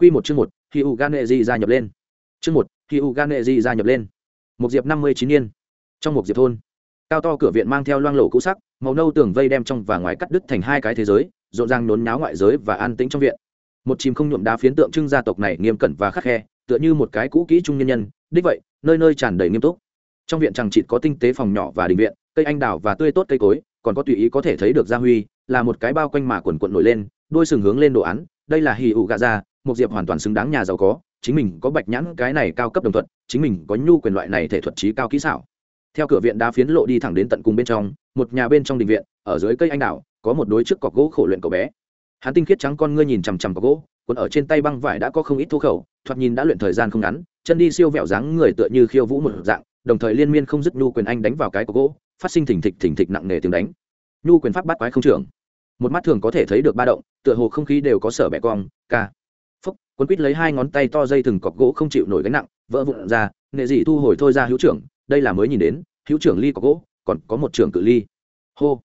Quy một chương một, Hỉ Uganeji gia nhập lên. Chương một, Hỉ Uganeji gia nhập lên. Một diệp năm mươi chín niên. Trong một diệp thôn, cao to cửa viện mang theo loang lổ cũ sắc, màu nâu tường vây đem trong và ngoài cắt đứt thành hai cái thế giới, rộn ràng nốn náo ngoại giới và an tĩnh trong viện. Một chim không nhuộm đá phiến tượng trưng gia tộc này nghiêm cẩn và khắc khe, tựa như một cái cũ kỹ trung nhân nhân, đích vậy, nơi nơi tràn đầy nghiêm túc. Trong viện chẳng chịt có tinh tế phòng nhỏ và đình viện, cây anh đào và tươi tốt cây cối, còn có tùy ý có thể thấy được gia huy, là một cái bao quanh mà quần quần nổi lên, đôi sừng hướng lên đồ án, đây là hỉ ủ gạ ra, một diệp hoàn toàn xứng đáng nhà giàu có, chính mình có bạch nhãn cái này cao cấp đồng thuận, chính mình có nhu quyền loại này thể thuật trí cao kỹ xảo. Theo cửa viện đá phiến lộ đi thẳng đến tận cùng bên trong, một nhà bên trong đình viện, ở dưới cây anh đào, có một đối trước cọc gỗ khổ luyện cậu bé. Hắn tinh khiết trắng con ngươi nhìn chằm chằm cọc gỗ còn ở trên tay băng vải đã có không ít thô khẩu, thoạt nhìn đã luyện thời gian không ngắn, chân đi siêu vẹo dáng người tựa như khiêu vũ một dạng, đồng thời liên miên không dứt nhu quyền anh đánh vào cái cọc gỗ, phát sinh thỉnh thịch thỉnh thịch nặng nề tiếng đánh. Nhu quyền pháp bắt quái không trưởng. Một mắt thường có thể thấy được ba động, tựa hồ không khí đều có sở bẻ cong, ca quấn quít quýt lấy hai ngón tay to dây thừng cọc gỗ không chịu nổi gánh nặng, vỡ vụn ra nghệ dị thu hồi thôi ra hữu trưởng, đây là mới nhìn đến, hữu trưởng ly cọc gỗ, còn có một trưởng cự ly. Hô.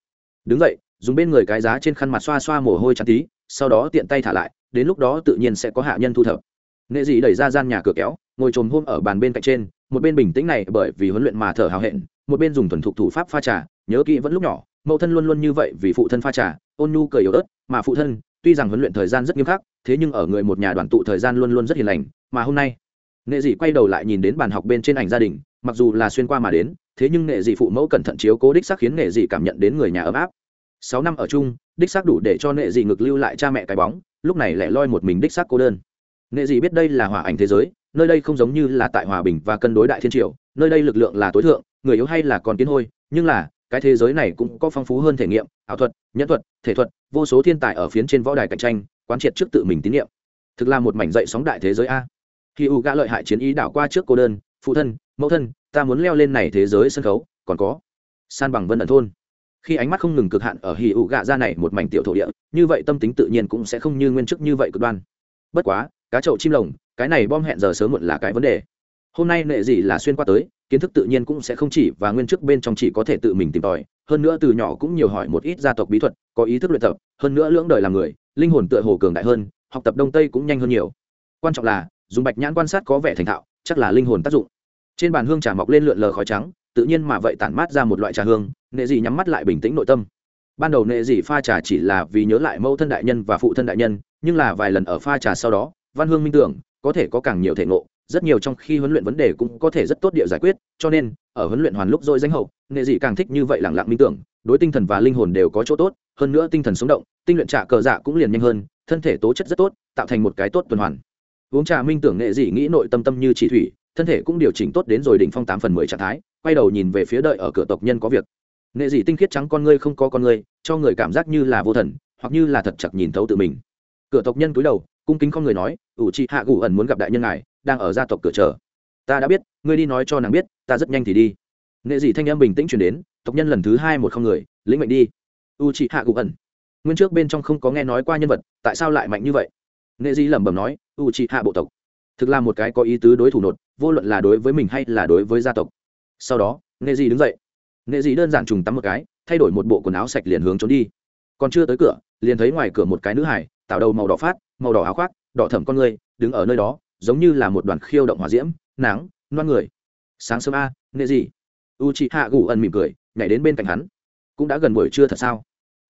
Đứng dậy, dùng bên người cái giá trên khăn mặt xoa xoa mồ hôi chắn tí, sau đó tiện tay thả lại, đến lúc đó tự nhiên sẽ có hạ nhân thu thập. Nghệ dị đẩy ra gian nhà cửa kéo, ngồi trồm hôm ở bàn bên cạnh trên, một bên bình tĩnh này bởi vì huấn luyện mà thở hào hẹn, một bên dùng thuần thục thủ pháp pha trà, nhớ kỹ vẫn lúc nhỏ, mẫu thân luôn luôn như vậy vì phụ thân pha trà, ôn nhu cười yếu ớt, mà phụ thân tuy rằng huấn luyện thời gian rất nghiêm khắc, thế nhưng ở người một nhà đoàn tụ thời gian luôn luôn rất hiền lành, mà hôm nay nghệ dị quay đầu lại nhìn đến bàn học bên trên ảnh gia đình, mặc dù là xuyên qua mà đến, thế nhưng nghệ dị phụ mẫu cẩn thận chiếu cố đích xác khiến nghệ dị cảm nhận đến người nhà ấm áp. Sáu năm ở chung, đích xác đủ để cho nghệ dị ngực lưu lại cha mẹ cái bóng, lúc này lại loi một mình đích xác cô đơn. Nghệ dị biết đây là hòa ảnh thế giới, nơi đây không giống như là tại hòa bình và cân đối đại thiên triều, nơi đây lực lượng là tối thượng, người yếu hay là còn tiến hôi, nhưng là cái thế giới này cũng có phong phú hơn thể nghiệm, ảo thuật, nhân thuật, thể thuật, vô số thiên tài ở phiến trên võ đài cạnh tranh, quán triệt trước tự mình tín nhiệm. Thực là một mảnh dậy sóng đại thế giới a. Khi u gã lợi hại chiến ý đảo qua trước cô đơn, phụ thân, mẫu thân, ta muốn leo lên này thế giới sân khấu, còn có san bằng vân ẩn thôn. Khi ánh mắt không ngừng cực hạn ở hì ụ gạ ra này một mảnh tiểu thổ địa, như vậy tâm tính tự nhiên cũng sẽ không như nguyên chức như vậy cực đoan. Bất quá, cá chậu chim lồng, cái này bom hẹn giờ sớm muộn là cái vấn đề. Hôm nay nệ gì là xuyên qua tới kiến thức tự nhiên cũng sẽ không chỉ và nguyên chức bên trong chỉ có thể tự mình tìm tòi, hơn nữa từ nhỏ cũng nhiều hỏi một ít gia tộc bí thuật, có ý thức luyện tập, hơn nữa lưỡng đời làm người, linh hồn tựa hồ cường đại hơn, học tập đông tây cũng nhanh hơn nhiều. Quan trọng là, dùng bạch nhãn quan sát có vẻ thành thạo, chắc là linh hồn tác dụng. Trên bàn hương trà mọc lên lượn lờ khói trắng, tự nhiên mà vậy tản mát ra một loại trà hương, nệ dị nhắm mắt lại bình tĩnh nội tâm. Ban đầu nệ dị pha trà chỉ là vì nhớ lại mẫu thân đại nhân và phụ thân đại nhân, nhưng là vài lần ở pha trà sau đó, văn hương minh tưởng, có thể có càng nhiều thể ngộ rất nhiều trong khi huấn luyện vấn đề cũng có thể rất tốt địa giải quyết, cho nên, ở huấn luyện hoàn lúc dội danh hậu, nghệ dị càng thích như vậy lẳng lặng minh tưởng, đối tinh thần và linh hồn đều có chỗ tốt, hơn nữa tinh thần sống động, tinh luyện trả cờ dạ cũng liền nhanh hơn, thân thể tố chất rất tốt, tạo thành một cái tốt tuần hoàn. Uống trà minh tưởng nghệ dị nghĩ nội tâm tâm như chỉ thủy, thân thể cũng điều chỉnh tốt đến rồi đỉnh phong tám phần mười trạng thái, quay đầu nhìn về phía đợi ở cửa tộc nhân có việc. Nghệ dị tinh khiết trắng con ngươi không có con ngươi, cho người cảm giác như là vô thần, hoặc như là thật chặt nhìn thấu tự mình. Cửa tộc nhân cúi đầu, cung kính con người nói, ủ chị hạ gù ẩn muốn gặp đại nhân ngài đang ở gia tộc cửa chờ. Ta đã biết, ngươi đi nói cho nàng biết, ta rất nhanh thì đi. Nghệ dị thanh âm bình tĩnh chuyển đến, tộc nhân lần thứ hai một không người, lĩnh mệnh đi. U chị hạ gù ẩn. Nguyên trước bên trong không có nghe nói qua nhân vật, tại sao lại mạnh như vậy? Nghệ dị lẩm bẩm nói u chị hạ bộ tộc. Thực là một cái có ý tứ đối thủ nột, vô luận là đối với mình hay là đối với gia tộc. Sau đó, nghệ dị đứng dậy. Nghệ dị đơn giản trùng tắm một cái, thay đổi một bộ quần áo sạch liền hướng trốn đi. Còn chưa tới cửa, liền thấy ngoài cửa một cái nữ hải tạo đầu màu đỏ phát, màu đỏ áo khoác, đỏ thẩm con người, đứng ở nơi đó giống như là một đoàn khiêu động hỏa diễm, nắng loan người. Sáng sớm a, nghệ gì? U chị hạ gù ẩn mỉm cười, nhảy đến bên cạnh hắn. Cũng đã gần buổi trưa thật sao?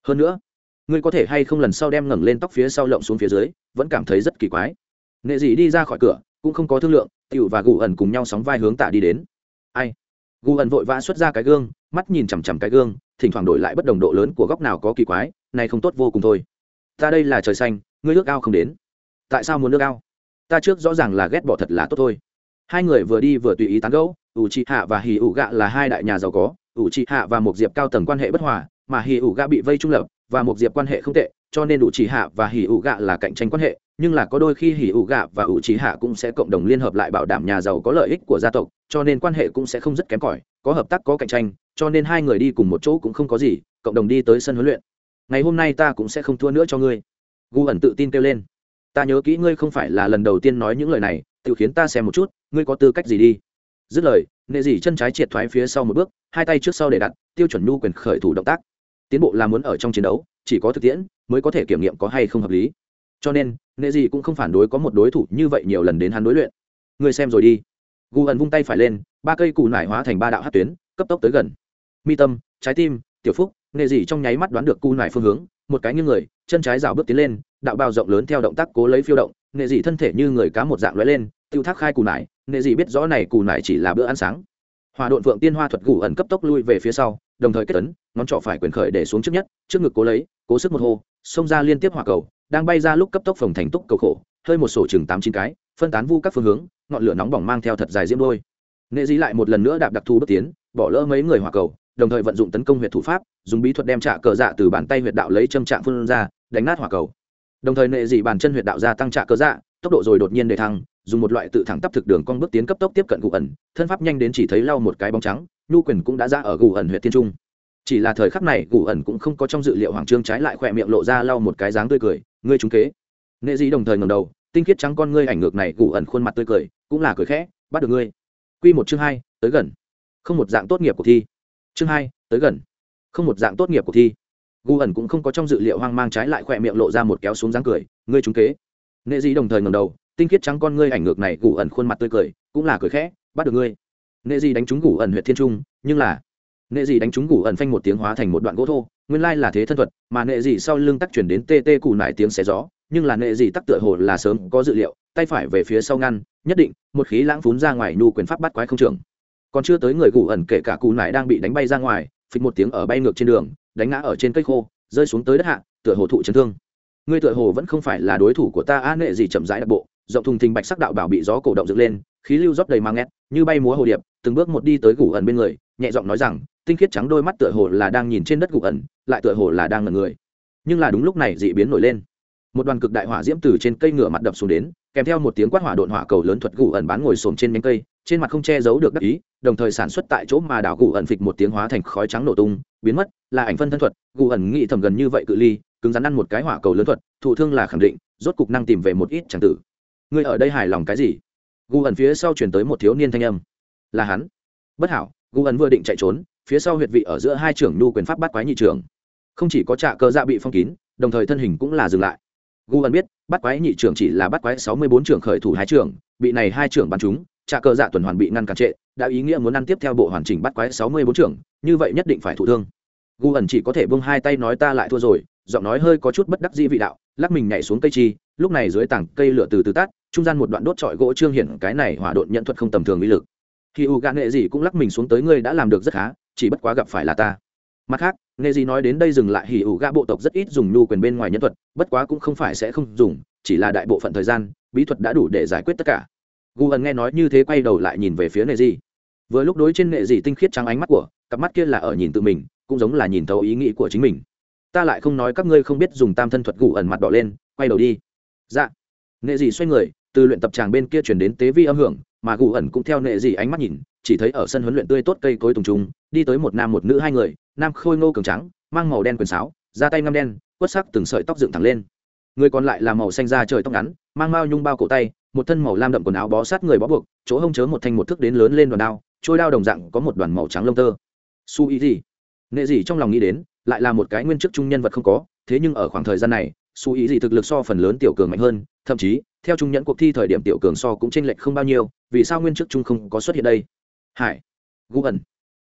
Hơn nữa, ngươi có thể hay không lần sau đem ngẩng lên tóc phía sau lộng xuống phía dưới, vẫn cảm thấy rất kỳ quái. Nghệ gì đi ra khỏi cửa, cũng không có thương lượng, tiểu và gù ẩn cùng nhau sóng vai hướng tạ đi đến. Ai? Gù ẩn vội vã xuất ra cái gương, mắt nhìn chằm chằm cái gương, thỉnh thoảng đổi lại bất đồng độ lớn của góc nào có kỳ quái, này không tốt vô cùng thôi. Ta đây là trời xanh, ngươi ước ao không đến. Tại sao muốn nước ao? Ta trước rõ ràng là ghét bỏ thật là tốt thôi. Hai người vừa đi vừa tùy ý tán gẫu ủ trị hạ và hì ủ gạ là hai đại nhà giàu có ủ trị hạ và một diệp cao tầng quan hệ bất hòa, mà hì ủ gạ bị vây trung lập, và một diệp quan hệ không tệ, cho nên ủ trị hạ và hì ủ gạ là cạnh tranh quan hệ, nhưng là có đôi khi hì ủ gạ và ủ trị hạ cũng sẽ cộng đồng liên hợp lại bảo đảm nhà giàu có lợi ích của gia tộc, cho nên quan hệ cũng sẽ không rất kém cỏi, có hợp tác, có cạnh tranh, cho nên hai người đi cùng một chỗ cũng không có gì, cộng đồng đi tới sân huấn luyện. Ngày hôm nay ta cũng sẽ không thua nữa cho ngươi. Gu ẩn tự tin kêu lên ta nhớ kỹ ngươi không phải là lần đầu tiên nói những lời này, tự khiến ta xem một chút, ngươi có tư cách gì đi? Dứt lời, nệ dỉ chân trái triệt thoái phía sau một bước, hai tay trước sau để đặt, tiêu chuẩn nhu quyền khởi thủ động tác. Tiến bộ là muốn ở trong chiến đấu, chỉ có thực tiễn mới có thể kiểm nghiệm có hay không hợp lý. Cho nên, nệ gì cũng không phản đối có một đối thủ như vậy nhiều lần đến hắn đối luyện. Ngươi xem rồi đi. Gu ẩn vung tay phải lên, ba cây cù nải hóa thành ba đạo hát tuyến, cấp tốc tới gần. Mi tâm, trái tim, tiểu phúc, nệ gì trong nháy mắt đoán được cù nải phương hướng, một cái như người chân trái rào bước tiến lên, đạo bao rộng lớn theo động tác cố lấy phiêu động, nghệ dị thân thể như người cá một dạng lóe lên, tiêu thác khai cù nải, nghệ dị biết rõ này cù nải chỉ là bữa ăn sáng. Hòa độn phượng tiên hoa thuật gù ẩn cấp tốc lui về phía sau, đồng thời kết tấn ngón trỏ phải quyền khởi để xuống trước nhất, trước ngực cố lấy, cố sức một hô, xông ra liên tiếp hỏa cầu, đang bay ra lúc cấp tốc phòng thành túc cầu khổ, hơi một sổ chừng tám chín cái, phân tán vu các phương hướng, ngọn lửa nóng bỏng mang theo thật dài diễm đôi. Nghệ dị lại một lần nữa đạp đặc thù bất tiến, bỏ lỡ mấy người hỏa cầu, đồng thời vận dụng tấn công huyệt thủ pháp, dùng bí thuật đem trạ cờ dạ từ bàn tay huyệt đạo lấy châm trạng phun ra đánh nát hỏa cầu. Đồng thời nệ dị bàn chân huyệt đạo gia tăng trạ cơ dạ tốc độ rồi đột nhiên để thăng, dùng một loại tự thẳng tắp thực đường con bước tiến cấp tốc tiếp cận gù ẩn, thân pháp nhanh đến chỉ thấy lau một cái bóng trắng, nhu quyền cũng đã ra ở gù ẩn huyện tiên trung. Chỉ là thời khắc này gù ẩn cũng không có trong dự liệu hoàng trương trái lại khỏe miệng lộ ra lau một cái dáng tươi cười, ngươi trúng kế. Nệ dị đồng thời ngầm đầu, tinh khiết trắng con ngươi ảnh ngược này gù ẩn khuôn mặt tươi cười, cũng là cười khẽ, bắt được ngươi. Quy một chương hai, tới gần. Không một dạng tốt nghiệp của thi. Chương hai, tới gần. Không một dạng tốt nghiệp của thi gu ẩn cũng không có trong dự liệu hoang mang trái lại khỏe miệng lộ ra một kéo xuống dáng cười, ngươi trúng kế. Nệ dị đồng thời ngầm đầu, tinh khiết trắng con ngươi ảnh ngược này gu ẩn khuôn mặt tươi cười, cũng là cười khẽ, bắt được ngươi. Nệ dị đánh trúng gu ẩn huyện thiên trung, nhưng là Nệ dị đánh trúng gu ẩn phanh một tiếng hóa thành một đoạn gỗ thô, nguyên lai là thế thân thuật, mà Nệ dị sau lưng tắc chuyển đến tê tê cù nải tiếng xé gió, nhưng là Nệ dị tắc tựa hồ là sớm có dự liệu, tay phải về phía sau ngăn, nhất định, một khí lãng phún ra ngoài nhu quyền pháp bắt quái không trường còn chưa tới người gù ẩn kể cả cù nải đang bị đánh bay ra ngoài, phịch một tiếng ở bay ngược trên đường đánh ngã ở trên cây khô, rơi xuống tới đất hạ, tựa hồ thụ chấn thương. Ngươi tựa hồ vẫn không phải là đối thủ của ta a nệ gì chậm rãi đặc bộ, rộng thùng thình bạch sắc đạo bảo bị gió cổ động dựng lên, khí lưu rót đầy mang ngét như bay múa hồ điệp, từng bước một đi tới gù ẩn bên người, nhẹ giọng nói rằng, tinh khiết trắng đôi mắt tựa hồ là đang nhìn trên đất gù ẩn, lại tựa hồ là đang ngẩn người. Nhưng là đúng lúc này dị biến nổi lên. Một đoàn cực đại hỏa diễm từ trên cây ngựa mặt đập xuống đến, kèm theo một tiếng quát hỏa độn hỏa cầu lớn thuật gù ẩn bán ngồi xổm trên nhánh cây trên mặt không che giấu được đắc ý, đồng thời sản xuất tại chỗ mà đảo gù ẩn phịch một tiếng hóa thành khói trắng nổ tung, biến mất, là ảnh phân thân thuật, gù ẩn nghĩ thầm gần như vậy cự ly, cứng rắn ăn một cái hỏa cầu lớn thuật, thụ thương là khẳng định, rốt cục năng tìm về một ít chẳng tử. Ngươi ở đây hài lòng cái gì? Gù ẩn phía sau chuyển tới một thiếu niên thanh âm. Là hắn. Bất hảo, gù ẩn vừa định chạy trốn, phía sau huyệt vị ở giữa hai trưởng nhu quyền pháp bắt quái nhị trưởng. Không chỉ có trạ cơ dạ bị phong kín, đồng thời thân hình cũng là dừng lại. Gu ẩn biết, bắt quái nhị trưởng chỉ là bắt quái sáu mươi bốn trưởng khởi thủ hai trưởng, bị này hai trưởng bắn chúng Trả cơ dạ tuần hoàn bị ngăn cản trệ, đã ý nghĩa muốn ăn tiếp theo bộ hoàn chỉnh bắt quái sáu mươi bốn trưởng, như vậy nhất định phải thụ thương. Gu ẩn chỉ có thể bưng hai tay nói ta lại thua rồi, giọng nói hơi có chút bất đắc dĩ vị đạo, lắc mình nhảy xuống cây chi, lúc này dưới tảng cây lửa từ từ tắt, trung gian một đoạn đốt trọi gỗ trương hiển, cái này hỏa độn nhận thuật không tầm thường uy lực. Khi u gạn nghệ gì cũng lắc mình xuống tới ngươi đã làm được rất khá, chỉ bất quá gặp phải là ta. Mặt khác, nghệ gì nói đến đây dừng lại hỉ ủ gạ bộ tộc rất ít dùng nhu quyền bên ngoài nhân thuật, bất quá cũng không phải sẽ không dùng, chỉ là đại bộ phận thời gian, bí thuật đã đủ để giải quyết tất cả gu ẩn nghe nói như thế quay đầu lại nhìn về phía nghệ gì vừa lúc đối trên nghệ dị tinh khiết trắng ánh mắt của, cặp mắt kia là ở nhìn tự mình, cũng giống là nhìn thấu ý nghĩ của chính mình. Ta lại không nói các ngươi không biết dùng tam thân thuật gu ẩn mặt đỏ lên, quay đầu đi. Dạ. Nghệ dị xoay người, từ luyện tập tràng bên kia chuyển đến tế vi âm hưởng, mà gu ẩn cũng theo nghệ dị ánh mắt nhìn, chỉ thấy ở sân huấn luyện tươi tốt cây cối tùng trùng, đi tới một nam một nữ hai người, nam khôi ngô cường trắng, mang màu đen quần sáo, da tay ngăm đen, quất sắc từng sợi tóc dựng thẳng lên. Người còn lại là màu xanh da trời tóc ngắn, mang mao nhung bao cổ tay một thân màu lam đậm quần áo bó sát người bó buộc, chỗ hông chớ một thanh một thước đến lớn lên đoàn đao, trôi đao đồng dạng có một đoàn màu trắng lông tơ. Su ý gì? Nệ gì trong lòng nghĩ đến, lại là một cái nguyên chức trung nhân vật không có, thế nhưng ở khoảng thời gian này, su ý gì thực lực so phần lớn tiểu cường mạnh hơn, thậm chí, theo trung nhẫn cuộc thi thời điểm tiểu cường so cũng chênh lệch không bao nhiêu, vì sao nguyên chức trung không có xuất hiện đây? Hải, gu ẩn.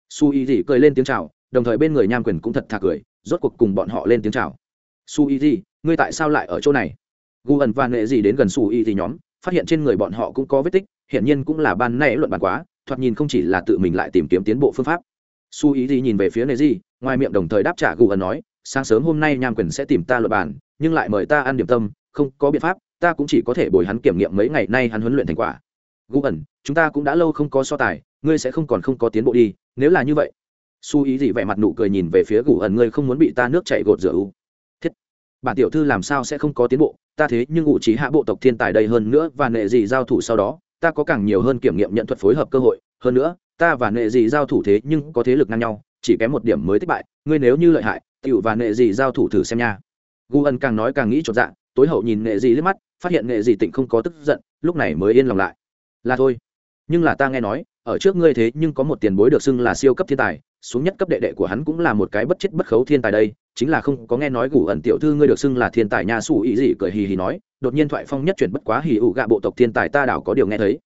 Su ý gì cười lên tiếng chào, đồng thời bên người nham quyền cũng thật thà cười, rốt cuộc cùng bọn họ lên tiếng chào. Su ý gì, ngươi tại sao lại ở chỗ này? Gu ẩn và nệ gì đến gần su ý gì nhóm phát hiện trên người bọn họ cũng có vết tích, hiển nhiên cũng là ban nay luận bàn quá, thoạt nhìn không chỉ là tự mình lại tìm kiếm tiến bộ phương pháp. Su ý gì nhìn về phía nề gì ngoài miệng đồng thời đáp trả gù ẩn nói, sáng sớm hôm nay nham quyền sẽ tìm ta luận bàn, nhưng lại mời ta ăn điểm tâm, không có biện pháp, ta cũng chỉ có thể bồi hắn kiểm nghiệm mấy ngày nay hắn huấn luyện thành quả. Gù ẩn, chúng ta cũng đã lâu không có so tài, ngươi sẽ không còn không có tiến bộ đi, nếu là như vậy. Su ý gì vẻ mặt nụ cười nhìn về phía gù ẩn, ngươi không muốn bị ta nước chạy gột rửa u thiết, bản tiểu thư làm sao sẽ không có tiến bộ? Ta thế nhưng ngụ trí hạ bộ tộc thiên tài đây hơn nữa và nệ dị giao thủ sau đó, ta có càng nhiều hơn kiểm nghiệm nhận thuật phối hợp cơ hội. Hơn nữa, ta và nệ dị giao thủ thế nhưng có thế lực ngang nhau, chỉ kém một điểm mới thất bại. Ngươi nếu như lợi hại, tiểu và nệ dị giao thủ thử xem nha. Gu ân càng nói càng nghĩ chột dạ tối hậu nhìn nệ dị liếc mắt, phát hiện nệ dị tịnh không có tức giận, lúc này mới yên lòng lại. Là thôi. Nhưng là ta nghe nói ở trước ngươi thế nhưng có một tiền bối được xưng là siêu cấp thiên tài, xuống nhất cấp đệ đệ của hắn cũng là một cái bất chết bất khấu thiên tài đây, chính là không có nghe nói gủ ẩn tiểu thư ngươi được xưng là thiên tài nhà su ý gì cười hì hì nói, đột nhiên thoại phong nhất chuyển bất quá hì ủ gạ bộ tộc thiên tài ta đảo có điều nghe thấy.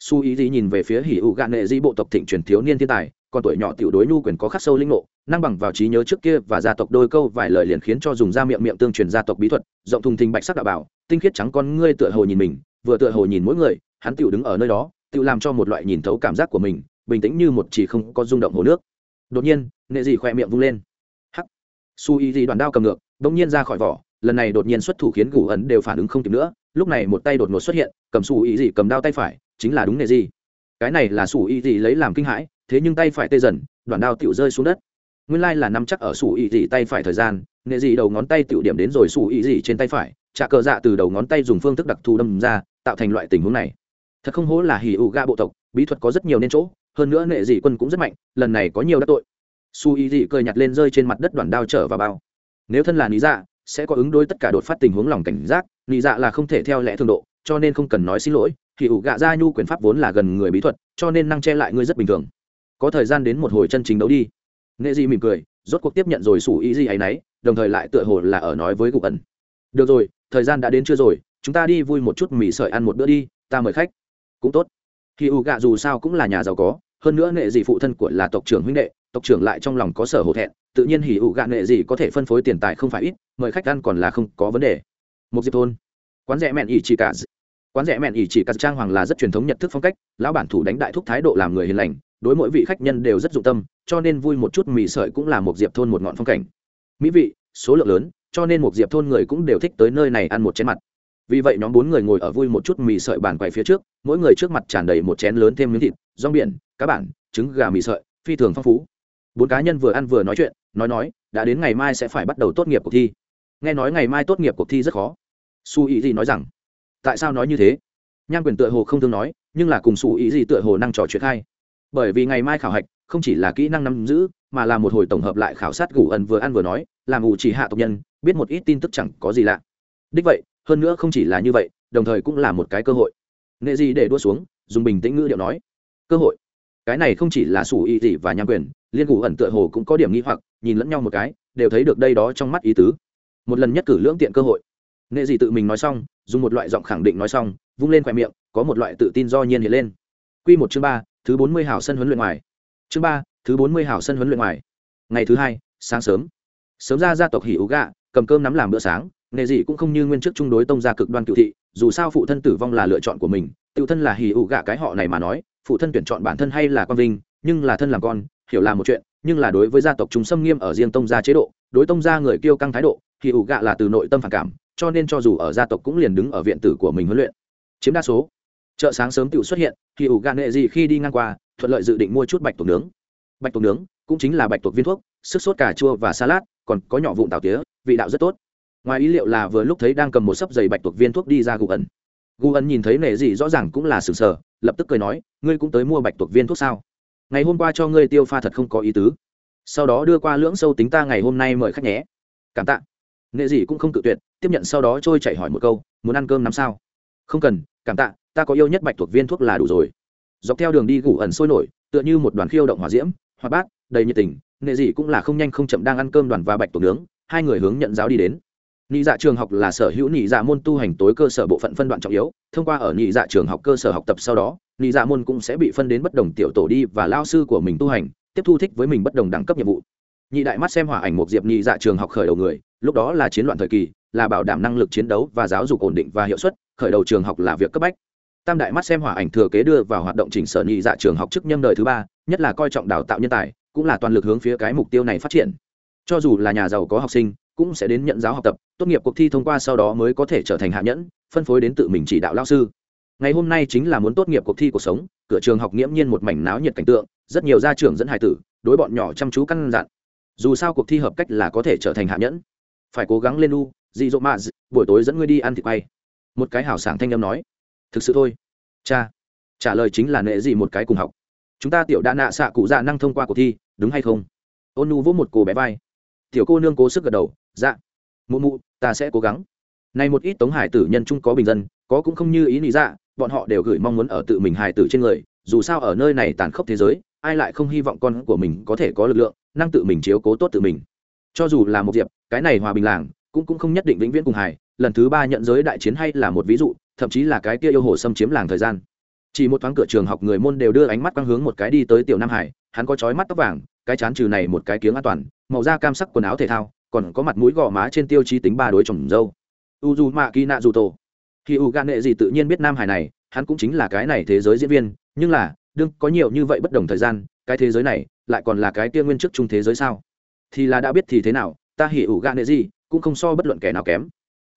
Su ý gì nhìn về phía hì ủ gạ nệ di bộ tộc thịnh truyền thiếu niên thiên tài, còn tuổi nhỏ tiểu đối nhu quyền có khắc sâu linh ngộ, năng bằng vào trí nhớ trước kia và gia tộc đôi câu vài lời liền khiến cho dùng ra miệng miệng tương truyền gia tộc bí thuật, rộng thùng thình bạch sắc đạo bảo, tinh khiết trắng con ngươi tựa hồ nhìn mình, vừa tựa hồ nhìn mỗi người, hắn tiểu đứng ở nơi đó tự làm cho một loại nhìn thấu cảm giác của mình, bình tĩnh như một chỉ không có rung động hồ nước. Đột nhiên, nệ dị khỏe miệng vung lên. Hắc. Su y dị đoàn đao cầm ngược, bỗng nhiên ra khỏi vỏ, lần này đột nhiên xuất thủ khiến gù ấn đều phản ứng không kịp nữa, lúc này một tay đột ngột xuất hiện, cầm su y dị cầm đao tay phải, chính là đúng nệ dị cái này là su y dị lấy làm kinh hãi, thế nhưng tay phải tê dần đoàn đao tiểu rơi xuống đất. Nguyên lai là nắm chắc ở su y dị tay phải thời gian, nệ dị đầu ngón tay tiểu điểm đến rồi su y dị trên tay phải trả cờ dạ từ đầu ngón tay dùng phương thức đặc thù đâm ra, tạo thành loại tình huống này thật không hố là hỉ ủ gạ bộ tộc, bí thuật có rất nhiều nên chỗ, hơn nữa nệ dị quân cũng rất mạnh, lần này có nhiều đắc tội. Su ý dị cười nhặt lên rơi trên mặt đất đoàn đao trở vào bao. Nếu thân là lý dạ sẽ có ứng đối tất cả đột phát tình huống lòng cảnh giác lý dạ là không thể theo lẽ thường độ, cho nên không cần nói xin lỗi thì ủ gạ ra nhu quyền pháp vốn là gần người bí thuật, cho nên năng che lại ngươi rất bình thường. Có thời gian đến một hồi chân chính đấu đi. Nghệ dị mỉm cười, rốt cuộc tiếp nhận rồi sủ ý gì ấy nấy, đồng thời lại tựa hồ là ở nói với cụ ẩn. Được rồi, thời gian đã đến chưa rồi, chúng ta đi vui một chút mì sợi ăn một bữa đi, ta mời khách cũng tốt. Khi ủ gạ dù sao cũng là nhà giàu có, hơn nữa nghệ dị phụ thân của là tộc trưởng huynh đệ, tộc trưởng lại trong lòng có sở hổ thẹn, tự nhiên hỉ ủ gạ nghệ dị có thể phân phối tiền tài không phải ít, mời khách ăn còn là không có vấn đề. Một diệp thôn. Quán rẻ mẹn ỉ chỉ cả quán rẻ mẹn ỉ chỉ cả trang hoàng là rất truyền thống nhận thức phong cách, lão bản thủ đánh đại thúc thái độ làm người hiền lành, đối mỗi vị khách nhân đều rất dụng tâm, cho nên vui một chút mì sợi cũng là một diệp thôn một ngọn phong cảnh. Mỹ vị, số lượng lớn, cho nên một diệp thôn người cũng đều thích tới nơi này ăn một chén mặt vì vậy nhóm bốn người ngồi ở vui một chút mì sợi bàn quay phía trước, mỗi người trước mặt tràn đầy một chén lớn thêm miếng thịt, rong biển, cá bản, trứng gà mì sợi, phi thường phong phú. Bốn cá nhân vừa ăn vừa nói chuyện, nói nói, đã đến ngày mai sẽ phải bắt đầu tốt nghiệp cuộc thi. Nghe nói ngày mai tốt nghiệp cuộc thi rất khó. Su ý gì nói rằng, tại sao nói như thế? Nhan quyền tựa hồ không thương nói, nhưng là cùng su ý gì tựa hồ năng trò chuyện hay. Bởi vì ngày mai khảo hạch, không chỉ là kỹ năng nắm giữ, mà là một hồi tổng hợp lại khảo sát gù ẩn vừa ăn vừa nói, làm ủ chỉ hạ tộc nhân, biết một ít tin tức chẳng có gì lạ. Đích vậy hơn nữa không chỉ là như vậy, đồng thời cũng là một cái cơ hội. Nghệ gì để đua xuống, dùng bình tĩnh ngữ điệu nói. Cơ hội. Cái này không chỉ là sủ y dị và nham quyền, liên cụ ẩn tựa hồ cũng có điểm nghi hoặc, nhìn lẫn nhau một cái, đều thấy được đây đó trong mắt ý tứ. Một lần nhất cử lưỡng tiện cơ hội. Nghệ gì tự mình nói xong, dùng một loại giọng khẳng định nói xong, vung lên khoe miệng, có một loại tự tin do nhiên hiện lên. Q một chương ba, thứ bốn mươi hảo sân huấn luyện ngoài. Chương ba, thứ bốn mươi hảo sân huấn luyện ngoài. Ngày thứ hai, sáng sớm. Sớm ra gia tộc hỉ ú gạ cầm cơm nắm làm bữa sáng nghề gì cũng không như nguyên chức chung đối tông gia cực đoan cựu thị, dù sao phụ thân tử vong là lựa chọn của mình tự thân là hì ụ gạ cái họ này mà nói, phụ thân tuyển chọn bản thân hay là con vinh, nhưng là thân làm con, hiểu là một chuyện, nhưng là đối với gia tộc chúng xâm nghiêm ở riêng tông gia chế độ, đối tông gia người kêu căng thái độ, hì ụ gạ là từ nội tâm phản cảm, cho nên cho dù ở gia tộc cũng liền đứng ở viện tử của mình huấn luyện. Chiếm đa số. Chợ sáng sớm tự xuất hiện, hì ụ gạ nghệ gì khi đi ngang qua, thuận lợi dự định mua chút bạch tuộc nướng. Bạch tuộc nướng cũng chính là bạch tuộc viên thuốc, sức sốt cà chua và salad, còn có nhỏ vụn tàu tía, vị đạo rất tốt ngoài ý liệu là vừa lúc thấy đang cầm một sấp giày bạch tuộc viên thuốc đi ra gù ẩn. Gu ẩn nhìn thấy nệ dị rõ ràng cũng là sừng sờ, lập tức cười nói, ngươi cũng tới mua bạch tuộc viên thuốc sao? Ngày hôm qua cho ngươi tiêu pha thật không có ý tứ. Sau đó đưa qua lưỡng sâu tính ta ngày hôm nay mời khách nhé. Cảm tạ. Nệ dị cũng không tự tuyệt, tiếp nhận sau đó trôi chảy hỏi một câu, muốn ăn cơm năm sao? Không cần, cảm tạ, ta có yêu nhất bạch tuộc viên thuốc là đủ rồi. Dọc theo đường đi gù ẩn sôi nổi, tựa như một đoàn khiêu động hỏa diễm, hoạt bát, đầy nhiệt tình nệ dị cũng là không nhanh không chậm đang ăn cơm đoàn và bạch tuộc nướng, hai người hướng nhận giáo đi đến. Nhị dạ trường học là sở hữu nhị dạ môn tu hành tối cơ sở bộ phận phân đoạn trọng yếu, thông qua ở nhị dạ trường học cơ sở học tập sau đó, nhị dạ môn cũng sẽ bị phân đến bất đồng tiểu tổ đi và lao sư của mình tu hành, tiếp thu thích với mình bất đồng đẳng cấp nhiệm vụ. Nhị đại mắt xem hỏa ảnh một diệp nhị dạ trường học khởi đầu người, lúc đó là chiến loạn thời kỳ, là bảo đảm năng lực chiến đấu và giáo dục ổn định và hiệu suất, khởi đầu trường học là việc cấp bách. Tam đại mắt xem hỏa ảnh thừa kế đưa vào hoạt động chỉnh sở nhị dạ trường học trước nhâm đời thứ ba, nhất là coi trọng đào tạo nhân tài, cũng là toàn lực hướng phía cái mục tiêu này phát triển. Cho dù là nhà giàu có học sinh, cũng sẽ đến nhận giáo học tập, tốt nghiệp cuộc thi thông qua sau đó mới có thể trở thành hạ nhẫn, phân phối đến tự mình chỉ đạo lao sư. Ngày hôm nay chính là muốn tốt nghiệp cuộc thi cuộc sống, cửa trường học nghiễm nhiên một mảnh náo nhiệt cảnh tượng, rất nhiều gia trưởng dẫn hài tử, đối bọn nhỏ chăm chú căn dặn. Dù sao cuộc thi hợp cách là có thể trở thành hạ nhẫn. Phải cố gắng lên u, dị dỗ mạ buổi tối dẫn ngươi đi ăn thịt quay. Một cái hảo sảng thanh âm nói. Thực sự thôi. Cha. Trả lời chính là nệ gì một cái cùng học. Chúng ta tiểu đã nạ xạ cụ dạ năng thông qua cuộc thi, đúng hay không? Ôn nu vỗ một cô bé vai. Tiểu cô nương cố sức gật đầu dạ. Mụ mụ, ta sẽ cố gắng. Này một ít tống hải tử nhân trung có bình dân, có cũng không như ý lý dạ bọn họ đều gửi mong muốn ở tự mình hải tử trên người, dù sao ở nơi này tàn khốc thế giới, ai lại không hy vọng con của mình có thể có lực lượng, năng tự mình chiếu cố tốt tự mình. Cho dù là một diệp, cái này hòa bình làng, cũng cũng không nhất định vĩnh viễn cùng hài. Lần thứ ba nhận giới đại chiến hay là một ví dụ, thậm chí là cái kia yêu hồ xâm chiếm làng thời gian. Chỉ một thoáng cửa trường học người môn đều đưa ánh mắt quang hướng một cái đi tới tiểu nam hải, hắn có chói mắt tóc vàng, cái chán trừ này một cái kiếng an toàn, màu da cam sắc quần áo thể thao còn có mặt mũi gò má trên tiêu chí tính ba đối chồng dâu. U d mạ kỳ nạ dù tổ khi u gan nệ gì tự nhiên biết nam hải này, hắn cũng chính là cái này thế giới diễn viên, nhưng là, đương có nhiều như vậy bất đồng thời gian, cái thế giới này lại còn là cái kia nguyên chức chung thế giới sao? Thì là đã biết thì thế nào, ta hỉ ủ gan nệ gì cũng không so bất luận kẻ nào kém.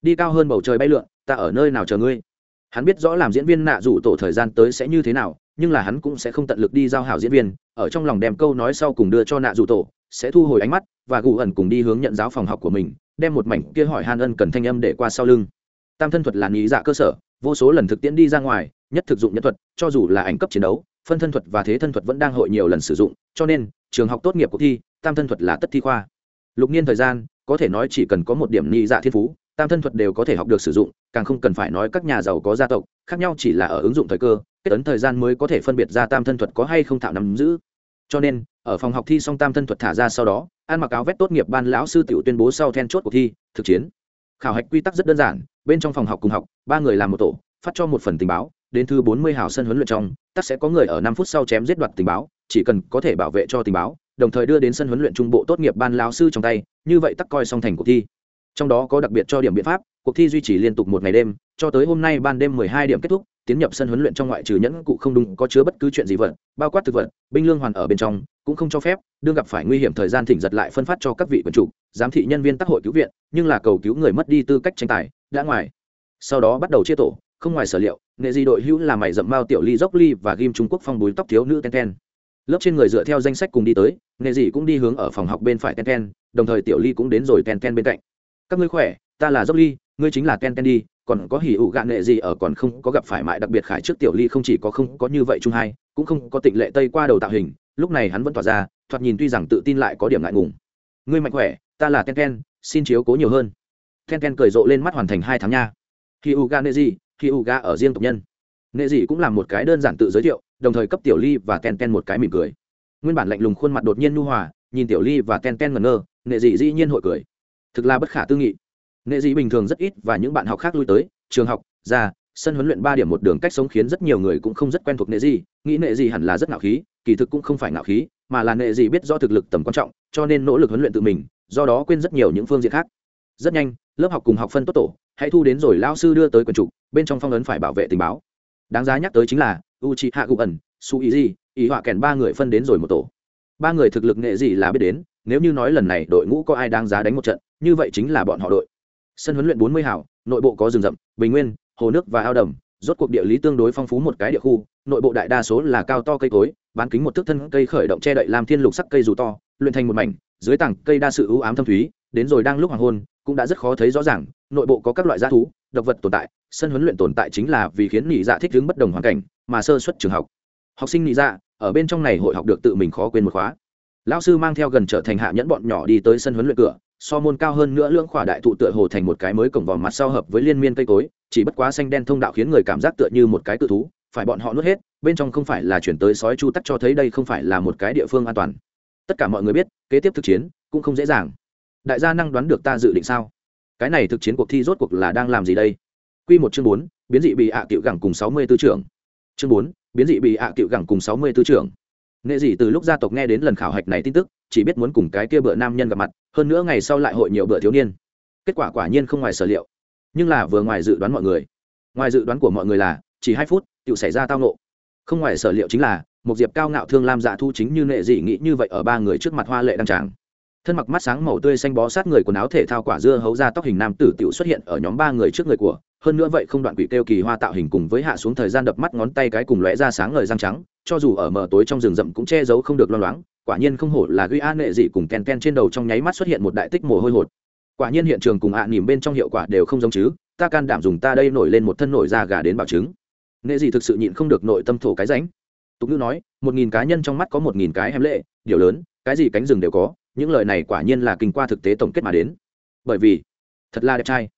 Đi cao hơn bầu trời bay lượn, ta ở nơi nào chờ ngươi? Hắn biết rõ làm diễn viên nạ rủ tổ thời gian tới sẽ như thế nào nhưng là hắn cũng sẽ không tận lực đi giao hảo diễn viên, ở trong lòng đem câu nói sau cùng đưa cho nạ rủ tổ, sẽ thu hồi ánh mắt và gù ẩn cùng đi hướng nhận giáo phòng học của mình, đem một mảnh kia hỏi han ân cần thanh âm để qua sau lưng. Tam thân thuật là nghĩ dạ cơ sở, vô số lần thực tiễn đi ra ngoài, nhất thực dụng nhân thuật, cho dù là ảnh cấp chiến đấu, phân thân thuật và thế thân thuật vẫn đang hội nhiều lần sử dụng, cho nên, trường học tốt nghiệp cuộc thi, tam thân thuật là tất thi khoa. Lục niên thời gian, có thể nói chỉ cần có một điểm nghĩ dạ thiên phú, tam thân thuật đều có thể học được sử dụng, càng không cần phải nói các nhà giàu có gia tộc, khác nhau chỉ là ở ứng dụng thời cơ kết ấn thời gian mới có thể phân biệt ra tam thân thuật có hay không thạo nắm giữ. Cho nên, ở phòng học thi xong tam thân thuật thả ra sau đó, ăn mặc áo vét tốt nghiệp ban lão sư tiểu tuyên bố sau then chốt cuộc thi, thực chiến. Khảo hạch quy tắc rất đơn giản, bên trong phòng học cùng học, ba người làm một tổ, phát cho một phần tình báo, đến thứ bốn mươi hào sân huấn luyện trong tắc sẽ có người ở năm phút sau chém giết đoạt tình báo, chỉ cần có thể bảo vệ cho tình báo, đồng thời đưa đến sân huấn luyện trung bộ tốt nghiệp ban lão sư trong tay, như vậy tắc coi xong thành cuộc thi. Trong đó có đặc biệt cho điểm biện pháp, cuộc thi duy trì liên tục một ngày đêm, cho tới hôm nay ban đêm mười hai điểm kết thúc tiến nhập sân huấn luyện trong ngoại trừ nhẫn cụ không đúng, có chứa bất cứ chuyện gì vật, bao quát thực vật, binh lương hoàn ở bên trong, cũng không cho phép, đương gặp phải nguy hiểm thời gian thỉnh giật lại phân phát cho các vị quần chủ, giám thị nhân viên tác hội cứu viện, nhưng là cầu cứu người mất đi tư cách tranh tài, đã ngoài. Sau đó bắt đầu chia tổ, không ngoài sở liệu, nghệ di đội hữu là mày dậm mao tiểu ly dốc ly và ghim trung quốc phong búi tóc thiếu nữ ten ten. Lớp trên người dựa theo danh sách cùng đi tới, nghệ dị cũng đi hướng ở phòng học bên phải ten ten, đồng thời tiểu ly cũng đến rồi ten ten bên cạnh. Các ngươi khỏe, ta là dốc ly ngươi chính là Ken Ken đi còn có hỉ ụ gạn nghệ gì ở còn không có gặp phải mại đặc biệt khải trước tiểu ly không chỉ có không có như vậy chung hai cũng không có tịnh lệ tây qua đầu tạo hình lúc này hắn vẫn tỏa ra thoạt nhìn tuy rằng tự tin lại có điểm ngại ngùng. Ngươi mạnh khỏe ta là Ken Ken, xin chiếu cố nhiều hơn. Ken Ken cười rộ lên mắt hoàn thành hai tháng nha. Hỉ ụ gạn nghệ gì hỉ ụ gạ ở riêng tộc nhân. Nghệ gì cũng làm một cái đơn giản tự giới thiệu đồng thời cấp tiểu ly và Ken Ken một cái mỉm cười. Nguyên bản lạnh lùng khuôn mặt đột nhiên nu hòa nhìn tiểu ly và Ken Ken ngẩn ngơ nghệ dị dĩ nhiên hội cười. Thực là bất khả tư nghị nghệ dị bình thường rất ít và những bạn học khác lui tới, trường học, ra, sân huấn luyện ba điểm một đường cách sống khiến rất nhiều người cũng không rất quen thuộc nghệ dị nghĩ nghệ dị hẳn là rất ngạo khí, kỳ thực cũng không phải ngạo khí, mà là nghệ dị biết do thực lực tầm quan trọng, cho nên nỗ lực huấn luyện tự mình, do đó quên rất nhiều những phương diện khác. Rất nhanh, lớp học cùng học phân tốt tổ, hãy thu đến rồi lao sư đưa tới quần trục bên trong phong ấn phải bảo vệ tình báo. Đáng giá nhắc tới chính là u chi hạ cụ ẩn su ý di ý họa kèn ba người phân đến rồi một tổ. Ba người thực lực nghệ gì là biết đến, nếu như nói lần này đội ngũ có ai đáng giá đánh một trận, như vậy chính là bọn họ đội sân huấn luyện bốn mươi hảo, nội bộ có rừng rậm, bình nguyên, hồ nước và ao đầm, rốt cuộc địa lý tương đối phong phú một cái địa khu, nội bộ đại đa số là cao to cây cối, bán kính một thước thân cây khởi động che đậy làm thiên lục sắc cây dù to, luyện thành một mảnh, dưới tảng cây đa sự ưu ám thâm thúy, đến rồi đang lúc hoàng hôn, cũng đã rất khó thấy rõ ràng, nội bộ có các loại g thú, độc vật tồn tại, sân huấn luyện tồn tại chính là vì khiến nhị dạ thích ứng bất đồng hoàn cảnh, mà sơ xuất trường học. Học sinh nhị dạ ở bên trong này hội học được tự mình khó quên một khóa. Lão sư mang theo gần trở thành hạ nhẫn bọn nhỏ đi tới sân huấn luyện cửa so môn cao hơn nữa lưỡng khỏa đại thụ tựa hồ thành một cái mới cổng vòm mặt sau hợp với liên miên cây cối, chỉ bất quá xanh đen thông đạo khiến người cảm giác tựa như một cái cự thú, phải bọn họ nuốt hết, bên trong không phải là chuyển tới sói chu tắc cho thấy đây không phải là một cái địa phương an toàn. Tất cả mọi người biết, kế tiếp thực chiến cũng không dễ dàng. Đại gia năng đoán được ta dự định sao? Cái này thực chiến cuộc thi rốt cuộc là đang làm gì đây? Q một chương bốn, biến dị bị ạ cựu gẳng cùng sáu mươi tư trưởng. Chương bốn, biến dị bị ạ cựu gẳng cùng sáu mươi tư trưởng nghệ dị từ lúc gia tộc nghe đến lần khảo hạch này tin tức, chỉ biết muốn cùng cái kia bựa nam nhân gặp mặt, hơn nữa ngày sau lại hội nhiều bựa thiếu niên. Kết quả quả nhiên không ngoài sở liệu. Nhưng là vừa ngoài dự đoán mọi người. Ngoài dự đoán của mọi người là, chỉ hai phút tự xảy ra tao nộ không ngoài sở liệu chính là một diệp cao ngạo thương lam dạ thu chính như nệ dị nghĩ như vậy ở ba người trước mặt hoa lệ đăng tràng. Thân mặc mắt sáng màu tươi xanh bó sát người quần áo thể thao quả dưa hấu ra tóc hình nam tử tiểu xuất hiện ở nhóm ba người trước người của, hơn nữa vậy không đoạn quỷ kêu kỳ hoa tạo hình cùng với hạ xuống thời gian đập mắt ngón tay cái cùng lóe ra sáng ngời răng trắng cho dù ở mờ tối trong rừng rậm cũng che giấu không được lo loáng, quả nhiên không hổ là ghi a nệ dị cùng ken ken trên đầu trong nháy mắt xuất hiện một đại tích mồ hôi hột. Quả nhiên hiện trường cùng ạ à nỉm bên trong hiệu quả đều không giống chứ, ta can đảm dùng ta đây nổi lên một thân nổi da gà đến bảo chứng. Nệ dị thực sự nhịn không được nội tâm thổ cái ránh. Tục ngữ nói, một nghìn cá nhân trong mắt có một nghìn cái hém lệ, điều lớn, cái gì cánh rừng đều có, những lời này quả nhiên là kinh qua thực tế tổng kết mà đến. Bởi vì, thật là đẹp trai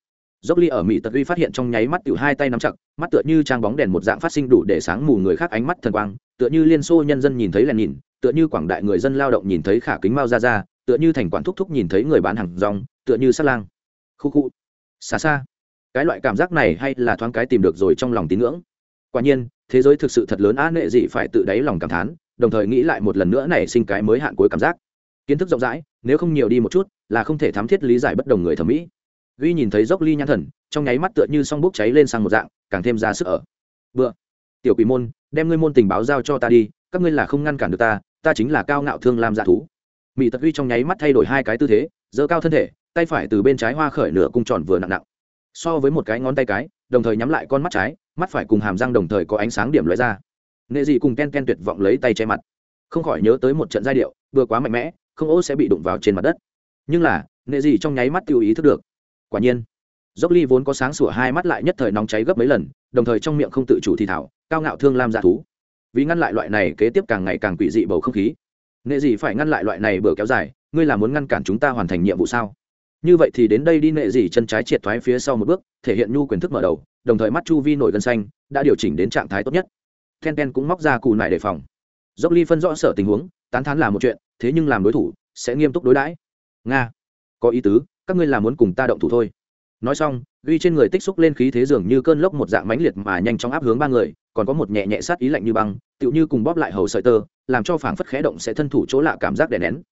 dốc ly ở mỹ tật uy phát hiện trong nháy mắt tiểu hai tay nắm chặt, mắt tựa như trang bóng đèn một dạng phát sinh đủ để sáng mù người khác ánh mắt thần quang, tựa như liên xô nhân dân nhìn thấy lèn nhìn, tựa như quảng đại người dân lao động nhìn thấy khả kính mao ra ra tựa như thành quản thúc thúc nhìn thấy người bán hàng rong, tựa như sát lang. Khu khu. Xa xa. Cái loại cảm giác này hay là thoáng cái tìm được rồi trong lòng tín ngưỡng. Quả nhiên, thế giới thực sự thật lớn á, nệ gì phải tự đáy lòng cảm thán, đồng thời nghĩ lại một lần nữa này sinh cái mới hạn cuối cảm giác. Kiến thức rộng rãi, nếu không nhiều đi một chút, là không thể thám thiết lý giải bất đồng người thẩm mỹ ghi nhìn thấy dốc ly nhãn thần, trong nháy mắt tựa như song bốc cháy lên sang một dạng, càng thêm ra sức ở. Bữa tiểu quỷ môn, đem ngươi môn tình báo giao cho ta đi, các ngươi là không ngăn cản được ta ta chính là cao ngạo thương lam dạ thú. Mỹ tật huy trong nháy mắt thay đổi hai cái tư thế, giơ cao thân thể, tay phải từ bên trái hoa khởi nửa cung tròn vừa nặng nặng. So với một cái ngón tay cái, đồng thời nhắm lại con mắt trái, mắt phải cùng hàm răng đồng thời có ánh sáng điểm lóe ra. Nghệ dị cùng ken ken tuyệt vọng lấy tay che mặt. Không khỏi nhớ tới một trận giai điệu, vừa quá mạnh mẽ, không ô sẽ bị đụng vào trên mặt đất. Nhưng là nghệ dị trong nháy mắt tiêu ý thức được quả nhiên, dốc ly vốn có sáng sủa hai mắt lại nhất thời nóng cháy gấp mấy lần, đồng thời trong miệng không tự chủ thì thảo, cao ngạo thương lam dạ thú. Vì ngăn lại loại này kế tiếp càng ngày càng quỷ dị bầu không khí. Nệ dị phải ngăn lại loại này bừa kéo dài, ngươi là muốn ngăn cản chúng ta hoàn thành nhiệm vụ sao? Như vậy thì đến đây đi nệ dị chân trái triệt thoái phía sau một bước, thể hiện nhu quyền thức mở đầu, đồng thời mắt chu vi nổi gân xanh, đã điều chỉnh đến trạng thái tốt nhất. Ken ten cũng móc ra cù nải đề phòng. Dốc ly phân rõ sở tình huống, tán thán là một chuyện, thế nhưng làm đối thủ, sẽ nghiêm túc đối đãi. Nga, có ý tứ các ngươi là muốn cùng ta động thủ thôi. Nói xong, ghi trên người tích xúc lên khí thế dường như cơn lốc một dạng mãnh liệt mà nhanh chóng áp hướng ba người, còn có một nhẹ nhẹ sát ý lạnh như băng, tựu như cùng bóp lại hầu sợi tơ, làm cho phảng phất khẽ động sẽ thân thủ chỗ lạ cảm giác đè nén.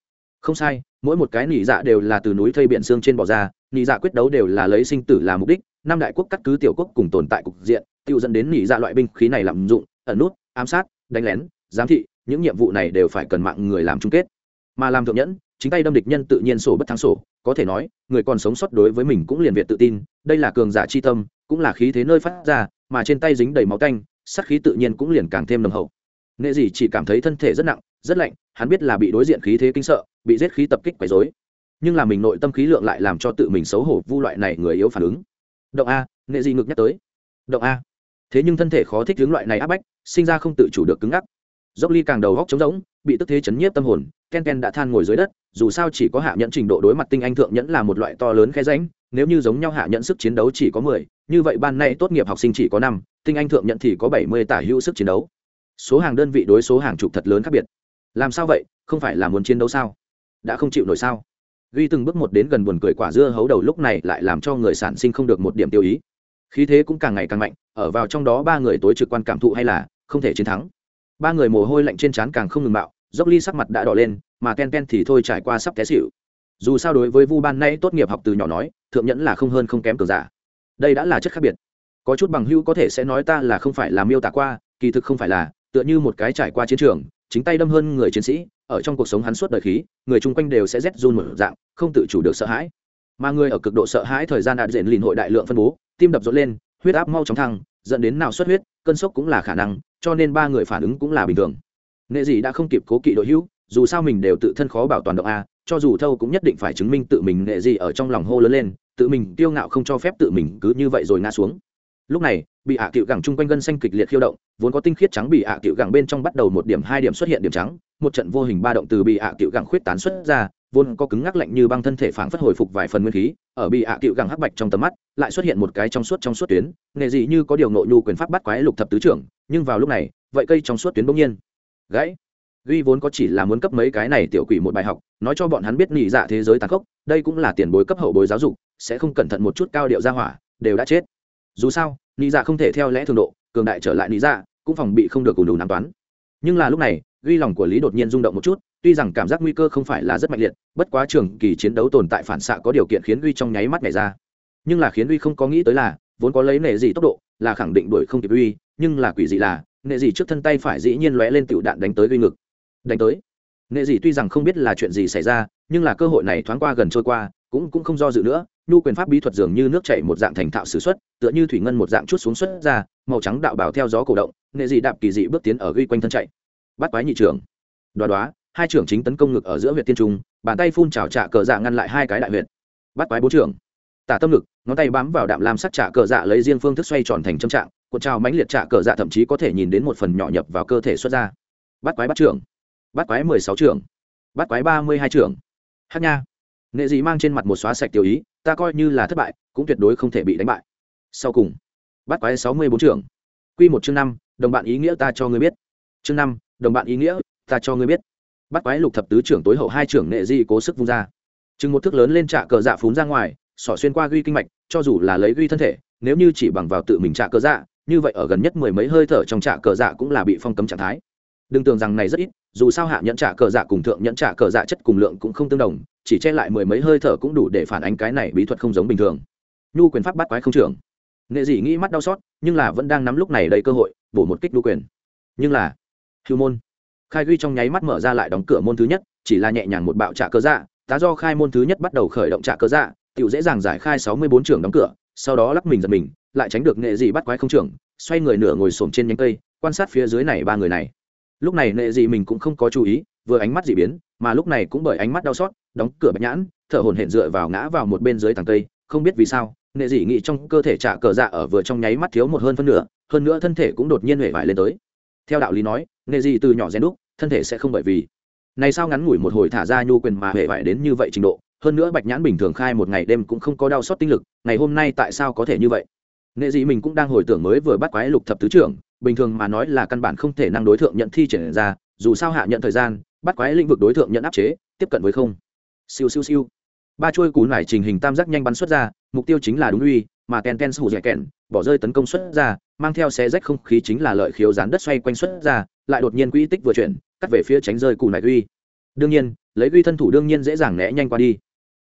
Không sai, mỗi một cái nỉ dạ đều là từ núi thây biển xương trên bò ra nỉ dạ quyết đấu đều là lấy sinh tử làm mục đích, năm đại quốc cắt cứ tiểu quốc cùng tồn tại cục diện, tựu dẫn đến nỉ dạ loại binh khí này lạm dụng, ẩn nút, ám sát, đánh lén, giám thị, những nhiệm vụ này đều phải cần mạng người làm chung kết. Mà làm thượng nhẫn chính tay đâm địch nhân tự nhiên sổ bất thắng sổ, có thể nói, người còn sống sót đối với mình cũng liền việt tự tin, đây là cường giả chi tâm, cũng là khí thế nơi phát ra, mà trên tay dính đầy máu canh sắc khí tự nhiên cũng liền càng thêm nồng hậu. Nghệ gì chỉ cảm thấy thân thể rất nặng, rất lạnh, hắn biết là bị đối diện khí thế kinh sợ, bị giết khí tập kích quấy rối. Nhưng là mình nội tâm khí lượng lại làm cho tự mình xấu hổ vu loại này người yếu phản ứng. Động a nghệ gì ngược nhắc tới. Động a. Thế nhưng thân thể khó thích hướng loại này áp bách, sinh ra không tự chủ được cứng ngắc. Dốc ly càng đầu góc trống rỗng bị tức thế chấn nhiếp tâm hồn, ken ken đã than ngồi dưới đất, dù sao chỉ có hạ nhẫn trình độ đối mặt tinh anh thượng nhẫn là một loại to lớn khe ránh nếu như giống nhau hạ nhẫn sức chiến đấu chỉ có mười, như vậy ban nay tốt nghiệp học sinh chỉ có năm, tinh anh thượng nhẫn thì có bảy mươi tả hữu sức chiến đấu. Số hàng đơn vị đối số hàng chục thật lớn khác biệt. Làm sao vậy? Không phải là muốn chiến đấu sao? Đã không chịu nổi sao? Ghi từng bước một đến gần buồn cười quả dưa hấu đầu lúc này lại làm cho người sản sinh không được một điểm tiêu ý. Khí thế cũng càng ngày càng mạnh, ở vào trong đó ba người tối trực quan cảm thụ hay là không thể chiến thắng. Ba người mồ hôi lạnh trên trán càng không ngừng bạo dốc ly sắc mặt đã đỏ lên, mà ken ken thì thôi trải qua sắp té xịu dù sao đối với vu ban nay tốt nghiệp học từ nhỏ nói, thượng nhẫn là không hơn không kém cường giả. Đây đã là chất khác biệt. Có chút bằng hữu có thể sẽ nói ta là không phải là miêu tả qua, kỳ thực không phải là, tựa như một cái trải qua chiến trường, chính tay đâm hơn người chiến sĩ, ở trong cuộc sống hắn suốt đời khí, người chung quanh đều sẽ rét run một dạng, không tự chủ được sợ hãi. Mà người ở cực độ sợ hãi thời gian đạt diện lìn hội đại lượng phân bố, tim đập rộn lên, huyết áp mau chóng thăng, dẫn đến nào xuất huyết, cơn sốc cũng là khả năng, cho nên ba người phản ứng cũng là bình thường nghệ gì đã không kịp cố kỵ đội hữu, dù sao mình đều tự thân khó bảo toàn động a, cho dù thâu cũng nhất định phải chứng minh tự mình nghệ gì ở trong lòng hô lớn lên, tự mình kiêu ngạo không cho phép tự mình cứ như vậy rồi ngã xuống. Lúc này, bị hạ à cựu gẳng chung quanh gân xanh kịch liệt khiêu động, vốn có tinh khiết trắng bị hạ à cựu gẳng bên trong bắt đầu một điểm hai điểm xuất hiện điểm trắng, một trận vô hình ba động từ bị hạ à cựu gẳng khuyết tán xuất ra, vốn có cứng ngắc lạnh như băng thân thể phảng phất hồi phục vài phần nguyên khí, ở bị hạ cựu gẳng hắc bạch trong tầm mắt, lại xuất hiện một cái trong suốt trong suốt tuyến nghề gì như có điều nội nhu quyền pháp bắt quái lục thập tứ trưởng, nhưng vào lúc này, vậy cây trong suốt tuyến bỗng nhiên gãy. Ghi vốn có chỉ là muốn cấp mấy cái này tiểu quỷ một bài học, nói cho bọn hắn biết nhị dạ thế giới tàn khốc, đây cũng là tiền bối cấp hậu bối giáo dục, sẽ không cẩn thận một chút cao điệu ra hỏa, đều đã chết. Dù sao nhị dạ không thể theo lẽ thường độ, cường đại trở lại nhị dạ cũng phòng bị không được cùng đủ nắm toán. Nhưng là lúc này, ghi lòng của lý đột nhiên rung động một chút, tuy rằng cảm giác nguy cơ không phải là rất mạnh liệt, bất quá trường kỳ chiến đấu tồn tại phản xạ có điều kiện khiến ghi trong nháy mắt nhảy ra. Nhưng là khiến ghi không có nghĩ tới là, vốn có lấy nề gì tốc độ, là khẳng định đuổi không kịp uy nhưng là quỷ dị là nệ gì trước thân tay phải dĩ nhiên lóe lên tiểu đạn đánh tới gây ngực. Đánh tới. Nệ gì tuy rằng không biết là chuyện gì xảy ra, nhưng là cơ hội này thoáng qua gần trôi qua, cũng cũng không do dự nữa, nhu quyền pháp bí thuật dường như nước chảy một dạng thành thạo sử xuất, tựa như thủy ngân một dạng chút xuống xuất ra, màu trắng đạo bảo theo gió cổ động, nệ gì đạp kỳ dị bước tiến ở ghi quanh thân chạy. Bắt quái nhị trưởng. Đoá đoá, hai trưởng chính tấn công ngực ở giữa huyện tiên trung, bàn tay phun trào trạ cờ dạ ngăn lại hai cái đại huyện bắt quái bố trưởng. Tả tâm ngực, ngón tay bám vào đạm làm sắc trả cờ dạ lấy riêng phương thức xoay tròn thành châm trạng cuộn trào mãnh liệt trả cờ dạ thậm chí có thể nhìn đến một phần nhỏ nhập vào cơ thể xuất ra. Bắt quái bắt trưởng. Bắt quái mười sáu trưởng. Bắt quái ba mươi hai trưởng. Hát nha. Nghệ dị mang trên mặt một xóa sạch tiêu ý, ta coi như là thất bại, cũng tuyệt đối không thể bị đánh bại. Sau cùng, bắt quái sáu mươi bốn trưởng. Q một chương năm, đồng bạn ý nghĩa ta cho ngươi biết. Chương năm, đồng bạn ý nghĩa ta cho ngươi biết. Bắt quái lục thập tứ trưởng tối hậu hai trưởng nệ dị cố sức vung ra. Chừng một thước lớn lên trạ cờ dạ phún ra ngoài sỏ xuyên qua ghi kinh mạch, cho dù là lấy ghi thân thể, nếu như chỉ bằng vào tự mình trạ cờ dạ như vậy ở gần nhất mười mấy hơi thở trong trạ cờ dạ cũng là bị phong cấm trạng thái. Đừng tưởng rằng này rất ít, dù sao hạ nhẫn trạ cờ dạ cùng thượng nhẫn trạ cờ dạ chất cùng lượng cũng không tương đồng, chỉ che lại mười mấy hơi thở cũng đủ để phản ánh cái này bí thuật không giống bình thường. Nhu quyền pháp bắt quái không trưởng. Nghệ dị nghĩ mắt đau xót, nhưng là vẫn đang nắm lúc này đầy cơ hội, bổ một kích nhu quyền. Nhưng là, hưu môn. Khai ghi trong nháy mắt mở ra lại đóng cửa môn thứ nhất, chỉ là nhẹ nhàng một bạo trạ cờ dạ tá do khai môn thứ nhất bắt đầu khởi động trạ cờ dạ tiểu dễ dàng giải khai sáu mươi bốn trường đóng cửa, sau đó lắc mình giật mình lại tránh được nghệ dị bắt quái không trưởng, xoay người nửa ngồi xổm trên nhánh cây, quan sát phía dưới này ba người này. Lúc này nệ dị mình cũng không có chú ý, vừa ánh mắt dị biến, mà lúc này cũng bởi ánh mắt đau xót, đóng cửa bạch nhãn, thở hồn hển dựa vào ngã vào một bên dưới tàng cây, không biết vì sao nệ dị nghĩ trong cơ thể trả cờ dạ ở vừa trong nháy mắt thiếu một hơn phân nửa, hơn nữa thân thể cũng đột nhiên huệ vải lên tới. Theo đạo lý nói nệ dị từ nhỏ rèn đúc, thân thể sẽ không bởi vì này sao ngắn ngủi một hồi thả ra nhu quyền mà huệ vải đến như vậy trình độ, hơn nữa bạch nhãn bình thường khai một ngày đêm cũng không có đau xót tinh lực, ngày hôm nay tại sao có thể như vậy? Nghệ dị mình cũng đang hồi tưởng mới vừa bắt quái lục thập tứ trưởng, bình thường mà nói là căn bản không thể năng đối tượng nhận thi triển ra, dù sao hạ nhận thời gian, bắt quái lĩnh vực đối tượng nhận áp chế, tiếp cận với không. Siêu siêu siêu. Ba chuôi cú nải trình hình tam giác nhanh bắn xuất ra, mục tiêu chính là đúng uy, mà ken ken sủ dẻ kẹn, bỏ rơi tấn công xuất ra, mang theo xe rách không khí chính là lợi khiếu dán đất xoay quanh xuất ra, lại đột nhiên quỹ tích vừa chuyển, cắt về phía tránh rơi cù nải uy. Đương nhiên, lấy uy thân thủ đương nhiên dễ dàng né nhanh qua đi.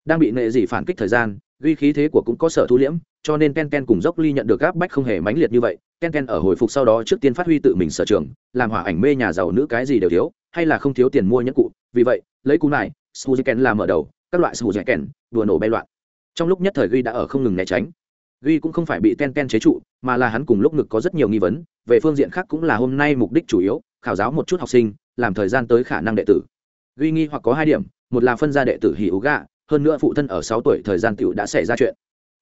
Đang bị nệ dị phản kích thời gian ghi khí thế của cũng có sở thu liễm, cho nên ken ken cùng dốc ly nhận được gáp bách không hề mãnh liệt như vậy. Ken ken ở hồi phục sau đó trước tiên phát huy tự mình sở trường, làm hỏa ảnh mê nhà giàu nữ cái gì đều thiếu, hay là không thiếu tiền mua nhẫn cụ. Vì vậy, lấy cú này suzy ken làm mở đầu, các loại suzy ken, đùa nổ bay loạn. Trong lúc nhất thời ghi đã ở không ngừng né tránh. Ghi cũng không phải bị ken ken chế trụ, mà là hắn cùng lúc ngực có rất nhiều nghi vấn, về phương diện khác cũng là hôm nay mục đích chủ yếu, khảo giáo một chút học sinh, làm thời gian tới khả năng đệ tử. Ghi nghi hoặc có hai điểm, một là phân ra đệ tử hỉ ú gạ hơn nữa phụ thân ở sáu tuổi thời gian tiểu đã xảy ra chuyện.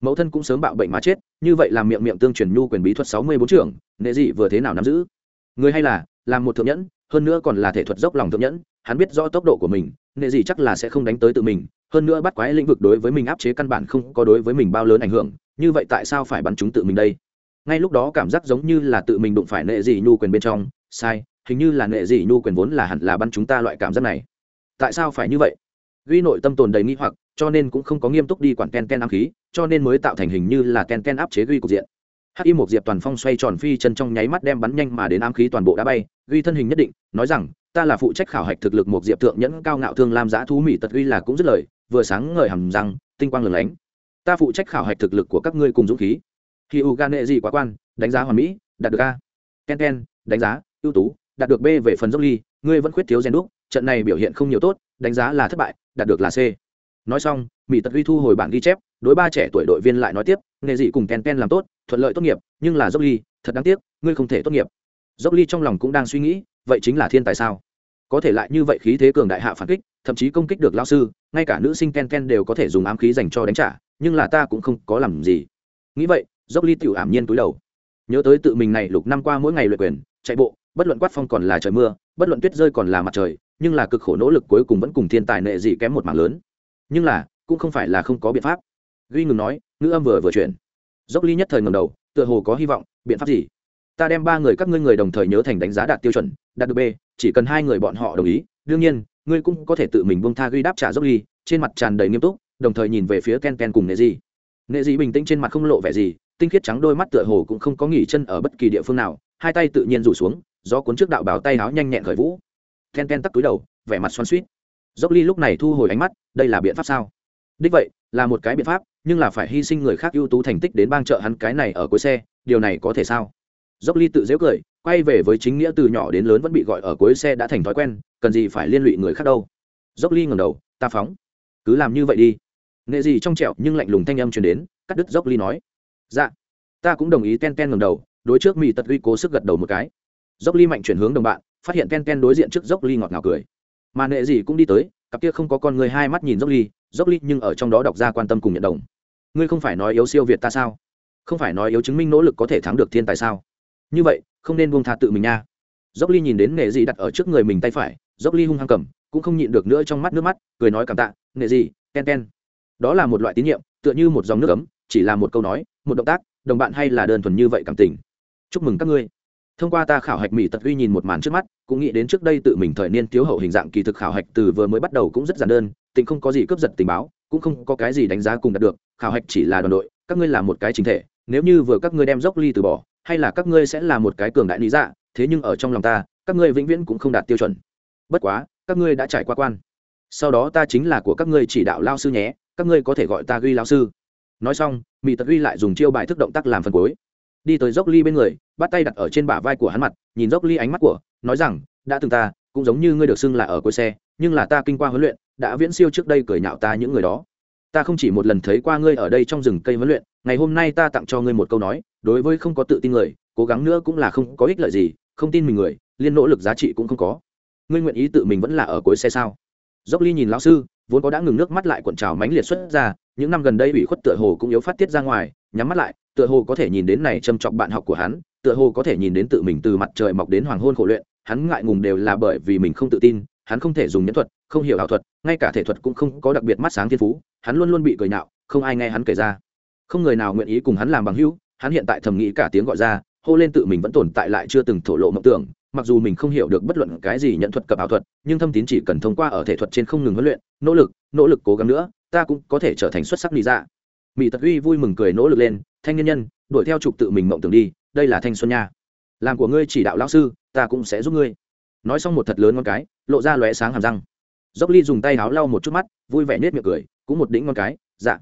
Mẫu thân cũng sớm bạo bệnh mà chết, như vậy làm miệng miệng tương truyền nhu quyền bí thuật sáu mươi bốn trưởng, nệ dị vừa thế nào nắm giữ? Người hay là, làm một thượng nhẫn, hơn nữa còn là thể thuật dốc lòng thượng nhẫn, hắn biết rõ tốc độ của mình, nệ dị chắc là sẽ không đánh tới tự mình, hơn nữa bắt quái lĩnh vực đối với mình áp chế căn bản không có đối với mình bao lớn ảnh hưởng, như vậy tại sao phải bắn chúng tự mình đây? Ngay lúc đó cảm giác giống như là tự mình đụng phải nệ dị nhu quyền bên trong, sai, hình như là nệ dị nhu quyền vốn là hẳn là bắn chúng ta loại cảm giác này. Tại sao phải như vậy? Uy nội tâm tồn đầy nghi hoặc, cho nên cũng không có nghiêm túc đi quản ken ken ám khí, cho nên mới tạo thành hình như là ken ken áp chế ghi cục diện. Hắc y một diệp toàn phong xoay tròn phi chân trong nháy mắt đem bắn nhanh mà đến ám khí toàn bộ đã bay ghi thân hình nhất định, nói rằng, ta là phụ trách khảo hạch thực lực một diệp thượng nhẫn cao ngạo thương lam giã thú mỹ tật uy là cũng dứt lời, vừa sáng ngời hầm răng, tinh quang lửng lánh. Ta phụ trách khảo hạch thực lực của các ngươi cùng dũng khí. Khi u gan nệ gì quá quan, đánh giá hoàn mỹ, đạt được a. Ken ken đánh giá, ưu tú, đạt được b về phần dốc ly, ngươi vẫn khuyết thiếu gen đúc, trận này biểu hiện không nhiều tốt đánh giá là thất bại, đạt được là c. Nói xong, mỹ tật huy thu hồi bản ghi chép, đối ba trẻ tuổi đội viên lại nói tiếp nghề gì cùng ken ken làm tốt, thuận lợi tốt nghiệp, nhưng là dốc ly, thật đáng tiếc, ngươi không thể tốt nghiệp. Dốc ly trong lòng cũng đang suy nghĩ, vậy chính là thiên tài sao? Có thể lại như vậy khí thế cường đại hạ phản kích, thậm chí công kích được lao sư, ngay cả nữ sinh ken ken đều có thể dùng ám khí dành cho đánh trả, nhưng là ta cũng không có làm gì. Nghĩ vậy, dốc ly tiểu ảm nhiên túi đầu. Nhớ tới tự mình này lục năm qua mỗi ngày luyện quyền, chạy bộ, bất luận quát phong còn là trời mưa, bất luận tuyết rơi còn là mặt trời nhưng là cực khổ nỗ lực cuối cùng vẫn cùng thiên tài nệ Dị kém một mảng lớn. Nhưng là, cũng không phải là không có biện pháp. Ghi ngừng nói, ngữ âm vừa vừa chuyển. Dốc ly nhất thời ngầm đầu, tựa hồ có hy vọng, biện pháp gì? Ta đem ba người các ngươi người đồng thời nhớ thành đánh giá đạt tiêu chuẩn, đạt được b, chỉ cần hai người bọn họ đồng ý, đương nhiên, ngươi cũng có thể tự mình bông tha ghi đáp trả dốc ly, trên mặt tràn đầy nghiêm túc, đồng thời nhìn về phía ken ken cùng nệ Dị. Nệ Dị bình tĩnh trên mặt không lộ vẻ gì, tinh khiết trắng đôi mắt tựa hồ cũng không có nghỉ chân ở bất kỳ địa phương nào, hai tay tự nhiên rủ xuống do cuốn trước đạo bảo tay áo nhanh nhẹn khởi vũ ken ken tắc túi đầu, vẻ mặt xoan suýt dốc ly lúc này thu hồi ánh mắt, đây là biện pháp sao? Đích vậy, là một cái biện pháp, nhưng là phải hy sinh người khác ưu tú thành tích đến bang trợ hắn cái này ở cuối xe, điều này có thể sao? Dốc ly tự dễu cười, quay về với chính nghĩa từ nhỏ đến lớn vẫn bị gọi ở cuối xe đã thành thói quen, cần gì phải liên lụy người khác đâu? Dốc ly ngầm đầu, ta phóng. Cứ làm như vậy đi. Nghệ gì trong trẹo nhưng lạnh lùng thanh âm truyền đến, cắt đứt dốc ly nói. Dạ ta cũng đồng ý ten ten ngầm đầu, đối trước mỹ tật uy cố sức gật đầu một cái. Dốc ly mạnh chuyển hướng đồng bạn phát hiện ken ken đối diện trước dốc ly ngọt ngào cười. Mà nệ gì cũng đi tới, cặp kia không có con người hai mắt nhìn dốc ly dốc ly nhưng ở trong đó đọc ra quan tâm cùng nhận đồng. Ngươi không phải nói yếu siêu việt ta sao? Không phải nói yếu chứng minh nỗ lực có thể thắng được thiên tài sao? Như vậy, không nên buông tha tự mình nha. Dốc ly nhìn đến nệ gì đặt ở trước người mình tay phải dốc ly hung hăng cầm, cũng không nhịn được nữa trong mắt nước mắt, cười nói cảm tạ, nệ gì, ken ken. Đó là một loại tín nhiệm, tựa như một dòng nước ấm, chỉ là một câu nói, một động tác, đồng bạn hay là đơn thuần như vậy cảm tình. Chúc mừng các ngươi thông qua ta khảo hạch mỹ tật uy nhìn một màn trước mắt, cũng nghĩ đến trước đây tự mình thời niên thiếu hậu hình dạng kỳ thực khảo hạch từ vừa mới bắt đầu cũng rất giản đơn, tình không có gì cướp giật tình báo, cũng không có cái gì đánh giá cùng đạt được, khảo hạch chỉ là đoàn đội, các ngươi là một cái chính thể, nếu như vừa các ngươi đem dốc ly từ bỏ, hay là các ngươi sẽ là một cái cường đại lý dạ thế nhưng ở trong lòng ta, các ngươi vĩnh viễn cũng không đạt tiêu chuẩn. Bất quá, các ngươi đã trải qua quan. Sau đó ta chính là của các ngươi chỉ đạo lao sư nhé, các ngươi có thể gọi ta ghi lao sư. Nói xong, mỹ tật uy lại dùng chiêu bài thức động tác làm phần cuối đi tới dốc ly bên người, bắt tay đặt ở trên bả vai của hắn mặt, nhìn dốc ly ánh mắt của, nói rằng, đã từng ta, cũng giống như ngươi được xưng là ở cuối xe, nhưng là ta kinh qua huấn luyện, đã viễn siêu trước đây cười nhạo ta những người đó. Ta không chỉ một lần thấy qua ngươi ở đây trong rừng cây huấn luyện, ngày hôm nay ta tặng cho ngươi một câu nói, đối với không có tự tin người, cố gắng nữa cũng là không có ích lợi gì, không tin mình người, liên nỗ lực giá trị cũng không có. Ngươi nguyện ý tự mình vẫn là ở cuối xe sao? Dốc ly nhìn lão sư, vốn có đã ngừng nước mắt lại cuộn trào mánh liệt xuất ra, những năm gần đây ủy khuất tựa hồ cũng yếu phát tiết ra ngoài nhắm mắt lại, tựa hồ có thể nhìn đến này châm chọc bạn học của hắn, tựa hồ có thể nhìn đến tự mình từ mặt trời mọc đến hoàng hôn khổ luyện, hắn ngại ngùng đều là bởi vì mình không tự tin, hắn không thể dùng nhẫn thuật, không hiểu ảo thuật, ngay cả thể thuật cũng không có đặc biệt mắt sáng thiên phú, hắn luôn luôn bị cười nhạo, không ai nghe hắn kể ra. Không người nào nguyện ý cùng hắn làm bằng hữu, hắn hiện tại thầm nghĩ cả tiếng gọi ra, hô lên tự mình vẫn tồn tại lại chưa từng thổ lộ mộng tưởng, mặc dù mình không hiểu được bất luận cái gì nhận thuật cập ảo thuật, nhưng thâm tín chỉ cần thông qua ở thể thuật trên không ngừng huấn luyện, nỗ lực nỗ lực cố gắng nữa, ta cũng có thể trở thành xuất sắc lý ra mỹ tật uy vui mừng cười nỗ lực lên, thanh nhân nhân, đuổi theo trục tự mình mộng tưởng đi, đây là thanh xuân nha. Làm của ngươi chỉ đạo lão sư, ta cũng sẽ giúp ngươi. Nói xong một thật lớn con cái, lộ ra lóe sáng hàm răng. Dốc ly dùng tay áo lau một chút mắt, vui vẻ nết miệng cười, cũng một đĩnh con cái dạ.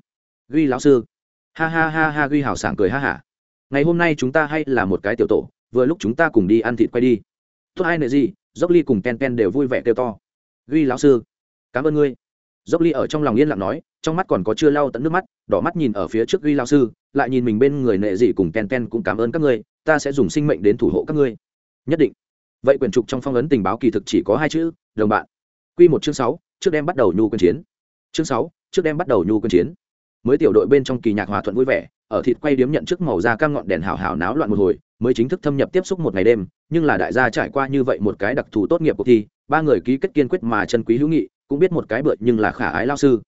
Ghi lão sư. Ha ha ha ha ghi hào sảng cười ha hả. Ngày hôm nay chúng ta hay là một cái tiểu tổ, vừa lúc chúng ta cùng đi ăn thịt quay đi. Tốt hai nệ gì? Dốc ly cùng pen pen đều vui vẻ kêu to. Ghi lão sư, cảm ơn ngươi. Dốc ly ở trong lòng yên lặng nói, trong mắt còn có chưa lau tận nước mắt đỏ mắt nhìn ở phía trước ghi lao sư, lại nhìn mình bên người nệ dị cùng ken ken cũng cảm ơn các ngươi, ta sẽ dùng sinh mệnh đến thủ hộ các ngươi. Nhất định. Vậy quyển trục trong phong ấn tình báo kỳ thực chỉ có hai chữ, đồng bạn. Q một chương sáu, trước đêm bắt đầu nhu quân chiến. Chương sáu, trước đêm bắt đầu nhu quân chiến. Mới tiểu đội bên trong kỳ nhạc hòa thuận vui vẻ, ở thịt quay điếm nhận trước màu da cam ngọn đèn hào hào náo loạn một hồi, mới chính thức thâm nhập tiếp xúc một ngày đêm, nhưng là đại gia trải qua như vậy một cái đặc thù tốt nghiệp cuộc thi, ba người ký kết kiên quyết mà chân quý hữu nghị, cũng biết một cái bựa nhưng là khả ái lao sư.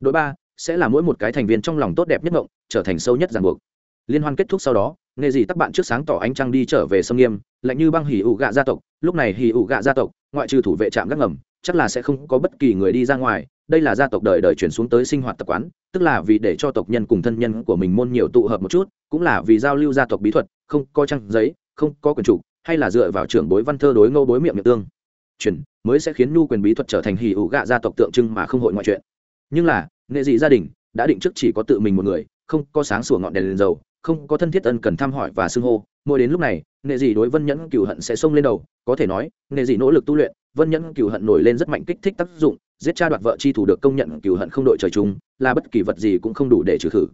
Đội ba sẽ là mỗi một cái thành viên trong lòng tốt đẹp nhất ngộng, trở thành sâu nhất ràng buộc. Liên hoan kết thúc sau đó nghề gì tắc bạn trước sáng tỏ ánh trăng đi trở về sông nghiêm, lạnh như băng hỉ ủ gạ gia tộc. Lúc này hỉ ủ gạ gia tộc, ngoại trừ thủ vệ trạm gác ngầm, chắc là sẽ không có bất kỳ người đi ra ngoài. Đây là gia tộc đời đời chuyển xuống tới sinh hoạt tập quán, tức là vì để cho tộc nhân cùng thân nhân của mình môn nhiều tụ hợp một chút, cũng là vì giao lưu gia tộc bí thuật, không có trang giấy, không có quyền chủ, hay là dựa vào trưởng bối văn thơ đối ngô bối miệng miệng tương. Chuyển, mới sẽ khiến nhu quyền bí thuật trở thành hỉ ủ gạ gia tộc tượng trưng mà không hội ngoại chuyện nhưng là, nghệ dị gia đình đã định trước chỉ có tự mình một người, không có sáng sủa ngọn đèn lên dầu, không có thân thiết ân cần thăm hỏi và xưng hô. Mỗi đến lúc này, nghệ dị đối vân nhẫn cựu hận sẽ xông lên đầu. Có thể nói, nghệ dị nỗ lực tu luyện, vân nhẫn cựu hận nổi lên rất mạnh kích thích tác dụng, giết cha đoạt vợ chi thủ được công nhận cựu hận không đội trời chung, là bất kỳ vật gì cũng không đủ để trừ khử.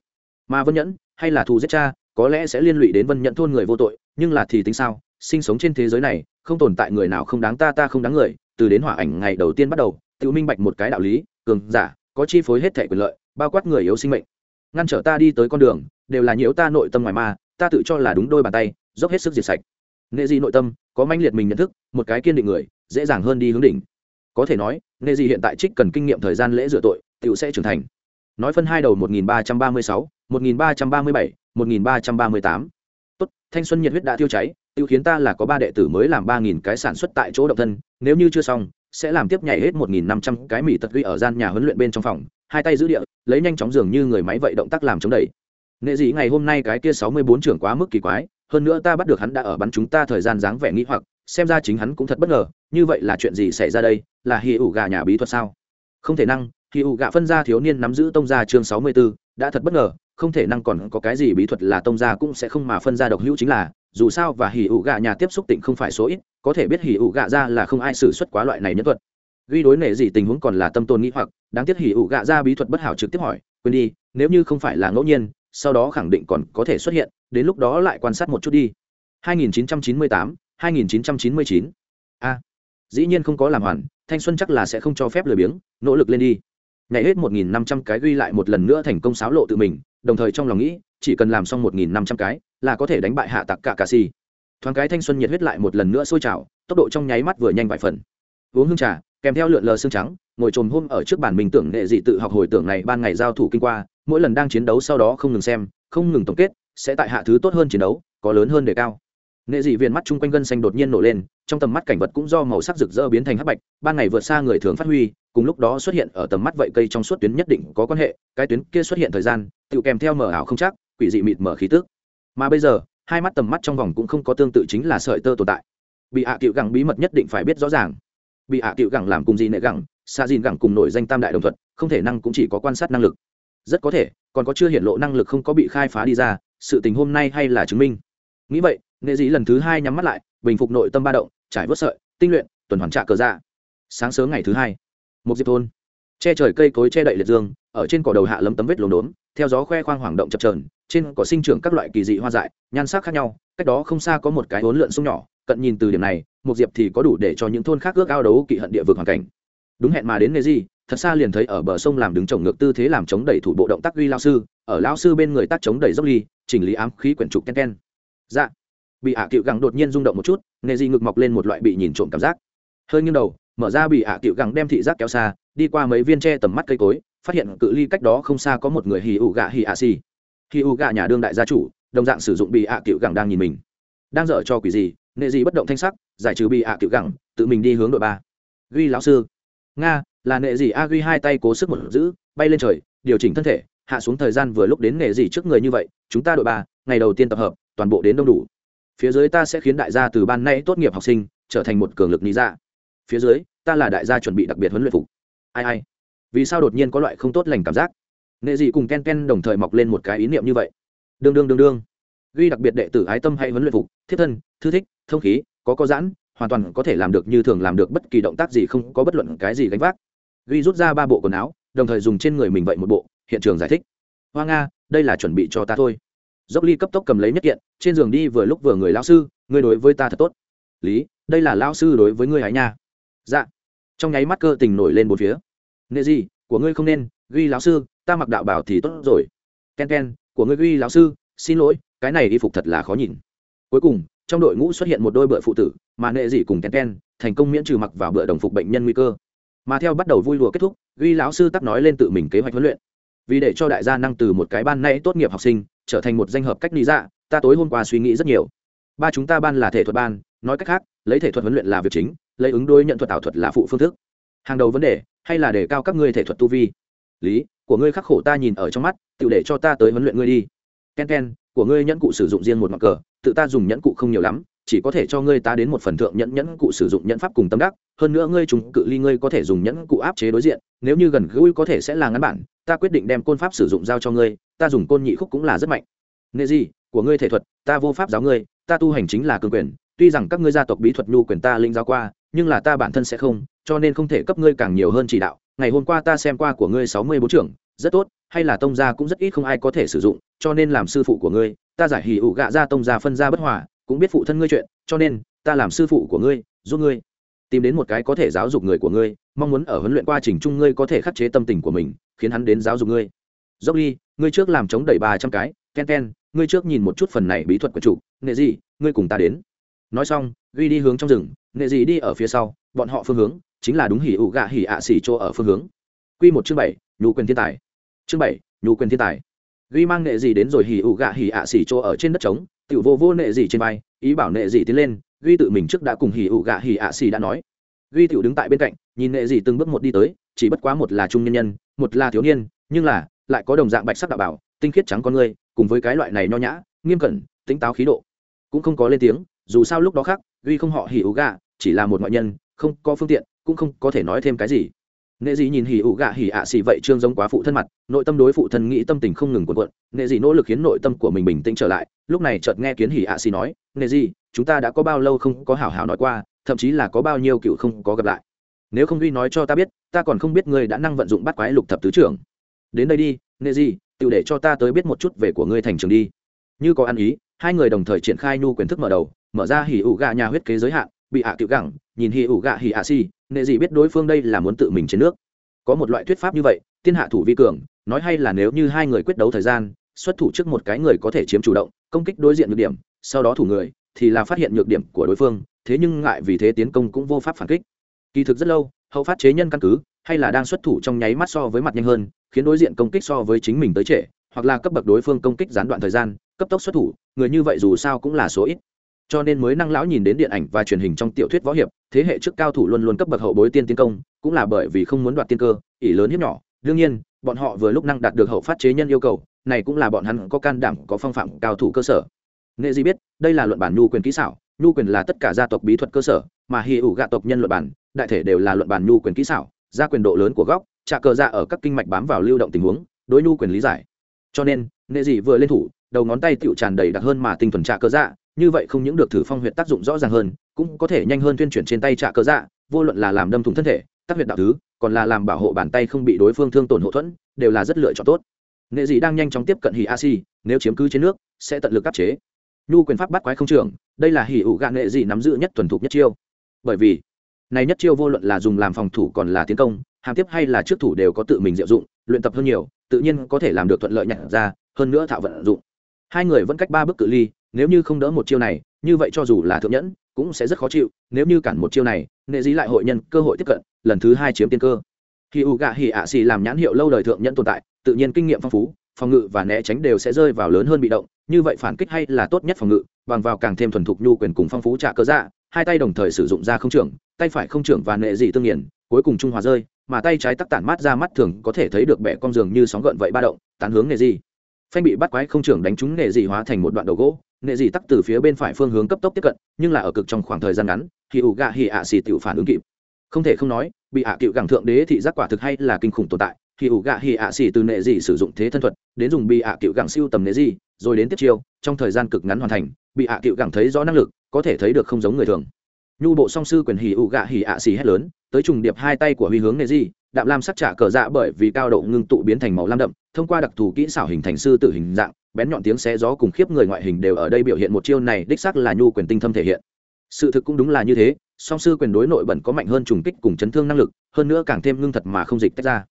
Mà vân nhẫn, hay là thù giết cha, có lẽ sẽ liên lụy đến vân nhẫn thôn người vô tội, nhưng là thì tính sao? Sinh sống trên thế giới này, không tồn tại người nào không đáng ta ta không đáng người. Từ đến hỏa ảnh ngày đầu tiên bắt đầu tự minh bạch một cái đạo lý, cường giả có chi phối hết thể quyền lợi, bao quát người yếu sinh mệnh. Ngăn trở ta đi tới con đường, đều là nhiễu ta nội tâm ngoài ma, ta tự cho là đúng đôi bàn tay, dốc hết sức diệt sạch. Nghệ Di nội tâm có manh liệt mình nhận thức, một cái kiên định người, dễ dàng hơn đi hướng đỉnh. Có thể nói, nghệ Di hiện tại trích cần kinh nghiệm thời gian lễ rửa tội tựu sẽ trưởng thành. Nói phân hai đầu một nghìn ba trăm ba mươi sáu, một nghìn ba trăm ba mươi bảy, một nghìn ba trăm ba mươi tám. Tốt, thanh xuân nhiệt huyết đã tiêu cháy, tiêu khiến ta là có ba đệ tử mới làm ba nghìn cái sản xuất tại chỗ động thân, nếu như chưa xong sẽ làm tiếp nhảy hết một nghìn năm trăm cái mì tật ghi ở gian nhà huấn luyện bên trong phòng, hai tay giữ địa, lấy nhanh chóng dường như người máy vậy động tác làm chống đẩy. Nghệ gì ngày hôm nay cái kia sáu mươi bốn trưởng quá mức kỳ quái, hơn nữa ta bắt được hắn đã ở bắn chúng ta thời gian dáng vẻ nghĩ hoặc, xem ra chính hắn cũng thật bất ngờ, như vậy là chuyện gì xảy ra đây, là hì ủ gà nhà bí thuật sao? Không thể năng hì ủ gà phân ra thiếu niên nắm giữ tông gia chương sáu mươi b ố đã thật bất ngờ, không thể năng còn có cái gì bí thuật là tông gia cũng sẽ không mà phân ra độc hữu chính là dù sao và hỉ ủ gạ nhà tiếp xúc tỉnh không phải số ít có thể biết hỉ ủ gạ ra là không ai xử suất quá loại này nhất thuật. Ghi đối nể gì tình huống còn là tâm tồn nghĩ hoặc đáng tiếc hỉ ủ gạ ra bí thuật bất hảo trực tiếp hỏi quên đi nếu như không phải là ngẫu nhiên sau đó khẳng định còn có thể xuất hiện đến lúc đó lại quan sát một chút đi. 2998, 2999. a dĩ nhiên không có làm hoàn thanh xuân chắc là sẽ không cho phép lười biếng nỗ lực lên đi. Nhảy hết 1.500 cái ghi lại một lần nữa thành công sáo lộ tự mình đồng thời trong lòng nghĩ, chỉ cần làm xong 1.500 cái, là có thể đánh bại hạ tặc cả cà si thoáng cái thanh xuân nhiệt huyết lại một lần nữa sôi trào, tốc độ trong nháy mắt vừa nhanh vài phần. Uống hương trà, kèm theo lượn lờ xương trắng, ngồi trồm hôm ở trước bàn mình tưởng nghệ dị tự học hồi tưởng này ban ngày giao thủ kinh qua, mỗi lần đang chiến đấu sau đó không ngừng xem, không ngừng tổng kết, sẽ tại hạ thứ tốt hơn chiến đấu, có lớn hơn đề cao. Nghệ dị viên mắt chung quanh gân xanh đột nhiên nổ lên, trong tầm mắt cảnh vật cũng do màu sắc rực rỡ biến thành hắc bạch, ban ngày vượt xa người thường phát huy, cùng lúc đó xuất hiện ở tầm mắt vậy cây trong suốt tuyến nhất định có quan hệ, cái tuyến kia xuất hiện thời gian tự kèm theo mở ảo không chắc, quỷ dị mịt mở khí tức. Mà bây giờ, hai mắt tầm mắt trong vòng cũng không có tương tự chính là sợi tơ tồn tại. Bị hạ à cựu gẳng bí mật nhất định phải biết rõ ràng. Bị hạ à cựu gẳng làm cùng gì nệ gẳng xa dìn gẳng cùng nổi danh tam đại đồng thuận không thể năng cũng chỉ có quan sát năng lực. Rất có thể, còn có chưa hiện lộ năng lực không có bị khai phá đi ra, sự tình hôm nay hay là chứng minh. Nghĩ vậy, nghệ dĩ lần thứ hai nhắm mắt lại, bình phục nội tâm ba động, trải vớt sợi, tinh luyện, tuần hoàn trạ cờ ra sáng sớm ngày thứ hai, một diệp thôn. Che trời cây cối che đậy liệt dương, ở trên cỏ đầu hạ lấm tấm vết lốm đốm theo gió khoe khoang hoảng động chập trờn trên cỏ sinh trưởng các loại kỳ dị hoa dại, nhan sắc khác nhau, cách đó không xa có một cái hốn lượn sông nhỏ, cận nhìn từ điểm này một diệp thì có đủ để cho những thôn khác ước ao đấu kỵ hận địa vực hoàn cảnh. Đúng hẹn mà đến nghề gì thật xa liền thấy ở bờ sông làm đứng trồng ngược tư thế làm chống đẩy thủ bộ động tác ghi lao sư, ở lao sư bên người tác chống đẩy dốc ly, chỉnh lý ám khí quyển trục ken ken. Dạ. Bị ạ à cựu gẳng đột nhiên rung động một chút nghề gì ngực mọc lên một loại bị nhìn trộm cảm giác. Hơi nghiêng đầu, mở ra bị ạ à cựu gẳng đem thị giác kéo xa, đi qua mấy viên tre tầm mắt cây cối phát hiện cự ly cách đó không xa có một người hì ụ gạ hì ạ xì. Hì ụ gạ nhà đương đại gia chủ, đồng dạng sử dụng bị ạ à cựu gẳng đang nhìn mình. Đang dở cho quỷ gì, nệ gì bất động thanh sắc, giải trừ bị ạ cựu gẳng, tự mình đi hướng đội ba. Ghi lão sư. Nga, là nệ gì a ghi hai tay cố sức một giữ, bay lên trời, điều chỉnh thân thể, hạ xuống thời gian vừa lúc đến nệ gì trước người như vậy, chúng ta đội ba, ngày đầu tiên tập hợp, toàn bộ đến đông đủ. Phía dưới ta sẽ khiến đại gia từ ban nay tốt nghiệp học sinh, trở thành một cường lực lý gia dạ. phía dưới, ta là đại gia chuẩn bị đặc biệt huấn luyện phục. Ai ai vì sao đột nhiên có loại không tốt lành cảm giác? Nghệ dị cùng ken ken đồng thời mọc lên một cái ý niệm như vậy. Đương đương đương đương. Ghi đặc biệt đệ tử ái tâm hay huấn luyện phục, thiết thân, thư thích, thông khí, có có giãn, hoàn toàn có thể làm được như thường làm được bất kỳ động tác gì không có bất luận cái gì gánh vác. Ghi rút ra ba bộ quần áo, đồng thời dùng trên người mình vậy một bộ, hiện trường giải thích. Hoa nga, đây là chuẩn bị cho ta thôi. Dốc ly cấp tốc cầm lấy nhất kiện, trên giường đi vừa lúc vừa người lao sư, ngươi đối với ta thật tốt. Lý, đây là lao sư đối với ngươi hải nha. Dạ. Trong nháy mắt cơ tình nổi lên một phía nệ gì của ngươi không nên, ghi lão sư, ta mặc đạo bảo thì tốt rồi. Ken ken, của ngươi ghi lão sư, xin lỗi, cái này đi phục thật là khó nhìn. Cuối cùng, trong đội ngũ xuất hiện một đôi bựa phụ tử, mà nệ dị cùng ken ken, thành công miễn trừ mặc vào bựa đồng phục bệnh nhân nguy cơ. Mà theo bắt đầu vui lùa kết thúc, ghi lão sư tắc nói lên tự mình kế hoạch huấn luyện. Vì để cho đại gia năng từ một cái ban nay tốt nghiệp học sinh, trở thành một danh hợp cách lý dạ ta tối hôm qua suy nghĩ rất nhiều. Ba chúng ta ban là thể thuật ban, nói cách khác, lấy thể thuật huấn luyện là việc chính, lấy ứng đối nhận thuật ảo thuật là phụ phương thức hàng đầu vấn đề, hay là để cao các ngươi thể thuật tu vi? Lý, của ngươi khắc khổ ta nhìn ở trong mắt, tự để cho ta tới huấn luyện ngươi đi. Ken ken, của ngươi nhẫn cụ sử dụng riêng một mặt cờ, tự ta dùng nhẫn cụ không nhiều lắm, chỉ có thể cho ngươi ta đến một phần thượng nhẫn nhẫn cụ sử dụng nhẫn pháp cùng tâm đắc, hơn nữa ngươi trùng cự ly ngươi có thể dùng nhẫn cụ áp chế đối diện, nếu như gần gũi có thể sẽ là ngắn bản, ta quyết định đem côn pháp sử dụng giao cho ngươi, ta dùng côn nhị khúc cũng là rất mạnh. Nghệ gì của ngươi thể thuật, ta vô pháp giáo ngươi, ta tu hành chính là cường quyền, tuy rằng các ngươi gia tộc bí thuật nhu quyền ta linh giáo qua nhưng là ta bản thân sẽ không, cho nên không thể cấp ngươi càng nhiều hơn chỉ đạo. Ngày hôm qua ta xem qua của ngươi sáu mươi bốn trưởng, rất tốt, hay là tông gia cũng rất ít không ai có thể sử dụng, cho nên làm sư phụ của ngươi, ta giải hỉ ủ gạ ra tông gia phân ra bất hòa, cũng biết phụ thân ngươi chuyện, cho nên, ta làm sư phụ của ngươi, giúp ngươi tìm đến một cái có thể giáo dục người của ngươi, mong muốn ở huấn luyện quá trình chung ngươi có thể khắc chế tâm tình của mình, khiến hắn đến giáo dục ngươi. Dốc đi ngươi trước làm chống đẩy ba trăm cái, ken ken, ngươi trước nhìn một chút phần này bí thuật của chủ, nghệ gì, ngươi cùng ta đến. Nói xong ghi đi hướng trong rừng, nghệ gì đi ở phía sau, bọn họ phương hướng chính là đúng hỉ ủ gạ hỉ ạ xỉ chỗ ở phương hướng. Quy một chương bảy nhu quyền thiên tài. Chương bảy nhu quyền thiên tài. Ghi mang nghệ gì đến rồi hỉ ủ gạ hỉ ạ xỉ chỗ ở trên đất trống, tiểu vô vô nệ gì trên vai, ý bảo nệ gì tiến lên, ghi tự mình trước đã cùng hỉ ủ gạ hỉ ạ xỉ đã nói. Ghi tiểu đứng tại bên cạnh, nhìn nệ gì từng bước một đi tới, chỉ bất quá một là trung nhân nhân, một là thiếu niên, nhưng là lại có đồng dạng bạch sắc đạo bảo, tinh khiết trắng con người cùng với cái loại này nho nhã, nghiêm cẩn tính táo khí độ. Cũng không có lên tiếng, dù sao lúc đó khác ghi không họ hỉ ủ gạ chỉ là một ngoại nhân, không có phương tiện, cũng không có thể nói thêm cái gì. Nệ dị nhìn hỉ ủ gạ hỉ ạ xì vậy trương giống quá phụ thân mặt, nội tâm đối phụ thân nghĩ tâm tình không ngừng cuộn cuộn. Nệ dị nỗ lực khiến nội tâm của mình bình tĩnh trở lại, lúc này chợt nghe kiến hỉ ạ xì nói, nệ dị chúng ta đã có bao lâu không có hảo hảo nói qua, thậm chí là có bao nhiêu cựu không có gặp lại. Nếu không duy nói cho ta biết, ta còn không biết ngươi đã năng vận dụng bắt quái lục thập tứ trưởng. Đến đây đi, nệ dị tự để cho ta tới biết một chút về của ngươi thành trường đi. Như có ăn ý, hai người đồng thời triển khai nhu quyền thức mở đầu mở ra hỉ ủ gạ nhà huyết kế giới hạn, bị hạ à gẳng, nhìn hỉ ủ gạ hỉ ạ si nệ gì biết đối phương đây là muốn tự mình trên nước. Có một loại thuyết pháp như vậy, tiên hạ thủ vi cường, nói hay là nếu như hai người quyết đấu thời gian, xuất thủ trước một cái người có thể chiếm chủ động, công kích đối diện nhược điểm, sau đó thủ người, thì là phát hiện nhược điểm của đối phương, thế nhưng ngại vì thế tiến công cũng vô pháp phản kích. Kỳ thực rất lâu, hậu phát chế nhân căn cứ, hay là đang xuất thủ trong nháy mắt so với mặt nhanh hơn, khiến đối diện công kích so với chính mình tới trễ, hoặc là cấp bậc đối phương công kích gián đoạn thời gian, cấp tốc xuất thủ, người như vậy dù sao cũng là số ít cho nên mới năng lão nhìn đến điện ảnh và truyền hình trong tiểu thuyết võ hiệp, thế hệ trước cao thủ luôn luôn cấp bậc hậu bối tiên tiến công, cũng là bởi vì không muốn đoạt tiên cơ, ỷ lớn hiếp nhỏ. Đương nhiên, bọn họ vừa lúc năng đạt được hậu phát chế nhân yêu cầu, này cũng là bọn hắn có can đảm, có phong phạm cao thủ cơ sở. Nghệ gì biết, đây là luận bản nhu quyền kỹ xảo, nhu quyền là tất cả gia tộc bí thuật cơ sở, mà hy ủ gạ tộc nhân luận bản, đại thể đều là luận bản nhu quyền kỹ xảo, gia quyền độ lớn của góc trả cờ ra ở các kinh mạch bám vào lưu động tình huống, đối nhu quyền lý giải. Cho nên, nghệ gì vừa lên thủ, đầu ngón tay tựu tràn đầy đặc hơn mà tinh thuần trả cờ dạ như vậy không những được thử phong huyệt tác dụng rõ ràng hơn, cũng có thể nhanh hơn tuyên chuyển trên tay trả cờ dạ vô luận là làm đâm thủng thân thể, tác huyệt đạo thứ, còn là làm bảo hộ bàn tay không bị đối phương thương tổn hậu thuẫn, đều là rất lựa chọn tốt. Nghệ dị đang nhanh chóng tiếp cận hỉ a si, nếu chiếm cứ trên nước, sẽ tận lực áp chế. Nhu quyền pháp bắt quái không trường đây là hỉ ủ gạn nghệ dị nắm giữ nhất thuần thục nhất chiêu. Bởi vì, này nhất chiêu vô luận là dùng làm phòng thủ còn là tiến công hàng tiếp hay là trước thủ đều có tự mình diệu dụng, luyện tập hơn nhiều, tự nhiên có thể làm được thuận lợi nhặt ra, hơn nữa thạo vận dụng. Hai người vẫn cách ba bước cự ly nếu như không đỡ một chiêu này, như vậy cho dù là thượng nhẫn, cũng sẽ rất khó chịu, nếu như cản một chiêu này, nệ dí lại hội nhân cơ hội tiếp cận, lần thứ hai chiếm tiên cơ. Khi u gạ hỉ ạ xì làm nhãn hiệu lâu đời thượng nhẫn tồn tại, tự nhiên kinh nghiệm phong phú, phòng ngự và né tránh đều sẽ rơi vào lớn hơn bị động, như vậy phản kích hay là tốt nhất phòng ngự, bằng vào càng thêm thuần thục nhu quyền cùng phong phú trả cơ dạ hai tay đồng thời sử dụng ra không trưởng, tay phải không trưởng và nệ dị tương nghiền, cuối cùng trung hòa rơi, mà tay trái tắc tản mát ra mắt thường có thể thấy được bẻ con giường như sóng gợn vậy ba động, tán hướng nệ dị phanh bị bắt quái không trưởng đánh trúng nệ dị hóa thành một đoạn đầu gỗ nệ dị tắc từ phía bên phải phương hướng cấp tốc tiếp cận, nhưng là ở cực trong khoảng thời gian ngắn, thì ủ gạ hì ạ xì tiểu phản ứng kịp. Không thể không nói, bị ạ cựu gẳng thượng đế thị giác quả thực hay là kinh khủng tồn tại, thì ủ gạ hì ạ xì từ nệ dị sử dụng thế thân thuật, đến dùng bị ạ cựu gẳng siêu tầm nệ dị rồi đến tiếp chiêu, trong thời gian cực ngắn hoàn thành, bị ạ cựu gẳng thấy rõ năng lực, có thể thấy được không giống người thường. Nhu bộ song sư quyền hì ủ gạ hì ạ xì hét lớn tới trùng điệp hai tay của huy hướng nệ di đạm lam sắc trả cờ dạ bởi vì cao độ ngưng tụ biến thành màu lam đậm, thông qua đặc thù kỹ xảo hình thành sư tử hình dạng, bén nhọn tiếng xé gió cùng khiếp người ngoại hình đều ở đây biểu hiện một chiêu này đích sắc là nhu quyền tinh thâm thể hiện. Sự thực cũng đúng là như thế, song sư quyền đối nội bẩn có mạnh hơn trùng kích cùng chấn thương năng lực, hơn nữa càng thêm ngưng thật mà không dịch tách ra.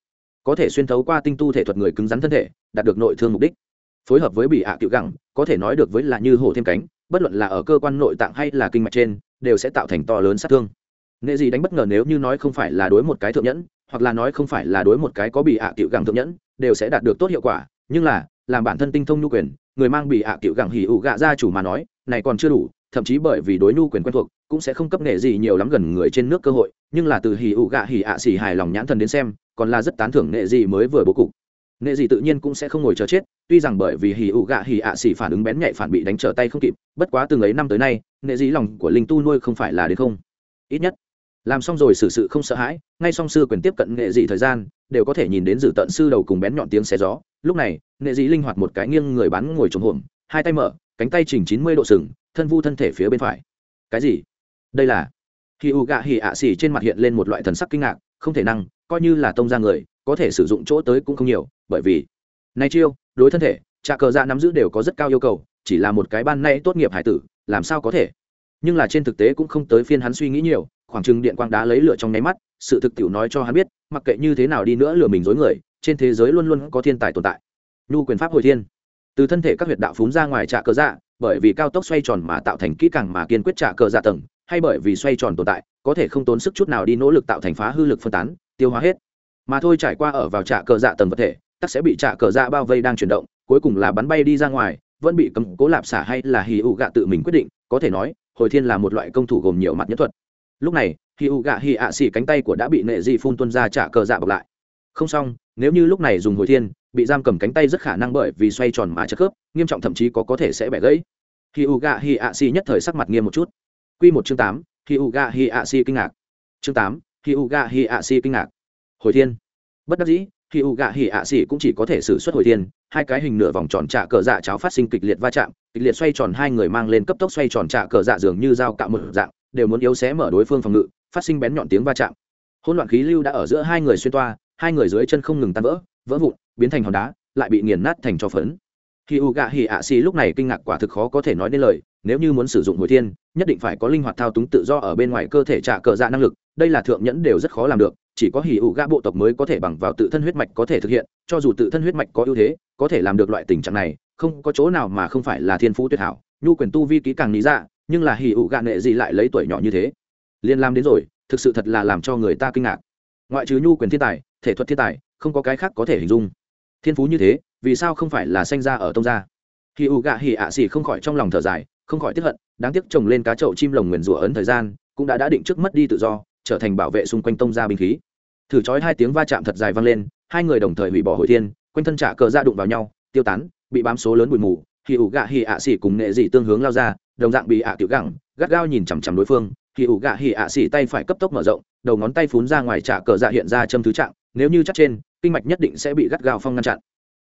Có thể xuyên thấu qua tinh tu thể thuật người cứng rắn thân thể, đạt được nội thương mục đích. Phối hợp với bị ạ tiểu gẳng, có thể nói được với là như hổ thêm cánh, bất luận là ở cơ quan nội tạng hay là kinh mạch trên, đều sẽ tạo thành to lớn sát thương nghệ gì đánh bất ngờ nếu như nói không phải là đối một cái thượng nhẫn, hoặc là nói không phải là đối một cái có bị ạ tiểu gẳng thượng nhẫn, đều sẽ đạt được tốt hiệu quả. Nhưng là, làm bản thân tinh thông nhu quyền, người mang bị ạ tiểu gẳng hỉ ụ gạ ra chủ mà nói, này còn chưa đủ, thậm chí bởi vì đối nhu quyền quen thuộc, cũng sẽ không cấp nghệ gì nhiều lắm gần người trên nước cơ hội. Nhưng là từ hỉ ụ gạ hỉ ạ xỉ hài lòng nhãn thần đến xem, còn là rất tán thưởng nghệ gì mới vừa bố cục. Nghệ gì tự nhiên cũng sẽ không ngồi chờ chết, tuy rằng bởi vì hỉ ụ gạ hỉ ạ xỉ phản ứng bén nhạy phản bị đánh trở tay không kịp, bất quá từng ấy năm tới nay, nghệ gì lòng của linh tu nuôi không phải là đến không. Ít nhất làm xong rồi xử sự không sợ hãi, ngay song sư quyền tiếp cận nghệ dị thời gian, đều có thể nhìn đến dự tận sư đầu cùng bén nhọn tiếng xé gió. Lúc này, nghệ dị linh hoạt một cái nghiêng người bắn ngồi trống hổm, hai tay mở, cánh tay chỉnh chín mươi độ sừng, thân vu thân thể phía bên phải. Cái gì? Đây là khi u gạ hỉ ạ xỉ trên mặt hiện lên một loại thần sắc kinh ngạc, không thể năng, coi như là tông ra người, có thể sử dụng chỗ tới cũng không nhiều, bởi vì nay chiêu, đối thân thể trà cờ ra nắm giữ đều có rất cao yêu cầu, chỉ là một cái ban nay tốt nghiệp hải tử, làm sao có thể? Nhưng là trên thực tế cũng không tới phiên hắn suy nghĩ nhiều khoảng trừng điện quang đá lấy lửa trong nháy mắt, sự thực tiệu nói cho hắn biết, mặc kệ như thế nào đi nữa lừa mình dối người, trên thế giới luôn luôn có thiên tài tồn tại. Nhu quyền pháp hồi thiên. Từ thân thể các huyệt đạo phún ra ngoài trạ cờ dạ bởi vì cao tốc xoay tròn mà tạo thành kỹ càng mà kiên quyết trạ cờ dạ tầng, hay bởi vì xoay tròn tồn tại, có thể không tốn sức chút nào đi nỗ lực tạo thành phá hư lực phân tán, tiêu hóa hết. Mà thôi trải qua ở vào trạ cờ dạ tầng vật thể, tắc sẽ bị trạ cờ dạ bao vây đang chuyển động, cuối cùng là bắn bay đi ra ngoài, vẫn bị cấm cố lạp xả hay là hì ụ gạ tự mình quyết định, có thể nói, hồi thiên là một loại công thủ gồm nhiều mặt nhất thuật lúc này, hì ụ gạ hì ạ xỉ cánh tay của đã bị nệ dị phun tuân ra trả cờ dạ bọc lại. Không xong, nếu như lúc này dùng hồi thiên, bị giam cầm cánh tay rất khả năng bởi vì xoay tròn mà chất khớp, nghiêm trọng thậm chí có có thể sẽ bẻ gãy. Hì ụ gạ hì ạ xỉ nhất thời sắc mặt nghiêm một chút. Q một chương tám, hì ụ gạ hì ạ xỉ kinh ngạc. Chương tám, hì ụ gạ hì ạ xỉ kinh ngạc. Hồi thiên. Bất đắc dĩ, hì ụ gạ hì ạ xỉ cũng chỉ có thể xử suất hồi thiên, hai cái hình nửa vòng tròn trả cờ dạ cháo phát sinh kịch liệt va chạm, kịch liệt xoay tròn hai người mang lên cấp tốc xoay tròn trả cờ dạ dường như dao cạo một dạng đều muốn yếu xé mở đối phương phòng ngự, phát sinh bén nhọn tiếng va chạm. Hỗn loạn khí lưu đã ở giữa hai người xuyên toa, hai người dưới chân không ngừng tan vỡ vỡ vụn, biến thành hòn đá, lại bị nghiền nát thành cho phấn. Khi u gạ hỉ ạ xì lúc này kinh ngạc quả thực khó có thể nói đến lời, nếu như muốn sử dụng hồi thiên, nhất định phải có linh hoạt thao túng tự do ở bên ngoài cơ thể trả cờ dạ năng lực, đây là thượng nhẫn đều rất khó làm được, chỉ có hỉ ủ gạ bộ tộc mới có thể bằng vào tự thân huyết mạch có thể thực hiện, cho dù tự thân huyết mạch có ưu thế, có thể làm được loại tình trạng này, không có chỗ nào mà không phải là thiên phú tuyệt hảo, nhu quyền tu vi kỹ càng lý dạ nhưng là hỉ ụ gạ nệ gì lại lấy tuổi nhỏ như thế? Liên lam đến rồi, thực sự thật là làm cho người ta kinh ngạc. Ngoại trừ nhu quyền thiên tài, thể thuật thiên tài, không có cái khác có thể hình dung. Thiên phú như thế, vì sao không phải là sanh ra ở tông gia? Hì u gạ hỉ ạ xỉ không khỏi trong lòng thở dài, không khỏi tiếp hận, đáng tiếc trồng lên cá chậu chim lồng nguyền rủa ấn thời gian, cũng đã đã định trước mất đi tự do, trở thành bảo vệ xung quanh tông gia binh khí. Thử chói hai tiếng va chạm thật dài vang lên, hai người đồng thời hủy bỏ hội thiên, quanh thân trả cờ ra đụng vào nhau, tiêu tán, bị bám số lớn bụi mù. Hì ủ gạ hỉ ạ xỉ cùng nệ dị tương hướng lao ra đồng dạng bị ạ tiểu gẳng, gắt gao nhìn chằm chằm đối phương khi ủ gạ hỉ ạ xỉ tay phải cấp tốc mở rộng, đầu ngón tay phún ra ngoài trả cờ dạ hiện ra châm thứ trạng, nếu như chắc trên, kinh mạch nhất định sẽ bị gắt gao phong ngăn chặn.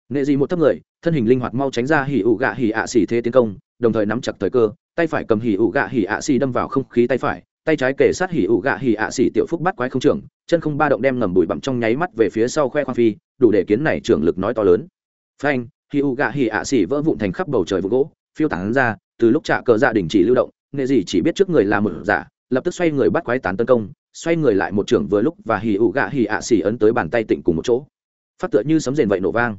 Nệ dị một thấp người, thân hình linh hoạt mau tránh ra hỉ ủ gạ hỉ ạ xỉ thế tiến công, đồng thời nắm chặt thời cơ, tay phải cầm hỉ ủ gạ hỉ ạ xỉ đâm vào không khí tay phải, tay trái kể sát hỉ ủ gạ hỉ ạ xỉ tiểu phúc bắt quái không trưởng, chân không ba động đem ngầm bụi bặm trong nháy mắt về phía sau khoe khoang phi, đủ để kiến này trưởng lực nói to lớn. Phanh, hỉ ủ gạ hỉ ạ xỉ vỡ vụn thành khắp bầu trời vụ gỗ, phiêu tán ra từ lúc trả cờ dạ đình chỉ lưu động, nghệ dị chỉ biết trước người là một giả, lập tức xoay người bắt quái tán tấn công, xoay người lại một trưởng vừa lúc và hỉ ủ gạ hỉ ạ xỉ ấn tới bàn tay tịnh cùng một chỗ. Phát tựa như sấm rền vậy nổ vang.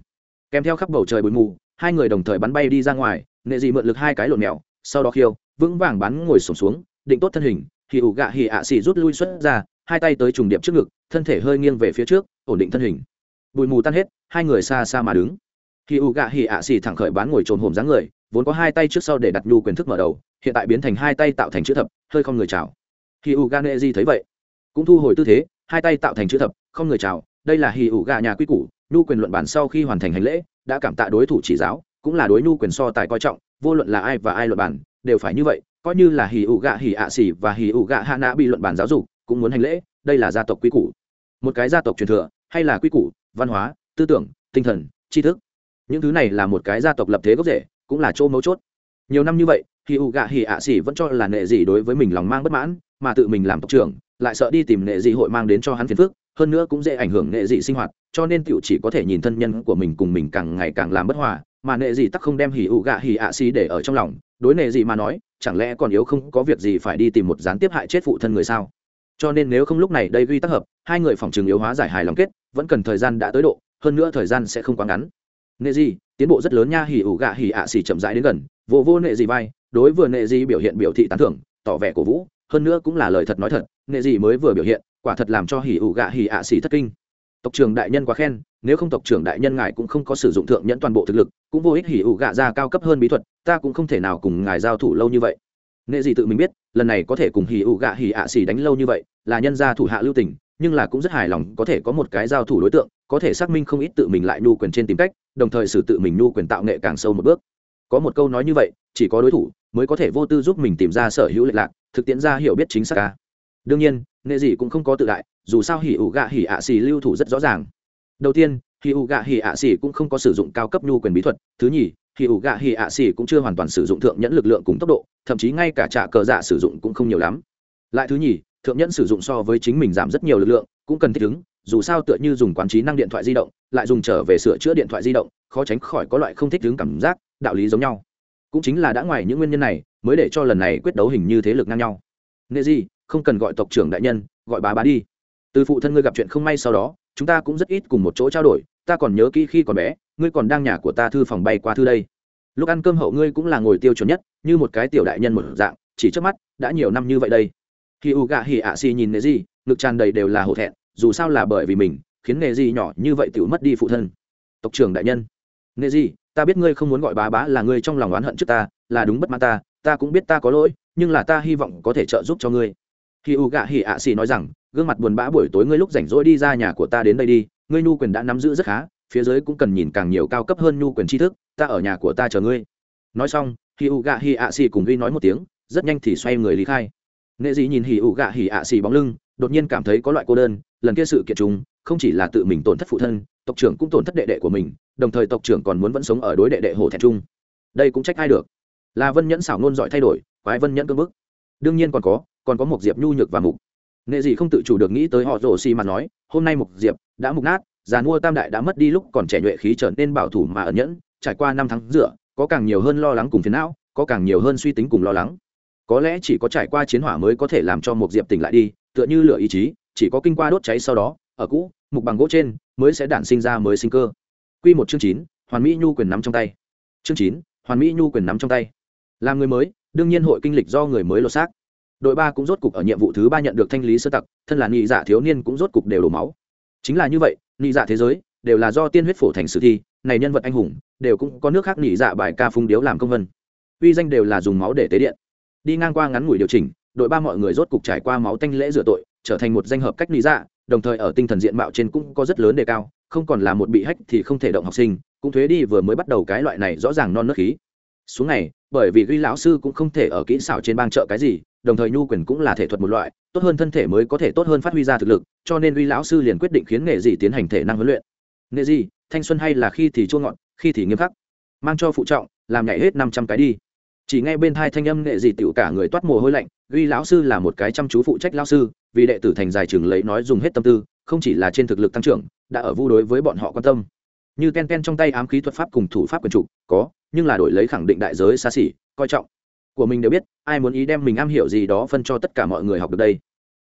Kèm theo khắp bầu trời bụi mù, hai người đồng thời bắn bay đi ra ngoài, nghệ dị mượn lực hai cái lộn mèo, sau đó khiêu, vững vàng bắn ngồi sổm xuống, định tốt thân hình hỉ ủ gạ hỉ ạ xỉ rút lui xuất ra, hai tay tới trùng điệp trước ngực, thân thể hơi nghiêng về phía trước, ổn định thân hình. Bụi mù tan hết, hai người xa xa mà đứng. Hỉ ủ gạ hỉ ạ xỉ thẳng khởi bán ngồi trồn hồm dáng người vốn có hai tay trước sau để đặt nhu quyền thức mở đầu, hiện tại biến thành hai tay tạo thành chữ thập, hơi không người chào. Hì ủ ga nệ di thấy vậy, cũng thu hồi tư thế, hai tay tạo thành chữ thập, không người chào, đây là hì ủ ga nhà quy củ, nhu quyền luận bản sau khi hoàn thành hành lễ, đã cảm tạ đối thủ chỉ giáo, cũng là đối nhu quyền so tài coi trọng, vô luận là ai và ai luận bản, đều phải như vậy, coi như là hì ủ gạ hì ạ xỉ và hì ủ gạ hạ nã bị luận bản giáo dục, cũng muốn hành lễ, đây là gia tộc quy củ. Một cái gia tộc truyền thừa, hay là quy củ, văn hóa, tư tưởng, tinh thần, tri thức. Những thứ này là một cái gia tộc lập thế gốc rễ cũng là chỗ mấu chốt. Nhiều năm như vậy thì U gạ hỉ ạ xỉ vẫn cho là nệ dị đối với mình lòng mang bất mãn, mà tự mình làm tộc trưởng, lại sợ đi tìm nệ dị hội mang đến cho hắn phiền phức, hơn nữa cũng dễ ảnh hưởng nệ dị sinh hoạt, cho nên tiểu chỉ có thể nhìn thân nhân của mình cùng mình càng ngày càng làm bất hòa, mà nệ dị tắc không đem hỉ U gạ hỉ ạ xỉ để ở trong lòng, đối nệ dị mà nói, chẳng lẽ còn yếu không, có việc gì phải đi tìm một gián tiếp hại chết phụ thân người sao? Cho nên nếu không lúc này đây ghi tác hợp, hai người phòng trường yếu hóa giải hài lòng kết, vẫn cần thời gian đã tới độ, hơn nữa thời gian sẽ không quá ngắn nệ gì tiến bộ rất lớn nha, hỉ ủ gạ hỉ ạ xỉ chậm rãi đến gần, vô vô nệ gì vai, đối vừa nệ gì biểu hiện biểu thị tán thưởng, tỏ vẻ cổ vũ, hơn nữa cũng là lời thật nói thật, nệ gì mới vừa biểu hiện, quả thật làm cho hỉ ủ gạ hỉ ạ xỉ thất kinh. Tộc trưởng đại nhân quá khen, nếu không tộc trưởng đại nhân ngài cũng không có sử dụng thượng nhẫn toàn bộ thực lực, cũng vô ích hỉ ủ gạ ra cao cấp hơn bí thuật, ta cũng không thể nào cùng ngài giao thủ lâu như vậy. Nệ gì tự mình biết, lần này có thể cùng hỉ ủ gạ hỉ ạ xỉ đánh lâu như vậy, là nhân gia thủ hạ lưu tình nhưng là cũng rất hài lòng có thể có một cái giao thủ đối tượng, có thể xác minh không ít tự mình lại nhu quyền trên tìm cách, đồng thời xử tự mình nhu quyền tạo nghệ càng sâu một bước. Có một câu nói như vậy, chỉ có đối thủ mới có thể vô tư giúp mình tìm ra sở hữu lệch lạc, thực tiễn ra hiểu biết chính xác ca. Đương nhiên, nghệ gì cũng không có tự đại, dù sao hỉ ủ gạ hỉ ạ xì lưu thủ rất rõ ràng. Đầu tiên, hỉ ủ gạ hỉ ạ xì cũng không có sử dụng cao cấp nhu quyền bí thuật. Thứ nhì, hỉ ủ gạ hỉ ạ xì cũng chưa hoàn toàn sử dụng thượng nhẫn lực lượng cùng tốc độ, thậm chí ngay cả trạ cờ dạ sử dụng cũng không nhiều lắm. Lại thứ nhì thượng nhẫn sử dụng so với chính mình giảm rất nhiều lực lượng, cũng cần thích ứng, dù sao tựa như dùng quán trí năng điện thoại di động, lại dùng trở về sửa chữa điện thoại di động, khó tránh khỏi có loại không thích ứng cảm giác, đạo lý giống nhau. Cũng chính là đã ngoài những nguyên nhân này, mới để cho lần này quyết đấu hình như thế lực ngang nhau. Nghệ gì không cần gọi tộc trưởng đại nhân, gọi bá bá đi. Từ phụ thân ngươi gặp chuyện không may sau đó, chúng ta cũng rất ít cùng một chỗ trao đổi, ta còn nhớ kỹ khi còn bé, ngươi còn đang nhà của ta thư phòng bay qua thư đây. Lúc ăn cơm hậu ngươi cũng là ngồi tiêu chuẩn nhất, như một cái tiểu đại nhân một dạng, chỉ trước mắt, đã nhiều năm như vậy đây khi u gạ hỉ ạ xì nhìn nệ gì ngực tràn đầy đều là hổ thẹn, dù sao là bởi vì mình, khiến nệ gì nhỏ như vậy tự mất đi phụ thân. Tộc trưởng đại nhân. Nệ gì ta biết ngươi không muốn gọi bá bá là ngươi trong lòng oán hận trước ta, là đúng bất mãn ta ta cũng biết ta có lỗi, nhưng là ta hy vọng có thể trợ giúp cho ngươi. Khi u gạ hỉ ạ xì nói rằng, gương mặt buồn bã buổi tối ngươi lúc rảnh rỗi đi ra nhà của ta đến đây đi, ngươi nhu quyền đã nắm giữ rất khá, phía dưới cũng cần nhìn càng nhiều cao cấp hơn nhu quyền tri thức, ta ở nhà của ta chờ ngươi. Nói xong, khi u gạ hỉ ạ xì cùng ghi nói một tiếng, rất nhanh thì xoay người lý khai nệ dị nhìn hỉ ủ gạ hỉ ạ xì bóng lưng, đột nhiên cảm thấy có loại cô đơn, lần kia sự kiện chúng không chỉ là tự mình tổn thất phụ thân, tộc trưởng cũng tổn thất đệ đệ của mình, đồng thời tộc trưởng còn muốn vẫn sống ở đối đệ đệ hồ thẹn chung. Đây cũng trách ai được. Là vân nhẫn xảo ngôn giỏi thay đổi, quái vân nhẫn cương bức. Đương nhiên còn có còn có một diệp nhu nhược và mục. Nghệ dị không tự chủ được nghĩ tới họ rổ xì mà nói, hôm nay mục diệp đã mục nát, già mua tam đại đã mất đi lúc còn trẻ nhuệ khí trở nên bảo thủ mà ẩn nhẫn, trải qua năm tháng rửa, có càng nhiều hơn lo lắng cùng phiền não, có càng nhiều hơn suy tính cùng lo lắng có lẽ chỉ có trải qua chiến hỏa mới có thể làm cho một diệp tỉnh lại đi, tựa như lửa ý chí, chỉ có kinh qua đốt cháy sau đó, ở cũ, mục bằng gỗ trên, mới sẽ đản sinh ra mới sinh cơ. Q một chương chín, hoàn mỹ nhu quyền nắm trong tay. Chương chín, hoàn mỹ nhu quyền nắm trong tay. Làm người mới, đương nhiên hội kinh lịch do người mới lột xác. Đội ba cũng rốt cục ở nhiệm vụ thứ ba nhận được thanh lý sơ tặc, thân là nghị giả dạ thiếu niên cũng rốt cục đều đổ máu. Chính là như vậy, nhị dạ thế giới, đều là do tiên huyết phổ thành sử thi, này nhân vật anh hùng, đều cũng có nước khác nhị dạ bài ca phung điếu làm công vân. Uy danh đều là dùng máu để tế điện đi ngang qua ngắn ngủi điều chỉnh, đội ba mọi người rốt cục trải qua máu tanh lễ rửa tội, trở thành một danh hợp cách lý dạ đồng thời ở tinh thần diện mạo trên cũng có rất lớn đề cao, không còn là một bị hách thì không thể động học sinh, cũng thuế đi vừa mới bắt đầu cái loại này rõ ràng non nớt khí. Xuống này bởi vì ghi lão sư cũng không thể ở kỹ xảo trên bang chợ cái gì, đồng thời nhu quyền cũng là thể thuật một loại, tốt hơn thân thể mới có thể tốt hơn phát huy ra thực lực, cho nên ghi lão sư liền quyết định khiến nghệ dị tiến hành thể năng huấn luyện. Nghệ dị thanh xuân hay là khi thì chua ngọn khi thì nghiêm khắc. Mang cho phụ trọng, làm nhảy hết năm trăm cái đi chỉ nghe bên thai thanh âm nghệ dị tựu cả người toát mồ hôi lạnh, ghi lão sư là một cái chăm chú phụ trách lão sư, vì đệ tử thành dài trường lấy nói dùng hết tâm tư, không chỉ là trên thực lực tăng trưởng, đã ở vu đối với bọn họ quan tâm. Như ken ken trong tay ám khí thuật pháp cùng thủ pháp quyền trục có, nhưng là đổi lấy khẳng định đại giới xa xỉ, coi trọng. Của mình đều biết, ai muốn ý đem mình am hiểu gì đó phân cho tất cả mọi người học được đây.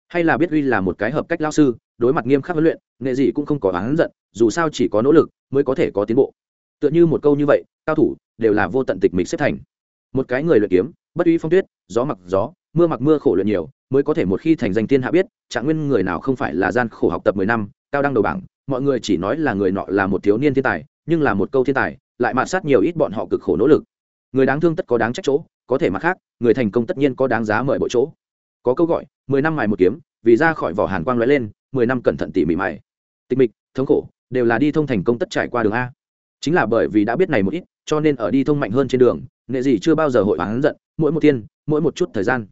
Hay là biết uy là một cái hợp cách lao sư, đối mặt nghiêm khắc huấn luyện, nghệ gì cũng không có oán giận, dù sao chỉ có nỗ lực mới có thể có tiến bộ. Tựa như một câu như vậy, cao thủ đều là vô tận tịch mình xếp thành một cái người luyện kiếm, bất uy phong tuyết, gió mặc gió, mưa mặc mưa khổ luyện nhiều, mới có thể một khi thành danh tiên hạ biết, trạng nguyên người nào không phải là gian khổ học tập mười năm, cao đăng đầu bảng, mọi người chỉ nói là người nọ là một thiếu niên thiên tài, nhưng là một câu thiên tài, lại mạt sát nhiều ít bọn họ cực khổ nỗ lực. Người đáng thương tất có đáng trách chỗ, có thể mặt khác, người thành công tất nhiên có đáng giá mời bộ chỗ. Có câu gọi, mười năm mài một kiếm, vì ra khỏi vỏ hàn quang lóe lên, mười năm cẩn thận tỉ mỉ mài. Tịch mịch, thống khổ, đều là đi thông thành công tất trải qua đường a chính là bởi vì đã biết này một ít, cho nên ở đi thông mạnh hơn trên đường nghệ gì chưa bao giờ hội hoán giận, mỗi một tiên, mỗi một chút thời gian.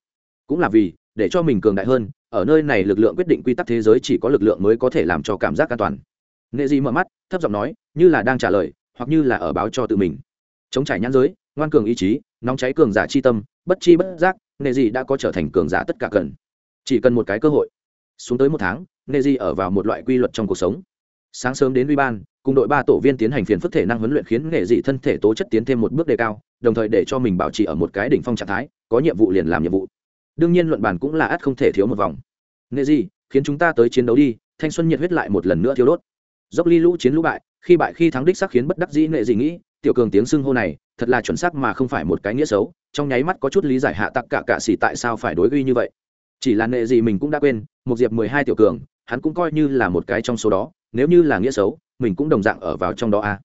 Cũng là vì, để cho mình cường đại hơn, ở nơi này lực lượng quyết định quy tắc thế giới chỉ có lực lượng mới có thể làm cho cảm giác an toàn. Nghệ gì mở mắt, thấp giọng nói, như là đang trả lời, hoặc như là ở báo cho tự mình. Chống trải nhãn giới, ngoan cường ý chí, nóng cháy cường giả chi tâm, bất chi bất giác nghệ gì đã có trở thành cường giả tất cả cần. Chỉ cần một cái cơ hội. Xuống tới một tháng nghệ gì ở vào một loại quy luật trong cuộc sống sáng sớm đến uy ban, cùng đội ba tổ viên tiến hành phiền phức thể năng huấn luyện khiến nghệ dị thân thể tố chất tiến thêm một bước đề cao, đồng thời để cho mình bảo trì ở một cái đỉnh phong trạng thái, có nhiệm vụ liền làm nhiệm vụ. Đương nhiên luận bàn cũng là ắt không thể thiếu một vòng. Nghệ dị, khiến chúng ta tới chiến đấu đi, thanh xuân nhiệt huyết lại một lần nữa thiếu đốt. Dốc ly lũ chiến lũ bại, khi bại khi thắng đích sắc khiến bất đắc dĩ nghệ dị nghĩ, tiểu cường tiếng xưng hô này, thật là chuẩn xác mà không phải một cái nghĩa xấu, trong nháy mắt có chút lý giải hạ tặc cả cạ xỉ tại sao phải đối ghi như vậy. Chỉ là nghệ dị mình cũng đã quên, một diệp mười hai tiểu cường, hắn cũng coi như là một cái trong số đó nếu như là nghĩa xấu, mình cũng đồng dạng ở vào trong đó a à.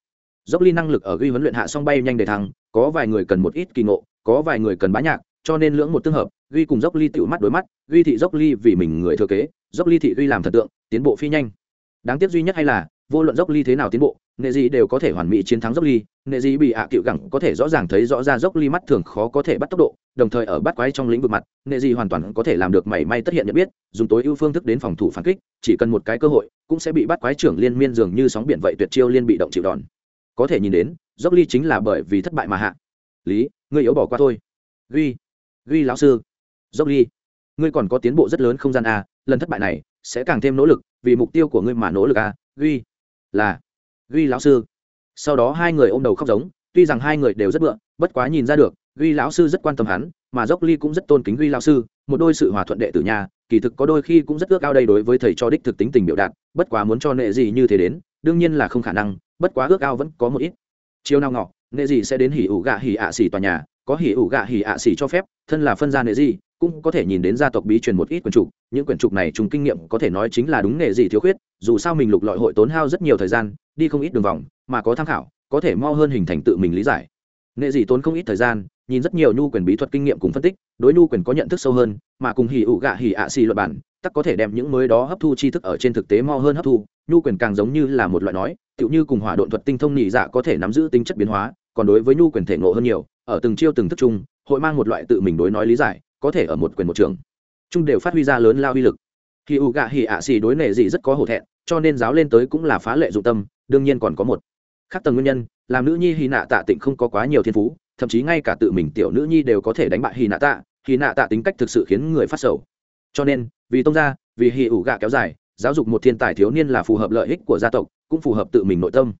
dốc ly năng lực ở ghi huấn luyện hạ song bay nhanh để thăng, có vài người cần một ít kỳ ngộ, có vài người cần bá nhạc, cho nên lưỡng một tương hợp, ghi cùng dốc ly tựu mắt đối mắt, ghi thị dốc ly vì mình người thừa kế, dốc ly thị ghi làm thần tượng, tiến bộ phi nhanh đáng tiếc duy nhất hay là, vô luận dốc ly thế nào tiến bộ, nghệ gì đều có thể hoàn mỹ chiến thắng dốc ly nệ dị bị ạ cựu gẳng có thể rõ ràng thấy rõ ra dốc ly mắt thường khó có thể bắt tốc độ, đồng thời ở bắt quái trong lĩnh vực mặt, nệ dị hoàn toàn có thể làm được mảy may tất hiện nhận biết, dùng tối ưu phương thức đến phòng thủ phản kích, chỉ cần một cái cơ hội, cũng sẽ bị bắt quái trưởng liên miên dường như sóng biển vậy tuyệt chiêu liên bị động chịu đòn. Có thể nhìn đến, dốc ly chính là bởi vì thất bại mà hạ. Lý, ngươi yếu bỏ qua thôi ghi ghi lão sư. Dốc ly, ngươi còn có tiến bộ rất lớn không gian a lần thất bại này sẽ càng thêm nỗ lực, vì mục tiêu của ngươi mà nỗ lực a ghi, là, ghi lão sư sau đó hai người ôm đầu khóc giống, tuy rằng hai người đều rất bựa bất quá nhìn ra được, ghi lão sư rất quan tâm hắn, mà dốc ly cũng rất tôn kính ghi lão sư, một đôi sự hòa thuận đệ tử nhà, kỳ thực có đôi khi cũng rất ước ao đây đối với thầy cho đích thực tính tình biểu đạt, bất quá muốn cho nệ gì như thế đến, đương nhiên là không khả năng, bất quá ước ao vẫn có một ít. Chiều nào ngọ, nệ gì sẽ đến hỉ ủ gạ hỉ ạ xỉ tòa nhà, có hỉ ủ gạ hỉ ạ xỉ cho phép, thân là phân gia nệ gì, cũng có thể nhìn đến gia tộc bí truyền một ít quyển trục, những quyển trục này chúng kinh nghiệm có thể nói chính là đúng nghề gì thiếu khuyết, dù sao mình lục lọi hội tốn hao rất nhiều thời gian đi không ít đường vòng, mà có tham khảo, có thể mo hơn hình thành tự mình lý giải. Nghệ gì tốn không ít thời gian, nhìn rất nhiều nhu quyền bí thuật kinh nghiệm cùng phân tích, đối nhu quyền có nhận thức sâu hơn, mà cùng hỉ ủ gạ hỉ ạ xì luật bản, tắc có thể đem những mới đó hấp thu tri thức ở trên thực tế mo hơn hấp thu, nhu quyền càng giống như là một loại nói, tựu như cùng hỏa độn thuật tinh thông nhị dạ có thể nắm giữ tính chất biến hóa, còn đối với nhu quyền thể ngộ hơn nhiều, ở từng chiêu từng thức chung, hội mang một loại tự mình đối nói lý giải, có thể ở một quyền một trường. Chung đều phát huy ra lớn lao uy lực. Khi u gạ hỉ ạ xì đối nệ gì rất có hổ thẹn, cho nên giáo lên tới cũng là phá lệ dụng tâm đương nhiên còn có một. Khác tầng nguyên nhân, làm nữ nhi hy nạ tạ tịnh không có quá nhiều thiên phú, thậm chí ngay cả tự mình tiểu nữ nhi đều có thể đánh bại hy nạ tạ hy nạ tạ tính cách thực sự khiến người phát sầu. Cho nên, vì tông gia, vì hy ủ gạ kéo dài, giáo dục một thiên tài thiếu niên là phù hợp lợi ích của gia tộc, cũng phù hợp tự mình nội tâm.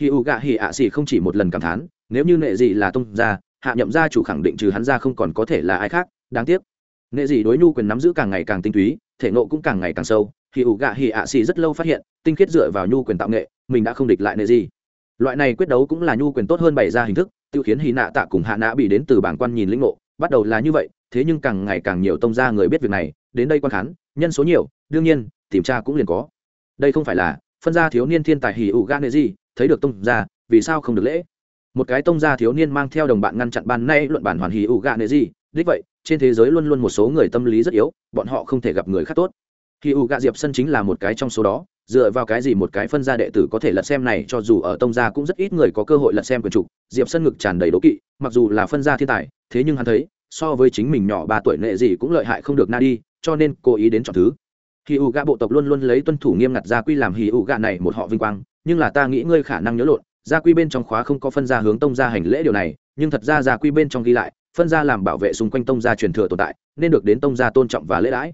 Hy ủ gạ hy ạ xỉ không chỉ một lần cảm thán, nếu như nệ gì là tông gia, hạ nhậm gia chủ khẳng định trừ hắn ra không còn có thể là ai khác, đáng tiếc. Nệ gì đối nhu quyền nắm giữ càng ngày càng tinh túy, thể nộ cũng càng ngày càng sâu. Thì ủ gạ hỉ ạ xì rất lâu phát hiện, tinh khiết dựa vào nhu quyền tạo nghệ mình đã không địch lại nệ gì. Loại này quyết đấu cũng là nhu quyền tốt hơn bày ra hình thức, tiêu khiến hy nạ tạ cùng hạ nã bị đến từ bảng quan nhìn lĩnh ngộ, bắt đầu là như vậy, thế nhưng càng ngày càng nhiều tông gia người biết việc này, đến đây quan khán, nhân số nhiều, đương nhiên, tìm tra cũng liền có. Đây không phải là phân gia thiếu niên thiên tài hì ụ gan nệ gì, thấy được tông gia, vì sao không được lễ? Một cái tông gia thiếu niên mang theo đồng bạn ngăn chặn ban nay luận bản hoàn hì ụ gan nệ gì, đích vậy, trên thế giới luôn luôn một số người tâm lý rất yếu, bọn họ không thể gặp người khác tốt hỉ ủ gạ diệp sân chính là một cái trong số đó, dựa vào cái gì một cái phân gia đệ tử có thể lật xem này, cho dù ở tông gia cũng rất ít người có cơ hội lật xem quyền trục diệp sân ngực tràn đầy đố kỵ, mặc dù là phân gia thiên tài, thế nhưng hắn thấy, so với chính mình nhỏ ba tuổi nệ gì cũng lợi hại không được na đi, cho nên cố ý đến chọn thứ. Khi U gạ bộ tộc luôn luôn lấy tuân thủ nghiêm ngặt gia quy làm hì U gạ này một họ vinh quang, nhưng là ta nghĩ ngươi khả năng nhớ lộn, gia quy bên trong khóa không có phân gia hướng tông gia hành lễ điều này, nhưng thật ra gia quy bên trong ghi lại, phân gia làm bảo vệ xung quanh tông gia truyền thừa tồn tại, nên được đến tông gia tôn trọng và lễ đãi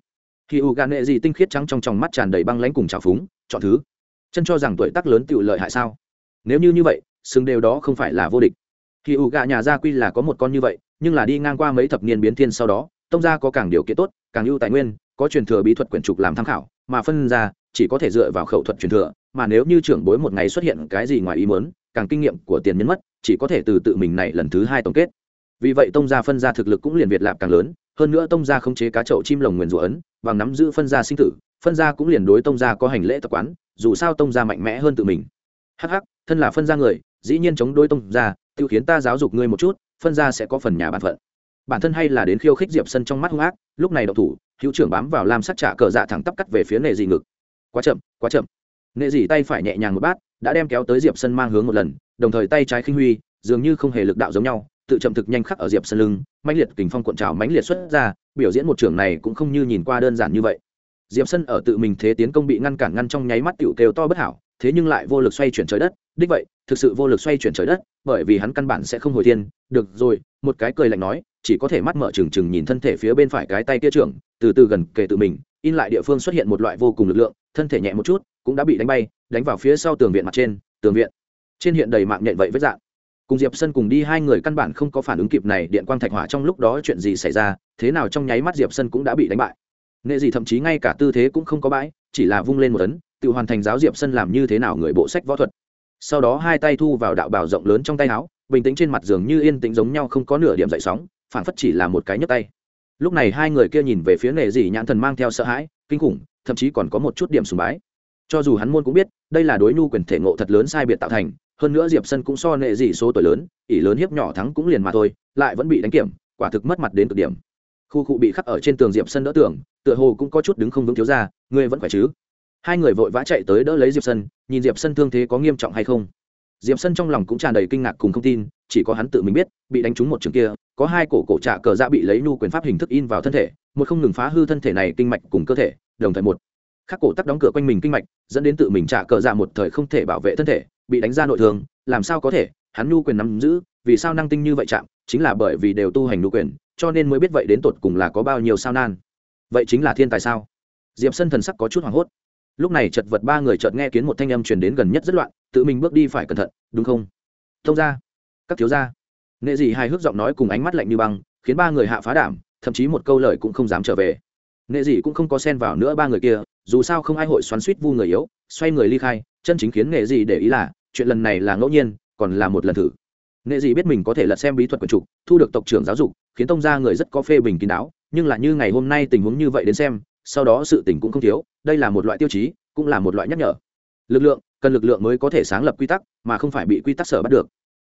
hì ụ gạ nệ gì tinh khiết trắng trong tròng mắt tràn đầy băng lãnh cùng trào phúng, chọn thứ. Chân cho rằng tuổi tác lớn tự lợi hại sao? Nếu như như vậy, xứng đều đó không phải là vô địch. Hì ụ gạ nhà gia quy là có một con như vậy, nhưng là đi ngang qua mấy thập niên biến thiên sau đó, tông gia có càng điều kiện tốt, càng ưu tài nguyên, có truyền thừa bí thuật quyển trục làm tham khảo, mà phân ra chỉ có thể dựa vào khẩu thuật truyền thừa, mà nếu như trưởng bối một ngày xuất hiện cái gì ngoài ý muốn, càng kinh nghiệm của tiền nhân mất, chỉ có thể từ tự mình này lần thứ hai tổng kết vì vậy tông gia phân gia thực lực cũng liền việt lạp càng lớn, hơn nữa tông gia không chế cá chậu chim lồng nguyền rủa ấn, bằng nắm giữ phân gia sinh tử, phân gia cũng liền đối tông gia có hành lễ tập quán, dù sao tông gia mạnh mẽ hơn tự mình. Hắc hắc, thân là phân gia người, dĩ nhiên chống đối tông gia tự khiến ta giáo dục ngươi một chút, phân gia sẽ có phần nhà bản phận. Bản thân hay là đến khiêu khích diệp sân trong mắt hung ác, lúc này đậu thủ, hữu trưởng bám vào lam sắc trả cờ dạ thẳng tắp cắt về phía nệ dị ngực. Quá chậm quá chậm. Nệ dị tay phải nhẹ nhàng một bát, đã đem kéo tới diệp sân mang hướng một lần, đồng thời tay trái khinh huy, dường như không hề lực đạo giống nhau tự chậm thực nhanh khắc ở diệp sân lưng, mãnh liệt kình phong cuộn trào mãnh liệt xuất ra, biểu diễn một trưởng này cũng không như nhìn qua đơn giản như vậy. Diệp sân ở tự mình thế tiến công bị ngăn cản ngăn trong nháy mắt tựu kêu to bất hảo, thế nhưng lại vô lực xoay chuyển trời đất. Đích vậy, thực sự vô lực xoay chuyển trời đất, bởi vì hắn căn bản sẽ không hồi thiên. Được rồi, một cái cười lạnh nói, chỉ có thể mắt mở trừng trừng nhìn thân thể phía bên phải cái tay kia trưởng, từ từ gần kề tự mình, in lại địa phương xuất hiện một loại vô cùng lực lượng, thân thể nhẹ một chút, cũng đã bị đánh bay, đánh vào phía sau tường viện mặt trên, tường viện. Trên hiện đầy mạng nhện vậy với dạng cùng diệp sân cùng đi, hai người căn bản không có phản ứng kịp này điện quang thạch hỏa trong lúc đó chuyện gì xảy ra, thế nào trong nháy mắt diệp sân cũng đã bị đánh bại. Nghệ gì thậm chí ngay cả tư thế cũng không có bãi, chỉ là vung lên một tấn tự hoàn thành giáo diệp sân làm như thế nào người bộ sách võ thuật. Sau đó hai tay thu vào đạo bào rộng lớn trong tay áo, bình tĩnh trên mặt giường như yên tĩnh giống nhau không có nửa điểm dậy sóng phản phất chỉ là một cái nhấp tay. Lúc này hai người kia nhìn về phía nệ dị nhãn thần mang theo sợ hãi, kinh khủng, thậm chí còn có một chút điểm sùng bái. Cho dù hắn môn cũng biết, đây là đối nhu quyền thể ngộ thật lớn sai biệt tạo thành hơn nữa diệp sân cũng so nệ dị số tuổi lớn, ỷ lớn hiếp nhỏ thắng cũng liền mà thôi, lại vẫn bị đánh kiểm, quả thực mất mặt đến cực điểm. Khu cụ bị khắc ở trên tường diệp sân đỡ tưởng tựa hồ cũng có chút đứng không vững thiếu ra ngươi vẫn khỏe chứ? Hai người vội vã chạy tới đỡ lấy diệp sân, nhìn diệp sân thương thế có nghiêm trọng hay không. Diệp sân trong lòng cũng tràn đầy kinh ngạc cùng không tin, chỉ có hắn tự mình biết, bị đánh trúng một trường kia, có hai cổ cổ trạ cờ dạ bị lấy nhu quyền pháp hình thức in vào thân thể, một không ngừng phá hư thân thể này kinh mạch cùng cơ thể, đồng thời một. Khắc cổ tắc đóng cửa quanh mình kinh mạch, dẫn đến tự mình trạ cờ dạ một thời không thể bảo vệ thân thể bị đánh ra nội thương, làm sao có thể? Hắn nhu quyền nắm giữ, vì sao năng tinh như vậy chạm? Chính là bởi vì đều tu hành nhu quyền, cho nên mới biết vậy đến tột cùng là có bao nhiêu sao nan. Vậy chính là thiên tài sao? Diệp sân thần sắc có chút hoảng hốt. Lúc này chật vật ba người chợt nghe kiến một thanh âm truyền đến gần nhất rất loạn, tự mình bước đi phải cẩn thận, đúng không? Thông ra các thiếu gia. Nghệ dị hài hước giọng nói cùng ánh mắt lạnh như băng, khiến ba người hạ phá đảm, thậm chí một câu lời cũng không dám trở về. Nghệ dị cũng không có xen vào nữa ba người kia, dù sao không ai hội xoắn suýt vu người yếu, xoay người ly khai chân chính khiến nghệ dị để ý là, chuyện lần này là ngẫu nhiên, còn là một lần thử. Nghệ dị biết mình có thể lật xem bí thuật quần trục, thu được tộc trưởng giáo dục, khiến tông gia người rất có phê bình kín đáo, nhưng là như ngày hôm nay tình huống như vậy đến xem, sau đó sự tình cũng không thiếu, đây là một loại tiêu chí, cũng là một loại nhắc nhở. Lực lượng, cần lực lượng mới có thể sáng lập quy tắc, mà không phải bị quy tắc sở bắt được.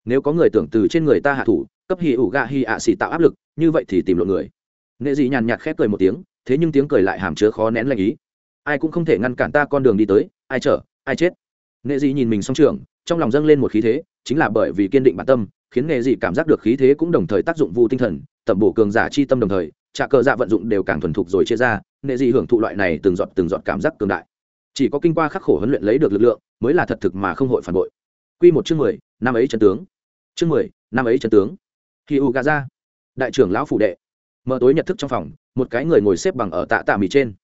Nếu có người tưởng từ trên người ta hạ thủ, cấp hì ủ gạ hì ạ xì tạo áp lực, như vậy thì tìm lộn người. Nghệ dị nhàn nhạt khép cười một tiếng, thế nhưng tiếng cười lại hàm chứa khó nén lạnh ý. Ai cũng không thể ngăn cản ta con đường đi tới, ai chở ai chết? Nghệ dị nhìn mình song trường trong lòng dâng lên một khí thế, chính là bởi vì kiên định bản tâm, khiến nghệ dị cảm giác được khí thế cũng đồng thời tác dụng vụ tinh thần, tẩm bổ cường giả chi tâm đồng thời trà cờ dạ vận dụng đều càng thuần thục rồi chia ra, nghệ dị hưởng thụ loại này từng giọt từng giọt cảm giác cường đại. Chỉ có kinh qua khắc khổ huấn luyện lấy được lực lượng, mới là thật thực mà không hội phản bội. Quy một chương mười, năm ấy trần tướng. Chương mười, năm ấy trần tướng. Khi u gaza đại trưởng lão phủ đệ. Mở tối nhật thức trong phòng, một cái người ngồi xếp bằng ở tạ tạ mì trên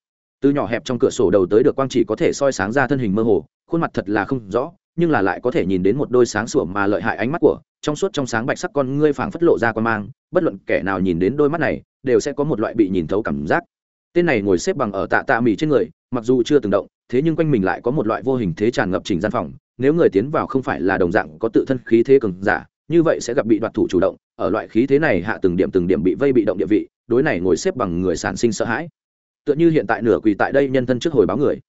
từ nhỏ hẹp trong cửa sổ đầu tới được quang chỉ có thể soi sáng ra thân hình mơ hồ, khuôn mặt thật là không rõ, nhưng là lại có thể nhìn đến một đôi sáng sủa mà lợi hại ánh mắt của, trong suốt trong sáng bạch sắc con ngươi phảng phất lộ ra quan mang, bất luận kẻ nào nhìn đến đôi mắt này, đều sẽ có một loại bị nhìn thấu cảm giác. Tên này ngồi xếp bằng ở tạ tạ mì trên người, mặc dù chưa từng động, thế nhưng quanh mình lại có một loại vô hình thế tràn ngập trình gian phòng, nếu người tiến vào không phải là đồng dạng có tự thân khí thế cường giả, như vậy sẽ gặp bị đoạt thủ chủ động, ở loại khí thế này hạ từng điểm từng điểm bị vây bị động địa vị, đối này ngồi xếp bằng người sản sinh sợ hãi tựa như hiện tại nửa quỳ tại đây nhân thân trước hồi báo người.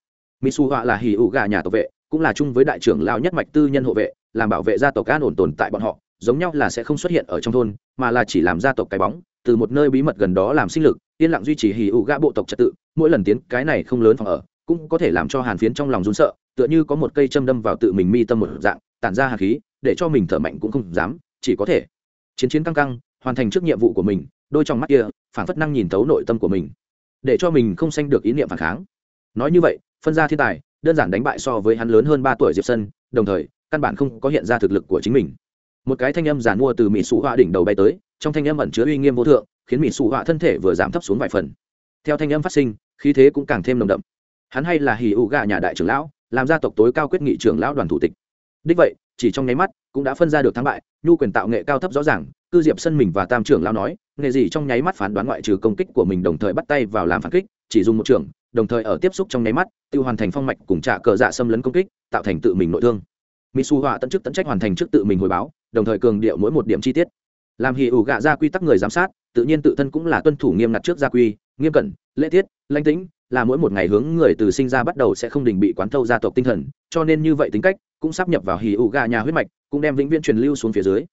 Mỹ su họa là hì ủ gà nhà tộc vệ, cũng là chung với đại trưởng lao nhất mạch tư nhân hộ vệ, làm bảo vệ gia tộc an ổn tồn tại bọn họ, giống nhau là sẽ không xuất hiện ở trong thôn, mà là chỉ làm gia tộc cái bóng, từ một nơi bí mật gần đó làm sinh lực, yên lặng duy trì hì ụ gã bộ tộc trật tự, mỗi lần tiến cái này không lớn phòng ở, cũng có thể làm cho hàn phiến trong lòng run sợ, tựa như có một cây châm đâm vào tự mình mi tâm một dạng, tản ra hạt khí, để cho mình thở mạnh cũng không dám, chỉ có thể chiến chiến căng căng, hoàn thành trước nhiệm vụ của mình, đôi trong mắt kia phản phất năng nhìn thấu nội tâm của mình để cho mình không sanh được ý niệm phản kháng. Nói như vậy, phân ra thiên tài, đơn giản đánh bại so với hắn lớn hơn ba tuổi diệp sân, đồng thời, căn bản không có hiện ra thực lực của chính mình. Một cái thanh âm giàn mua từ mỹ sụ họa đỉnh đầu bay tới, trong thanh âm ẩn chứa uy nghiêm vô thượng, khiến mỹ sụ họa thân thể vừa giảm thấp xuống vài phần. Theo thanh âm phát sinh, khí thế cũng càng thêm nồng đậm. Hắn hay là hì ụ gà nhà đại trưởng lão, làm gia tộc tối cao quyết nghị trưởng lão đoàn thủ tịch. Đích vậy, chỉ trong nháy mắt, cũng đã phân ra được thắng bại, nhu quyền tạo nghệ cao thấp rõ ràng cư diệp sân mình và tam trưởng lão nói, nghề gì trong nháy mắt phán đoán ngoại trừ công kích của mình đồng thời bắt tay vào làm phản kích, chỉ dùng một trưởng, đồng thời ở tiếp xúc trong nháy mắt tự hoàn thành phong mạch cùng trả cờ dạ xâm lấn công kích, tạo thành tự mình nội thương. Mỹ su họa tận chức tận trách hoàn thành trước tự mình hồi báo, đồng thời cường điệu mỗi một điểm chi tiết. Làm hì ủ gạ ra quy tắc người giám sát, tự nhiên tự thân cũng là tuân thủ nghiêm ngặt trước gia quy, nghiêm cẩn, lễ tiết, lãnh tĩnh, là mỗi một ngày hướng người từ sinh ra bắt đầu sẽ không đình bị quán thâu gia tộc tinh thần, cho nên như vậy tính cách, cũng sắp nhập vào hì ủ gạ nhà huyết mạch, cũng đem vĩnh viễn truyền lưu xuống phía dưới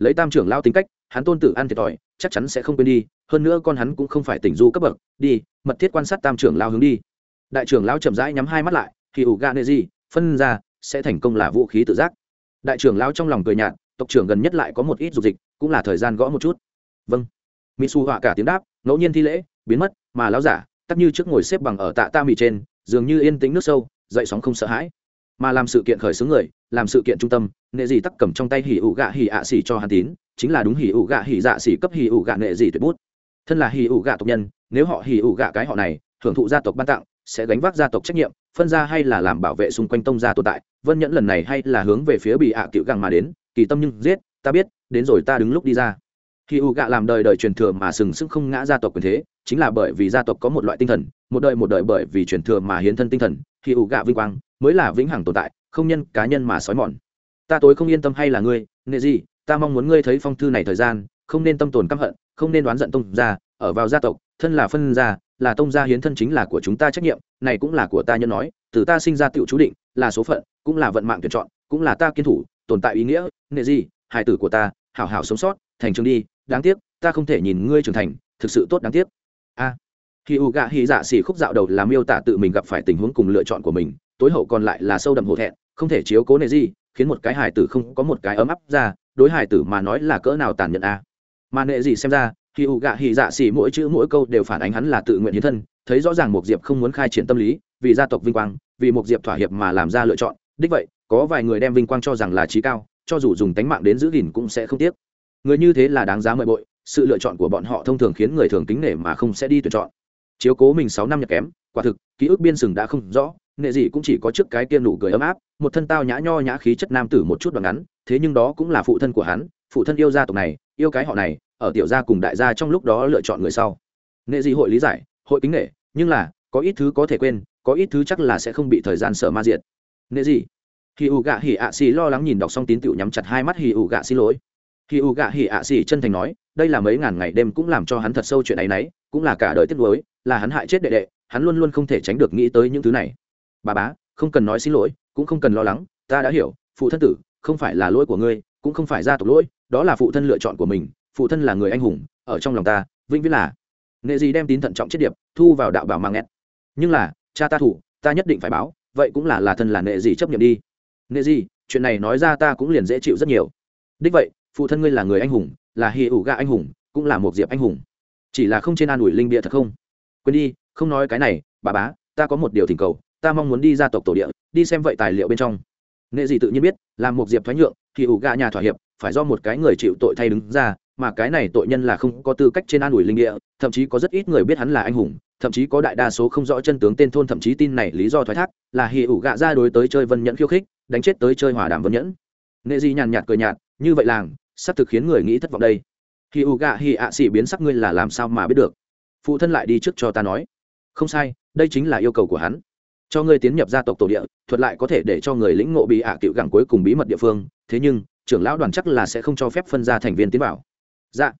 lấy tam trưởng lao tính cách, hắn tôn tử ăn thiệt thòi, chắc chắn sẽ không quên đi, hơn nữa con hắn cũng không phải tỉnh du cấp bậc, đi, mật thiết quan sát tam trưởng lao hướng đi. Đại trưởng lao chậm rãi nhắm hai mắt lại, thì ủ gà nệ gì, phân ra, sẽ thành công là vũ khí tự giác. Đại trưởng lao trong lòng cười nhạt, tộc trưởng gần nhất lại có một ít dục dịch, cũng là thời gian gõ một chút. Vâng. Mỹ su họa cả tiếng đáp, ngẫu nhiên thi lễ, biến mất, mà lão giả tắt như trước ngồi xếp bằng ở tạ ta mì trên, dường như yên tĩnh nước sâu, dậy sóng không sợ hãi mà làm sự kiện khởi xướng người, làm sự kiện trung tâm nệ gì tắc cầm trong tay hỉ ủ gạ hỉ ạ xỉ cho hàn tín, chính là đúng hỉ ủ gạ hỉ dạ xỉ cấp hỉ ủ gạ nệ gì tuyệt bút. Thân là hỉ ủ gạ tộc nhân, nếu họ hỉ ủ gạ cái họ này hưởng thụ gia tộc ban tặng, sẽ gánh vác gia tộc trách nhiệm, phân ra hay là làm bảo vệ xung quanh tông gia tồn tại, vân nhẫn lần này hay là hướng về phía bị ạ à cựu găng mà đến, kỳ tâm nhưng giết, ta biết, đến rồi ta đứng lúc đi ra. Khi ủ gạ làm đời đời truyền thừa mà sừng sững không ngã gia tộc quyền thế, chính là bởi vì gia tộc có một loại tinh thần, một đời một đời bởi vì truyền thừa mà hiến thân tinh thần khi ủ gạ vinh quang mới là vĩnh hằng tồn tại, không nhân cá nhân mà sói mòn. Ta tối không yên tâm hay là ngươi, nệ gì, ta mong muốn ngươi thấy phong thư này thời gian, không nên tâm tồn căm hận, không nên đoán giận tông gia, ở vào gia tộc, thân là phân gia, là tông gia hiến thân chính là của chúng ta trách nhiệm, này cũng là của ta nhân nói, từ ta sinh ra tựu chú định, là số phận, cũng là vận mạng tuyển chọn, cũng là ta kiên thủ, tồn tại ý nghĩa, nệ gì, hài tử của ta, hảo hảo sống sót, thành trường đi, đáng tiếc, ta không thể nhìn ngươi trưởng thành, thực sự tốt đáng tiếc. A. Khi u gạ hy dạ xỉ khúc dạo đầu làm miêu tả tự mình gặp phải tình huống cùng lựa chọn của mình tối hậu còn lại là sâu đậm hổ thẹn, không thể chiếu cố nệ gì, khiến một cái hài tử không có một cái ấm áp ra, đối hài tử mà nói là cỡ nào tàn nhẫn a. Mà nệ gì xem ra, khi u gạ hỉ dạ xỉ mỗi chữ mỗi câu đều phản ánh hắn là tự nguyện hiến thân, thấy rõ ràng một diệp không muốn khai triển tâm lý, vì gia tộc vinh quang, vì một diệp thỏa hiệp mà làm ra lựa chọn. Đích vậy, có vài người đem vinh quang cho rằng là trí cao, cho dù dùng tánh mạng đến giữ gìn cũng sẽ không tiếc. Người như thế là đáng giá mời bội, sự lựa chọn của bọn họ thông thường khiến người thường kính nể mà không sẽ đi tuyển chọn. Chiếu cố mình sáu năm nhập kém, quả thực, ký ức biên sừng đã không rõ nghệ gì cũng chỉ có trước cái kia nụ cười ấm áp, một thân tao nhã nho nhã khí chất nam tử một chút đoạn ngắn, thế nhưng đó cũng là phụ thân của hắn, phụ thân yêu gia tộc này, yêu cái họ này, ở tiểu gia cùng đại gia trong lúc đó lựa chọn người sau. Nghệ gì hội lý giải, hội kính nể, nhưng là, có ít thứ có thể quên, có ít thứ chắc là sẽ không bị thời gian sợ ma diệt. Nghệ gì? Hì u gạ hì ạ xì lo lắng nhìn đọc xong tín tựu nhắm chặt hai mắt hì u gạ xin lỗi. Hì u gạ hì ạ xì chân thành nói, đây là mấy ngàn ngày đêm cũng làm cho hắn thật sâu chuyện ấy nấy, cũng là cả đời tiếc nuối, là hắn hại chết đệ đệ, hắn luôn luôn không thể tránh được nghĩ tới những thứ này bà bá, không cần nói xin lỗi, cũng không cần lo lắng, ta đã hiểu, phụ thân tử, không phải là lỗi của ngươi, cũng không phải gia tộc lỗi, đó là phụ thân lựa chọn của mình, phụ thân là người anh hùng, ở trong lòng ta, vĩnh viễn là. Nghệ gì đem tín thận trọng chết điệp, thu vào đạo bảo mang nghẹt nhưng là, cha ta thủ, ta nhất định phải báo, vậy cũng là là thân là nghệ gì chấp nhận đi. Nghệ gì chuyện này nói ra ta cũng liền dễ chịu rất nhiều. Đích vậy, phụ thân ngươi là người anh hùng, là hi ủ ga anh hùng, cũng là một diệp anh hùng. Chỉ là không trên an ủi linh bia thật không? Quên đi, không nói cái này, bà bá, ta có một điều thỉnh cầu ta mong muốn đi ra tộc tổ địa, đi xem vậy tài liệu bên trong. Nghệ gì tự nhiên biết là một diệp thoái nhượng, thì ủ gạ nhà thỏa hiệp, phải do một cái người chịu tội thay đứng ra, mà cái này tội nhân là không có tư cách trên an ủi linh địa, thậm chí có rất ít người biết hắn là anh hùng, thậm chí có đại đa số không rõ chân tướng tên thôn thậm chí tin này lý do thoái thác, là hì ủ gạ ra đối tới chơi vân nhẫn khiêu khích, đánh chết tới chơi hòa đàm vân nhẫn. Nghệ di nhàn nhạt cười nhạt, như vậy làng, sắp thực khiến người nghĩ thất vọng đây. Hì ủ gạ hì ạ xỉ biến sắc ngươi là làm sao mà biết được. Phụ thân lại đi trước cho ta nói. Không sai, đây chính là yêu cầu của hắn cho ngươi tiến nhập gia tộc tổ địa, thuật lại có thể để cho người lĩnh ngộ bị ạ cựu gẳng cuối cùng bí mật địa phương, thế nhưng, trưởng lão đoàn chắc là sẽ không cho phép phân ra thành viên tiến vào. Dạ.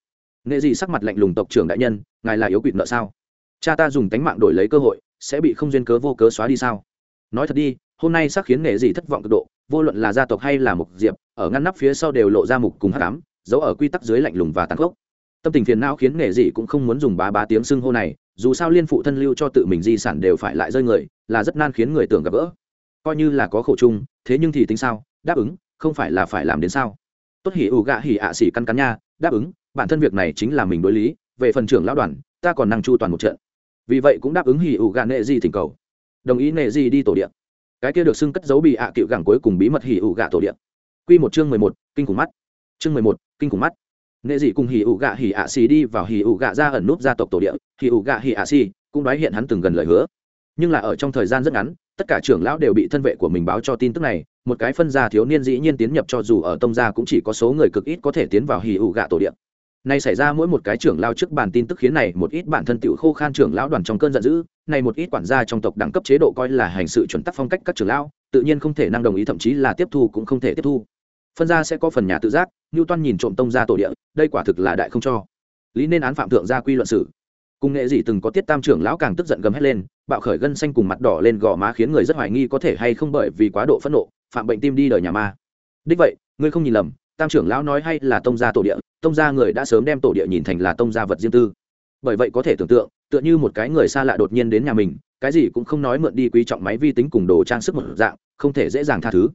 Nghệ dị sắc mặt lạnh lùng tộc trưởng đại nhân, ngài là yếu quỵt nợ sao? Cha ta dùng tánh mạng đổi lấy cơ hội, sẽ bị không duyên cớ vô cớ xóa đi sao? Nói thật đi, hôm nay sắc khiến nghệ Dị thất vọng cực độ, vô luận là gia tộc hay là mục diệp, ở ngăn nắp phía sau đều lộ ra mục cùng hát cám giấu ở quy tắc dưới lạnh lùng và tàn khốc. Tâm tình phiền não khiến nghệ Dị cũng không muốn dùng bá bá tiếng xưng hô này dù sao liên phụ thân lưu cho tự mình di sản đều phải lại rơi người, là rất nan khiến người tưởng gặp gỡ. Coi như là có khổ chung, thế nhưng thì tính sao? Đáp ứng, không phải là phải làm đến sao? Tốt hỉ ủ gạ hỉ ạ xỉ căn cắn nha, đáp ứng, bản thân việc này chính là mình đối lý, về phần trưởng lão đoàn, ta còn năng chu toàn một trận. Vì vậy cũng đáp ứng hỉ ủ gạ nệ gì thỉnh cầu. Đồng ý nệ gì đi tổ điện. Cái kia được xưng cất giấu bị ạ cựu gẳng cuối cùng bí mật hỉ ủ gạ tổ điện. Quy một chương mười một, kinh khủng mắt. Chương mười một, kinh khủng mắt nghệ dị cùng hỉ ủ gạ hỉ ạ xì đi vào hỉ ủ gạ ra ẩn núp gia tộc tổ địa, hỉ ủ gạ hỉ ạ xì cũng nói hiện hắn từng gần lời hứa. Nhưng là ở trong thời gian rất ngắn, tất cả trưởng lão đều bị thân vệ của mình báo cho tin tức này, một cái phân gia thiếu niên dĩ nhiên tiến nhập cho dù ở tông gia cũng chỉ có số người cực ít có thể tiến vào hì ủ gạ tổ điện nay xảy ra mỗi một cái trưởng lao trước bàn tin tức khiến này một ít bản thân tiểu khô khan trưởng lão đoàn trong cơn giận dữ, này một ít quản gia trong tộc đẳng cấp chế độ coi là hành sự chuẩn tắc phong cách các trưởng lão, tự nhiên không thể năng đồng ý, thậm chí là tiếp thu cũng không thể tiếp thu phân gia sẽ có phần nhà tự giác như toan nhìn trộm tông gia tổ địa, đây quả thực là đại không cho. Lý nên án phạm thượng gia quy luận sử cùng nghệ gì từng có tiết tam trưởng lão càng tức giận gầm hét lên, bạo khởi gân xanh cùng mặt đỏ lên gò má khiến người rất hoài nghi có thể hay không bởi vì quá độ phẫn nộ, phạm bệnh tim đi đời nhà ma. Đích vậy, ngươi không nhìn lầm, tam trưởng lão nói hay là tông gia tổ địa, tông gia người đã sớm đem tổ địa nhìn thành là tông gia vật riêng tư. Bởi vậy có thể tưởng tượng, tựa như một cái người xa lạ đột nhiên đến nhà mình, cái gì cũng không nói mượn đi quý trọng máy vi tính cùng đồ trang sức một dạng, không thể dễ dàng tha thứ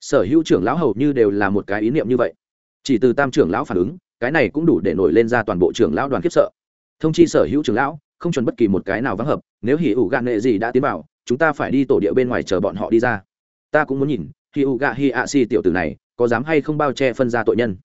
sở hữu trưởng lão hầu như đều là một cái ý niệm như vậy. Chỉ từ tam trưởng lão phản ứng, cái này cũng đủ để nổi lên ra toàn bộ trưởng lão đoàn khiếp sợ. Thông chi sở hữu trưởng lão, không chuẩn bất kỳ một cái nào vắng hợp, nếu hỉ ủ gạ nệ gì đã tiến vào, chúng ta phải đi tổ địa bên ngoài chờ bọn họ đi ra. Ta cũng muốn nhìn, hỉ ủ gạ hi ạ si tiểu tử này, có dám hay không bao che phân ra tội nhân.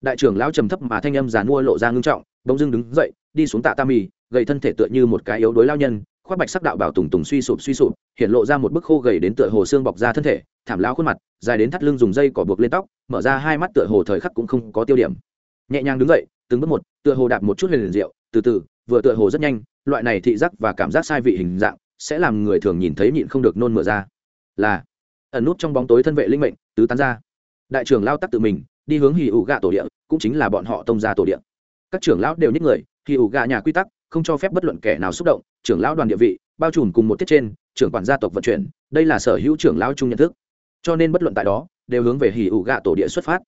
Đại trưởng lão trầm thấp mà thanh âm giàn mua lộ ra ngưng trọng, bỗng dưng đứng dậy, đi xuống tạ tam mì, gầy thân thể tựa như một cái yếu đuối lao nhân khoác bạch sắc đạo bảo tùng tùng suy sụp suy sụp, hiện lộ ra một bức khô gầy đến tựa hồ xương bọc ra thân thể, thảm lao khuôn mặt, dài đến thắt lưng dùng dây cỏ buộc lên tóc, mở ra hai mắt tựa hồ thời khắc cũng không có tiêu điểm. Nhẹ nhàng đứng dậy, từng bước một, tựa hồ đạp một chút huyền rượu từ từ, vừa tựa hồ rất nhanh, loại này thị giác và cảm giác sai vị hình dạng, sẽ làm người thường nhìn thấy nhịn không được nôn mửa ra. Là, ẩn nút trong bóng tối thân vệ linh mệnh, tứ tán ra. Đại trưởng lao tắc tự mình, đi hướng hì ủ gạ tổ địa, cũng chính là bọn họ tông ra tổ địa. Các trưởng lão đều nhích người hì ủ gạ nhà quy tắc không cho phép bất luận kẻ nào xúc động, trưởng lão đoàn địa vị, bao trùm cùng một tiết trên, trưởng quản gia tộc vận chuyển, đây là sở hữu trưởng lão chung nhận thức. Cho nên bất luận tại đó, đều hướng về hỉ ủ gạ tổ địa xuất phát.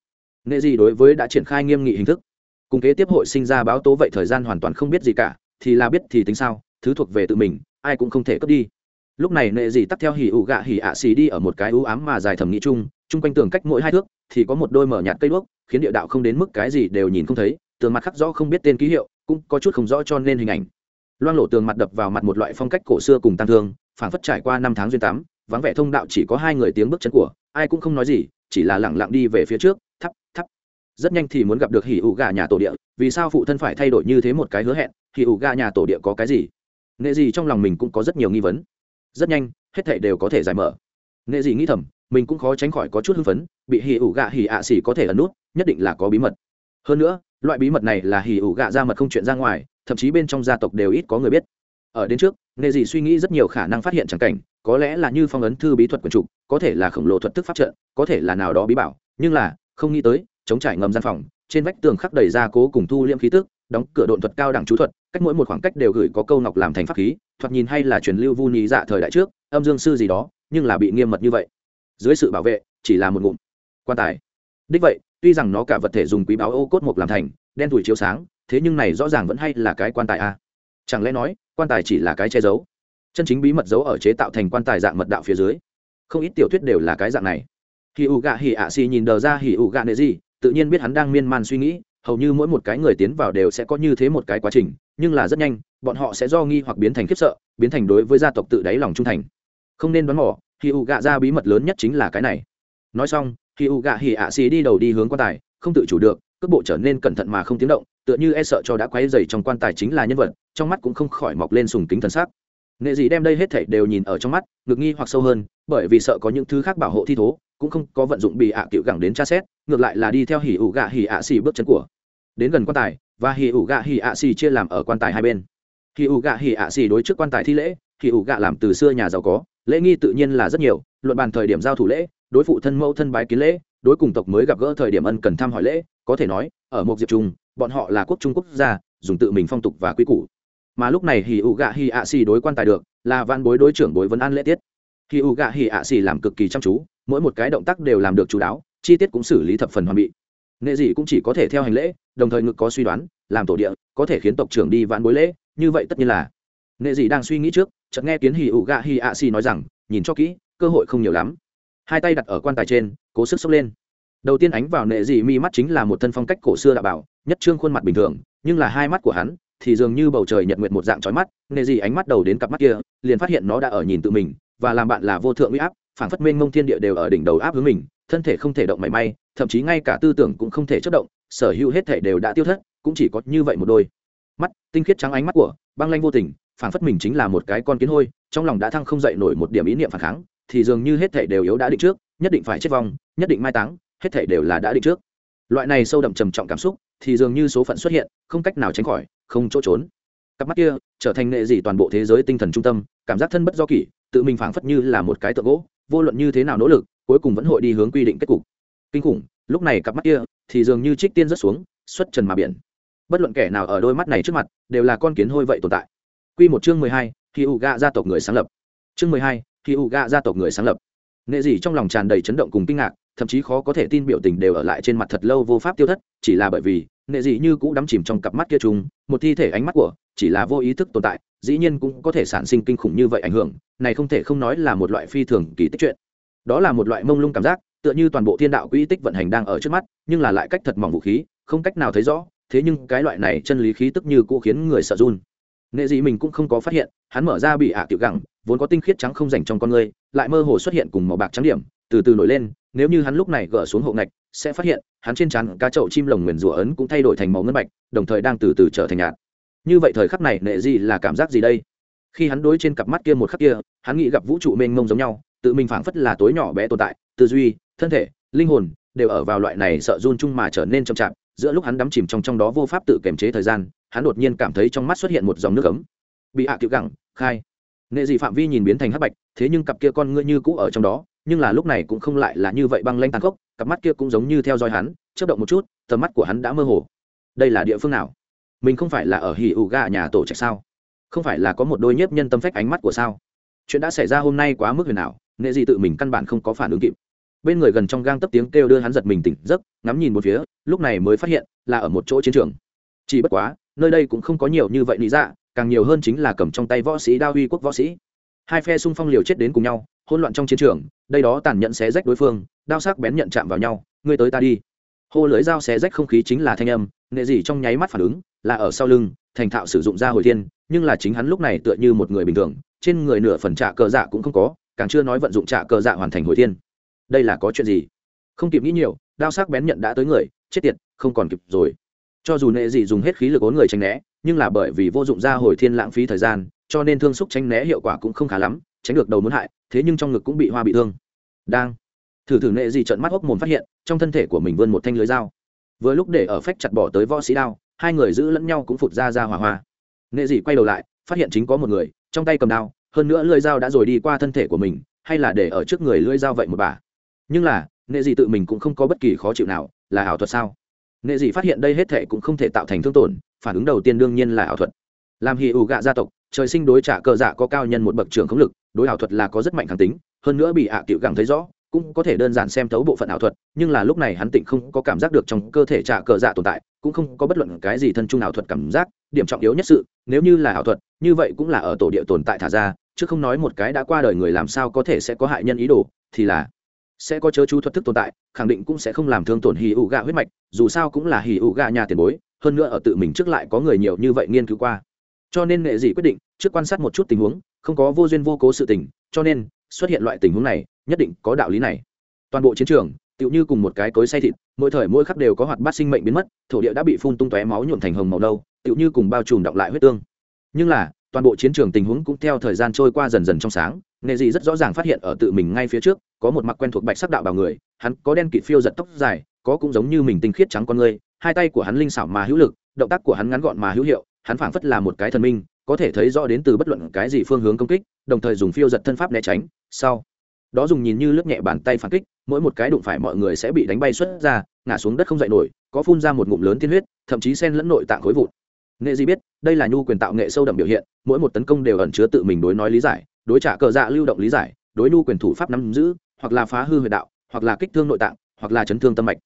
Nghệ gì đối với đã triển khai nghiêm nghị hình thức. Cùng kế tiếp hội sinh ra báo tố vậy thời gian hoàn toàn không biết gì cả, thì là biết thì tính sao, thứ thuộc về tự mình, ai cũng không thể cướp đi. Lúc này nệ Dị tắt theo hỉ ủ gạ hỉ ạ xì đi ở một cái ưu ám mà dài thầm nghĩ chung chung quanh tường cách mỗi hai thước, thì có một đôi mở nhạt cây đuốc, khiến địa đạo không đến mức cái gì đều nhìn không thấy, tường mặt khắc rõ không biết tên ký hiệu cũng có chút không rõ cho nên hình ảnh. Loang lộ tường mặt đập vào mặt một loại phong cách cổ xưa cùng tăng thương, phảng phất trải qua năm tháng duyên tám, vắng vẻ thông đạo chỉ có hai người tiếng bước chân của, ai cũng không nói gì, chỉ là lẳng lặng đi về phía trước, thắp thắp. Rất nhanh thì muốn gặp được hỉ ủ gà nhà tổ địa, vì sao phụ thân phải thay đổi như thế một cái hứa hẹn, hỉ ủ gà nhà tổ địa có cái gì? Nghệ gì trong lòng mình cũng có rất nhiều nghi vấn. Rất nhanh, hết thảy đều có thể giải mở. Nghệ gì nghĩ thầm, mình cũng khó tránh khỏi có chút hưng phấn, bị hỉ ủ gà hỉ ạ xỉ có thể ẩn nút, nhất định là có bí mật. Hơn nữa loại bí mật này là hì ủ gạ ra mật không chuyện ra ngoài, thậm chí bên trong gia tộc đều ít có người biết. Ở đến trước nghệ gì suy nghĩ rất nhiều khả năng phát hiện chẳng cảnh, có lẽ là như phong ấn thư bí thuật quần trục có thể là khổng lồ thuật thức pháp trận, có thể là nào đó bí bảo, nhưng là, không nghĩ tới, chống trải ngầm gian phòng, trên vách tường khắc đầy ra cố cùng thu liễm khí tức, đóng cửa độn thuật cao đẳng chú thuật, cách mỗi một khoảng cách đều gửi có câu ngọc làm thành pháp khí, thoạt nhìn hay là truyền lưu vu nhị dạ thời đại trước, âm dương sư gì đó, nhưng là bị nghiêm mật như vậy. Dưới sự bảo vệ, chỉ là một ngụm quan tài. Đích vậy tuy rằng nó cả vật thể dùng quý báo ô cốt mộc làm thành, đen thủi chiếu sáng, thế nhưng này rõ ràng vẫn hay là cái quan tài a. Chẳng lẽ nói, quan tài chỉ là cái che giấu? Chân chính bí mật giấu ở chế tạo thành quan tài dạng mật đạo phía dưới. Không ít tiểu thuyết đều là cái dạng này. Hì ụ gạ hì ạ xì nhìn đờ ra hì ụ gạ nệ gì tự nhiên biết hắn đang miên man suy nghĩ, hầu như mỗi một cái người tiến vào đều sẽ có như thế một cái quá trình, nhưng là rất nhanh, bọn họ sẽ do nghi hoặc biến thành khiếp sợ, biến thành đối với gia tộc tự đáy lòng trung thành. Không nên đoán mỏ hì ụ gạ ra bí mật lớn nhất chính là cái này nói xong khi u gạ Hỉ ạ xì đi đầu đi hướng quan tài, không tự chủ được, cước bộ trở nên cẩn thận mà không tiếng động, tựa như e sợ cho đã quấy dày trong quan tài chính là nhân vật, trong mắt cũng không khỏi mọc lên sùng kính thần sắc. Nghệ gì đem đây hết thảy đều nhìn ở trong mắt ngược nghi hoặc sâu hơn, bởi vì sợ có những thứ khác bảo hộ thi thố, cũng không có vận dụng bị ạ à cựu gẳng đến tra xét, ngược lại là đi theo hỉ ủ gạ hỉ ạ xì bước chân của. Đến gần quan tài, và hỉ ủ gạ hỉ ạ xì chia làm ở quan tài hai bên. Hỉ ủ gạ hỉ ạ xì đối trước quan tài thi lễ hỉ ủ gạ làm từ xưa nhà giàu có, lễ nghi tự nhiên là rất nhiều, luận bàn thời điểm giao thủ lễ đối phụ thân mẫu thân bái kiến lễ, đối cùng tộc mới gặp gỡ thời điểm ân cần thăm hỏi lễ, có thể nói, ở một diệp trung bọn họ là quốc trung quốc gia, dùng tự mình phong tục và quy củ. Mà lúc này hỉ ủ gạ hỉ ạ xì đối quan tài được, là văn bối đối trưởng bối vấn an lễ tiết. Hì u gạ hỉ ạ xì làm cực kỳ chăm chú, mỗi một cái động tác đều làm được chú đáo, chi tiết cũng xử lý thập phần hoàn bị nệ dị cũng chỉ có thể theo hành lễ, đồng thời ngực có suy đoán, làm tổ địa, có thể khiến tộc trưởng đi vãn bối lễ, như vậy tất nhiên là. Nệ dị đang suy nghĩ trước, chợt nghe kiến hỉ ủ gạ hỉ ạ xì nói rằng, nhìn cho kỹ, cơ hội không nhiều lắm hai tay đặt ở quan tài trên, cố sức sốc lên. Đầu tiên ánh vào nệ dị mi mắt chính là một thân phong cách cổ xưa đạo bảo, nhất trương khuôn mặt bình thường, nhưng là hai mắt của hắn thì dường như bầu trời nhật nguyện một dạng trói mắt, nệ dị ánh mắt đầu đến cặp mắt kia, liền phát hiện nó đã ở nhìn tự mình, và làm bạn là vô thượng uy áp, phảng phất mênh mông thiên địa đều ở đỉnh đầu áp hướng mình, thân thể không thể động mảy may, thậm chí ngay cả tư tưởng cũng không thể chất động, sở hữu hết thể đều đã tiêu thất, cũng chỉ có như vậy một đôi. Mắt, tinh khiết trắng ánh mắt của băng lanh vô tình, phảng phất mình chính là một cái con kiến hôi, trong lòng đã thăng không dậy nổi một điểm ý niệm phản kháng thì dường như hết thể đều yếu đã định trước nhất định phải chết vong nhất định mai táng hết thể đều là đã định trước. Loại này sâu đậm trầm trọng cảm xúc thì dường như số phận xuất hiện không cách nào tránh khỏi không chỗ trốn. Cặp mắt kia trở thành nghệ dị toàn bộ thế giới tinh thần trung tâm cảm giác thân bất do kỷ tự mình phảng phất như là một cái tượng gỗ vô luận như thế nào nỗ lực cuối cùng vẫn hội đi hướng quy định kết cục. Kinh khủng lúc này cặp mắt kia thì dường như trích tiên rất xuống xuất trần mà biển. Bất luận kẻ nào ở đôi mắt này trước mặt đều là con kiến hôi vậy tồn tại. Quy một chương mười hai, khi u gạ gia tộc người sáng lập. Chương mười hai, khi u gạ gia tộc người sáng lập. Nệ dị trong lòng tràn đầy chấn động cùng kinh ngạc, thậm chí khó có thể tin biểu tình đều ở lại trên mặt thật lâu vô pháp tiêu thất, chỉ là bởi vì, nệ dị như cũ đắm chìm trong cặp mắt kia chung một thi thể ánh mắt của, chỉ là vô ý thức tồn tại, dĩ nhiên cũng có thể sản sinh kinh khủng như vậy ảnh hưởng, này không thể không nói là một loại phi thường kỳ tích chuyện. Đó là một loại mông lung cảm giác, tựa như toàn bộ thiên đạo quỹ tích vận hành đang ở trước mắt, nhưng là lại cách thật mỏng vũ khí, không cách nào thấy rõ, thế nhưng cái loại này chân lý khí tức như cũ khiến người sợ run. Nghệ dị mình cũng không có phát hiện, hắn mở ra bị hạ tiểu gẳng vốn có tinh khiết trắng không dành trong con người, lại mơ hồ xuất hiện cùng màu bạc trắng điểm, từ từ nổi lên, nếu như hắn lúc này gỡ xuống hộ ngạch, sẽ phát hiện, hắn trên trán cá chậu chim lồng nguyền rủa ấn cũng thay đổi thành màu ngân bạch, đồng thời đang từ từ trở thành nhạt. Như vậy thời khắc này, nệ gì là cảm giác gì đây? Khi hắn đối trên cặp mắt kia một khắc kia, hắn nghĩ gặp vũ trụ mênh mông giống nhau, tự mình phảng phất là tối nhỏ bé tồn tại, tư duy, thân thể, linh hồn, đều ở vào loại này sợ run chung mà trở nên chậm chạp, giữa lúc hắn đắm chìm trong trong đó vô pháp tự kiềm chế thời gian, hắn đột nhiên cảm thấy trong mắt xuất hiện một dòng nước ấm. Bị hạ à gẳng khai nệ dị phạm vi nhìn biến thành hắc bạch, thế nhưng cặp kia con ngươi như cũ ở trong đó, nhưng là lúc này cũng không lại là như vậy băng lanh tàn khốc, cặp mắt kia cũng giống như theo dõi hắn, chớp động một chút, tầm mắt của hắn đã mơ hồ. Đây là địa phương nào? Mình không phải là ở hỉ ủ gà nhà tổ trạch sao? Không phải là có một đôi nhiếp nhân tâm phách ánh mắt của sao? Chuyện đã xảy ra hôm nay quá mức huyền nào nghệ gì tự mình căn bản không có phản ứng kịp. Bên người gần trong gang tấp tiếng kêu đưa hắn giật mình tỉnh giấc, ngắm nhìn một phía, lúc này mới phát hiện là ở một chỗ chiến trường. Chỉ bất quá, nơi đây cũng không có nhiều như vậy lý dạ càng nhiều hơn chính là cầm trong tay võ sĩ đa huy quốc võ sĩ. Hai phe xung phong liều chết đến cùng nhau, hỗn loạn trong chiến trường, đây đó tàn nhẫn xé rách đối phương, đao sắc bén nhận chạm vào nhau, ngươi tới ta đi. Hô lưới dao xé rách không khí chính là thanh âm nghệ dị trong nháy mắt phản ứng, là ở sau lưng, thành thạo sử dụng ra hồi thiên, nhưng là chính hắn lúc này tựa như một người bình thường, trên người nửa phần trạ cờ dạ cũng không có, càng chưa nói vận dụng trạ cờ dạ hoàn thành hồi thiên. Đây là có chuyện gì? Không kịp nghĩ nhiều, đao sắc bén nhận đã tới người, chết tiệt, không còn kịp rồi. Cho dù nệ gì dùng hết khí lực ốn người tránh né nhưng là bởi vì vô dụng ra hồi thiên lãng phí thời gian, cho nên thương xúc tránh né hiệu quả cũng không khá lắm, tránh được đầu muốn hại, thế nhưng trong ngực cũng bị hoa bị thương. Đang, thử thử nệ gì trận mắt hốc mồm phát hiện, trong thân thể của mình vươn một thanh lưới dao. Vừa lúc để ở phách chặt bỏ tới võ sĩ đao, hai người giữ lẫn nhau cũng phụt ra ra hỏa hoa. Nệ dị quay đầu lại, phát hiện chính có một người, trong tay cầm đao, hơn nữa lưỡi dao đã rồi đi qua thân thể của mình, hay là để ở trước người lưỡi dao vậy một bà. Nhưng là, nệ dị tự mình cũng không có bất kỳ khó chịu nào, là ảo thuật sao? Nệ dị phát hiện đây hết thể cũng không thể tạo thành thương tổn phản ứng đầu tiên đương nhiên là ảo thuật. Làm hì ủ gạ gia tộc, trời sinh đối trả cờ dạ có cao nhân một bậc trưởng khống lực, đối ảo thuật là có rất mạnh kháng tính, hơn nữa bị ạ à tiểu gẳng thấy rõ, cũng có thể đơn giản xem thấu bộ phận ảo thuật, nhưng là lúc này hắn tịnh không có cảm giác được trong cơ thể trả cờ dạ tồn tại, cũng không có bất luận cái gì thân trung ảo thuật cảm giác, điểm trọng yếu nhất sự, nếu như là ảo thuật, như vậy cũng là ở tổ địa tồn tại thả ra, chứ không nói một cái đã qua đời người làm sao có thể sẽ có hại nhân ý đồ, thì là sẽ có chớ chú thuật thức tồn tại, khẳng định cũng sẽ không làm thương tổn hì ủ gạ huyết mạch, dù sao cũng là hì ủ gạ nhà tiền bối hơn nữa ở tự mình trước lại có người nhiều như vậy nghiên cứu qua. Cho nên nghệ dị quyết định trước quan sát một chút tình huống, không có vô duyên vô cố sự tình, cho nên xuất hiện loại tình huống này, nhất định có đạo lý này. Toàn bộ chiến trường, tựu như cùng một cái cối say thịt, mỗi thời mỗi khắc đều có hoạt bát sinh mệnh biến mất, thổ địa đã bị phun tung tóe máu nhuộm thành hồng màu đâu tựu như cùng bao trùm đọng lại huyết tương. Nhưng là, toàn bộ chiến trường tình huống cũng theo thời gian trôi qua dần dần trong sáng, nghệ gì rất rõ ràng phát hiện ở tự mình ngay phía trước, có một mặc quen thuộc bạch sắc đạo bào người, hắn có đen kịt phiêu giật tóc dài, có cũng giống như mình tinh khiết trắng con người hai tay của hắn linh xảo mà hữu lực, động tác của hắn ngắn gọn mà hữu hiệu, hắn phảng phất là một cái thần minh, có thể thấy rõ đến từ bất luận cái gì phương hướng công kích, đồng thời dùng phiêu giật thân pháp né tránh. Sau đó dùng nhìn như lướt nhẹ bàn tay phản kích, mỗi một cái đụng phải mọi người sẽ bị đánh bay xuất ra, ngã xuống đất không dậy nổi, có phun ra một ngụm lớn tiên huyết, thậm chí sen lẫn nội tạng khối vụn. Nghệ di biết, đây là nhu quyền tạo nghệ sâu đậm biểu hiện, mỗi một tấn công đều ẩn chứa tự mình đối nói lý giải, đối trả cờ dạ lưu động lý giải, đối nhu quyền thủ pháp nắm giữ, hoặc là phá hư huyệt đạo, hoặc là kích thương nội tạng, hoặc là chấn thương tâm mạch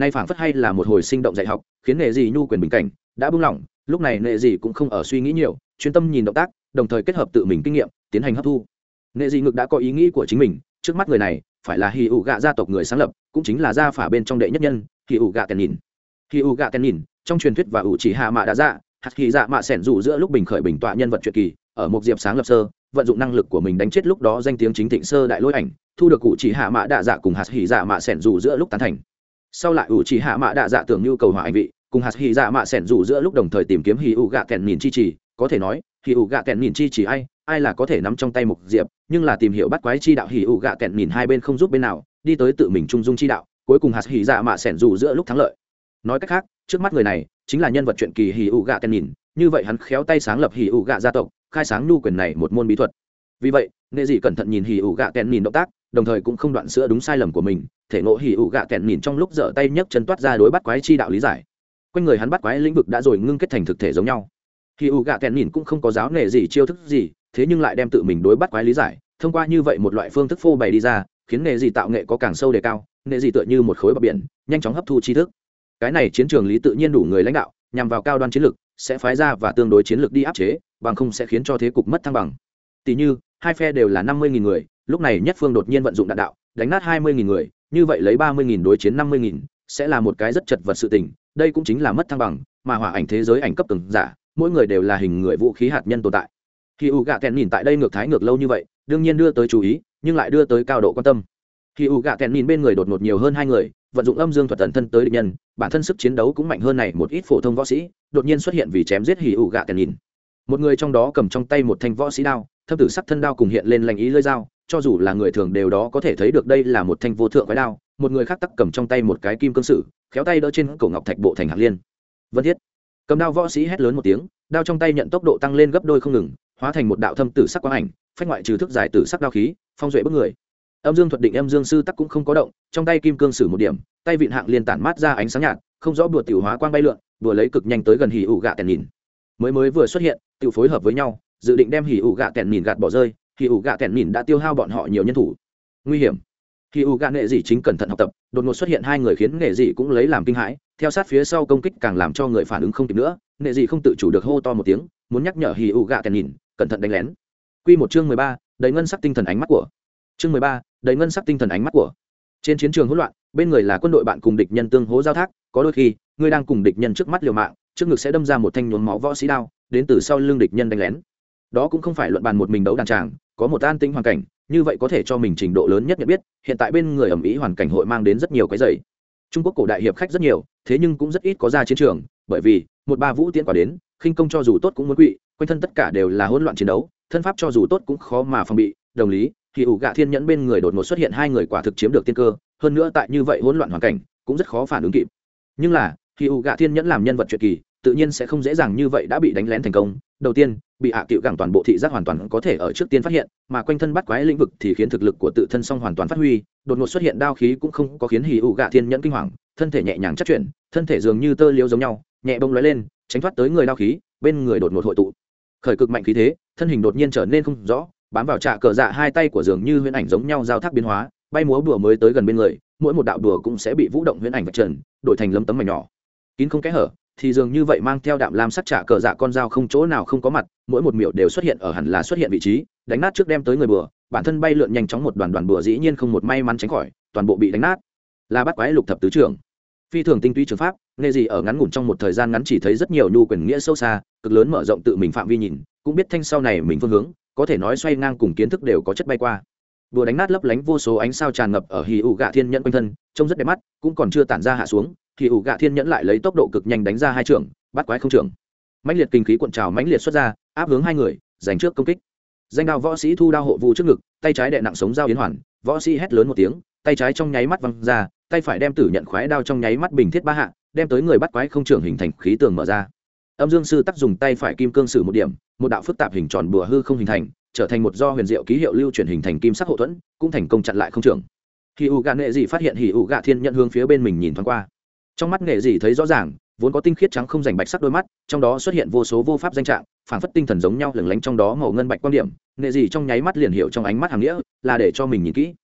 nay phảng phất hay là một hồi sinh động dạy học, khiến nghệ dị nhu quyền bình cảnh đã buông lỏng, lúc này nghệ dị cũng không ở suy nghĩ nhiều, chuyên tâm nhìn động tác, đồng thời kết hợp tự mình kinh nghiệm, tiến hành hấp thu. Nghệ dị ngực đã có ý nghĩ của chính mình, trước mắt người này phải là hì ủ gạ gia tộc người sáng lập, cũng chính là gia phả bên trong đệ nhất nhân hì ủ gạ tèn nhìn. Hì ủ gạ tèn nhìn, trong truyền thuyết và ủ chỉ hạ mạ đã dạ hạt hì dạ mạ sẻn dù giữa lúc bình khởi bình tọa nhân vật truyện kỳ, ở một diệp sáng lập sơ, vận dụng năng lực của mình đánh chết lúc đó danh tiếng chính thịnh sơ đại lôi ảnh, thu được cụ chỉ hạ mạ đạ dạ cùng hạt hì dạ mạ sẻn dù giữa lúc tán thành sau lại ủ chỉ hạ mạ đạ dạ tưởng nhu cầu hòa anh vị, cùng hạt hì dạ mạ sẻn rủ giữa lúc đồng thời tìm kiếm hì ủ gạ kèn nhìn chi trì. Có thể nói hì ủ gạ kèn nhìn chi trì ai ai là có thể nắm trong tay mục diệp, nhưng là tìm hiểu bắt quái chi đạo hì ủ gạ kèn nhìn hai bên không giúp bên nào, đi tới tự mình trung dung chi đạo, cuối cùng hạt hì dạ mạ sẻn rủ giữa lúc thắng lợi. Nói cách khác, trước mắt người này chính là nhân vật truyện kỳ hì ủ gạ kèn nhìn, như vậy hắn khéo tay sáng lập hì ủ gạ gia tộc, khai sáng nhu quyền này một môn bí thuật. Vì vậy nghệ dị cẩn thận nhìn hì ủ gạ kèn nhìn động tác, đồng thời cũng không đoạn sữa đúng sai lầm của mình, thể ngộ hì ủ gạ kèn nhìn trong lúc dở tay nhấc chân toát ra đối bắt quái chi đạo lý giải. Quanh người hắn bắt quái lĩnh vực đã rồi ngưng kết thành thực thể giống nhau. Hì ủ gạ kèn nhìn cũng không có giáo nghệ gì chiêu thức gì, thế nhưng lại đem tự mình đối bắt quái lý giải, thông qua như vậy một loại phương thức phô bày đi ra, khiến nghệ gì tạo nghệ có càng sâu đề cao, nghệ gì tựa như một khối bờ biển, nhanh chóng hấp thu tri thức. Cái này chiến trường lý tự nhiên đủ người lãnh đạo, nhằm vào cao đoan chiến lược, sẽ phái ra và tương đối chiến lược đi áp chế, bằng không sẽ khiến cho thế cục mất thăng bằng. Tỷ như hai phe đều là năm mươi người, lúc này nhất phương đột nhiên vận dụng đạn đạo, đánh nát hai mươi người, như vậy lấy ba mươi đối chiến năm mươi sẽ là một cái rất chật vật sự tình, đây cũng chính là mất thăng bằng, mà hỏa ảnh thế giới ảnh cấp từng giả, mỗi người đều là hình người vũ khí hạt nhân tồn tại. Khi u gạ kèn nhìn tại đây ngược thái ngược lâu như vậy, đương nhiên đưa tới chú ý, nhưng lại đưa tới cao độ quan tâm. Khi u gạ kèn nhìn bên người đột ngột nhiều hơn hai người, vận dụng âm dương thuật tần thân tới địch nhân, bản thân sức chiến đấu cũng mạnh hơn này một ít phổ thông võ sĩ, đột nhiên xuất hiện vì chém giết hì ụ gạ kèn nhìn. Một người trong đó cầm trong tay một thanh võ sĩ đao thâm tử sắc thân đao cùng hiện lên lành ý lơi dao, cho dù là người thường đều đó có thể thấy được đây là một thanh vô thượng quái đao, một người khác tắc cầm trong tay một cái kim cương sử, khéo tay đỡ trên cổ ngọc thạch bộ thành hạt liên. Vân thiết. Cầm đao võ sĩ hét lớn một tiếng, đao trong tay nhận tốc độ tăng lên gấp đôi không ngừng, hóa thành một đạo thâm tử sắc quang ảnh, phách ngoại trừ thức dài tử sắc đao khí, phong duệ bức người. Âm dương thuật định âm dương sư tắc cũng không có động, trong tay kim cương sử một điểm, tay vịn hạng liên tản mát ra ánh sáng nhạt, không rõ bùa tiểu hóa quang bay lượn vừa lấy cực nhanh tới gần hì ủ gạ tèn nhìn. Mới mới vừa xuất hiện tự phối hợp với nhau dự định đem hỉ ủ gạ kẹn nhìn gạt bỏ rơi, hỉ ủ gạ kẹn nhìn đã tiêu hao bọn họ nhiều nhân thủ. Nguy hiểm. Hỉ ủ gạ nghệ dị chính cẩn thận học tập, đột ngột xuất hiện hai người khiến nghệ dị cũng lấy làm kinh hãi, theo sát phía sau công kích càng làm cho người phản ứng không kịp nữa, nghệ dị không tự chủ được hô to một tiếng, muốn nhắc nhở hỉ ủ gạ kẹn nhìn cẩn thận đánh lén. Quy một chương mười ba, đầy ngân sắc tinh thần ánh mắt của. Chương mười ba, đầy ngân sắc tinh thần ánh mắt của. Trên chiến trường hỗn loạn, bên người là quân đội bạn cùng địch nhân tương hố giao thác, có đôi khi ngươi đang cùng địch nhân trước mắt liều mạng, trước ngực sẽ đâm ra một thanh nhuốm máu võ sĩ đao, đến từ sau lưng địch nhân đánh lén đó cũng không phải luận bàn một mình đấu đàn tràng, có một an tinh hoàn cảnh, như vậy có thể cho mình trình độ lớn nhất nhận biết, hiện tại bên người ẩm ý hoàn cảnh hội mang đến rất nhiều cái dày trung quốc cổ đại hiệp khách rất nhiều, thế nhưng cũng rất ít có ra chiến trường, bởi vì, một ba vũ tiễn quả đến, khinh công cho dù tốt cũng muốn quỵ, quanh thân tất cả đều là hỗn loạn chiến đấu, thân pháp cho dù tốt cũng khó mà phòng bị, đồng lý, thì ủ gạ thiên nhẫn bên người đột ngột xuất hiện hai người quả thực chiếm được tiên cơ, hơn nữa tại như vậy hỗn loạn hoàn cảnh, cũng rất khó phản ứng kịp. Nhưng là khi ủ gạ thiên nhẫn làm nhân vật truyện kỳ tự nhiên sẽ không dễ dàng như vậy đã bị đánh lén thành công. Đầu tiên, bị hạ à cựu gẳng toàn bộ thị giác hoàn toàn có thể ở trước tiên phát hiện, mà quanh thân bắt quái lĩnh vực thì khiến thực lực của tự thân song hoàn toàn phát huy. Đột ngột xuất hiện đao khí cũng không có khiến hì ụ gạ thiên nhẫn kinh hoàng, thân thể nhẹ nhàng chắc chuyển, thân thể dường như tơ liêu giống nhau, nhẹ bông lóe lên, tránh thoát tới người đao khí, bên người đột ngột hội tụ. Khởi cực mạnh khí thế, thân hình đột nhiên trở nên không rõ, bám vào trạ cờ dạ hai tay của dường như huyễn ảnh giống nhau giao thác biến hóa, bay múa đùa mới tới gần bên người, mỗi một đạo đùa cũng sẽ bị vũ động huyễn ảnh vạch trần, đổi thành lấm tấm mảnh nhỏ. Kín không kẽ hở thì dường như vậy mang theo đạm lam sắc trả cờ dạ con dao không chỗ nào không có mặt, mỗi một miểu đều xuất hiện ở hẳn là xuất hiện vị trí, đánh nát trước đem tới người bừa, bản thân bay lượn nhanh chóng một đoàn đoàn bừa dĩ nhiên không một may mắn tránh khỏi, toàn bộ bị đánh nát. Là bắt quái lục thập tứ trưởng. Phi thường tinh túy trường pháp, nghe gì ở ngắn ngủn trong một thời gian ngắn chỉ thấy rất nhiều nhu quyền nghĩa sâu xa, cực lớn mở rộng tự mình phạm vi nhìn, cũng biết thanh sau này mình phương hướng, có thể nói xoay ngang cùng kiến thức đều có chất bay qua. Vừa đánh nát lấp lánh vô số ánh sao tràn ngập ở hì ụ gạ thiên nhẫn quanh thân, trông rất đẹp mắt, cũng còn chưa tản ra hạ xuống thì ủ gạ thiên nhẫn lại lấy tốc độ cực nhanh đánh ra hai trường, bắt quái không trường. Mãnh liệt kinh khí cuộn trào mãnh liệt xuất ra, áp hướng hai người, giành trước công kích. Danh đao võ sĩ thu đao hộ vu trước ngực, tay trái đệ nặng sống dao yến hoàn, võ sĩ hét lớn một tiếng, tay trái trong nháy mắt văng ra, tay phải đem tử nhận khoái đao trong nháy mắt bình thiết ba hạ, đem tới người bắt quái không trường hình thành khí tường mở ra. Âm dương sư tắc dùng tay phải kim cương sử một điểm, một đạo phức tạp hình tròn bùa hư không hình thành, trở thành một do huyền diệu ký hiệu lưu chuyển hình thành kim sắc hậu thuẫn, cũng thành công chặn lại không trường. Khi u gạ nệ dị phát hiện hỉ u gạ thiên nhận hướng phía bên mình nhìn thoáng qua trong mắt nghệ dị thấy rõ ràng, vốn có tinh khiết trắng không dành bạch sắc đôi mắt, trong đó xuất hiện vô số vô pháp danh trạng, phảng phất tinh thần giống nhau lửng lánh trong đó màu ngân bạch quan điểm. Nghệ gì trong nháy mắt liền hiểu trong ánh mắt hàng nghĩa, là để cho mình nhìn kỹ.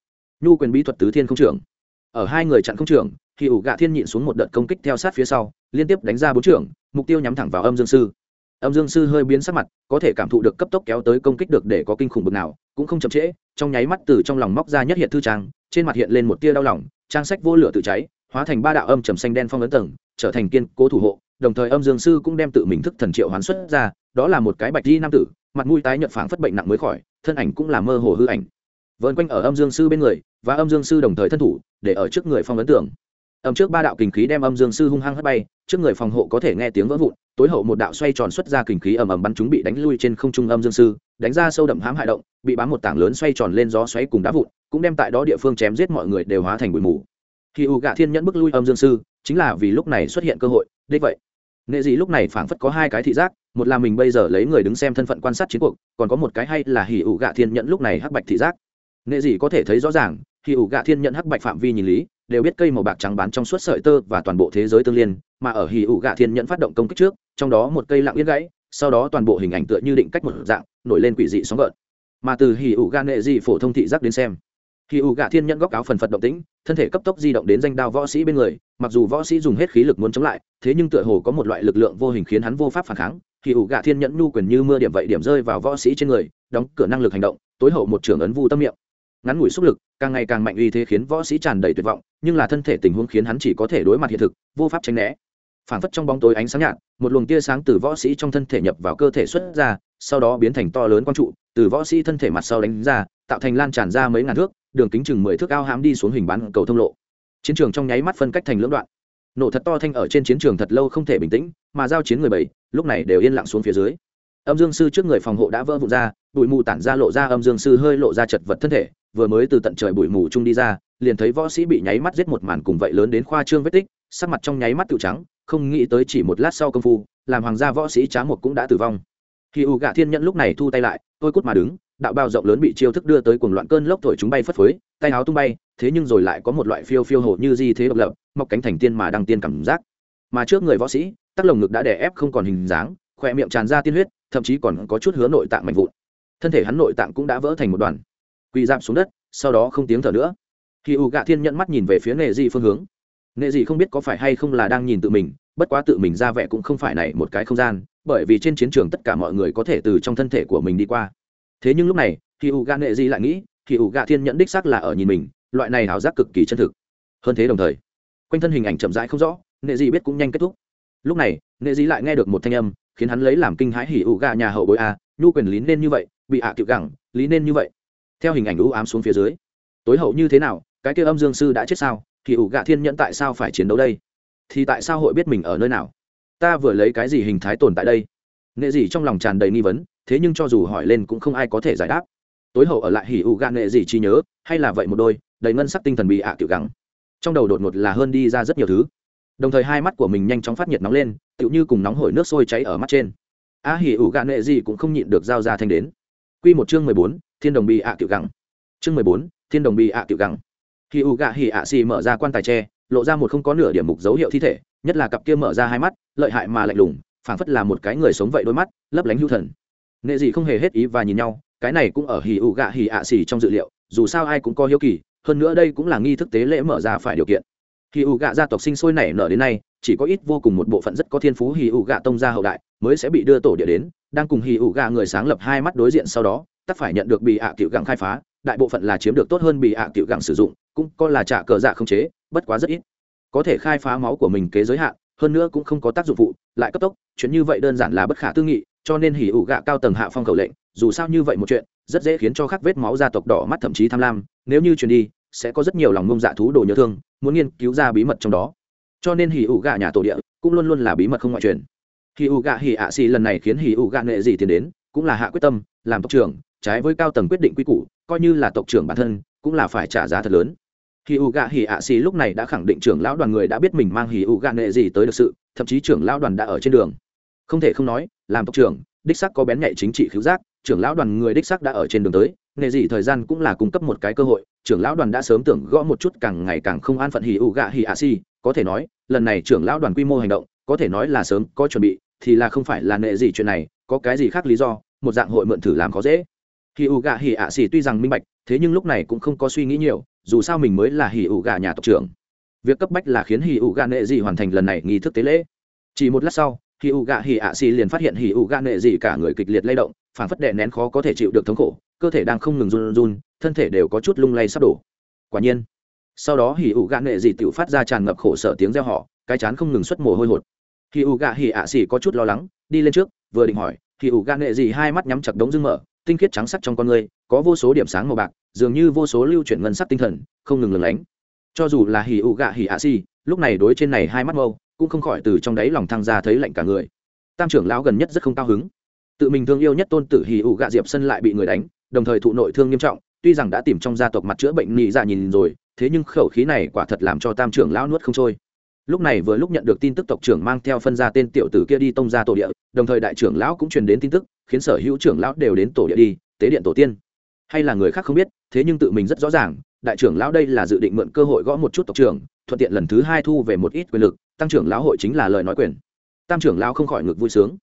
Nhu quyền bí thuật tứ thiên không trưởng. Ở hai người chặn không trưởng, thì ủ gạ thiên nhịn xuống một đợt công kích theo sát phía sau, liên tiếp đánh ra bốn trưởng, mục tiêu nhắm thẳng vào âm dương sư. Âm dương sư hơi biến sắc mặt, có thể cảm thụ được cấp tốc kéo tới công kích được để có kinh khủng bực nào, cũng không chậm trễ, trong nháy mắt từ trong lòng móc ra nhất hiện thư trang, trên mặt hiện lên một tia đau lòng, trang sách vô lửa tự cháy hóa thành ba đạo âm trầm xanh đen phong ấn tầng, trở thành kiên cố thủ hộ, đồng thời âm dương sư cũng đem tự mình thức thần triệu hoán xuất ra, đó là một cái bạch di nam tử, mặt mũi tái nhợt phảng phất bệnh nặng mới khỏi, thân ảnh cũng là mơ hồ hư ảnh. Vợn quanh ở âm dương sư bên người, và âm dương sư đồng thời thân thủ, để ở trước người phong ấn tưởng âm trước ba đạo kình khí đem âm dương sư hung hăng hất bay, trước người phòng hộ có thể nghe tiếng vỡ vụn, tối hậu một đạo xoay tròn xuất ra kình khí ầm ầm bắn chúng bị đánh lui trên không trung âm dương sư, đánh ra sâu đậm hãm hại động, bị bám một tảng lớn xoay tròn lên gió xoáy cùng đá vụn, cũng đem tại đó địa phương chém giết mọi người đều hóa thành bụi mù khi u gạ thiên nhẫn bức lui âm dương sư, chính là vì lúc này xuất hiện cơ hội, đích vậy. Nghệ Dị lúc này phảng phất có hai cái thị giác, một là mình bây giờ lấy người đứng xem thân phận quan sát chiến cuộc, còn có một cái hay là hỉ ủ gạ thiên nhẫn lúc này hắc bạch thị giác. Nghệ Dị có thể thấy rõ ràng, hỉ ủ gạ thiên nhẫn hắc bạch phạm vi nhìn lý, đều biết cây màu bạc trắng bán trong suốt sợi tơ và toàn bộ thế giới tương liên, mà ở hỉ ủ gạ thiên nhẫn phát động công kích trước, trong đó một cây lặng yên gãy, sau đó toàn bộ hình ảnh tựa như định cách một dạng, nổi lên quỷ dị sóng gợn. Mà từ hỉ ủ gạ nghệ Dị phổ thông thị giác đến xem hỉ ủ gạ thiên nhẫn góc áo phần phật động tĩnh, thân thể cấp tốc di động đến danh đao võ sĩ bên người, mặc dù võ sĩ dùng hết khí lực muốn chống lại, thế nhưng tựa hồ có một loại lực lượng vô hình khiến hắn vô pháp phản kháng. Hỉ ủ gạ thiên nhẫn nhu quyền như mưa điểm vậy điểm rơi vào võ sĩ trên người, đóng cửa năng lực hành động, tối hậu một trường ấn vu tâm miệng. Ngắn ngủi xúc lực, càng ngày càng mạnh uy thế khiến võ sĩ tràn đầy tuyệt vọng, nhưng là thân thể tình huống khiến hắn chỉ có thể đối mặt hiện thực, vô pháp tránh né. Phản phất trong bóng tối ánh sáng nhạt, một luồng tia sáng từ võ sĩ trong thân thể nhập vào cơ thể xuất ra, sau đó biến thành to lớn quang trụ, từ võ sĩ thân thể mặt sau đánh ra, tạo thành lan tràn ra mấy ngàn thước đường kính chừng mười thước ao hám đi xuống hình bán cầu thông lộ. Chiến trường trong nháy mắt phân cách thành lưỡng đoạn. Nổ thật to thanh ở trên chiến trường thật lâu không thể bình tĩnh, mà giao chiến người bảy, lúc này đều yên lặng xuống phía dưới. Âm dương sư trước người phòng hộ đã vỡ vụn ra, bụi mù tản ra lộ ra, âm dương sư hơi lộ ra chật vật thân thể, vừa mới từ tận trời bụi mù chung đi ra, liền thấy võ sĩ bị nháy mắt giết một màn cùng vậy lớn đến khoa trương vết tích, sắc mặt trong nháy mắt tự trắng, không nghĩ tới chỉ một lát sau công phu, làm hoàng gia võ sĩ trá một cũng đã tử vong. Khi u gạ thiên nhận lúc này thu tay lại, tôi cút mà đứng đạo bao rộng lớn bị chiêu thức đưa tới cuồng loạn cơn lốc thổi chúng bay phất phới, tay áo tung bay, thế nhưng rồi lại có một loại phiêu phiêu hồ như di thế độc lập, mọc cánh thành tiên mà đăng tiên cảm giác. Mà trước người võ sĩ, tắc lồng ngực đã đè ép không còn hình dáng, khỏe miệng tràn ra tiên huyết, thậm chí còn có chút hứa nội tạng mạnh vụn. Thân thể hắn nội tạng cũng đã vỡ thành một đoàn. Quỳ giảm xuống đất, sau đó không tiếng thở nữa. Khi u gạ thiên nhận mắt nhìn về phía nghệ dị phương hướng. Nghệ dị không biết có phải hay không là đang nhìn tự mình, bất quá tự mình ra vẻ cũng không phải này một cái không gian, bởi vì trên chiến trường tất cả mọi người có thể từ trong thân thể của mình đi qua thế nhưng lúc này khi u gạ nghệ dị lại nghĩ khi u gạ thiên nhẫn đích xác là ở nhìn mình, loại này hảo giác cực kỳ chân thực. Hơn thế đồng thời, quanh thân hình ảnh chậm rãi không rõ nghệ di biết cũng nhanh kết thúc. Lúc này nghệ di lại nghe được một thanh âm, khiến hắn lấy làm kinh hãi hỉ ủ gà nhà hậu bối a, nhu quyền lý nên như vậy, bị ạ à tiểu gẳng, lý nên như vậy. Theo hình ảnh u ám xuống phía dưới, tối hậu như thế nào, cái kia âm dương sư đã chết sao thì ủ gạ thiên nhẫn tại sao phải chiến đấu đây? Thì tại sao hội biết mình ở nơi nào? Ta vừa lấy cái gì hình thái tồn tại đây? Nghệ gì trong lòng tràn đầy nghi vấn thế nhưng cho dù hỏi lên cũng không ai có thể giải đáp. Tối hậu ở lại hỉ ủ gạ nghệ gì chi nhớ, hay là vậy một đôi, đầy ngân sắc tinh thần bị ạ tiểu gẳng trong đầu đột ngột là hơn đi ra rất nhiều thứ. Đồng thời hai mắt của mình nhanh chóng phát nhiệt nóng lên, tựu như cùng nóng hổi nước sôi cháy ở mắt trên. A hỉ ủ gạ nghệ gì cũng không nhịn được giao ra thanh đến. Quy một chương mười bốn, thiên đồng bị ạ tiểu gẳng chương mười bốn, thiên đồng bị ạ tiểu gẳng hỉ ủ gạ hỉ ạ xì mở ra quan tài tre, lộ ra một không có nửa điểm mục dấu hiệu thi thể, nhất là cặp kia mở ra hai mắt, lợi hại mà lạnh lùng, phảng phất là một cái người sống vậy đôi mắt, lấp lánh hưu thần nghệ gì không hề hết ý và nhìn nhau, cái này cũng ở hỉ ụ gạ hỉ ạ xì trong dự liệu, dù sao ai cũng có hiếu kỳ, hơn nữa đây cũng là nghi thức tế lễ mở ra phải điều kiện. Hỉ ụ gạ gia tộc sinh sôi nảy nở đến nay, chỉ có ít vô cùng một bộ phận rất có thiên phú hỉ ụ gạ tông gia hậu đại mới sẽ bị đưa tổ địa đến, đang cùng hỉ ụ gạ người sáng lập hai mắt đối diện sau đó, tất phải nhận được bị ạ à cựu gặng khai phá, đại bộ phận là chiếm được tốt hơn bị ạ à cựu gặng sử dụng, cũng có là trả cờ dạ không chế, bất quá rất ít. Có thể khai phá máu của mình kế giới hạn, hơn nữa cũng không có tác dụng phụ, lại cấp tốc, chuyện như vậy đơn giản là bất khả tư nghị cho nên hỉ ủ gạ cao tầng hạ phong khẩu lệnh, dù sao như vậy một chuyện, rất dễ khiến cho khắc vết máu gia tộc đỏ mắt thậm chí tham lam, nếu như truyền đi, sẽ có rất nhiều lòng ngông dạ thú đồ nhớ thương, muốn nghiên cứu ra bí mật trong đó. Cho nên hỉ ủ gạ nhà tổ địa cũng luôn luôn là bí mật không ngoại truyền. Hỉ ủ gạ hỉ ạ xì lần này khiến hỉ ủ gạ nghệ gì tiến đến, cũng là hạ quyết tâm, làm tộc trưởng, trái với cao tầng quyết định quy củ, coi như là tộc trưởng bản thân, cũng là phải trả giá thật lớn. Hỉ ủ gạ hỉ ạ xì lúc này đã khẳng định trưởng lão đoàn người đã biết mình mang hỉ ủ gạ nghệ gì tới được sự, thậm chí trưởng lão đoàn đã ở trên đường không thể không nói, làm tộc trưởng, đích sắc có bén nhạy chính trị khiếu giác, trưởng lão đoàn người đích sắc đã ở trên đường tới, nghề gì thời gian cũng là cung cấp một cái cơ hội, trưởng lão đoàn đã sớm tưởng gõ một chút càng ngày càng không an phận hì ụ gạ hì ạ xì, có thể nói, lần này trưởng lão đoàn quy mô hành động, có thể nói là sớm có chuẩn bị, thì là không phải là nệ gì chuyện này, có cái gì khác lý do, một dạng hội mượn thử làm khó dễ. Hì ụ gạ hì ạ xì tuy rằng minh bạch, thế nhưng lúc này cũng không có suy nghĩ nhiều, dù sao mình mới là hì ụ gạ nhà tộc trưởng. Việc cấp bách là khiến hì ụ gạ nệ gì hoàn thành lần này nghi thức tế lễ. Chỉ một lát sau hì ủ gạ hì ạ xì liền phát hiện hì ủ gạ nệ dị cả người kịch liệt lay động, phản phất đè nén khó có thể chịu được thống khổ, cơ thể đang không ngừng run run, thân thể đều có chút lung lay sắp đổ. Quả nhiên, sau đó hì ủ gạ nệ dị tự phát ra tràn ngập khổ sở tiếng reo họ cái chán không ngừng xuất mồ hôi hột. Hì ủ gạ hì ạ xì có chút lo lắng, đi lên trước, vừa định hỏi hì ủ gạ nệ dị hai mắt nhắm chặt đống dưng mở, tinh khiết trắng sắc trong con người có vô số điểm sáng màu bạc, dường như vô số lưu chuyển ngân sắc tinh thần, không ngừng lừng lánh. Cho dù là hì ủ gạ hì ạ xì, lúc này đối trên này hai mắt mâu cũng không khỏi từ trong đáy lòng thăng ra thấy lạnh cả người. Tam trưởng lão gần nhất rất không cao hứng. Tự mình thương yêu nhất tôn tử hì ủ gạ diệp sân lại bị người đánh, đồng thời thụ nội thương nghiêm trọng, tuy rằng đã tìm trong gia tộc mặt chữa bệnh nhị dạ nhìn rồi, thế nhưng khẩu khí này quả thật làm cho tam trưởng lão nuốt không trôi. Lúc này vừa lúc nhận được tin tức tộc trưởng mang theo phân gia tên tiểu tử kia đi tông ra tổ địa, đồng thời đại trưởng lão cũng truyền đến tin tức, khiến sở hữu trưởng lão đều đến tổ địa đi, tế điện tổ tiên. Hay là người khác không biết, thế nhưng tự mình rất rõ ràng đại trưởng lão đây là dự định mượn cơ hội gõ một chút tộc trưởng, thuận tiện lần thứ hai thu về một ít quyền lực, tăng trưởng lão hội chính là lời nói quyền. Tam trưởng lão không khỏi ngực vui sướng.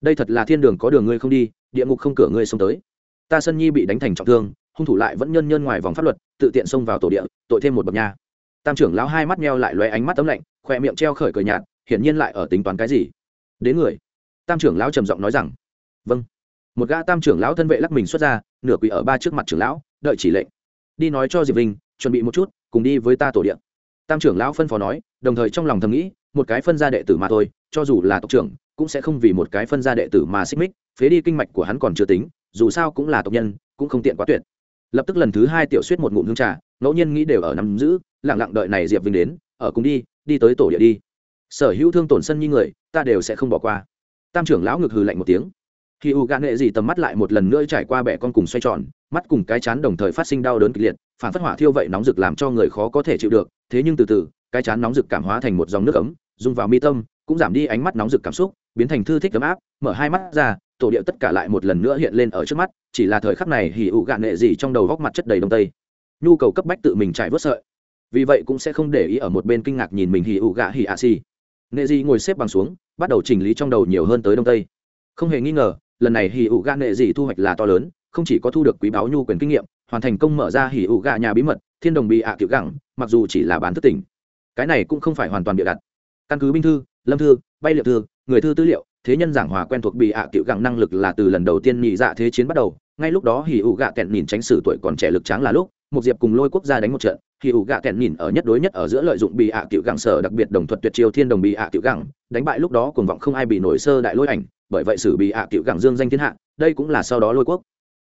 Đây thật là thiên đường có đường ngươi không đi, địa ngục không cửa ngươi xông tới. Ta sân nhi bị đánh thành trọng thương, hung thủ lại vẫn nhân nhân ngoài vòng pháp luật, tự tiện xông vào tổ địa, tội thêm một bậc nha. Tam trưởng lão hai mắt meo lại loé ánh mắt tấm lạnh, khoe miệng treo khởi cờ nhạt, hiển nhiên lại ở tính toán cái gì? Đến người. Tam trưởng lão trầm giọng nói rằng vâng. Một gã tam trưởng lão thân vệ lắc mình xuất ra, nửa quỳ ở ba trước mặt trưởng lão, đợi chỉ lệnh đi nói cho diệp vinh chuẩn bị một chút cùng đi với ta tổ điện tam trưởng lão phân phó nói đồng thời trong lòng thầm nghĩ một cái phân gia đệ tử mà thôi cho dù là tộc trưởng cũng sẽ không vì một cái phân gia đệ tử mà xích mích phế đi kinh mạch của hắn còn chưa tính dù sao cũng là tộc nhân cũng không tiện quá tuyệt lập tức lần thứ hai tiểu suýt một ngụm hương trà ngẫu nhiên nghĩ đều ở nắm giữ lẳng lặng đợi này diệp vinh đến ở cùng đi đi tới tổ địa đi sở hữu thương tổn sân như người ta đều sẽ không bỏ qua tam trưởng lão ngực hừ lạnh một tiếng khi u gạn nghệ gì tầm mắt lại một lần nữa trải qua bẻ con cùng xoay tròn, mắt cùng cái chán đồng thời phát sinh đau đớn kịch liệt, phản phất hỏa thiêu vậy nóng rực làm cho người khó có thể chịu được, thế nhưng từ từ, cái chán nóng rực cảm hóa thành một dòng nước ấm dung vào mi tâm, cũng giảm đi ánh mắt nóng rực cảm xúc, biến thành thư thích ấm áp, mở hai mắt ra, tổ địa tất cả lại một lần nữa hiện lên ở trước mắt, chỉ là thời khắc này hỉ ụ gạn nghệ gì trong đầu góc mặt chất đầy đông tây. Nhu cầu cấp bách tự mình chạy vớt sợi. Vì vậy cũng sẽ không để ý ở một bên kinh ngạc nhìn mình hỉ ụ gạ hỉ ạ xì nghệ gì ngồi xếp bằng xuống, bắt đầu chỉnh lý trong đầu nhiều hơn tới đông tây. Không hề nghi ngờ lần này hỉ ụ gạ nệ gì thu hoạch là to lớn, không chỉ có thu được quý báo nhu quyền kinh nghiệm, hoàn thành công mở ra hỉ ụ gạ nhà bí mật, thiên đồng bị ạ tiểu gẳng, mặc dù chỉ là bán thất tỉnh. Cái này cũng không phải hoàn toàn bịa đặt. Căn cứ binh thư, lâm thư, bay liệu thư, người thư tư liệu, thế nhân giảng hòa quen thuộc bị ạ tiểu gẳng năng lực là từ lần đầu tiên nhị dạ thế chiến bắt đầu, ngay lúc đó hỉ ụ gạ kẹn nhìn tránh sử tuổi còn trẻ lực tráng là lúc, một diệp cùng lôi quốc gia đánh một trận hỉ ụ gạ kẹn nhìn ở nhất đối nhất ở giữa lợi dụng bị ạ tiểu gẳng sở đặc biệt đồng thuật tuyệt chiêu thiên đồng bị ạ tiểu gẳng đánh bại lúc đó cuồng vọng không ai bị nổi sơ đại lôi ảnh, bởi vậy sử bị ạ cựu gẳng dương danh thiên hạ, đây cũng là sau đó lôi quốc.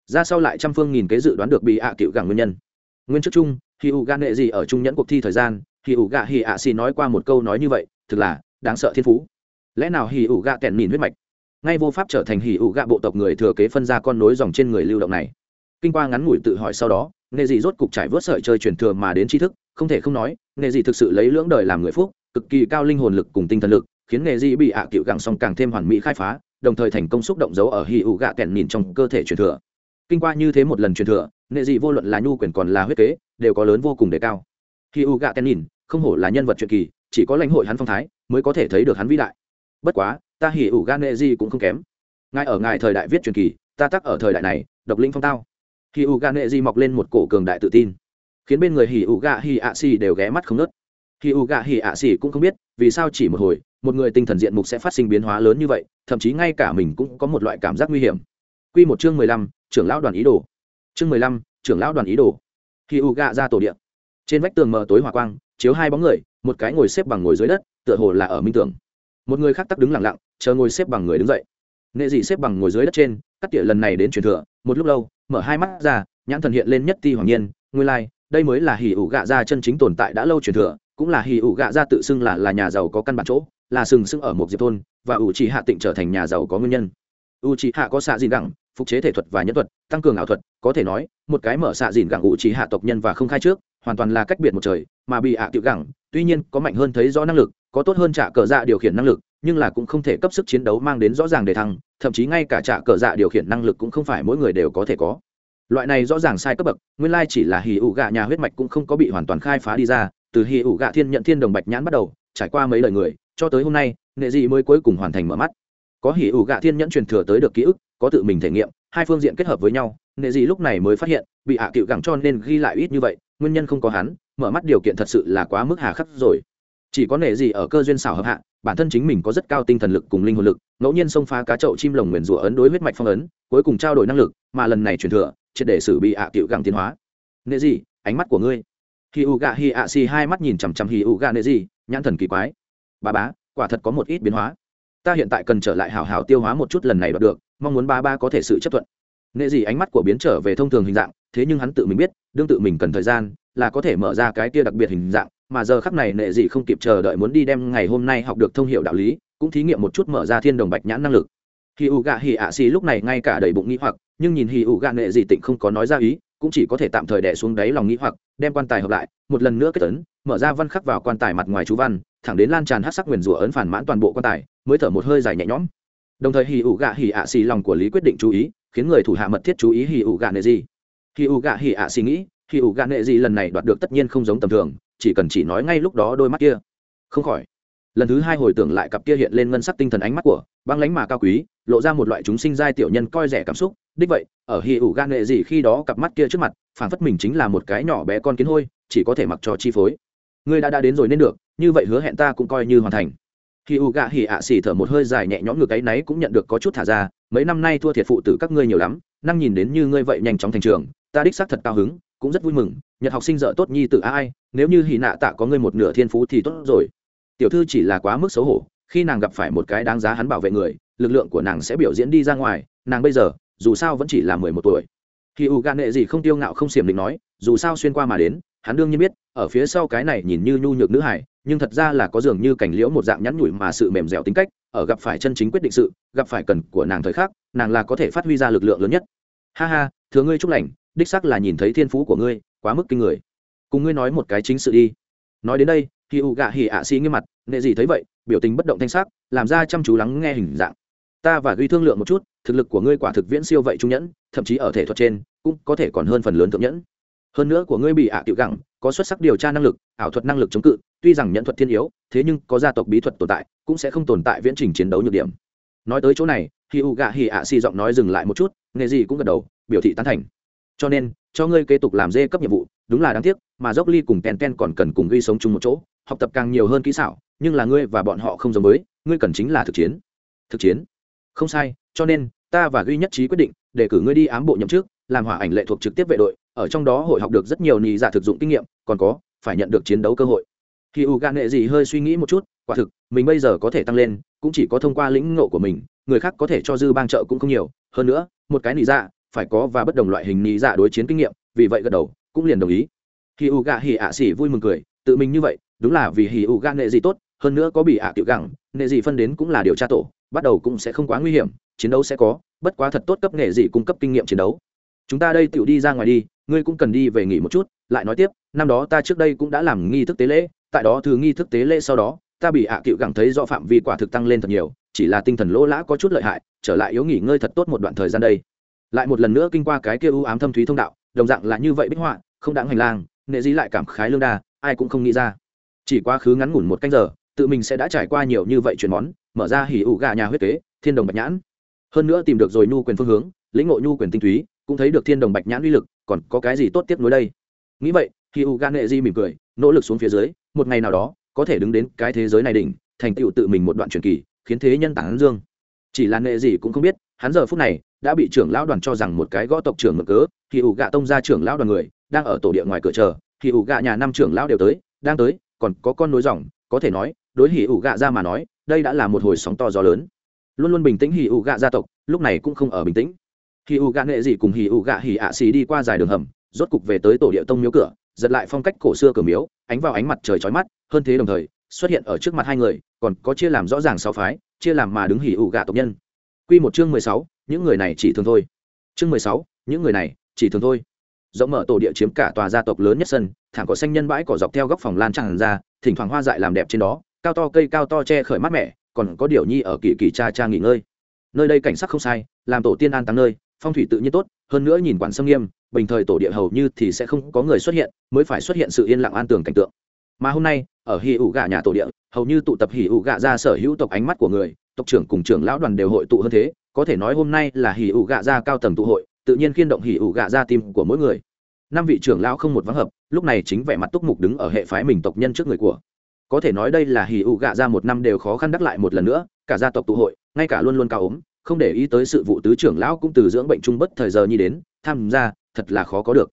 Ra sau lại trăm phương nghìn kế dự đoán được bị ạ cựu gẳng nguyên nhân. Nguyên trước chung hỉ u gạ nghệ gì ở trung nhẫn cuộc thi thời gian hỉ u gạ hỉ ạ xì nói qua một câu nói như vậy, thực là đáng sợ thiên phú. Lẽ nào hỉ ủ gạ kẹn mìn huyết mạch? Ngay vô pháp trở thành hỉ ủ gạ bộ tộc người thừa kế phân ra con nối dòng trên người lưu động này. Kinh qua ngắn ngủi tự hỏi sau đó nghệ gì rốt cục trải vớt sợi chơi truyền thừa mà đến tri thức, không thể không nói nghệ gì thực sự lấy lưỡng đời làm người phúc, cực kỳ cao linh hồn lực cùng tinh thần lực khiến nghề gì bị ạ cựu gặng song càng thêm hoàn mỹ khai phá, đồng thời thành công xúc động dấu ở hì ụ gạ kẹn nhìn trong cơ thể truyền thừa. Kinh qua như thế một lần truyền thừa nghệ dị vô luận là nhu quyền còn là huyết kế, đều có lớn vô cùng đề cao. Hì ụ gạ kẹn nhìn, không hổ là nhân vật truyền kỳ, chỉ có lãnh hội hắn phong thái mới có thể thấy được hắn vĩ đại. Bất quá, ta hì ụ gạ nghệ dị cũng không kém. Ngay ở ngài thời đại viết truyền kỳ, ta tắc ở thời đại này, độc linh phong tao. Hì ụ gạ nghệ di mọc lên một cổ cường đại tự tin, khiến bên người hì ụ gạ hì ạ xì đều ghé mắt không nớt hì ụ gạ hì ạ xì cũng không biết vì sao chỉ một hồi một người tinh thần diện mục sẽ phát sinh biến hóa lớn như vậy thậm chí ngay cả mình cũng có một loại cảm giác nguy hiểm. Q một chương mười lăm trưởng lão đoàn ý đồ. Chương mười lăm trưởng lão đoàn ý đồ. Khi ụ gạ ra tổ điện trên vách tường mờ tối hỏa quang chiếu hai bóng người một cái ngồi xếp bằng ngồi dưới đất tựa hồ là ở minh tưởng. Một người khác tắc đứng lặng lặng chờ ngồi xếp bằng người đứng dậy. Nghệ dị xếp bằng ngồi dưới đất trên cắt tỉa lần này đến truyền thừa một lúc lâu mở hai mắt ra nhãn thần hiện lên nhất ti hoàng nhiên nguyên lai、like, đây mới là hỉ ủ gạ gia chân chính tồn tại đã lâu truyền thừa cũng là hỉ ủ gạ gia tự xưng là là nhà giàu có căn bản chỗ là sừng sững ở một diệp thôn, và ủ trì hạ tịnh trở thành nhà giàu có nguyên nhân. U trì hạ có xạ dìn gẳng, phục chế thể thuật và nhân thuật, tăng cường ảo thuật, có thể nói, một cái mở xạ dìn gẳng u trì hạ tộc nhân và không khai trước, hoàn toàn là cách biệt một trời, mà bị hạ tiểu gẳng, tuy nhiên có mạnh hơn thấy rõ năng lực, có tốt hơn trả cờ dạ điều khiển năng lực, nhưng là cũng không thể cấp sức chiến đấu mang đến rõ ràng đề thăng, thậm chí ngay cả trả cờ dạ điều khiển năng lực cũng không phải mỗi người đều có thể có. Loại này rõ ràng sai cấp bậc, nguyên lai chỉ là hì ủ gạ nhà huyết mạch cũng không có bị hoàn toàn khai phá đi ra, từ hì ủ gạ thiên nhận thiên đồng bạch nhãn bắt đầu, trải qua mấy lời người cho tới hôm nay nghệ dị mới cuối cùng hoàn thành mở mắt. Có hỉ ủ gạ thiên nhẫn truyền thừa tới được ký ức có tự mình thể nghiệm hai phương diện kết hợp với nhau nệ dị lúc này mới phát hiện bị hạ à cựu gẳng cho nên ghi lại ít như vậy nguyên nhân không có hắn mở mắt điều kiện thật sự là quá mức hà khắc rồi. Chỉ có nệ dị ở cơ duyên xảo hợp hạ bản thân chính mình có rất cao tinh thần lực cùng linh hồn lực ngẫu nhiên xông phá cá chậu chim lồng nguyền rủa ấn đối huyết mạch phong ấn cuối cùng trao đổi năng lực mà lần này truyền thừa triệt để xử bị hạ à cựu gẳng tiến hóa. Nệ dị, ánh mắt của ngươi. Khi u gạ hi ạ xì hai mắt nhìn chằm chằm hi u gạ nệ dị, nhãn thần kỳ quái bà bá, quả thật có một ít biến hóa. Ta hiện tại cần trở lại hào hào tiêu hóa một chút lần này đoạt được, mong muốn ba ba có thể sự chấp thuận. Nệ gì ánh mắt của biến trở về thông thường hình dạng, thế nhưng hắn tự mình biết, đương tự mình cần thời gian, là có thể mở ra cái kia đặc biệt hình dạng, mà giờ khắc này nệ dị không kịp chờ đợi muốn đi đem ngày hôm nay học được thông hiệu đạo lý, cũng thí nghiệm một chút mở ra thiên đồng bạch nhãn năng lực. Hì ụ gạ hì ạ xì lúc này ngay cả đầy bụng nghĩ hoặc, nhưng nhìn hì ụ gạ nệ dị tịnh không có nói ra ý cũng chỉ có thể tạm thời đè xuống đáy lòng nghĩ hoặc, đem quan tài hợp lại, một lần nữa kết tấn mở ra văn khắc vào quan tài mặt ngoài chú văn, thẳng đến lan tràn hát sắc nguyền rủa ấn phản mãn toàn bộ quan tài, mới thở một hơi dài nhẹ nhõm. Đồng thời hì ủ gạ hì ạ xì lòng của lý quyết định chú ý, khiến người thủ hạ mật thiết chú ý hì ủ gạ nệ gì hì ủ gạ hì ạ xì nghĩ hì ủ gạ nệ gì lần này đoạt được tất nhiên không giống tầm thường, chỉ cần chỉ nói ngay lúc đó đôi mắt kia. Không khỏi. Lần thứ hai hồi tưởng lại cặp kia hiện lên ngân sắc tinh thần ánh mắt của, băng lánh mà cao quý lộ ra một loại chúng sinh giai tiểu nhân coi rẻ cảm xúc. Đích vậy, ở hì ủ gan nghệ gì khi đó cặp mắt kia trước mặt phản phất mình chính là một cái nhỏ bé con kiến hôi, chỉ có thể mặc cho chi phối. Ngươi đã đã đến rồi nên được, như vậy hứa hẹn ta cũng coi như hoàn thành. Hì ủ gạ hì ạ xỉ thở một hơi dài nhẹ nhõm ngược cái náy cũng nhận được có chút thả ra, mấy năm nay thua thiệt phụ tử các ngươi nhiều lắm, năng nhìn đến như ngươi vậy nhanh chóng thành trường, ta đích xác thật cao hứng, cũng rất vui mừng, nhật học sinh dợ tốt nhi tự ai, nếu như hì nạ tạ có ngươi một nửa thiên phú thì tốt rồi. Tiểu thư chỉ là quá mức xấu hổ, khi nàng gặp phải một cái đáng giá hắn bảo vệ người lực lượng của nàng sẽ biểu diễn đi ra ngoài, nàng bây giờ, dù sao vẫn chỉ là mười một tuổi. Khi u gan nệ gì không tiêu ngạo không xiềm định nói, dù sao xuyên qua mà đến, hắn đương nhiên biết, ở phía sau cái này nhìn như nhu nhược nữ hải, nhưng thật ra là có dường như cảnh liễu một dạng nhắn nhủi mà sự mềm dẻo tính cách, ở gặp phải chân chính quyết định sự, gặp phải cần của nàng thời khắc, nàng là có thể phát huy ra lực lượng lớn nhất. Ha ha, thừa ngươi chúc lành, đích xác là nhìn thấy thiên phú của ngươi, quá mức kinh người. Cùng ngươi nói một cái chính sự đi. Nói đến đây khi u gạ hỉ ạ xi nghiêm mặt, nệ gì thấy vậy, biểu tình bất động thanh sắc, làm ra chăm chú lắng nghe hình dạng ta và ghi thương lượng một chút, thực lực của ngươi quả thực viễn siêu vậy trung nhẫn, thậm chí ở thể thuật trên, cũng có thể còn hơn phần lớn thượng nhẫn. Hơn nữa của ngươi bị ạ tiểu gẳng, có xuất sắc điều tra năng lực, ảo thuật năng lực chống cự, tuy rằng nhận thuật thiên yếu, thế nhưng có gia tộc bí thuật tồn tại, cũng sẽ không tồn tại viễn trình chiến đấu nhược điểm. Nói tới chỗ này thì u gạ hỉ ạ xì giọng nói dừng lại một chút, nghề gì cũng gật đầu, biểu thị tán thành. Cho nên, cho ngươi kế tục làm dê cấp nhiệm vụ, đúng là đáng tiếc, mà dốc ly cùng ten ten còn cần cùng ghi sống chung một chỗ, học tập càng nhiều hơn kỹ xảo, nhưng là ngươi và bọn họ không giống với, ngươi cần chính là thực chiến. Thực chiến? Không sai cho nên ta và ghi nhất trí quyết định để cử ngươi đi ám bộ nhậm chức, làm hỏa ảnh lệ thuộc trực tiếp vệ đội ở trong đó hội học được rất nhiều nì giả thực dụng kinh nghiệm còn có phải nhận được chiến đấu cơ hội. Khi u gan nghệ gì hơi suy nghĩ một chút quả thực mình bây giờ có thể tăng lên cũng chỉ có thông qua lĩnh ngộ của mình người khác có thể cho dư bang trợ cũng không nhiều. Hơn nữa một cái nì dạ phải có và bất đồng loại hình nì dạ đối chiến kinh nghiệm vì vậy gật đầu cũng liền đồng ý. Khi u gạ hỉ ạ xỉ vui mừng cười tự mình như vậy đúng là vì hỉ u gan nghệ gì tốt hơn nữa có bị ạ tiểu gẳng, nghệ dị phân đến cũng là điều tra tổ, bắt đầu cũng sẽ không quá nguy hiểm, chiến đấu sẽ có, bất quá thật tốt cấp nghệ dị cung cấp kinh nghiệm chiến đấu. Chúng ta đây tiểu đi ra ngoài đi, ngươi cũng cần đi về nghỉ một chút, lại nói tiếp, năm đó ta trước đây cũng đã làm nghi thức tế lễ, tại đó thứ nghi thức tế lễ sau đó, ta bị ạ cựu gẳng thấy do phạm vi quả thực tăng lên thật nhiều, chỉ là tinh thần lỗ lã có chút lợi hại, trở lại yếu nghỉ ngơi thật tốt một đoạn thời gian đây. Lại một lần nữa kinh qua cái kia u ám thâm thúy thông đạo, đồng dạng là như vậy bích họa, không đáng hành lang, nghệ dĩ lại cảm khái lương đa, ai cũng không nghĩ ra. Chỉ quá khứ ngắn ngủn một canh giờ tự mình sẽ đã trải qua nhiều như vậy chuyển món, mở ra hỉ ủ gà nhà huyết kế, thiên đồng bạch nhãn. Hơn nữa tìm được rồi nhu quyền phương hướng, lĩnh ngộ nhu quyền tinh túy, cũng thấy được thiên đồng bạch nhãn uy lực, còn có cái gì tốt tiếp nối đây? Nghĩ vậy, hỉ ủ gà nghệ di mỉm cười, nỗ lực xuống phía dưới, một ngày nào đó, có thể đứng đến cái thế giới này đỉnh, thành tựu tự mình một đoạn truyền kỳ, khiến thế nhân tản dương. Chỉ là nghệ gì cũng không biết, hắn giờ phút này đã bị trưởng lão đoàn cho rằng một cái gõ tộc trưởng mực cớ thì ủ gạ tông ra trưởng lão đoàn người, đang ở tổ địa ngoài cửa chờ thì ủ gạ nhà năm trưởng lão đều tới, đang tới, còn có con nối dòng, có thể nói đối hỉ ủ gạ ra mà nói, đây đã là một hồi sóng to gió lớn. Luôn luôn bình tĩnh hỉ ủ gạ gia tộc, lúc này cũng không ở bình tĩnh. Hỉ ủ gạ nghệ dị cùng hỉ ủ gạ hỉ ạ xì đi qua dài đường hầm, rốt cục về tới tổ địa tông miếu cửa, giật lại phong cách cổ xưa cửa miếu, ánh vào ánh mặt trời chói mắt, hơn thế đồng thời, xuất hiện ở trước mặt hai người, còn có chia làm rõ ràng sáu phái, chia làm mà đứng hỉ ủ gạ tộc nhân. Quy một chương mười sáu, những người này chỉ thường thôi. Chương mười sáu, những người này chỉ thường thôi. Rộng mở tổ địa chiếm cả tòa gia tộc lớn nhất sân, thẳng có xanh nhân bãi cỏ dọc theo góc phòng lan tràn ra, thỉnh thoảng hoa dại làm đẹp trên đó cao to cây cao to che khởi mát mẻ, còn có điều nhi ở kỳ kỳ cha cha nghỉ ngơi. Nơi đây cảnh sắc không sai, làm tổ tiên an táng nơi, phong thủy tự nhiên tốt, hơn nữa nhìn quản sâm nghiêm, bình thời tổ địa hầu như thì sẽ không có người xuất hiện, mới phải xuất hiện sự yên lặng an tường cảnh tượng. Mà hôm nay, ở hì ủ gạ nhà tổ địa, hầu như tụ tập hì ủ gạ ra sở hữu tộc ánh mắt của người, tộc trưởng cùng trưởng lão đoàn đều hội tụ hơn thế, có thể nói hôm nay là hỉ ủ gạ ra cao tầng tụ hội, tự nhiên khiên động hỉ ủ gạ ra tim của mỗi người. Năm vị trưởng lão không một vắng hợp, lúc này chính vẻ mặt túc mục đứng ở hệ phái mình tộc nhân trước người của có thể nói đây là hỉ ụ gạ ra một năm đều khó khăn đắc lại một lần nữa, cả gia tộc tụ hội, ngay cả luôn luôn cao ốm, không để ý tới sự vụ tứ trưởng lão cũng từ dưỡng bệnh trung bất thời giờ nhi đến, tham gia, thật là khó có được.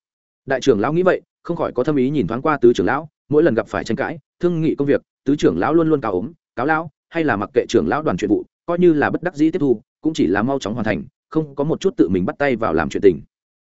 Đại trưởng lão nghĩ vậy, không khỏi có thâm ý nhìn thoáng qua tứ trưởng lão, mỗi lần gặp phải tranh cãi, thương nghị công việc, tứ trưởng lão luôn luôn cao ốm, cáo lão hay là mặc kệ trưởng lão đoàn chuyện vụ, coi như là bất đắc dĩ tiếp thu, cũng chỉ là mau chóng hoàn thành, không có một chút tự mình bắt tay vào làm chuyện tình.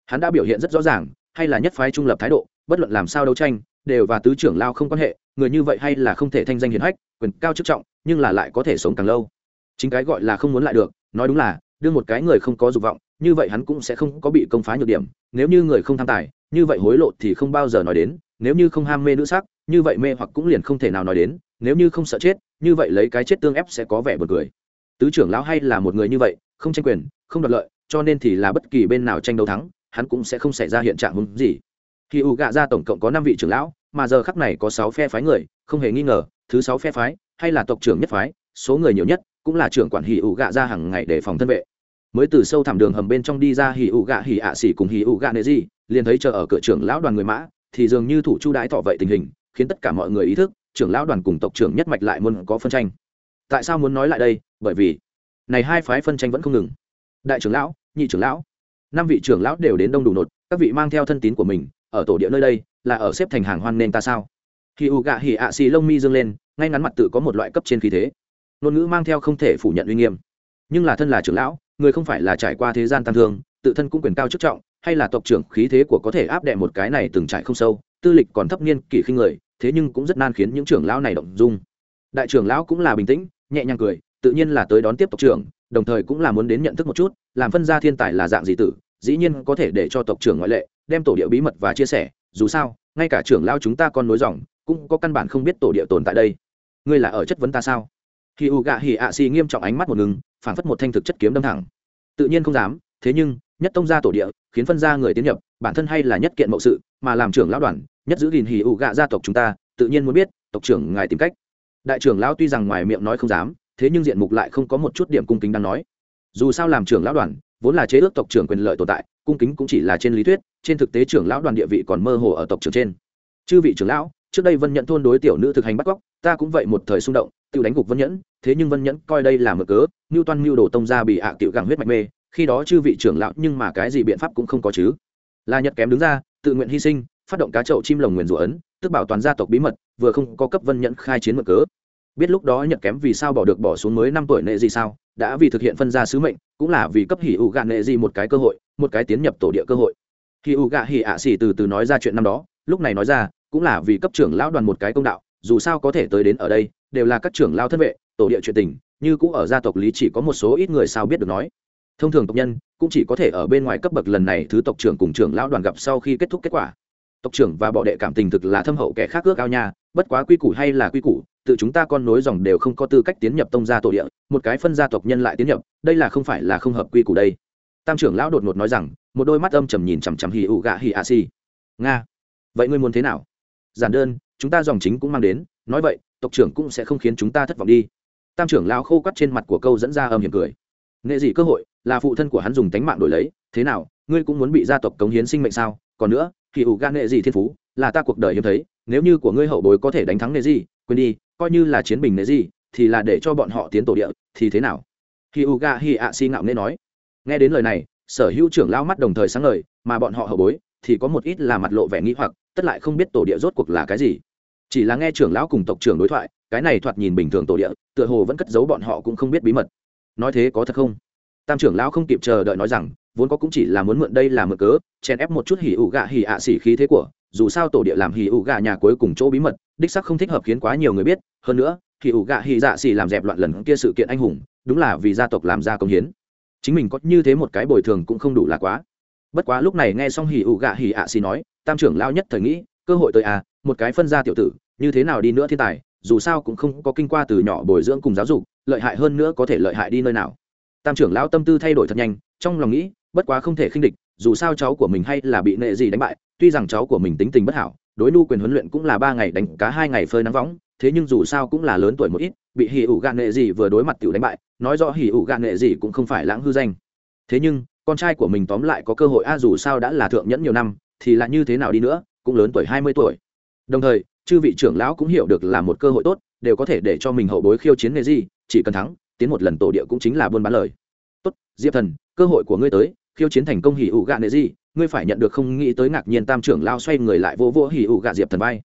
Hắn đã biểu hiện rất rõ ràng, hay là nhất phái trung lập thái độ, bất luận làm sao đấu tranh đều và tứ trưởng lao không quan hệ, người như vậy hay là không thể thanh danh hiển hách, quyền cao chức trọng, nhưng là lại có thể sống càng lâu. Chính cái gọi là không muốn lại được, nói đúng là đưa một cái người không có dục vọng, như vậy hắn cũng sẽ không có bị công phá nhược điểm. Nếu như người không tham tài, như vậy hối lộ thì không bao giờ nói đến. Nếu như không ham mê nữ sắc, như vậy mê hoặc cũng liền không thể nào nói đến. Nếu như không sợ chết, như vậy lấy cái chết tương ép sẽ có vẻ buồn cười. Tứ trưởng lão hay là một người như vậy, không tranh quyền, không đoạt lợi, cho nên thì là bất kỳ bên nào tranh đấu thắng, hắn cũng sẽ không xảy ra hiện trạng hứng gì. Hỉ u gạ gia tổng cộng có năm vị trưởng lão, mà giờ khắc này có sáu phe phái người, không hề nghi ngờ, thứ sáu phe phái, hay là tộc trưởng nhất phái, số người nhiều nhất, cũng là trưởng quản hỉ ủ gạ gia hàng ngày để phòng thân vệ. Mới từ sâu thẳm đường hầm bên trong đi ra hỉ ủ gạ, hỉ ạ xỉ cùng hỉ ủ gạ nệ gì liền thấy chờ ở cửa trưởng lão đoàn người mã, thì dường như thủ chu đãi thọ vậy tình hình, khiến tất cả mọi người ý thức, trưởng lão đoàn cùng tộc trưởng nhất mạch lại muốn có phân tranh. Tại sao muốn nói lại đây? Bởi vì, này hai phái phân tranh vẫn không ngừng. Đại trưởng lão, nhị trưởng lão, năm vị trưởng lão đều đến đông đủ nột, các vị mang theo thân tín của mình ở tổ địa nơi đây, là ở xếp thành hàng hoan nên ta sao? Khi u gạ hỉ ạ xì lông mi dương lên, ngay ngắn mặt tự có một loại cấp trên khí thế. Ngôn ngữ mang theo không thể phủ nhận uy nghiêm. Nhưng là thân là trưởng lão, người không phải là trải qua thế gian tăng thương, tự thân cũng quyền cao chức trọng, hay là tộc trưởng khí thế của có thể áp đè một cái này từng trải không sâu, tư lịch còn thấp niên kỷ khinh người, thế nhưng cũng rất nan khiến những trưởng lão này động dung. Đại trưởng lão cũng là bình tĩnh, nhẹ nhàng cười, tự nhiên là tới đón tiếp tộc trưởng, đồng thời cũng là muốn đến nhận thức một chút, làm phân gia thiên tài là dạng gì tử, dĩ nhiên có thể để cho tộc trưởng ngoại lệ đem tổ địa bí mật và chia sẻ, dù sao, ngay cả trưởng lao chúng ta con nối dòng, cũng có căn bản không biết tổ địa tồn tại đây. Ngươi là ở chất vấn ta sao? Khi u gạ hỉ ạ xì nghiêm trọng ánh mắt một ngừng phản phất một thanh thực chất kiếm đâm thẳng. Tự nhiên không dám, thế nhưng, nhất tông gia tổ địa, khiến phân gia người tiến nhập, bản thân hay là nhất kiện mậu sự, mà làm trưởng lão đoàn, nhất giữ gìn hỉ u gạ gia tộc chúng ta, tự nhiên muốn biết, tộc trưởng ngài tìm cách. Đại trưởng lão tuy rằng ngoài miệng nói không dám, thế nhưng diện mục lại không có một chút điểm cung kính đang nói. Dù sao làm trưởng lão đoàn, vốn là chế ước tộc trưởng quyền lợi tồn tại, cung kính cũng chỉ là trên lý thuyết trên thực tế trưởng lão đoàn địa vị còn mơ hồ ở tộc trưởng trên. Chư vị trưởng lão, trước đây vân nhẫn thôn đối tiểu nữ thực hành bắt cóc, ta cũng vậy một thời xung động tự đánh gục vân nhẫn, thế nhưng vân nhẫn coi đây là mở cớ như toan mưu đồ tông ra bị ạ à tiểu gàng huyết mạch mê, khi đó chư vị trưởng lão nhưng mà cái gì biện pháp cũng không có chứ. Là nhật kém đứng ra, tự nguyện hy sinh, phát động cá chậu chim lồng nguyền rủa ấn, tức bảo toàn gia tộc bí mật, vừa không có cấp vân nhẫn khai chiến mở cớ. Biết lúc đó nhật kém vì sao bỏ được bỏ xuống mới năm tuổi nệ gì sao, đã vì thực hiện phân ra sứ mệnh, cũng là vì cấp hỉ ủ gạn nệ gì một cái cơ hội, một cái tiến nhập tổ địa cơ hội hỉ ủ gạ hỉ ạ xỉ từ từ nói ra chuyện năm đó, lúc này nói ra, cũng là vì cấp trưởng lão đoàn một cái công đạo, dù sao có thể tới đến ở đây, đều là các trưởng lao thân vệ, tổ địa chuyện tình, như cũ ở gia tộc lý chỉ có một số ít người sao biết được nói. Thông thường tộc nhân, cũng chỉ có thể ở bên ngoài cấp bậc lần này thứ tộc trưởng cùng trưởng lão đoàn gặp sau khi kết thúc kết quả. Tộc trưởng và bọ đệ cảm tình thực là thâm hậu kẻ khác ước ao nha, bất quá quy củ hay là quy củ, tự chúng ta con nối dòng đều không có tư cách tiến nhập tông gia tổ địa, một cái phân gia tộc nhân lại tiến nhập, đây là không phải là không hợp quy củ đây tam trưởng lão đột ngột nói rằng, một đôi mắt âm trầm nhìn chằm chằm hì ụ gạ hì a si nga, vậy ngươi muốn thế nào? Giản đơn, chúng ta dòng chính cũng mang đến, nói vậy, tộc trưởng cũng sẽ không khiến chúng ta thất vọng đi. Tam trưởng lão khô quắt trên mặt của câu dẫn ra âm hiểm cười. Nghệ gì cơ hội, là phụ thân của hắn dùng tánh mạng đổi lấy, thế nào, ngươi cũng muốn bị gia tộc cống hiến sinh mệnh sao? Còn nữa hì ủ gạ nghệ gì thiên phú, là ta cuộc đời hiếm thấy, nếu như của ngươi hậu bối có thể đánh thắng nghệ gì quên đi, coi như là chiến bình nghệ gì thì là để cho bọn họ tiến tổ địa, thì thế nào? Hì ụ ga hì a si ngạo nên nói nghe đến lời này, sở hữu trưởng lao mắt đồng thời sáng lời mà bọn họ hậu bối thì có một ít là mặt lộ vẻ nghĩ hoặc, tất lại không biết tổ địa rốt cuộc là cái gì. Chỉ là nghe trưởng lão cùng tộc trưởng đối thoại, cái này thoạt nhìn bình thường tổ địa, tựa hồ vẫn cất giấu bọn họ cũng không biết bí mật. Nói thế có thật không? Tam trưởng lão không kịp chờ đợi nói rằng, vốn có cũng chỉ là muốn mượn đây là mượn cớ, chèn ép một chút hỉ ủ gạ hỉ ạ xỉ khí thế của, dù sao tổ địa làm hỉ ủ gạ nhà cuối cùng chỗ bí mật, đích sắc không thích hợp khiến quá nhiều người biết. Hơn nữa, hỉ ủ gạ hỉ dạ xỉ làm dẹp loạn lần kia sự kiện anh hùng, đúng là vì gia tộc làm ra công hiến chính mình có như thế một cái bồi thường cũng không đủ là quá. Bất quá lúc này nghe xong hỉ ủ gạ hỉ ạ xì nói, tam trưởng lao nhất thời nghĩ, cơ hội tới à một cái phân gia tiểu tử, như thế nào đi nữa thiên tài, dù sao cũng không có kinh qua từ nhỏ bồi dưỡng cùng giáo dục, lợi hại hơn nữa có thể lợi hại đi nơi nào. Tam trưởng lão tâm tư thay đổi thật nhanh, trong lòng nghĩ, bất quá không thể khinh địch, dù sao cháu của mình hay là bị nệ gì đánh bại, tuy rằng cháu của mình tính tình bất hảo, đối nu quyền huấn luyện cũng là ba ngày đánh cá hai ngày phơi nắng võng thế nhưng dù sao cũng là lớn tuổi một ít, bị hỉ ủ gạn nghệ gì vừa đối mặt tiểu đánh bại, nói rõ hỉ ủ gạn nghệ gì cũng không phải lãng hư danh. Thế nhưng, con trai của mình tóm lại có cơ hội, a, dù sao đã là thượng nhẫn nhiều năm, thì là như thế nào đi nữa, cũng lớn tuổi hai mươi tuổi. Đồng thời, chư vị trưởng lão cũng hiểu được là một cơ hội tốt, đều có thể để cho mình hậu bối khiêu chiến nghề gì, chỉ cần thắng, tiến một lần tổ địa cũng chính là buôn bán lời. Tốt, diệp thần, cơ hội của ngươi tới, khiêu chiến thành công hỉ ủ gạ nghệ gì, ngươi phải nhận được không nghĩ tới ngạc nhiên tam trưởng lao xoay người lại vô vô hỉ ủ gạ diệp thần bay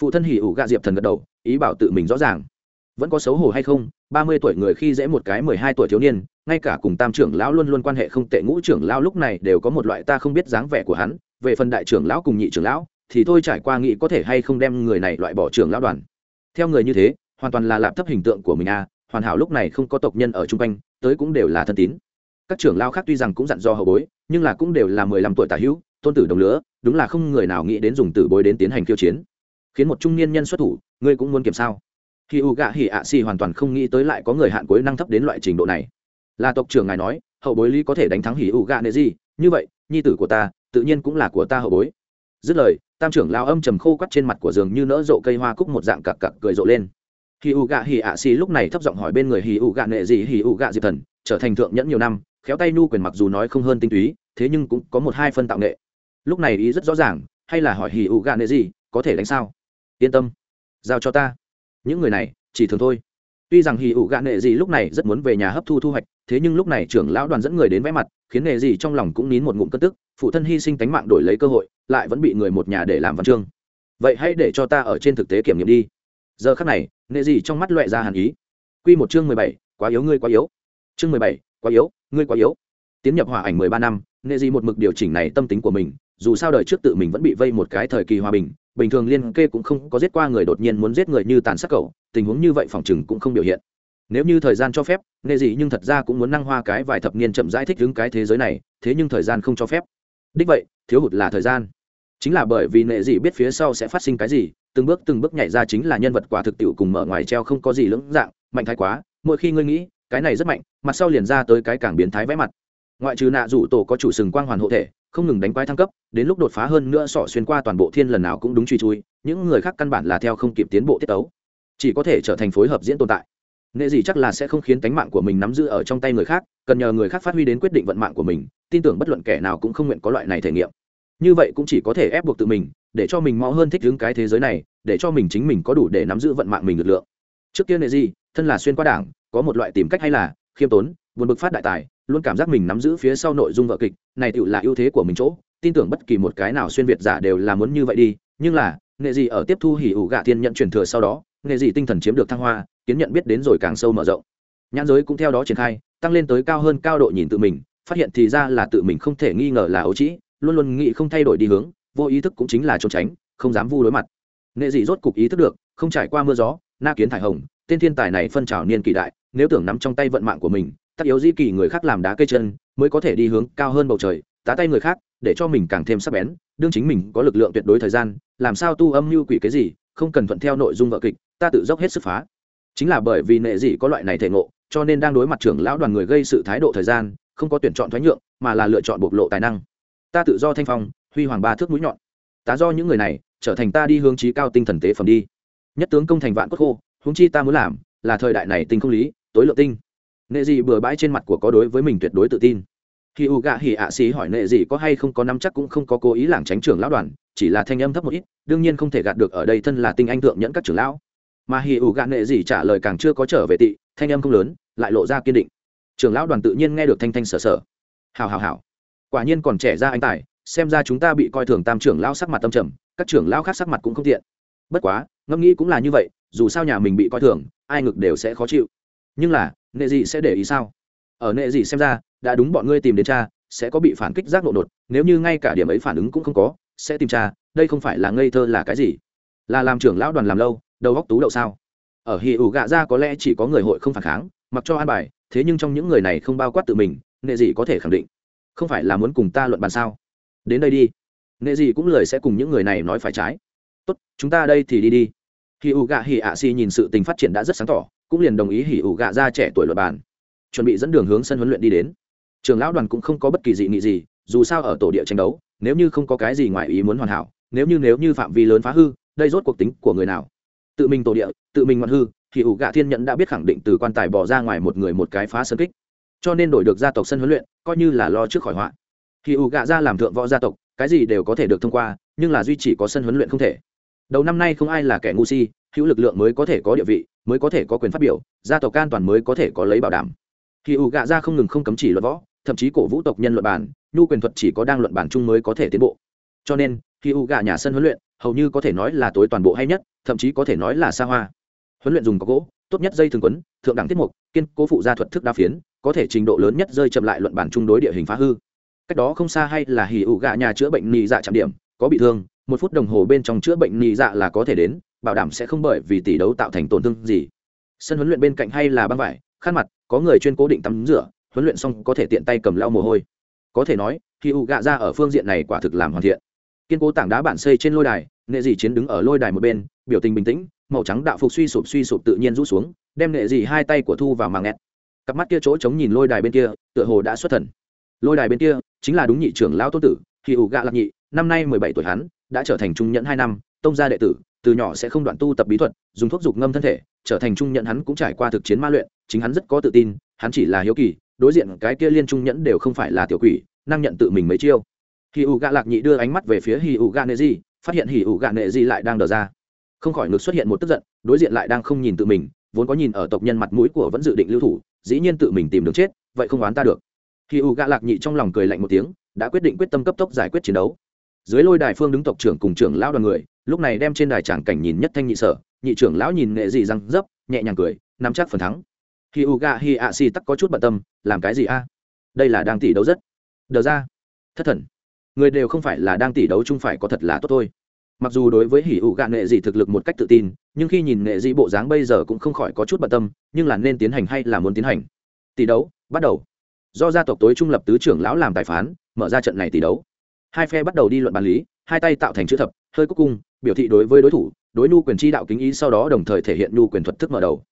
phụ thân hỉ ủ gạ diệp thần gật đầu ý bảo tự mình rõ ràng. Vẫn có xấu hổ hay không ba mươi tuổi người khi dễ một cái mười hai tuổi thiếu niên ngay cả cùng tam trưởng lão luôn luôn quan hệ không tệ ngũ trưởng lão lúc này đều có một loại ta không biết dáng vẻ của hắn về phần đại trưởng lão cùng nhị trưởng lão thì thôi trải qua nghĩ có thể hay không đem người này loại bỏ trưởng lão đoàn. Theo người như thế hoàn toàn là lạp thấp hình tượng của mình a à, hoàn hảo lúc này không có tộc nhân ở chung quanh tới cũng đều là thân tín. Các trưởng lão khác tuy rằng cũng dặn do hậu bối nhưng là cũng đều là mười lăm tuổi tả hữu tôn tử đồng lứa đúng là không người nào nghĩ đến dùng tử bối đến tiến hành khiêu chiến khiến một trung niên nhân xuất thủ, ngươi cũng muốn kiểm sao? Khi u gạ hỉ ạ xì hoàn toàn không nghĩ tới lại có người hạn cuối năng thấp đến loại trình độ này. Là tộc trưởng ngài nói, hậu bối lý có thể đánh thắng hỉ u gạ nệ gì như vậy, nhi tử của ta, tự nhiên cũng là của ta hậu bối. Dứt lời, tam trưởng lao âm trầm khô quắt trên mặt của giường như nỡ rộ cây hoa cúc một dạng cặc cặc cười rộ lên. Hì ụ gạ hì ạ xì lúc này thấp giọng hỏi bên người hì ụ gạ nệ gì hì ụ gạ diệp thần, trở thành thượng nhẫn nhiều năm, khéo tay nu quyền mặc dù nói không hơn tinh túy, thế nhưng cũng có một hai phân tạo nghệ. Lúc này ý rất rõ ràng, hay là hỏi hì ụ gạ nệ gì có thể đánh sao? Yên tâm, giao cho ta. Những người này, chỉ thường thôi. Tuy rằng hì ụ gạ nệ gì lúc này rất muốn về nhà hấp thu thu hoạch, thế nhưng lúc này trưởng lão đoàn dẫn người đến vẽ mặt, khiến nệ gì trong lòng cũng nín một ngụm cất tức. Phụ thân hy sinh tánh mạng đổi lấy cơ hội, lại vẫn bị người một nhà để làm văn chương. Vậy hãy để cho ta ở trên thực tế kiểm nghiệm đi. Giờ khắc này, nệ gì trong mắt loẹ ra hàn ý. Quy một chương mười bảy, quá yếu ngươi quá yếu. Chương mười bảy, quá yếu, ngươi quá yếu. Tiến nhập hòa ảnh mười ba năm, nệ gì một mực điều chỉnh này tâm tính của mình, dù sao đời trước tự mình vẫn bị vây một cái thời kỳ hòa bình bình thường liên kê cũng không có giết qua người đột nhiên muốn giết người như tàn sát cậu, tình huống như vậy phòng chừng cũng không biểu hiện. Nếu như thời gian cho phép nệ gì nhưng thật ra cũng muốn năng hoa cái vài thập niên chậm rãi thích ứng cái thế giới này, thế nhưng thời gian không cho phép. Đích vậy, thiếu hụt là thời gian. Chính là bởi vì nệ gì biết phía sau sẽ phát sinh cái gì, từng bước từng bước nhảy ra chính là nhân vật quả thực tiệu cùng mở ngoài treo không có gì lưỡng dạng, mạnh thái quá, mỗi khi ngươi nghĩ, cái này rất mạnh, mặt sau liền ra tới cái càng biến thái vẽ mặt ngoại trừ nạ rủ tổ có chủ sừng quang hoàn hộ thể, không ngừng đánh quái thăng cấp, đến lúc đột phá hơn nữa sỏ xuyên qua toàn bộ thiên lần nào cũng đúng truy chui, những người khác căn bản là theo không kịp tiến bộ tiết ấu chỉ có thể trở thành phối hợp diễn tồn tại. Nệ gì chắc là sẽ không khiến tánh mạng của mình nắm giữ ở trong tay người khác, cần nhờ người khác phát huy đến quyết định vận mạng của mình, tin tưởng bất luận kẻ nào cũng không nguyện có loại này thể nghiệm. Như vậy cũng chỉ có thể ép buộc tự mình, để cho mình mau hơn thích ứng cái thế giới này, để cho mình chính mình có đủ để nắm giữ vận mạng mình lực lượng. Trước kia nệ gì thân là xuyên qua đảng, có một loại tìm cách hay là khiêm tốn buồn bực phát đại tài, luôn cảm giác mình nắm giữ phía sau nội dung vợ kịch, này tựu là ưu thế của mình chỗ, tin tưởng bất kỳ một cái nào xuyên việt giả đều là muốn như vậy đi, nhưng là, nghệ gì ở tiếp thu hỉ ủ gạ thiên nhận truyền thừa sau đó, nghệ gì tinh thần chiếm được thăng hoa, kiến nhận biết đến rồi càng sâu mở rộng. Nhãn giới cũng theo đó triển khai, tăng lên tới cao hơn cao độ nhìn tự mình, phát hiện thì ra là tự mình không thể nghi ngờ là ấu trĩ, luôn luôn nghĩ không thay đổi đi hướng, vô ý thức cũng chính là trốn tránh, không dám vu đối mặt. Nghệ dị rốt cục ý thức được, không trải qua mưa gió, na kiến thải hồng, tên thiên tài này phân trào niên kỳ đại, nếu tưởng nắm trong tay vận mạng của mình tất yếu di kỳ người khác làm đá cây chân, mới có thể đi hướng cao hơn bầu trời, tá tay người khác, để cho mình càng thêm sắc bén, đương chính mình có lực lượng tuyệt đối thời gian, làm sao tu âm mưu quỷ cái gì, không cần thuận theo nội dung vợ kịch, ta tự dốc hết sức phá. Chính là bởi vì nệ dị có loại này thể ngộ, cho nên đang đối mặt trưởng lão đoàn người gây sự thái độ thời gian, không có tuyển chọn thoái nhượng, mà là lựa chọn bộc lộ tài năng. Ta tự do thanh phong, huy hoàng ba thước mũi nhọn. Tá do những người này, trở thành ta đi hướng trí cao tinh thần tế phẩm đi. Nhất tướng công thành vạn cốt khô húng chi ta muốn làm, là thời đại này tinh không lý, tối lượng tinh nệ dị bừa bãi trên mặt của có đối với mình tuyệt đối tự tin. Khi u gạ hỉ ạ xí hỏi nệ dị có hay không có nắm chắc cũng không có cố ý lảng tránh trưởng lão đoàn, chỉ là thanh âm thấp một ít, đương nhiên không thể gạt được ở đây thân là tinh anh thượng nhẫn các trưởng lão. Mà hỉ u gạ nệ dị trả lời càng chưa có trở về tị, thanh âm không lớn, lại lộ ra kiên định. Trưởng lão đoàn tự nhiên nghe được thanh thanh sở sở. Hào hào hào. Quả nhiên còn trẻ ra anh tài, xem ra chúng ta bị coi thường tam trưởng lão sắc mặt tâm trầm, các trưởng lão khác sắc mặt cũng không tiện. Bất quá, ngẫm nghĩ cũng là như vậy, dù sao nhà mình bị coi thường, ai ngực đều sẽ khó chịu. Nhưng là nệ dị sẽ để ý sao? Ở nệ dị xem ra, đã đúng bọn ngươi tìm đến cha, sẽ có bị phản kích giác nộ đột. Nếu như ngay cả điểm ấy phản ứng cũng không có, sẽ tìm cha, đây không phải là ngây thơ là cái gì? Là làm trưởng lão đoàn làm lâu, đầu góc tú đậu sao? Ở hì ủ gạ ra có lẽ chỉ có người hội không phản kháng, mặc cho an bài, thế nhưng trong những người này không bao quát tự mình, nệ dị có thể khẳng định. Không phải là muốn cùng ta luận bàn sao? Đến đây đi. Nệ dị cũng lời sẽ cùng những người này nói phải trái. Tốt, chúng ta đây thì đi đi hì ủ gạ hì ạ xì nhìn sự tình phát triển đã rất sáng tỏ, cũng liền đồng ý hì ủ gạ ra trẻ tuổi luật bàn chuẩn bị dẫn đường hướng sân huấn luyện đi đến. Trường lão đoàn cũng không có bất kỳ dị nghị gì, dù sao ở tổ địa tranh đấu, nếu như không có cái gì ngoài ý muốn hoàn hảo, nếu như nếu như phạm vi lớn phá hư, đây rốt cuộc tính của người nào? Tự mình tổ địa, tự mình ngoạn hư thì ủ gạ thiên nhẫn đã biết khẳng định từ quan tài bỏ ra ngoài một người một cái phá sân kích. Cho nên đổi được gia tộc sân huấn luyện, coi như là lo trước khỏi họa. Thì ủ gạ ra làm thượng võ gia tộc, cái gì đều có thể được thông qua, nhưng là duy chỉ có sân huấn luyện không thể đầu năm nay không ai là kẻ ngu si, hữu lực lượng mới có thể có địa vị, mới có thể có quyền phát biểu, gia tộc an toàn mới có thể có lấy bảo đảm. Khi ủ gạ ra không ngừng không cấm chỉ luận võ, thậm chí cổ vũ tộc nhân luận bản nhu quyền thuật chỉ có đang luận bản chung mới có thể tiến bộ. Cho nên, khi ủ gạ nhà sân huấn luyện, hầu như có thể nói là tối toàn bộ hay nhất, thậm chí có thể nói là xa hoa. Huấn luyện dùng có gỗ, tốt nhất dây thường quấn, thượng đẳng tiết mục, kiên cố phụ gia thuật thức đa phiến, có thể trình độ lớn nhất rơi chậm lại luận bản chung đối địa hình phá hư. Cách đó không xa hay là hỉ ủ gạ nhà chữa bệnh nị dạ chạm điểm, có bị thương một phút đồng hồ bên trong chữa bệnh nị dạ là có thể đến, bảo đảm sẽ không bởi vì tỷ đấu tạo thành tổn thương gì. Sân huấn luyện bên cạnh hay là băng vải, khăn mặt, có người chuyên cố định tắm rửa, huấn luyện xong có thể tiện tay cầm lau mồ hôi. Có thể nói, khi u gạ ra ở phương diện này quả thực làm hoàn thiện. Kiên cố tảng đá bản xây trên lôi đài, nghệ dị chiến đứng ở lôi đài một bên, biểu tình bình tĩnh, màu trắng đạo phục suy sụp suy sụp tự nhiên rũ xuống, đem nghệ dị hai tay của thu vào màng nẹt cặp mắt kia chỗ chống nhìn lôi đài bên kia, tựa hồ đã xuất thần. Lôi đài bên kia chính là đúng nhị trưởng lão tôn tử khi ủ gạ lạc nhị, năm nay mười bảy tuổi hắn, đã trở thành trung nhẫn hai năm, tông gia đệ tử, từ nhỏ sẽ không đoạn tu tập bí thuật, dùng thuốc dục ngâm thân thể, trở thành trung nhẫn hắn cũng trải qua thực chiến ma luyện, chính hắn rất có tự tin, hắn chỉ là hiếu kỳ, đối diện cái kia liên trung nhẫn đều không phải là tiểu quỷ, năng nhận tự mình mấy chiêu. Hì ủ gạ lạc nhị đưa ánh mắt về phía hì ủ gạ nệ di, phát hiện hì ủ gạ nệ di lại đang đờ ra. Không khỏi ngực xuất hiện một tức giận, đối diện lại đang không nhìn tự mình, vốn có nhìn ở tộc nhân mặt mũi của vẫn dự định lưu thủ, dĩ nhiên tự mình tìm đường chết, vậy không oán ta được. Hì ủ gạ lạc nhị trong lòng cười lạnh một tiếng đã quyết định quyết tâm cấp tốc giải quyết chiến đấu. Dưới lôi đài phương đứng tộc trưởng cùng trưởng lão đoàn người, lúc này đem trên đài tràng cảnh nhìn nhất thanh nhị sở, nhị trưởng lão nhìn nghệ dị răng dấp, nhẹ nhàng cười, nắm chắc phần thắng. Hi u ga hi a si tắc có chút bận tâm, làm cái gì a? Đây là đang tỷ đấu rất. Đờ ra. Thất thần. Người đều không phải là đang tỷ đấu chung phải có thật là tốt thôi. Mặc dù đối với hỉ ụ gạ nghệ dị thực lực một cách tự tin, nhưng khi nhìn nghệ dị bộ dáng bây giờ cũng không khỏi có chút bận tâm, nhưng là nên tiến hành hay là muốn tiến hành? Tỷ đấu, bắt đầu. Do gia tộc tối trung lập tứ trưởng lão làm tài phán mở ra trận này tỷ đấu. Hai phe bắt đầu đi luận bàn lý, hai tay tạo thành chữ thập, hơi cúc cung, biểu thị đối với đối thủ, đối nhu quyền chi đạo kính ý sau đó đồng thời thể hiện nhu quyền thuật thức mở đầu.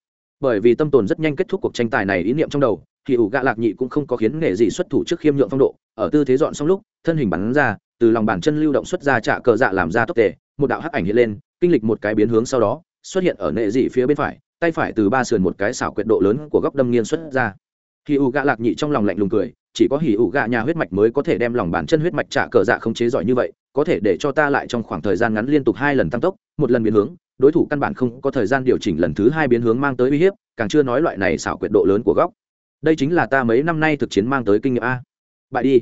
Bởi vì tâm tồn rất nhanh kết thúc cuộc tranh tài này ý niệm trong đầu, thì ủ gạ lạc nhị cũng không có khiến nghệ gì xuất thủ trước khiêm nhượng phong độ, ở tư thế dọn xong lúc, thân hình bắn ra, từ lòng bàn chân lưu động xuất ra trả cờ dạ làm ra tốc tề, một đạo hắc ảnh hiện lên, kinh lịch một cái biến hướng sau đó, xuất hiện ở nệ dị phía bên phải, tay phải từ ba sườn một cái xảo quyệt độ lớn của góc đâm nghiêng xuất ra. Khi U gạ lạc nhị trong lòng lạnh lùng cười chỉ có hỉ ủ gạ nhà huyết mạch mới có thể đem lòng bản chân huyết mạch trả cờ dạ không chế giỏi như vậy, có thể để cho ta lại trong khoảng thời gian ngắn liên tục hai lần tăng tốc, một lần biến hướng, đối thủ căn bản không có thời gian điều chỉnh lần thứ hai biến hướng mang tới uy hiếp, càng chưa nói loại này xảo quyệt độ lớn của góc. Đây chính là ta mấy năm nay thực chiến mang tới kinh nghiệm a. Bại đi.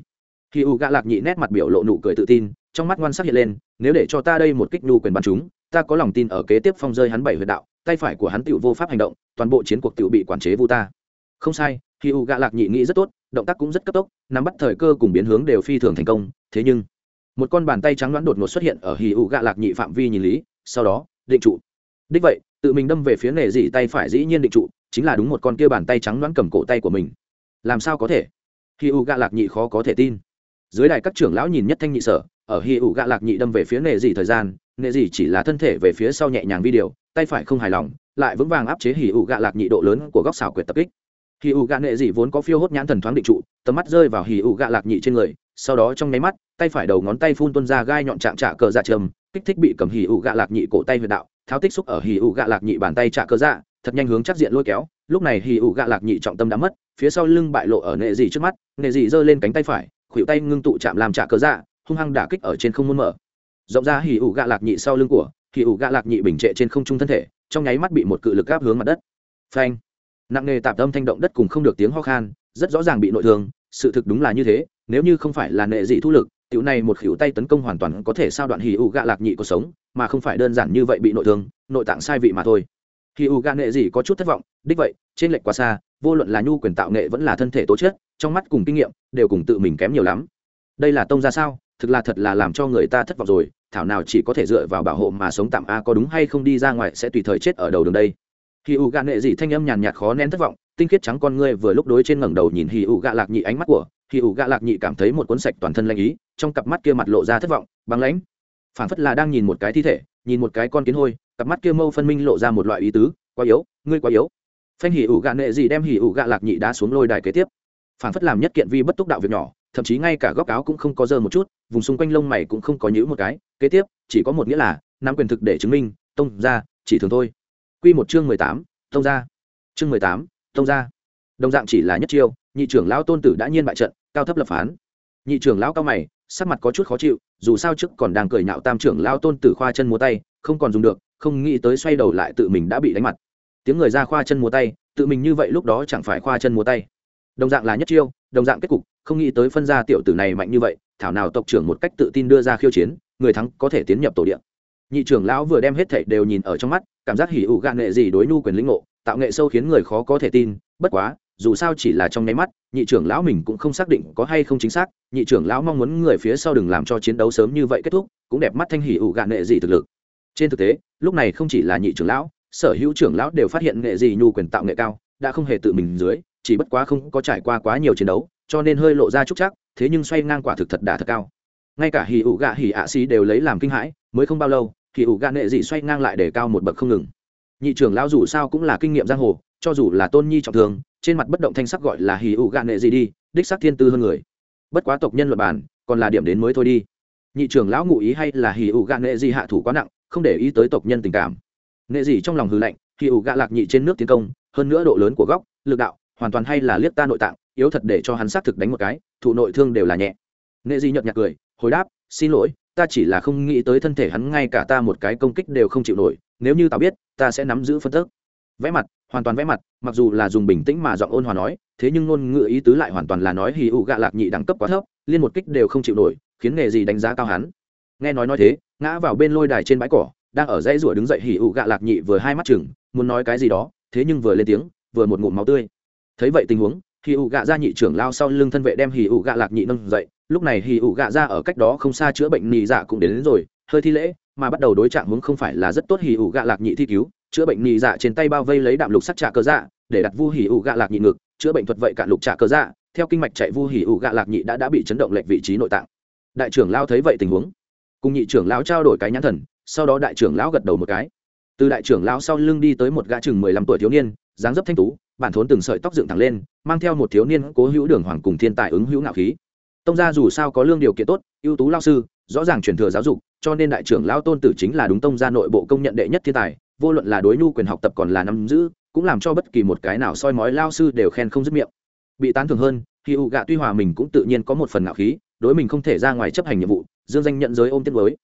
Hỉ u gạ lạc nhị nét mặt biểu lộ nụ cười tự tin, trong mắt ngoan sắc hiện lên, nếu để cho ta đây một kích nhu quyền bắn chúng, ta có lòng tin ở kế tiếp phong rơi hắn bảy huyệt đạo, tay phải của hắn tựu vô pháp hành động, toàn bộ chiến cuộc tựu bị quản chế vu ta. Không sai khi u gạ lạc nhị nghĩ rất tốt động tác cũng rất cấp tốc, nắm bắt thời cơ cùng biến hướng đều phi thường thành công, thế nhưng, một con bàn tay trắng đoán đột ngột xuất hiện ở hì ụ gạ lạc nhị phạm vi nhìn lý, sau đó, định trụ. Đích vậy, tự mình đâm về phía nghề dị tay phải dĩ nhiên định trụ, chính là đúng một con kia bàn tay trắng đoán cầm cổ tay của mình. Làm sao có thể? Hì ụ gạ lạc nhị khó có thể tin. Dưới đài các trưởng lão nhìn nhất thanh nhị sở, ở hì ụ gạ lạc nhị đâm về phía nghề dị thời gian, nghề dị chỉ là thân thể về phía sau nhẹ nhàng vi điều, tay phải không hài lòng, lại vững vàng áp chế hì ụ gạ lạc nhị độ lớn của góc xảo quyệt tập kích hì ụ gạ nệ dị vốn có phiêu hốt nhãn thần thoáng định trụ, tầm mắt rơi vào hì ụ gạ lạc nhị trên người, sau đó trong nháy mắt, tay phải đầu ngón tay phun tuân ra gai nhọn chạm trả cờ dạ trầm, kích thích bị cầm hì ụ gạ lạc nhị cổ tay huyệt đạo, tháo tích xúc ở hì ụ gạ lạc nhị bàn tay trả cờ dạ thật nhanh hướng chắc diện lôi kéo, lúc này hì ụ gạ lạc nhị trọng tâm đã mất, phía sau lưng bại lộ ở nệ dị trước mắt, nệ dị giơ lên cánh tay phải, khuỷu tay ngưng tụ chạm làm trả cờ dạ hung hăng đả kích ở trên không muốn mở. Rộng ra hì ụ gạ lạc nhị sau lưng của hì ụ gạ lạc nhị bình trệ trên không trung thân thể, trong nháy mắt bị một cự lực gáp hướng mặt đất. Phanh nặng nề tạp âm thanh động đất cùng không được tiếng ho khan, rất rõ ràng bị nội thương, sự thực đúng là như thế, nếu như không phải là nệ dị thu lực, tiểu này một khỉu tay tấn công hoàn toàn có thể sao đoạn hì ụ gạ lạc nhị cuộc sống, mà không phải đơn giản như vậy bị nội thương, nội tạng sai vị mà thôi. Hì ụ gạ nệ dị có chút thất vọng, đích vậy, trên lệch quá xa, vô luận là nhu quyền tạo nghệ vẫn là thân thể tố chất, trong mắt cùng kinh nghiệm, đều cùng tự mình kém nhiều lắm. Đây là tông ra sao? Thực là thật là làm cho người ta thất vọng rồi, thảo nào chỉ có thể dựa vào bảo hộ mà sống tạm a, có đúng hay không đi ra ngoài sẽ tùy thời chết ở đầu đường đây? Hì ụ gạ nệ dị thanh âm nhàn nhạt khó nén thất vọng, tinh khiết trắng con ngươi vừa lúc đối trên ngẩng đầu nhìn hì ụ gạ lạc nhị ánh mắt của, hì ụ gạ lạc nhị cảm thấy một cuốn sạch toàn thân lanh ý, trong cặp mắt kia mặt lộ ra thất vọng, băng lãnh. Phản phất là đang nhìn một cái thi thể, nhìn một cái con kiến hôi, cặp mắt kia mâu phân minh lộ ra một loại ý tứ, quá yếu, ngươi quá yếu. Phanh hì ụ gạ nệ dị đem hì ụ gạ lạc nhị đá xuống lôi đài kế tiếp. Phản phất làm nhất kiện vi bất túc đạo việc nhỏ, thậm chí ngay cả góc áo cũng không có dơ một chút, vùng xung quanh lông mày cũng không có nhữ một cái. Kế tiếp, chỉ có một nghĩa là, nắm quyền thực để chứng minh, tông ra, chỉ thường thôi quy một chương mười tám tông gia. Chương mười tám tông gia. Đồng dạng chỉ là nhất chiêu, nhị trưởng lão tôn tử đã nhiên bại trận, cao thấp lập phán. Nhị trưởng lão cao mày, sắc mặt có chút khó chịu, dù sao trước còn đang cười nhạo tam trưởng lão tôn tử khoa chân múa tay, không còn dùng được, không nghĩ tới xoay đầu lại tự mình đã bị đánh mặt. Tiếng người ra khoa chân múa tay, tự mình như vậy lúc đó chẳng phải khoa chân múa tay. Đồng dạng là nhất chiêu, đồng dạng kết cục, không nghĩ tới phân gia tiểu tử này mạnh như vậy, thảo nào tộc trưởng một cách tự tin đưa ra khiêu chiến, người thắng có thể tiến nhập tổ địa nhị trưởng lão vừa đem hết thảy đều nhìn ở trong mắt, cảm giác hỉ ủ gạn nghệ gì đối nhu quyền lĩnh ngộ, tạo nghệ sâu khiến người khó có thể tin, bất quá, dù sao chỉ là trong nháy mắt, nhị trưởng lão mình cũng không xác định có hay không chính xác, nhị trưởng lão mong muốn người phía sau đừng làm cho chiến đấu sớm như vậy kết thúc, cũng đẹp mắt thanh hỉ ủ gạn nghệ gì thực lực. Trên thực tế, lúc này không chỉ là nhị trưởng lão, sở hữu trưởng lão đều phát hiện nghệ gì nhu quyền tạo nghệ cao, đã không hề tự mình dưới, chỉ bất quá không có trải qua quá nhiều chiến đấu, cho nên hơi lộ ra trúc chắc, thế nhưng xoay ngang quả thực thật đà thật cao. Ngay cả hì ủ gạ hì ạ xì đều lấy làm kinh hãi, mới không bao lâu thì ủ gạ nệ dị xoay ngang lại để cao một bậc không ngừng. Nhị trưởng lão dù sao cũng là kinh nghiệm giang hồ, cho dù là tôn nhi trọng thường trên mặt bất động thanh sắc gọi là hì ủ gạ nệ dị đi, đích sắc thiên tư hơn người. Bất quá tộc nhân luật bản còn là điểm đến mới thôi đi. Nhị trưởng lão ngụ ý hay là hì ủ gạ nệ dị hạ thủ quá nặng, không để ý tới tộc nhân tình cảm. Nệ dị trong lòng hư lạnh hì ủ gạ lạc nhị trên nước tiến công, hơn nữa độ lớn của góc, lực đạo, hoàn toàn hay là liếc ta nội tạng, yếu thật để cho hắn xác thực đánh một cái, thụ nội thương đều là nhẹ. Nệ di nhợt nhạt cười, hồi đáp, xin lỗi ta chỉ là không nghĩ tới thân thể hắn ngay cả ta một cái công kích đều không chịu nổi, nếu như tao biết, ta sẽ nắm giữ phân tức. Vẽ mặt, hoàn toàn vẽ mặt, mặc dù là dùng bình tĩnh mà giọng ôn hòa nói, thế nhưng ngôn ngữ ý tứ lại hoàn toàn là nói hì ụ gạ lạc nhị đẳng cấp quá thấp, liên một kích đều không chịu nổi, khiến nghề gì đánh giá cao hắn. Nghe nói nói thế, ngã vào bên lôi đài trên bãi cỏ, đang ở dãy rủa đứng dậy hì ụ gạ lạc nhị vừa hai mắt chừng, muốn nói cái gì đó, thế nhưng vừa lên tiếng, vừa một ngụm máu tươi. Thấy vậy tình huống, hì ụ gạ ra nhị trưởng lao sau lưng thân vệ đem hì ụ gạ lạc nhị nâng dậy lúc này hì ụ gạ ra ở cách đó không xa chữa bệnh nhị dạ cũng đến, đến rồi hơi thi lễ mà bắt đầu đối trạng muốn không phải là rất tốt hì ụ gạ lạc nhị thi cứu chữa bệnh nhị dạ trên tay bao vây lấy đạm lục sắc trà cơ dạ để đặt vu hì ụ gạ lạc nhị ngực chữa bệnh thuật vậy cạn lục trà cơ dạ theo kinh mạch chạy vu hì ụ gạ lạc nhị đã đã bị chấn động lệch vị trí nội tạng. Đại trưởng lao thấy vậy tình huống cùng nhị trưởng lão trao đổi cái nhãn thần sau đó đại trưởng lão gật đầu một cái. Từ đại trưởng lão sau lưng đi tới một gã chừng mười lăm tuổi thiếu niên dáng dấp thanh tú bản thốn từng sợi tóc dựng thẳng lên mang theo một thiếu niên cố hữu đường hoàng cùng thiên tài ứng hữu ngạo khí tông gia dù sao có lương điều kiện tốt, ưu tú lao sư, rõ ràng truyền thừa giáo dục, cho nên đại trưởng lao tôn tử chính là đúng tông gia nội bộ công nhận đệ nhất thiên tài, vô luận là đối nhu quyền học tập còn là nắm giữ, cũng làm cho bất kỳ một cái nào soi mói lao sư đều khen không dứt miệng. Bị tán thưởng hơn, khi u gạ tuy hòa mình cũng tự nhiên có một phần ngạo khí, đối mình không thể ra ngoài chấp hành nhiệm vụ, dương danh nhận giới ôm tiết mới.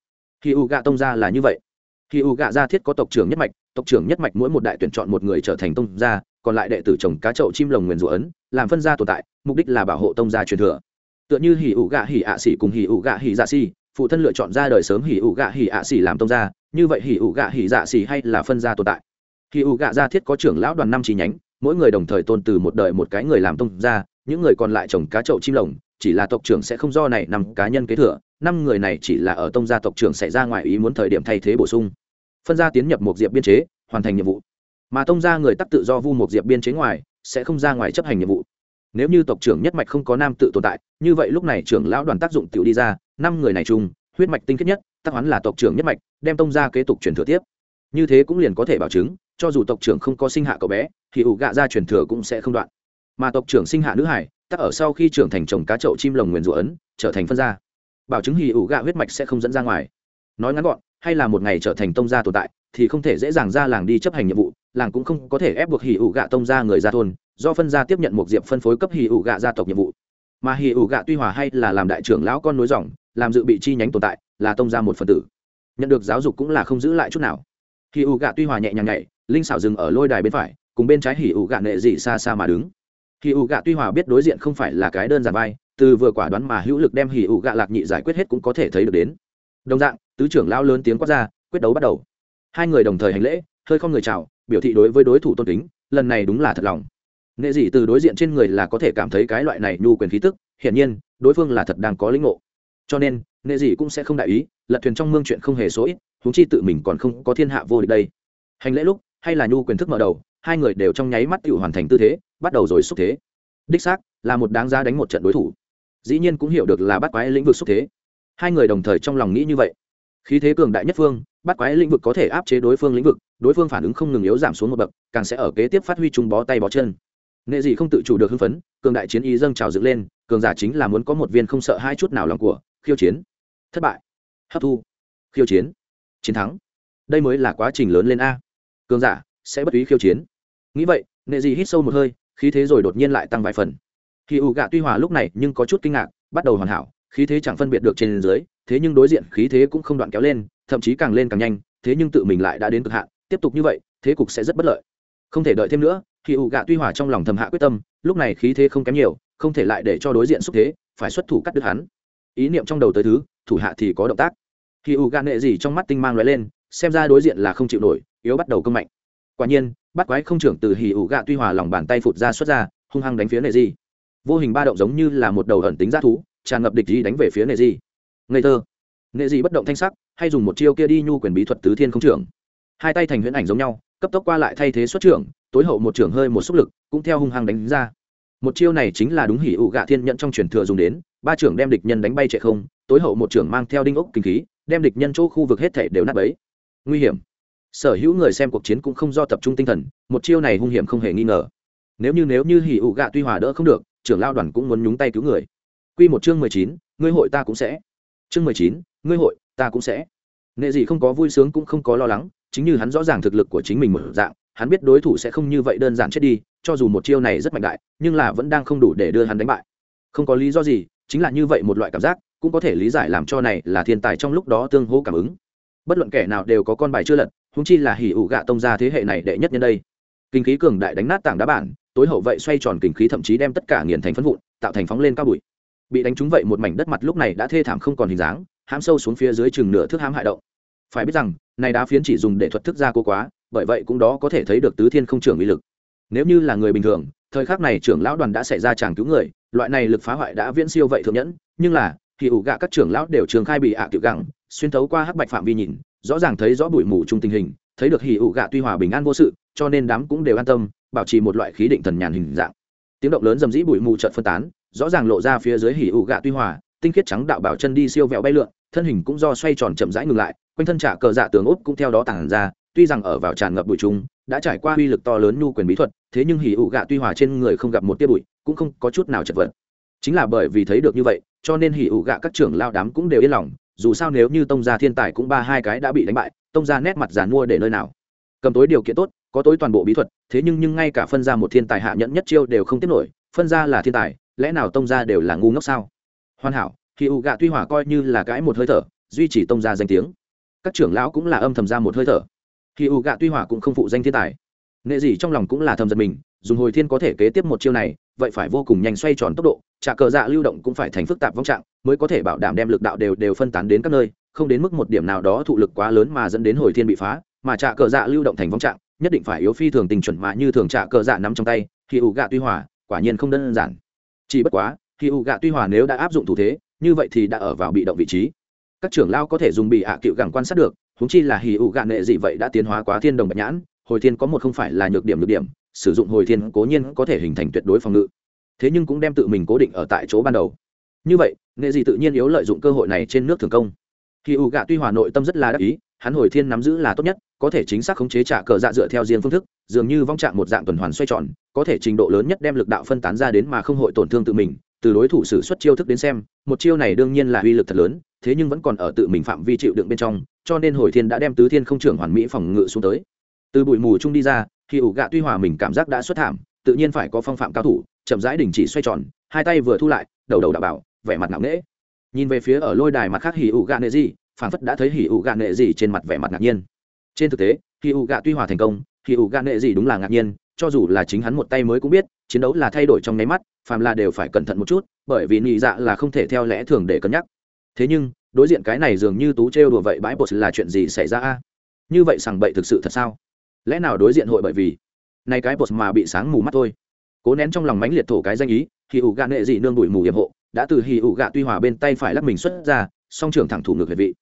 Khi u gạ tông gia là như vậy. Khi u gạ gia thiết có tộc trưởng nhất mạch, tộc trưởng nhất mạch mỗi một đại tuyển chọn một người trở thành tông gia, còn lại đệ tử trồng cá chậu chim lồng nguyền rủa ấn, làm phân gia tồn tại, mục đích là bảo hộ tông gia truyền thừa tựa như hỉ ủ gạ hỉ ạ xỉ cùng hỉ ủ gạ hỉ dạ xỉ, phụ thân lựa chọn ra đời sớm hỉ ủ gạ hỉ ạ xỉ làm tông gia, như vậy hỉ ủ gạ hỉ dạ xỉ hay là phân gia tồn tại. Hỉ ủ gạ gia thiết có trưởng lão đoàn năm chi nhánh, mỗi người đồng thời tôn từ một đời một cái người làm tông gia, những người còn lại trồng cá chậu chim lồng, chỉ là tộc trưởng sẽ không do này nằm cá nhân kế thừa, năm người này chỉ là ở tông gia tộc trưởng xảy ra ngoài ý muốn thời điểm thay thế bổ sung. Phân gia tiến nhập một diệp biên chế, hoàn thành nhiệm vụ. Mà tông gia người tắc tự do vu một diệp biên chế ngoài, sẽ không ra ngoài chấp hành nhiệm vụ nếu như tộc trưởng nhất mạch không có nam tự tồn tại, như vậy lúc này trưởng lão đoàn tác dụng tiểu đi ra, năm người này chung, huyết mạch tinh khiết nhất tắc hoán là tộc trưởng nhất mạch, đem tông gia kế tục truyền thừa tiếp. Như thế cũng liền có thể bảo chứng, cho dù tộc trưởng không có sinh hạ cậu bé, thì ủ gạ ra truyền thừa cũng sẽ không đoạn. Mà tộc trưởng sinh hạ nữ hải tắc ở sau khi trưởng thành chồng cá chậu chim lồng nguyền rủa ấn, trở thành phân gia. Bảo chứng hì ủ gạ huyết mạch sẽ không dẫn ra ngoài. Nói ngắn gọn, hay là một ngày trở thành tông gia tồn tại, thì không thể dễ dàng ra làng đi chấp hành nhiệm vụ, làng cũng không có thể ép buộc hì ủ gạ tông gia người ra thôn do phân gia tiếp nhận một diệp phân phối cấp hì ủ gạ gia tộc nhiệm vụ. Mà hì ủ gạ tuy hòa hay là làm đại trưởng lão con nối dòng, làm dự bị chi nhánh tồn tại, là tông gia một phần tử. Nhận được giáo dục cũng là không giữ lại chút nào. Hì ủ gạ tuy hòa nhẹ nhàng nhảy, linh xảo dừng ở lôi đài bên phải, cùng bên trái hì ủ gạ nệ dị xa xa mà đứng. Hì ủ gạ tuy hòa biết đối diện không phải là cái đơn giản vai, từ vừa quả đoán mà hữu lực đem hì ủ gạ lạc nhị giải quyết hết cũng có thể thấy được đến. Đồng dạng, tứ trưởng lão lớn tiếng quát ra, quyết đấu bắt đầu. Hai người đồng thời hành lễ, hơi không người chào, biểu thị đối với đối thủ tôn kính, lần này đúng là thật lòng nghệ dị từ đối diện trên người là có thể cảm thấy cái loại này nhu quyền khí tức, hiển nhiên, đối phương là thật đang có lĩnh ngộ. Cho nên nghệ dị cũng sẽ không đại ý, lật thuyền trong mương chuyện không hề số ít húng chi tự mình còn không có thiên hạ vô địch đây. Hành lễ lúc, hay là nhu quyền thức mở đầu, hai người đều trong nháy mắt tự hoàn thành tư thế, bắt đầu rồi xúc thế. Đích xác, là một đáng giá đánh một trận đối thủ. Dĩ nhiên cũng hiểu được là bắt quái lĩnh vực xúc thế. Hai người đồng thời trong lòng nghĩ như vậy. Khí thế cường đại nhất phương, bắt quái lĩnh vực có thể áp chế đối phương lĩnh vực, đối phương phản ứng không ngừng yếu giảm xuống một bậc, càng sẽ ở kế tiếp phát huy chung bó tay bó chân nghệ gì không tự chủ được hưng phấn, cường đại chiến ý dâng trào dựng lên, cường giả chính là muốn có một viên không sợ hai chút nào lòng của, khiêu chiến. Thất bại. Hấp thu. Khiêu chiến. Chiến thắng. Đây mới là quá trình lớn lên a. Cường giả sẽ bất ý khiêu chiến. Nghĩ vậy, nệ dị hít sâu một hơi, khí thế rồi đột nhiên lại tăng vài phần. Khi ủ gạ tuy hòa lúc này nhưng có chút kinh ngạc, bắt đầu hoàn hảo, khí thế chẳng phân biệt được trên dưới, thế nhưng đối diện khí thế cũng không đoạn kéo lên, thậm chí càng lên càng nhanh, thế nhưng tự mình lại đã đến cực hạn, tiếp tục như vậy, thế cục sẽ rất bất lợi. Không thể đợi thêm nữa khi ủ gạ tuy hòa trong lòng thầm hạ quyết tâm, lúc này khí thế không kém nhiều, không thể lại để cho đối diện xúc thế, phải xuất thủ cắt đứt hắn. Ý niệm trong đầu tới thứ, thủ hạ thì có động tác. Khi ủ gạ nệ gì trong mắt tinh mang lóe lên, xem ra đối diện là không chịu nổi, yếu bắt đầu công mạnh. Quả nhiên, bắt quái không trưởng từ hì ủ gạ tuy hòa lòng bàn tay phụt ra xuất ra, hung hăng đánh phía nệ gì. Vô hình ba động giống như là một đầu ẩn tính g thú, tràn ngập địch gì đánh về phía nệ gì. Ngây thơ. Nệ gì bất động thanh sắc, hay dùng một chiêu kia đi nhu quyền bí thuật tứ thiên không trưởng. Hai tay thành huyễn ảnh giống nhau cấp tốc qua lại thay thế xuất trưởng, tối hậu một trưởng hơi một xúc lực, cũng theo hung hăng đánh ra. Một chiêu này chính là đúng hỉ ụ gạ thiên nhận trong truyền thừa dùng đến, ba trưởng đem địch nhân đánh bay chạy không, tối hậu một trưởng mang theo đinh ốc kinh khí, đem địch nhân chỗ khu vực hết thể đều nát bấy. Nguy hiểm. Sở hữu người xem cuộc chiến cũng không do tập trung tinh thần, một chiêu này hung hiểm không hề nghi ngờ. Nếu như nếu như hỉ ụ gạ tuy hòa đỡ không được, trưởng lao đoàn cũng muốn nhúng tay cứu người. Quy một chương mười chín, ngươi hội ta cũng sẽ. Chương mười chín, ngươi hội ta cũng sẽ. Nệ gì không có vui sướng cũng không có lo lắng chính như hắn rõ ràng thực lực của chính mình một dạng, hắn biết đối thủ sẽ không như vậy đơn giản chết đi, cho dù một chiêu này rất mạnh đại, nhưng là vẫn đang không đủ để đưa hắn đánh bại. Không có lý do gì, chính là như vậy một loại cảm giác, cũng có thể lý giải làm cho này là thiên tài trong lúc đó tương hỗ cảm ứng. Bất luận kẻ nào đều có con bài chưa lật húng chi là hỉ ủ gạ tông ra thế hệ này đệ nhất nhân đây. Kinh khí cường đại đánh nát tảng đá bản, tối hậu vậy xoay tròn kinh khí thậm chí đem tất cả nghiền thành phân vụn, tạo thành phóng lên cao bụi. Bị đánh trúng vậy một mảnh đất mặt lúc này đã thê thảm không còn hình dáng, hãm sâu xuống phía dưới chừng nửa thước hãm hại động phải biết rằng, này đá phiến chỉ dùng để thuật thức ra cô quá, bởi vậy cũng đó có thể thấy được tứ thiên không trưởng uy lực. Nếu như là người bình thường, thời khắc này trưởng lão đoàn đã xảy ra chàng cứu người, loại này lực phá hoại đã viễn siêu vậy thượng nhẫn, nhưng là, thì ủ gạ các trưởng lão đều trường khai bị ạ à tiểu gẳng, xuyên thấu qua hắc bạch phạm vi nhìn, rõ ràng thấy rõ bụi mù chung tình hình, thấy được hỉ ủ gạ tuy hòa bình an vô sự, cho nên đám cũng đều an tâm, bảo trì một loại khí định thần nhàn hình dạng. Tiếng động lớn dầm dĩ bụi mù chợt phân tán, rõ ràng lộ ra phía dưới hỉ ủ gạ tuy hòa, tinh khiết trắng đạo bảo chân đi siêu vẹo bay lượn, thân hình cũng do xoay tròn chậm rãi ngừng lại quanh thân trả cờ dạ tường út cũng theo đó tản ra, tuy rằng ở vào tràn ngập bụi chúng đã trải qua uy lực to lớn nhu quyền bí thuật, thế nhưng hỉ ủ gạ tuy hòa trên người không gặp một tia bụi, cũng không có chút nào chật vật. Chính là bởi vì thấy được như vậy, cho nên hỉ ủ gạ các trưởng lao đám cũng đều yên lòng, dù sao nếu như tông gia thiên tài cũng ba hai cái đã bị đánh bại, tông gia nét mặt giàn mua để nơi nào? Cầm tối điều kiện tốt, có tối toàn bộ bí thuật, thế nhưng nhưng ngay cả phân ra một thiên tài hạ nhẫn nhất chiêu đều không tiếp nổi, phân ra là thiên tài, lẽ nào tông gia đều là ngu ngốc sao? Hoàn hảo, hỉ ủ gạ tuy hòa coi như là cái một hơi thở, duy trì tông gia danh tiếng các trưởng lão cũng là âm thầm ra một hơi thở. Khi u gạ tuy hòa cũng không phụ danh thiên tài, nệ gì trong lòng cũng là thầm giật mình, dùng hồi thiên có thể kế tiếp một chiêu này, vậy phải vô cùng nhanh xoay tròn tốc độ, trả cờ dạ lưu động cũng phải thành phức tạp vong trạng, mới có thể bảo đảm đem lực đạo đều đều phân tán đến các nơi, không đến mức một điểm nào đó thụ lực quá lớn mà dẫn đến hồi thiên bị phá, mà trả cờ dạ lưu động thành vong trạng, nhất định phải yếu phi thường tình chuẩn mà như thường trả cờ dạ nắm trong tay, khi u gạ tuy hòa quả nhiên không đơn giản. Chỉ bất quá, khi u gạ tuy hòa nếu đã áp dụng thủ thế, như vậy thì đã ở vào bị động vị trí các trưởng lao có thể dùng bị ạ cựu gẳng quan sát được húng chi là hì ụ gạn nệ gì vậy đã tiến hóa quá thiên đồng bạch nhãn, hồi thiên có một không phải là nhược điểm nhược điểm, sử dụng hồi thiên cố nhiên có thể hình thành tuyệt đối phòng ngự. Thế nhưng cũng đem tự mình cố định ở tại chỗ ban đầu. Như vậy nghệ gì tự nhiên yếu lợi dụng cơ hội này trên nước thường công. Hì u gạ tuy hòa nội tâm rất là đắc ý, hắn hồi thiên nắm giữ là tốt nhất, có thể chính xác khống chế trả cờ dạ dựa theo riêng phương thức, dường như vong trạng một dạng tuần hoàn xoay tròn, có thể trình độ lớn nhất đem lực đạo phân tán ra đến mà không hội tổn thương tự mình, từ đối thủ sử xuất chiêu thức đến xem, một chiêu này đương nhiên là uy lực thật lớn thế nhưng vẫn còn ở tự mình phạm vi chịu đựng bên trong, cho nên hồi thiên đã đem tứ thiên không trưởng hoàn mỹ phòng ngự xuống tới. Từ bụi mù chung đi ra, khi ủ gạ tuy hòa mình cảm giác đã xuất thảm, tự nhiên phải có phong phạm cao thủ, chậm rãi đình chỉ xoay tròn, hai tay vừa thu lại, đầu đầu đạo bảo, vẻ mặt nặng nễ nhìn về phía ở lôi đài mặt khác hỉ ủ gạ nệ gì phản phất đã thấy hỉ ủ gạ nệ gì trên mặt vẻ mặt ngạc nhiên. Trên thực tế, hỉ ủ gạ tuy hòa thành công, hỉ ủ gạ nệ gì đúng là ngạc nhiên, cho dù là chính hắn một tay mới cũng biết, chiến đấu là thay đổi trong nháy mắt, phàm là đều phải cẩn thận một chút, bởi vì nhị dạ là không thể theo lẽ thường để cân nhắc thế nhưng, đối diện cái này dường như tú trêu đùa vậy bãi bột là chuyện gì xảy ra a? Như vậy sằng bậy thực sự thật sao? Lẽ nào đối diện hội bởi vì nay cái bột mà bị sáng mù mắt thôi? Cố nén trong lòng mánh liệt thổ cái danh ý thì ủ gạ nệ gì nương đuổi mù hiệp hộ, đã từ hì ủ gạ tuy hòa bên tay phải lắc mình xuất ra, song trưởng thẳng thủ ngược về vị.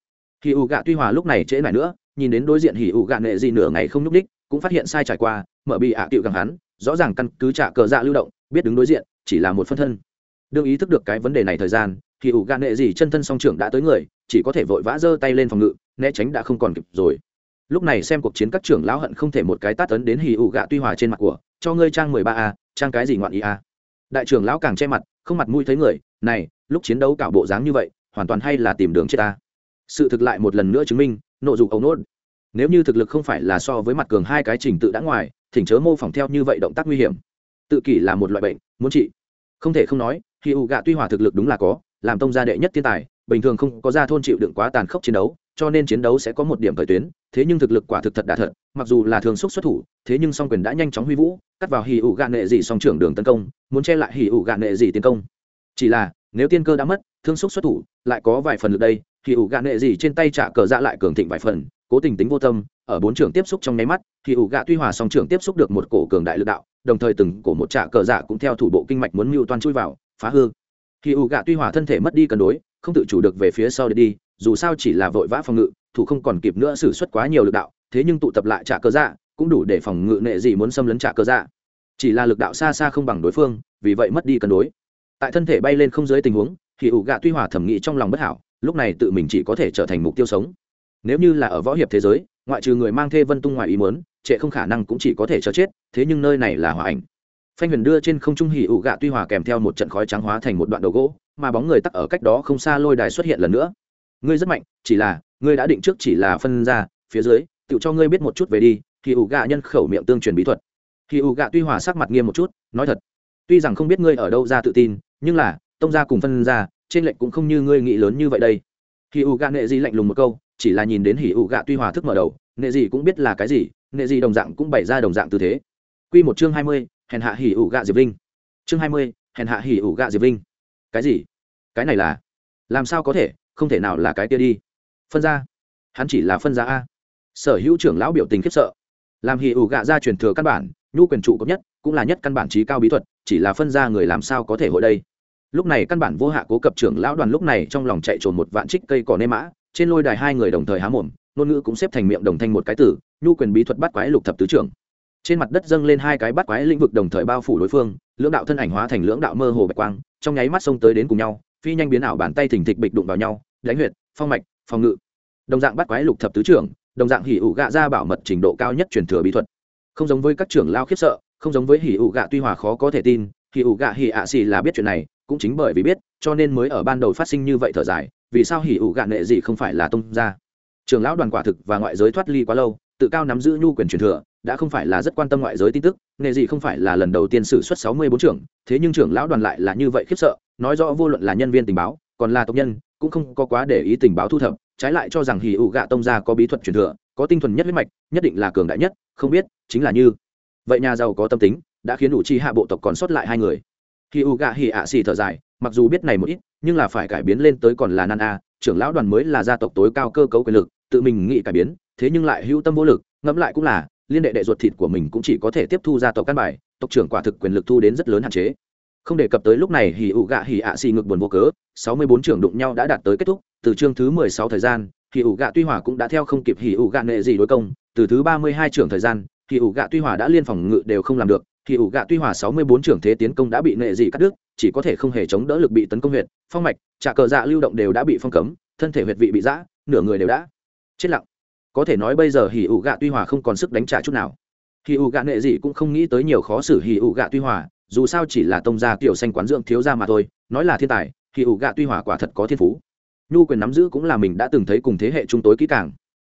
Hì ủ gạ tuy hòa lúc này trễ lại nữa, nhìn đến đối diện hì ủ gạ nệ gì nửa ngày không nhúc đích cũng phát hiện sai trải qua, mở bị ạ à tiệu gặng hắn, rõ ràng căn cứ trả cờ dạ lưu động, biết đứng đối diện, chỉ là một phân thân. Đương ý thức được cái vấn đề này thời gian thì ủ gạ nệ gì chân thân song trưởng đã tới người, chỉ có thể vội vã giơ tay lên phòng ngự, né tránh đã không còn kịp rồi. Lúc này xem cuộc chiến các trưởng lão hận không thể một cái tát ấn đến hì ủ gạ tuy hòa trên mặt của, cho ngươi trang mười ba a, trang cái gì ngoạn ý a. Đại trưởng lão càng che mặt, không mặt mũi thấy người, này, lúc chiến đấu cạo bộ dáng như vậy, hoàn toàn hay là tìm đường chết ta. Sự thực lại một lần nữa chứng minh, nộ dục ấu nốt. Nếu như thực lực không phải là so với mặt cường hai cái trình tự đã ngoài, thỉnh chớ mô phỏng theo như vậy động tác nguy hiểm. Tự kỷ là một loại bệnh, muốn trị. Không thể không nói, hì ủ gạ tuy hòa thực lực đúng là có làm tông gia đệ nhất thiên tài, bình thường không có ra thôn chịu đựng quá tàn khốc chiến đấu, cho nên chiến đấu sẽ có một điểm thời tuyến, thế nhưng thực lực quả thực thật đã thật, mặc dù là thường xúc xuất thủ, thế nhưng song quyền đã nhanh chóng huy vũ, cắt vào hì ủ gạ nệ dị song trưởng đường tấn công, muốn che lại hì ủ gạ nệ dị tiến công. Chỉ là, nếu tiên cơ đã mất, thương xúc xuất thủ, lại có vài phần lực đây hì ủ gạ nệ dị trên tay trả cờ dạ lại cường thịnh vài phần, cố tình tính vô tâm, ở bốn trưởng tiếp xúc trong nháy mắt hì ủ gạ tuy hòa song trưởng tiếp xúc được một cổ cường đại lực đạo, đồng thời từng cổ một trả cờ dạ cũng theo thủ bộ kinh mạch muốn mưu toan chui vào, phá hư. Khi ủ gạ tuy hòa thân thể mất đi cân đối, không tự chủ được về phía sau để đi, dù sao chỉ là vội vã phòng ngự, thủ không còn kịp nữa xử suất quá nhiều lực đạo, thế nhưng tụ tập lại trả cơ dạ cũng đủ để phòng ngự nệ gì muốn xâm lấn trả cơ dạ. Chỉ là lực đạo xa xa không bằng đối phương, vì vậy mất đi cân đối. Tại thân thể bay lên không dưới tình huống thì ủ gạ tuy hòa thẩm nghĩ trong lòng bất hảo, lúc này tự mình chỉ có thể trở thành mục tiêu sống. Nếu như là ở võ hiệp thế giới, ngoại trừ người mang thê vân tung ngoài ý muốn, trệ không khả năng cũng chỉ có thể cho chết, thế nhưng nơi này là hòa ảnh phanh huyền đưa trên không trung hỉ ủ gạ tuy hòa kèm theo một trận khói trắng hóa thành một đoạn đầu gỗ, mà bóng người tắc ở cách đó không xa lôi đài xuất hiện lần nữa. Ngươi rất mạnh, chỉ là, ngươi đã định trước chỉ là phân ra, phía dưới tự cho ngươi biết một chút về đi, hỉ ủ gạ nhân khẩu miệng tương truyền bí thuật. Hỉ ủ gạ tuy hòa sắc mặt nghiêm một chút, nói thật, tuy rằng không biết ngươi ở đâu ra tự tin, nhưng là, tông ra cùng phân ra, trên lệnh cũng không như ngươi nghĩ lớn như vậy đây. Hỉ ủ gạ nệ di lạnh lùng một câu, chỉ là nhìn đến hỉ ủ gạ tuy hòa thức mở đầu, nệ gì cũng biết là cái gì, nệ gì đồng dạng cũng bày ra đồng dạng tư thế. Quy một chương hai mươi hèn hạ hỉ ủ gạ diệp linh. Chương hai mươi, hèn hạ hỉ ủ gạ diệp linh. Cái gì? Cái này là? Làm sao có thể? Không thể nào là cái kia đi. Phân ra. Hắn chỉ là phân ra a. Sở hữu trưởng lão biểu tình khiếp sợ. Làm hỉ ủ gạ ra truyền thừa căn bản, nhu quyền trụ cấp nhất, cũng là nhất căn bản trí cao bí thuật, chỉ là phân ra người làm sao có thể hội đây? Lúc này căn bản vô hạ cố cập trưởng lão đoàn lúc này trong lòng chạy trồn một vạn trích cây cỏ nê mã, trên lôi đài hai người đồng thời há mồm, ngôn ngữ cũng xếp thành miệng đồng thanh một cái tử nhu quyền bí thuật bắt quái lục thập tứ trưởng trên mặt đất dâng lên hai cái bắt quái lĩnh vực đồng thời bao phủ đối phương, lưỡng đạo thân ảnh hóa thành lưỡng đạo mơ hồ bạch quang, trong nháy mắt xông tới đến cùng nhau, phi nhanh biến ảo bàn tay thình thịch bịch đụng vào nhau, đánh huyệt, phong mạch, phòng ngự. Đồng dạng bắt quái lục thập tứ trưởng, đồng dạng hỉ ủ gạ ra bảo mật trình độ cao nhất truyền thừa bí thuật. Không giống với các trưởng lao khiếp sợ, không giống với hỉ ủ gạ tuy hòa khó có thể tin, hỉ ủ gạ hỉ ạ xì là biết chuyện này, cũng chính bởi vì biết, cho nên mới ở ban đầu phát sinh như vậy thở dài, vì sao hỉ ủ gạ nệ gì không phải là tông ra trường lão đoàn quả thực và ngoại giới thoát ly quá lâu, tự cao nắm giữ nhu quyền truyền thừa đã không phải là rất quan tâm ngoại giới tin tức, nghề gì không phải là lần đầu tiên xử suất sáu mươi bốn trưởng, thế nhưng trưởng lão đoàn lại là như vậy khiếp sợ, nói rõ vô luận là nhân viên tình báo, còn là tộc nhân, cũng không có quá để ý tình báo thu thập, trái lại cho rằng hỉ ủ gạ tông gia có bí thuật truyền thừa, có tinh thuần nhất huyết mạch, nhất định là cường đại nhất, không biết, chính là như vậy nhà giàu có tâm tính, đã khiến ủ chi hạ bộ tộc còn sót lại hai người. Hì ủ gạ hỉ ạ xì thở dài, mặc dù biết này một ít, nhưng là phải cải biến lên tới còn là nan a, trưởng lão đoàn mới là gia tộc tối cao cơ cấu quyền lực, tự mình nghĩ cải biến, thế nhưng lại hữu tâm vô lực, ngẫm lại cũng là liên đệ đệ ruột thịt của mình cũng chỉ có thể tiếp thu ra tộc căn bài, tộc trưởng quả thực quyền lực thu đến rất lớn hạn chế. Không đề cập tới lúc này, hỉ ủ gạ hỉ ạ xì ngực buồn vô cớ, sáu mươi bốn trưởng đụng nhau đã đạt tới kết thúc, từ chương thứ mười sáu thời gian, hỉ ủ gạ tuy hòa cũng đã theo không kịp hỉ ủ gạ nệ gì đối công, từ thứ ba mươi hai trưởng thời gian, hỉ ủ gạ tuy hòa đã liên phòng ngự đều không làm được, hỉ ủ gạ tuy hòa sáu mươi bốn trưởng thế tiến công đã bị nệ gì cắt đứt, chỉ có thể không hề chống đỡ lực bị tấn công huyệt, phong mạch trả cờ dạ lưu động đều đã bị phong cấm, thân thể huyệt vị bị giã, nửa người đều đã chết lặng có thể nói bây giờ hỉ ủ gạ tuy hòa không còn sức đánh trả chút nào. Hỉ ủ gạ nệ gì cũng không nghĩ tới nhiều khó xử hỉ ủ gạ tuy hòa, dù sao chỉ là tông gia kiểu xanh quán dưỡng thiếu gia mà thôi, nói là thiên tài, hỉ ủ gạ tuy hòa quả thật có thiên phú. Nhu quyền nắm giữ cũng là mình đã từng thấy cùng thế hệ trung tối kỹ càng.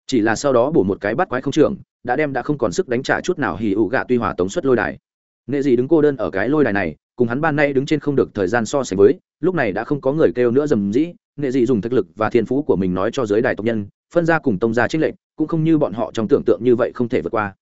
Chỉ là sau đó bổ một cái bắt quái không trưởng, đã đem đã không còn sức đánh trả chút nào hỉ ủ gạ tuy hòa tống suất lôi đài. Nệ dị đứng cô đơn ở cái lôi đài này, cùng hắn ban nay đứng trên không được thời gian so sánh với, lúc này đã không có người kêu nữa dầm dĩ, nệ dị dùng thực lực và thiên phú của mình nói cho giới đài tộc nhân, phân ra cùng tông gia trích lệnh cũng không như bọn họ trong tưởng tượng như vậy không thể vượt qua.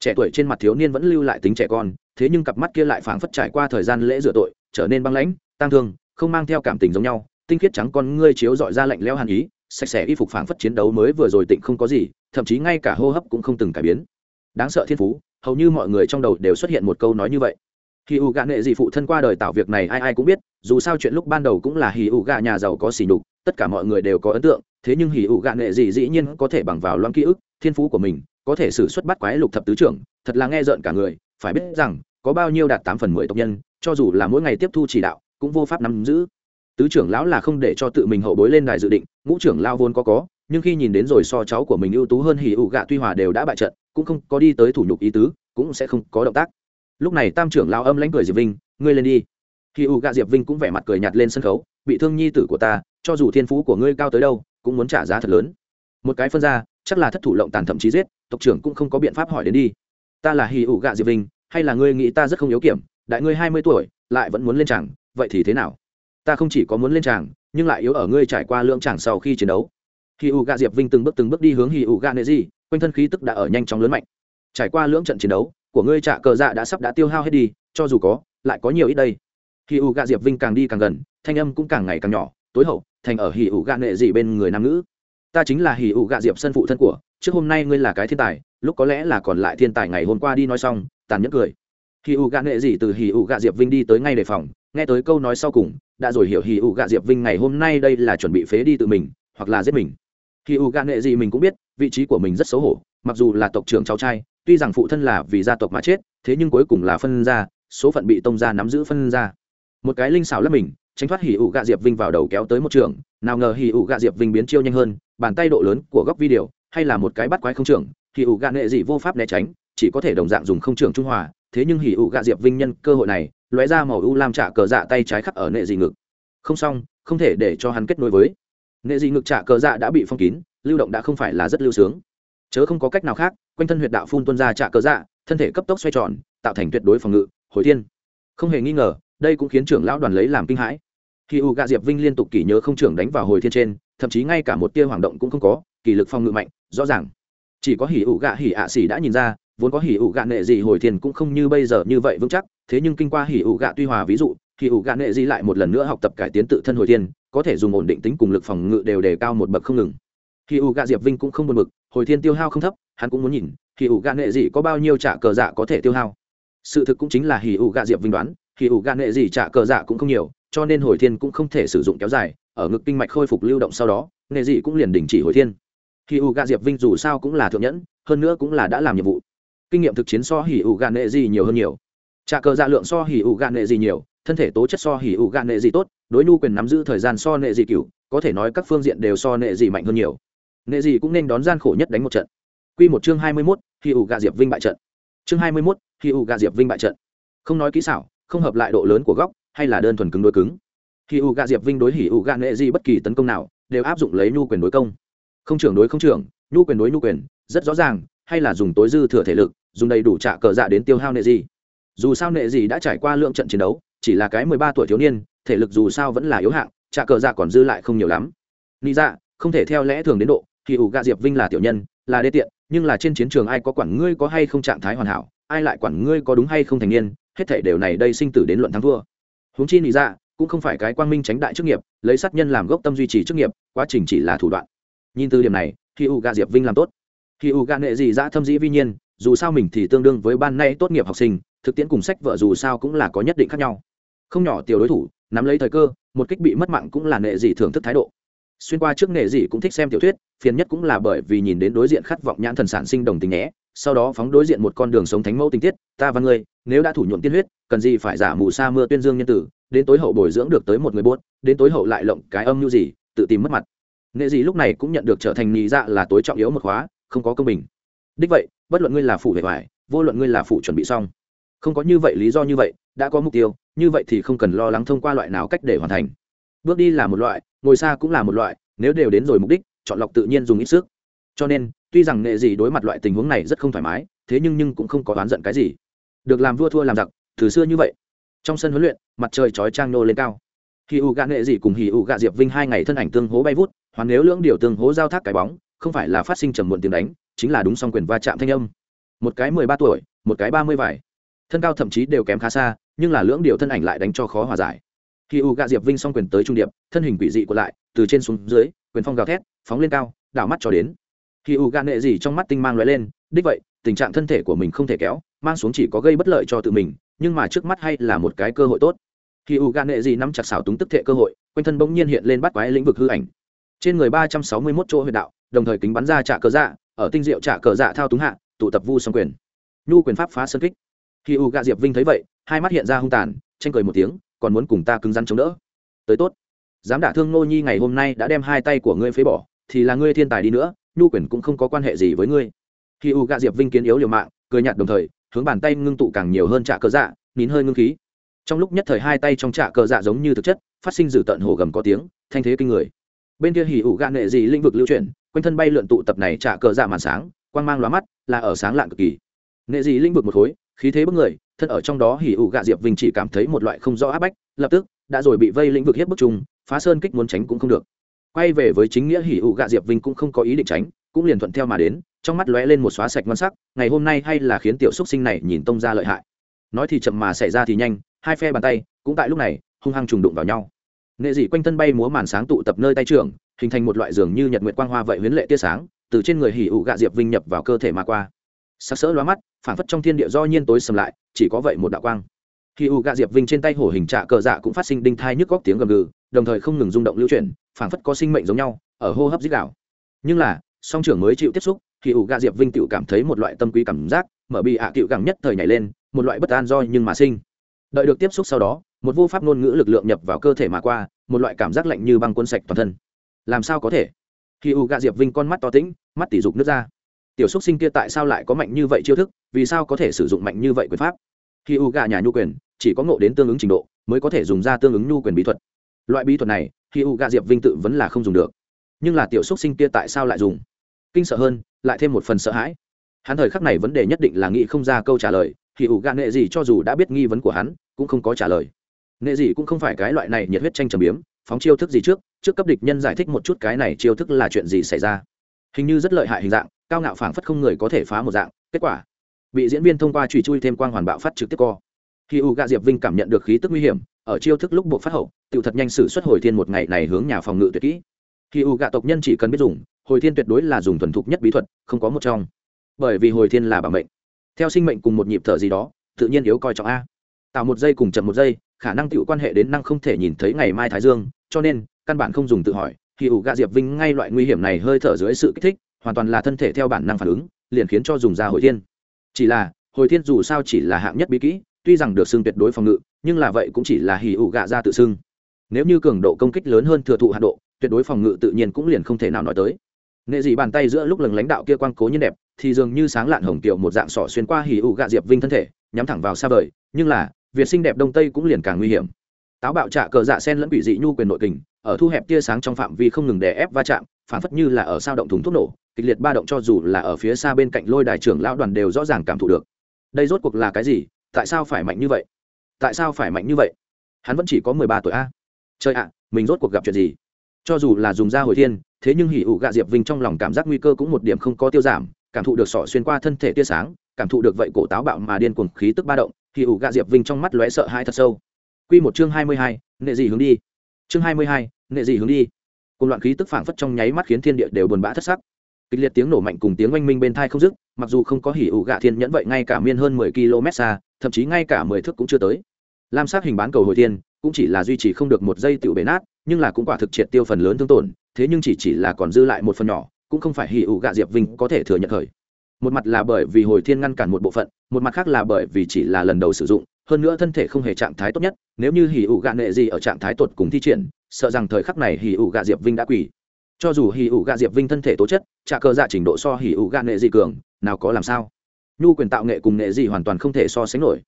Trẻ tuổi trên mặt thiếu niên vẫn lưu lại tính trẻ con, thế nhưng cặp mắt kia lại phảng phất trải qua thời gian lễ rửa tội, trở nên băng lãnh tăng thương, không mang theo cảm tình giống nhau, tinh khiết trắng con ngươi chiếu dọi ra lạnh leo hàn ý, sạch sẽ y phục phảng phất chiến đấu mới vừa rồi tịnh không có gì, thậm chí ngay cả hô hấp cũng không từng cải biến. Đáng sợ thiên phú, hầu như mọi người trong đầu đều xuất hiện một câu nói như vậy. Hì ụ gạ nệ dị phụ thân qua đời tạo việc này ai ai cũng biết, dù sao chuyện lúc ban đầu cũng là hì ụ gạ nhà giàu có xỉ nhục, tất cả mọi người đều có ấn tượng thế nhưng hỉ ủ gạ nệ gì dĩ nhiên có thể bằng vào loan ký ức, thiên phú của mình, có thể xử xuất bắt quái lục thập tứ trưởng, thật là nghe rợn cả người, phải biết rằng, có bao nhiêu đạt tám phần mười tộc nhân, cho dù là mỗi ngày tiếp thu chỉ đạo, cũng vô pháp nắm giữ. Tứ trưởng lão là không để cho tự mình hậu bối lên đài dự định, ngũ trưởng lao vốn có có, nhưng khi nhìn đến rồi so cháu của mình ưu tú hơn hỉ ủ gạ tuy hòa đều đã bại trận, cũng không có đi tới thủ nhục ý tứ, cũng sẽ không có động tác. Lúc này tam trưởng lao âm lãnh cười diệp vinh, ngươi lên đi. Hỉ u gạ diệp vinh cũng vẻ mặt cười nhạt lên sân khấu bị thương nhi tử của ta, cho dù thiên phú của ngươi cao tới đâu cũng muốn trả giá thật lớn. Một cái phân ra, chắc là thất thủ lộng tàn thậm chí giết, tộc trưởng cũng không có biện pháp hỏi đến đi. Ta là hì ủ gạ diệp vinh, hay là ngươi nghĩ ta rất không yếu kiểm, đại ngươi hai mươi tuổi, lại vẫn muốn lên tràng, vậy thì thế nào? Ta không chỉ có muốn lên tràng, nhưng lại yếu ở ngươi trải qua lượng tràng sau khi chiến đấu. Hì ủ gạ diệp vinh từng bước từng bước đi hướng hì ủ gạ nệ gì quanh thân khí tức đã ở nhanh chóng lớn mạnh. Trải qua lưỡng trận chiến đấu, của ngươi trạ cờ dạ đã sắp đã tiêu hao hết đi, cho dù có, lại có nhiều ít đây. Hì ủ gạ diệp vinh càng đi càng gần, thanh âm cũng càng ngày càng nhỏ, tối hậu thành ở hỉ ủ gạ nghệ gì bên người nam nữ ta chính là hỉ ủ gạ diệp sân phụ thân của, trước hôm nay ngươi là cái thiên tài, lúc có lẽ là còn lại thiên tài ngày hôm qua đi nói xong, tàn nhẫn cười. Hỉ ủ gạ nghệ gì từ hỉ ủ gạ diệp vinh đi tới ngay đề phòng, nghe tới câu nói sau cùng, đã rồi hiểu hỉ ủ gạ diệp vinh ngày hôm nay đây là chuẩn bị phế đi tự mình, hoặc là giết mình. Hỉ ủ gạ nghệ gì mình cũng biết, vị trí của mình rất xấu hổ, mặc dù là tộc trưởng cháu trai, tuy rằng phụ thân là vì gia tộc mà chết, thế nhưng cuối cùng là phân ra, số phận bị tông gia nắm giữ phân ra. Một cái linh xảo lấp mình tránh thoát hỉ ủ gạ diệp vinh vào đầu kéo tới một trường. Nào ngờ hỉ ủ gạ diệp vinh biến chiêu nhanh hơn bàn tay độ lớn của góc video hay là một cái bắt quái không trường, hỉ ủ gạ nệ dị vô pháp né tránh chỉ có thể đồng dạng dùng không trường trung hòa. Thế nhưng hỉ ủ gạ diệp vinh nhân cơ hội này lóe ra màu u lam trả cờ dạ tay trái khắc ở nệ dị ngực. Không xong không thể để cho hắn kết nối với. Nệ dị ngực trả cờ dạ đã bị phong kín lưu động đã không phải là rất lưu sướng. Chớ không có cách nào khác quanh thân huyệt đạo phun tuân ra trả cờ dạ thân thể cấp tốc xoay tròn tạo thành tuyệt đối phòng ngự hồi thiên. Không hề nghi ngờ đây cũng khiến trưởng lão đoàn lấy làm kinh hãi khi u gạ diệp vinh liên tục kỷ nhớ không trưởng đánh vào hồi thiên trên, thậm chí ngay cả một tia hoàng động cũng không có, kỷ lực phòng ngự mạnh, rõ ràng. Chỉ có hỉ ủ gạ hỉ ạ xỉ đã nhìn ra, vốn có hỉ ủ gạ nệ gì hồi thiên cũng không như bây giờ như vậy vững chắc, thế nhưng kinh qua hỉ ủ gạ tuy hòa ví dụ, hỉ ủ gạ nệ gì lại một lần nữa học tập cải tiến tự thân hồi thiên, có thể dùng ổn định tính cùng lực phòng ngự đều đề cao một bậc không ngừng. Hỉ ủ gạ diệp vinh cũng không buồn bực, hồi thiên tiêu hao không thấp, hắn cũng muốn nhìn, hỉ ủ gạ nệ gì có bao nhiêu trả cờ dạ có thể tiêu hao. Sự thực cũng chính là hỉ ủ gạ diệp vinh đoán, hỉ ủ gạ nệ gì trả cờ dạ cũng không nhiều cho nên hồi thiên cũng không thể sử dụng kéo dài ở ngực kinh mạch khôi phục lưu động sau đó nghề gì cũng liền đình chỉ hồi thiên. Khi ủ gà diệp vinh dù sao cũng là thượng nhẫn hơn nữa cũng là đã làm nhiệm vụ. Kinh nghiệm thực chiến so hỉ ủ gà nệ gì nhiều hơn nhiều. Trả cờ dạ lượng so hỉ ủ gà nệ gì nhiều thân thể tố chất so hỉ ủ gà nệ gì tốt đối nhu quyền nắm giữ thời gian so nệ gì cựu có thể nói các phương diện đều so nệ gì mạnh hơn nhiều. Nệ gì cũng nên đón gian khổ nhất đánh một trận. Quy một chương hai mươi mốt Hỉ ủ gà Diệp Vinh bại trận. Chương hai mươi mốt Hỉ ủ gà Diệp Vinh bại trận. Không nói kỹ xảo, không hợp lại độ lớn của góc, hay là đơn thuần cứng đối cứng. khi ủ gạ Diệp Vinh đối Hỉ ủ gạ nghệ di bất kỳ tấn công nào, đều áp dụng lấy nhu quyền đối công. Không trưởng đối không trưởng, nhu quyền đối nhu quyền, rất rõ ràng, hay là dùng tối dư thừa thể lực, dùng đầy đủ trả cờ dạ đến tiêu hao nệ Di. Dù sao nệ Di đã trải qua lượng trận chiến đấu, chỉ là cái mười ba tuổi thiếu niên, thể lực dù sao vẫn là yếu hạng, trả cờ dạ còn dư lại không nhiều lắm. Lý dạ, không thể theo lẽ thường đến độ, khi ủ gạ Diệp Vinh là tiểu nhân, là đê tiện, nhưng là trên chiến trường ai có quản ngươi có hay không trạng thái hoàn hảo ai lại quản ngươi có đúng hay không thành niên hết thể đều này đây sinh tử đến luận thắng thua huống chi nị ra cũng không phải cái quang minh tránh đại chức nghiệp, lấy sát nhân làm gốc tâm duy trì chức nghiệp, quá trình chỉ là thủ đoạn. Nhìn từ điểm này khi u gà diệp vinh làm tốt. Khi u gà nghệ dị dạ thâm dĩ vi nhiên, dù sao mình thì tương đương với ban nay tốt nghiệp học sinh, thực tiễn cùng sách vợ dù sao cũng là có nhất định khác nhau. Không nhỏ tiểu đối thủ, nắm lấy thời cơ, một kích bị mất mạng cũng là nệ dị thưởng thức thái độ. Xuyên qua trước nghệ dị cũng thích xem tiểu thuyết, phiền nhất cũng là bởi vì nhìn đến đối diện khát vọng nhãn thần sản sinh đồng tình nhé sau đó phóng đối diện một con đường sống thánh mẫu tình tiết, ta và ngươi, nếu đã thủ nhuộm tiên huyết, cần gì phải giả mù sa mưa tuyên dương nhân tử, đến tối hậu bồi dưỡng được tới một người buốt, đến tối hậu lại lộng cái âm như gì, tự tìm mất mặt. Nghệ gì lúc này cũng nhận được trở thành nhị dạ là tối trọng yếu một khóa, không có công bình. Đích vậy, bất luận ngươi là phụ vệ hoài vô luận ngươi là phụ chuẩn bị xong, không có như vậy lý do như vậy, đã có mục tiêu, như vậy thì không cần lo lắng thông qua loại nào cách để hoàn thành. Bước đi là một loại, ngồi xa cũng là một loại, nếu đều đến rồi mục đích, chọn lọc tự nhiên dùng ít sức. Cho nên tuy rằng nghệ gì đối mặt loại tình huống này rất không thoải mái, thế nhưng nhưng cũng không có oán giận cái gì. Được làm vua thua làm giặc, từ xưa như vậy. Trong sân huấn luyện, mặt trời chói trang nô lên cao. Hì ụ gạ nghệ gì cùng hì ụ gạ diệp vinh hai ngày thân ảnh tương hố bay vút, hoàn nếu lưỡng điều tương hố giao thác cái bóng, không phải là phát sinh trầm muộn tiếng đánh, chính là đúng song quyền va chạm thanh âm. Một cái mười ba tuổi, một cái ba mươi vải. Thân cao thậm chí đều kém khá xa, nhưng là lưỡng điều thân ảnh lại đánh cho khó hòa giải. Khi u gạ diệp vinh song quyền tới trung điệp, thân hình quỷ dị của lại, từ trên xuống dưới, quyền phong gào thét, phóng lên cao, đảo mắt cho đến khi u gạ nệ gì trong mắt tinh mang lóe lên, đích vậy, tình trạng thân thể của mình không thể kéo, mang xuống chỉ có gây bất lợi cho tự mình, nhưng mà trước mắt hay là một cái cơ hội tốt. Khi u gạ nệ gì nắm chặt xảo túng tức thệ cơ hội, quanh thân bỗng nhiên hiện lên bắt quái lĩnh vực hư ảnh. Trên người ba trăm sáu mươi mốt chỗ huyệt đạo, đồng thời kính bắn ra trả cờ dạ ở tinh diệu trả cờ dạ thao túng hạ, tụ tập vu song quyền. Nhu quyền pháp phá sân kích. Khi u gạ diệp vinh thấy vậy, hai mắt hiện ra hung tàn tranh cười một tiếng, còn muốn cùng ta cứng rắn chống đỡ. Tới tốt. Dám đả thương nô nhi ngày hôm nay đã đem hai tay của ngươi phế bỏ, thì là ngươi thiên tài đi nữa nhu quyền cũng không có quan hệ gì với ngươi. Khi u gạ diệp vinh kiến yếu liều mạng, cười nhạt đồng thời, hướng bàn tay ngưng tụ càng nhiều hơn trả cờ dạ nín hơi ngưng khí. Trong lúc nhất thời hai tay trong trả cờ dạ giống như thực chất, phát sinh dử tận hồ gầm có tiếng, thanh thế kinh người. Bên kia hỉ ủ gạ nệ gì lĩnh vực lưu chuyển, quanh thân bay lượn tụ tập này trả cờ dạ màn sáng, quang mang lóa mắt, là ở sáng lạng cực kỳ. Nghệ dị lĩnh vực một khối, khí thế bức người, thân ở trong đó hỉ ủ gạ diệp vinh chỉ cảm thấy một loại không rõ áp bách, lập tức, đã rồi bị vây lĩnh vực hiếp bức chung phá sơn kích muốn tránh cũng không được quay về với chính nghĩa hỉ ủ gạ diệp vinh cũng không có ý định tránh, cũng liền thuận theo mà đến, trong mắt lóe lên một xóa sạch ngon sắc, ngày hôm nay hay là khiến tiểu xúc sinh này nhìn tông ra lợi hại. Nói thì chậm mà xảy ra thì nhanh, hai phe bàn tay, cũng tại lúc này, hung hăng trùng đụng vào nhau. Nghệ dị quanh thân bay múa màn sáng tụ tập nơi tay trưởng, hình thành một loại giường như nhật nguyện quang hoa vậy huyến lệ tia sáng, từ trên người hỉ ụ gạ diệp vinh nhập vào cơ thể mà qua. Sắc sỡ lóa mắt phản phất trong thiên địa do nhiên tối sầm lại, chỉ có vậy một đạo quang. Hỉ ụ gạ diệp vinh trên tay hổ hình trạ cờ dạ cũng phát sinh đinh thai nhức góc tiếng gầm gừ, đồng thời không ngừng rung động lưu chuyển phản phất có sinh mệnh giống nhau, ở hô hấp dích đảo. nhưng là, song trưởng mới chịu tiếp xúc, thì ủ gạ diệp vinh tựu cảm thấy một loại tâm quý cảm giác, mở bị ạ à gẳng nhất thời nhảy lên, một loại bất an do nhưng mà sinh. Đợi được tiếp xúc sau đó, một vô pháp ngôn ngữ lực lượng nhập vào cơ thể mà qua, một loại cảm giác lạnh như băng quân sạch toàn thân. Làm sao có thể? Khi u gạ diệp vinh con mắt to tĩnh, mắt tỉ dục nước ra. Tiểu xúc sinh kia tại sao lại có mạnh như vậy chiêu thức, vì sao có thể sử dụng mạnh như vậy quyền pháp? Khi u gạ nhà nhu quyền, chỉ có ngộ đến tương ứng trình độ, mới có thể dùng ra tương ứng nhu quyền bí thuật. Loại bí thuật này khi u gà diệp vinh tự vẫn là không dùng được. Nhưng là tiểu xúc sinh kia tại sao lại dùng? Kinh sợ hơn, lại thêm một phần sợ hãi. Hắn thời khắc này vấn đề nhất định là nghĩ không ra câu trả lời, thì ủ gạ nệ gì cho dù đã biết nghi vấn của hắn, cũng không có trả lời. Nệ gì cũng không phải cái loại này nhiệt huyết tranh trầm biếm, phóng chiêu thức gì trước trước cấp địch nhân giải thích một chút cái này chiêu thức là chuyện gì xảy ra. Hình như rất lợi hại hình dạng, cao ngạo phảng phất không người có thể phá một dạng, kết quả bị diễn viên thông qua trùy chui thêm quang hoàn bạo phát trực tiếp co. Khi u gạ diệp vinh cảm nhận được khí tức nguy hiểm, ở chiêu thức lúc buộc phát hậu tự thật nhanh sử xuất hồi thiên một ngày này hướng nhà phòng ngự tuyệt kỹ. Khi u gạ tộc nhân chỉ cần biết dùng, hồi thiên tuyệt đối là dùng thuần thục nhất bí thuật, không có một trong. Bởi vì hồi thiên là bảo mệnh. Theo sinh mệnh cùng một nhịp thở gì đó, tự nhiên yếu coi trọng a. Tạo một giây cùng chậm một giây, khả năng tự quan hệ đến năng không thể nhìn thấy ngày mai thái dương, cho nên, căn bản không dùng tự hỏi, khi ủ gạ diệp vinh ngay loại nguy hiểm này hơi thở dưới sự kích thích, hoàn toàn là thân thể theo bản năng phản ứng, liền khiến cho dùng ra hồi thiên. Chỉ là, hồi thiên dù sao chỉ là hạng nhất bí kỹ, tuy rằng được xưng tuyệt đối phòng ngự, nhưng là vậy cũng chỉ là hì ủ gạ ra tự xưng nếu như cường độ công kích lớn hơn thừa thụ hạt độ, tuyệt đối phòng ngự tự nhiên cũng liền không thể nào nói tới. Nghệ dị bàn tay giữa lúc lần lãnh đạo kia quang cố nhiên đẹp, thì dường như sáng lạn hồng kiều một dạng sỏ xuyên qua hì ụ gạ diệp vinh thân thể, nhắm thẳng vào xa vời, nhưng là, việt sinh đẹp đông tây cũng liền càng nguy hiểm. Táo bạo trạ cờ dạ sen lẫn quỷ dị nhu quyền nội kình, ở thu hẹp tia sáng trong phạm vi không ngừng đè ép va chạm, phản phất như là ở sao động thùng thuốc nổ, kịch liệt ba động cho dù là ở phía xa bên cạnh lôi đài trưởng lão đoàn đều rõ ràng cảm thụ được. Đây rốt cuộc là cái gì? Tại sao phải mạnh như vậy? Tại sao phải mạnh như vậy? Hắn vẫn chỉ có mười ba tuổi a trời ạ mình rốt cuộc gặp chuyện gì cho dù là dùng da hồi thiên thế nhưng hỉ ủ gạ diệp vinh trong lòng cảm giác nguy cơ cũng một điểm không có tiêu giảm cảm thụ được sỏ xuyên qua thân thể tia sáng cảm thụ được vậy cổ táo bạo mà điên cuồng khí tức ba động hỉ ủ gạ diệp vinh trong mắt lóe sợ hai thật sâu Quy một chương hai mươi hai, nệ gì hướng đi. Chương hai mươi hai, nệ gì hướng đi. Cùng loạn khí tức phảng phất trong nháy mắt khiến thiên địa đều buồn bã thất sắc. Kịch liệt tiếng nổ mạnh cùng tiếng oanh minh bên tai không dứt, mặc dù không có hỉ ủ gạ thiên nhẫn vậy ngay cả miên hơn mười km xa, thậm chí ngay cả mười thước cũng chưa tới. Lam sắc hình bán cầu hồi thiên, cũng chỉ là duy trì không được một giây tiểu bể nát, nhưng là cũng quả thực triệt tiêu phần lớn thương tổn, thế nhưng chỉ chỉ là còn dư lại một phần nhỏ, cũng không phải hỉ ủ gạ Diệp Vinh có thể thừa nhận khởi. Một mặt là bởi vì hồi thiên ngăn cản một bộ phận, một mặt khác là bởi vì chỉ là lần đầu sử dụng, hơn nữa thân thể không hề trạng thái tốt nhất nếu như hỉ ủ gạ nệ gì ở trạng thái tột cùng thi triển sợ rằng thời khắc này hỉ ủ gạ diệp vinh đã quỳ. Cho dù hỉ ủ gạ diệp vinh thân thể tố chất trả cơ dạ trình độ so hỉ ủ gạ nệ gì cường nào có làm sao? Nhu quyền tạo nghệ cùng nghệ gì hoàn toàn không thể so sánh nổi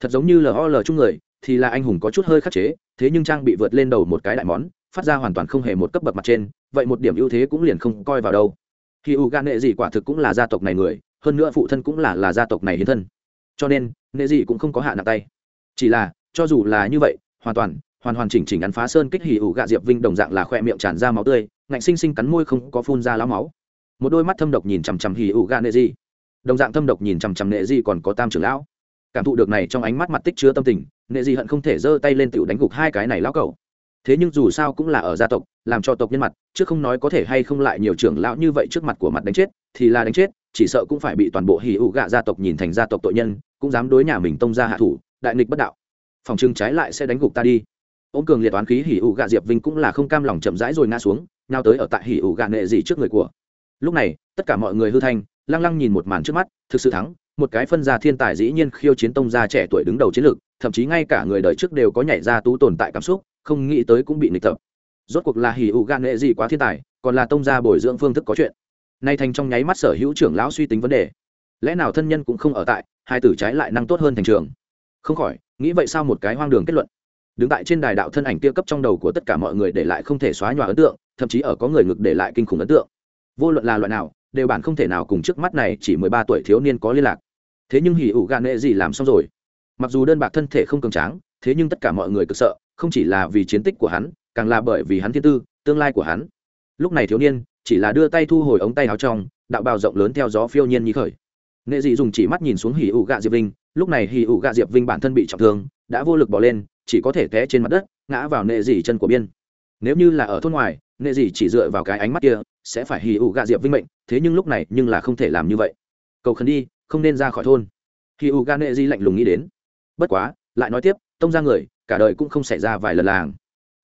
thật giống như lol chung người, thì là anh hùng có chút hơi khắc chế, thế nhưng trang bị vượt lên đầu một cái đại món, phát ra hoàn toàn không hề một cấp bậc mặt trên, vậy một điểm ưu thế cũng liền không coi vào đâu. Khi u gan nệ gì quả thực cũng là gia tộc này người, hơn nữa phụ thân cũng là là gia tộc này hiến thân. Cho nên nệ gì cũng không có hạ nặng tay. Chỉ là, cho dù là như vậy, hoàn toàn, hoàn hoàn chỉnh chỉnh ăn phá sơn kích hỉ ủ gạ diệp vinh đồng dạng là khoe miệng tràn ra máu tươi, ngạnh sinh sinh cắn môi không có phun ra lá máu. Một đôi mắt thâm độc nhìn chằm chằm hỉ ủ gạ nệ gì đồng dạng thâm độc nhìn chằm chằm nệ gì còn có tam trưởng lão cảm thụ được này trong ánh mắt mặt tích chứa tâm tình, nệ gì hận không thể giơ tay lên tựu đánh gục hai cái này lão cẩu. Thế nhưng dù sao cũng là ở gia tộc, làm cho tộc nhân mặt, chứ không nói có thể hay không lại nhiều trưởng lão như vậy trước mặt của mặt đánh chết, thì là đánh chết, chỉ sợ cũng phải bị toàn bộ hỉ ủ gạ gia tộc nhìn thành gia tộc tội nhân, cũng dám đối nhà mình tông ra hạ thủ, đại nghịch bất đạo. Phòng trưng trái lại sẽ đánh gục ta đi. Ôm cường liệt toán khí hỉ ủ gạ diệp vinh cũng là không cam lòng chậm rãi rồi ngã xuống nao tới ở tại hỉ ủ gạ nệ gì trước người của. Lúc này, tất cả mọi người hư thanh, lăng lăng nhìn một màn trước mắt, thực sự thắng một cái phân gia thiên tài dĩ nhiên khiêu chiến tông gia trẻ tuổi đứng đầu chiến lược, thậm chí ngay cả người đời trước đều có nhảy ra tú tồn tại cảm xúc, không nghĩ tới cũng bị nịch tập. Rốt cuộc là hỉ ủ gan nghệ gì quá thiên tài, còn là tông gia bồi dưỡng phương thức có chuyện. Nay thành trong nháy mắt sở hữu trưởng lão suy tính vấn đề. Lẽ nào thân nhân cũng không ở tại, hai tử trái lại năng tốt hơn thành trường? Không khỏi, nghĩ vậy sao một cái hoang đường kết luận. Đứng tại trên đài đạo thân ảnh kia cấp trong đầu của tất cả mọi người để lại không thể xóa nhòa ấn tượng, thậm chí ở có người ngực để lại kinh khủng ấn tượng. Vô luận là loại nào đều bản không thể nào cùng trước mắt này chỉ mười ba tuổi thiếu niên có liên lạc. Thế nhưng hỉ ủ gạ nệ gì làm xong rồi. Mặc dù đơn bạc thân thể không cường tráng, thế nhưng tất cả mọi người cực sợ, không chỉ là vì chiến tích của hắn, càng là bởi vì hắn thiên tư, tương lai của hắn. Lúc này thiếu niên, chỉ là đưa tay thu hồi ống tay áo trong, đạo bào rộng lớn theo gió phiêu nhiên như khởi. Nệ dị dùng chỉ mắt nhìn xuống hỉ ủ gạ diệp vinh, lúc này hỉ ủ gạ diệp vinh bản thân bị trọng thương, đã vô lực bỏ lên, chỉ có thể té trên mặt đất, ngã vào nệ dị chân của biên. Nếu như là ở thôn ngoài nệ gì chỉ dựa vào cái ánh mắt kia, sẽ phải hì ủ gạ diệp vinh mệnh, thế nhưng lúc này nhưng là không thể làm như vậy. Cầu khẩn đi, không nên ra khỏi thôn. Hì ủ gạ nệ gì lạnh lùng nghĩ đến. Bất quá, lại nói tiếp, tông ra người, cả đời cũng không xảy ra vài lần làng.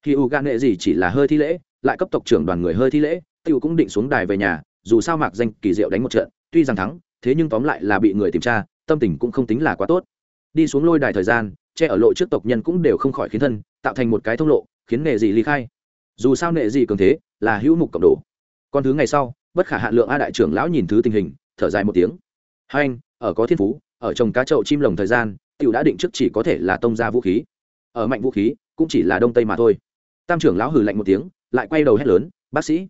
Hì ủ gạ nệ gì chỉ là hơi thi lễ, lại cấp tộc trưởng đoàn người hơi thi lễ tiêu cũng định xuống đài về nhà, dù sao mạc danh kỳ diệu đánh một trận, tuy rằng thắng, thế nhưng tóm lại là bị người tìm tra, tâm tình cũng không tính là quá tốt. Đi xuống lôi đài thời gian, che ở lộ trước tộc nhân cũng đều không khỏi khiến thân, tạo thành một cái thông lộ, khiến nệ gì ly khai dù sao nệ gì cường thế, là hữu mục cộng đồ. Còn thứ ngày sau, bất khả hạn lượng a đại trưởng lão nhìn thứ tình hình, thở dài một tiếng. Hai anh, ở có thiên phú, ở trồng cá chậu chim lồng thời gian, tiểu đã định trước chỉ có thể là tông ra vũ khí. Ở mạnh vũ khí, cũng chỉ là đông tây mà thôi. Tam trưởng lão hừ lạnh một tiếng, lại quay đầu hét lớn, bác sĩ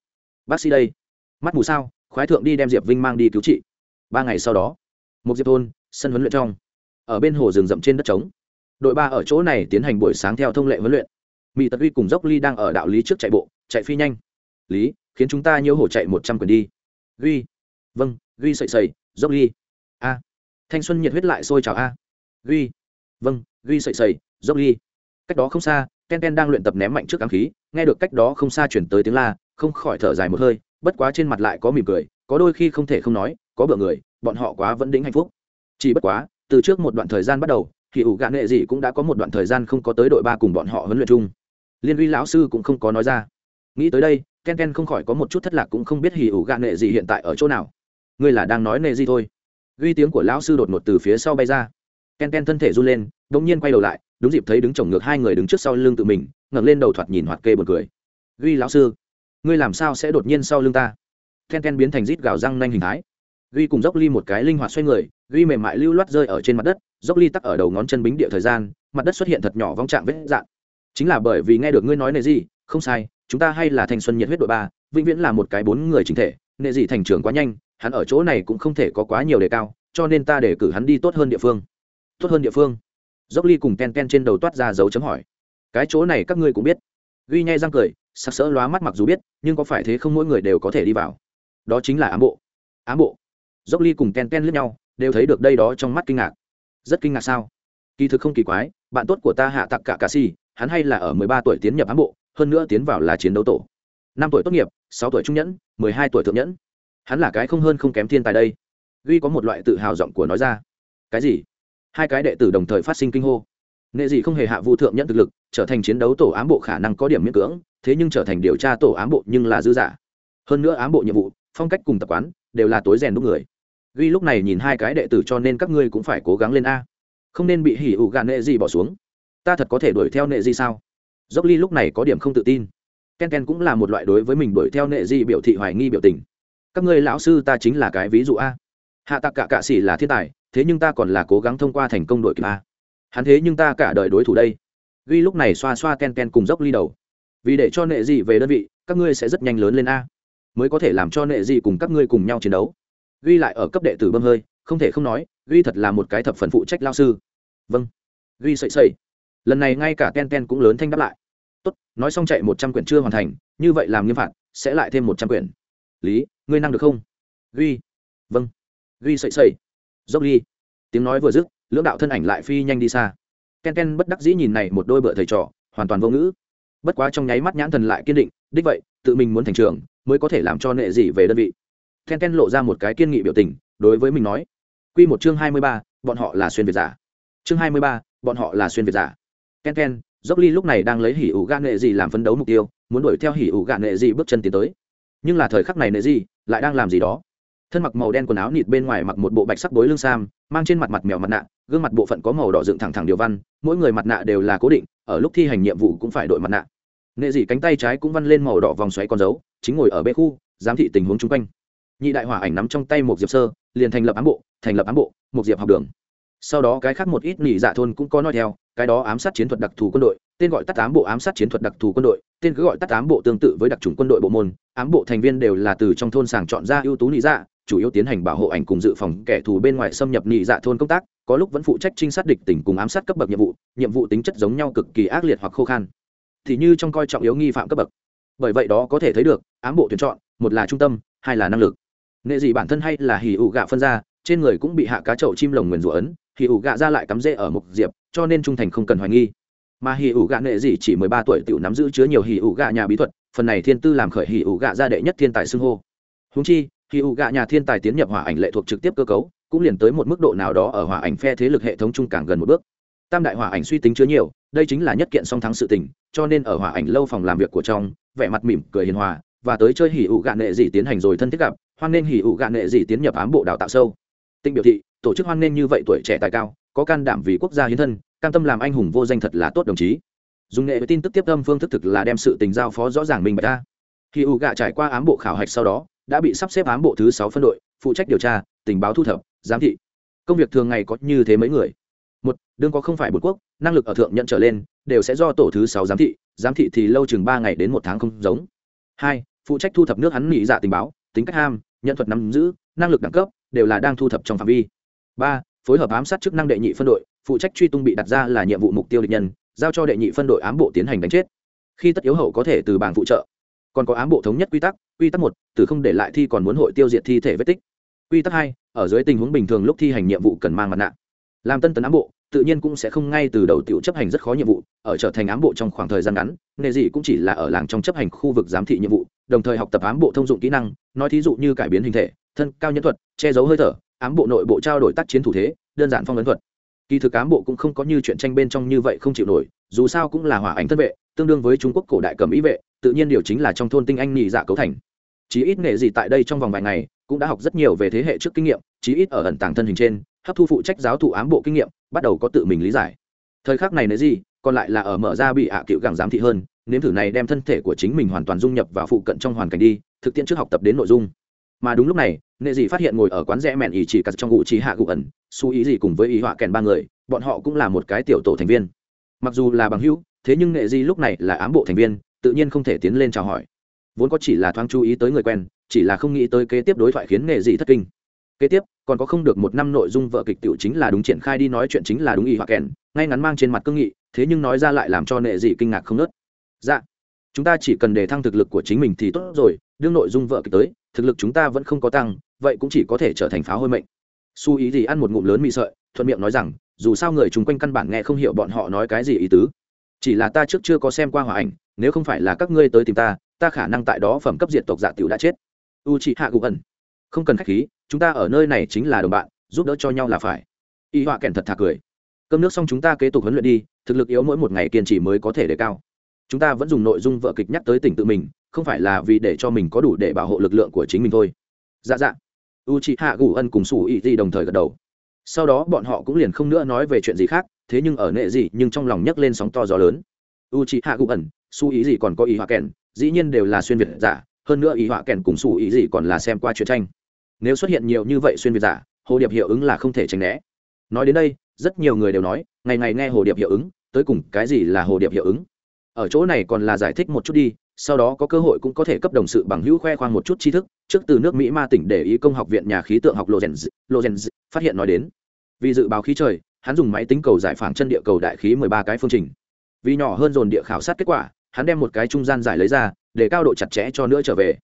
bác sĩ đây. Mắt mù sao, khoái thượng đi đem diệp vinh mang đi cứu trị. Ba ngày sau đó, một diệp thôn, sân huấn luyện trong. Ở bên hồ rừng rậm trên đất trống. Đội ba ở chỗ này tiến hành buổi sáng theo thông lệ huấn luyện mỹ tật uy cùng dốc ly đang ở đạo lý trước chạy bộ, chạy phi nhanh. Lý, khiến chúng ta nhiễu hổ chạy một trăm quyền đi. Ghi vâng ghi sậy sậy, dốc ly. A. Thanh xuân nhiệt huyết lại sôi trào a. Ghi vâng ghi sậy sậy, dốc ly. Cách đó không xa, ken ken đang luyện tập ném mạnh trước ám khí, nghe được cách đó không xa chuyển tới tiếng la, không khỏi thở dài một hơi, bất quá trên mặt lại có mỉm cười, có đôi khi không thể không nói, có bựa người, bọn họ quá vẫn đính hạnh phúc. Chỉ bất quá, từ trước một đoạn thời gian bắt đầu, thì ủ gạn nghệ gì cũng đã có một đoạn thời gian không có tới đội ba cùng bọn họ huấn luyện chung liên uy lão sư cũng không có nói ra. Nghĩ tới đây, ken ken không khỏi có một chút thất lạc cũng không biết hì ủ gạn nghệ gì hiện tại ở chỗ nào. Ngươi là đang nói nệ gì thôi. Ghi tiếng của lão sư đột ngột từ phía sau bay ra. Ken ken thân thể run lên đ ỗ n g nhiên quay đầu lại, đúng dịp thấy đứng chồng ngược hai người đứng trước sau lưng tự mình, ngẩng lên đầu thoạt nhìn hoạt kê b u ồ n cười. Ghi lão sư, ngươi làm sao sẽ đột nhiên sau lưng ta? Ken ken biến thành rít gào răng nanh hình thái. Ghi cùng dốc ly một cái linh hoạt xoay người, ghi mềm mại lưu loát rơi ở trên mặt đất, dốc ly tắc ở đầu ngón chân bính địa thời gian, mặt đất xuất hiện thật nhỏ vong trạng vết dạn chính là bởi vì nghe được ngươi nói nệ gì, không sai, chúng ta hay là thanh xuân nhiệt huyết đội ba, vĩnh viễn là một cái bốn người chính thể nệ gì thành trưởng quá nhanh, hắn ở chỗ này cũng không thể có quá nhiều đề cao, cho nên ta để cử hắn đi tốt hơn địa phương. Tốt hơn địa phương? Dốc ly cùng ken ken trên đầu toát ra dấu chấm hỏi. Cái chỗ này các ngươi cũng biết. Ghi nhai răng cười sắc sỡ lóa mắt mặc dù biết, nhưng có phải thế không mỗi người đều có thể đi vào. Đó chính là ám bộ. Ám bộ. Dốc ly cùng ken ken lướt nhau, đều thấy được đây đó trong mắt kinh ngạc. Rất kinh ngạc sao? Kỳ thực không kỳ quái, bạn tốt của ta hạ tặc cả cà si hắn hay là ở mười ba tuổi tiến nhập ám bộ, hơn nữa tiến vào là chiến đấu tổ. năm tuổi tốt nghiệp, sáu tuổi trung nhẫn, mười hai tuổi thượng nhẫn. Hắn là cái không hơn không kém thiên tài đây. Duy có một loại tự hào giọng của nói ra. Cái gì? Hai cái đệ tử đồng thời phát sinh kinh hô. Nghệ gì không hề hạ vu thượng nhẫn thực lực, trở thành chiến đấu tổ ám bộ khả năng có điểm miễn cưỡng, thế nhưng trở thành điều tra tổ ám bộ nhưng là dư giả hơn nữa ám bộ nhiệm vụ, phong cách cùng tập quán đều là tối rèn đúc người. Duy lúc này nhìn hai cái đệ tử cho nên các ngươi cũng phải cố gắng lên a. Không nên bị hỉ ủ gạn nệ gì bỏ xuống ta thật có thể đuổi theo nệ Di sao? Dốc ly lúc này có điểm không tự tin. Ken ken cũng là một loại đối với mình đuổi theo nệ Di biểu thị hoài nghi biểu tình. Các ngươi lão sư ta chính là cái ví dụ a. Hạ tạc cả cạ xỉ là thiên tài, thế nhưng ta còn là cố gắng thông qua thành công đội kịp a. Hắn thế nhưng ta cả đời đối thủ đây. Ghi lúc này xoa xoa ken ken cùng dốc ly đầu. Vì để cho nệ Di về đơn vị, các ngươi sẽ rất nhanh lớn lên a. Mới có thể làm cho nệ Di cùng các ngươi cùng nhau chiến đấu. Ghi lại ở cấp đệ tử bơm hơi, không thể không nói, ghi thật là một cái thập phần phụ trách lao sư. Vâng. Ghi sậy sậy lần này ngay cả Ten Ten cũng lớn thanh đáp lại. Tốt, nói xong chạy một trăm quyển chưa hoàn thành, như vậy làm nghiêm phạt, sẽ lại thêm một trăm quyển. Lý, ngươi năng được không? Ghi. Vâng. Ghi sậy sậy. Dốc ghi tiếng nói vừa dứt, lưỡng đạo thân ảnh lại phi nhanh đi xa. Ken ken bất đắc dĩ nhìn này một đôi bựa thầy trò, hoàn toàn vô ngữ. Bất quá trong nháy mắt nhãn thần lại kiên định, đích vậy, tự mình muốn thành trường, mới có thể làm cho nệ gì về đơn vị. Ken ken lộ ra một cái kiên nghị biểu tình, đối với mình nói. Q một chương hai mươi ba, bọn họ là xuyên việt giả. Chương hai mươi ba, bọn họ là xuyên việt giả ken ken dốc ly lúc này đang lấy hỉ ủ gạ nệ gì làm phấn đấu mục tiêu, muốn đuổi theo hỉ ủ gạ nệ gì bước chân tiến tới. Nhưng là thời khắc này nệ gì lại đang làm gì đó. Thân mặc màu đen quần áo nịt bên ngoài mặc một bộ bạch sắc bối lưng sam, mang trên mặt mặt mèo mặt nạ, gương mặt bộ phận có màu đỏ dựng thẳng thẳng điều văn, mỗi người mặt nạ đều là cố định, ở lúc thi hành nhiệm vụ cũng phải đội mặt nạ. Nệ dị cánh tay trái cũng văn lên màu đỏ vòng xoáy con dấu, chính ngồi ở bê khu, giám thị tình huống chung quanh. Nhị đại hỏa ảnh nắm trong tay một diệp sơ, liền thành lập ám bộ, thành lập ám bộ, một diệp học đường. Sau đó cái khác một ít nỉ dạ thôn cũng có nói theo cái đó ám sát chiến thuật đặc thù quân đội, tên gọi tắt ám bộ ám sát chiến thuật đặc thù quân đội, tên cứ gọi tắt ám bộ tương tự với đặc trùng quân đội bộ môn. Ám bộ thành viên đều là từ trong thôn sàng chọn ra ưu tú nị dạ chủ yếu tiến hành bảo hộ ảnh cùng dự phòng kẻ thù bên ngoài xâm nhập nị dạ thôn công tác, có lúc vẫn phụ trách trinh sát địch tỉnh cùng ám sát cấp bậc nhiệm vụ nhiệm vụ tính chất giống nhau cực kỳ ác liệt hoặc khô khan. Thì như trong coi trọng yếu nghi phạm cấp bậc. Bởi vậy đó có thể thấy được, ám bộ tuyển chọn, một là trung tâm, hai là năng lực. Nghệ gì bản thân hay là hì ụ gạ phân ra, trên người cũng bị hạ cá chậu chim lồng nguyền rủa ấn hì ủ gạ ra lại cắm rễ ở mục diệp, cho nên trung thành không cần hoài nghi. Mà hì ủ gạ nệ gì chỉ mười ba tuổi tự nắm giữ chứa nhiều hì ủ gạ nhà bí thuật, phần này thiên tư làm khởi hì ủ gạ ra đệ nhất thiên tài xưng hô. Húng chi hì ủ gạ nhà thiên tài tiến nhập hỏa ảnh lệ thuộc trực tiếp cơ cấu, cũng liền tới một mức độ nào đó ở hỏa ảnh phe thế lực hệ thống chung càng gần một bước. Tam đại hỏa ảnh suy tính chứa nhiều, đây chính là nhất kiện song thắng sự tình, cho nên ở hỏa ảnh lâu phòng làm việc của trong, vẻ mặt mỉm cười hiền hòa, và tới chơi hỉ ụ gạn nệ dị tiến hành rồi thân thiết gặp, hoan nên hỉ ụ gạn nệ dị tiến nhập ám bộ đào tạo sâu. Tinh biểu thị tổ chức hoan nên như vậy tuổi trẻ tài cao, có can đảm vì quốc gia hiến thân, cam tâm làm anh hùng vô danh thật là tốt đồng chí. Dùng nghệ với tin tức tiếp tâm phương thức thực là đem sự tình giao phó rõ ràng minh bạch ta khi u gạ trải qua ám bộ khảo hạch sau đó, đã bị sắp xếp ám bộ thứ sáu phân đội, phụ trách điều tra, tình báo thu thập, giám thị. Công việc thường ngày có như thế mấy người. Một, đương có không phải bột quốc, năng lực ở thượng nhận trở lên, đều sẽ do tổ thứ sáu giám thị giám thị thì lâu chừng ba ngày đến một tháng không giống. Hai, phụ trách thu thập nước hắn nghĩ dạ tình báo, tính cách ham, nhận thuật nắm giữ, năng lực đẳng cấp, đều là đang thu thập trong phạm vi ba, phối hợp ám sát chức năng đệ nhị phân đội, phụ trách truy tung bị đặt ra là nhiệm vụ mục tiêu địch nhân, giao cho đệ nhị phân đội ám bộ tiến hành đánh chết. Khi tất yếu hậu có thể từ bảng phụ trợ. Còn có ám bộ thống nhất quy tắc quy tắc một, từ không để lại thi còn muốn hội tiêu diệt thi thể vết tích. Quy tắc hai, ở dưới tình huống bình thường lúc thi hành nhiệm vụ cần mang mặt nạ. Làm tân tấn ám bộ, tự nhiên cũng sẽ không ngay từ đầu tiểu chấp hành rất khó nhiệm vụ, ở trở thành ám bộ trong khoảng thời gian ngắn, nghề gì cũng chỉ là ở làng trong chấp hành khu vực giám thị nhiệm vụ, đồng thời học tập ám bộ thông dụng kỹ năng, nói thí dụ như cải biến hình thể, thân cao nhân thuật, che giấu hơi thở ám bộ nội bộ trao đổi tác chiến thủ thế, đơn giản phong ấn thuật. Kỳ thực ám bộ cũng không có như chuyện tranh bên trong như vậy không chịu nổi, dù sao cũng là hỏa ảnh thân vệ, tương đương với trung quốc cổ đại cầm ý vệ, tự nhiên điều chính là trong thôn tinh anh nhị dạ cấu thành. Chí ít nghệ gì tại đây trong vòng vài ngày, cũng đã học rất nhiều về thế hệ trước kinh nghiệm, chí ít ở ẩn tàng thân hình trên, hấp thu phụ trách giáo thụ ám bộ kinh nghiệm, bắt đầu có tự mình lý giải. Thời khắc này nấy gì, còn lại là ở mở ra bị hạ cựu gẳng giám thị hơn, nếm thử này đem thân thể của chính mình hoàn toàn dung nhập vào phụ cận trong hoàn cảnh đi, thực tiễn trước học tập đến nội dung mà đúng lúc này nệ dị phát hiện ngồi ở quán rẽ mẹn ý chỉ cắt trong ngụ trí hạ gụ ẩn su ý gì cùng với ý họa kèn ba người, bọn họ cũng là một cái tiểu tổ thành viên. Mặc dù là bằng hữu, thế nhưng nệ dị lúc này là ám bộ thành viên, tự nhiên không thể tiến lên chào hỏi. Vốn có chỉ là thoáng chú ý tới người quen, chỉ là không nghĩ tới kế tiếp đối thoại khiến nệ dị thất kinh. Kế tiếp, còn có không được một năm nội dung vợ kịch tiểu chính là đúng triển khai đi nói chuyện chính là đúng ý họa kèn, ngay ngắn mang trên mặt cương nghị, thế nhưng nói ra lại làm cho nệ dị kinh ngạc không nớt. Dạ chúng ta chỉ cần đề thăng thực lực của chính mình thì tốt rồi, đương nội dung vợ kịch tới thực lực chúng ta vẫn không có tăng, vậy cũng chỉ có thể trở thành pháo hôi mệnh. Su ý gì ăn một ngụm lớn mị sợi, thuận miệng nói rằng, dù sao người chung quanh căn bản nghe không hiểu bọn họ nói cái gì ý tứ. Chỉ là ta trước chưa có xem qua hòa ảnh, nếu không phải là các ngươi tới tìm ta ta khả năng tại đó phẩm cấp diệt tộc dạ tiểu đã chết. U chị hạ gục ẩn. Không cần khách khí, chúng ta ở nơi này chính là đồng bạn, giúp đỡ cho nhau là phải. Y họa kèn thật thà cười. Cơm nước xong chúng ta kế tục huấn luyện đi, thực lực yếu mỗi một ngày kiên trì mới có thể đề cao chúng ta vẫn dùng nội dung vợ kịch nhắc tới tỉnh tự mình, không phải là vì để cho mình có đủ để bảo hộ lực lượng của chính mình thôi. Dạ dạ. U chị hạ gù ân cùng sủ ý gì đồng thời gật đầu. Sau đó bọn họ cũng liền không nữa nói về chuyện gì khác, thế nhưng ở nệ gì nhưng trong lòng nhấc lên sóng to gió lớn. U chị hạ gù ẩn su ý gì còn có ý họa kèn, dĩ nhiên đều là xuyên việt giả, hơn nữa ý họa kèn cùng sủ ý gì còn là xem qua chuyện tranh. Nếu xuất hiện nhiều như vậy xuyên việt giả, hồ điệp hiệu ứng là không thể tránh né. Nói đến đây, rất nhiều người đều nói, ngày ngày nghe hồ điệp hiệu ứng, tới cùng cái gì là hồ điệp hiệu ứng? Ở chỗ này còn là giải thích một chút đi, sau đó có cơ hội cũng có thể cấp đồng sự bằng hữu khoe khoang một chút tri thức, trước từ nước mỹ ma tỉnh để ý công học viện nhà khí tượng học lorenz lorenz phát hiện nói đến. Vì dự báo khí trời, hắn dùng máy tính cầu giải phản chân địa cầu đại khí mười ba cái phương trình. Vì nhỏ hơn dồn địa khảo sát kết quả, hắn đem một cái trung gian giải lấy ra, để cao độ chặt chẽ cho nữa trở về.